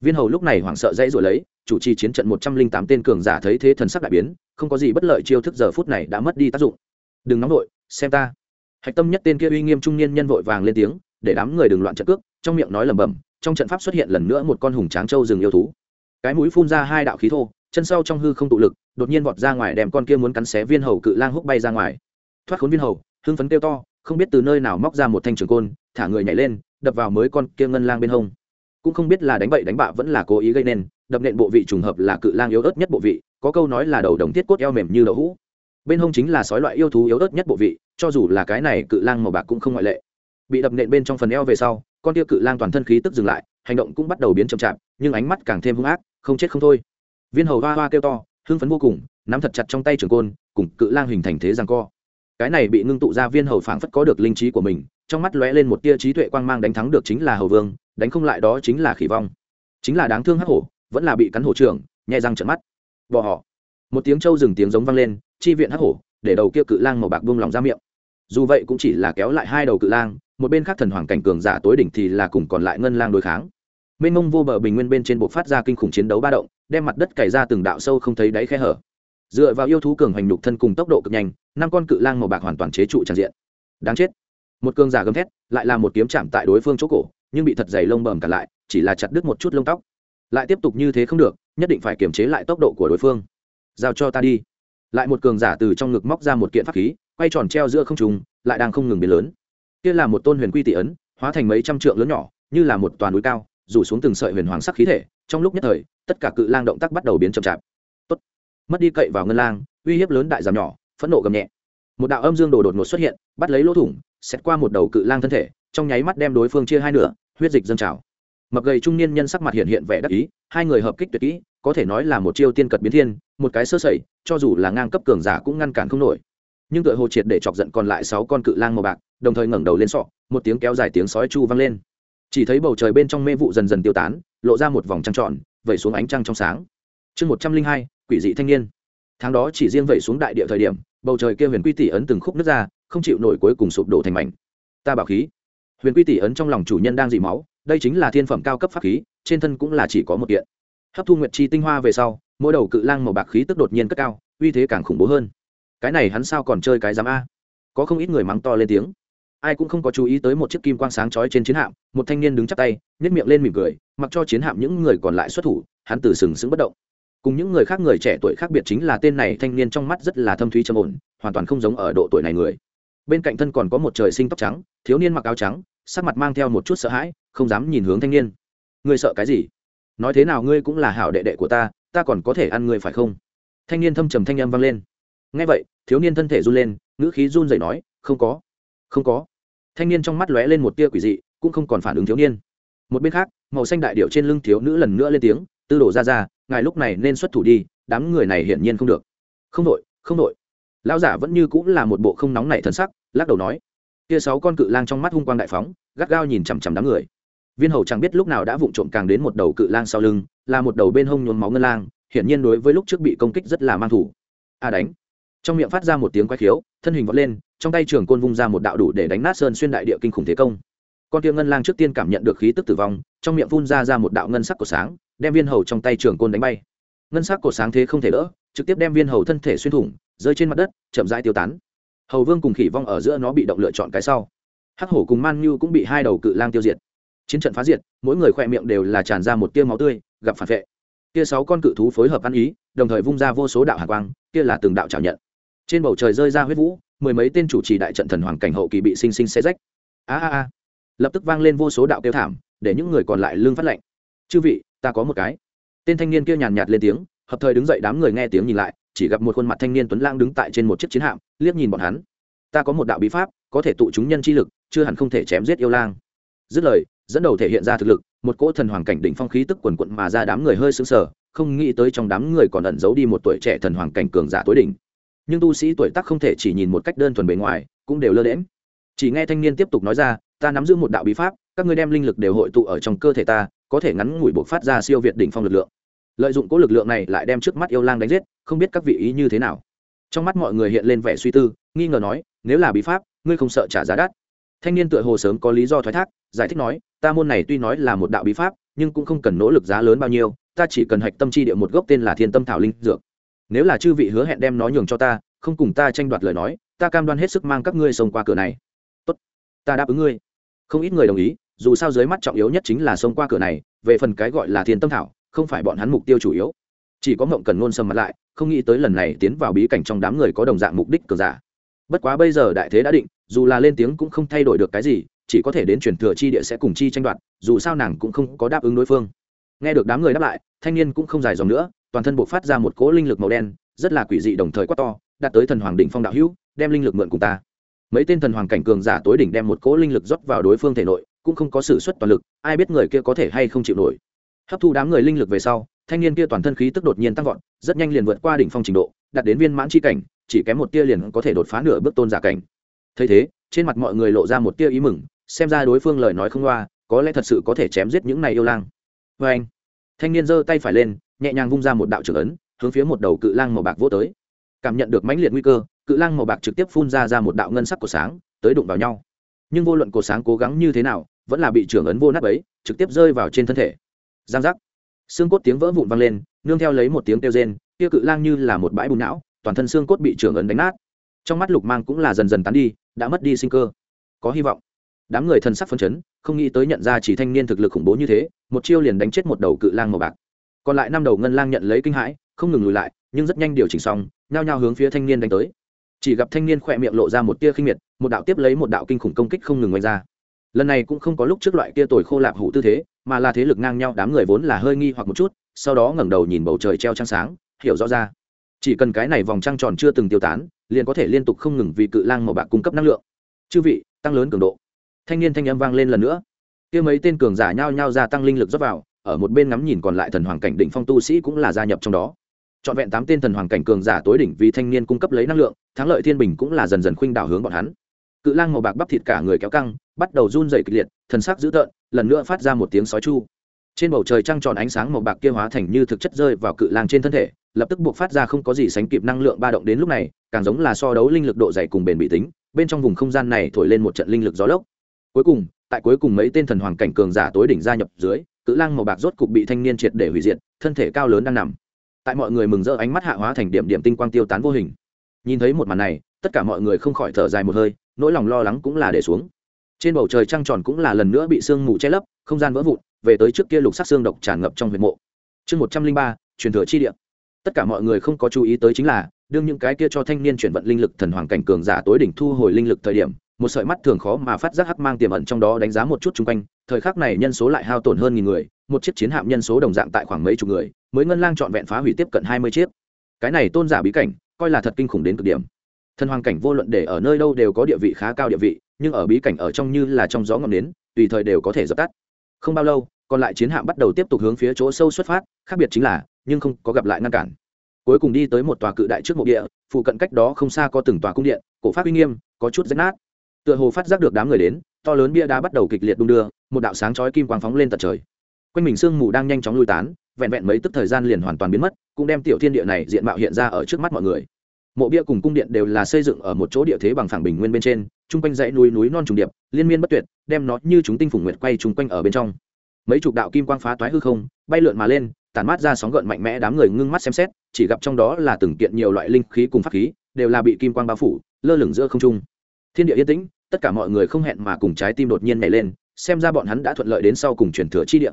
Viên hầu lúc này hoảng sợ dãy rồi lấy, chủ trì chiến trận một trăm linh tám tên cường giả thấy thế thần sắc đại biến, không có gì bất lợi chiêu thức giờ phút này đã mất đi tác dụng. Đừng nóng vội, xem ta. Hạch tâm nhất tên kia uy nghiêm trung niên nhân vội vàng lên tiếng, để đám người đừng loạn trận cước, trong miệng nói lẩm bẩm, trong trận pháp xuất hiện lần nữa một con hùng tráng châu rừng yêu thú. Cái mũi phun ra hai đạo khí thô, chân sau trong hư không tụ lực, đột nhiên vọt ra ngoài đem con kia muốn cắn xé viên hầu cự lang húc bay ra ngoài. Thoát khốn viên hầu, hưng phấn kêu to không biết từ nơi nào móc ra một thanh trường côn, thả người nhảy lên, đập vào mới con kia ngân lang bên hông. Cũng không biết là đánh bậy đánh bạ vẫn là cố ý gây nên, đập nện bộ vị trùng hợp là cự lang yếu ớt nhất bộ vị, có câu nói là đầu đồng thiết cốt eo mềm như đậu hũ. Bên hông chính là sói loại yêu thú yếu ớt nhất bộ vị, cho dù là cái này cự lang màu bạc cũng không ngoại lệ. Bị đập nện bên trong phần eo về sau, con tia cự lang toàn thân khí tức dừng lại, hành động cũng bắt đầu biến chậm chạp, nhưng ánh mắt càng thêm hung ác, không chết không thôi. Viên hầu hoa hoa kêu to, hưng phấn vô cùng, nắm thật chặt trong tay trường côn, cùng cự lang hình thành thế rằng co cái này bị ngưng tụ ra viên hầu phảng phất có được linh trí của mình, trong mắt lóe lên một tia trí tuệ quang mang đánh thắng được chính là hầu vương, đánh không lại đó chính là khỉ vong. Chính là đáng thương hắc hổ, vẫn là bị cắn hổ trưởng, nhẹ răng trận mắt. Bỏ họ một tiếng trâu dừng tiếng giống vang lên, chi viện hắc hổ, để đầu kia cự lang màu bạc buông lòng ra miệng. Dù vậy cũng chỉ là kéo lại hai đầu cự lang, một bên khác thần hoàng cảnh cường giả tối đỉnh thì là cùng còn lại ngân lang đối kháng. Mênh mông vô bờ bình nguyên bên trên bộ phát ra kinh khủng chiến đấu ba động, đem mặt đất cày ra từng đạo sâu không thấy đáy khe hở. Dựa vào yêu thú cường hành nhục thân cùng tốc độ cực nhanh năm con cự lang màu bạc hoàn toàn chế trụ tràn diện. Đáng chết. Một cương giả gầm thét, lại là một kiếm chạm tại đối phương chỗ cổ, nhưng bị thật dày lông bầm cả lại, chỉ là chặt đứt một chút lông tóc. Lại tiếp tục như thế không được, nhất định phải kiềm chế lại tốc độ của đối phương. Giao cho ta đi. Lại một cường giả từ trong ngực móc ra một kiện pháp khí, quay tròn treo giữa không trùng lại đang không ngừng biến lớn. Kia là một tôn huyền quy tỷ ấn, hóa thành mấy trăm trượng lớn nhỏ, như là một toàn núi cao, rủ xuống từng sợi huyền hoàng sắc khí thể, trong lúc nhất thời, tất cả cự lang động tác bắt đầu biến chậm chạp. Tốt. mất đi cậy vào ngân lang, uy hiếp lớn đại giảm nhỏ phẫn nộ gầm nhẹ. Một đạo âm dương đồ đột ngột xuất hiện, bắt lấy lỗ thủng xét qua một đầu cự lang thân thể, trong nháy mắt đem đối phương chia hai nửa, huyết dịch dâng trào. Mập gầy trung niên nhân sắc mặt hiện hiện vẻ đắc ý, hai người hợp kích tuyệt kỹ, có thể nói là một chiêu tiên cật biến thiên, một cái sơ sẩy, cho dù là ngang cấp cường giả cũng ngăn cản không nổi. Nhưng tựa hồ triệt để chọc giận còn lại sáu con cự lang màu bạc, đồng thời ngẩng đầu lên sọ, một tiếng kéo dài tiếng sói chu vang lên. Chỉ thấy bầu trời bên trong mê vụ dần dần tiêu tán, lộ ra một vòng trăng tròn, vẩy xuống ánh trăng trong sáng. Chương một trăm linh hai, quỷ dị thanh niên tháng đó chỉ riêng vẩy xuống đại địa thời điểm, bầu trời kia huyền quy tỷ ấn từng khúc nước ra, không chịu nổi cuối cùng sụp đổ thành mảnh. Ta bảo khí. Huyền quy tỷ ấn trong lòng chủ nhân đang dị máu, đây chính là thiên phẩm cao cấp pháp khí, trên thân cũng là chỉ có một kiện. Hấp thu nguyệt chi tinh hoa về sau, mỗi đầu cự lang màu bạc khí tức đột nhiên cất cao, uy thế càng khủng bố hơn. Cái này hắn sao còn chơi cái giám a? Có không ít người mắng to lên tiếng. Ai cũng không có chú ý tới một chiếc kim quang sáng chói trên chiến hạm, một thanh niên đứng chắp tay nhét miệng lên mỉm cười, mặc cho chiến hạm những người còn lại xuất thủ, hắn từ sừng sững bất động cùng những người khác người trẻ tuổi khác biệt chính là tên này thanh niên trong mắt rất là thâm thúy trầm ổn, hoàn toàn không giống ở độ tuổi này người. Bên cạnh thân còn có một trời sinh tóc trắng, thiếu niên mặc áo trắng, sắc mặt mang theo một chút sợ hãi, không dám nhìn hướng thanh niên. Ngươi sợ cái gì? Nói thế nào ngươi cũng là hảo đệ đệ của ta ta còn có thể ăn ngươi phải không? Thanh niên thâm trầm thanh âm vang lên. Ngay vậy, thiếu niên thân thể run lên, ngữ khí run rẩy nói, không có không có. Thanh niên trong mắt lóe lên một tia quỷ dị, cũng không còn phản ứng thiếu niên. Một bên khác, màu xanh đại điệu trên lưng thiếu nữ lần nữa lên tiếng, tư đổ ra ra ngài lúc này nên xuất thủ đi, đám người này hiển nhiên không được. Không đội không đội. Lão giả vẫn như cũng là một bộ không nóng nảy thân sắc, lắc đầu nói. Kia sáu con cự lang trong mắt hung quang đại phóng, gắt gao nhìn chằm chằm đám người. Viên hầu chẳng biết lúc nào đã vụng trộm càng đến một đầu cự lang sau lưng, là một đầu bên hông nhốn máu ngân lang, hiển nhiên đối với lúc trước bị công kích rất là mang thủ. A đánh. Trong miệng phát ra một tiếng quay khiếu, thân hình vọt lên, trong tay trường côn vung ra một đạo đủ để đánh nát sơn xuyên đại địa kinh khủng thế công. Con kia ngân lang trước tiên cảm nhận được khí tức tử vong, trong miệng phun ra ra một đạo ngân sắc của sáng đem viên hầu trong tay trường côn đánh bay. Ngân sắc của sáng thế không thể đỡ, trực tiếp đem viên hầu thân thể xuyên thủng, rơi trên mặt đất, chậm rãi tiêu tán. Hầu vương cùng khỉ vong ở giữa nó bị động lựa chọn cái sau. Hắc hổ cùng man như cũng bị hai đầu cự lang tiêu diệt. Chiến trận phá diệt, mỗi người khoe miệng đều là tràn ra một tia máu tươi, gặp phản vệ. Kia sáu con cự thú phối hợp ăn ý, đồng thời vung ra vô số đạo hạ quang, kia là từng đạo trào nhận. Trên bầu trời rơi ra huyết vũ, mười mấy tên chủ trì đại trận thần hoàng cảnh hậu kỳ bị sinh sinh xé rách. A a a. Lập tức vang lên vô số đạo kêu thảm, để những người còn lại lương phát lệnh chư vị ta có một cái. Tên thanh niên kia nhàn nhạt lên tiếng, hợp thời đứng dậy đám người nghe tiếng nhìn lại, chỉ gặp một khuôn mặt thanh niên tuấn lang đứng tại trên một chiếc chiến hạm, liếc nhìn bọn hắn. Ta có một đạo bí pháp, có thể tụ chúng nhân chi lực, chưa hẳn không thể chém giết yêu lang. Dứt lời, dẫn đầu thể hiện ra thực lực, một cỗ thần hoàng cảnh đỉnh phong khí tức quần quận mà ra đám người hơi sững sờ, không nghĩ tới trong đám người còn ẩn giấu đi một tuổi trẻ thần hoàng cảnh cường giả tối đỉnh. Nhưng tu sĩ tuổi tác không thể chỉ nhìn một cách đơn thuần bề ngoài, cũng đều lơ lễm chỉ nghe thanh niên tiếp tục nói ra ta nắm giữ một đạo bí pháp, các ngươi đem linh lực đều hội tụ ở trong cơ thể ta, có thể ngắn ngủi buộc phát ra siêu việt đỉnh phong lực lượng. Lợi dụng cố lực lượng này lại đem trước mắt yêu lang đánh giết, không biết các vị ý như thế nào. Trong mắt mọi người hiện lên vẻ suy tư, nghi ngờ nói, nếu là bí pháp, ngươi không sợ trả giá đắt. Thanh niên tựa hồ sớm có lý do thoái thác, giải thích nói, ta môn này tuy nói là một đạo bí pháp, nhưng cũng không cần nỗ lực giá lớn bao nhiêu, ta chỉ cần hạch tâm chi địa một gốc tên là thiên tâm thảo linh dược. Nếu là chư vị hứa hẹn đem nó nhường cho ta, không cùng ta tranh đoạt lời nói, ta cam đoan hết sức mang các ngươi xông qua cửa này ta đáp ứng ngươi. Không ít người đồng ý, dù sao dưới mắt trọng yếu nhất chính là xông qua cửa này, về phần cái gọi là thiên tâm thảo, không phải bọn hắn mục tiêu chủ yếu. Chỉ có mộng cần ngôn sầm mặt lại, không nghĩ tới lần này tiến vào bí cảnh trong đám người có đồng dạng mục đích cờ giả. Bất quá bây giờ đại thế đã định, dù là lên tiếng cũng không thay đổi được cái gì, chỉ có thể đến truyền thừa chi địa sẽ cùng chi tranh đoạt, dù sao nàng cũng không có đáp ứng đối phương. Nghe được đám người đáp lại, thanh niên cũng không dài dòng nữa, toàn thân buộc phát ra một cỗ linh lực màu đen, rất là quỷ dị đồng thời quát to đạt tới thần hoàng đỉnh phong đạo hữu, đem linh lực mượn cùng ta mấy tên thần hoàng cảnh cường giả tối đỉnh đem một cỗ linh lực rót vào đối phương thể nội, cũng không có sự xuất toàn lực, ai biết người kia có thể hay không chịu nổi. Hấp thu đám người linh lực về sau, thanh niên kia toàn thân khí tức đột nhiên tăng vọt, rất nhanh liền vượt qua đỉnh phong trình độ, đạt đến viên mãn chi cảnh, chỉ kém một tia liền có thể đột phá nửa bước tôn giả cảnh. Thấy thế, trên mặt mọi người lộ ra một tia ý mừng, xem ra đối phương lời nói không loa, có lẽ thật sự có thể chém giết những này yêu lang. Vê anh, thanh niên giơ tay phải lên, nhẹ nhàng vung ra một đạo trưởng ấn, hướng phía một đầu cự lang màu bạc vô tới. Cảm nhận được mãnh liệt nguy cơ cự lang màu bạc trực tiếp phun ra ra một đạo ngân sắc của sáng, tới đụng vào nhau. Nhưng vô luận cổ sáng cố gắng như thế nào, vẫn là bị trưởng ấn vô nát ấy, trực tiếp rơi vào trên thân thể. Giang giác. Xương cốt tiếng vỡ vụn vang lên, nương theo lấy một tiếng kêu rên, kia cự lang như là một bãi bùn não, toàn thân xương cốt bị trưởng ấn đánh nát. Trong mắt lục mang cũng là dần dần tán đi, đã mất đi sinh cơ. Có hy vọng. Đám người thân sắc phấn chấn, không nghĩ tới nhận ra chỉ thanh niên thực lực khủng bố như thế, một chiêu liền đánh chết một đầu cự lang màu bạc. Còn lại năm đầu ngân lang nhận lấy kinh hãi, không ngừng lùi lại, nhưng rất nhanh điều chỉnh xong, nhao nhao hướng phía thanh niên đánh tới chỉ gặp thanh niên khỏe miệng lộ ra một tia khinh miệt, một đạo tiếp lấy một đạo kinh khủng công kích không ngừng ngoài ra. Lần này cũng không có lúc trước loại kia tồi khô lạp hủ tư thế, mà là thế lực ngang nhau đám người vốn là hơi nghi hoặc một chút, sau đó ngẩng đầu nhìn bầu trời treo trăng sáng, hiểu rõ ra. Chỉ cần cái này vòng trăng tròn chưa từng tiêu tán, liền có thể liên tục không ngừng vì cự lang màu bạc cung cấp năng lượng. Chư vị, tăng lớn cường độ. Thanh niên thanh âm vang lên lần nữa. Kia mấy tên cường giả nhao nhao gia tăng linh lực dốc vào, ở một bên ngắm nhìn còn lại thần hoàng cảnh đỉnh phong tu sĩ cũng là gia nhập trong đó trọn vẹn tám tên thần hoàng cảnh cường giả tối đỉnh vì thanh niên cung cấp lấy năng lượng, thắng lợi thiên bình cũng là dần dần khuynh đảo hướng bọn hắn. Cự lang màu bạc bắp thịt cả người kéo căng, bắt đầu run dày kịch liệt, thần sắc dữ tợn, lần nữa phát ra một tiếng sói chu. Trên bầu trời trăng tròn ánh sáng màu bạc kia hóa thành như thực chất rơi vào cự lang trên thân thể, lập tức buộc phát ra không có gì sánh kịp năng lượng ba động đến lúc này, càng giống là so đấu linh lực độ dày cùng bền bị tính, bên trong vùng không gian này thổi lên một trận linh lực gió lốc. Cuối cùng, tại cuối cùng mấy tên thần hoàng cảnh cường giả tối đỉnh gia nhập dưới, cự lang màu bạc rốt cục bị thanh niên triệt để hủy diệt, thân thể cao lớn đang nằm tại mọi người mừng rỡ ánh mắt hạ hóa thành điểm điểm tinh quang tiêu tán vô hình. Nhìn thấy một màn này, tất cả mọi người không khỏi thở dài một hơi, nỗi lòng lo lắng cũng là để xuống. Trên bầu trời trăng tròn cũng là lần nữa bị sương mù che lấp, không gian vỡ vụn, về tới trước kia lục sắc xương độc tràn ngập trong huyệt mộ. Chương một trăm linh ba, truyền thừa chi địa. Tất cả mọi người không có chú ý tới chính là, đương những cái kia cho thanh niên chuyển vận linh lực thần hoàng cảnh cường giả tối đỉnh thu hồi linh lực thời điểm, một sợi mắt thường khó mà phát giác hắc mang tiềm ẩn trong đó đánh giá một chút chung quanh thời khắc này nhân số lại hao tổn hơn nghìn người, một chiếc chiến hạm nhân số đồng dạng tại khoảng mấy chục người, mới ngân lang trọn vẹn phá hủy tiếp cận hai mươi chiếc. Cái này tôn giả bí cảnh, coi là thật kinh khủng đến cực điểm. Thần hoàng cảnh vô luận để ở nơi đâu đều có địa vị khá cao địa vị, nhưng ở bí cảnh ở trong như là trong gió ngọn nến, tùy thời đều có thể dập tắt. Không bao lâu, còn lại chiến hạm bắt đầu tiếp tục hướng phía chỗ sâu xuất phát, khác biệt chính là, nhưng không có gặp lại ngăn cản. Cuối cùng đi tới một tòa cự đại trước mộ địa, phụ cận cách đó không xa có từng tòa cung điện, cổ pháp uy nghiêm, có chút rách nát. Tựa hồ phát giác được đám người đến to lớn bia đá bắt đầu kịch liệt đung đưa, một đạo sáng chói kim quang phóng lên tận trời. Quanh mình sương mù đang nhanh chóng lui tán, vẹn vẹn mấy tức thời gian liền hoàn toàn biến mất, cũng đem tiểu thiên địa này diện mạo hiện ra ở trước mắt mọi người. Mộ bia cùng cung điện đều là xây dựng ở một chỗ địa thế bằng phẳng bình nguyên bên trên, chung quanh dãy núi núi non trùng điệp, liên miên bất tuyệt, đem nó như chúng tinh phủng nguyệt quay chung quanh ở bên trong. Mấy chục đạo kim quang phá toái hư không, bay lượn mà lên, tản mát ra sóng gợn mạnh mẽ đám người ngưng mắt xem xét, chỉ gặp trong đó là từng kiện nhiều loại linh khí cùng pháp khí, đều là bị kim quang bao phủ, lơ lửng giữa không trung. Thiên địa yên tĩnh tất cả mọi người không hẹn mà cùng trái tim đột nhiên nhảy lên, xem ra bọn hắn đã thuận lợi đến sau cùng truyền thừa chi địa.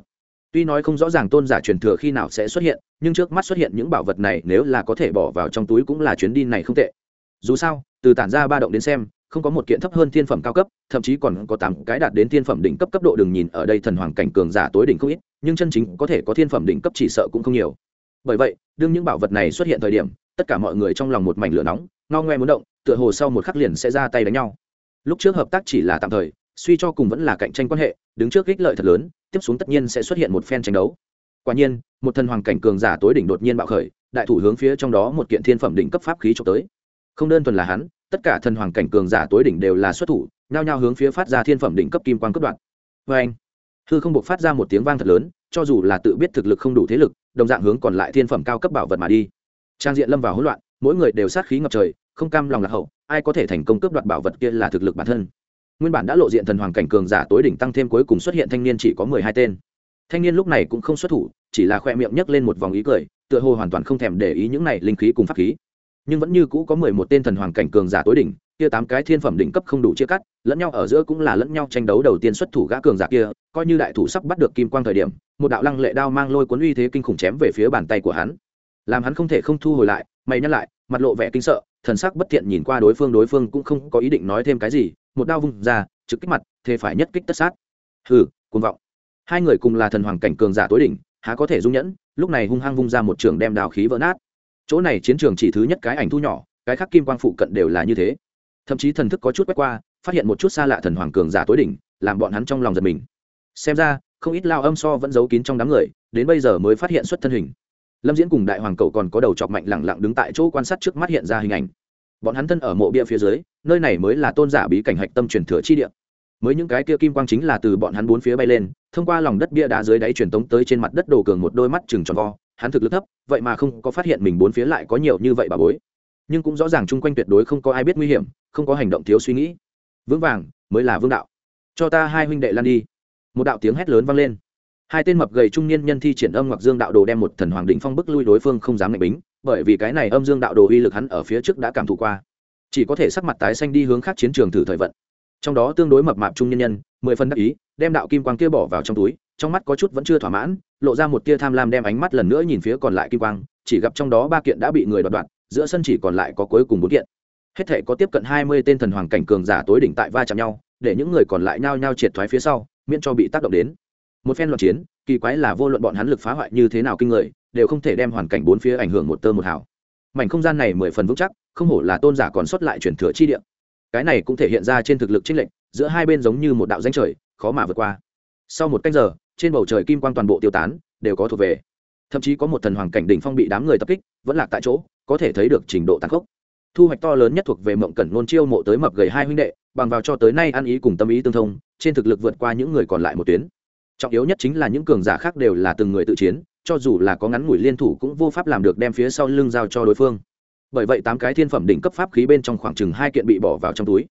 Tuy nói không rõ ràng tôn giả truyền thừa khi nào sẽ xuất hiện, nhưng trước mắt xuất hiện những bảo vật này nếu là có thể bỏ vào trong túi cũng là chuyến đi này không tệ. Dù sao, từ tản ra ba động đến xem, không có một kiện thấp hơn thiên phẩm cao cấp, thậm chí còn có tám cái đạt đến thiên phẩm đỉnh cấp cấp độ đừng nhìn ở đây thần hoàng cảnh cường giả tối đỉnh không ít, nhưng chân chính có thể có thiên phẩm đỉnh cấp chỉ sợ cũng không nhiều. Bởi vậy, đương những bảo vật này xuất hiện thời điểm, tất cả mọi người trong lòng một mảnh lửa nóng, ngao ngoe muốn động, tựa hồ sau một khắc liền sẽ ra tay đánh nhau lúc trước hợp tác chỉ là tạm thời, suy cho cùng vẫn là cạnh tranh quan hệ, đứng trước ích lợi thật lớn, tiếp xuống tất nhiên sẽ xuất hiện một phen tranh đấu. Quả nhiên, một thần hoàng cảnh cường giả tối đỉnh đột nhiên bạo khởi, đại thủ hướng phía trong đó một kiện thiên phẩm đỉnh cấp pháp khí trộm tới. Không đơn thuần là hắn, tất cả thần hoàng cảnh cường giả tối đỉnh đều là xuất thủ, nhao nhao hướng phía phát ra thiên phẩm đỉnh cấp kim quan cướp đoạn vê anh, hư không buộc phát ra một tiếng vang thật lớn, cho dù là tự biết thực lực không đủ thế lực, đồng dạng hướng còn lại thiên phẩm cao cấp bảo vật mà đi. Trang diện lâm vào hỗn loạn, mỗi người đều sát khí ngập trời, không cam lòng lạc hậu ai có thể thành công cướp đoạt bảo vật kia là thực lực bản thân. Nguyên bản đã lộ diện thần hoàng cảnh cường giả tối đỉnh tăng thêm cuối cùng xuất hiện thanh niên chỉ có mười hai tên. Thanh niên lúc này cũng không xuất thủ, chỉ là khoe miệng nhấc lên một vòng ý cười, tựa hồ hoàn toàn không thèm để ý những này linh khí cùng pháp khí. Nhưng vẫn như cũ có mười một tên thần hoàng cảnh cường giả tối đỉnh, kia tám cái thiên phẩm đỉnh cấp không đủ chia cắt, lẫn nhau ở giữa cũng là lẫn nhau tranh đấu đầu tiên xuất thủ gã cường giả kia, coi như đại thủ sắp bắt được kim quang thời điểm, một đạo lăng lệ đao mang lôi cuốn uy thế kinh khủng chém về phía bàn tay của hắn. Làm hắn không thể không thu hồi lại, mày nhắc lại, mặt lộ vẻ kinh sợ thần sắc bất thiện nhìn qua đối phương đối phương cũng không có ý định nói thêm cái gì, một đao vung ra, trực kích mặt, thế phải nhất kích tất sát. Hừ, cuồng vọng. Hai người cùng là thần hoàng cảnh cường giả tối đỉnh, há có thể dung nhẫn, lúc này hung hăng vung ra một trường đem đào khí vỡ nát. Chỗ này chiến trường chỉ thứ nhất cái ảnh thu nhỏ, cái khác kim quang phụ cận đều là như thế. Thậm chí thần thức có chút quét qua, phát hiện một chút xa lạ thần hoàng cường giả tối đỉnh, làm bọn hắn trong lòng giật mình. Xem ra, không ít lao âm so vẫn giấu kín trong đám người, đến bây giờ mới phát hiện xuất thân hình lâm diễn cùng đại hoàng cậu còn có đầu chọc mạnh lẳng lặng đứng tại chỗ quan sát trước mắt hiện ra hình ảnh. Bọn hắn thân ở mộ bia phía dưới, nơi này mới là tôn giả bí cảnh hạch tâm truyền thừa chi địa. Mới những cái kia kim quang chính là từ bọn hắn bốn phía bay lên, thông qua lòng đất bia đá dưới đáy truyền tống tới trên mặt đất đồ cường một đôi mắt chừng tròn vo. Hắn thực lực thấp, vậy mà không có phát hiện mình bốn phía lại có nhiều như vậy bà bối. Nhưng cũng rõ ràng chung quanh tuyệt đối không có ai biết nguy hiểm, không có hành động thiếu suy nghĩ. Vững vàng mới là vương đạo. Cho ta hai huynh đệ lan đi. Một đạo tiếng hét lớn vang lên hai tên mập gầy trung niên nhân thi triển âm ngọc dương đạo đồ đem một thần hoàng đỉnh phong bức lui đối phương không dám ngạch bính, bởi vì cái này âm dương đạo đồ uy lực hắn ở phía trước đã cảm thụ qua. Chỉ có thể sắc mặt tái xanh đi hướng khác chiến trường thử thời vận. Trong đó tương đối mập mạp trung nhân nhân, mười phân đắc ý, đem đạo kim quang kia bỏ vào trong túi, trong mắt có chút vẫn chưa thỏa mãn, lộ ra một tia tham lam đem ánh mắt lần nữa nhìn phía còn lại kim quang, chỉ gặp trong đó ba kiện đã bị người đoạt đoạt, giữa sân chỉ còn lại có cuối cùng bốn kiện. Hết thể có tiếp cận hai mươi tên thần hoàng cảnh cường giả tối đỉnh tại va chạm nhau, để những người còn lại nhao nhao triệt thoái phía sau, miễn cho bị tác động đến một phen loạn chiến, kỳ quái là vô luận bọn hắn lực phá hoại như thế nào kinh người, đều không thể đem hoàn cảnh bốn phía ảnh hưởng một tơ một hào. Mảnh không gian này mười phần vững chắc, không hổ là tôn giả còn xuất lại truyền thừa chi địa. Cái này cũng thể hiện ra trên thực lực chênh lệch, giữa hai bên giống như một đạo danh trời, khó mà vượt qua. Sau một canh giờ, trên bầu trời kim quang toàn bộ tiêu tán, đều có thuộc về. Thậm chí có một thần hoàng cảnh đỉnh phong bị đám người tập kích, vẫn lạc tại chỗ, có thể thấy được trình độ tàn khốc. Thu hoạch to lớn nhất thuộc về mộng cẩn nôn chiêu mộ tới mập gầy hai huynh đệ, bằng vào cho tới nay ăn ý cùng tâm ý tương thông, trên thực lực vượt qua những người còn lại một tuyến trọng yếu nhất chính là những cường giả khác đều là từng người tự chiến, cho dù là có ngắn ngủi liên thủ cũng vô pháp làm được đem phía sau lưng giao cho đối phương. Bởi vậy tám cái thiên phẩm đỉnh cấp pháp khí bên trong khoảng chừng hai kiện bị bỏ vào trong túi.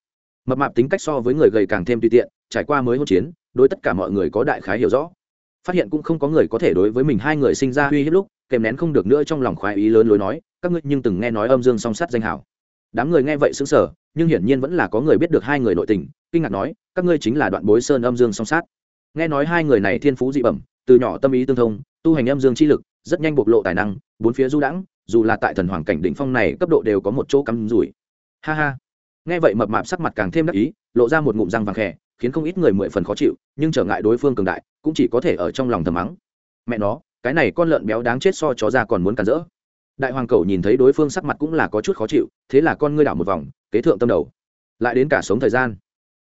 Mập mạp tính cách so với người gầy càng thêm tùy tiện, trải qua mới hỗn chiến, đối tất cả mọi người có đại khái hiểu rõ. Phát hiện cũng không có người có thể đối với mình hai người sinh ra uy hiếp lúc, kèm nén không được nữa trong lòng khoái ý lớn lối nói, các ngươi nhưng từng nghe nói âm dương song sát danh hảo. Đám người nghe vậy xứng sở nhưng hiển nhiên vẫn là có người biết được hai người nội tình, kinh ngạc nói, các ngươi chính là đoạn bối sơn âm dương song sát nghe nói hai người này thiên phú dị bẩm, từ nhỏ tâm ý tương thông, tu hành âm dương chi lực, rất nhanh bộc lộ tài năng, bốn phía du đãng, dù là tại thần hoàng cảnh đỉnh phong này cấp độ đều có một chỗ cắm rủi. Ha ha. Nghe vậy mập mạp sắc mặt càng thêm đắc ý, lộ ra một ngụm răng vàng khẽ khiến không ít người mười phần khó chịu, nhưng trở ngại đối phương cường đại, cũng chỉ có thể ở trong lòng thầm mắng. Mẹ nó, cái này con lợn béo đáng chết so chó ra còn muốn cắn rỡ. Đại hoàng cầu nhìn thấy đối phương sắc mặt cũng là có chút khó chịu, thế là con ngươi đảo một vòng, kế thượng tâm đầu. Lại đến cả sống thời gian.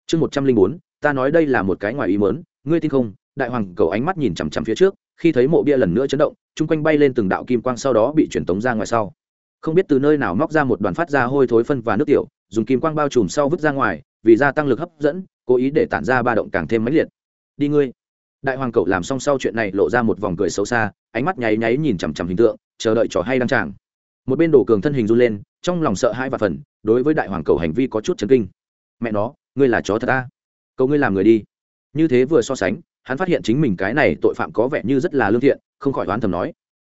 Chương một trăm linh bốn, ta nói đây là một cái ngoài ý mớn ngươi tin không? Đại hoàng cầu ánh mắt nhìn chằm chằm phía trước, khi thấy mộ bia lần nữa chấn động, chung quanh bay lên từng đạo kim quang sau đó bị truyền tống ra ngoài sau. Không biết từ nơi nào móc ra một đoàn phát ra hôi thối phân và nước tiểu, dùng kim quang bao trùm sau vứt ra ngoài, vì gia tăng lực hấp dẫn, cố ý để tản ra ba động càng thêm mãnh liệt. Đi ngươi. Đại hoàng cậu làm xong sau chuyện này lộ ra một vòng cười xấu xa, ánh mắt nháy nháy nhìn chằm chằm hình tượng, chờ đợi trò hay đăng tràng. Một bên đồ cường thân hình run lên, trong lòng sợ hai và phần, đối với đại hoàng cậu hành vi có chút chấn kinh. Mẹ nó, ngươi là chó thật ta cậu ngươi làm người đi như thế vừa so sánh, hắn phát hiện chính mình cái này tội phạm có vẻ như rất là lương thiện, không khỏi đoán thầm nói.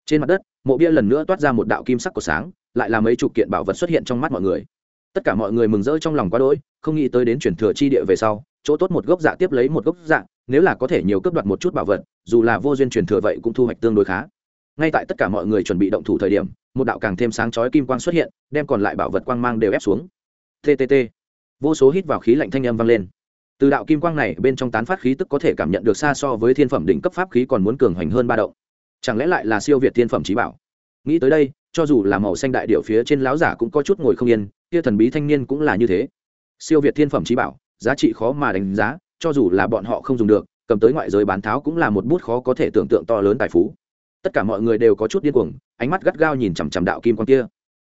Trên mặt đất, mộ bia lần nữa toát ra một đạo kim sắc của sáng, lại là mấy chục kiện bảo vật xuất hiện trong mắt mọi người. Tất cả mọi người mừng rỡ trong lòng quá đỗi, không nghĩ tới đến chuyển thừa chi địa về sau, chỗ tốt một gốc dạ tiếp lấy một gốc dạ nếu là có thể nhiều cấp đoạt một chút bảo vật, dù là vô duyên truyền thừa vậy cũng thu hoạch tương đối khá. Ngay tại tất cả mọi người chuẩn bị động thủ thời điểm, một đạo càng thêm sáng chói kim quang xuất hiện, đem còn lại bảo vật quang mang đều ép xuống. Tt vô số hít vào khí lạnh thanh âm vang lên từ đạo kim quang này bên trong tán phát khí tức có thể cảm nhận được xa so với thiên phẩm đỉnh cấp pháp khí còn muốn cường hoành hơn ba động. Chẳng lẽ lại là siêu việt thiên phẩm trí bảo? Nghĩ tới đây, cho dù là màu xanh đại điệu phía trên láo giả cũng có chút ngồi không yên, kia thần bí thanh niên cũng là như thế. Siêu việt thiên phẩm trí bảo, giá trị khó mà đánh giá, cho dù là bọn họ không dùng được, cầm tới ngoại giới bán tháo cũng là một bút khó có thể tưởng tượng to lớn tài phú. Tất cả mọi người đều có chút điên cuồng, ánh mắt gắt gao nhìn chằm chằm đạo kim quan kia.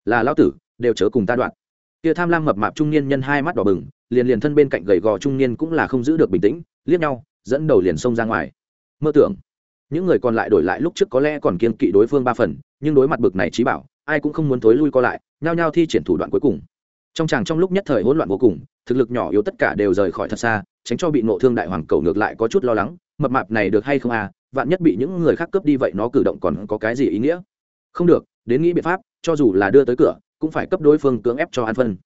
Là lao tử, đều chớ cùng ta đoạn kia tham lam mập mạp trung niên nhân hai mắt đỏ bừng, liền liền thân bên cạnh gầy gò trung niên cũng là không giữ được bình tĩnh, liếc nhau, dẫn đầu liền xông ra ngoài. Mơ tưởng, những người còn lại đổi lại lúc trước có lẽ còn kiên kỵ đối phương ba phần, nhưng đối mặt bực này trí bảo, ai cũng không muốn thối lui co lại, nhao nhao thi triển thủ đoạn cuối cùng. Trong chàng trong lúc nhất thời hỗn loạn vô cùng, thực lực nhỏ yếu tất cả đều rời khỏi thật xa, tránh cho bị nộ thương đại hoàng cầu ngược lại có chút lo lắng, mập mạp này được hay không à vạn nhất bị những người khác cướp đi vậy nó cử động còn có cái gì ý nghĩa? Không được, đến nghĩ biện pháp, cho dù là đưa tới cửa cũng phải cấp đối phương cưỡng ép cho an phân.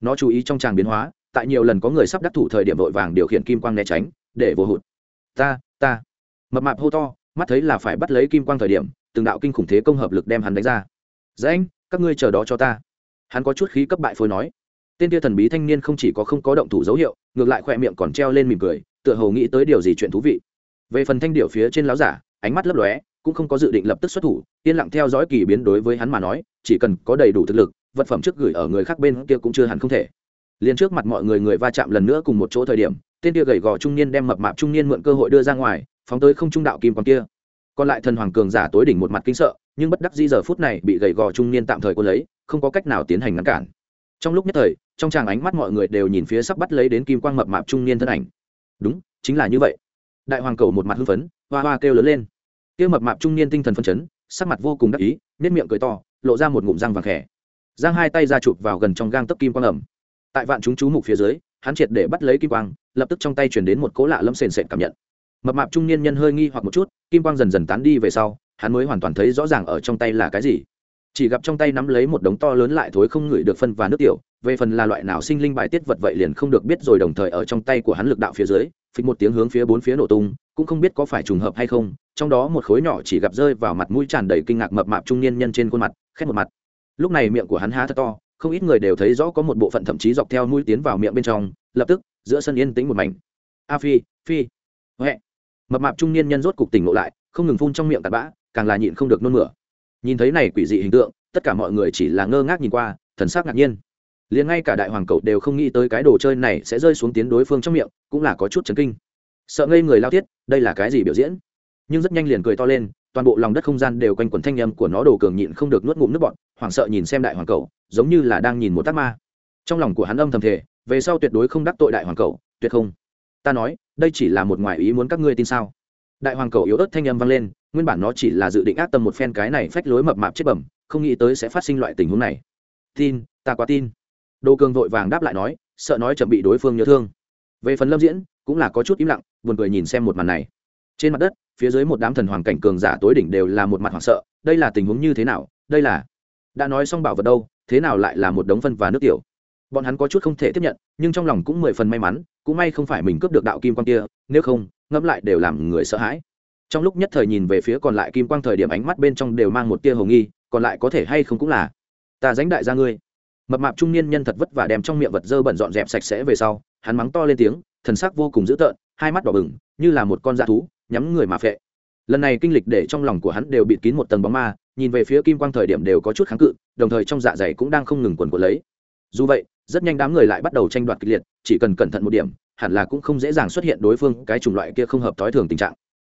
Nó chú ý trong tràng biến hóa, tại nhiều lần có người sắp đắc thủ thời điểm vội vàng điều khiển kim quang né tránh, để vô hụt. Ta ta. Mập mạp hô to, mắt thấy là phải bắt lấy kim quang thời điểm, từng đạo kinh khủng thế công hợp lực đem hắn đánh ra. Dễ anh, các ngươi chờ đó cho ta. Hắn có chút khí cấp bại phôi nói. Tên kia thần bí thanh niên không chỉ có không có động thủ dấu hiệu, ngược lại khỏe miệng còn treo lên mỉm cười, tựa hồ nghĩ tới điều gì chuyện thú vị. Về phần thanh điệu phía trên láo giả, ánh mắt lấp lóe, cũng không có dự định lập tức xuất thủ, yên lặng theo dõi kỳ biến đối với hắn mà nói, chỉ cần có đầy đủ thực lực vật phẩm trước gửi ở người khác bên kia cũng chưa hẳn không thể. Liền trước mặt mọi người người va chạm lần nữa cùng một chỗ thời điểm, tên kia gầy gò trung niên đem mập mạp trung niên mượn cơ hội đưa ra ngoài, phóng tới không trung đạo kim quang kia. Còn lại thần hoàng cường giả tối đỉnh một mặt kinh sợ, nhưng bất đắc di giờ phút này bị gầy gò trung niên tạm thời quân lấy, không có cách nào tiến hành ngăn cản. Trong lúc nhất thời, trong tràng ánh mắt mọi người đều nhìn phía sắp bắt lấy đến kim quang mập mạp trung niên thân ảnh. Đúng, chính là như vậy. Đại hoàng cầu một mặt hưng phấn, hoa hoa kêu lớn lên. Kia mập mạp trung niên tinh thần phân chấn, sắc mặt vô cùng đắc ý nếp miệng cười to, lộ ra một ngụm răng vàng khẽ giang hai tay ra chụp vào gần trong gang tấc kim quang ẩm. Tại vạn chúng chú mục phía dưới, hắn triệt để bắt lấy kim quang, lập tức trong tay chuyển đến một cỗ lạ lâm sền sệt cảm nhận. Mập mạp trung niên nhân hơi nghi hoặc một chút, kim quang dần dần tán đi về sau, hắn mới hoàn toàn thấy rõ ràng ở trong tay là cái gì. Chỉ gặp trong tay nắm lấy một đống to lớn lại thối không ngửi được phân và nước tiểu, về phần là loại nào sinh linh bài tiết vật vậy liền không được biết rồi đồng thời ở trong tay của hắn lực đạo phía dưới, phịch một tiếng hướng phía bốn phía nổ tung, cũng không biết có phải trùng hợp hay không, trong đó một khối nhỏ chỉ gặp rơi vào mặt mũi tràn đầy kinh ngạc mập mạp trung niên nhân trên khuôn mặt, khét một mặt lúc này miệng của hắn há thật to, không ít người đều thấy rõ có một bộ phận thậm chí dọc theo mũi tiến vào miệng bên trong, lập tức, giữa sân yên tĩnh một mảnh. A phi phi. Huệ. Mập mạp trung niên nhân rốt cục tỉnh ngộ lại, không ngừng phun trong miệng tạt bã, càng là nhịn không được nôn mửa. Nhìn thấy này quỷ dị hình tượng, tất cả mọi người chỉ là ngơ ngác nhìn qua, thần sắc ngạc nhiên. Liền ngay cả đại hoàng cậu đều không nghĩ tới cái đồ chơi này sẽ rơi xuống tiến đối phương trong miệng, cũng là có chút chấn kinh. Sợ ngây người lao tiết, đây là cái gì biểu diễn? Nhưng rất nhanh liền cười to lên toàn bộ lòng đất không gian đều quanh quẩn thanh âm của nó đồ cường nhịn không được nuốt ngụm nước bọt, hoảng sợ nhìn xem đại hoàng cầu giống như là đang nhìn một tác ma. Trong lòng của hắn âm thầm thể về sau tuyệt đối không đắc tội đại hoàng cầu tuyệt không. Ta nói đây chỉ là một ngoại ý muốn các ngươi tin sao? Đại hoàng cầu yếu ớt thanh âm vang lên nguyên bản nó chỉ là dự định ác tâm một phen cái này phách lối mập mạp chết bẩm không nghĩ tới sẽ phát sinh loại tình huống này. Tin ta quá tin. Đô cường vội vàng đáp lại nói sợ nói chậm bị đối phương nhớ thương. Về phần lâm diễn cũng là có chút im lặng buồn cười nhìn xem một màn này. Trên mặt đất phía dưới một đám thần hoàng cảnh cường giả tối đỉnh đều là một mặt hoảng sợ, đây là tình huống như thế nào, đây là, đã nói xong bảo vật đâu, thế nào lại là một đống phân và nước tiểu. Bọn hắn có chút không thể tiếp nhận, nhưng trong lòng cũng mười phần may mắn, cũng may không phải mình cướp được đạo kim quang kia, nếu không, ngẫm lại đều làm người sợ hãi. Trong lúc nhất thời nhìn về phía còn lại kim quang thời điểm ánh mắt bên trong đều mang một tia hồng nghi, còn lại có thể hay không cũng là, ta dánh đại gia ngươi. Mập mạp trung niên nhân thật vất vả đem trong miệng vật dơ bẩn dọn dẹp sạch sẽ về sau, hắn mắng to lên tiếng, thần sắc vô cùng dữ tợn, hai mắt đỏ bừng, như là một con da thú nhắm người mà phệ. Lần này kinh lịch để trong lòng của hắn đều bịt kín một tầng bóng ma, nhìn về phía kim quang thời điểm đều có chút kháng cự, đồng thời trong dạ dày cũng đang không ngừng quần của lấy. Dù vậy, rất nhanh đám người lại bắt đầu tranh đoạt kịch liệt, chỉ cần cẩn thận một điểm, hẳn là cũng không dễ dàng xuất hiện đối phương cái chủng loại kia không hợp thói thường tình trạng.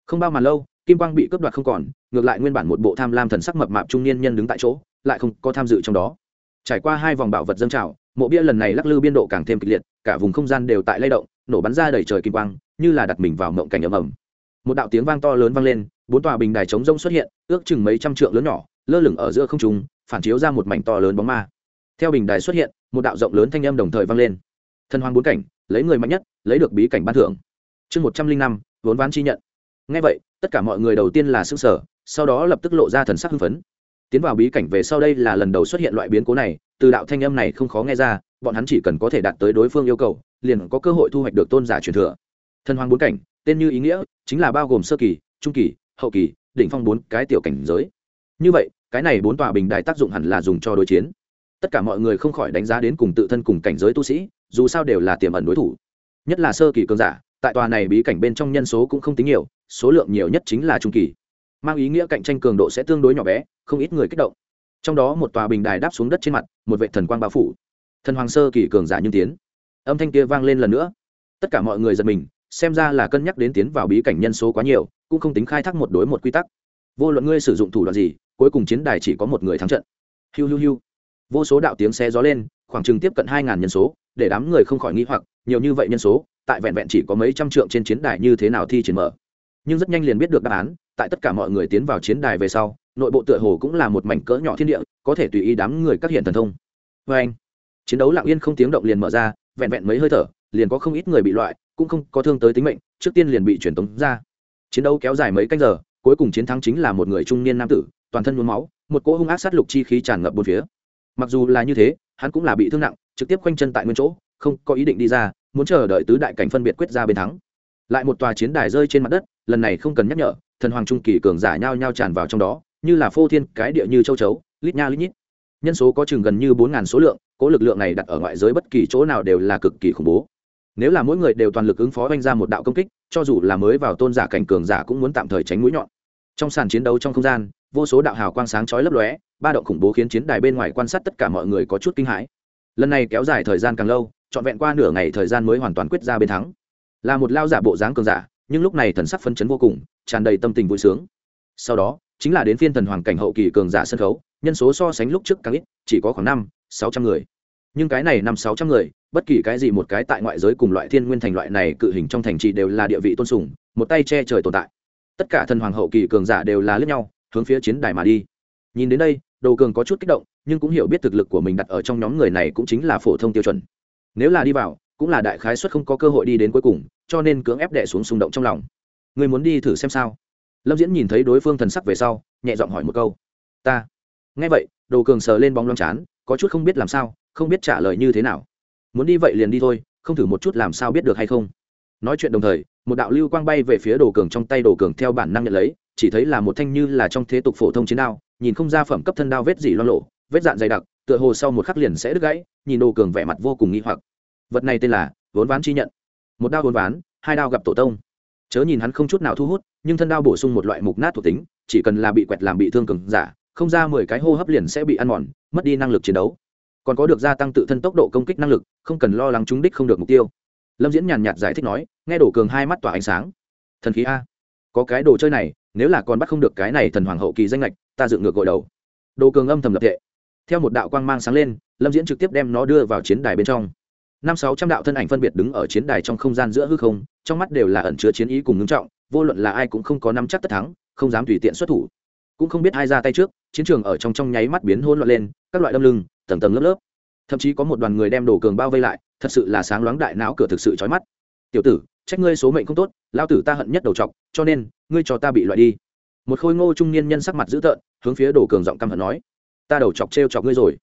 Không bao mà lâu, kim quang bị cướp đoạt không còn, ngược lại nguyên bản một bộ tham lam thần sắc mập mạp trung niên nhân đứng tại chỗ, lại không có tham dự trong đó. Trải qua hai vòng bảo vật dâng trào, mộ bia lần này lắc lư biên độ càng thêm kịch liệt, cả vùng không gian đều tại lay động, nổ bắn ra đầy trời kim quang, như là đặt mình vào mộng cảnh ầm ầm một đạo tiếng vang to lớn vang lên, bốn tòa bình đài chống rông xuất hiện, ước chừng mấy trăm trượng lớn nhỏ, lơ lửng ở giữa không trung, phản chiếu ra một mảnh to lớn bóng ma. Theo bình đài xuất hiện, một đạo rộng lớn thanh âm đồng thời vang lên. Thần hoàng bốn cảnh, lấy người mạnh nhất, lấy được bí cảnh ban thưởng. Chương một trăm linh năm, vốn ván chi nhận. Ngay vậy, tất cả mọi người đầu tiên là xương sở sau đó lập tức lộ ra thần sắc hưng phấn. Tiến vào bí cảnh về sau đây là lần đầu xuất hiện loại biến cố này, từ đạo thanh âm này không khó nghe ra, bọn hắn chỉ cần có thể đạt tới đối phương yêu cầu, liền có cơ hội thu hoạch được tôn giả truyền thừa. Thần hoàng bốn cảnh, tên như ý nghĩa chính là bao gồm sơ kỳ, trung kỳ, hậu kỳ, đỉnh phong bốn cái tiểu cảnh giới. Như vậy, cái này bốn tòa bình đài tác dụng hẳn là dùng cho đối chiến. Tất cả mọi người không khỏi đánh giá đến cùng tự thân cùng cảnh giới tu sĩ, dù sao đều là tiềm ẩn đối thủ. Nhất là sơ kỳ cường giả, tại tòa này bí cảnh bên trong nhân số cũng không tính nhiều, số lượng nhiều nhất chính là trung kỳ. Mang ý nghĩa cạnh tranh cường độ sẽ tương đối nhỏ bé, không ít người kích động. Trong đó một tòa bình đài đáp xuống đất trên mặt, một vệ thần quang bao phủ. Thần hoàng sơ kỳ cường giả như tiến. Âm thanh kia vang lên lần nữa. Tất cả mọi người giật mình xem ra là cân nhắc đến tiến vào bí cảnh nhân số quá nhiều, cũng không tính khai thác một đối một quy tắc. Vô luận ngươi sử dụng thủ đoạn gì, cuối cùng chiến đài chỉ có một người thắng trận. Hiu hiu hiu. Vô số đạo tiếng xe gió lên, khoảng chừng tiếp cận hai ngàn nhân số, để đám người không khỏi nghĩ hoặc, nhiều như vậy nhân số, tại vẹn vẹn chỉ có mấy trăm trượng trên chiến đài như thế nào thi triển mở. Nhưng rất nhanh liền biết được đáp án, tại tất cả mọi người tiến vào chiến đài về sau, nội bộ tựa hồ cũng là một mảnh cỡ nhỏ thiên địa, có thể tùy ý đám người các hiện thần thông. Vê anh chiến đấu lặng yên không tiếng động liền mở ra, vẹn vẹn mấy hơi thở, liền có không ít người bị loại cũng không có thương tới tính mệnh, trước tiên liền bị truyền tống ra. Chiến đấu kéo dài mấy canh giờ, cuối cùng chiến thắng chính là một người trung niên nam tử, toàn thân nhuốm máu, một cỗ hung ác sát lục chi khí tràn ngập bốn phía. Mặc dù là như thế, hắn cũng là bị thương nặng, trực tiếp quanh chân tại nguyên chỗ, không có ý định đi ra, muốn chờ đợi tứ đại cảnh phân biệt quyết ra bên thắng. Lại một tòa chiến đài rơi trên mặt đất, lần này không cần nhắc nhở, thần hoàng trung kỳ cường giả nhao nhao tràn vào trong đó, như là phô thiên cái địa như châu chấu, lít nha lít nhít. Nhân số có chừng gần như bốn ngàn số lượng cố lực lượng này đặt ở ngoại giới bất kỳ chỗ nào đều là cực kỳ khủng bố nếu là mỗi người đều toàn lực ứng phó oanh ra một đạo công kích, cho dù là mới vào tôn giả cảnh cường giả cũng muốn tạm thời tránh mũi nhọn. Trong sàn chiến đấu trong không gian, vô số đạo hào quang sáng chói lấp lóe, ba động khủng bố khiến chiến đài bên ngoài quan sát tất cả mọi người có chút kinh hãi. Lần này kéo dài thời gian càng lâu, trọn vẹn qua nửa ngày thời gian mới hoàn toàn quyết ra bên thắng. Là một lao giả bộ dáng cường giả, nhưng lúc này thần sắc phấn chấn vô cùng, tràn đầy tâm tình vui sướng. Sau đó, chính là đến phiên thần hoàng cảnh hậu kỳ cường giả sân khấu, nhân số so sánh lúc trước càng ít, chỉ có khoảng năm, sáu trăm người. Nhưng cái này năm sáu trăm người bất kỳ cái gì một cái tại ngoại giới cùng loại thiên nguyên thành loại này cự hình trong thành trì đều là địa vị tôn sùng, một tay che trời tồn tại. Tất cả thần hoàng hậu kỳ cường giả đều là lướt nhau, hướng phía chiến đài mà đi. Nhìn đến đây, đồ cường có chút kích động, nhưng cũng hiểu biết thực lực của mình đặt ở trong nhóm người này cũng chính là phổ thông tiêu chuẩn. Nếu là đi vào, cũng là đại khái suất không có cơ hội đi đến cuối cùng, cho nên cưỡng ép đẻ xuống xung động trong lòng. Người muốn đi thử xem sao? Lâm diễn nhìn thấy đối phương thần sắc về sau, nhẹ giọng hỏi một câu. Ta. Nghe vậy, đồ cường sờ lên bóng lông chán, có chút không biết làm sao, không biết trả lời như thế nào muốn đi vậy liền đi thôi, không thử một chút làm sao biết được hay không. Nói chuyện đồng thời, một đạo lưu quang bay về phía đồ cường trong tay đồ cường theo bản năng nhận lấy, chỉ thấy là một thanh như là trong thế tục phổ thông chiến đao, nhìn không ra phẩm cấp thân đao vết gì lo lộ vết dạn dày đặc, tựa hồ sau một khắc liền sẽ đứt gãy, nhìn đồ cường vẻ mặt vô cùng nghi hoặc. Vật này tên là vốn ván chi nhận. Một đao vốn ván, hai đao gặp tổ tông. Chớ nhìn hắn không chút nào thu hút, nhưng thân đao bổ sung một loại mục nát thuộc tính, chỉ cần là bị quẹt làm bị thương cường giả, không ra mười cái hô hấp liền sẽ bị ăn mòn, mất đi năng lực chiến đấu còn có được gia tăng tự thân tốc độ công kích năng lực, không cần lo lắng trúng đích không được mục tiêu. Lâm diễn nhàn nhạt giải thích nói, nghe đổ cường hai mắt tỏa ánh sáng. Thần khí a. Có cái đồ chơi này, nếu là còn bắt không được cái này thần hoàng hậu kỳ danh lệch ta dựng ngược gội đầu. Đồ cường âm thầm lập tệ. Theo một đạo quang mang sáng lên, lâm diễn trực tiếp đem nó đưa vào chiến đài bên trong. Năm sáu trăm đạo thân ảnh phân biệt đứng ở chiến đài trong không gian giữa hư không, trong mắt đều là ẩn chứa chiến ý cùng ngưng trọng, vô luận là ai cũng không có nắm chắc tất thắng, không dám tùy tiện xuất thủ. Cũng không biết ai ra tay trước, chiến trường ở trong trong nháy mắt biến hôn loạn lên các loại đâm lưng, tầng tầng lớp lớp. Thậm chí có một đoàn người đem đồ cường bao vây lại, thật sự là sáng loáng đại não cửa thực sự chói mắt. Tiểu tử, trách ngươi số mệnh không tốt lao tử ta hận nhất đầu t cho nên, ngươi cho ta bị loại đi. Một khôi ngô trung niên nhân sắc mặt dữ tợn, hướng phía đồ cường giọng căm hận nói, ta đầu chọc t chọc ngươi rồi.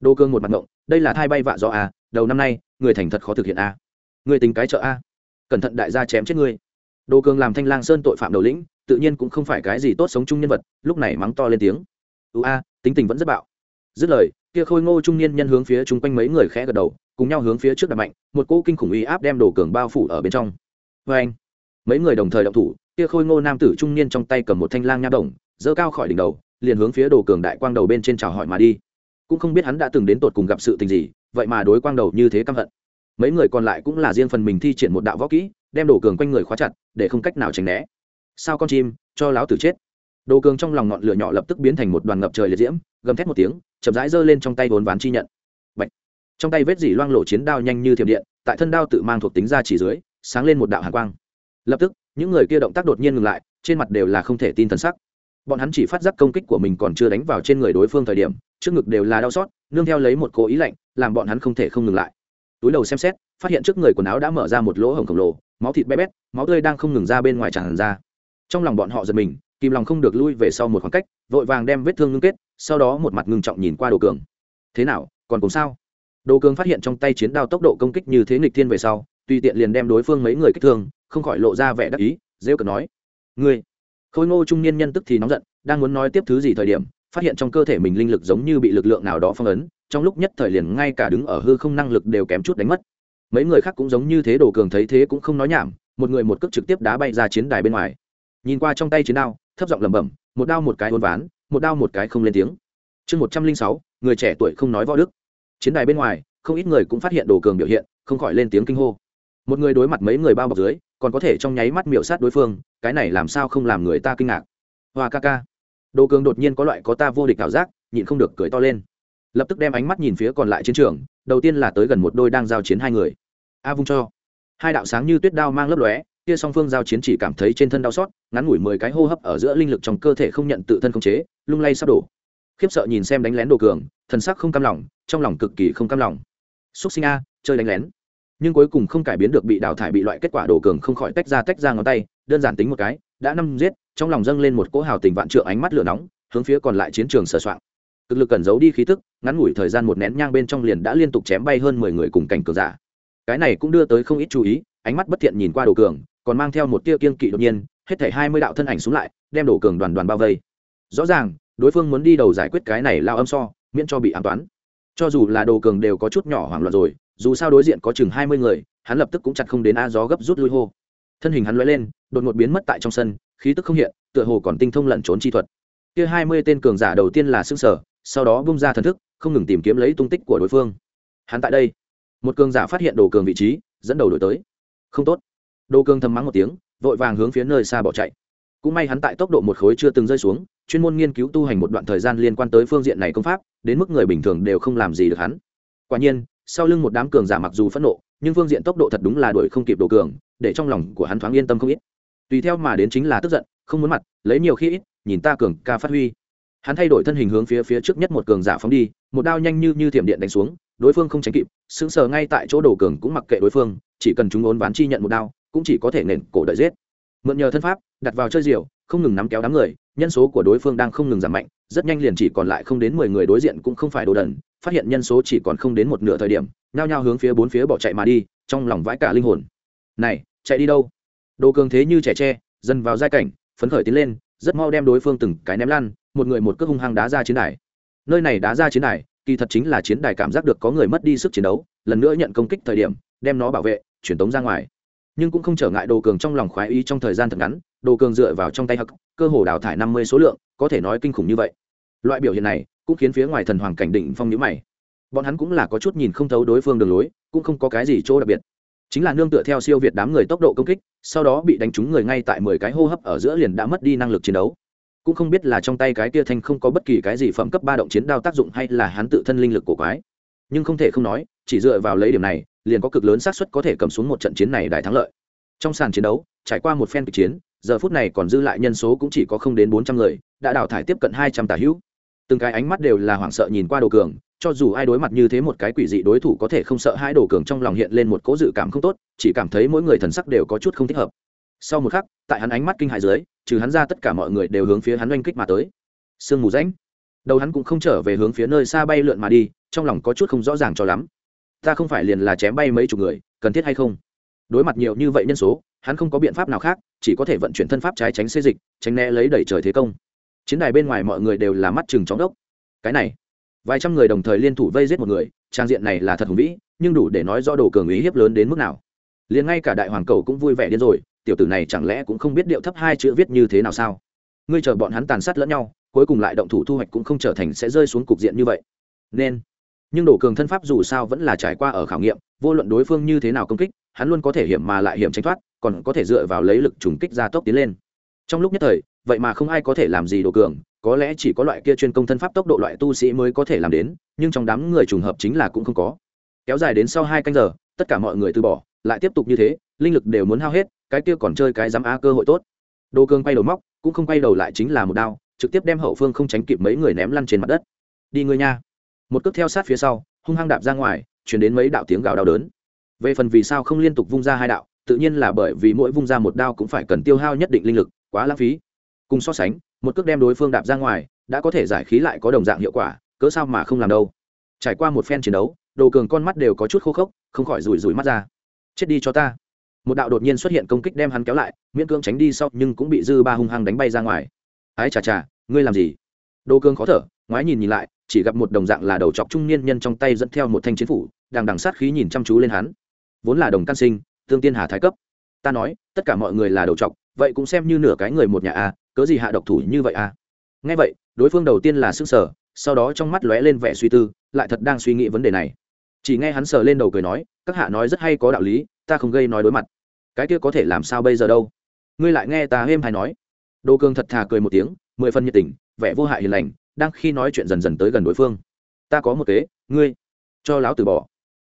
Đồ cường một mặt ngộng, đây là thai bay vạ do à đầu năm nay, người thành thật khó thực hiện a à. người tính cái chợ a cẩn thận đại gia chém chết ngươi. Đồ cường làm thanh lang sơn tội phạm đầu lĩnh, tự nhiên cũng không phải cái gì tốt sống chung nhân vật, lúc này mắng to lên tiếng. Ưu a, tính tình vẫn rất bạo dứt lời, kia khôi ngô trung niên nhân hướng phía chung quanh mấy người khẽ gật đầu, cùng nhau hướng phía trước đặt mạnh, một cỗ kinh khủng uy áp đem đồ cường bao phủ ở bên trong. Vê anh, mấy người đồng thời động thủ, kia khôi ngô nam tử trung niên trong tay cầm một thanh lang nha đồng dơ cao khỏi đỉnh đầu, liền hướng phía đồ cường đại quang đầu bên trên chào hỏi mà đi. Cũng không biết hắn đã từng đến tột cùng gặp sự tình gì, vậy mà đối quang đầu như thế căm hận. Mấy người còn lại cũng là riêng phần mình thi triển một đạo võ kỹ, đem đồ cường quanh người khóa chặt, để không cách nào tránh né. Sao con chim, cho láo tử chết đồ cường trong lòng ngọn lửa nhỏ lập tức biến thành một đoàn ngập trời liệt diễm, gầm thét một tiếng, chậm rãi giơ lên trong tay vốn ván chi nhận. Bạch. trong tay vết dỉ loang lộ chiến đao nhanh như thiểm điện, tại thân đao tự mang thuộc tính ra chỉ dưới, sáng lên một đạo hàn quang. Lập tức, những người kia động tác đột nhiên ngừng lại, trên mặt đều là không thể tin thần sắc. Bọn hắn chỉ phát giác công kích của mình còn chưa đánh vào trên người đối phương thời điểm, trước ngực đều là đau xót, nương theo lấy một cố ý lạnh, làm bọn hắn không thể không ngừng lại. Túi đầu xem xét, phát hiện trước người quần áo đã mở ra một lỗ hồng khổng lồ, máu thịt bé bét, máu tươi đang không ngừng ra bên ngoài tràn ra. Trong lòng bọn họ giật mình kìm lòng không được lui về sau một khoảng cách, vội vàng đem vết thương ngưng kết, sau đó một mặt ngưng trọng nhìn qua đồ cường. Thế nào, còn cùng sao? Đồ cường phát hiện trong tay chiến đao tốc độ công kích như thế nghịch thiên về sau, tùy tiện liền đem đối phương mấy người kích thương, không khỏi lộ ra vẻ đắc ý dễ cờ nói, ngươi. Khôi ngô trung niên nhân tức thì nóng giận, đang muốn nói tiếp thứ gì thời điểm, phát hiện trong cơ thể mình linh lực giống như bị lực lượng nào đó phong ấn, trong lúc nhất thời liền ngay cả đứng ở hư không năng lực đều kém chút đánh mất. Mấy người khác cũng giống như thế, đồ cường thấy thế cũng không nói nhảm, một người một cước trực tiếp đá bay ra chiến đài bên ngoài nhìn qua trong tay chiến đao, thấp giọng lẩm bẩm, một đao một cái hôn ván, một đao một cái không lên tiếng. Chương một trăm linh sáu, người trẻ tuổi không nói võ đức. Chiến đài bên ngoài, không ít người cũng phát hiện đồ cường biểu hiện, không khỏi lên tiếng kinh hô. Một người đối mặt mấy người bao bọc dưới, còn có thể trong nháy mắt miểu sát đối phương, cái này làm sao không làm người ta kinh ngạc. Hoa ca ca. Đồ cường đột nhiên có loại có ta vô địch ảo giác, nhịn không được cười to lên. Lập tức đem ánh mắt nhìn phía còn lại chiến trường, đầu tiên là tới gần một đôi đang giao chiến hai người. A vung cho. Hai đạo sáng như tuyết đao mang lấp lóe kia song phương giao chiến chỉ cảm thấy trên thân đau xót, ngắn ngủi mười cái hô hấp ở giữa linh lực trong cơ thể không nhận tự thân khống chế, lung lay sắp đổ. Khiếp sợ nhìn xem đánh lén đồ cường, thần sắc không cam lòng, trong lòng cực kỳ không cam lòng. Xúc sinh a, chơi đánh lén. Nhưng cuối cùng không cải biến được bị đào thải bị loại kết quả đồ cường không khỏi tách ra tách ra ngón tay, đơn giản tính một cái, đã năm giết, trong lòng dâng lên một cỗ hào tình vạn trượng ánh mắt lửa nóng, hướng phía còn lại chiến trường sờ soạng. Cực lực cần giấu đi khí tức, ngắn ngủi thời gian một nén nhang bên trong liền đã liên tục chém bay hơn mười người cùng cảnh cường giả. Cái này cũng đưa tới không ít chú ý, ánh mắt bất thiện nhìn qua đồ cường còn mang theo một tia kiên kỵ đột nhiên, hết thảy hai mươi đạo thân ảnh xuống lại, đem đổ cường đoàn đoàn bao vây. Rõ ràng, đối phương muốn đi đầu giải quyết cái này lao âm so, miễn cho bị an toán. Cho dù là đồ cường đều có chút nhỏ hoảng loạn rồi, dù sao đối diện có chừng hai mươi người, hắn lập tức cũng chặt không đến a gió gấp rút lui hô. Thân hình hắn l lên, đột ngột biến mất tại trong sân, khí tức không hiện, tựa hồ còn tinh thông lẩn trốn chi thuật. Kia hai mươi tên cường giả đầu tiên là xương sở sau đó bung ra thần thức, không ngừng tìm kiếm lấy tung tích của đối phương. Hắn tại đây. Một cường giả phát hiện đồ cường vị trí, dẫn đầu đổi tới. Không tốt. Đô cương thầm mắng một tiếng, vội vàng hướng phía nơi xa bỏ chạy. Cũng may hắn tại tốc độ một khối chưa từng rơi xuống, chuyên môn nghiên cứu tu hành một đoạn thời gian liên quan tới phương diện này công pháp, đến mức người bình thường đều không làm gì được hắn. Quả nhiên, sau lưng một đám cường giả mặc dù phẫn nộ, nhưng phương diện tốc độ thật đúng là đuổi không kịp đồ cường, để trong lòng của hắn thoáng yên tâm không ít. Tùy theo mà đến chính là tức giận, không muốn mặt, lấy nhiều khi ít, nhìn ta cường ca phát huy. Hắn thay đổi thân hình hướng phía phía trước nhất một cường giả phóng đi, một đao nhanh như như thiểm điện đánh xuống, đối phương không tránh kịp, sững sờ ngay tại chỗ đồ cường cũng mặc kệ đối phương, chỉ cần chúng ốn ván chi nhận một đao cũng chỉ có thể nền cổ đợi giết. Mượn nhờ thân pháp, đặt vào chơi diều, không ngừng nắm kéo đám người, nhân số của đối phương đang không ngừng giảm mạnh, rất nhanh liền chỉ còn lại không đến mười người đối diện cũng không phải đồ đần, phát hiện nhân số chỉ còn không đến một nửa thời điểm, nhao nhao hướng phía bốn phía bỏ chạy mà đi, trong lòng vãi cả linh hồn. Này, chạy đi đâu? Đồ cường thế như trẻ tre, dần vào giai cảnh, phấn khởi tiến lên, rất mau đem đối phương từng cái ném lăn, một người một cước hung hăng đá ra chiến đài. Nơi này đá ra chiến đài, kỳ thật chính là chiến đài cảm giác được có người mất đi sức chiến đấu, lần nữa nhận công kích thời điểm, đem nó bảo vệ truyền tống ra ngoài nhưng cũng không trở ngại đồ cường trong lòng khoái ý trong thời gian thật ngắn, đồ cường dựa vào trong tay hắc, cơ hồ đào thải năm mươi số lượng, có thể nói kinh khủng như vậy. Loại biểu hiện này cũng khiến phía ngoài thần hoàng cảnh định phong nhữ mày. Bọn hắn cũng là có chút nhìn không thấu đối phương đường lối, cũng không có cái gì chỗ đặc biệt. Chính là nương tựa theo siêu việt đám người tốc độ công kích, sau đó bị đánh trúng người ngay tại mười cái hô hấp ở giữa liền đã mất đi năng lực chiến đấu. Cũng không biết là trong tay cái kia thanh không có bất kỳ cái gì phẩm cấp ba động chiến đao tác dụng hay là hắn tự thân linh lực của quái nhưng không thể không nói, chỉ dựa vào lấy điểm này, liền có cực lớn xác suất có thể cầm xuống một trận chiến này đại thắng lợi. Trong sàn chiến đấu, trải qua một phen kịch chiến, giờ phút này còn dư lại nhân số cũng chỉ có không đến bốn trăm người, đã đào thải tiếp cận hai trăm tà hữu. Từng cái ánh mắt đều là hoảng sợ nhìn qua đồ cường, cho dù ai đối mặt như thế một cái quỷ dị đối thủ có thể không sợ hai đồ cường trong lòng hiện lên một cố dự cảm không tốt, chỉ cảm thấy mỗi người thần sắc đều có chút không thích hợp. Sau một khắc, tại hắn ánh mắt kinh hại dưới, trừ hắn ra tất cả mọi người đều hướng phía hắn oanh kích mà tới. Sương mù rãnh đầu hắn cũng không trở về hướng phía nơi xa bay lượn mà đi, trong lòng có chút không rõ ràng cho lắm. Ta không phải liền là chém bay mấy chục người, cần thiết hay không? Đối mặt nhiều như vậy nhân số, hắn không có biện pháp nào khác, chỉ có thể vận chuyển thân pháp trái tránh xê dịch, tránh né lấy đẩy trời thế công. Chiến đài bên ngoài mọi người đều là mắt chừng chóng đốc cái này, vài trăm người đồng thời liên thủ vây giết một người, trang diện này là thật hùng vĩ, nhưng đủ để nói do đồ cường ý hiếp lớn đến mức nào. Liền ngay cả đại hoàng cầu cũng vui vẻ đến rồi, tiểu tử này chẳng lẽ cũng không biết điệu thấp hai chữ viết như thế nào sao? Ngươi chờ bọn hắn tàn sát lẫn nhau cuối cùng lại động thủ thu hoạch cũng không trở thành sẽ rơi xuống cục diện như vậy. Nên, nhưng đổ cường thân pháp dù sao vẫn là trải qua ở khảo nghiệm, vô luận đối phương như thế nào công kích, hắn luôn có thể hiểm mà lại hiểm tránh thoát, còn có thể dựa vào lấy lực trùng kích ra tốc tiến lên. Trong lúc nhất thời, vậy mà không ai có thể làm gì đồ cường, có lẽ chỉ có loại kia chuyên công thân pháp tốc độ loại tu sĩ mới có thể làm đến, nhưng trong đám người trùng hợp chính là cũng không có. Kéo dài đến sau hai canh giờ, tất cả mọi người từ bỏ, lại tiếp tục như thế, linh lực đều muốn hao hết, cái kia còn chơi cái dám á cơ hội tốt. Đồ cường quay đầu móc, cũng không quay đầu lại chính là một đao trực tiếp đem hậu phương không tránh kịp mấy người ném lăn trên mặt đất. Đi ngươi nha. Một cước theo sát phía sau, hung hăng đạp ra ngoài, chuyển đến mấy đạo tiếng gào đau đớn. Về phần vì sao không liên tục vung ra hai đạo, tự nhiên là bởi vì mỗi vung ra một đao cũng phải cần tiêu hao nhất định linh lực, quá lãng phí. Cùng so sánh, một cước đem đối phương đạp ra ngoài, đã có thể giải khí lại có đồng dạng hiệu quả, cớ sao mà không làm đâu. Trải qua một phen chiến đấu, đồ cường con mắt đều có chút khô khốc, không khỏi rủi rủi mắt ra. Chết đi cho ta. Một đạo đột nhiên xuất hiện công kích đem hắn kéo lại, miễn cưỡng tránh đi sau, nhưng cũng bị dư ba hung hăng đánh bay ra ngoài ái chà chà, ngươi làm gì? Đô cương khó thở, ngoái nhìn nhìn lại, chỉ gặp một đồng dạng là đầu chọc trung niên nhân trong tay dẫn theo một thanh chiến phủ đang đằng sát khí nhìn chăm chú lên hắn. Vốn là đồng can sinh, tương tiên hà thái cấp. Ta nói, tất cả mọi người là đầu chọc, vậy cũng xem như nửa cái người một nhà a, cớ gì hạ độc thủ như vậy a? Nghe vậy, đối phương đầu tiên là s ư sở sau đó trong mắt lóe lên vẻ suy tư, lại thật đang suy nghĩ vấn đề này. Chỉ nghe hắn sờ lên đầu cười nói, các hạ nói rất hay có đạo lý, ta không gây nói đối mặt. Cái kia có thể làm sao bây giờ đâu? Ngươi lại nghe ta êm hay nói. Đô Cương thật thà cười một tiếng, mười phân nhiệt tình, vẻ vô hại hiền lành, đang khi nói chuyện dần dần tới gần đối phương. Ta có một kế, ngươi cho láo từ bỏ.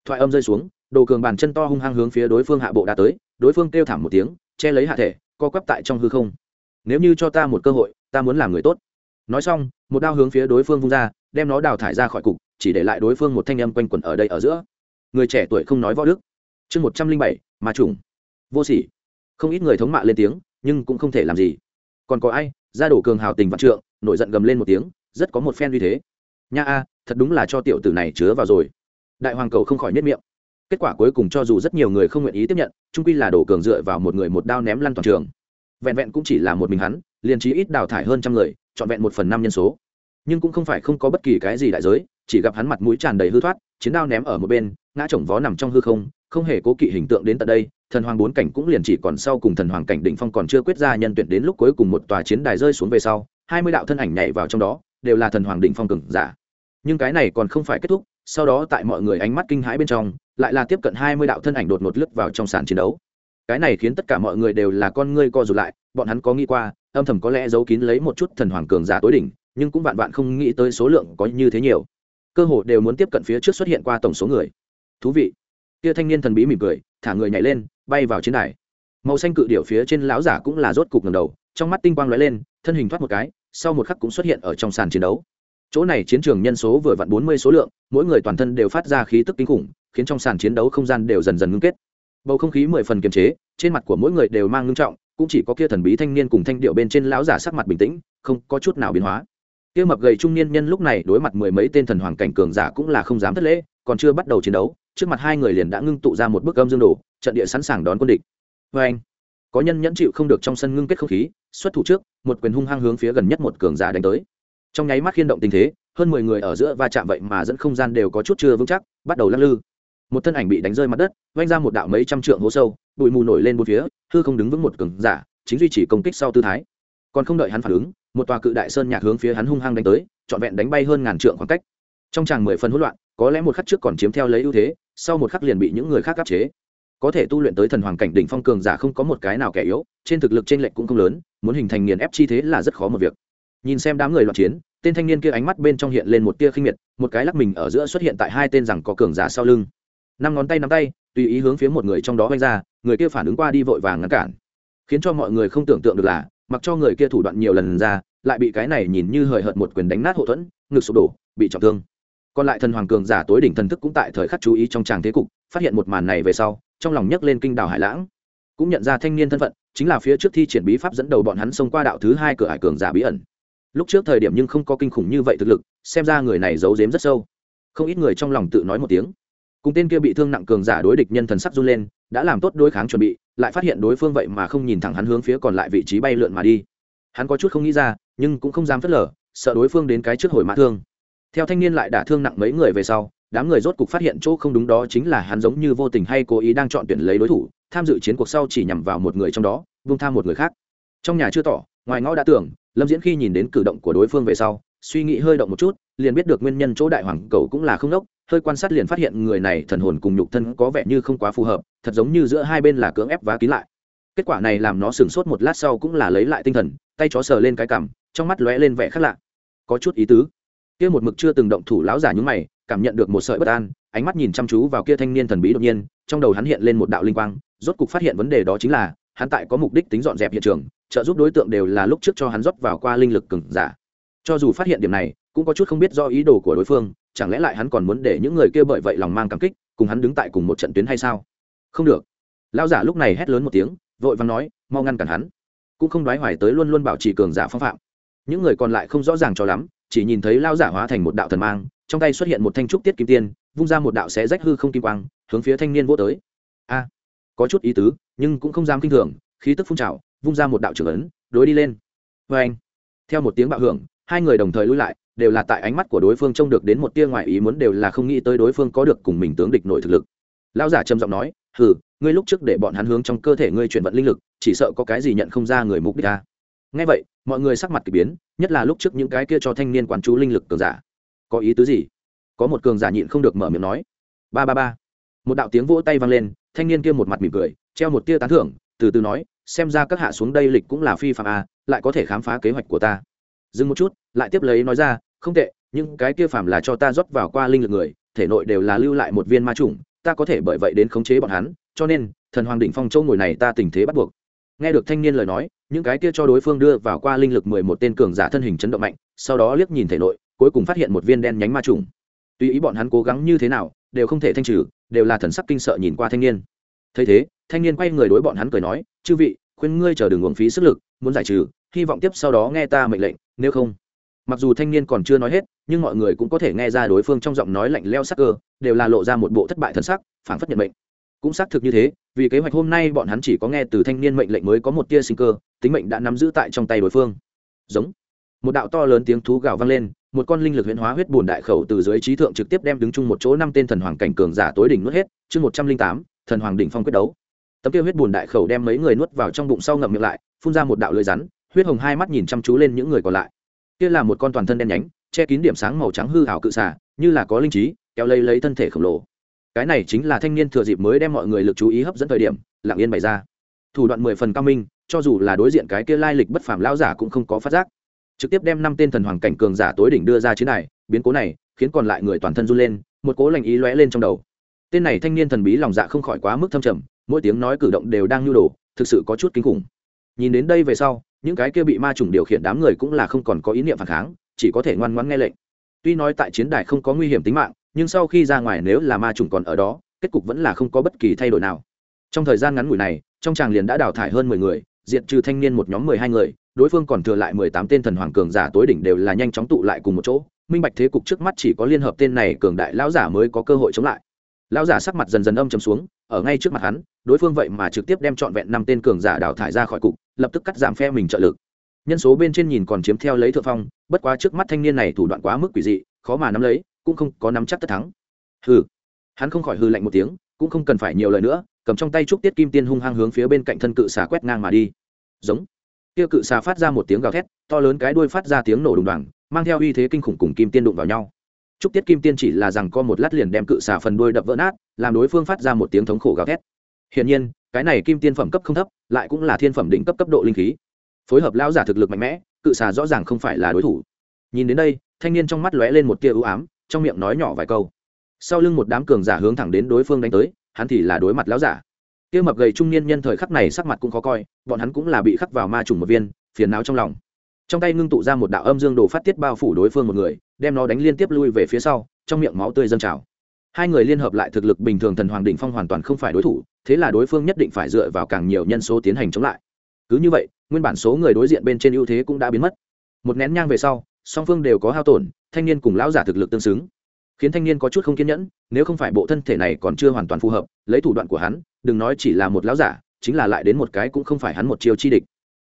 Thoại âm rơi xuống đồ cường bàn chân to hung hăng hướng phía đối phương hạ bộ đã tới, đối phương kêu thảm một tiếng, che lấy hạ thể, co quắp tại trong hư không. Nếu như cho ta một cơ hội, ta muốn làm người tốt. Nói xong, một đao hướng phía đối phương vung ra, đem nó đào thải ra khỏi cục, chỉ để lại đối phương một thanh âm quanh quẩn ở đây ở giữa. Người trẻ tuổi không nói võ đức. Chương một trăm linh bảy mà trùng. Vô sỉ. Không ít người thống mạ lên tiếng, nhưng cũng không thể làm gì còn có ai, ra đổ cường hào tình vạn trượng, nổi giận gầm lên một tiếng, rất có một phen uy thế. Nha a, thật đúng là cho tiểu tử này chứa vào rồi. Đại hoàng cầu không khỏi nhất miệng. Kết quả cuối cùng cho dù rất nhiều người không nguyện ý tiếp nhận trung quy là đổ cường dựa vào một người một đao ném lăn toàn trường. Vẹn vẹn cũng chỉ là một mình hắn, liền trí ít đào thải hơn trăm người, trọn vẹn một phần năm nhân số. Nhưng cũng không phải không có bất kỳ cái gì đại giới, chỉ gặp hắn mặt mũi tràn đầy hư thoát, chiến đao ném ở một bên, ngã chồng vó nằm trong hư không không hề cố kỵ hình tượng đến tận đây thần hoàng bốn cảnh cũng liền chỉ còn sau cùng thần hoàng cảnh đỉnh phong còn chưa quyết ra nhân tuyển đến lúc cuối cùng một tòa chiến đài rơi xuống về sau, hai mươi đạo thân ảnh nhảy vào trong đó, đều là thần hoàng đỉnh phong cường giả. Nhưng cái này còn không phải kết thúc, sau đó tại mọi người ánh mắt kinh hãi bên trong, lại là tiếp cận hai mươi đạo thân ảnh đột ngột lướt vào trong sàn chiến đấu. Cái này khiến tất cả mọi người đều là con ngươi co rụt lại, bọn hắn có nghĩ qua, âm thầm có lẽ giấu kín lấy một chút thần hoàng cường giả tối đỉnh, nhưng cũng vạn vạn không nghĩ tới số lượng có như thế nhiều. Cơ hội đều muốn tiếp cận phía trước xuất hiện qua tổng số người. Thú vị. Kia thanh niên thần bí mỉm cười, thả người nhảy lên bay vào chiến đài. Màu xanh cự điệu phía trên lão giả cũng là rốt cục ngầm đầu, trong mắt tinh quang lóe lên, thân hình thoát một cái, sau một khắc cũng xuất hiện ở trong sàn chiến đấu. Chỗ này chiến trường nhân số vừa vặn bốn mươi số lượng, mỗi người toàn thân đều phát ra khí tức kinh khủng, khiến trong sàn chiến đấu không gian đều dần dần ngưng kết. Bầu không khí mười phần kiềm chế, trên mặt của mỗi người đều mang ngưng trọng, cũng chỉ có kia thần bí thanh niên cùng thanh điệu bên trên lão giả sắc mặt bình tĩnh, không có chút nào biến hóa. Kia mập gầy trung niên nhân lúc này đối mặt mười mấy tên thần hoàng cảnh cường giả cũng là không dám thất lễ, còn chưa bắt đầu chiến đấu, trước mặt hai người liền đã ngưng tụ ra một bức âm dương đồ trận địa sẵn sàng đón quân địch. Vê anh, có nhân nhẫn chịu không được trong sân ngưng kết không khí, xuất thủ trước, một quyền hung hăng hướng phía gần nhất một cường giả đánh tới. Trong nháy mắt khiên động tình thế, hơn mười người ở giữa va chạm vậy mà dẫn không gian đều có chút chưa vững chắc, bắt đầu lắc lư. Một thân ảnh bị đánh rơi mặt đất oanh ra một đạo mấy trăm trượng hố sâu, bụi mù nổi lên bốn phía, hư không đứng vững một cường giả, chính duy trì công kích sau tư thái. Còn không đợi hắn phản ứng, một tòa cự đại sơn nhạc hướng phía hắn hung hăng đánh tới, trọn vẹn đánh bay hơn ngàn trượng khoảng cách. Trong tràng mười phần hỗn loạn, có lẽ một khắc trước còn chiếm theo lấy ưu thế, sau một khắc liền bị những người khác áp chế có thể tu luyện tới thần hoàng cảnh đỉnh phong cường giả không có một cái nào kẻ yếu, trên thực lực trên lệnh cũng không lớn, muốn hình thành nghiền ép chi thế là rất khó một việc. Nhìn xem đám người loạn chiến, tên thanh niên kia ánh mắt bên trong hiện lên một tia khinh miệt, một cái lắc mình ở giữa xuất hiện tại hai tên rằng có cường giả sau lưng. Năm ngón tay nắm tay, tùy ý hướng phía một người trong đó vanh ra, người kia phản ứng qua đi vội vàng ngăn cản. Khiến cho mọi người không tưởng tượng được là, mặc cho người kia thủ đoạn nhiều lần ra, lại bị cái này nhìn như hời hợt một quyền đánh nát hậu thuẫn, ngực sụp đổ, bị trọng thương. Còn lại thần hoàng cường giả tối đỉnh thần thức cũng tại thời khắc chú ý trong tràng thế cục, phát hiện một màn này về sau trong lòng nhấc lên kinh đảo hải lãng. Cũng nhận ra thanh niên thân phận, chính là phía trước thi triển bí pháp dẫn đầu bọn hắn xông qua đạo thứ hai cửa hải cường giả bí ẩn. Lúc trước thời điểm nhưng không có kinh khủng như vậy thực lực, xem ra người này giấu giếm rất sâu. Không ít người trong lòng tự nói một tiếng. Cùng tên kia bị thương nặng cường giả đối địch nhân thần sắc run lên, đã làm tốt đối kháng chuẩn bị, lại phát hiện đối phương vậy mà không nhìn thẳng hắn hướng phía còn lại vị trí bay lượn mà đi. Hắn có chút không nghĩ ra, nhưng cũng không dám phớt lờ, sợ đối phương đến cái trước hồi mã thương. Theo thanh niên lại đả thương nặng mấy người về sau đám người rốt cục phát hiện chỗ không đúng đó chính là hắn giống như vô tình hay cố ý đang chọn tuyển lấy đối thủ, tham dự chiến cuộc sau chỉ nhằm vào một người trong đó vung tham một người khác. Trong nhà chưa tỏ, ngoài ngõ đã tưởng, lâm diễn khi nhìn đến cử động của đối phương về sau, suy nghĩ hơi động một chút, liền biết được nguyên nhân chỗ đại hoàng cầu cũng là không đốc, hơi quan sát liền phát hiện người này thần hồn cùng nhục thân có vẻ như không quá phù hợp, thật giống như giữa hai bên là cưỡng ép và kín lại. Kết quả này làm nó sửng sốt một lát sau cũng là lấy lại tinh thần, tay chó sờ lên cái cằm, trong mắt lóe lên vẻ khác lạ. Có chút ý tứ. Kia một mực chưa từng động thủ lão giả nhúng mày cảm nhận được một sợi bất an, ánh mắt nhìn chăm chú vào kia thanh niên thần bí đột nhiên, trong đầu hắn hiện lên một đạo linh quang, rốt cục phát hiện vấn đề đó chính là, hắn tại có mục đích tính dọn dẹp hiện trường, trợ giúp đối tượng đều là lúc trước cho hắn rót vào qua linh lực cứng giả. Cho dù phát hiện điểm này, cũng có chút không biết do ý đồ của đối phương, chẳng lẽ lại hắn còn muốn để những người kia bởi vậy lòng mang cảm kích, cùng hắn đứng tại cùng một trận tuyến hay sao? Không được. Lão giả lúc này hét lớn một tiếng, vội vàng nói, mau ngăn cản hắn. Cũng không đoái hoài tới luôn luôn bảo trì cường giả phong phạm. Những người còn lại không rõ ràng cho lắm, chỉ nhìn thấy lao giả hóa thành một đạo thần mang trong tay xuất hiện một thanh trúc tiết kim tiên, vung ra một đạo xé rách hư không kim quang, hướng phía thanh niên vô tới. A, có chút ý tứ, nhưng cũng không dám kinh thường, khí tức phun trào, vung ra một đạo trưởng ấn, đối đi lên. Vê anh, theo một tiếng bạo hưởng, hai người đồng thời lui lại, đều là tại ánh mắt của đối phương trông được đến một tia ngoại ý muốn đều là không nghĩ tới đối phương có được cùng mình tướng địch nội thực lực. Lão giả trầm giọng nói, hừ, ngươi lúc trước để bọn hắn hướng trong cơ thể ngươi chuyển vận linh lực, chỉ sợ có cái gì nhận không ra người mục đích ta nghe vậy, mọi người sắc mặt kỳ biến, nhất là lúc trước những cái kia cho thanh niên quán chú linh lực cường giả có ý tứ gì? Có một cường giả nhịn không được mở miệng nói. Ba ba ba. Một đạo tiếng vỗ tay vang lên, thanh niên kia một mặt mỉm cười, treo một tia tán thưởng, từ từ nói, xem ra các hạ xuống đây lịch cũng là phi phạm a, lại có thể khám phá kế hoạch của ta. Dừng một chút, lại tiếp lấy nói ra, không tệ nhưng cái kia phạm là cho ta rót vào qua linh lực người, thể nội đều là lưu lại một viên ma trùng ta có thể bởi vậy đến khống chế bọn hắn, cho nên, thần hoàng đỉnh phong châu ngồi này ta tình thế bắt buộc. Nghe được thanh niên lời nói, những cái kia cho đối phương đưa vào qua linh lực mười một tên cường giả thân hình chấn động mạnh, sau đó liếc nhìn thể nội cuối cùng phát hiện một viên đen nhánh ma trùng. Tuy ý bọn hắn cố gắng như thế nào, đều không thể thanh trừ, đều là thần sắc kinh sợ nhìn qua thanh niên. Thấy thế, thanh niên quay người đối bọn hắn cười nói, chư vị, khuyên ngươi chờ đường uống phí sức lực, muốn giải trừ, hy vọng tiếp sau đó nghe ta mệnh lệnh, nếu không. Mặc dù thanh niên còn chưa nói hết, nhưng mọi người cũng có thể nghe ra đối phương trong giọng nói lạnh leo sắc cơ, đều là lộ ra một bộ thất bại thần sắc, phảng phất nhận mệnh. Cũng xác thực như thế, vì kế hoạch hôm nay bọn hắn chỉ có nghe từ thanh niên mệnh lệnh mới có một tia sinh cơ, tính mệnh đã nắm giữ tại trong tay đối phương. Giống. Một đạo to lớn tiếng thú gào vang lên một con linh lực huyễn hóa huyết bùn đại khẩu từ dưới trí thượng trực tiếp đem đứng chung một chỗ năm tên thần hoàng cảnh cường giả tối đỉnh nuốt hết chương một trăm linh tám thần hoàng đỉnh phong quyết đấu. Tấm kia huyết bùn đại khẩu đem mấy người nuốt vào trong bụng sau ngậm miệng lại phun ra một đạo lưỡi rắn huyết hồng hai mắt nhìn chăm chú lên những người còn lại. Kia là một con toàn thân đen nhánh che kín điểm sáng màu trắng hư ảo cự xà, như là có linh trí kéo lấy lấy thân thể khổng lồ. Cái này chính là thanh niên thừa dịp mới đem mọi người lực chú ý hấp dẫn thời điểm lặng yên bày ra. Thủ đoạn mười phần cao minh cho dù là đối diện cái kia lai lịch bất phàm lão giả cũng không có phát giác trực tiếp đem năm tên thần hoàng cảnh cường giả tối đỉnh đưa ra chiến này biến cố này khiến còn lại người toàn thân run lên, một cố lành ý lóe lên trong đầu. Tên này thanh niên thần bí lòng dạ không khỏi quá mức thâm trầm, mỗi tiếng nói cử động đều đang nhu đồ, thực sự có chút kinh khủng. Nhìn đến đây về sau, những cái kia bị ma trùng điều khiển đám người cũng là không còn có ý niệm phản kháng, chỉ có thể ngoan ngoãn nghe lệnh. Tuy nói tại chiến đài không có nguy hiểm tính mạng, nhưng sau khi ra ngoài nếu là ma trùng còn ở đó, kết cục vẫn là không có bất kỳ thay đổi nào. Trong thời gian ngắn ngủi này, trong tràng liền đã đào thải hơn mười người, diệt trừ thanh niên một nhóm mười hai người đối phương còn thừa lại mười tám tên thần hoàng cường giả tối đỉnh đều là nhanh chóng tụ lại cùng một chỗ. Minh bạch thế cục trước mắt chỉ có liên hợp tên này cường đại lão giả mới có cơ hội chống lại. Lão giả sắc mặt dần dần âm trầm xuống, ở ngay trước mặt hắn, đối phương vậy mà trực tiếp đem trọn vẹn năm tên cường giả đào thải ra khỏi cục, lập tức cắt giảm phe mình trợ lực. Nhân số bên trên nhìn còn chiếm theo lấy thượng phong, bất quá trước mắt thanh niên này thủ đoạn quá mức quỷ dị, khó mà nắm lấy, cũng không có nắm chắc tất thắng. Hừ. Hắn không khỏi hư lạnh một tiếng, cũng không cần phải nhiều lời nữa, cầm trong tay trúc tiết kim tiên hung hăng hướng phía bên cạnh thân cự xà quét ngang mà đi. Giống kia cự xà phát ra một tiếng gào thét, to lớn cái đuôi phát ra tiếng nổ đùng đoàng, mang theo uy thế kinh khủng cùng kim tiên đụng vào nhau. Trúc tiết kim tiên chỉ là rằng co một lát liền đem cự xà phần đuôi đập vỡ nát, làm đối phương phát ra một tiếng thống khổ gào thét. Hiển nhiên, cái này kim tiên phẩm cấp không thấp, lại cũng là thiên phẩm đỉnh cấp cấp độ linh khí. Phối hợp lão giả thực lực mạnh mẽ, cự xà rõ ràng không phải là đối thủ. Nhìn đến đây, thanh niên trong mắt lóe lên một tia ưu ám, trong miệng nói nhỏ vài câu. Sau lưng một đám cường giả hướng thẳng đến đối phương đánh tới, hắn thì là đối mặt lão giả kia mập gầy trung niên nhân thời khắc này sắc mặt cũng khó coi, bọn hắn cũng là bị khắc vào ma trùng một viên, phiền não trong lòng. Trong tay ngưng tụ ra một đạo âm dương đồ phát tiết bao phủ đối phương một người, đem nó đánh liên tiếp lui về phía sau, trong miệng máu tươi dâng trào. Hai người liên hợp lại thực lực bình thường thần hoàng đỉnh phong hoàn toàn không phải đối thủ, thế là đối phương nhất định phải dựa vào càng nhiều nhân số tiến hành chống lại. Cứ như vậy, nguyên bản số người đối diện bên trên ưu thế cũng đã biến mất. Một nén nhang về sau, song phương đều có hao tổn, thanh niên cùng lão giả thực lực tương xứng khiến thanh niên có chút không kiên nhẫn, nếu không phải bộ thân thể này còn chưa hoàn toàn phù hợp, lấy thủ đoạn của hắn, đừng nói chỉ là một lão giả, chính là lại đến một cái cũng không phải hắn một chiêu chi địch.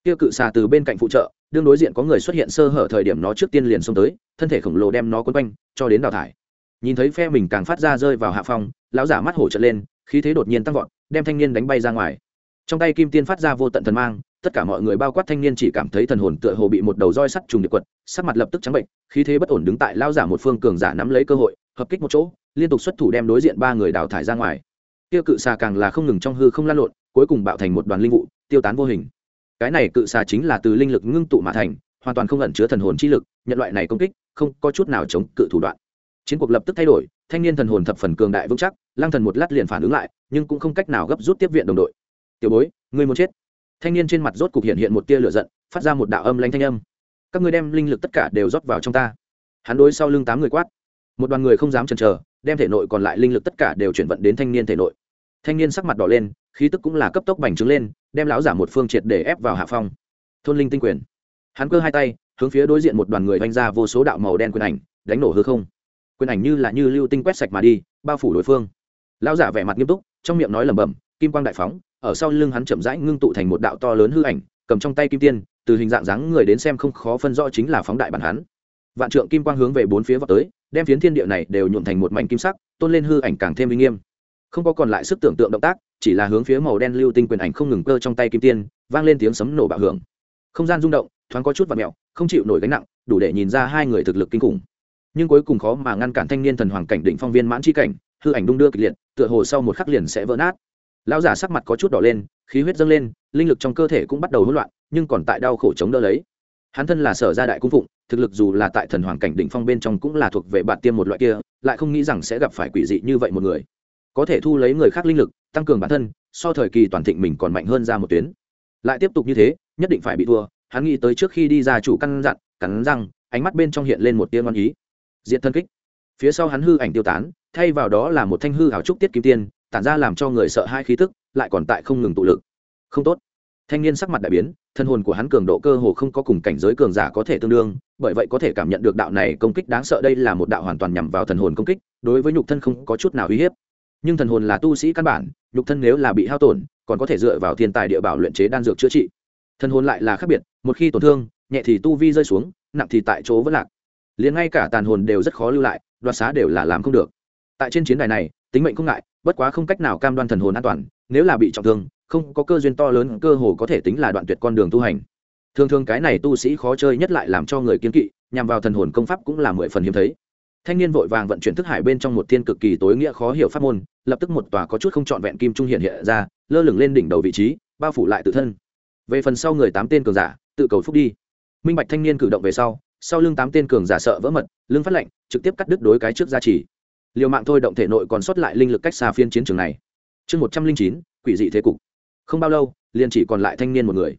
Tiêu cự xà từ bên cạnh phụ trợ, đương đối diện có người xuất hiện sơ hở thời điểm nó trước tiên liền xông tới, thân thể khổng lồ đem nó quấn quanh, cho đến đào thải. Nhìn thấy phe mình càng phát ra rơi vào hạ phong, lão giả mắt hổ trợn lên, khí thế đột nhiên tăng vọt, đem thanh niên đánh bay ra ngoài. Trong tay kim tiên phát ra vô tận thần mang tất cả mọi người bao quát thanh niên chỉ cảm thấy thần hồn tựa hồ bị một đầu roi sắt trùng điệp quật, sắc mặt lập tức trắng bệnh, khí thế bất ổn đứng tại lao giả một phương cường giả nắm lấy cơ hội, hợp kích một chỗ, liên tục xuất thủ đem đối diện ba người đào thải ra ngoài. Tiêu cự xà càng là không ngừng trong hư không lan lộn, cuối cùng bạo thành một đoàn linh vụ, tiêu tán vô hình. Cái này cự xà chính là từ linh lực ngưng tụ mà thành, hoàn toàn không ẩn chứa thần hồn chi lực, nhận loại này công kích, không có chút nào chống cự thủ đoạn. Chiến cuộc lập tức thay đổi, thanh niên thần hồn thập phần cường đại vững chắc lang thần một lát liền phản ứng lại, nhưng cũng không cách nào gấp rút tiếp viện đồng đội. Tiểu bối, ngươi muốn chết? Thanh niên trên mặt rốt cục hiện hiện một tia lửa giận, phát ra một đạo âm lanh thanh âm. Các ngươi đem linh lực tất cả đều rót vào trong ta. Hắn đối sau lưng tám người quát. Một đoàn người không dám chần chờ, đem thể nội còn lại linh lực tất cả đều chuyển vận đến thanh niên thể nội. Thanh niên sắc mặt đỏ lên, khí tức cũng là cấp tốc bành trướng lên, đem lão giả một phương triệt để ép vào hạ phong. Thôn linh tinh quyền. Hắn cơ hai tay, hướng phía đối diện một đoàn người vanh ra vô số đạo màu đen quyền ảnh, đánh nổ hư không. Quyền ảnh như là như lưu tinh quét sạch mà đi, bao phủ đối phương. Lão giả vẻ mặt nghiêm túc, trong miệng nói lẩm bẩm, kim quang đại phóng ở sau lưng hắn chậm rãi ngưng tụ thành một đạo to lớn hư ảnh, cầm trong tay kim tiên, từ hình dạng dáng người đến xem không khó phân rõ chính là phóng đại bản hắn. Vạn trượng kim quang hướng về bốn phía vào tới, đem phiến thiên địa này đều nhuộn thành một mảnh kim sắc, tôn lên hư ảnh càng thêm uy nghiêm. Không có còn lại sức tưởng tượng động tác, chỉ là hướng phía màu đen lưu tinh quyền ảnh không ngừng cơ trong tay kim tiên, vang lên tiếng sấm nổ bạo hưởng. Không gian rung động, thoáng có chút và mẹo không chịu nổi gánh nặng, đủ để nhìn ra hai người thực lực kinh khủng. Nhưng cuối cùng khó mà ngăn cản thanh niên thần hoàng cảnh định phong viên mãn chi cảnh, hư ảnh đung đưa kịch liệt, tựa hồ sau một khắc liền sẽ vỡ nát lão giả sắc mặt có chút đỏ lên, khí huyết dâng lên, linh lực trong cơ thể cũng bắt đầu hỗn loạn, nhưng còn tại đau khổ chống đỡ lấy. Hắn thân là sở gia đại cung phụng, thực lực dù là tại thần hoàng cảnh đỉnh phong bên trong cũng là thuộc về bạn tiêm một loại kia, lại không nghĩ rằng sẽ gặp phải quỷ dị như vậy một người. Có thể thu lấy người khác linh lực, tăng cường bản thân, so thời kỳ toàn thịnh mình còn mạnh hơn ra một tuyến. Lại tiếp tục như thế, nhất định phải bị thua, hắn nghĩ tới trước khi đi ra chủ căn dặn, cắn răng, ánh mắt bên trong hiện lên một tia ngon ý. Diện thân kích. Phía sau hắn hư ảnh tiêu tán, thay vào đó là một thanh hư hảo trúc tiết kim tiên tản ra làm cho người sợ hai khí tức, lại còn tại không ngừng tụ lực. Không tốt. Thanh niên sắc mặt đại biến, thân hồn của hắn cường độ cơ hồ không có cùng cảnh giới cường giả có thể tương đương, bởi vậy có thể cảm nhận được đạo này công kích đáng sợ đây là một đạo hoàn toàn nhằm vào thần hồn công kích, đối với nhục thân không có chút nào uy hiếp. Nhưng thần hồn là tu sĩ căn bản, nhục thân nếu là bị hao tổn, còn có thể dựa vào thiên tài địa bảo luyện chế đan dược chữa trị. Thần hồn lại là khác biệt, một khi tổn thương, nhẹ thì tu vi rơi xuống, nặng thì tại chỗ vẫn lạc. Liền ngay cả tàn hồn đều rất khó lưu lại, đoạt xá đều là làm không được. Tại trên chiến đài này, tính mệnh không ngại bất quá không cách nào cam đoan thần hồn an toàn, nếu là bị trọng thương, không có cơ duyên to lớn, cơ hồ có thể tính là đoạn tuyệt con đường tu hành. Thường thường cái này tu sĩ khó chơi nhất lại làm cho người kiên kỵ, nhằm vào thần hồn công pháp cũng là mười phần hiếm thấy. Thanh niên vội vàng vận chuyển thức hải bên trong một thiên cực kỳ tối nghĩa khó hiểu pháp môn, lập tức một tòa có chút không trọn vẹn kim trung hiện hiện ra, lơ lửng lên đỉnh đầu vị trí, bao phủ lại tự thân. Về phần sau người tám tên cường giả, tự cầu phúc đi. Minh bạch thanh niên cử động về sau sau lưng tám tên cường giả sợ vỡ mật, lưng phát lệnh trực tiếp cắt đứt đối cái trước gia trì liều mạng thôi động thể nội còn sót lại linh lực cách xa phiên chiến trường này. Chương một trăm linh chín, quỷ dị thế cục. Không bao lâu, liền chỉ còn lại thanh niên một người.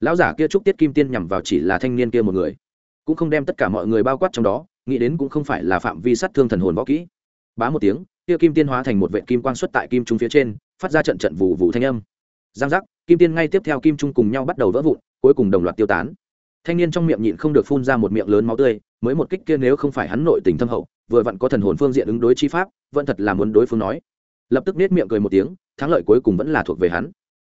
Lão giả kia trúc tiết kim tiên nhằm vào chỉ là thanh niên kia một người. Cũng không đem tất cả mọi người bao quát trong đó, nghĩ đến cũng không phải là phạm vi sát thương thần hồn võ kỹ. Bá một tiếng, kia kim tiên hóa thành một vệ kim quang xuất tại kim trung phía trên, phát ra trận trận vù vù thanh âm. Giang giác, kim tiên ngay tiếp theo kim trung cùng nhau bắt đầu vỡ vụn, cuối cùng đồng loạt tiêu tán. Thanh niên trong miệng nhịn không được phun ra một miệng lớn máu tươi, mới một kích kia nếu không phải hắn nội tình thâm hậu vừa vặn có thần hồn phương diện ứng đối chi pháp, vẫn thật là muốn đối phương nói. Lập tức nết miệng cười một tiếng, thắng lợi cuối cùng vẫn là thuộc về hắn.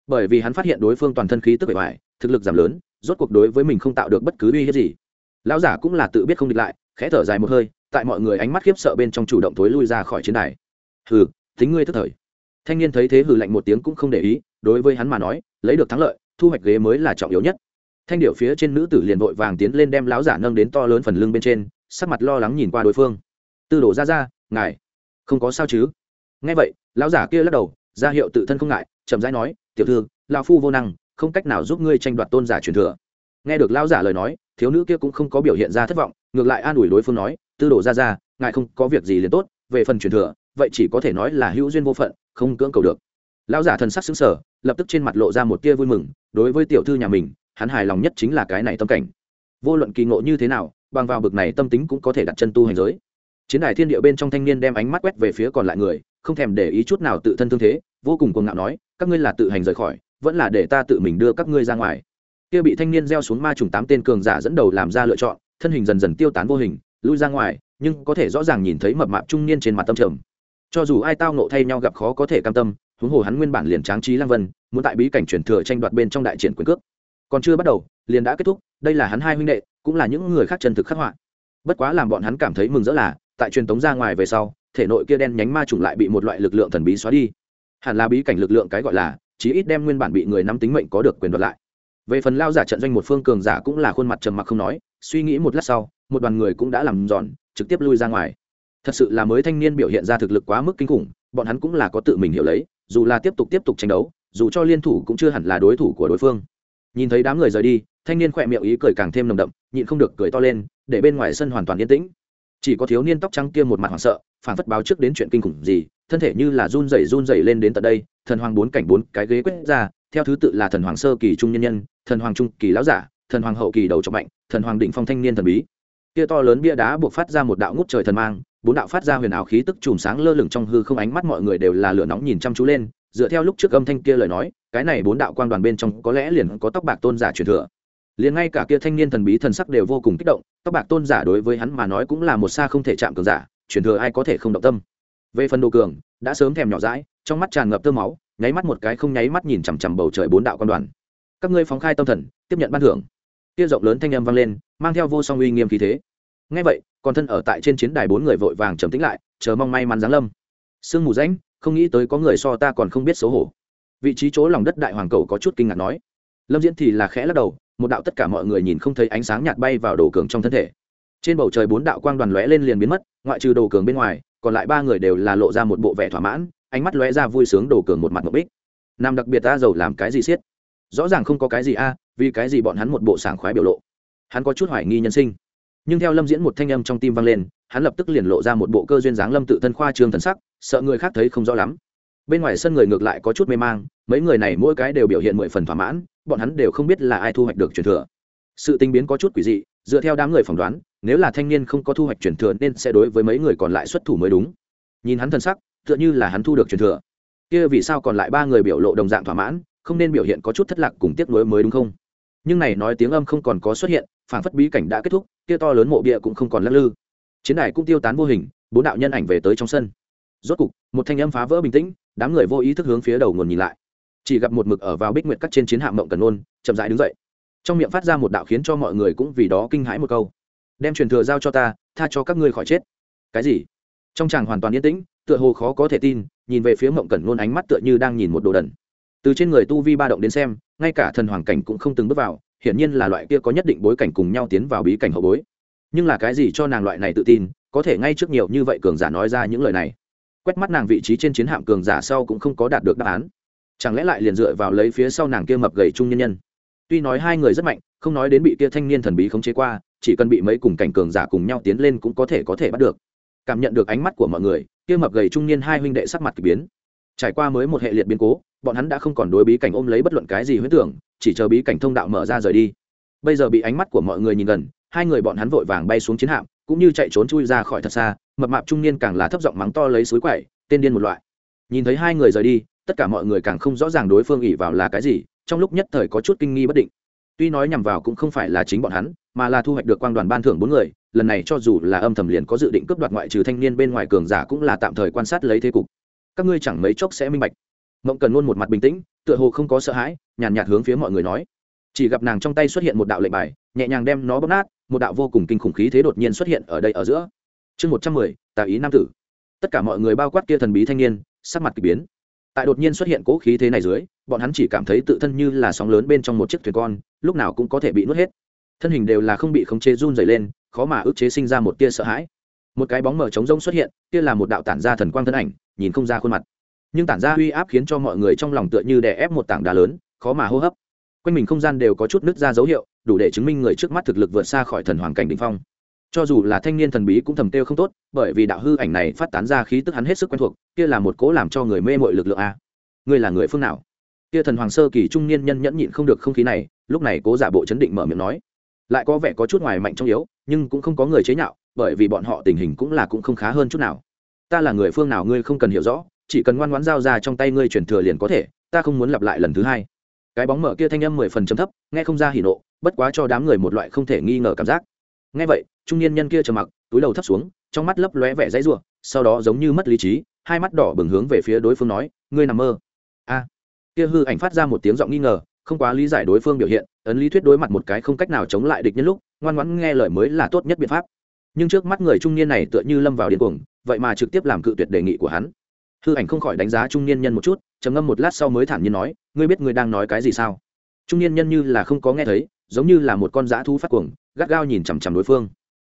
Bởi vì hắn phát hiện đối phương toàn thân khí tức bề ngoài, thực lực giảm lớn, rốt cuộc đối với mình không tạo được bất cứ uy hiếp gì. Lão giả cũng là tự biết không địch lại, khẽ thở dài một hơi, tại mọi người ánh mắt khiếp sợ bên trong chủ động thối lui ra khỏi chiến đài. Hừ tính ngươi tức thời. Thanh niên thấy thế hừ lạnh một tiếng cũng không để ý, đối với hắn mà nói, lấy được thắng lợi, thu hoạch ghế mới là trọng yếu nhất. Thanh điệu phía trên nữ tử liền vội vàng tiến lên đem lão giả nâng đến to lớn phần lưng bên trên, sắc mặt lo lắng nhìn qua đối phương tư đổ ra ra, ngài, không có sao chứ? Nghe vậy, lão giả kia lắc đầu, ra hiệu tự thân không ngại, chậm rãi nói, tiểu thư lao phu vô năng, không cách nào giúp ngươi tranh đoạt tôn giả truyền thừa. Nghe được lão giả lời nói, thiếu nữ kia cũng không có biểu hiện ra thất vọng, ngược lại an ủi đối phương nói, tư đổ ra ra, ngài không có việc gì liền tốt, về phần truyền thừa, vậy chỉ có thể nói là hữu duyên vô phận, không cưỡng cầu được. Lão giả thần sắc xứng sở lập tức trên mặt lộ ra một tia vui mừng, đối với tiểu thư nhà mình, hắn hài lòng nhất chính là cái này tâm cảnh. Vô luận kỳ ngộ như thế nào, bằng vào bực này tâm tính cũng có thể đặt chân tu hành giới chiến đài thiên địa bên trong thanh niên đem ánh mắt quét về phía còn lại người, không thèm để ý chút nào tự thân thương thế, vô cùng cuồng ngạo nói, các ngươi là tự hành rời khỏi, vẫn là để ta tự mình đưa các ngươi ra ngoài. Kia bị thanh niên gieo xuống ma trùng tám tên cường giả dẫn đầu làm ra lựa chọn, thân hình dần dần tiêu tán vô hình, lui ra ngoài, nhưng có thể rõ ràng nhìn thấy mập mạp trung niên trên mặt tâm trầm. Cho dù ai tao nộ thay nhau gặp khó có thể cam tâm, huống hồ hắn nguyên bản liền tráng trí lăng vân, muốn tại bí cảnh chuyển thừa tranh đoạt bên trong đại triển quyền cước. Còn chưa bắt đầu, liền đã kết thúc, đây là hắn hai huynh đệ, cũng là những người khác chân thực khắc họa. Bất quá làm bọn hắn cảm thấy mừng rỡ là tại truyền tống ra ngoài về sau, thể nội kia đen nhánh ma trùng lại bị một loại lực lượng thần bí xóa đi. Hẳn là bí cảnh lực lượng cái gọi là, chí ít đem nguyên bản bị người nắm tính mệnh có được quyền đoạt lại. Về phần lao giả trận doanh một phương cường giả cũng là khuôn mặt trầm mặc không nói, suy nghĩ một lát sau, một đoàn người cũng đã làm giòn, trực tiếp lui ra ngoài. Thật sự là mới thanh niên biểu hiện ra thực lực quá mức kinh khủng, bọn hắn cũng là có tự mình hiểu lấy, dù là tiếp tục tiếp tục tranh đấu, dù cho liên thủ cũng chưa hẳn là đối thủ của đối phương. Nhìn thấy đám người rời đi, thanh niên khỏe miệng ý cười càng thêm nồng đậm, nhịn không được cười to lên, để bên ngoài sân hoàn toàn yên tĩnh chỉ có thiếu niên tóc trắng kia một mặt hoảng sợ phản phất báo trước đến chuyện kinh khủng gì, thân thể như là run rẩy run rẩy lên đến tận đây, thần hoàng bốn cảnh bốn cái ghế quét ra, theo thứ tự là thần hoàng sơ kỳ trung nhân nhân, thần hoàng trung kỳ lão giả, thần hoàng hậu kỳ đầu trọng mạnh, thần hoàng định phong thanh niên thần bí. Kia to lớn bia đá buộc phát ra một đạo ngút trời thần mang, bốn đạo phát ra huyền ảo khí tức chùm sáng lơ lửng trong hư không ánh mắt mọi người đều là lửa nóng nhìn chăm chú lên, dựa theo lúc trước âm thanh kia lời nói, cái này bốn đạo quang đoàn bên trong có lẽ liền có tóc bạc tôn giả truyền thừa liền ngay cả kia thanh niên thần bí thần sắc đều vô cùng kích động, tóc bạc tôn giả đối với hắn mà nói cũng là một xa không thể chạm cường giả, truyền thừa ai có thể không động tâm. Về phần đồ cường, đã sớm thèm nhỏ dãi, trong mắt tràn ngập tơ máu, nháy mắt một cái không nháy mắt nhìn chằm chằm bầu trời bốn đạo quan đoàn. Các ngươi phóng khai tâm thần, tiếp nhận ban thưởng. Kia rộng lớn thanh âm vang lên, mang theo vô song uy nghiêm khí thế. Ngay vậy, còn thân ở tại trên chiến đài bốn người vội vàng trầm tĩnh lại, chờ mong may mắn giáng lâm. Sương mù rãnh, không nghĩ tới có người so ta còn không biết xấu hổ. Vị trí chỗ lòng đất đại hoàng cầu có chút kinh ngạc nói. Lâm diễn thì là khẽ lắc đầu một đạo tất cả mọi người nhìn không thấy ánh sáng nhạt bay vào đồ cường trong thân thể. Trên bầu trời bốn đạo quang đoàn lóe lên liền biến mất, ngoại trừ đồ cường bên ngoài, còn lại ba người đều là lộ ra một bộ vẻ thỏa mãn, ánh mắt lóe ra vui sướng đồ cường một mặt một bích. Nam đặc biệt ta giàu làm cái gì siết rõ ràng không có cái gì a à, vì cái gì bọn hắn một bộ sảng khoái biểu lộ? Hắn có chút hoài nghi nhân sinh. Nhưng theo lâm diễn một thanh âm trong tim vang lên, hắn lập tức liền lộ ra một bộ cơ duyên dáng lâm tự thân khoa trương thần sắc, sợ người khác thấy không rõ lắm bên ngoài sân người ngược lại có chút mê mang, mấy người này mỗi cái đều biểu hiện mười phần thỏa mãn, bọn hắn đều không biết là ai thu hoạch được truyền thừa. Sự tinh biến có chút quỷ dị, dựa theo đám người phỏng đoán, nếu là thanh niên không có thu hoạch truyền thừa nên sẽ đối với mấy người còn lại xuất thủ mới đúng. Nhìn hắn thân sắc, tựa như là hắn thu được truyền thừa. Kia vì sao còn lại ba người biểu lộ đồng dạng thỏa mãn, không nên biểu hiện có chút thất lạc cùng tiếc nuối mới đúng không? Nhưng này nói tiếng âm không còn có xuất hiện phản phất bí cảnh đã kết thúc, kia to lớn mộ bia cũng không còn lắc lư. Chiến đài cũng tiêu tán vô hình, bốn đạo nhân ảnh về tới trong sân. Rốt cục, một thanh âm phá vỡ bình tĩnh đám người vô ý thức hướng phía đầu nguồn nhìn lại. Chỉ gặp một mực ở vào bích nguyệt cắt trên chiến hạm mộng cần ôn chậm rãi đứng dậy. Trong miệng phát ra một đạo khiến cho mọi người cũng vì đó kinh hãi một câu. Đem truyền thừa giao cho ta, tha cho các ngươi khỏi chết. Cái gì? Trong chàng hoàn toàn yên tĩnh, tựa hồ khó có thể tin, nhìn về phía mộng cẩn luôn ánh mắt tựa như đang nhìn một đồ đần. Từ trên người tu vi ba động đến xem, ngay cả thần hoàng cảnh cũng không từng bước vào, hiển nhiên là loại kia có nhất định bối cảnh cùng nhau tiến vào bí cảnh hậu bối. Nhưng là cái gì cho nàng loại này tự tin, có thể ngay trước nhiều như vậy cường giả nói ra những lời này? Quét mắt nàng vị trí trên chiến hạm cường giả sau cũng không có đạt được đáp án. Chẳng lẽ lại liền dựa vào lấy phía sau nàng kia mập gầy trung nhân nhân? Tuy nói hai người rất mạnh, không nói đến bị kia thanh niên thần bí khống chế qua, chỉ cần bị mấy cùng cảnh cường giả cùng nhau tiến lên cũng có thể có thể bắt được. Cảm nhận được ánh mắt của mọi người, kia mập gầy trung niên hai huynh đệ sắc mặt k ỳ biến. Trải qua mới một hệ liệt biến cố, bọn hắn đã không còn đối bí cảnh ôm lấy bất luận cái gì huyết tưởng, chỉ chờ bí cảnh thông đạo mở ra rời đi. Bây giờ bị ánh mắt của mọi người nhìn gần, hai người bọn hắn vội vàng bay xuống chiến hạm cũng như chạy trốn chui ra khỏi thật xa, mập mạp trung niên càng là thấp giọng mắng to lấy suối quậy, tên điên một loại. Nhìn thấy hai người rời đi, tất cả mọi người càng không rõ ràng đối phương ỉ vào là cái gì, trong lúc nhất thời có chút kinh nghi bất định. Tuy nói nhằm vào cũng không phải là chính bọn hắn, mà là thu hoạch được quang đoàn ban thưởng bốn người, lần này cho dù là âm thầm liền có dự định cướp đoạt ngoại trừ thanh niên bên ngoài cường giả cũng là tạm thời quan sát lấy thế cục. Các ngươi chẳng mấy chốc sẽ minh bạch. Mộng cần luôn một mặt bình tĩnh, tựa hồ không có sợ hãi, nhàn nhạt hướng phía mọi người nói. Chỉ gặp nàng trong tay xuất hiện một đạo lệnh bài, nhẹ nhàng đem nó bóp nát một đạo vô cùng kinh khủng khí thế đột nhiên xuất hiện ở đây ở giữa. Chương một trăm mười, tà ý nam tử. Tất cả mọi người bao quát kia thần bí thanh niên, sắc mặt k ỳ biến. Tại đột nhiên xuất hiện cố khí thế này dưới, bọn hắn chỉ cảm thấy tự thân như là sóng lớn bên trong một chiếc thuyền con, lúc nào cũng có thể bị nuốt hết. Thân hình đều là không bị khống chế run dày lên, khó mà ức chế sinh ra một tia sợ hãi. Một cái bóng mở trống rông xuất hiện, kia là một đạo tản ra thần quang thân ảnh, nhìn không ra khuôn mặt. Nhưng tản ra uy áp khiến cho mọi người trong lòng tựa như đè ép một tảng đá lớn, khó mà hô hấp. Quanh mình không gian đều có chút nứt ra dấu hiệu đủ để chứng minh người trước mắt thực lực vượt xa khỏi thần hoàng cảnh đ ỉ n h phong. Cho dù là thanh niên thần bí cũng thầm kêu không tốt, bởi vì đạo hư ảnh này phát tán ra khí tức hắn hết sức quen thuộc, kia là một cố làm cho người mê mội lực lượng a. Ngươi là người phương nào? Kia thần hoàng sơ kỳ trung niên nhân nhẫn nhịn không được không khí này, lúc này cố giả bộ chấn định mở miệng nói. Lại có vẻ có chút ngoài mạnh trong yếu, nhưng cũng không có người chế nhạo, bởi vì bọn họ tình hình cũng là cũng không khá hơn chút nào. Ta là người phương nào ngươi không cần hiểu rõ, chỉ cần ngoan ngoãn giao ra trong tay ngươi chuyển thừa liền có thể, ta không muốn lặp lại lần thứ hai. Cái bóng mở kia thanh âm mười phần chấm thấp, nghe không ra hỉ nộ bất quá cho đám người một loại không thể nghi ngờ cảm giác. Nghe vậy, trung niên nhân kia trầm mặc, túi đầu thấp xuống, trong mắt lấp lóe vẻ dãy ruộng sau đó giống như mất lý trí, hai mắt đỏ bừng hướng về phía đối phương nói, ngươi nằm mơ. A. Kia hư ảnh phát ra một tiếng giọng nghi ngờ, không quá lý giải đối phương biểu hiện, ấn lý thuyết đối mặt một cái không cách nào chống lại địch nhân lúc, ngoan ngoãn nghe lời mới là tốt nhất biện pháp. Nhưng trước mắt người trung niên này tựa như lâm vào điên cuồng, vậy mà trực tiếp làm cự tuyệt đề nghị của hắn. Hư ảnh không khỏi đánh giá trung niên nhân một chút, trầm ngâm một lát sau mới thản nhiên nói, ngươi biết ngươi đang nói cái gì sao? Trung niên nhân như là không có nghe thấy giống như là một con dã thú phát cuồng, gắt gao nhìn chằm chằm đối phương.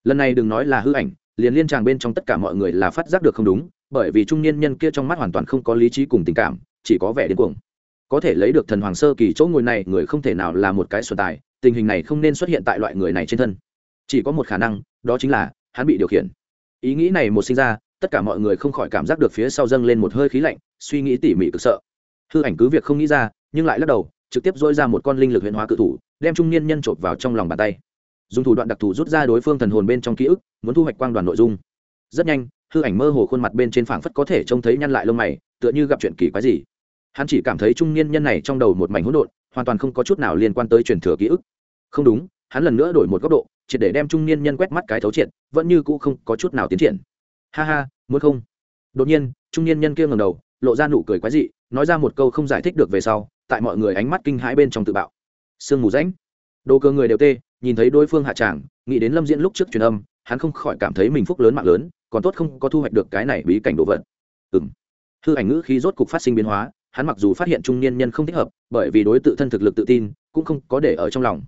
Lần này đừng nói là hư ảnh, liền liên tràng bên trong tất cả mọi người là phát giác được không đúng, bởi vì trung niên nhân kia trong mắt hoàn toàn không có lý trí cùng tình cảm, chỉ có vẻ điên cuồng. Có thể lấy được thần hoàng sơ kỳ chỗ ngồi này, người không thể nào là một cái xuân tài, tình hình này không nên xuất hiện tại loại người này trên thân. Chỉ có một khả năng, đó chính là, hắn bị điều khiển. Ý nghĩ này một sinh ra, tất cả mọi người không khỏi cảm giác được phía sau dâng lên một hơi khí lạnh, suy nghĩ tỉ mỉ cực sợ. Hư ảnh cứ việc không nghĩ ra, nhưng lại lắc đầu trực tiếp dỗi ra một con linh lực huyện hóa cự thủ, đem trung niên nhân chộp vào trong lòng bàn tay. Dùng thủ đoạn đặc thù rút ra đối phương thần hồn bên trong ký ức, muốn thu hoạch quang đoàn nội dung. Rất nhanh, hư ảnh mơ hồ khuôn mặt bên trên phảng phất có thể trông thấy nhăn lại lông mày, tựa như gặp chuyện kỳ quái gì. Hắn chỉ cảm thấy trung niên nhân này trong đầu một mảnh hỗn độn, hoàn toàn không có chút nào liên quan tới truyền thừa ký ức. Không đúng, hắn lần nữa đổi một góc độ chỉ để đem trung niên nhân quét mắt cái thấu triệt, vẫn như cũ không có chút nào tiến triển. Ha ha, muốn không? Đột nhiên, trung niên nhân kia ngầm đầu, lộ ra nụ cười quái dị, nói ra một câu không giải thích được về sau tại mọi người ánh mắt kinh hãi bên trong tự bạo. Sương mù rãnh. Đồ cơ người đều tê, nhìn thấy đối phương hạ tràng, nghĩ đến lâm diễn lúc trước truyền âm, hắn không khỏi cảm thấy mình phúc lớn mạng lớn, còn tốt không có thu hoạch được cái này bí cảnh đồ vật. Ừ m hư ảnh ngữ khi rốt cục phát sinh biến hóa, hắn mặc dù phát hiện trung niên nhân không thích hợp, bởi vì đối tự thân thực lực tự tin, cũng không có để ở trong lòng.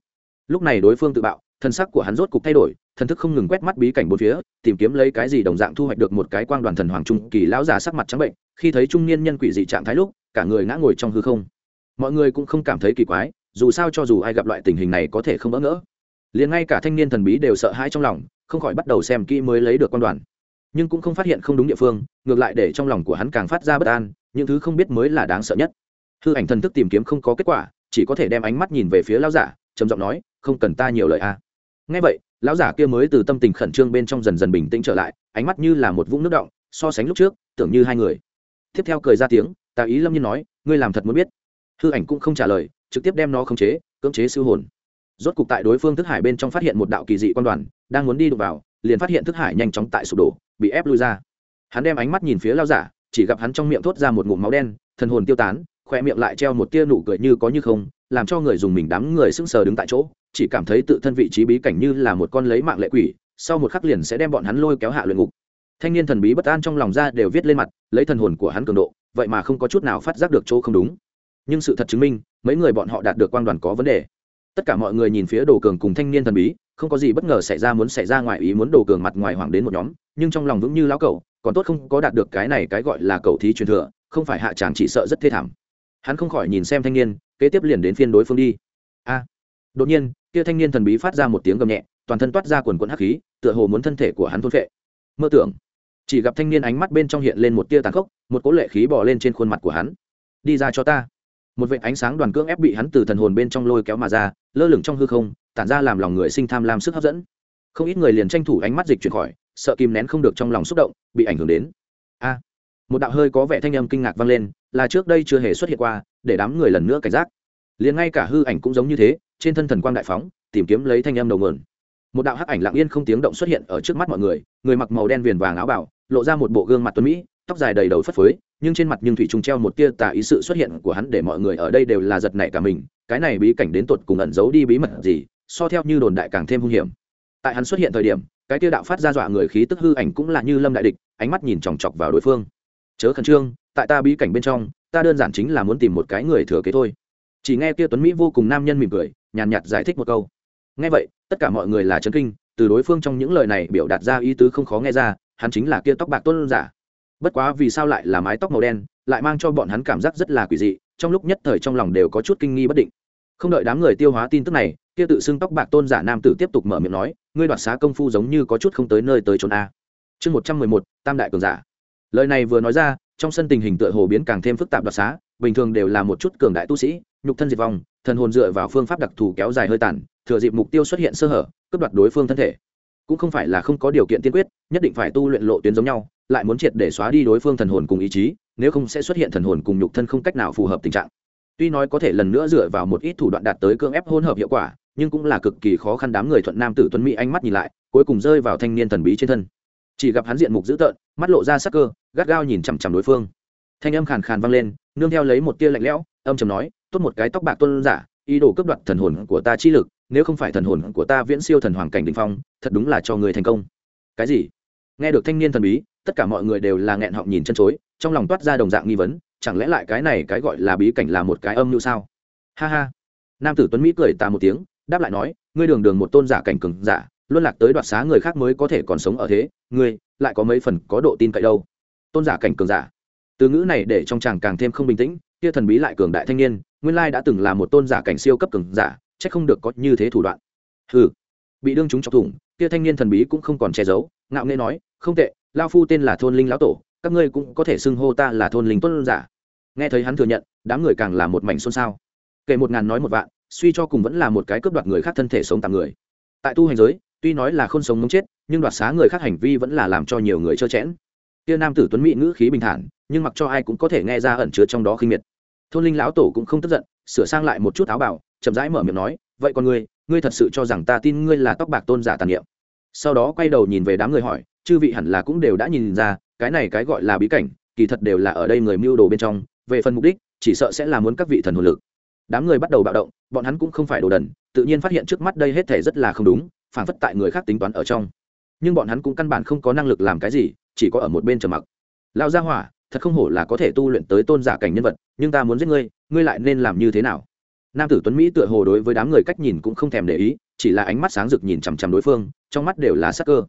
Lúc này đối phương tự bạo, thân sắc của hắn rốt cục thay đổi, thần thức không ngừng quét mắt bí cảnh bốn phía, tìm kiếm lấy cái gì đồng dạng thu hoạch được một cái quang đoàn thần hoàng trung kỳ lão già sắc mặt trắng bệnh, khi thấy trung niên nhân quỷ dị trạng thái lúc, cả người ngã ngồi trong hư không mọi người cũng không cảm thấy kỳ quái, dù sao cho dù ai gặp loại tình hình này có thể không bỡ ngỡ. Liền ngay cả thanh niên thần bí đều sợ hãi trong lòng, không khỏi bắt đầu xem kỹ mới lấy được quan đoàn. Nhưng cũng không phát hiện không đúng địa phương, ngược lại để trong lòng của hắn càng phát ra bất an, những thứ không biết mới là đáng sợ nhất. Hư ảnh thần thức tìm kiếm không có kết quả, chỉ có thể đem ánh mắt nhìn về phía lão giả, trầm giọng nói, không cần ta nhiều lời a. À. ngay vậy, lão giả kia mới từ tâm tình khẩn trương bên trong dần dần bình tĩnh trở lại, ánh mắt như là một vũng nước động, so sánh lúc trước, tưởng như hai người. Tiếp theo cười ra tiếng tà ý lâm nhiên nói, ngươi làm thật muốn biết hư ảnh cũng không trả lời, trực tiếp đem nó khống chế, cưỡng chế siêu hồn. Rốt cục tại đối phương thức hải bên trong phát hiện một đạo kỳ dị quan đoàn, đang muốn đi đụng vào, liền phát hiện thức hải nhanh chóng tại sụp đổ, bị ép lui ra. Hắn đem ánh mắt nhìn phía lao giả, chỉ gặp hắn trong miệng thốt ra một ngụm máu đen, thần hồn tiêu tán khoe miệng lại treo một tia nụ cười như có như không, làm cho người dùng mình đám người sững sờ đứng tại chỗ, chỉ cảm thấy tự thân vị trí bí cảnh như là một con lấy mạng lệ quỷ, sau một khắc liền sẽ đem bọn hắn lôi kéo hạ luyện ngục. Thanh niên thần bí bất an trong lòng ra đều viết lên mặt, lấy thần hồn của hắn cường độ, vậy mà không có chút nào phát giác được chỗ không đúng nhưng sự thật chứng minh, mấy người bọn họ đạt được quang đoàn có vấn đề. Tất cả mọi người nhìn phía đồ cường cùng thanh niên thần bí, không có gì bất ngờ xảy ra muốn xảy ra ngoài ý muốn đồ cường mặt ngoài hoảng đến một nhóm, nhưng trong lòng vững như lão cẩu, còn tốt không có đạt được cái này cái gọi là cẩu thí truyền thừa, không phải hạ chàng chỉ sợ rất thê thảm. Hắn không khỏi nhìn xem thanh niên, kế tiếp liền đến phiên đối phương đi. A! Đột nhiên, kia thanh niên thần bí phát ra một tiếng gầm nhẹ, toàn thân toát ra quần quần hắc khí, tựa hồ muốn thân thể của hắn thôn phệ. Mơ tưởng, chỉ gặp thanh niên ánh mắt bên trong hiện lên một tia tàn khốc, một cỗ lệ khí bỏ lên trên khuôn mặt của hắn. Đi ra cho ta một vệ ánh sáng đoàn cưỡng ép bị hắn từ thần hồn bên trong lôi kéo mà ra, lơ lửng trong hư không, tản ra làm lòng người sinh tham lam sức hấp dẫn. Không ít người liền tranh thủ ánh mắt dịch chuyển khỏi, sợ kìm nén không được trong lòng xúc động, bị ảnh hưởng đến. A! Một đạo hơi có vẻ thanh âm kinh ngạc vang lên, là trước đây chưa hề xuất hiện qua, để đám người lần nữa cảnh giác. Liền ngay cả hư ảnh cũng giống như thế, trên thân thần quang đại phóng, tìm kiếm lấy thanh âm đầu nguồn. Một đạo hắc ảnh lặng yên không tiếng động xuất hiện ở trước mắt mọi người người mặc màu đen viền vàng áo bảo lộ ra một bộ gương mặt tuấn mỹ, tóc dài đầy đầu phất phới nhưng trên mặt nhưng thủy trùng treo một tia tà ý sự xuất hiện của hắn để mọi người ở đây đều là giật nảy cả mình, cái này bí cảnh đến tột cùng ẩn giấu đi bí mật gì, so theo như đồn đại càng thêm hung hiểm. Tại hắn xuất hiện thời điểm, cái tia đạo phát ra dọa người khí tức hư ảnh cũng là như lâm đại địch, ánh mắt nhìn chòng chọc vào đối phương. Chớ khẩn trương, tại ta bí cảnh bên trong, ta đơn giản chính là muốn tìm một cái người thừa kế thôi. Chỉ nghe kia tuấn mỹ vô cùng nam nhân mỉm cười, nhàn nhạt giải thích một câu. Nghe vậy, tất cả mọi người là chấn kinh, từ đối phương trong những lời này biểu đạt ra ý tứ không khó nghe ra, hắn chính là kia tóc bạc tôn giả bất quá vì sao lại là mái tóc màu đen, lại mang cho bọn hắn cảm giác rất là quỷ dị, trong lúc nhất thời trong lòng đều có chút kinh nghi bất định. Không đợi đám người tiêu hóa tin tức này, kia tự xưng tóc bạc tôn giả nam tử tiếp tục mở miệng nói, ngươi đoạt xá công phu giống như có chút không tới nơi tới trốn a. Chương một trăm mười một, tam đại cường giả. Lời này vừa nói ra, trong sân tình hình tựa hồ biến càng thêm phức tạp đoạt xá, bình thường đều là một chút cường đại tu sĩ, nhục thân diệt vong, thần hồn dựa vào phương pháp đặc thù kéo dài hơi tàn, thừa dịp mục tiêu xuất hiện sơ hở, cướp đoạt đối phương thân thể cũng không phải là không có điều kiện tiên quyết, nhất định phải tu luyện lộ tuyến giống nhau, lại muốn triệt để xóa đi đối phương thần hồn cùng ý chí, nếu không sẽ xuất hiện thần hồn cùng nhục thân không cách nào phù hợp tình trạng. Tuy nói có thể lần nữa dựa vào một ít thủ đoạn đạt tới cưỡng ép hôn hợp hiệu quả, nhưng cũng là cực kỳ khó khăn đám người thuận nam tử tuấn mỹ ánh mắt nhìn lại, cuối cùng rơi vào thanh niên thần bí trên thân. Chỉ gặp hắn diện mục dữ tợn, mắt lộ ra sắc cơ, gắt gao nhìn chằm chằm đối phương. Thanh âm khàn khàn vang lên, nương theo lấy một tia lạnh lẽo, âm chầm nói, tốt một cái tóc bạc tuân giả, ý đồ cướp đoạt thần hồn của ta chi lực nếu không phải thần hồn của ta viễn siêu thần hoàng cảnh đình phong, thật đúng là cho người thành công. Cái gì? Nghe được thanh niên thần bí, tất cả mọi người đều là nghẹn họng nhìn chân chối, trong lòng toát ra đồng dạng nghi vấn, chẳng lẽ lại cái này cái gọi là bí cảnh là một cái âm như sao? Ha ha. Nam tử tuấn mỹ cười ta một tiếng, đáp lại nói, ngươi đường đường một tôn giả cảnh cường giả luôn lạc tới đoạt xá người khác mới có thể còn sống ở thế, ngươi, lại có mấy phần có độ tin cậy đâu? Tôn giả cảnh cường giả. Từ ngữ này để trong chàng càng thêm không bình tĩnh, kia thần bí lại cường đại thanh niên, nguyên lai đã từng là một tôn giả cảnh siêu cấp cường giả chắc không được có như thế thủ đoạn. Hừ. Bị đương chúng chọc thủng, kia thanh niên thần bí cũng không còn che giấu, ngạo nghễ nói, không tệ, lao phu tên là thôn linh lão tổ, các ngươi cũng có thể xưng hô ta là thôn linh tôn giả. Nghe thấy hắn thừa nhận, đám người càng là một mảnh xôn xao. Kể một ngàn nói một vạn, suy cho cùng vẫn là một cái cướp đoạt người khác thân thể sống tạm người. Tại tu hành giới, tuy nói là không sống muốn chết, nhưng đoạt xá người khác hành vi vẫn là làm cho nhiều người trơ chẽn kia nam tử tuấn mỹ ngữ khí bình thản, nhưng mặc cho ai cũng có thể nghe ra ẩn chứa trong đó khinh miệt. Thôn linh lão tổ cũng không tức giận, sửa sang lại một chút áo bảo chậm rãi mở miệng nói, vậy còn ngươi ngươi thật sự cho rằng ta tin ngươi là tóc bạc tôn giả tàn niệm? Sau đó quay đầu nhìn về đám người hỏi, chư vị hẳn là cũng đều đã nhìn ra, cái này cái gọi là bí cảnh, kỳ thật đều là ở đây người mưu đồ bên trong, về phần mục đích, chỉ sợ sẽ là muốn các vị thần hồn lực. Đám người bắt đầu bạo động, bọn hắn cũng không phải đồ đần, tự nhiên phát hiện trước mắt đây hết thể rất là không đúng, phản phất tại người khác tính toán ở trong. Nhưng bọn hắn cũng căn bản không có năng lực làm cái gì, chỉ có ở một bên trầm mặc. Lao ra hỏa, thật không hổ là có thể tu luyện tới tôn giả cảnh nhân vật, nhưng ta muốn giết ngươi ngươi lại nên làm như thế nào? Nam tử tuấn mỹ tựa hồ đối với đám người cách nhìn cũng không thèm để ý, chỉ là ánh mắt sáng rực nhìn chằm chằm đối phương, trong mắt đều là sắc cơ.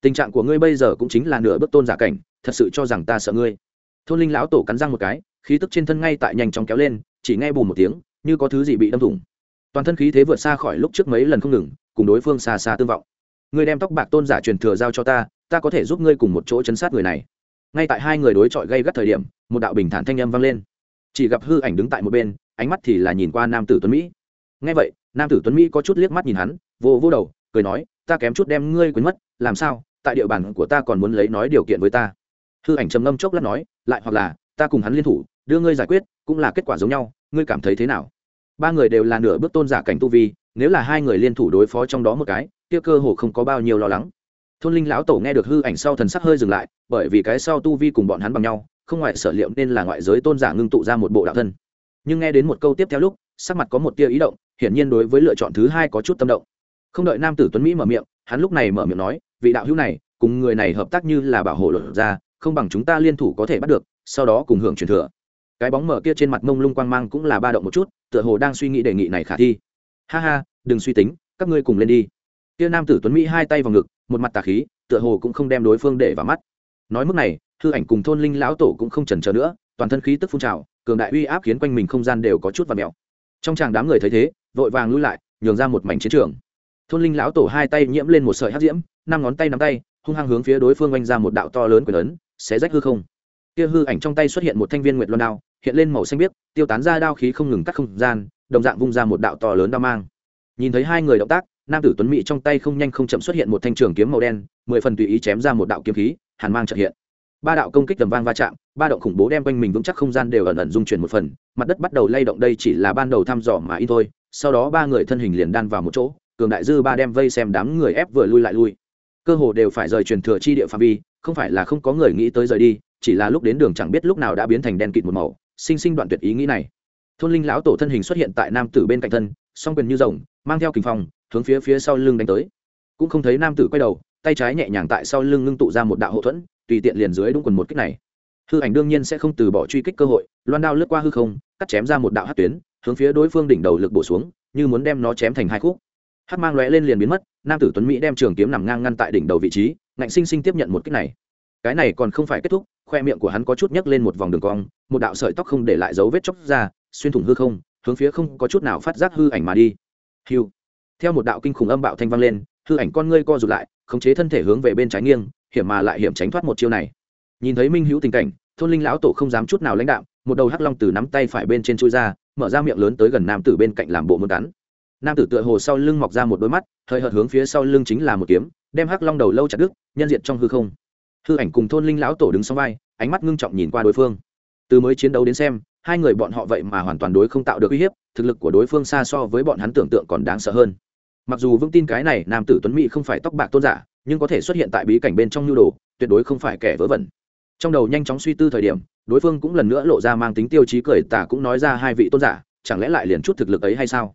Tình trạng của ngươi bây giờ cũng chính là nửa bước tôn giả cảnh, thật sự cho rằng ta sợ ngươi. Thôn linh lão tổ cắn răng một cái, khí tức trên thân ngay tại nhanh chóng kéo lên, chỉ nghe bùn một tiếng, như có thứ gì bị đâm thủng. Toàn thân khí thế vượt xa khỏi lúc trước mấy lần không ngừng, cùng đối phương xa xa tương vọng. Ngươi đem tóc bạc tôn giả truyền thừa giao cho ta ta có thể giúp ngươi cùng một chỗ chấn sát người này. Ngay tại hai người đối chọi gây gắt thời điểm, một đạo bình thản thanh âm vang lên. Chỉ gặp hư ảnh đứng tại một bên ánh mắt thì là nhìn qua nam tử tuấn mỹ. Ngay vậy, nam tử tuấn mỹ có chút liếc mắt nhìn hắn, vô vô đầu, cười nói, ta kém chút đem ngươi quên mất, làm sao? Tại địa bàn của ta còn muốn lấy nói điều kiện với ta. Hư ảnh trầm ngâm chốc lát nói, lại hoặc là, ta cùng hắn liên thủ, đưa ngươi giải quyết, cũng là kết quả giống nhau, ngươi cảm thấy thế nào? Ba người đều là nửa bước tôn giả cảnh tu vi, nếu là hai người liên thủ đối phó trong đó một cái, kia cơ hồ không có bao nhiêu lo lắng. Thôn linh lão tổ nghe được hư ảnh sau thần sắc hơi dừng lại, bởi vì cái sau tu vi cùng bọn hắn bằng nhau, không ngoại sở liệu nên là ngoại giới tôn giả ngưng tụ ra một bộ đạo thân nhưng nghe đến một câu tiếp theo lúc, sắc mặt có một tia ý động, hiển nhiên đối với lựa chọn thứ hai có chút tâm động. Không đợi nam tử tuấn mỹ mở miệng, hắn lúc này mở miệng nói, vị đạo hữu này, cùng người này hợp tác như là bảo hộ luật ra không bằng chúng ta liên thủ có thể bắt được, sau đó cùng hưởng truyền thừa. Cái bóng mở kia trên mặt mông lung quang mang cũng là ba động một chút, tựa hồ đang suy nghĩ đề nghị này khả thi. Ha ha, đừng suy tính, các ngươi cùng lên đi. Kia nam tử tuấn mỹ hai tay vào ngực, một mặt tà khí, tựa hồ cũng không đem đối phương để vào mắt. Nói mức này thư ảnh cùng thôn linh lão tổ cũng không chần chờ nữa, toàn thân khí tức phun trào cường đại uy áp khiến quanh mình không gian đều có chút và mèo trong chàng đám người thấy thế, vội vàng lui lại, nhường ra một mảnh chiến trường. Thôn linh lão tổ hai tay nhiễm lên một sợi hắc diễm, năm ngón tay nắm tay, hung hăng hướng phía đối phương oanh ra một đạo to lớn quyền lớn xé rách hư không. Kia hư ảnh trong tay xuất hiện một thanh viên nguyệt loan đao, hiện lên màu xanh biếc, tiêu tán ra đao khí không ngừng cắt không gian, đồng dạng vung ra một đạo to lớn đao mang. Nhìn thấy hai người động tác, nam tử tuấn mỹ trong tay không nhanh không chậm xuất hiện một thanh trường kiếm màu đen, mười phần tùy ý chém ra một đạo kiếm khí, hàn mang trợ hiện ba đạo công kích tầm vang va chạm, ba động khủng bố đem quanh mình vững chắc không gian đều ẩn ẩn dung chuyển một phần, mặt đất bắt đầu lay động đây chỉ là ban đầu thăm dò mà in thôi, sau đó ba người thân hình liền đan vào một chỗ, cường đại dư ba đem vây xem đám người ép vừa lui lại lui. Cơ hồ đều phải rời truyền thừa chi địa phạm vi, không phải là không có người nghĩ tới rời đi, chỉ là lúc đến đường chẳng biết lúc nào đã biến thành đen kịt một màu, sinh sinh đoạn tuyệt ý nghĩ này. Thôn linh lão tổ thân hình xuất hiện tại nam tử bên cạnh thân, song quyền như rồng, mang theo kình phong, hướng phía phía sau lưng đánh tới. Cũng không thấy nam tử quay đầu, tay trái nhẹ nhàng tại sau lưng ngưng tụ ra một đạo hậu thuẫn tùy tiện liền dưới đúng quần một kích này. Hư ảnh đương nhiên sẽ không từ bỏ truy kích cơ hội, loan đao lướt qua hư không, cắt chém ra một đạo hát tuyến, hướng phía đối phương đỉnh đầu lực bổ xuống, như muốn đem nó chém thành hai khúc. Hát mang lóe lên liền biến mất, nam tử tuấn mỹ đem trường kiếm nằm ngang ngăn tại đỉnh đầu vị trí, ngạnh sinh sinh tiếp nhận một kích này. Cái này còn không phải kết thúc, khoe miệng của hắn có chút nhấc lên một vòng đường cong, một đạo sợi tóc không để lại dấu vết chóc ra, xuyên thủng hư không, hướng phía không có chút nào phát giác hư ảnh mà đi. Hiu theo một đạo kinh khủng âm bạo thanh vang lên, hư ảnh con ngươi co rụt lại, khống chế thân thể hướng về bên trái nghiêng hiểm mà lại hiểm tránh thoát một chiêu này. Nhìn thấy minh hữu tình cảnh, thôn linh lão tổ không dám chút nào lãnh đạo một đầu hắc long từ nắm tay phải bên trên chui ra, mở ra miệng lớn tới gần nam tử bên cạnh làm bộ muốn cắn. Nam tử tựa hồ sau lưng mọc ra một đôi mắt, hơi hợt hướng phía sau lưng chính là một kiếm, đem hắc long đầu lâu chặt đứt, nhân diện trong hư không. Hư ảnh cùng thôn linh lão tổ đứng sau vai, ánh mắt ngưng trọng nhìn qua đối phương. Từ mới chiến đấu đến xem, hai người bọn họ vậy mà hoàn toàn đối không tạo được uy hiếp, thực lực của đối phương xa so với bọn hắn tưởng tượng còn đáng sợ hơn mặc dù vững tin cái này nam tử tuấn mỹ không phải tóc bạc tôn giả, nhưng có thể xuất hiện tại bí cảnh bên trong nhu đồ, tuyệt đối không phải kẻ vớ vẩn. Trong đầu nhanh chóng suy tư thời điểm, đối phương cũng lần nữa lộ ra mang tính tiêu chí cười tả cũng nói ra hai vị tôn giả, chẳng lẽ lại liền chút thực lực ấy hay sao?